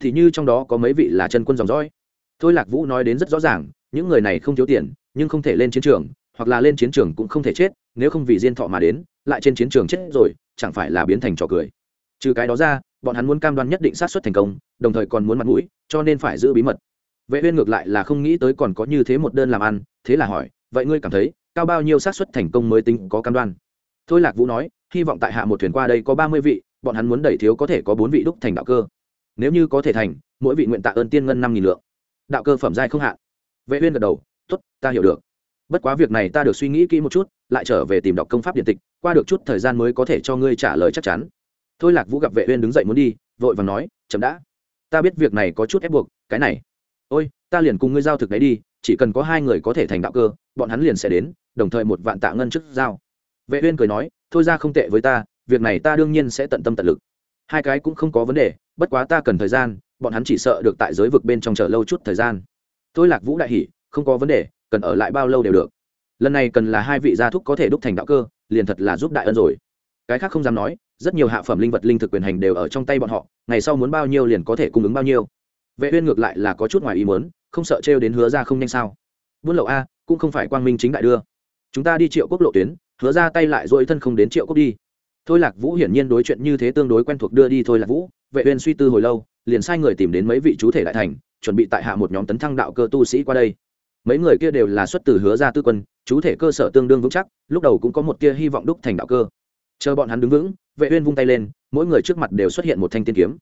Thì như trong đó có mấy vị là chân quân dòng dõi. Thôi lạc vũ nói đến rất rõ ràng, những người này không thiếu tiền, nhưng không thể lên chiến trường, hoặc là lên chiến trường cũng không thể chết, nếu không vì diên thọ mà đến, lại trên chiến trường chết rồi, chẳng phải là biến thành trò cười. Trừ cái đó ra, bọn hắn muốn cam đoan nhất định sát xuất thành công, đồng thời còn muốn mặt mũi, cho nên phải giữ bí mật vệ uyên ngược lại là không nghĩ tới còn có như thế một đơn làm ăn, thế là hỏi, vậy ngươi cảm thấy, cao bao nhiêu xác suất thành công mới tính có cam đoan? Thôi lạc vũ nói, hy vọng tại hạ một thuyền qua đây có ba mươi vị, bọn hắn muốn đẩy thiếu có thể có bốn vị đúc thành đạo cơ. Nếu như có thể thành, mỗi vị nguyện tạ ơn tiên ngân năm nghìn lượng. Đạo cơ phẩm giai không hạn vệ uyên gật đầu, tốt, ta hiểu được. Bất quá việc này ta được suy nghĩ kỹ một chút, lại trở về tìm đọc công pháp điện tịch, qua được chút thời gian mới có thể cho ngươi trả lời chắc chắn. Thôi lạc vũ gặp vệ uyên đứng dậy muốn đi, vội vàng nói, chậm đã. Ta biết việc này có chút ép buộc, cái này ôi, ta liền cùng ngươi giao thực đấy đi, chỉ cần có hai người có thể thành đạo cơ, bọn hắn liền sẽ đến, đồng thời một vạn tạ ngân trước giao. Vệ uyên cười nói, thôi ra không tệ với ta, việc này ta đương nhiên sẽ tận tâm tận lực. Hai cái cũng không có vấn đề, bất quá ta cần thời gian, bọn hắn chỉ sợ được tại giới vực bên trong chờ lâu chút thời gian. Tôi lạc vũ đại hỉ, không có vấn đề, cần ở lại bao lâu đều được. Lần này cần là hai vị gia thúc có thể đúc thành đạo cơ, liền thật là giúp đại ân rồi. Cái khác không dám nói, rất nhiều hạ phẩm linh vật linh thực quyền hành đều ở trong tay bọn họ, ngày sau muốn bao nhiêu liền có thể cung ứng bao nhiêu vệ uyên ngược lại là có chút ngoài ý muốn, không sợ trêu đến hứa ra không nhanh sao? Buôn lậu a, cũng không phải quang minh chính đại đưa. Chúng ta đi triệu quốc lộ tuyến, hứa ra tay lại dội thân không đến triệu quốc đi. Thôi lạc vũ hiển nhiên đối chuyện như thế tương đối quen thuộc đưa đi thôi lạc vũ, vệ uyên suy tư hồi lâu, liền sai người tìm đến mấy vị chú thể đại thành, chuẩn bị tại hạ một nhóm tấn thăng đạo cơ tu sĩ qua đây. Mấy người kia đều là xuất từ hứa ra tư quân, chú thể cơ sở tương đương vững chắc, lúc đầu cũng có một tia hy vọng đúc thành đạo cơ. Chờ bọn hắn đứng vững, vệ uyên vung tay lên, mỗi người trước mặt đều xuất hiện một thanh tiên kiếm.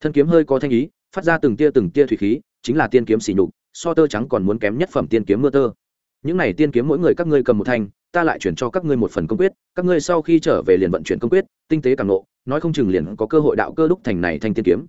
Thân kiếm hơi có thanh ý phát ra từng tia từng tia thủy khí, chính là tiên kiếm xỉ nhục, so tơ trắng còn muốn kém nhất phẩm tiên kiếm mưa tơ. Những này tiên kiếm mỗi người các ngươi cầm một thanh, ta lại chuyển cho các ngươi một phần công quyết, các ngươi sau khi trở về liền vận chuyển công quyết, tinh tế càng nộ nói không chừng liền có cơ hội đạo cơ đúc thành này thanh tiên kiếm.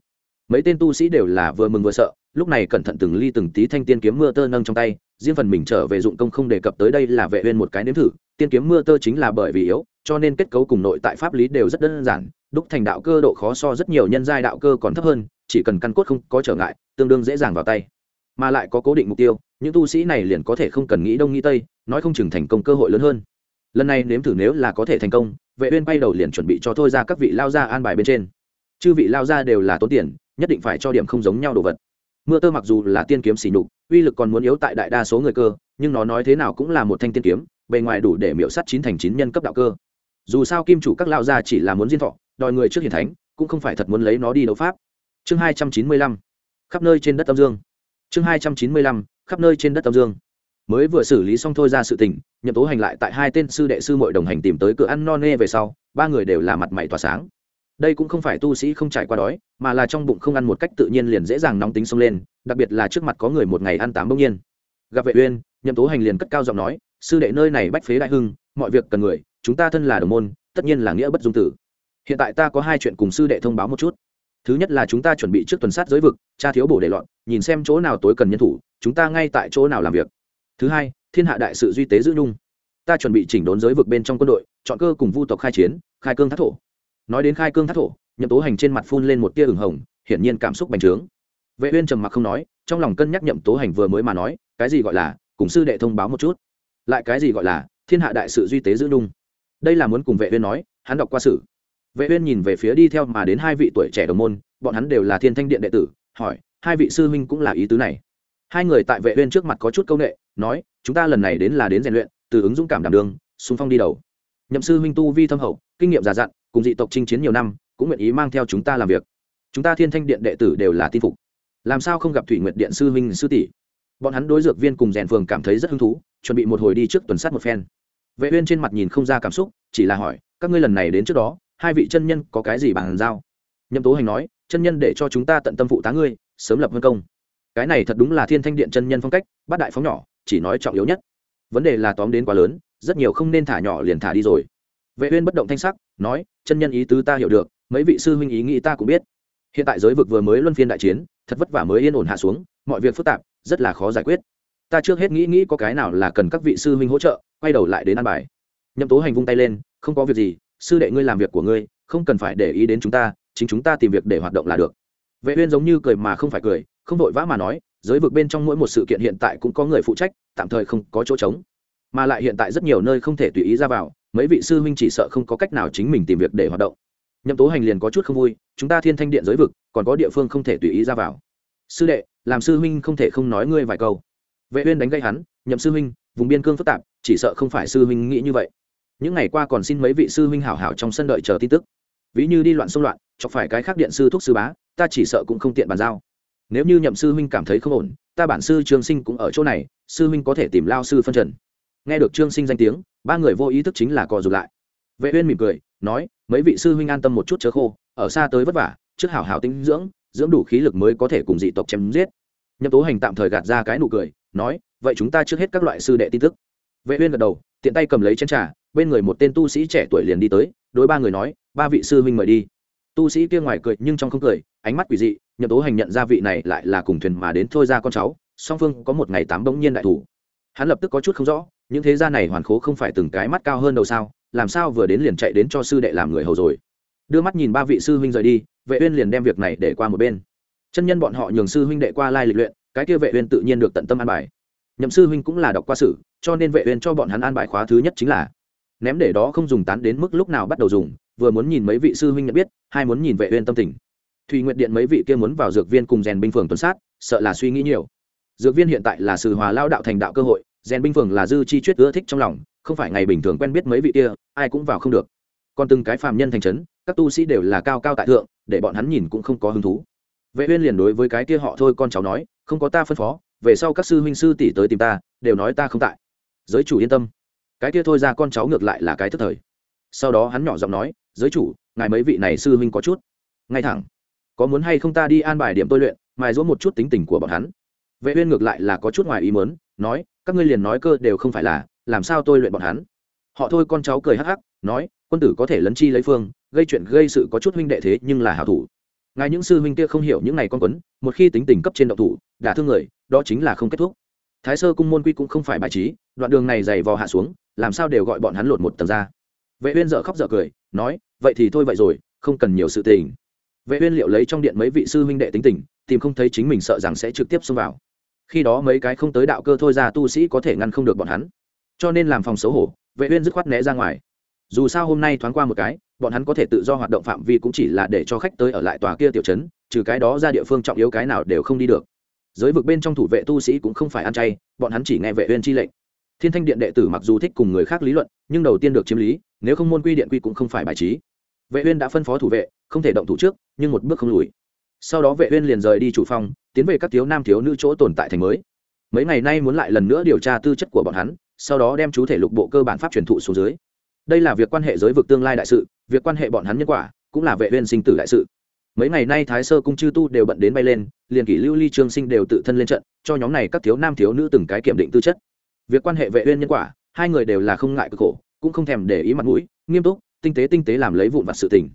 Mấy tên tu sĩ đều là vừa mừng vừa sợ, lúc này cẩn thận từng ly từng tí thanh tiên kiếm mưa tơ nâng trong tay, riêng phần mình trở về dụng công không đề cập tới đây là vệ uyên một cái nếm thử, tiên kiếm mưa tơ chính là bởi vì yếu, cho nên kết cấu cùng nội tại pháp lý đều rất đơn giản đúc thành đạo cơ độ khó so rất nhiều nhân giai đạo cơ còn thấp hơn, chỉ cần căn cốt không có trở ngại, tương đương dễ dàng vào tay. Mà lại có cố định mục tiêu, những tu sĩ này liền có thể không cần nghĩ đông nghĩ tây, nói không chừng thành công cơ hội lớn hơn. Lần này nếm thử nếu là có thể thành công, vệ uyên bay đầu liền chuẩn bị cho thôi ra các vị lao ra an bài bên trên. Chư vị lao ra đều là tốn tiền, nhất định phải cho điểm không giống nhau đồ vật. Mưa tơ mặc dù là tiên kiếm xỉ nhục, uy lực còn muốn yếu tại đại đa số người cơ, nhưng nó nói thế nào cũng là một thanh tiên kiếm, bề ngoài đủ để miểu sát chín thành chín nhân cấp đạo cơ. Dù sao kim chủ các lao gia chỉ là muốn diên thọ đòi người trước hiển thánh, cũng không phải thật muốn lấy nó đi đấu pháp. Chương hai trăm chín mươi lăm, khắp nơi trên đất âm dương. Chương hai trăm chín mươi lăm, khắp nơi trên đất âm dương. Mới vừa xử lý xong thôi ra sự tình, nhậm tố hành lại tại hai tên sư đệ sư mội đồng hành tìm tới cửa ăn no nê về sau, ba người đều là mặt mày tỏa sáng. Đây cũng không phải tu sĩ không trải qua đói, mà là trong bụng không ăn một cách tự nhiên liền dễ dàng nóng tính xông lên, đặc biệt là trước mặt có người một ngày ăn tám bỗng nhiên. Gặp vệ uyên, nhậm tố hành liền cất cao giọng nói, sư đệ nơi này bách phế đại hưng, mọi việc cần người, chúng ta thân là đồng môn, tất nhiên là nghĩa bất dung tử hiện tại ta có hai chuyện cùng sư đệ thông báo một chút. Thứ nhất là chúng ta chuẩn bị trước tuần sát giới vực, tra thiếu bổ để loạn nhìn xem chỗ nào tối cần nhân thủ, chúng ta ngay tại chỗ nào làm việc. Thứ hai, thiên hạ đại sự duy tế giữ nhung. Ta chuẩn bị chỉnh đốn giới vực bên trong quân đội, chọn cơ cùng vu tộc khai chiến, khai cương thác thổ. Nói đến khai cương thác thổ, nhậm tố hành trên mặt phun lên một tia ửng hồng, hiển nhiên cảm xúc bành trướng. Vệ uyên trầm mặc không nói, trong lòng cân nhắc nhậm tố hành vừa mới mà nói, cái gì gọi là, cùng sư đệ thông báo một chút. Lại cái gì gọi là, thiên hạ đại sự duy tế giữ nhung. Đây là muốn cùng vệ uyên nói, hắn đọc qua sử vệ uyên nhìn về phía đi theo mà đến hai vị tuổi trẻ đồng môn, bọn hắn đều là thiên thanh điện đệ tử, hỏi, hai vị sư huynh cũng là ý tứ này. Hai người tại vệ uyên trước mặt có chút câu nệ, nói, chúng ta lần này đến là đến rèn luyện, từ ứng dũng cảm đảm đường xung phong đi đầu. Nhậm sư huynh tu vi thâm hậu, kinh nghiệm già dặn, cùng dị tộc chinh chiến nhiều năm, cũng nguyện ý mang theo chúng ta làm việc. Chúng ta thiên thanh điện đệ tử đều là tin phục. Làm sao không gặp thủy nguyệt điện sư huynh sư tỷ? Bọn hắn đối dược viên cùng rèn phường cảm thấy rất hứng thú, chuẩn bị một hồi đi trước tuần sát một phen. Vệ uyên trên mặt nhìn không ra cảm xúc, chỉ là hỏi, các ngươi lần này đến trước đó hai vị chân nhân có cái gì bàn giao? Nhậm tố hành nói, chân nhân để cho chúng ta tận tâm phụ tá ngươi, sớm lập vân công. Cái này thật đúng là thiên thanh điện chân nhân phong cách, bát đại phóng nhỏ, chỉ nói trọng yếu nhất. Vấn đề là tóm đến quá lớn, rất nhiều không nên thả nhỏ liền thả đi rồi. Vệ uyên bất động thanh sắc, nói, chân nhân ý tứ ta hiểu được, mấy vị sư huynh ý nghĩ ta cũng biết. Hiện tại giới vực vừa mới luân phiên đại chiến, thật vất vả mới yên ổn hạ xuống, mọi việc phức tạp, rất là khó giải quyết. Ta trước hết nghĩ nghĩ có cái nào là cần các vị sư huynh hỗ trợ, quay đầu lại đến ăn bài. Nhậm tố hành vung tay lên, không có việc gì sư đệ ngươi làm việc của ngươi, không cần phải để ý đến chúng ta, chính chúng ta tìm việc để hoạt động là được. Vệ uyên giống như cười mà không phải cười, không vội vã mà nói, giới vực bên trong mỗi một sự kiện hiện tại cũng có người phụ trách, tạm thời không có chỗ trống. Mà lại hiện tại rất nhiều nơi không thể tùy ý ra vào, mấy vị sư huynh chỉ sợ không có cách nào chính mình tìm việc để hoạt động. Nhậm tố hành liền có chút không vui, chúng ta thiên thanh điện giới vực, còn có địa phương không thể tùy ý ra vào. Sư đệ, làm sư huynh không thể không nói ngươi vài câu. Vệ uyên đánh gây hắn, nhậm sư huynh, vùng biên cương phức tạp, chỉ sợ không phải sư huynh nghĩ như vậy những ngày qua còn xin mấy vị sư huynh hảo hảo trong sân đợi chờ tin tức. Ví như đi loạn xông loạn, chọc phải cái khác điện sư thúc sư bá, ta chỉ sợ cũng không tiện bàn giao. Nếu như nhậm sư huynh cảm thấy không ổn, ta bản sư trương sinh cũng ở chỗ này, sư huynh có thể tìm lao sư phân trần. Nghe được trương sinh danh tiếng, ba người vô ý thức chính là cò dù lại. Vệ uyên mỉm cười, nói, mấy vị sư huynh an tâm một chút chớ khô, ở xa tới vất vả, trước hảo hảo tinh dưỡng dưỡng đủ khí lực mới có thể cùng dị tộc chém giết. Nhậm tố hành tạm thời gạt ra cái nụ cười, nói, vậy chúng ta trước hết các loại sư đệ tin tức. Vệ uyên gật đầu, tiện tay cầm lấy chén trà bên người một tên tu sĩ trẻ tuổi liền đi tới, đối ba người nói, ba vị sư huynh mời đi. Tu sĩ kia ngoài cười nhưng trong không cười, ánh mắt quỷ dị, nhậm tố hành nhận ra vị này lại là cùng thuyền mà đến thôi ra con cháu, song phương có một ngày tám bỗng nhiên đại thủ. Hắn lập tức có chút không rõ, những thế gia này hoàn khố không phải từng cái mắt cao hơn đâu sao, làm sao vừa đến liền chạy đến cho sư đệ làm người hầu rồi. Đưa mắt nhìn ba vị sư huynh rời đi, vệ uyên liền đem việc này để qua một bên. Chân nhân bọn họ nhường sư huynh đệ qua lai lịch luyện, cái kia vệ uyên tự nhiên được tận tâm an bài. Nhậm sư huynh cũng là đọc qua sử, cho nên vệ uyên cho bọn hắn an bài khóa thứ nhất chính là ném để đó không dùng tán đến mức lúc nào bắt đầu dùng, vừa muốn nhìn mấy vị sư huynh nhận biết, hai muốn nhìn vệ uyên tâm tình. Thùy nguyệt điện mấy vị kia muốn vào dược viên cùng rèn binh phường tuần sát, sợ là suy nghĩ nhiều. Dược viên hiện tại là sự hòa lao đạo thành đạo cơ hội, rèn binh phường là dư chi chuyết ưa thích trong lòng, không phải ngày bình thường quen biết mấy vị kia, ai cũng vào không được. Còn từng cái phàm nhân thành trấn, các tu sĩ đều là cao cao tại thượng, để bọn hắn nhìn cũng không có hứng thú. Vệ uyên liền đối với cái kia họ thôi con cháu nói, không có ta phân phó, về sau các sư huynh sư tỷ tới tìm ta, đều nói ta không tại. Giới chủ yên tâm cái kia thôi ra con cháu ngược lại là cái thất thời. Sau đó hắn nhỏ giọng nói, giới chủ, ngài mấy vị này sư huynh có chút ngay thẳng. Có muốn hay không ta đi an bài điểm tôi luyện, mài giũa một chút tính tình của bọn hắn? Vệ uyên ngược lại là có chút ngoài ý muốn, nói, các ngươi liền nói cơ đều không phải là, làm sao tôi luyện bọn hắn? Họ thôi con cháu cười hắc hắc, nói, quân tử có thể lấn chi lấy phương, gây chuyện gây sự có chút huynh đệ thế nhưng là hảo thủ. Ngài những sư huynh kia không hiểu những này con quấn, một khi tính tình cấp trên động thủ, đả thương người, đó chính là không kết thúc. Thái sơ cung môn quy cũng không phải bài trí, đoạn đường này dày vò hạ xuống làm sao đều gọi bọn hắn lột một tầng ra. Vệ uyên dở khóc dở cười, nói, vậy thì thôi vậy rồi, không cần nhiều sự tình. Vệ uyên liệu lấy trong điện mấy vị sư huynh đệ tính tình, tìm không thấy chính mình sợ rằng sẽ trực tiếp xông vào. Khi đó mấy cái không tới đạo cơ thôi ra tu sĩ có thể ngăn không được bọn hắn. Cho nên làm phòng xấu hổ, vệ uyên dứt khoát né ra ngoài. Dù sao hôm nay thoáng qua một cái, bọn hắn có thể tự do hoạt động phạm vi cũng chỉ là để cho khách tới ở lại tòa kia tiểu trấn, trừ cái đó ra địa phương trọng yếu cái nào đều không đi được. Giới vực bên trong thủ vệ tu sĩ cũng không phải ăn chay, bọn hắn chỉ nghe vệ uyên chi lệnh thiên thanh điện đệ tử mặc dù thích cùng người khác lý luận, nhưng đầu tiên được chiếm lý, nếu không môn quy điện quy cũng không phải bài trí. Vệ uyên đã phân phó thủ vệ, không thể động thủ trước, nhưng một bước không lùi. Sau đó vệ uyên liền rời đi chủ phòng, tiến về các thiếu nam thiếu nữ chỗ tồn tại thành mới. Mấy ngày nay muốn lại lần nữa điều tra tư chất của bọn hắn, sau đó đem chú thể lục bộ cơ bản pháp truyền thụ xuống dưới. Đây là việc quan hệ giới vực tương lai đại sự, việc quan hệ bọn hắn nhân quả, cũng là vệ uyên sinh tử đại sự. Mấy ngày nay thái sơ cung chư tu đều bận đến bay lên, liền kỷ lưu ly trương sinh đều tự thân lên trận, cho nhóm này các thiếu nam thiếu nữ từng cái kiểm định tư chất việc quan hệ vệ uyên nhân quả, hai người đều là không ngại cực khổ, cũng không thèm để ý mặt mũi, nghiêm túc, tinh tế tinh tế làm lấy vụn vặt sự tình.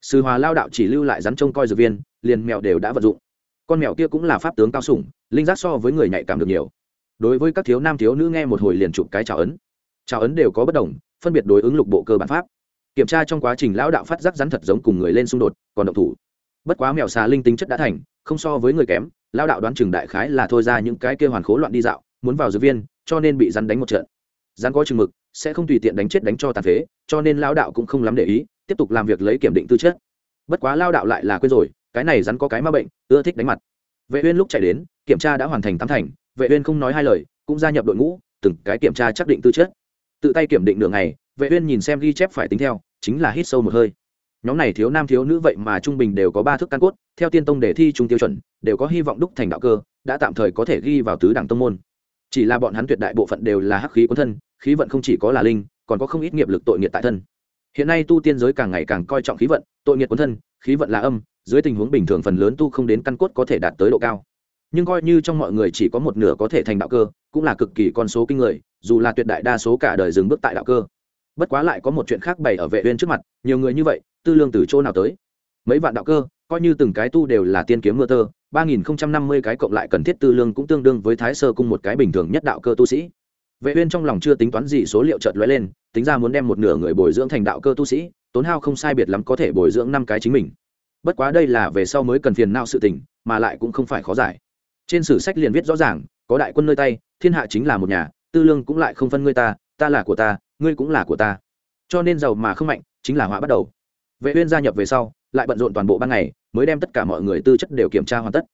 Sư hòa lao đạo chỉ lưu lại rắn trông coi dược viên, liền mèo đều đã vận dụng. Con mèo kia cũng là pháp tướng cao sủng, linh giác so với người nhạy cảm được nhiều. Đối với các thiếu nam thiếu nữ nghe một hồi liền chụp cái chào ấn. Chào ấn đều có bất đồng, phân biệt đối ứng lục bộ cơ bản pháp. Kiểm tra trong quá trình lão đạo phát giác rắn thật giống cùng người lên xung đột, còn động thủ. Bất quá mèo xà linh tính chất đã thành, không so với người kém, lão đạo đoán chừng đại khái là thôi ra những cái kia hoàn khố loạn đi dạo muốn vào dược viên, cho nên bị rắn đánh một trận. Rắn có chừng mực, sẽ không tùy tiện đánh chết đánh cho tàn phế, cho nên lão đạo cũng không lắm để ý, tiếp tục làm việc lấy kiểm định tư chất. Bất quá lao đạo lại là quên rồi, cái này rắn có cái ma bệnh, ưa thích đánh mặt. Vệ uyên lúc chạy đến, kiểm tra đã hoàn thành tám thành, vệ uyên không nói hai lời, cũng gia nhập đội ngũ, từng cái kiểm tra xác định tư chất. Tự tay kiểm định nửa ngày, vệ uyên nhìn xem ghi chép phải tính theo, chính là hít sâu một hơi. Nhóm này thiếu nam thiếu nữ vậy mà trung bình đều có ba thước căn cốt, theo tiên tông đề thi trung tiêu chuẩn, đều có hy vọng đúc thành đạo cơ, đã tạm thời có thể ghi vào tứ đẳng tông môn chỉ là bọn hắn tuyệt đại bộ phận đều là hắc khí quân thân, khí vận không chỉ có là linh, còn có không ít nghiệp lực tội nghiệt tại thân. Hiện nay tu tiên giới càng ngày càng coi trọng khí vận, tội nghiệt quân thân, khí vận là âm, dưới tình huống bình thường phần lớn tu không đến căn cốt có thể đạt tới độ cao. Nhưng coi như trong mọi người chỉ có một nửa có thể thành đạo cơ, cũng là cực kỳ con số kinh người, dù là tuyệt đại đa số cả đời dừng bước tại đạo cơ. Bất quá lại có một chuyện khác bày ở vệ uyên trước mặt, nhiều người như vậy, tư lương từ chỗ nào tới? Mấy vạn đạo cơ coi như từng cái tu đều là tiên kiếm mưa tơ, ba nghìn năm mươi cái cộng lại cần thiết tư lương cũng tương đương với thái sơ cung một cái bình thường nhất đạo cơ tu sĩ. Vệ uyên trong lòng chưa tính toán gì số liệu chợt lóe lên, tính ra muốn đem một nửa người bồi dưỡng thành đạo cơ tu sĩ, tốn hao không sai biệt lắm có thể bồi dưỡng năm cái chính mình. Bất quá đây là về sau mới cần phiền não sự tình, mà lại cũng không phải khó giải. Trên sử sách liền viết rõ ràng, có đại quân nơi tay, thiên hạ chính là một nhà, tư lương cũng lại không phân ngươi ta ta là của ta, ngươi cũng là của ta. Cho nên giàu mà không mạnh, chính là họa bắt đầu. Vệ uyên gia nhập về sau lại bận rộn toàn bộ ban ngày, mới đem tất cả mọi người tư chất đều kiểm tra hoàn tất.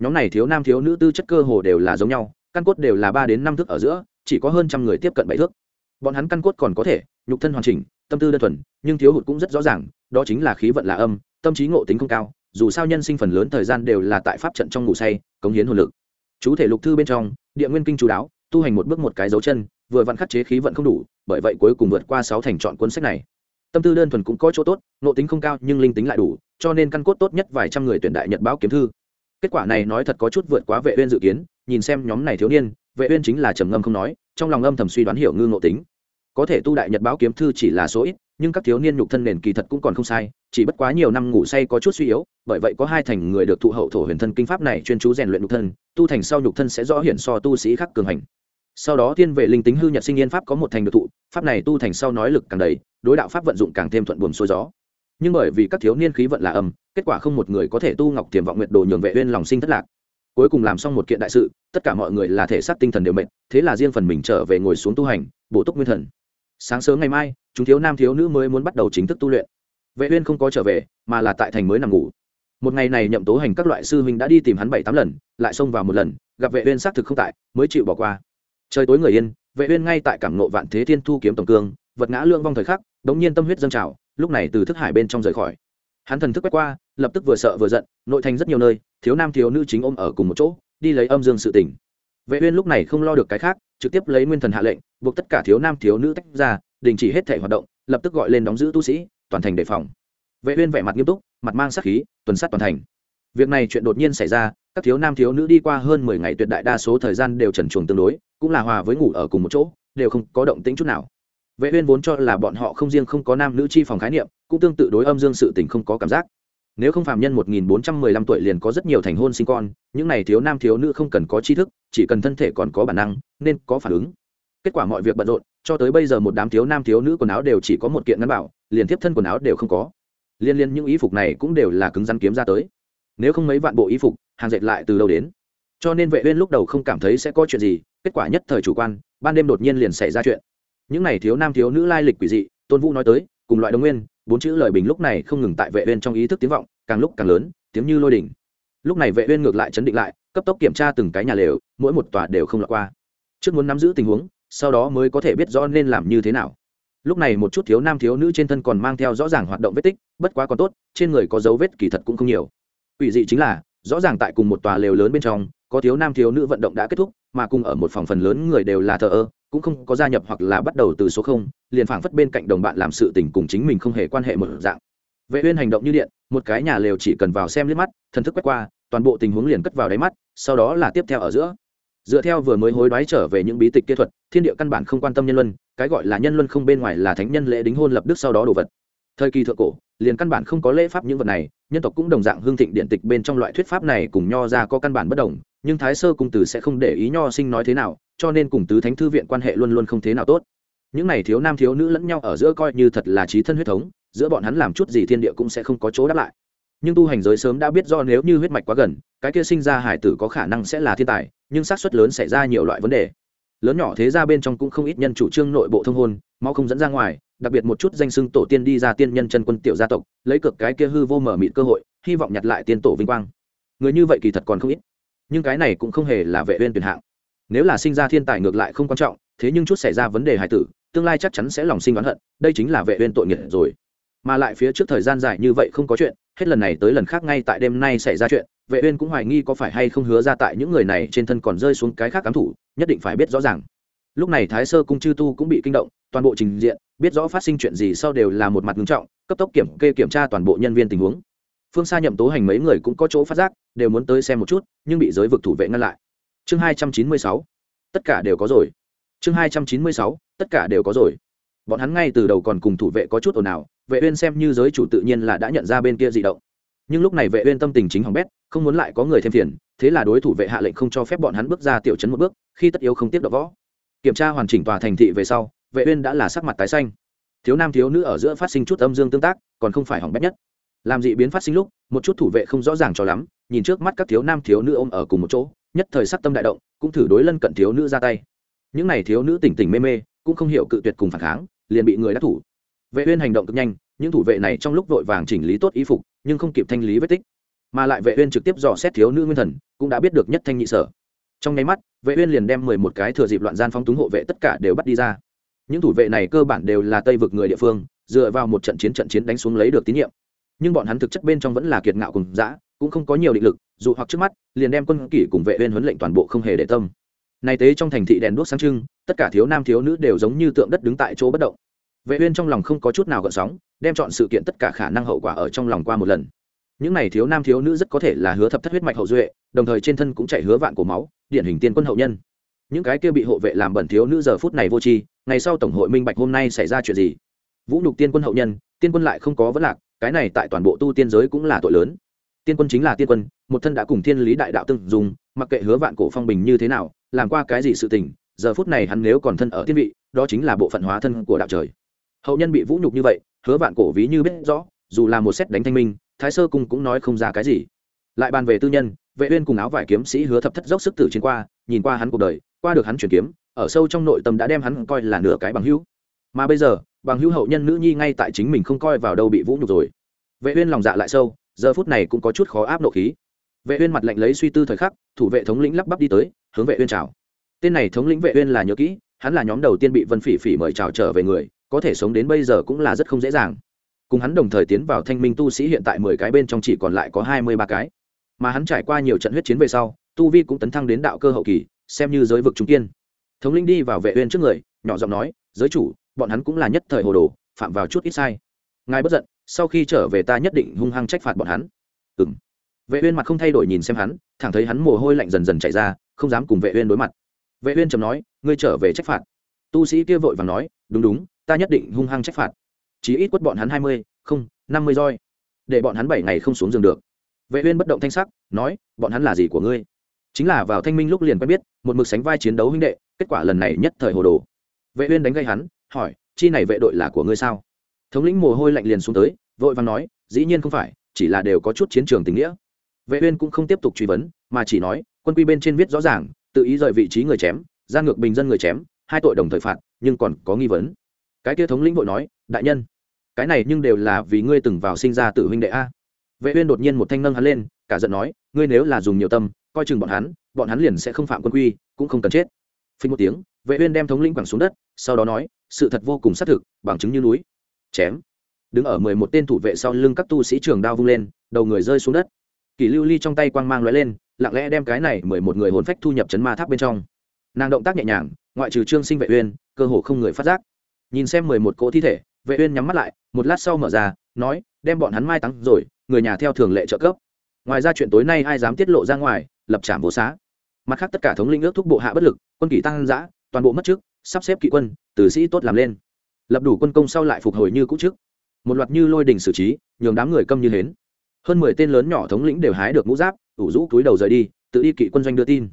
Nhóm này thiếu nam thiếu nữ tư chất cơ hồ đều là giống nhau, căn cốt đều là ba đến năm thước ở giữa, chỉ có hơn trăm người tiếp cận bảy thước. Bọn hắn căn cốt còn có thể, nhục thân hoàn chỉnh, tâm tư đơn thuần, nhưng thiếu hụt cũng rất rõ ràng, đó chính là khí vận là âm, tâm trí ngộ tính không cao, dù sao nhân sinh phần lớn thời gian đều là tại pháp trận trong ngủ say, cống hiến hồn lực. Chú thể lục thư bên trong, địa nguyên kinh chú đáo, tu hành một bước một cái dấu chân, vừa vặn khắc chế khí vận không đủ, bởi vậy cuối cùng vượt qua sáu thành chọn cuốn sách này tâm tư đơn thuần cũng có chỗ tốt nộ tính không cao nhưng linh tính lại đủ, cho nên căn cốt tốt nhất vài trăm người tuyển đại nhật báo kiếm thư. Kết quả này nói thật có chút vượt quá vệ uyên dự kiến, nhìn xem nhóm này thiếu niên, vệ uyên chính là trầm ngâm không nói, trong lòng âm thầm suy đoán hiểu ngư ngộ tính. Có thể tu đại nhật báo kiếm thư chỉ là số ít, nhưng các thiếu niên nhục thân nền kỳ thật cũng còn không sai, chỉ bất quá nhiều năm ngủ say có chút suy yếu, bởi vậy có hai thành người được thụ hậu thổ huyền thân kinh pháp này chuyên chú rèn luyện nhục thân, tu thành sau nhục thân sẽ rõ hiển so tu sĩ khác cường hành sau đó thiên vệ linh tính hư nhật sinh yên pháp có một thành được thụ, pháp này tu thành sau nói lực càng đầy, đối đạo pháp vận dụng càng thêm thuận buồm xuôi gió. Nhưng bởi vì các thiếu niên khí vận là âm, kết quả không một người có thể tu ngọc tiềm vọng nguyện đồ nhường vệ uyên lòng sinh thất lạc. Cuối cùng làm xong một kiện đại sự, tất cả mọi người là thể xác tinh thần đều mệt, thế là riêng phần mình trở về ngồi xuống tu hành, bổ túc nguyên thần. Sáng sớm ngày mai, chúng thiếu nam thiếu nữ mới muốn bắt đầu chính thức tu luyện. Vệ uyên không có trở về, mà là tại thành mới nằm ngủ. Một ngày này nhậm tố hành các loại sư huynh đã đi tìm hắn bảy tám lần, lại xông vào một lần, gặp vệ uyên xác thực không tại, mới chịu bỏ qua trời tối người yên, vệ uyên ngay tại cảm ngộ vạn thế thiên thu kiếm tổng cương, vật ngã lương vong thời khắc, đống nhiên tâm huyết dâng trào, lúc này từ thức hải bên trong rời khỏi. Hắn thần thức quét qua, lập tức vừa sợ vừa giận, nội thành rất nhiều nơi, thiếu nam thiếu nữ chính ôm ở cùng một chỗ, đi lấy âm dương sự tỉnh vệ uyên lúc này không lo được cái khác, trực tiếp lấy nguyên thần hạ lệnh, buộc tất cả thiếu nam thiếu nữ tách ra, đình chỉ hết thể hoạt động, lập tức gọi lên đóng giữ tu sĩ, toàn thành đề phòng. Vệ uyên vẻ mặt nghiêm túc, mặt mang sát khí, tuần sát toàn thành. Việc này chuyện đột nhiên xảy ra các thiếu nam thiếu nữ đi qua hơn 10 ngày tuyệt đại đa số thời gian đều trần truồng tương đối, cũng là hòa với ngủ ở cùng một chỗ, đều không có động tĩnh chút nào. Vệ uyên vốn cho là bọn họ không riêng không có nam nữ chi phòng khái niệm, cũng tương tự đối âm dương sự tình không có cảm giác. Nếu không phàm nhân 1415 tuổi liền có rất nhiều thành hôn sinh con, những này thiếu nam thiếu nữ không cần có tri thức, chỉ cần thân thể còn có bản năng, nên có phản ứng. Kết quả mọi việc bận rộn, cho tới bây giờ một đám thiếu nam thiếu nữ quần áo đều chỉ có một kiện ngắn bảo, liền tiếp thân quần áo đều không có. Liên liên những y phục này cũng đều là cứng rắn kiếm ra tới. Nếu không mấy vạn bộ y phục hàng dệt lại từ đâu đến. Cho nên vệ uyên lúc đầu không cảm thấy sẽ có chuyện gì, kết quả nhất thời chủ quan, ban đêm đột nhiên liền xảy ra chuyện. Những này thiếu nam thiếu nữ lai lịch quỷ dị, tôn vũ nói tới, cùng loại đồng nguyên, bốn chữ lời bình lúc này không ngừng tại vệ uyên trong ý thức tiếng vọng, càng lúc càng lớn, tiếng như lôi đỉnh. Lúc này vệ uyên ngược lại chấn định lại, cấp tốc kiểm tra từng cái nhà lều, mỗi một tòa đều không lọt qua. Trước muốn nắm giữ tình huống, sau đó mới có thể biết rõ nên làm như thế nào. Lúc này một chút thiếu nam thiếu nữ trên thân còn mang theo rõ ràng hoạt động vết tích, bất quá còn tốt, trên người có dấu vết kỳ thật cũng không nhiều. Quỷ dị chính là rõ ràng tại cùng một tòa lều lớn bên trong, có thiếu nam thiếu nữ vận động đã kết thúc, mà cùng ở một phòng phần lớn người đều là thờ ơ, cũng không có gia nhập hoặc là bắt đầu từ số không, liền phảng phất bên cạnh đồng bạn làm sự tình cùng chính mình không hề quan hệ một dạng. Vệ uyên hành động như điện, một cái nhà lều chỉ cần vào xem liếc mắt, thần thức quét qua, toàn bộ tình huống liền cất vào đáy mắt, sau đó là tiếp theo ở giữa. Dựa theo vừa mới hối đoái trở về những bí tịch kỹ thuật, thiên địa căn bản không quan tâm nhân luân, cái gọi là nhân luân không bên ngoài là thánh nhân lễ đính hôn lập đức sau đó đồ vật. Thời kỳ thượng cổ liền căn bản không có lễ pháp những vật này, nhân tộc cũng đồng dạng hương thịnh điện tịch bên trong loại thuyết pháp này cùng nho ra có căn bản bất đồng, nhưng thái sơ cung tử sẽ không để ý nho sinh nói thế nào, cho nên cùng tứ thánh thư viện quan hệ luôn luôn không thế nào tốt. Những này thiếu nam thiếu nữ lẫn nhau ở giữa coi như thật là trí thân huyết thống, giữa bọn hắn làm chút gì thiên địa cũng sẽ không có chỗ đáp lại. Nhưng tu hành giới sớm đã biết do nếu như huyết mạch quá gần, cái kia sinh ra hải tử có khả năng sẽ là thiên tài, nhưng xác suất lớn xảy ra nhiều loại vấn đề lớn nhỏ thế ra bên trong cũng không ít nhân chủ trương nội bộ thông hôn, mau không dẫn ra ngoài, đặc biệt một chút danh xưng tổ tiên đi ra tiên nhân chân quân tiểu gia tộc, lấy cực cái kia hư vô mở mịt cơ hội, hy vọng nhặt lại tiên tổ vinh quang. Người như vậy kỳ thật còn không ít, nhưng cái này cũng không hề là vệ viên tuyển hạng. Nếu là sinh ra thiên tài ngược lại không quan trọng, thế nhưng chút xảy ra vấn đề hài tử, tương lai chắc chắn sẽ lòng sinh oán hận, đây chính là vệ viên tội nghiệp rồi. Mà lại phía trước thời gian dài như vậy không có chuyện, hết lần này tới lần khác ngay tại đêm nay xảy ra chuyện vệ uyên cũng hoài nghi có phải hay không hứa ra tại những người này trên thân còn rơi xuống cái khác cám thủ, nhất định phải biết rõ ràng. Lúc này thái sơ cung chư tu cũng bị kinh động, toàn bộ trình diện, biết rõ phát sinh chuyện gì sau đều là một mặt nghiêm trọng, cấp tốc kiểm kê kiểm tra toàn bộ nhân viên tình huống. Phương xa nhậm tố hành mấy người cũng có chỗ phát giác, đều muốn tới xem một chút, nhưng bị giới vực thủ vệ ngăn lại. Chương 296 tất cả đều có rồi. Chương 296 tất cả đều có rồi. Bọn hắn ngay từ đầu còn cùng thủ vệ có chút ồn ào, vệ uyên xem như giới chủ tự nhiên là đã nhận ra bên kia dị động nhưng lúc này vệ uyên tâm tình chính hỏng bét, không muốn lại có người thêm phiền, thế là đối thủ vệ hạ lệnh không cho phép bọn hắn bước ra tiểu trấn một bước, khi tất yếu không tiếp đỡ võ. Kiểm tra hoàn chỉnh tòa thành thị về sau, vệ uyên đã là sắc mặt tái xanh. Thiếu nam thiếu nữ ở giữa phát sinh chút âm dương tương tác, còn không phải hỏng bét nhất. Làm dị biến phát sinh lúc, một chút thủ vệ không rõ ràng cho lắm, nhìn trước mắt các thiếu nam thiếu nữ ôm ở cùng một chỗ, nhất thời sắc tâm đại động, cũng thử đối lân cận thiếu nữ ra tay. Những này thiếu nữ tỉnh tỉnh mê mê, cũng không hiểu cự tuyệt cùng phản kháng, liền bị người đắc thủ. Vệ uyên hành động cực nhanh những thủ vệ này trong lúc vội vàng chỉnh lý tốt y phục, nhưng không kịp thanh lý vết tích, mà lại vệ uyên trực tiếp dò xét thiếu nữ nguyên thần, cũng đã biết được nhất thanh nhị sở. Trong nháy mắt, vệ uyên liền đem mười một cái thừa dịp loạn gian phóng túng hộ vệ tất cả đều bắt đi ra. Những thủ vệ này cơ bản đều là tây vực người địa phương, dựa vào một trận chiến trận chiến đánh xuống lấy được tín nhiệm. Nhưng bọn hắn thực chất bên trong vẫn là kiệt ngạo cùng dã, cũng không có nhiều định lực, dù hoặc trước mắt, liền đem quân kỷ cùng vệ uyên huấn lệnh toàn bộ không hề để tâm. Này tế trong thành thị đèn đuốc sáng trưng, tất cả thiếu nam thiếu nữ đều giống như tượng đất đứng tại chỗ bất động vệ uyên trong lòng không có chút nào gợn sóng, đem chọn sự kiện tất cả khả năng hậu quả ở trong lòng qua một lần. Những này thiếu nam thiếu nữ rất có thể là hứa thập thất huyết mạch hậu duệ, đồng thời trên thân cũng chảy hứa vạn cổ máu, điển hình tiên quân hậu nhân. Những cái kia bị hộ vệ làm bẩn thiếu nữ giờ phút này vô tri, ngày sau tổng hội minh bạch hôm nay xảy ra chuyện gì. Vũ nhục tiên quân hậu nhân, tiên quân lại không có vấn lạc, cái này tại toàn bộ tu tiên giới cũng là tội lớn. Tiên quân chính là tiên quân, một thân đã cùng thiên lý đại đạo tương dùng mặc kệ hứa vạn cổ phong bình như thế nào, làm qua cái gì sự tình, giờ phút này hắn nếu còn thân ở tiên vị, đó chính là bộ phận hóa thân của đạo trời hậu nhân bị vũ nhục như vậy, hứa vạn cổ ví như biết rõ, dù là một xét đánh thanh minh, thái sơ cung cũng nói không ra cái gì. Lại bàn về tư nhân, vệ uyên cùng áo vải kiếm sĩ hứa thập thất dốc sức tử chiến qua, nhìn qua hắn cuộc đời, qua được hắn chuyển kiếm, ở sâu trong nội tâm đã đem hắn coi là nửa cái bằng hữu. Mà bây giờ, bằng hữu hậu nhân nữ nhi ngay tại chính mình không coi vào đâu bị vũ nhục rồi. Vệ uyên lòng dạ lại sâu, giờ phút này cũng có chút khó áp nộ khí. Vệ uyên mặt lạnh lấy suy tư thời khắc, thủ vệ thống lĩnh lắp bắp đi tới, hướng vệ uyên chào. Tên này thống lĩnh vệ uyên là nhớ kỹ, hắn là nhóm đầu tiên bị vân phỉ phỉ mời chào trở về người có thể sống đến bây giờ cũng là rất không dễ dàng. Cùng hắn đồng thời tiến vào thanh minh tu sĩ hiện tại mười cái bên trong chỉ còn lại có hai mươi ba cái. Mà hắn trải qua nhiều trận huyết chiến về sau, tu vi cũng tấn thăng đến đạo cơ hậu kỳ, xem như giới vực trung kiên. Thống linh đi vào vệ uyên trước người, nhỏ giọng nói, giới chủ, bọn hắn cũng là nhất thời hồ đồ, phạm vào chút ít sai. Ngài bất giận, sau khi trở về ta nhất định hung hăng trách phạt bọn hắn. Ừm. Vệ uyên mặt không thay đổi nhìn xem hắn, thẳng thấy hắn mồ hôi lạnh dần dần chảy ra, không dám cùng vệ uyên đối mặt. Vệ uyên trầm nói, ngươi trở về trách phạt. Tu sĩ kia vội vàng nói, đúng đúng ta nhất định hung hăng trách phạt. Chí ít quất bọn hắn hai mươi, không, năm mươi roi. Để bọn hắn bảy ngày không xuống giường được. Vệ uyên bất động thanh sắc, nói, bọn hắn là gì của ngươi? Chính là vào thanh minh lúc liền quen biết, một mực sánh vai chiến đấu huynh đệ, kết quả lần này nhất thời hồ đồ. Vệ uyên đánh gây hắn, hỏi, chi này vệ đội là của ngươi sao? Thống lĩnh mồ hôi lạnh liền xuống tới, vội vàng nói, dĩ nhiên không phải, chỉ là đều có chút chiến trường tình nghĩa. Vệ uyên cũng không tiếp tục truy vấn, mà chỉ nói, quân quy bên trên viết rõ ràng, tự ý rời vị trí người chém gian ngược bình dân người chém, hai tội đồng thời phạt, nhưng còn có nghi vấn cái kia thống lĩnh vội nói, đại nhân, cái này nhưng đều là vì ngươi từng vào sinh ra tử huynh đệ a. Vệ uyên đột nhiên một thanh nâng hắn lên, cả giận nói, ngươi nếu là dùng nhiều tâm, coi chừng bọn hắn bọn hắn liền sẽ không phạm quân quy, cũng không cần chết. Phình một tiếng, vệ uyên đem thống lĩnh quẳng xuống đất, sau đó nói, sự thật vô cùng xác thực, bằng chứng như núi. Chém. Đứng ở mười một tên thủ vệ sau lưng các tu sĩ trường đao vung lên, đầu người rơi xuống đất. Kỷ lưu ly trong tay quang mang lóe lên, lặng lẽ đem cái này mười một người hồn phách thu nhập chấn ma tháp bên trong. Nàng động tác nhẹ nhàng, ngoại trừ trương sinh vệ uyên, cơ hồ không người phát giác nhìn xem mười một cỗ thi thể, vệ uyên nhắm mắt lại, một lát sau mở ra, nói, đem bọn hắn mai táng rồi, người nhà theo thường lệ trợ cấp. Ngoài ra chuyện tối nay ai dám tiết lộ ra ngoài, lập trảm vô xá. Mặt khác tất cả thống lĩnh ước thúc bộ hạ bất lực, quân kỷ tăng dã, toàn bộ mất trước sắp xếp kỵ quân tử sĩ tốt làm lên. Lập đủ quân công sau lại phục hồi như cũ trước. Một loạt như lôi đình xử trí, nhường đám người câm như hến. Hơn mười tên lớn nhỏ thống lĩnh đều hái được mũ giáp, ủ rũ túi đầu rời đi, tự đi kỵ quân doanh đưa tin.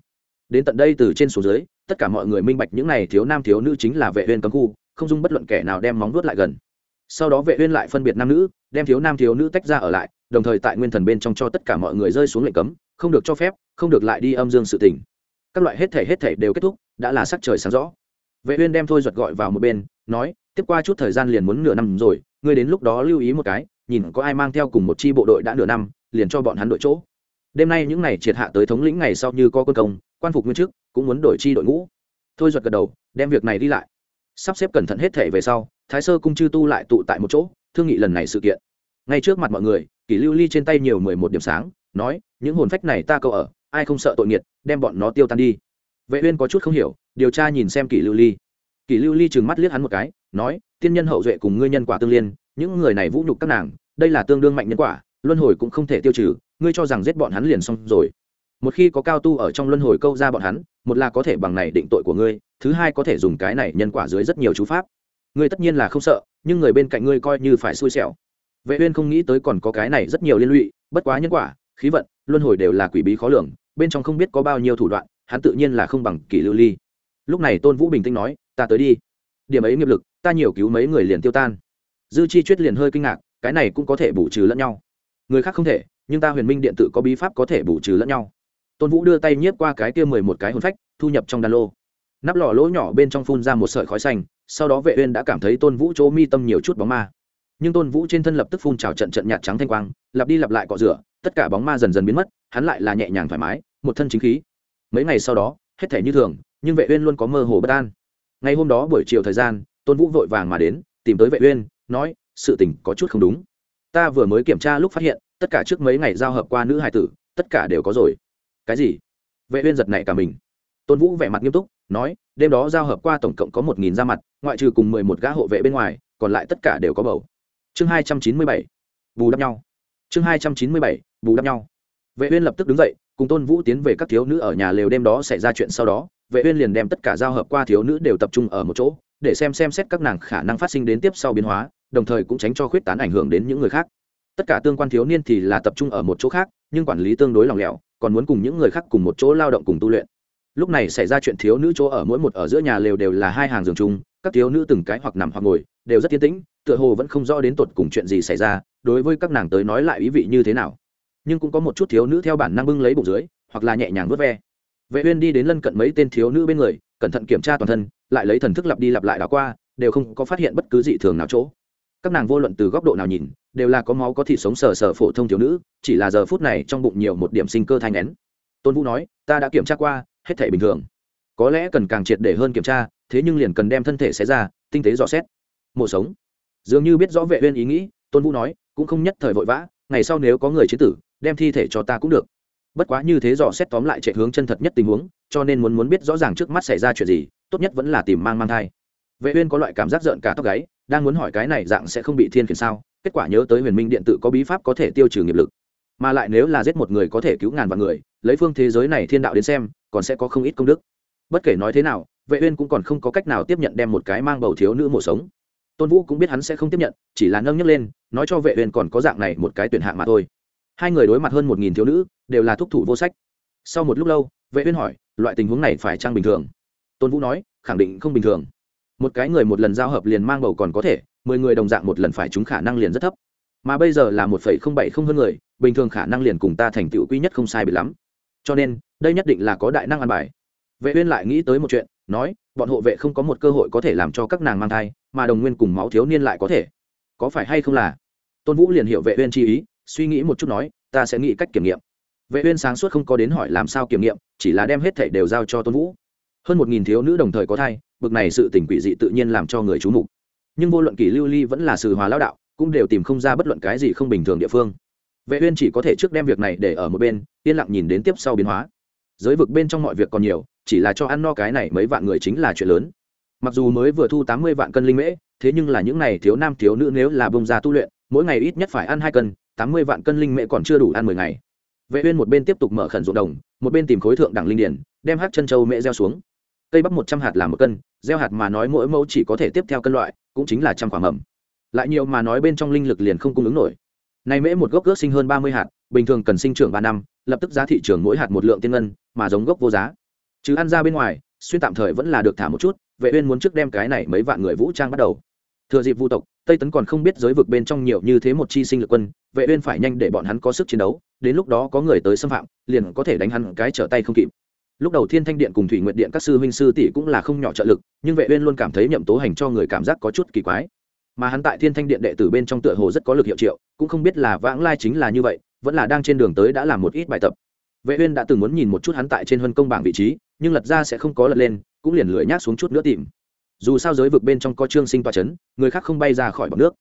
Đến tận đây từ trên xuống dưới, tất cả mọi người minh bạch những này thiếu nam thiếu nữ chính là vệ uyên cấm khu không dung bất luận kẻ nào đem móng vuốt lại gần. Sau đó vệ uyên lại phân biệt nam nữ, đem thiếu nam thiếu nữ tách ra ở lại, đồng thời tại nguyên thần bên trong cho tất cả mọi người rơi xuống lệnh cấm, không được cho phép, không được lại đi âm dương sự tình. Các loại hết thể hết thể đều kết thúc, đã là sắc trời sáng rõ. Vệ uyên đem thôi duật gọi vào một bên, nói, tiếp qua chút thời gian liền muốn nửa năm rồi, ngươi đến lúc đó lưu ý một cái, nhìn có ai mang theo cùng một chi bộ đội đã nửa năm, liền cho bọn hắn đội chỗ. Đêm nay những ngày triệt hạ tới thống lĩnh ngày sau như có quân công, quan phục nguyên chức, cũng muốn đổi chi đội ngũ. Thôi duật gật đầu, đem việc này đi lại sắp xếp cẩn thận hết thể về sau, thái sơ cung chư tu lại tụ tại một chỗ, thương nghị lần này sự kiện. Ngay trước mặt mọi người, kỷ lưu ly trên tay nhiều mười một điểm sáng, nói, những hồn phách này ta câu ở, ai không sợ tội nghiệt, đem bọn nó tiêu tan đi. Vệ uyên có chút không hiểu, điều tra nhìn xem kỷ lưu ly. Kỷ lưu ly trừng mắt liếc hắn một cái, nói, tiên nhân hậu duệ cùng ngươi nhân quả tương liên, những người này vũ nhục các nàng, đây là tương đương mạnh nhân quả, luân hồi cũng không thể tiêu trừ, ngươi cho rằng giết bọn hắn liền xong rồi. Một khi có cao tu ở trong luân hồi câu ra bọn hắn một là có thể bằng này định tội của ngươi, thứ hai có thể dùng cái này nhân quả dưới rất nhiều chú pháp. Ngươi tất nhiên là không sợ, nhưng người bên cạnh ngươi coi như phải xui xẻo. Vệ uyên không nghĩ tới còn có cái này rất nhiều liên lụy, bất quá nhân quả, khí vận, luân hồi đều là quỷ bí khó lường, bên trong không biết có bao nhiêu thủ đoạn, hắn tự nhiên là không bằng kỷ lưu ly. Lúc này tôn vũ bình tĩnh nói, ta tới đi. Điểm ấy nghiệp lực, ta nhiều cứu mấy người liền tiêu tan. Dư chi chuyết liền hơi kinh ngạc, cái này cũng có thể bù trừ lẫn nhau. Người khác không thể, nhưng ta huyền minh điện tử có bí pháp có thể bù trừ lẫn nhau tôn vũ đưa tay nhiếp qua cái kia mười một cái hồn phách, thu nhập trong đan lô. Nắp lò lỗ nhỏ bên trong phun ra một sợi khói xanh, sau đó vệ uyên đã cảm thấy tôn vũ chỗ mi tâm nhiều chút bóng ma. Nhưng tôn vũ trên thân lập tức phun trào trận trận nhạt trắng thanh quang, lặp đi lặp lại cọ rửa, tất cả bóng ma dần dần biến mất, hắn lại là nhẹ nhàng thoải mái, một thân chính khí. Mấy ngày sau đó, hết thể như thường, nhưng vệ uyên luôn có mơ hồ bất an. Ngày hôm đó buổi chiều thời gian, tôn vũ vội vàng mà đến, tìm tới vệ uyên, nói, sự tình có chút không đúng. Ta vừa mới kiểm tra lúc phát hiện, tất cả trước mấy ngày giao hợp qua nữ hài tử, tất cả đều có rồi cái gì? Vệ uyên giật nảy cả mình. Tôn vũ vẻ mặt nghiêm túc, nói, đêm đó giao hợp qua tổng cộng có một nghìn ra mặt, ngoại trừ cùng mười một gã hộ vệ bên ngoài, còn lại tất cả đều có bầu. Chương hai trăm chín mươi bảy, bù đắp nhau. Chương hai trăm chín mươi bảy, bù đắp nhau. Vệ uyên lập tức đứng dậy, cùng tôn vũ tiến về các thiếu nữ ở nhà lều đêm đó xảy ra chuyện sau đó, vệ uyên liền đem tất cả giao hợp qua thiếu nữ đều tập trung ở một chỗ, để xem xem xét các nàng khả năng phát sinh đến tiếp sau biến hóa, đồng thời cũng tránh cho khuyết tán ảnh hưởng đến những người khác. Tất cả tương quan thiếu niên thì là tập trung ở một chỗ khác, nhưng quản lý tương đối lòng lẻo còn muốn cùng những người khác cùng một chỗ lao động cùng tu luyện. Lúc này xảy ra chuyện thiếu nữ chỗ ở, mỗi một ở giữa nhà lều đều là hai hàng giường chung, các thiếu nữ từng cái hoặc nằm hoặc ngồi, đều rất tiến tĩnh, tựa hồ vẫn không rõ đến tột cùng chuyện gì xảy ra, đối với các nàng tới nói lại ý vị như thế nào. Nhưng cũng có một chút thiếu nữ theo bản năng bưng lấy bụng dưới, hoặc là nhẹ nhàng vớt ve. Vệ uyên đi đến lân cận mấy tên thiếu nữ bên người, cẩn thận kiểm tra toàn thân, lại lấy thần thức lặp đi lặp lại đảo qua, đều không có phát hiện bất cứ dị thường nào chỗ các nàng vô luận từ góc độ nào nhìn, đều là có máu có thịt sống sờ sờ phổ thông thiếu nữ, chỉ là giờ phút này trong bụng nhiều một điểm sinh cơ thai nén tôn vũ nói, ta đã kiểm tra qua, hết thể bình thường. Có lẽ cần càng triệt để hơn kiểm tra, thế nhưng liền cần đem thân thể xé ra, tinh tế dò xét. Mổ sống. Dường như biết rõ vệ uyên ý nghĩ, tôn vũ nói, cũng không nhất thời vội vã, ngày sau nếu có người chế tử, đem thi thể cho ta cũng được. Bất quá như thế dò xét tóm lại chạy hướng chân thật nhất tình huống, cho nên muốn muốn biết rõ ràng trước mắt xảy ra chuyện gì, tốt nhất vẫn là tìm mang mang thai. Vệ uyên có loại cảm giác giận cả tóc gáy đang muốn hỏi cái này dạng sẽ không bị thiên khiển sao? Kết quả nhớ tới huyền minh điện tự có bí pháp có thể tiêu trừ nghiệp lực, mà lại nếu là giết một người có thể cứu ngàn vạn người, lấy phương thế giới này thiên đạo đến xem, còn sẽ có không ít công đức. Bất kể nói thế nào, vệ uyên cũng còn không có cách nào tiếp nhận đem một cái mang bầu thiếu nữ mổ sống. Tôn vũ cũng biết hắn sẽ không tiếp nhận, chỉ là nâng nhấc lên, nói cho vệ uyên còn có dạng này một cái tuyển hạng mà thôi. Hai người đối mặt hơn một nghìn thiếu nữ, đều là thúc thủ vô sách. Sau một lúc lâu, vệ uyên hỏi, loại tình huống này phải trang bình thường? Tôn vũ nói, khẳng định không bình thường một cái người một lần giao hợp liền mang bầu còn có thể, mười người đồng dạng một lần phải chúng khả năng liền rất thấp. Mà bây giờ là một phẩy không bảy không hơn người, bình thường khả năng liền cùng ta thành tựu quy nhất không sai bị lắm. Cho nên, đây nhất định là có đại năng ăn bài. Vệ uyên lại nghĩ tới một chuyện, nói, bọn hộ vệ không có một cơ hội có thể làm cho các nàng mang thai, mà đồng nguyên cùng máu thiếu niên lại có thể. Có phải hay không là? Tôn vũ liền hiểu vệ uyên chi ý, suy nghĩ một chút nói, ta sẽ nghĩ cách kiểm nghiệm. Vệ uyên sáng suốt không có đến hỏi làm sao kiểm nghiệm, chỉ là đem hết thảy đều giao cho tôn vũ. Hơn một nghìn thiếu nữ đồng thời có thai bực này sự tình quỷ dị tự nhiên làm cho người chú mục. Nhưng vô luận kỷ lưu ly vẫn là sự hòa lão đạo, cũng đều tìm không ra bất luận cái gì không bình thường địa phương. Vệ uyên chỉ có thể trước đem việc này để ở một bên, yên lặng nhìn đến tiếp sau biến hóa. Giới vực bên trong mọi việc còn nhiều, chỉ là cho ăn no cái này mấy vạn người chính là chuyện lớn. Mặc dù mới vừa thu tám mươi vạn cân linh mễ, thế nhưng là những này thiếu nam thiếu nữ nếu là bông ra tu luyện, mỗi ngày ít nhất phải ăn hai cân, tám mươi vạn cân linh mễ còn chưa đủ ăn mười ngày. Vệ uyên một bên tiếp tục mở khẩn ruộng đồng, một bên tìm khối thượng đẳng linh điển, đem hắc chân châu mễ gieo xuống. Cây bắp một trăm hạt làm một cân gieo hạt mà nói mỗi mẫu chỉ có thể tiếp theo cân loại, cũng chính là trăm quả mầm. Lại nhiều mà nói bên trong linh lực liền không cung ứng nổi. Này mễ một gốc ước sinh hơn ba mươi hạt, bình thường cần sinh trưởng ba năm, lập tức giá thị trường mỗi hạt một lượng tiên ngân, mà giống gốc vô giá. Chứ ăn ra bên ngoài, xuyên tạm thời vẫn là được thả một chút, vệ uyên muốn trước đem cái này mấy vạn người vũ trang bắt đầu. Thừa dịp vu tộc, tây tấn còn không biết giới vực bên trong nhiều như thế một chi sinh lực quân, vệ uyên phải nhanh để bọn hắn có sức chiến đấu, đến lúc đó có người tới xâm phạm, liền có thể đánh hắn cái trở tay không kịp lúc đầu thiên thanh điện cùng thủy Nguyện điện các sư huynh sư tỷ cũng là không nhỏ trợ lực, nhưng vệ uyên luôn cảm thấy nhậm tố hành cho người cảm giác có chút kỳ quái. Mà hắn tại thiên thanh điện đệ tử bên trong tựa hồ rất có lực hiệu triệu, cũng không biết là vãng lai chính là như vậy, vẫn là đang trên đường tới đã làm một ít bài tập. Vệ uyên đã từng muốn nhìn một chút hắn tại trên huân công bảng vị trí, nhưng lật ra sẽ không có lật lên, cũng liền lưỡi nhác xuống chút nữa tìm. Dù sao giới vực bên trong có trương sinh toa chấn, người khác không bay ra khỏi bọc nước.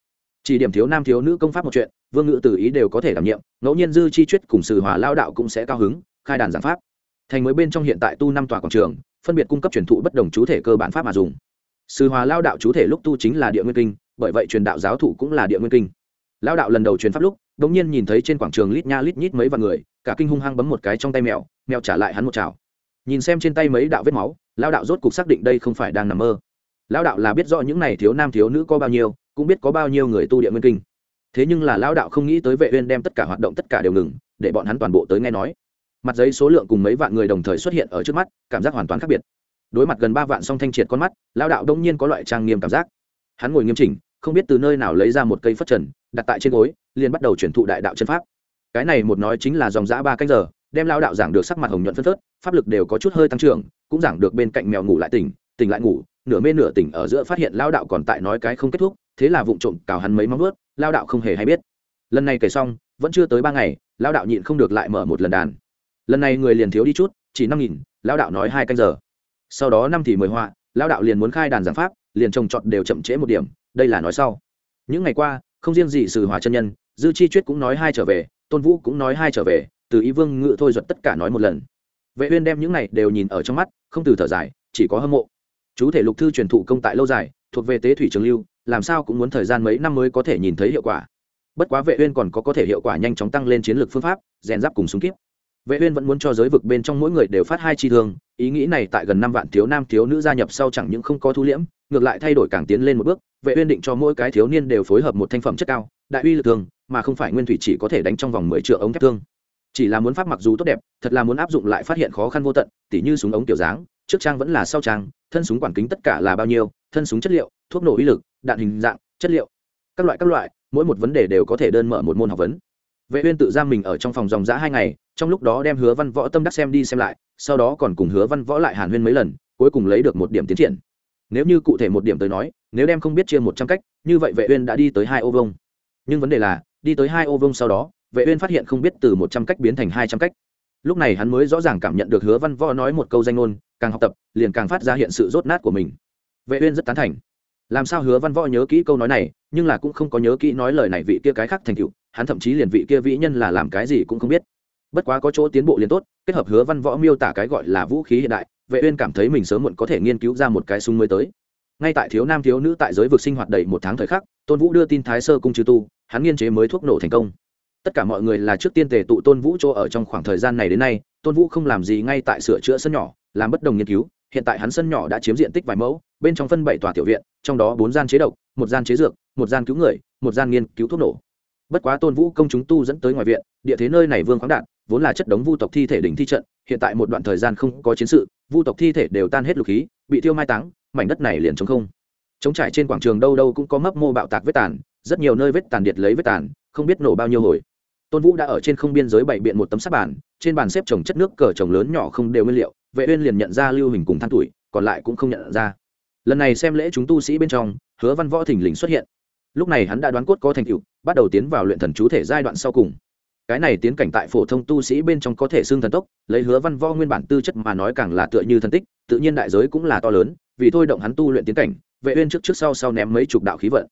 Chỉ điểm thiếu nam thiếu nữ công pháp một chuyện, vương ngự tử ý đều có thể đảm nhiệm, ngẫu nhiên dư chi chuyết cùng sử hòa lao đạo cũng sẽ cao hứng, khai đàn giảng pháp thành mới bên trong hiện tại tu năm tòa quảng trường, phân biệt cung cấp truyền thụ bất đồng chú thể cơ bản pháp mà dùng. Sư hòa lao đạo chú thể lúc tu chính là địa nguyên kinh, bởi vậy truyền đạo giáo thụ cũng là địa nguyên kinh. Lao đạo lần đầu truyền pháp lúc đ ỗ n g nhiên nhìn thấy trên quảng trường lít nha lít nhít mấy vạn người, cả kinh hung hăng bấm một cái trong tay mèo mèo trả lại hắn một chảo. Nhìn xem trên tay mấy đạo vết máu, lao đạo rốt cục xác định đây không phải đang nằm mơ. Lao đạo là biết rõ những n à y thiếu nam thiếu nữ có bao nhiêu, cũng biết có bao nhiêu người tu địa nguyên kinh. Thế nhưng là lao đạo không nghĩ tới vệ uyên đem tất cả hoạt động tất cả đều ngừng, để bọn hắn toàn bộ tới nghe nói mặt giấy số lượng cùng mấy vạn người đồng thời xuất hiện ở trước mắt, cảm giác hoàn toàn khác biệt. Đối mặt gần ba vạn song thanh triệt con mắt lao đạo đông nhiên có loại trang nghiêm cảm giác. Hắn ngồi nghiêm chỉnh, không biết từ nơi nào lấy ra một cây phất trần, đặt tại trên gối, liền bắt đầu chuyển thụ đại đạo chân pháp. Cái này một nói chính là dòng giã ba canh giờ, đem lao đạo giảng được sắc mặt hồng nhuận phân phớt, pháp lực đều có chút hơi tăng trưởng, cũng giảng được bên cạnh mèo ngủ lại tỉnh tỉnh lại ngủ, nửa mê nửa tỉnh ở giữa phát hiện lao đạo còn tại nói cái không kết thúc, thế là vụng trộm cào hắn mấy móng vớt lao đạo không hề hay biết. Lần này kể xong, vẫn chưa tới ba ngày lao đạo nhịn không được lại mở một lần đàn lần này người liền thiếu đi chút, chỉ năm nghìn, lão đạo nói hai canh giờ. Sau đó năm thì mười họa, lão đạo liền muốn khai đàn giảng pháp, liền trồng trọt đều chậm trễ một điểm, đây là nói sau. Những ngày qua, không riêng gì sử hòa chân nhân, dư chi chuyết cũng nói hai trở về, tôn vũ cũng nói hai trở về, từ ý vương ngự thôi duật tất cả nói một lần. Vệ uyên đem những này đều nhìn ở trong mắt, không từ thở dài, chỉ có hâm mộ. Chú thể lục thư truyền thụ công tại lâu dài, thuộc về tế thủy trường lưu, làm sao cũng muốn thời gian mấy năm mới có thể nhìn thấy hiệu quả. Bất quá vệ uyên còn có có thể hiệu quả nhanh chóng tăng lên chiến lược phương pháp, rèn giáp cùng súng kíp vệ uyên vẫn muốn cho giới vực bên trong mỗi người đều phát hai chi thương ý nghĩ này tại gần năm vạn thiếu nam thiếu nữ gia nhập sau chẳng những không có thu liễm ngược lại thay đổi càng tiến lên một bước vệ uyên định cho mỗi cái thiếu niên đều phối hợp một thanh phẩm chất cao đại uy lực thương, mà không phải nguyên thủy chỉ có thể đánh trong vòng 10 triệu ống thép thương. Chỉ là muốn pháp mặc dù tốt đẹp thật là muốn áp dụng lại phát hiện khó khăn vô tận tỉ như súng ống tiểu dáng trước trang vẫn là sau trang thân súng quản kính tất cả là bao nhiêu thân súng chất liệu thuốc nổ uy lực đạn hình dạng chất liệu các loại các loại mỗi một vấn đề đều có thể đơn mở một môn học vấn vệ uyên tự giam mình ở trong phòng dòng dã hai ngày, trong lúc đó đem hứa văn võ tâm đắc xem đi xem lại, sau đó còn cùng hứa văn võ lại hàn huyên mấy lần, cuối cùng lấy được một điểm tiến triển. Nếu như cụ thể một điểm tới nói, nếu đem không biết chia một trăm cách, như vậy vệ uyên đã đi tới hai ô vông nhưng vấn đề là, đi tới hai ô vông sau đó, vệ uyên phát hiện không biết từ một trăm cách biến thành hai trăm cách. Lúc này hắn mới rõ ràng cảm nhận được hứa văn võ nói một câu danh ngôn, càng học tập, liền càng phát ra hiện sự rốt nát của mình. Vệ uyên rất tán thành làm sao hứa văn võ nhớ kỹ câu nói này, nhưng là cũng không có nhớ kỹ nói lời này vị kia cái khác thành cựu hắn thậm chí liền vị kia vĩ nhân là làm cái gì cũng không biết. Bất quá có chỗ tiến bộ liền tốt, kết hợp hứa văn võ miêu tả cái gọi là vũ khí hiện đại, vệ uyên cảm thấy mình sớm muộn có thể nghiên cứu ra một cái súng mới tới. Ngay tại thiếu nam thiếu nữ tại giới vực sinh hoạt đầy một tháng thời khắc, tôn vũ đưa tin thái sơ cung trừ tu, hắn nghiên chế mới thuốc nổ thành công. Tất cả mọi người là trước tiên tề tụ tôn vũ chỗ ở trong khoảng thời gian này đến nay, tôn vũ không làm gì ngay tại sửa chữa sân nhỏ, làm bất đồng nghiên cứu, hiện tại hắn sân nhỏ đã chiếm diện tích vài mẫu bên trong phân bảy tòa tiểu viện, trong đó bốn gian chế độc, một gian chế dược, một gian cứu người, một gian nghiên cứu thuốc nổ. Bất quá tôn vũ công chúng tu dẫn tới ngoài viện, địa thế nơi này vương khoáng đạn, vốn là chất đống vu tộc thi thể đỉnh thi trận, hiện tại một đoạn thời gian không có chiến sự, vu tộc thi thể đều tan hết lục khí, bị tiêu mai táng, mảnh đất này liền chống không. Chống trải trên quảng trường đâu đâu cũng có mấp mô bạo tạc vết tàn, rất nhiều nơi vết tàn điệt lấy vết tàn, không biết nổ bao nhiêu hồi. Tôn vũ đã ở trên không biên giới bảy biện một tấm sắt bàn, trên bàn xếp trồng chất nước cờ trồng lớn nhỏ không đều nguyên liệu, vệ uyên liền nhận ra lưu hình cùng than tuổi, còn lại cũng không nhận ra lần này xem lễ chúng tu sĩ bên trong, hứa văn võ thình lình xuất hiện. Lúc này hắn đã đoán cốt có thành tựu, bắt đầu tiến vào luyện thần chú thể giai đoạn sau cùng. Cái này tiến cảnh tại phổ thông tu sĩ bên trong có thể xưng thần tốc, lấy hứa văn võ nguyên bản tư chất mà nói càng là tựa như thần tích, tự nhiên đại giới cũng là to lớn, vì thôi động hắn tu luyện tiến cảnh, vệ uyên trước trước sau sau ném mấy chục đạo khí vận.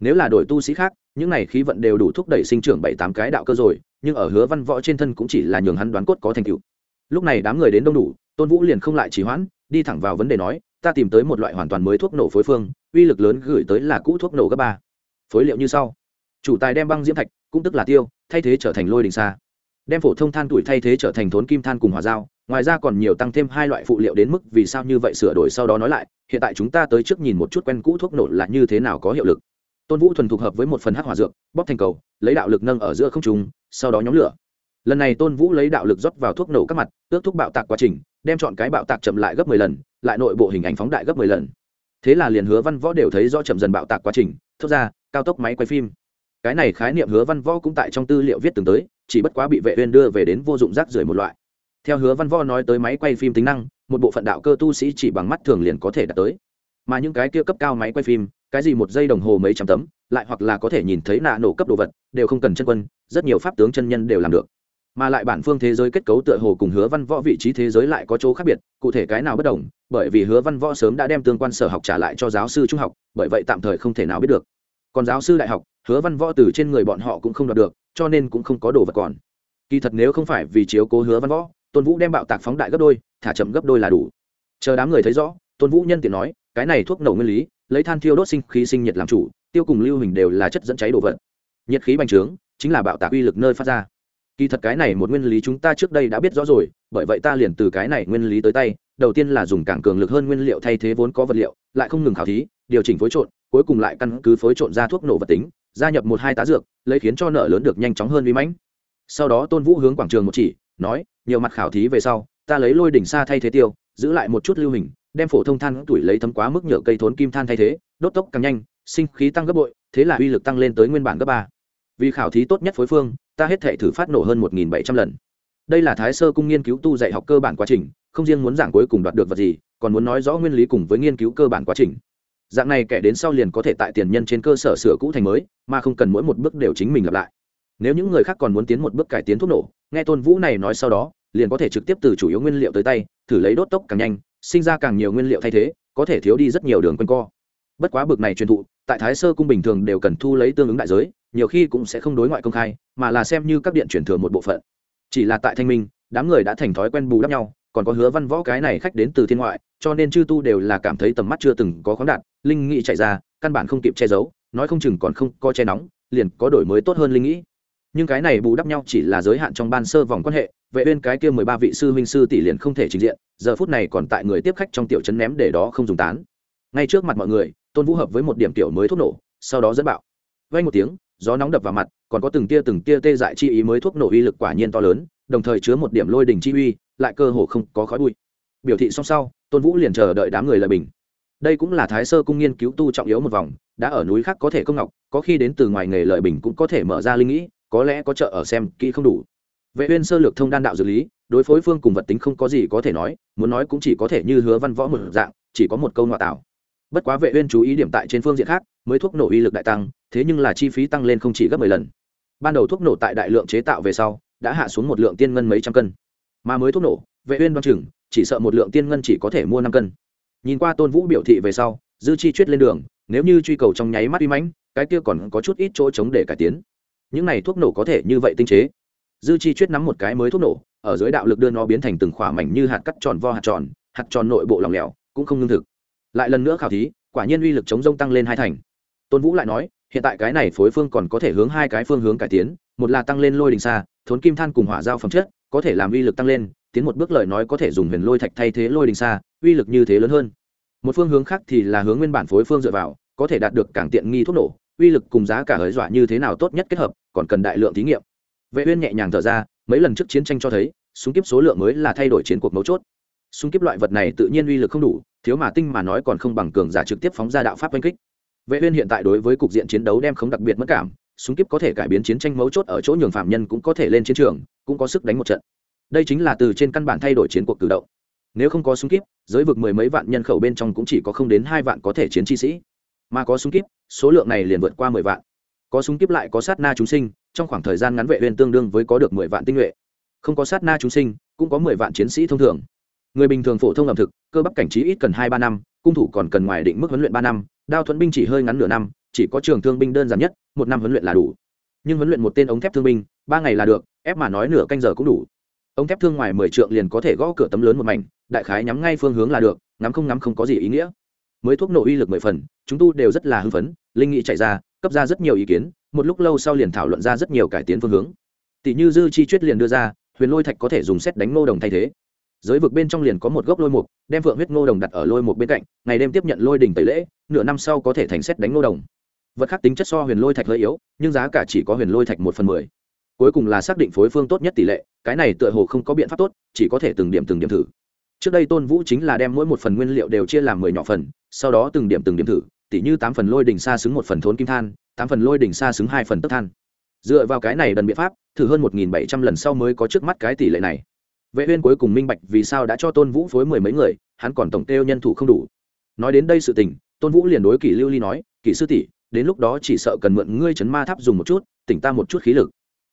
Nếu là đổi tu sĩ khác, những này khí vận đều đủ thúc đẩy sinh trưởng bảy tám cái đạo cơ rồi, nhưng ở hứa văn võ trên thân cũng chỉ là nhường hắn đoán cốt có thành tựu. Lúc này đám người đến đông đủ, tôn vũ liền không lại trì hoãn, đi thẳng vào vấn đề nói ta tìm tới một loại hoàn toàn mới thuốc nổ phối phương, uy lực lớn gửi tới là cũ thuốc nổ cấp ba. Phối liệu như sau. Chủ tài đem băng diễm thạch, cũng tức là tiêu, thay thế trở thành lôi đình xa. Đem phổ thông than tuổi thay thế trở thành thốn kim than cùng hỏa dao, ngoài ra còn nhiều tăng thêm hai loại phụ liệu đến mức vì sao như vậy sửa đổi sau đó nói lại, hiện tại chúng ta tới trước nhìn một chút quen cũ thuốc nổ là như thế nào có hiệu lực. Tôn vũ thuần thục hợp với một phần hắc hỏa dược, bóp thành cầu, lấy đạo lực nâng ở giữa không trùng sau đó nhóm lửa. Lần này tôn vũ lấy đạo lực rót vào thuốc nổ các mặt, ước thuốc bạo tạc quá trình đem chọn cái bạo tạc chậm lại gấp mười lần, lại nội bộ hình ảnh phóng đại gấp mười lần. Thế là liền hứa văn võ đều thấy rõ chậm dần bạo tạc quá trình, thốt ra, cao tốc máy quay phim. Cái này khái niệm hứa văn võ cũng tại trong tư liệu viết từng tới, chỉ bất quá bị vệ uyên đưa về đến vô dụng rác rưởi một loại. Theo hứa văn võ nói tới máy quay phim tính năng, một bộ phận đạo cơ tu sĩ chỉ bằng mắt thường liền có thể đạt tới. Mà những cái kia cấp cao máy quay phim, cái gì một giây đồng hồ mấy trăm tấm, lại hoặc là có thể nhìn thấy nạ nổ cấp đồ vật, đều không cần chân quân, rất nhiều pháp tướng chân nhân đều làm được mà lại bản phương thế giới kết cấu tựa hồ cùng hứa văn võ vị trí thế giới lại có chỗ khác biệt, cụ thể cái nào bất đồng, bởi vì hứa văn võ sớm đã đem tương quan sở học trả lại cho giáo sư trung học, bởi vậy tạm thời không thể nào biết được. Còn giáo sư đại học, hứa văn võ từ trên người bọn họ cũng không đoạt được, cho nên cũng không có đồ vật còn. Kỳ thật nếu không phải vì chiếu cố hứa văn võ, tôn vũ đem bạo tạc phóng đại gấp đôi, thả chậm gấp đôi là đủ. Chờ đám người thấy rõ, tôn vũ nhân tiện nói, cái này thuốc nổ nguyên lý, lấy than thiêu đốt sinh khí sinh nhiệt làm chủ, tiêu cùng lưu hình đều là chất dẫn cháy đồ vật. Nhiệt khí bành trướng, chính là bạo tạc uy lực nơi phát ra kỳ thật cái này một nguyên lý chúng ta trước đây đã biết rõ rồi, bởi vậy ta liền từ cái này nguyên lý tới tay. Đầu tiên là dùng càng cường lực hơn nguyên liệu thay thế vốn có vật liệu, lại không ngừng khảo thí, điều chỉnh phối trộn, cuối cùng lại căn cứ phối trộn ra thuốc nổ vật tính, gia nhập một hai tá dược, lấy khiến cho nợ lớn được nhanh chóng hơn vi mãnh. Sau đó tôn vũ hướng quảng trường một chỉ, nói, nhiều mặt khảo thí về sau, ta lấy lôi đỉnh xa thay thế tiêu, giữ lại một chút lưu hình, đem phổ thông than tuổi lấy thấm quá mức nhựa cây thốn kim than thay thế, đốt tốc càng nhanh, sinh khí tăng gấp bội, thế là uy lực tăng lên tới nguyên bản gấp ba. Vì khảo thí tốt nhất phối phương ta hết thể thử phát nổ hơn một nghìn bảy trăm lần. Đây là thái sơ cung nghiên cứu tu dạy học cơ bản quá trình, không riêng muốn giảng cuối cùng đoạt được vật gì, còn muốn nói rõ nguyên lý cùng với nghiên cứu cơ bản quá trình. Dạng này kẻ đến sau liền có thể tại tiền nhân trên cơ sở sửa cũ thành mới, mà không cần mỗi một bước đều chính mình lặp lại. Nếu những người khác còn muốn tiến một bước cải tiến thuốc nổ, nghe tôn vũ này nói sau đó, liền có thể trực tiếp từ chủ yếu nguyên liệu tới tay, thử lấy đốt tốc càng nhanh, sinh ra càng nhiều nguyên liệu thay thế, có thể thiếu đi rất nhiều đường quanh co. Bất quá bực này truyền thụ, tại thái sơ cung bình thường đều cần thu lấy tương ứng đại giới nhiều khi cũng sẽ không đối ngoại công khai, mà là xem như các điện truyền thừa một bộ phận. Chỉ là tại thanh minh, đám người đã thành thói quen bù đắp nhau, còn có hứa văn võ cái này khách đến từ thiên ngoại, cho nên chư tu đều là cảm thấy tầm mắt chưa từng có khoáng đạt, linh nghị chạy ra, căn bản không kịp che giấu, nói không chừng còn không có che nóng, liền có đổi mới tốt hơn linh nghĩ. Nhưng cái này bù đắp nhau chỉ là giới hạn trong ban sơ vòng quan hệ, vệ uyên cái kia mười ba vị sư huynh sư tỷ liền không thể trình diện, giờ phút này còn tại người tiếp khách trong tiểu trấn ném để đó không dùng tán. Ngay trước mặt mọi người, tôn vũ hợp với một điểm tiểu mới thuốc nổ, sau đó dẫn bạo. Vang một tiếng gió nóng đập vào mặt, còn có từng tia từng tia tê dại chi ý mới thuốc nổ uy lực quả nhiên to lớn, đồng thời chứa một điểm lôi đỉnh chi uy, lại cơ hồ không có khói bụi. Biểu thị xong sau, tôn vũ liền chờ đợi đám người lời bình. Đây cũng là thái sơ cung nghiên cứu tu trọng yếu một vòng, đã ở núi khác có thể công ngọc, có khi đến từ ngoài nghề lợi bình cũng có thể mở ra linh nghĩ, có lẽ có chợ ở xem kỹ không đủ. Vệ uyên sơ lược thông đan đạo dược lý, đối phối phương cùng vật tính không có gì có thể nói, muốn nói cũng chỉ có thể như hứa văn võ một dạng, chỉ có một câu ngoại tạo bất quá vệ uyên chú ý điểm tại trên phương diện khác, mới thuốc nổ uy lực đại tăng thế nhưng là chi phí tăng lên không chỉ gấp 10 lần. Ban đầu thuốc nổ tại đại lượng chế tạo về sau, đã hạ xuống một lượng tiên ngân mấy trăm cân. Mà mới thuốc nổ, vệ uyên đoán chừng, chỉ sợ một lượng tiên ngân chỉ có thể mua năm cân. Nhìn qua tôn vũ biểu thị về sau, dư chi chuyết lên đường, nếu như truy cầu trong nháy mắt uy mãnh, cái kia còn có chút ít chỗ chống để cải tiến. Những này thuốc nổ có thể như vậy tinh chế. Dư chi chuyết nắm một cái mới thuốc nổ, ở dưới đạo lực đưa nó biến thành từng khỏa mảnh như hạt cắt tròn vo hạt tròn hạt tròn nội bộ lỏng lẻo, cũng không ngưng thực. Lại lần nữa khảo thí, quả nhiên uy lực chống rông tăng lên hai thành. Tôn vũ lại nói hiện tại cái này phối phương còn có thể hướng hai cái phương hướng cải tiến, một là tăng lên lôi đình xa, thốn kim than cùng hỏa giao phẩm chất, có thể làm uy lực tăng lên, tiến một bước lời nói có thể dùng huyền lôi thạch thay thế lôi đình xa, uy lực như thế lớn hơn. Một phương hướng khác thì là hướng nguyên bản phối phương dựa vào, có thể đạt được càng tiện nghi thuốc nổ, uy lực cùng giá cả hới dọa như thế nào tốt nhất kết hợp, còn cần đại lượng thí nghiệm. Vệ uyên nhẹ nhàng thở ra, mấy lần trước chiến tranh cho thấy, súng kiếp số lượng mới là thay đổi chiến cuộc mấu chốt. Súng kiếp loại vật này tự nhiên uy lực không đủ, thiếu mà tinh mà nói còn không bằng cường giả trực tiếp phóng ra đạo pháp oanh kích vệ uyên hiện tại đối với cục diện chiến đấu đem không đặc biệt mất cảm, súng kiếp có thể cải biến chiến tranh mấu chốt ở chỗ nhường phạm nhân cũng có thể lên chiến trường, cũng có sức đánh một trận. Đây chính là từ trên căn bản thay đổi chiến cuộc cử động. Nếu không có súng kiếp giới vực mười mấy vạn nhân khẩu bên trong cũng chỉ có không đến hai vạn có thể chiến chi sĩ. Mà có súng kiếp số lượng này liền vượt qua mười vạn. Có súng kiếp lại có sát na chúng sinh, trong khoảng thời gian ngắn vệ uyên tương đương với có được mười vạn tinh nhuệ. Không có sát na chúng sinh, cũng có mười vạn chiến sĩ thông thường. Người bình thường phổ thông ẩm thực, cơ bắp cảnh trí ít cần hai ba năm, cung thủ còn cần ngoài định mức huấn luyện ba năm đao thuẫn binh chỉ hơi ngắn nửa năm, chỉ có trường thương binh đơn giản nhất, một năm huấn luyện là đủ. Nhưng huấn luyện một tên ống thép thương binh, ba ngày là được, ép mà nói nửa canh giờ cũng đủ. Ống thép thương ngoài mười trượng liền có thể gõ cửa tấm lớn một mảnh, đại khái nhắm ngay phương hướng là được, ngắm không ngắm không có gì ý nghĩa. Mới thuốc nổ uy lực mười phần, chúng tu đều rất là hưng phấn, linh nghị chạy ra, cấp ra rất nhiều ý kiến, một lúc lâu sau liền thảo luận ra rất nhiều cải tiến phương hướng. Tỷ như dư chi chuyết liền đưa ra, huyền lôi thạch có thể dùng xét đánh ngô đồng thay thế giới vực bên trong liền có một gốc lôi mục, đem phượng huyết ngô đồng đặt ở lôi mục bên cạnh, ngày đêm tiếp nhận lôi đỉnh tẩy lễ, nửa năm sau có thể thành xét đánh ngô đồng. Vật khác tính chất so huyền lôi thạch hơi yếu, nhưng giá cả chỉ có huyền lôi thạch một phần mười. Cuối cùng là xác định phối phương tốt nhất tỷ lệ, cái này tựa hồ không có biện pháp tốt, chỉ có thể từng điểm từng điểm thử. Trước đây tôn vũ chính là đem mỗi một phần nguyên liệu đều chia làm mười nhỏ phần, sau đó từng điểm từng điểm thử, tỉ như tám phần lôi đỉnh xa xứng một phần thốn kim than, tám phần lôi đỉnh xa xứng hai phần tức than. Dựa vào cái này đần biện pháp, thử hơn một nghìn bảy trăm lần sau mới có trước mắt cái tỷ lệ này vệ uyên cuối cùng minh bạch vì sao đã cho tôn vũ phối mười mấy người, hắn còn tổng tiêu nhân thủ không đủ. Nói đến đây sự tình, tôn vũ liền đối kỷ lưu ly nói, kỷ sư tỷ, đến lúc đó chỉ sợ cần mượn ngươi chấn ma tháp dùng một chút, tỉnh ta một chút khí lực.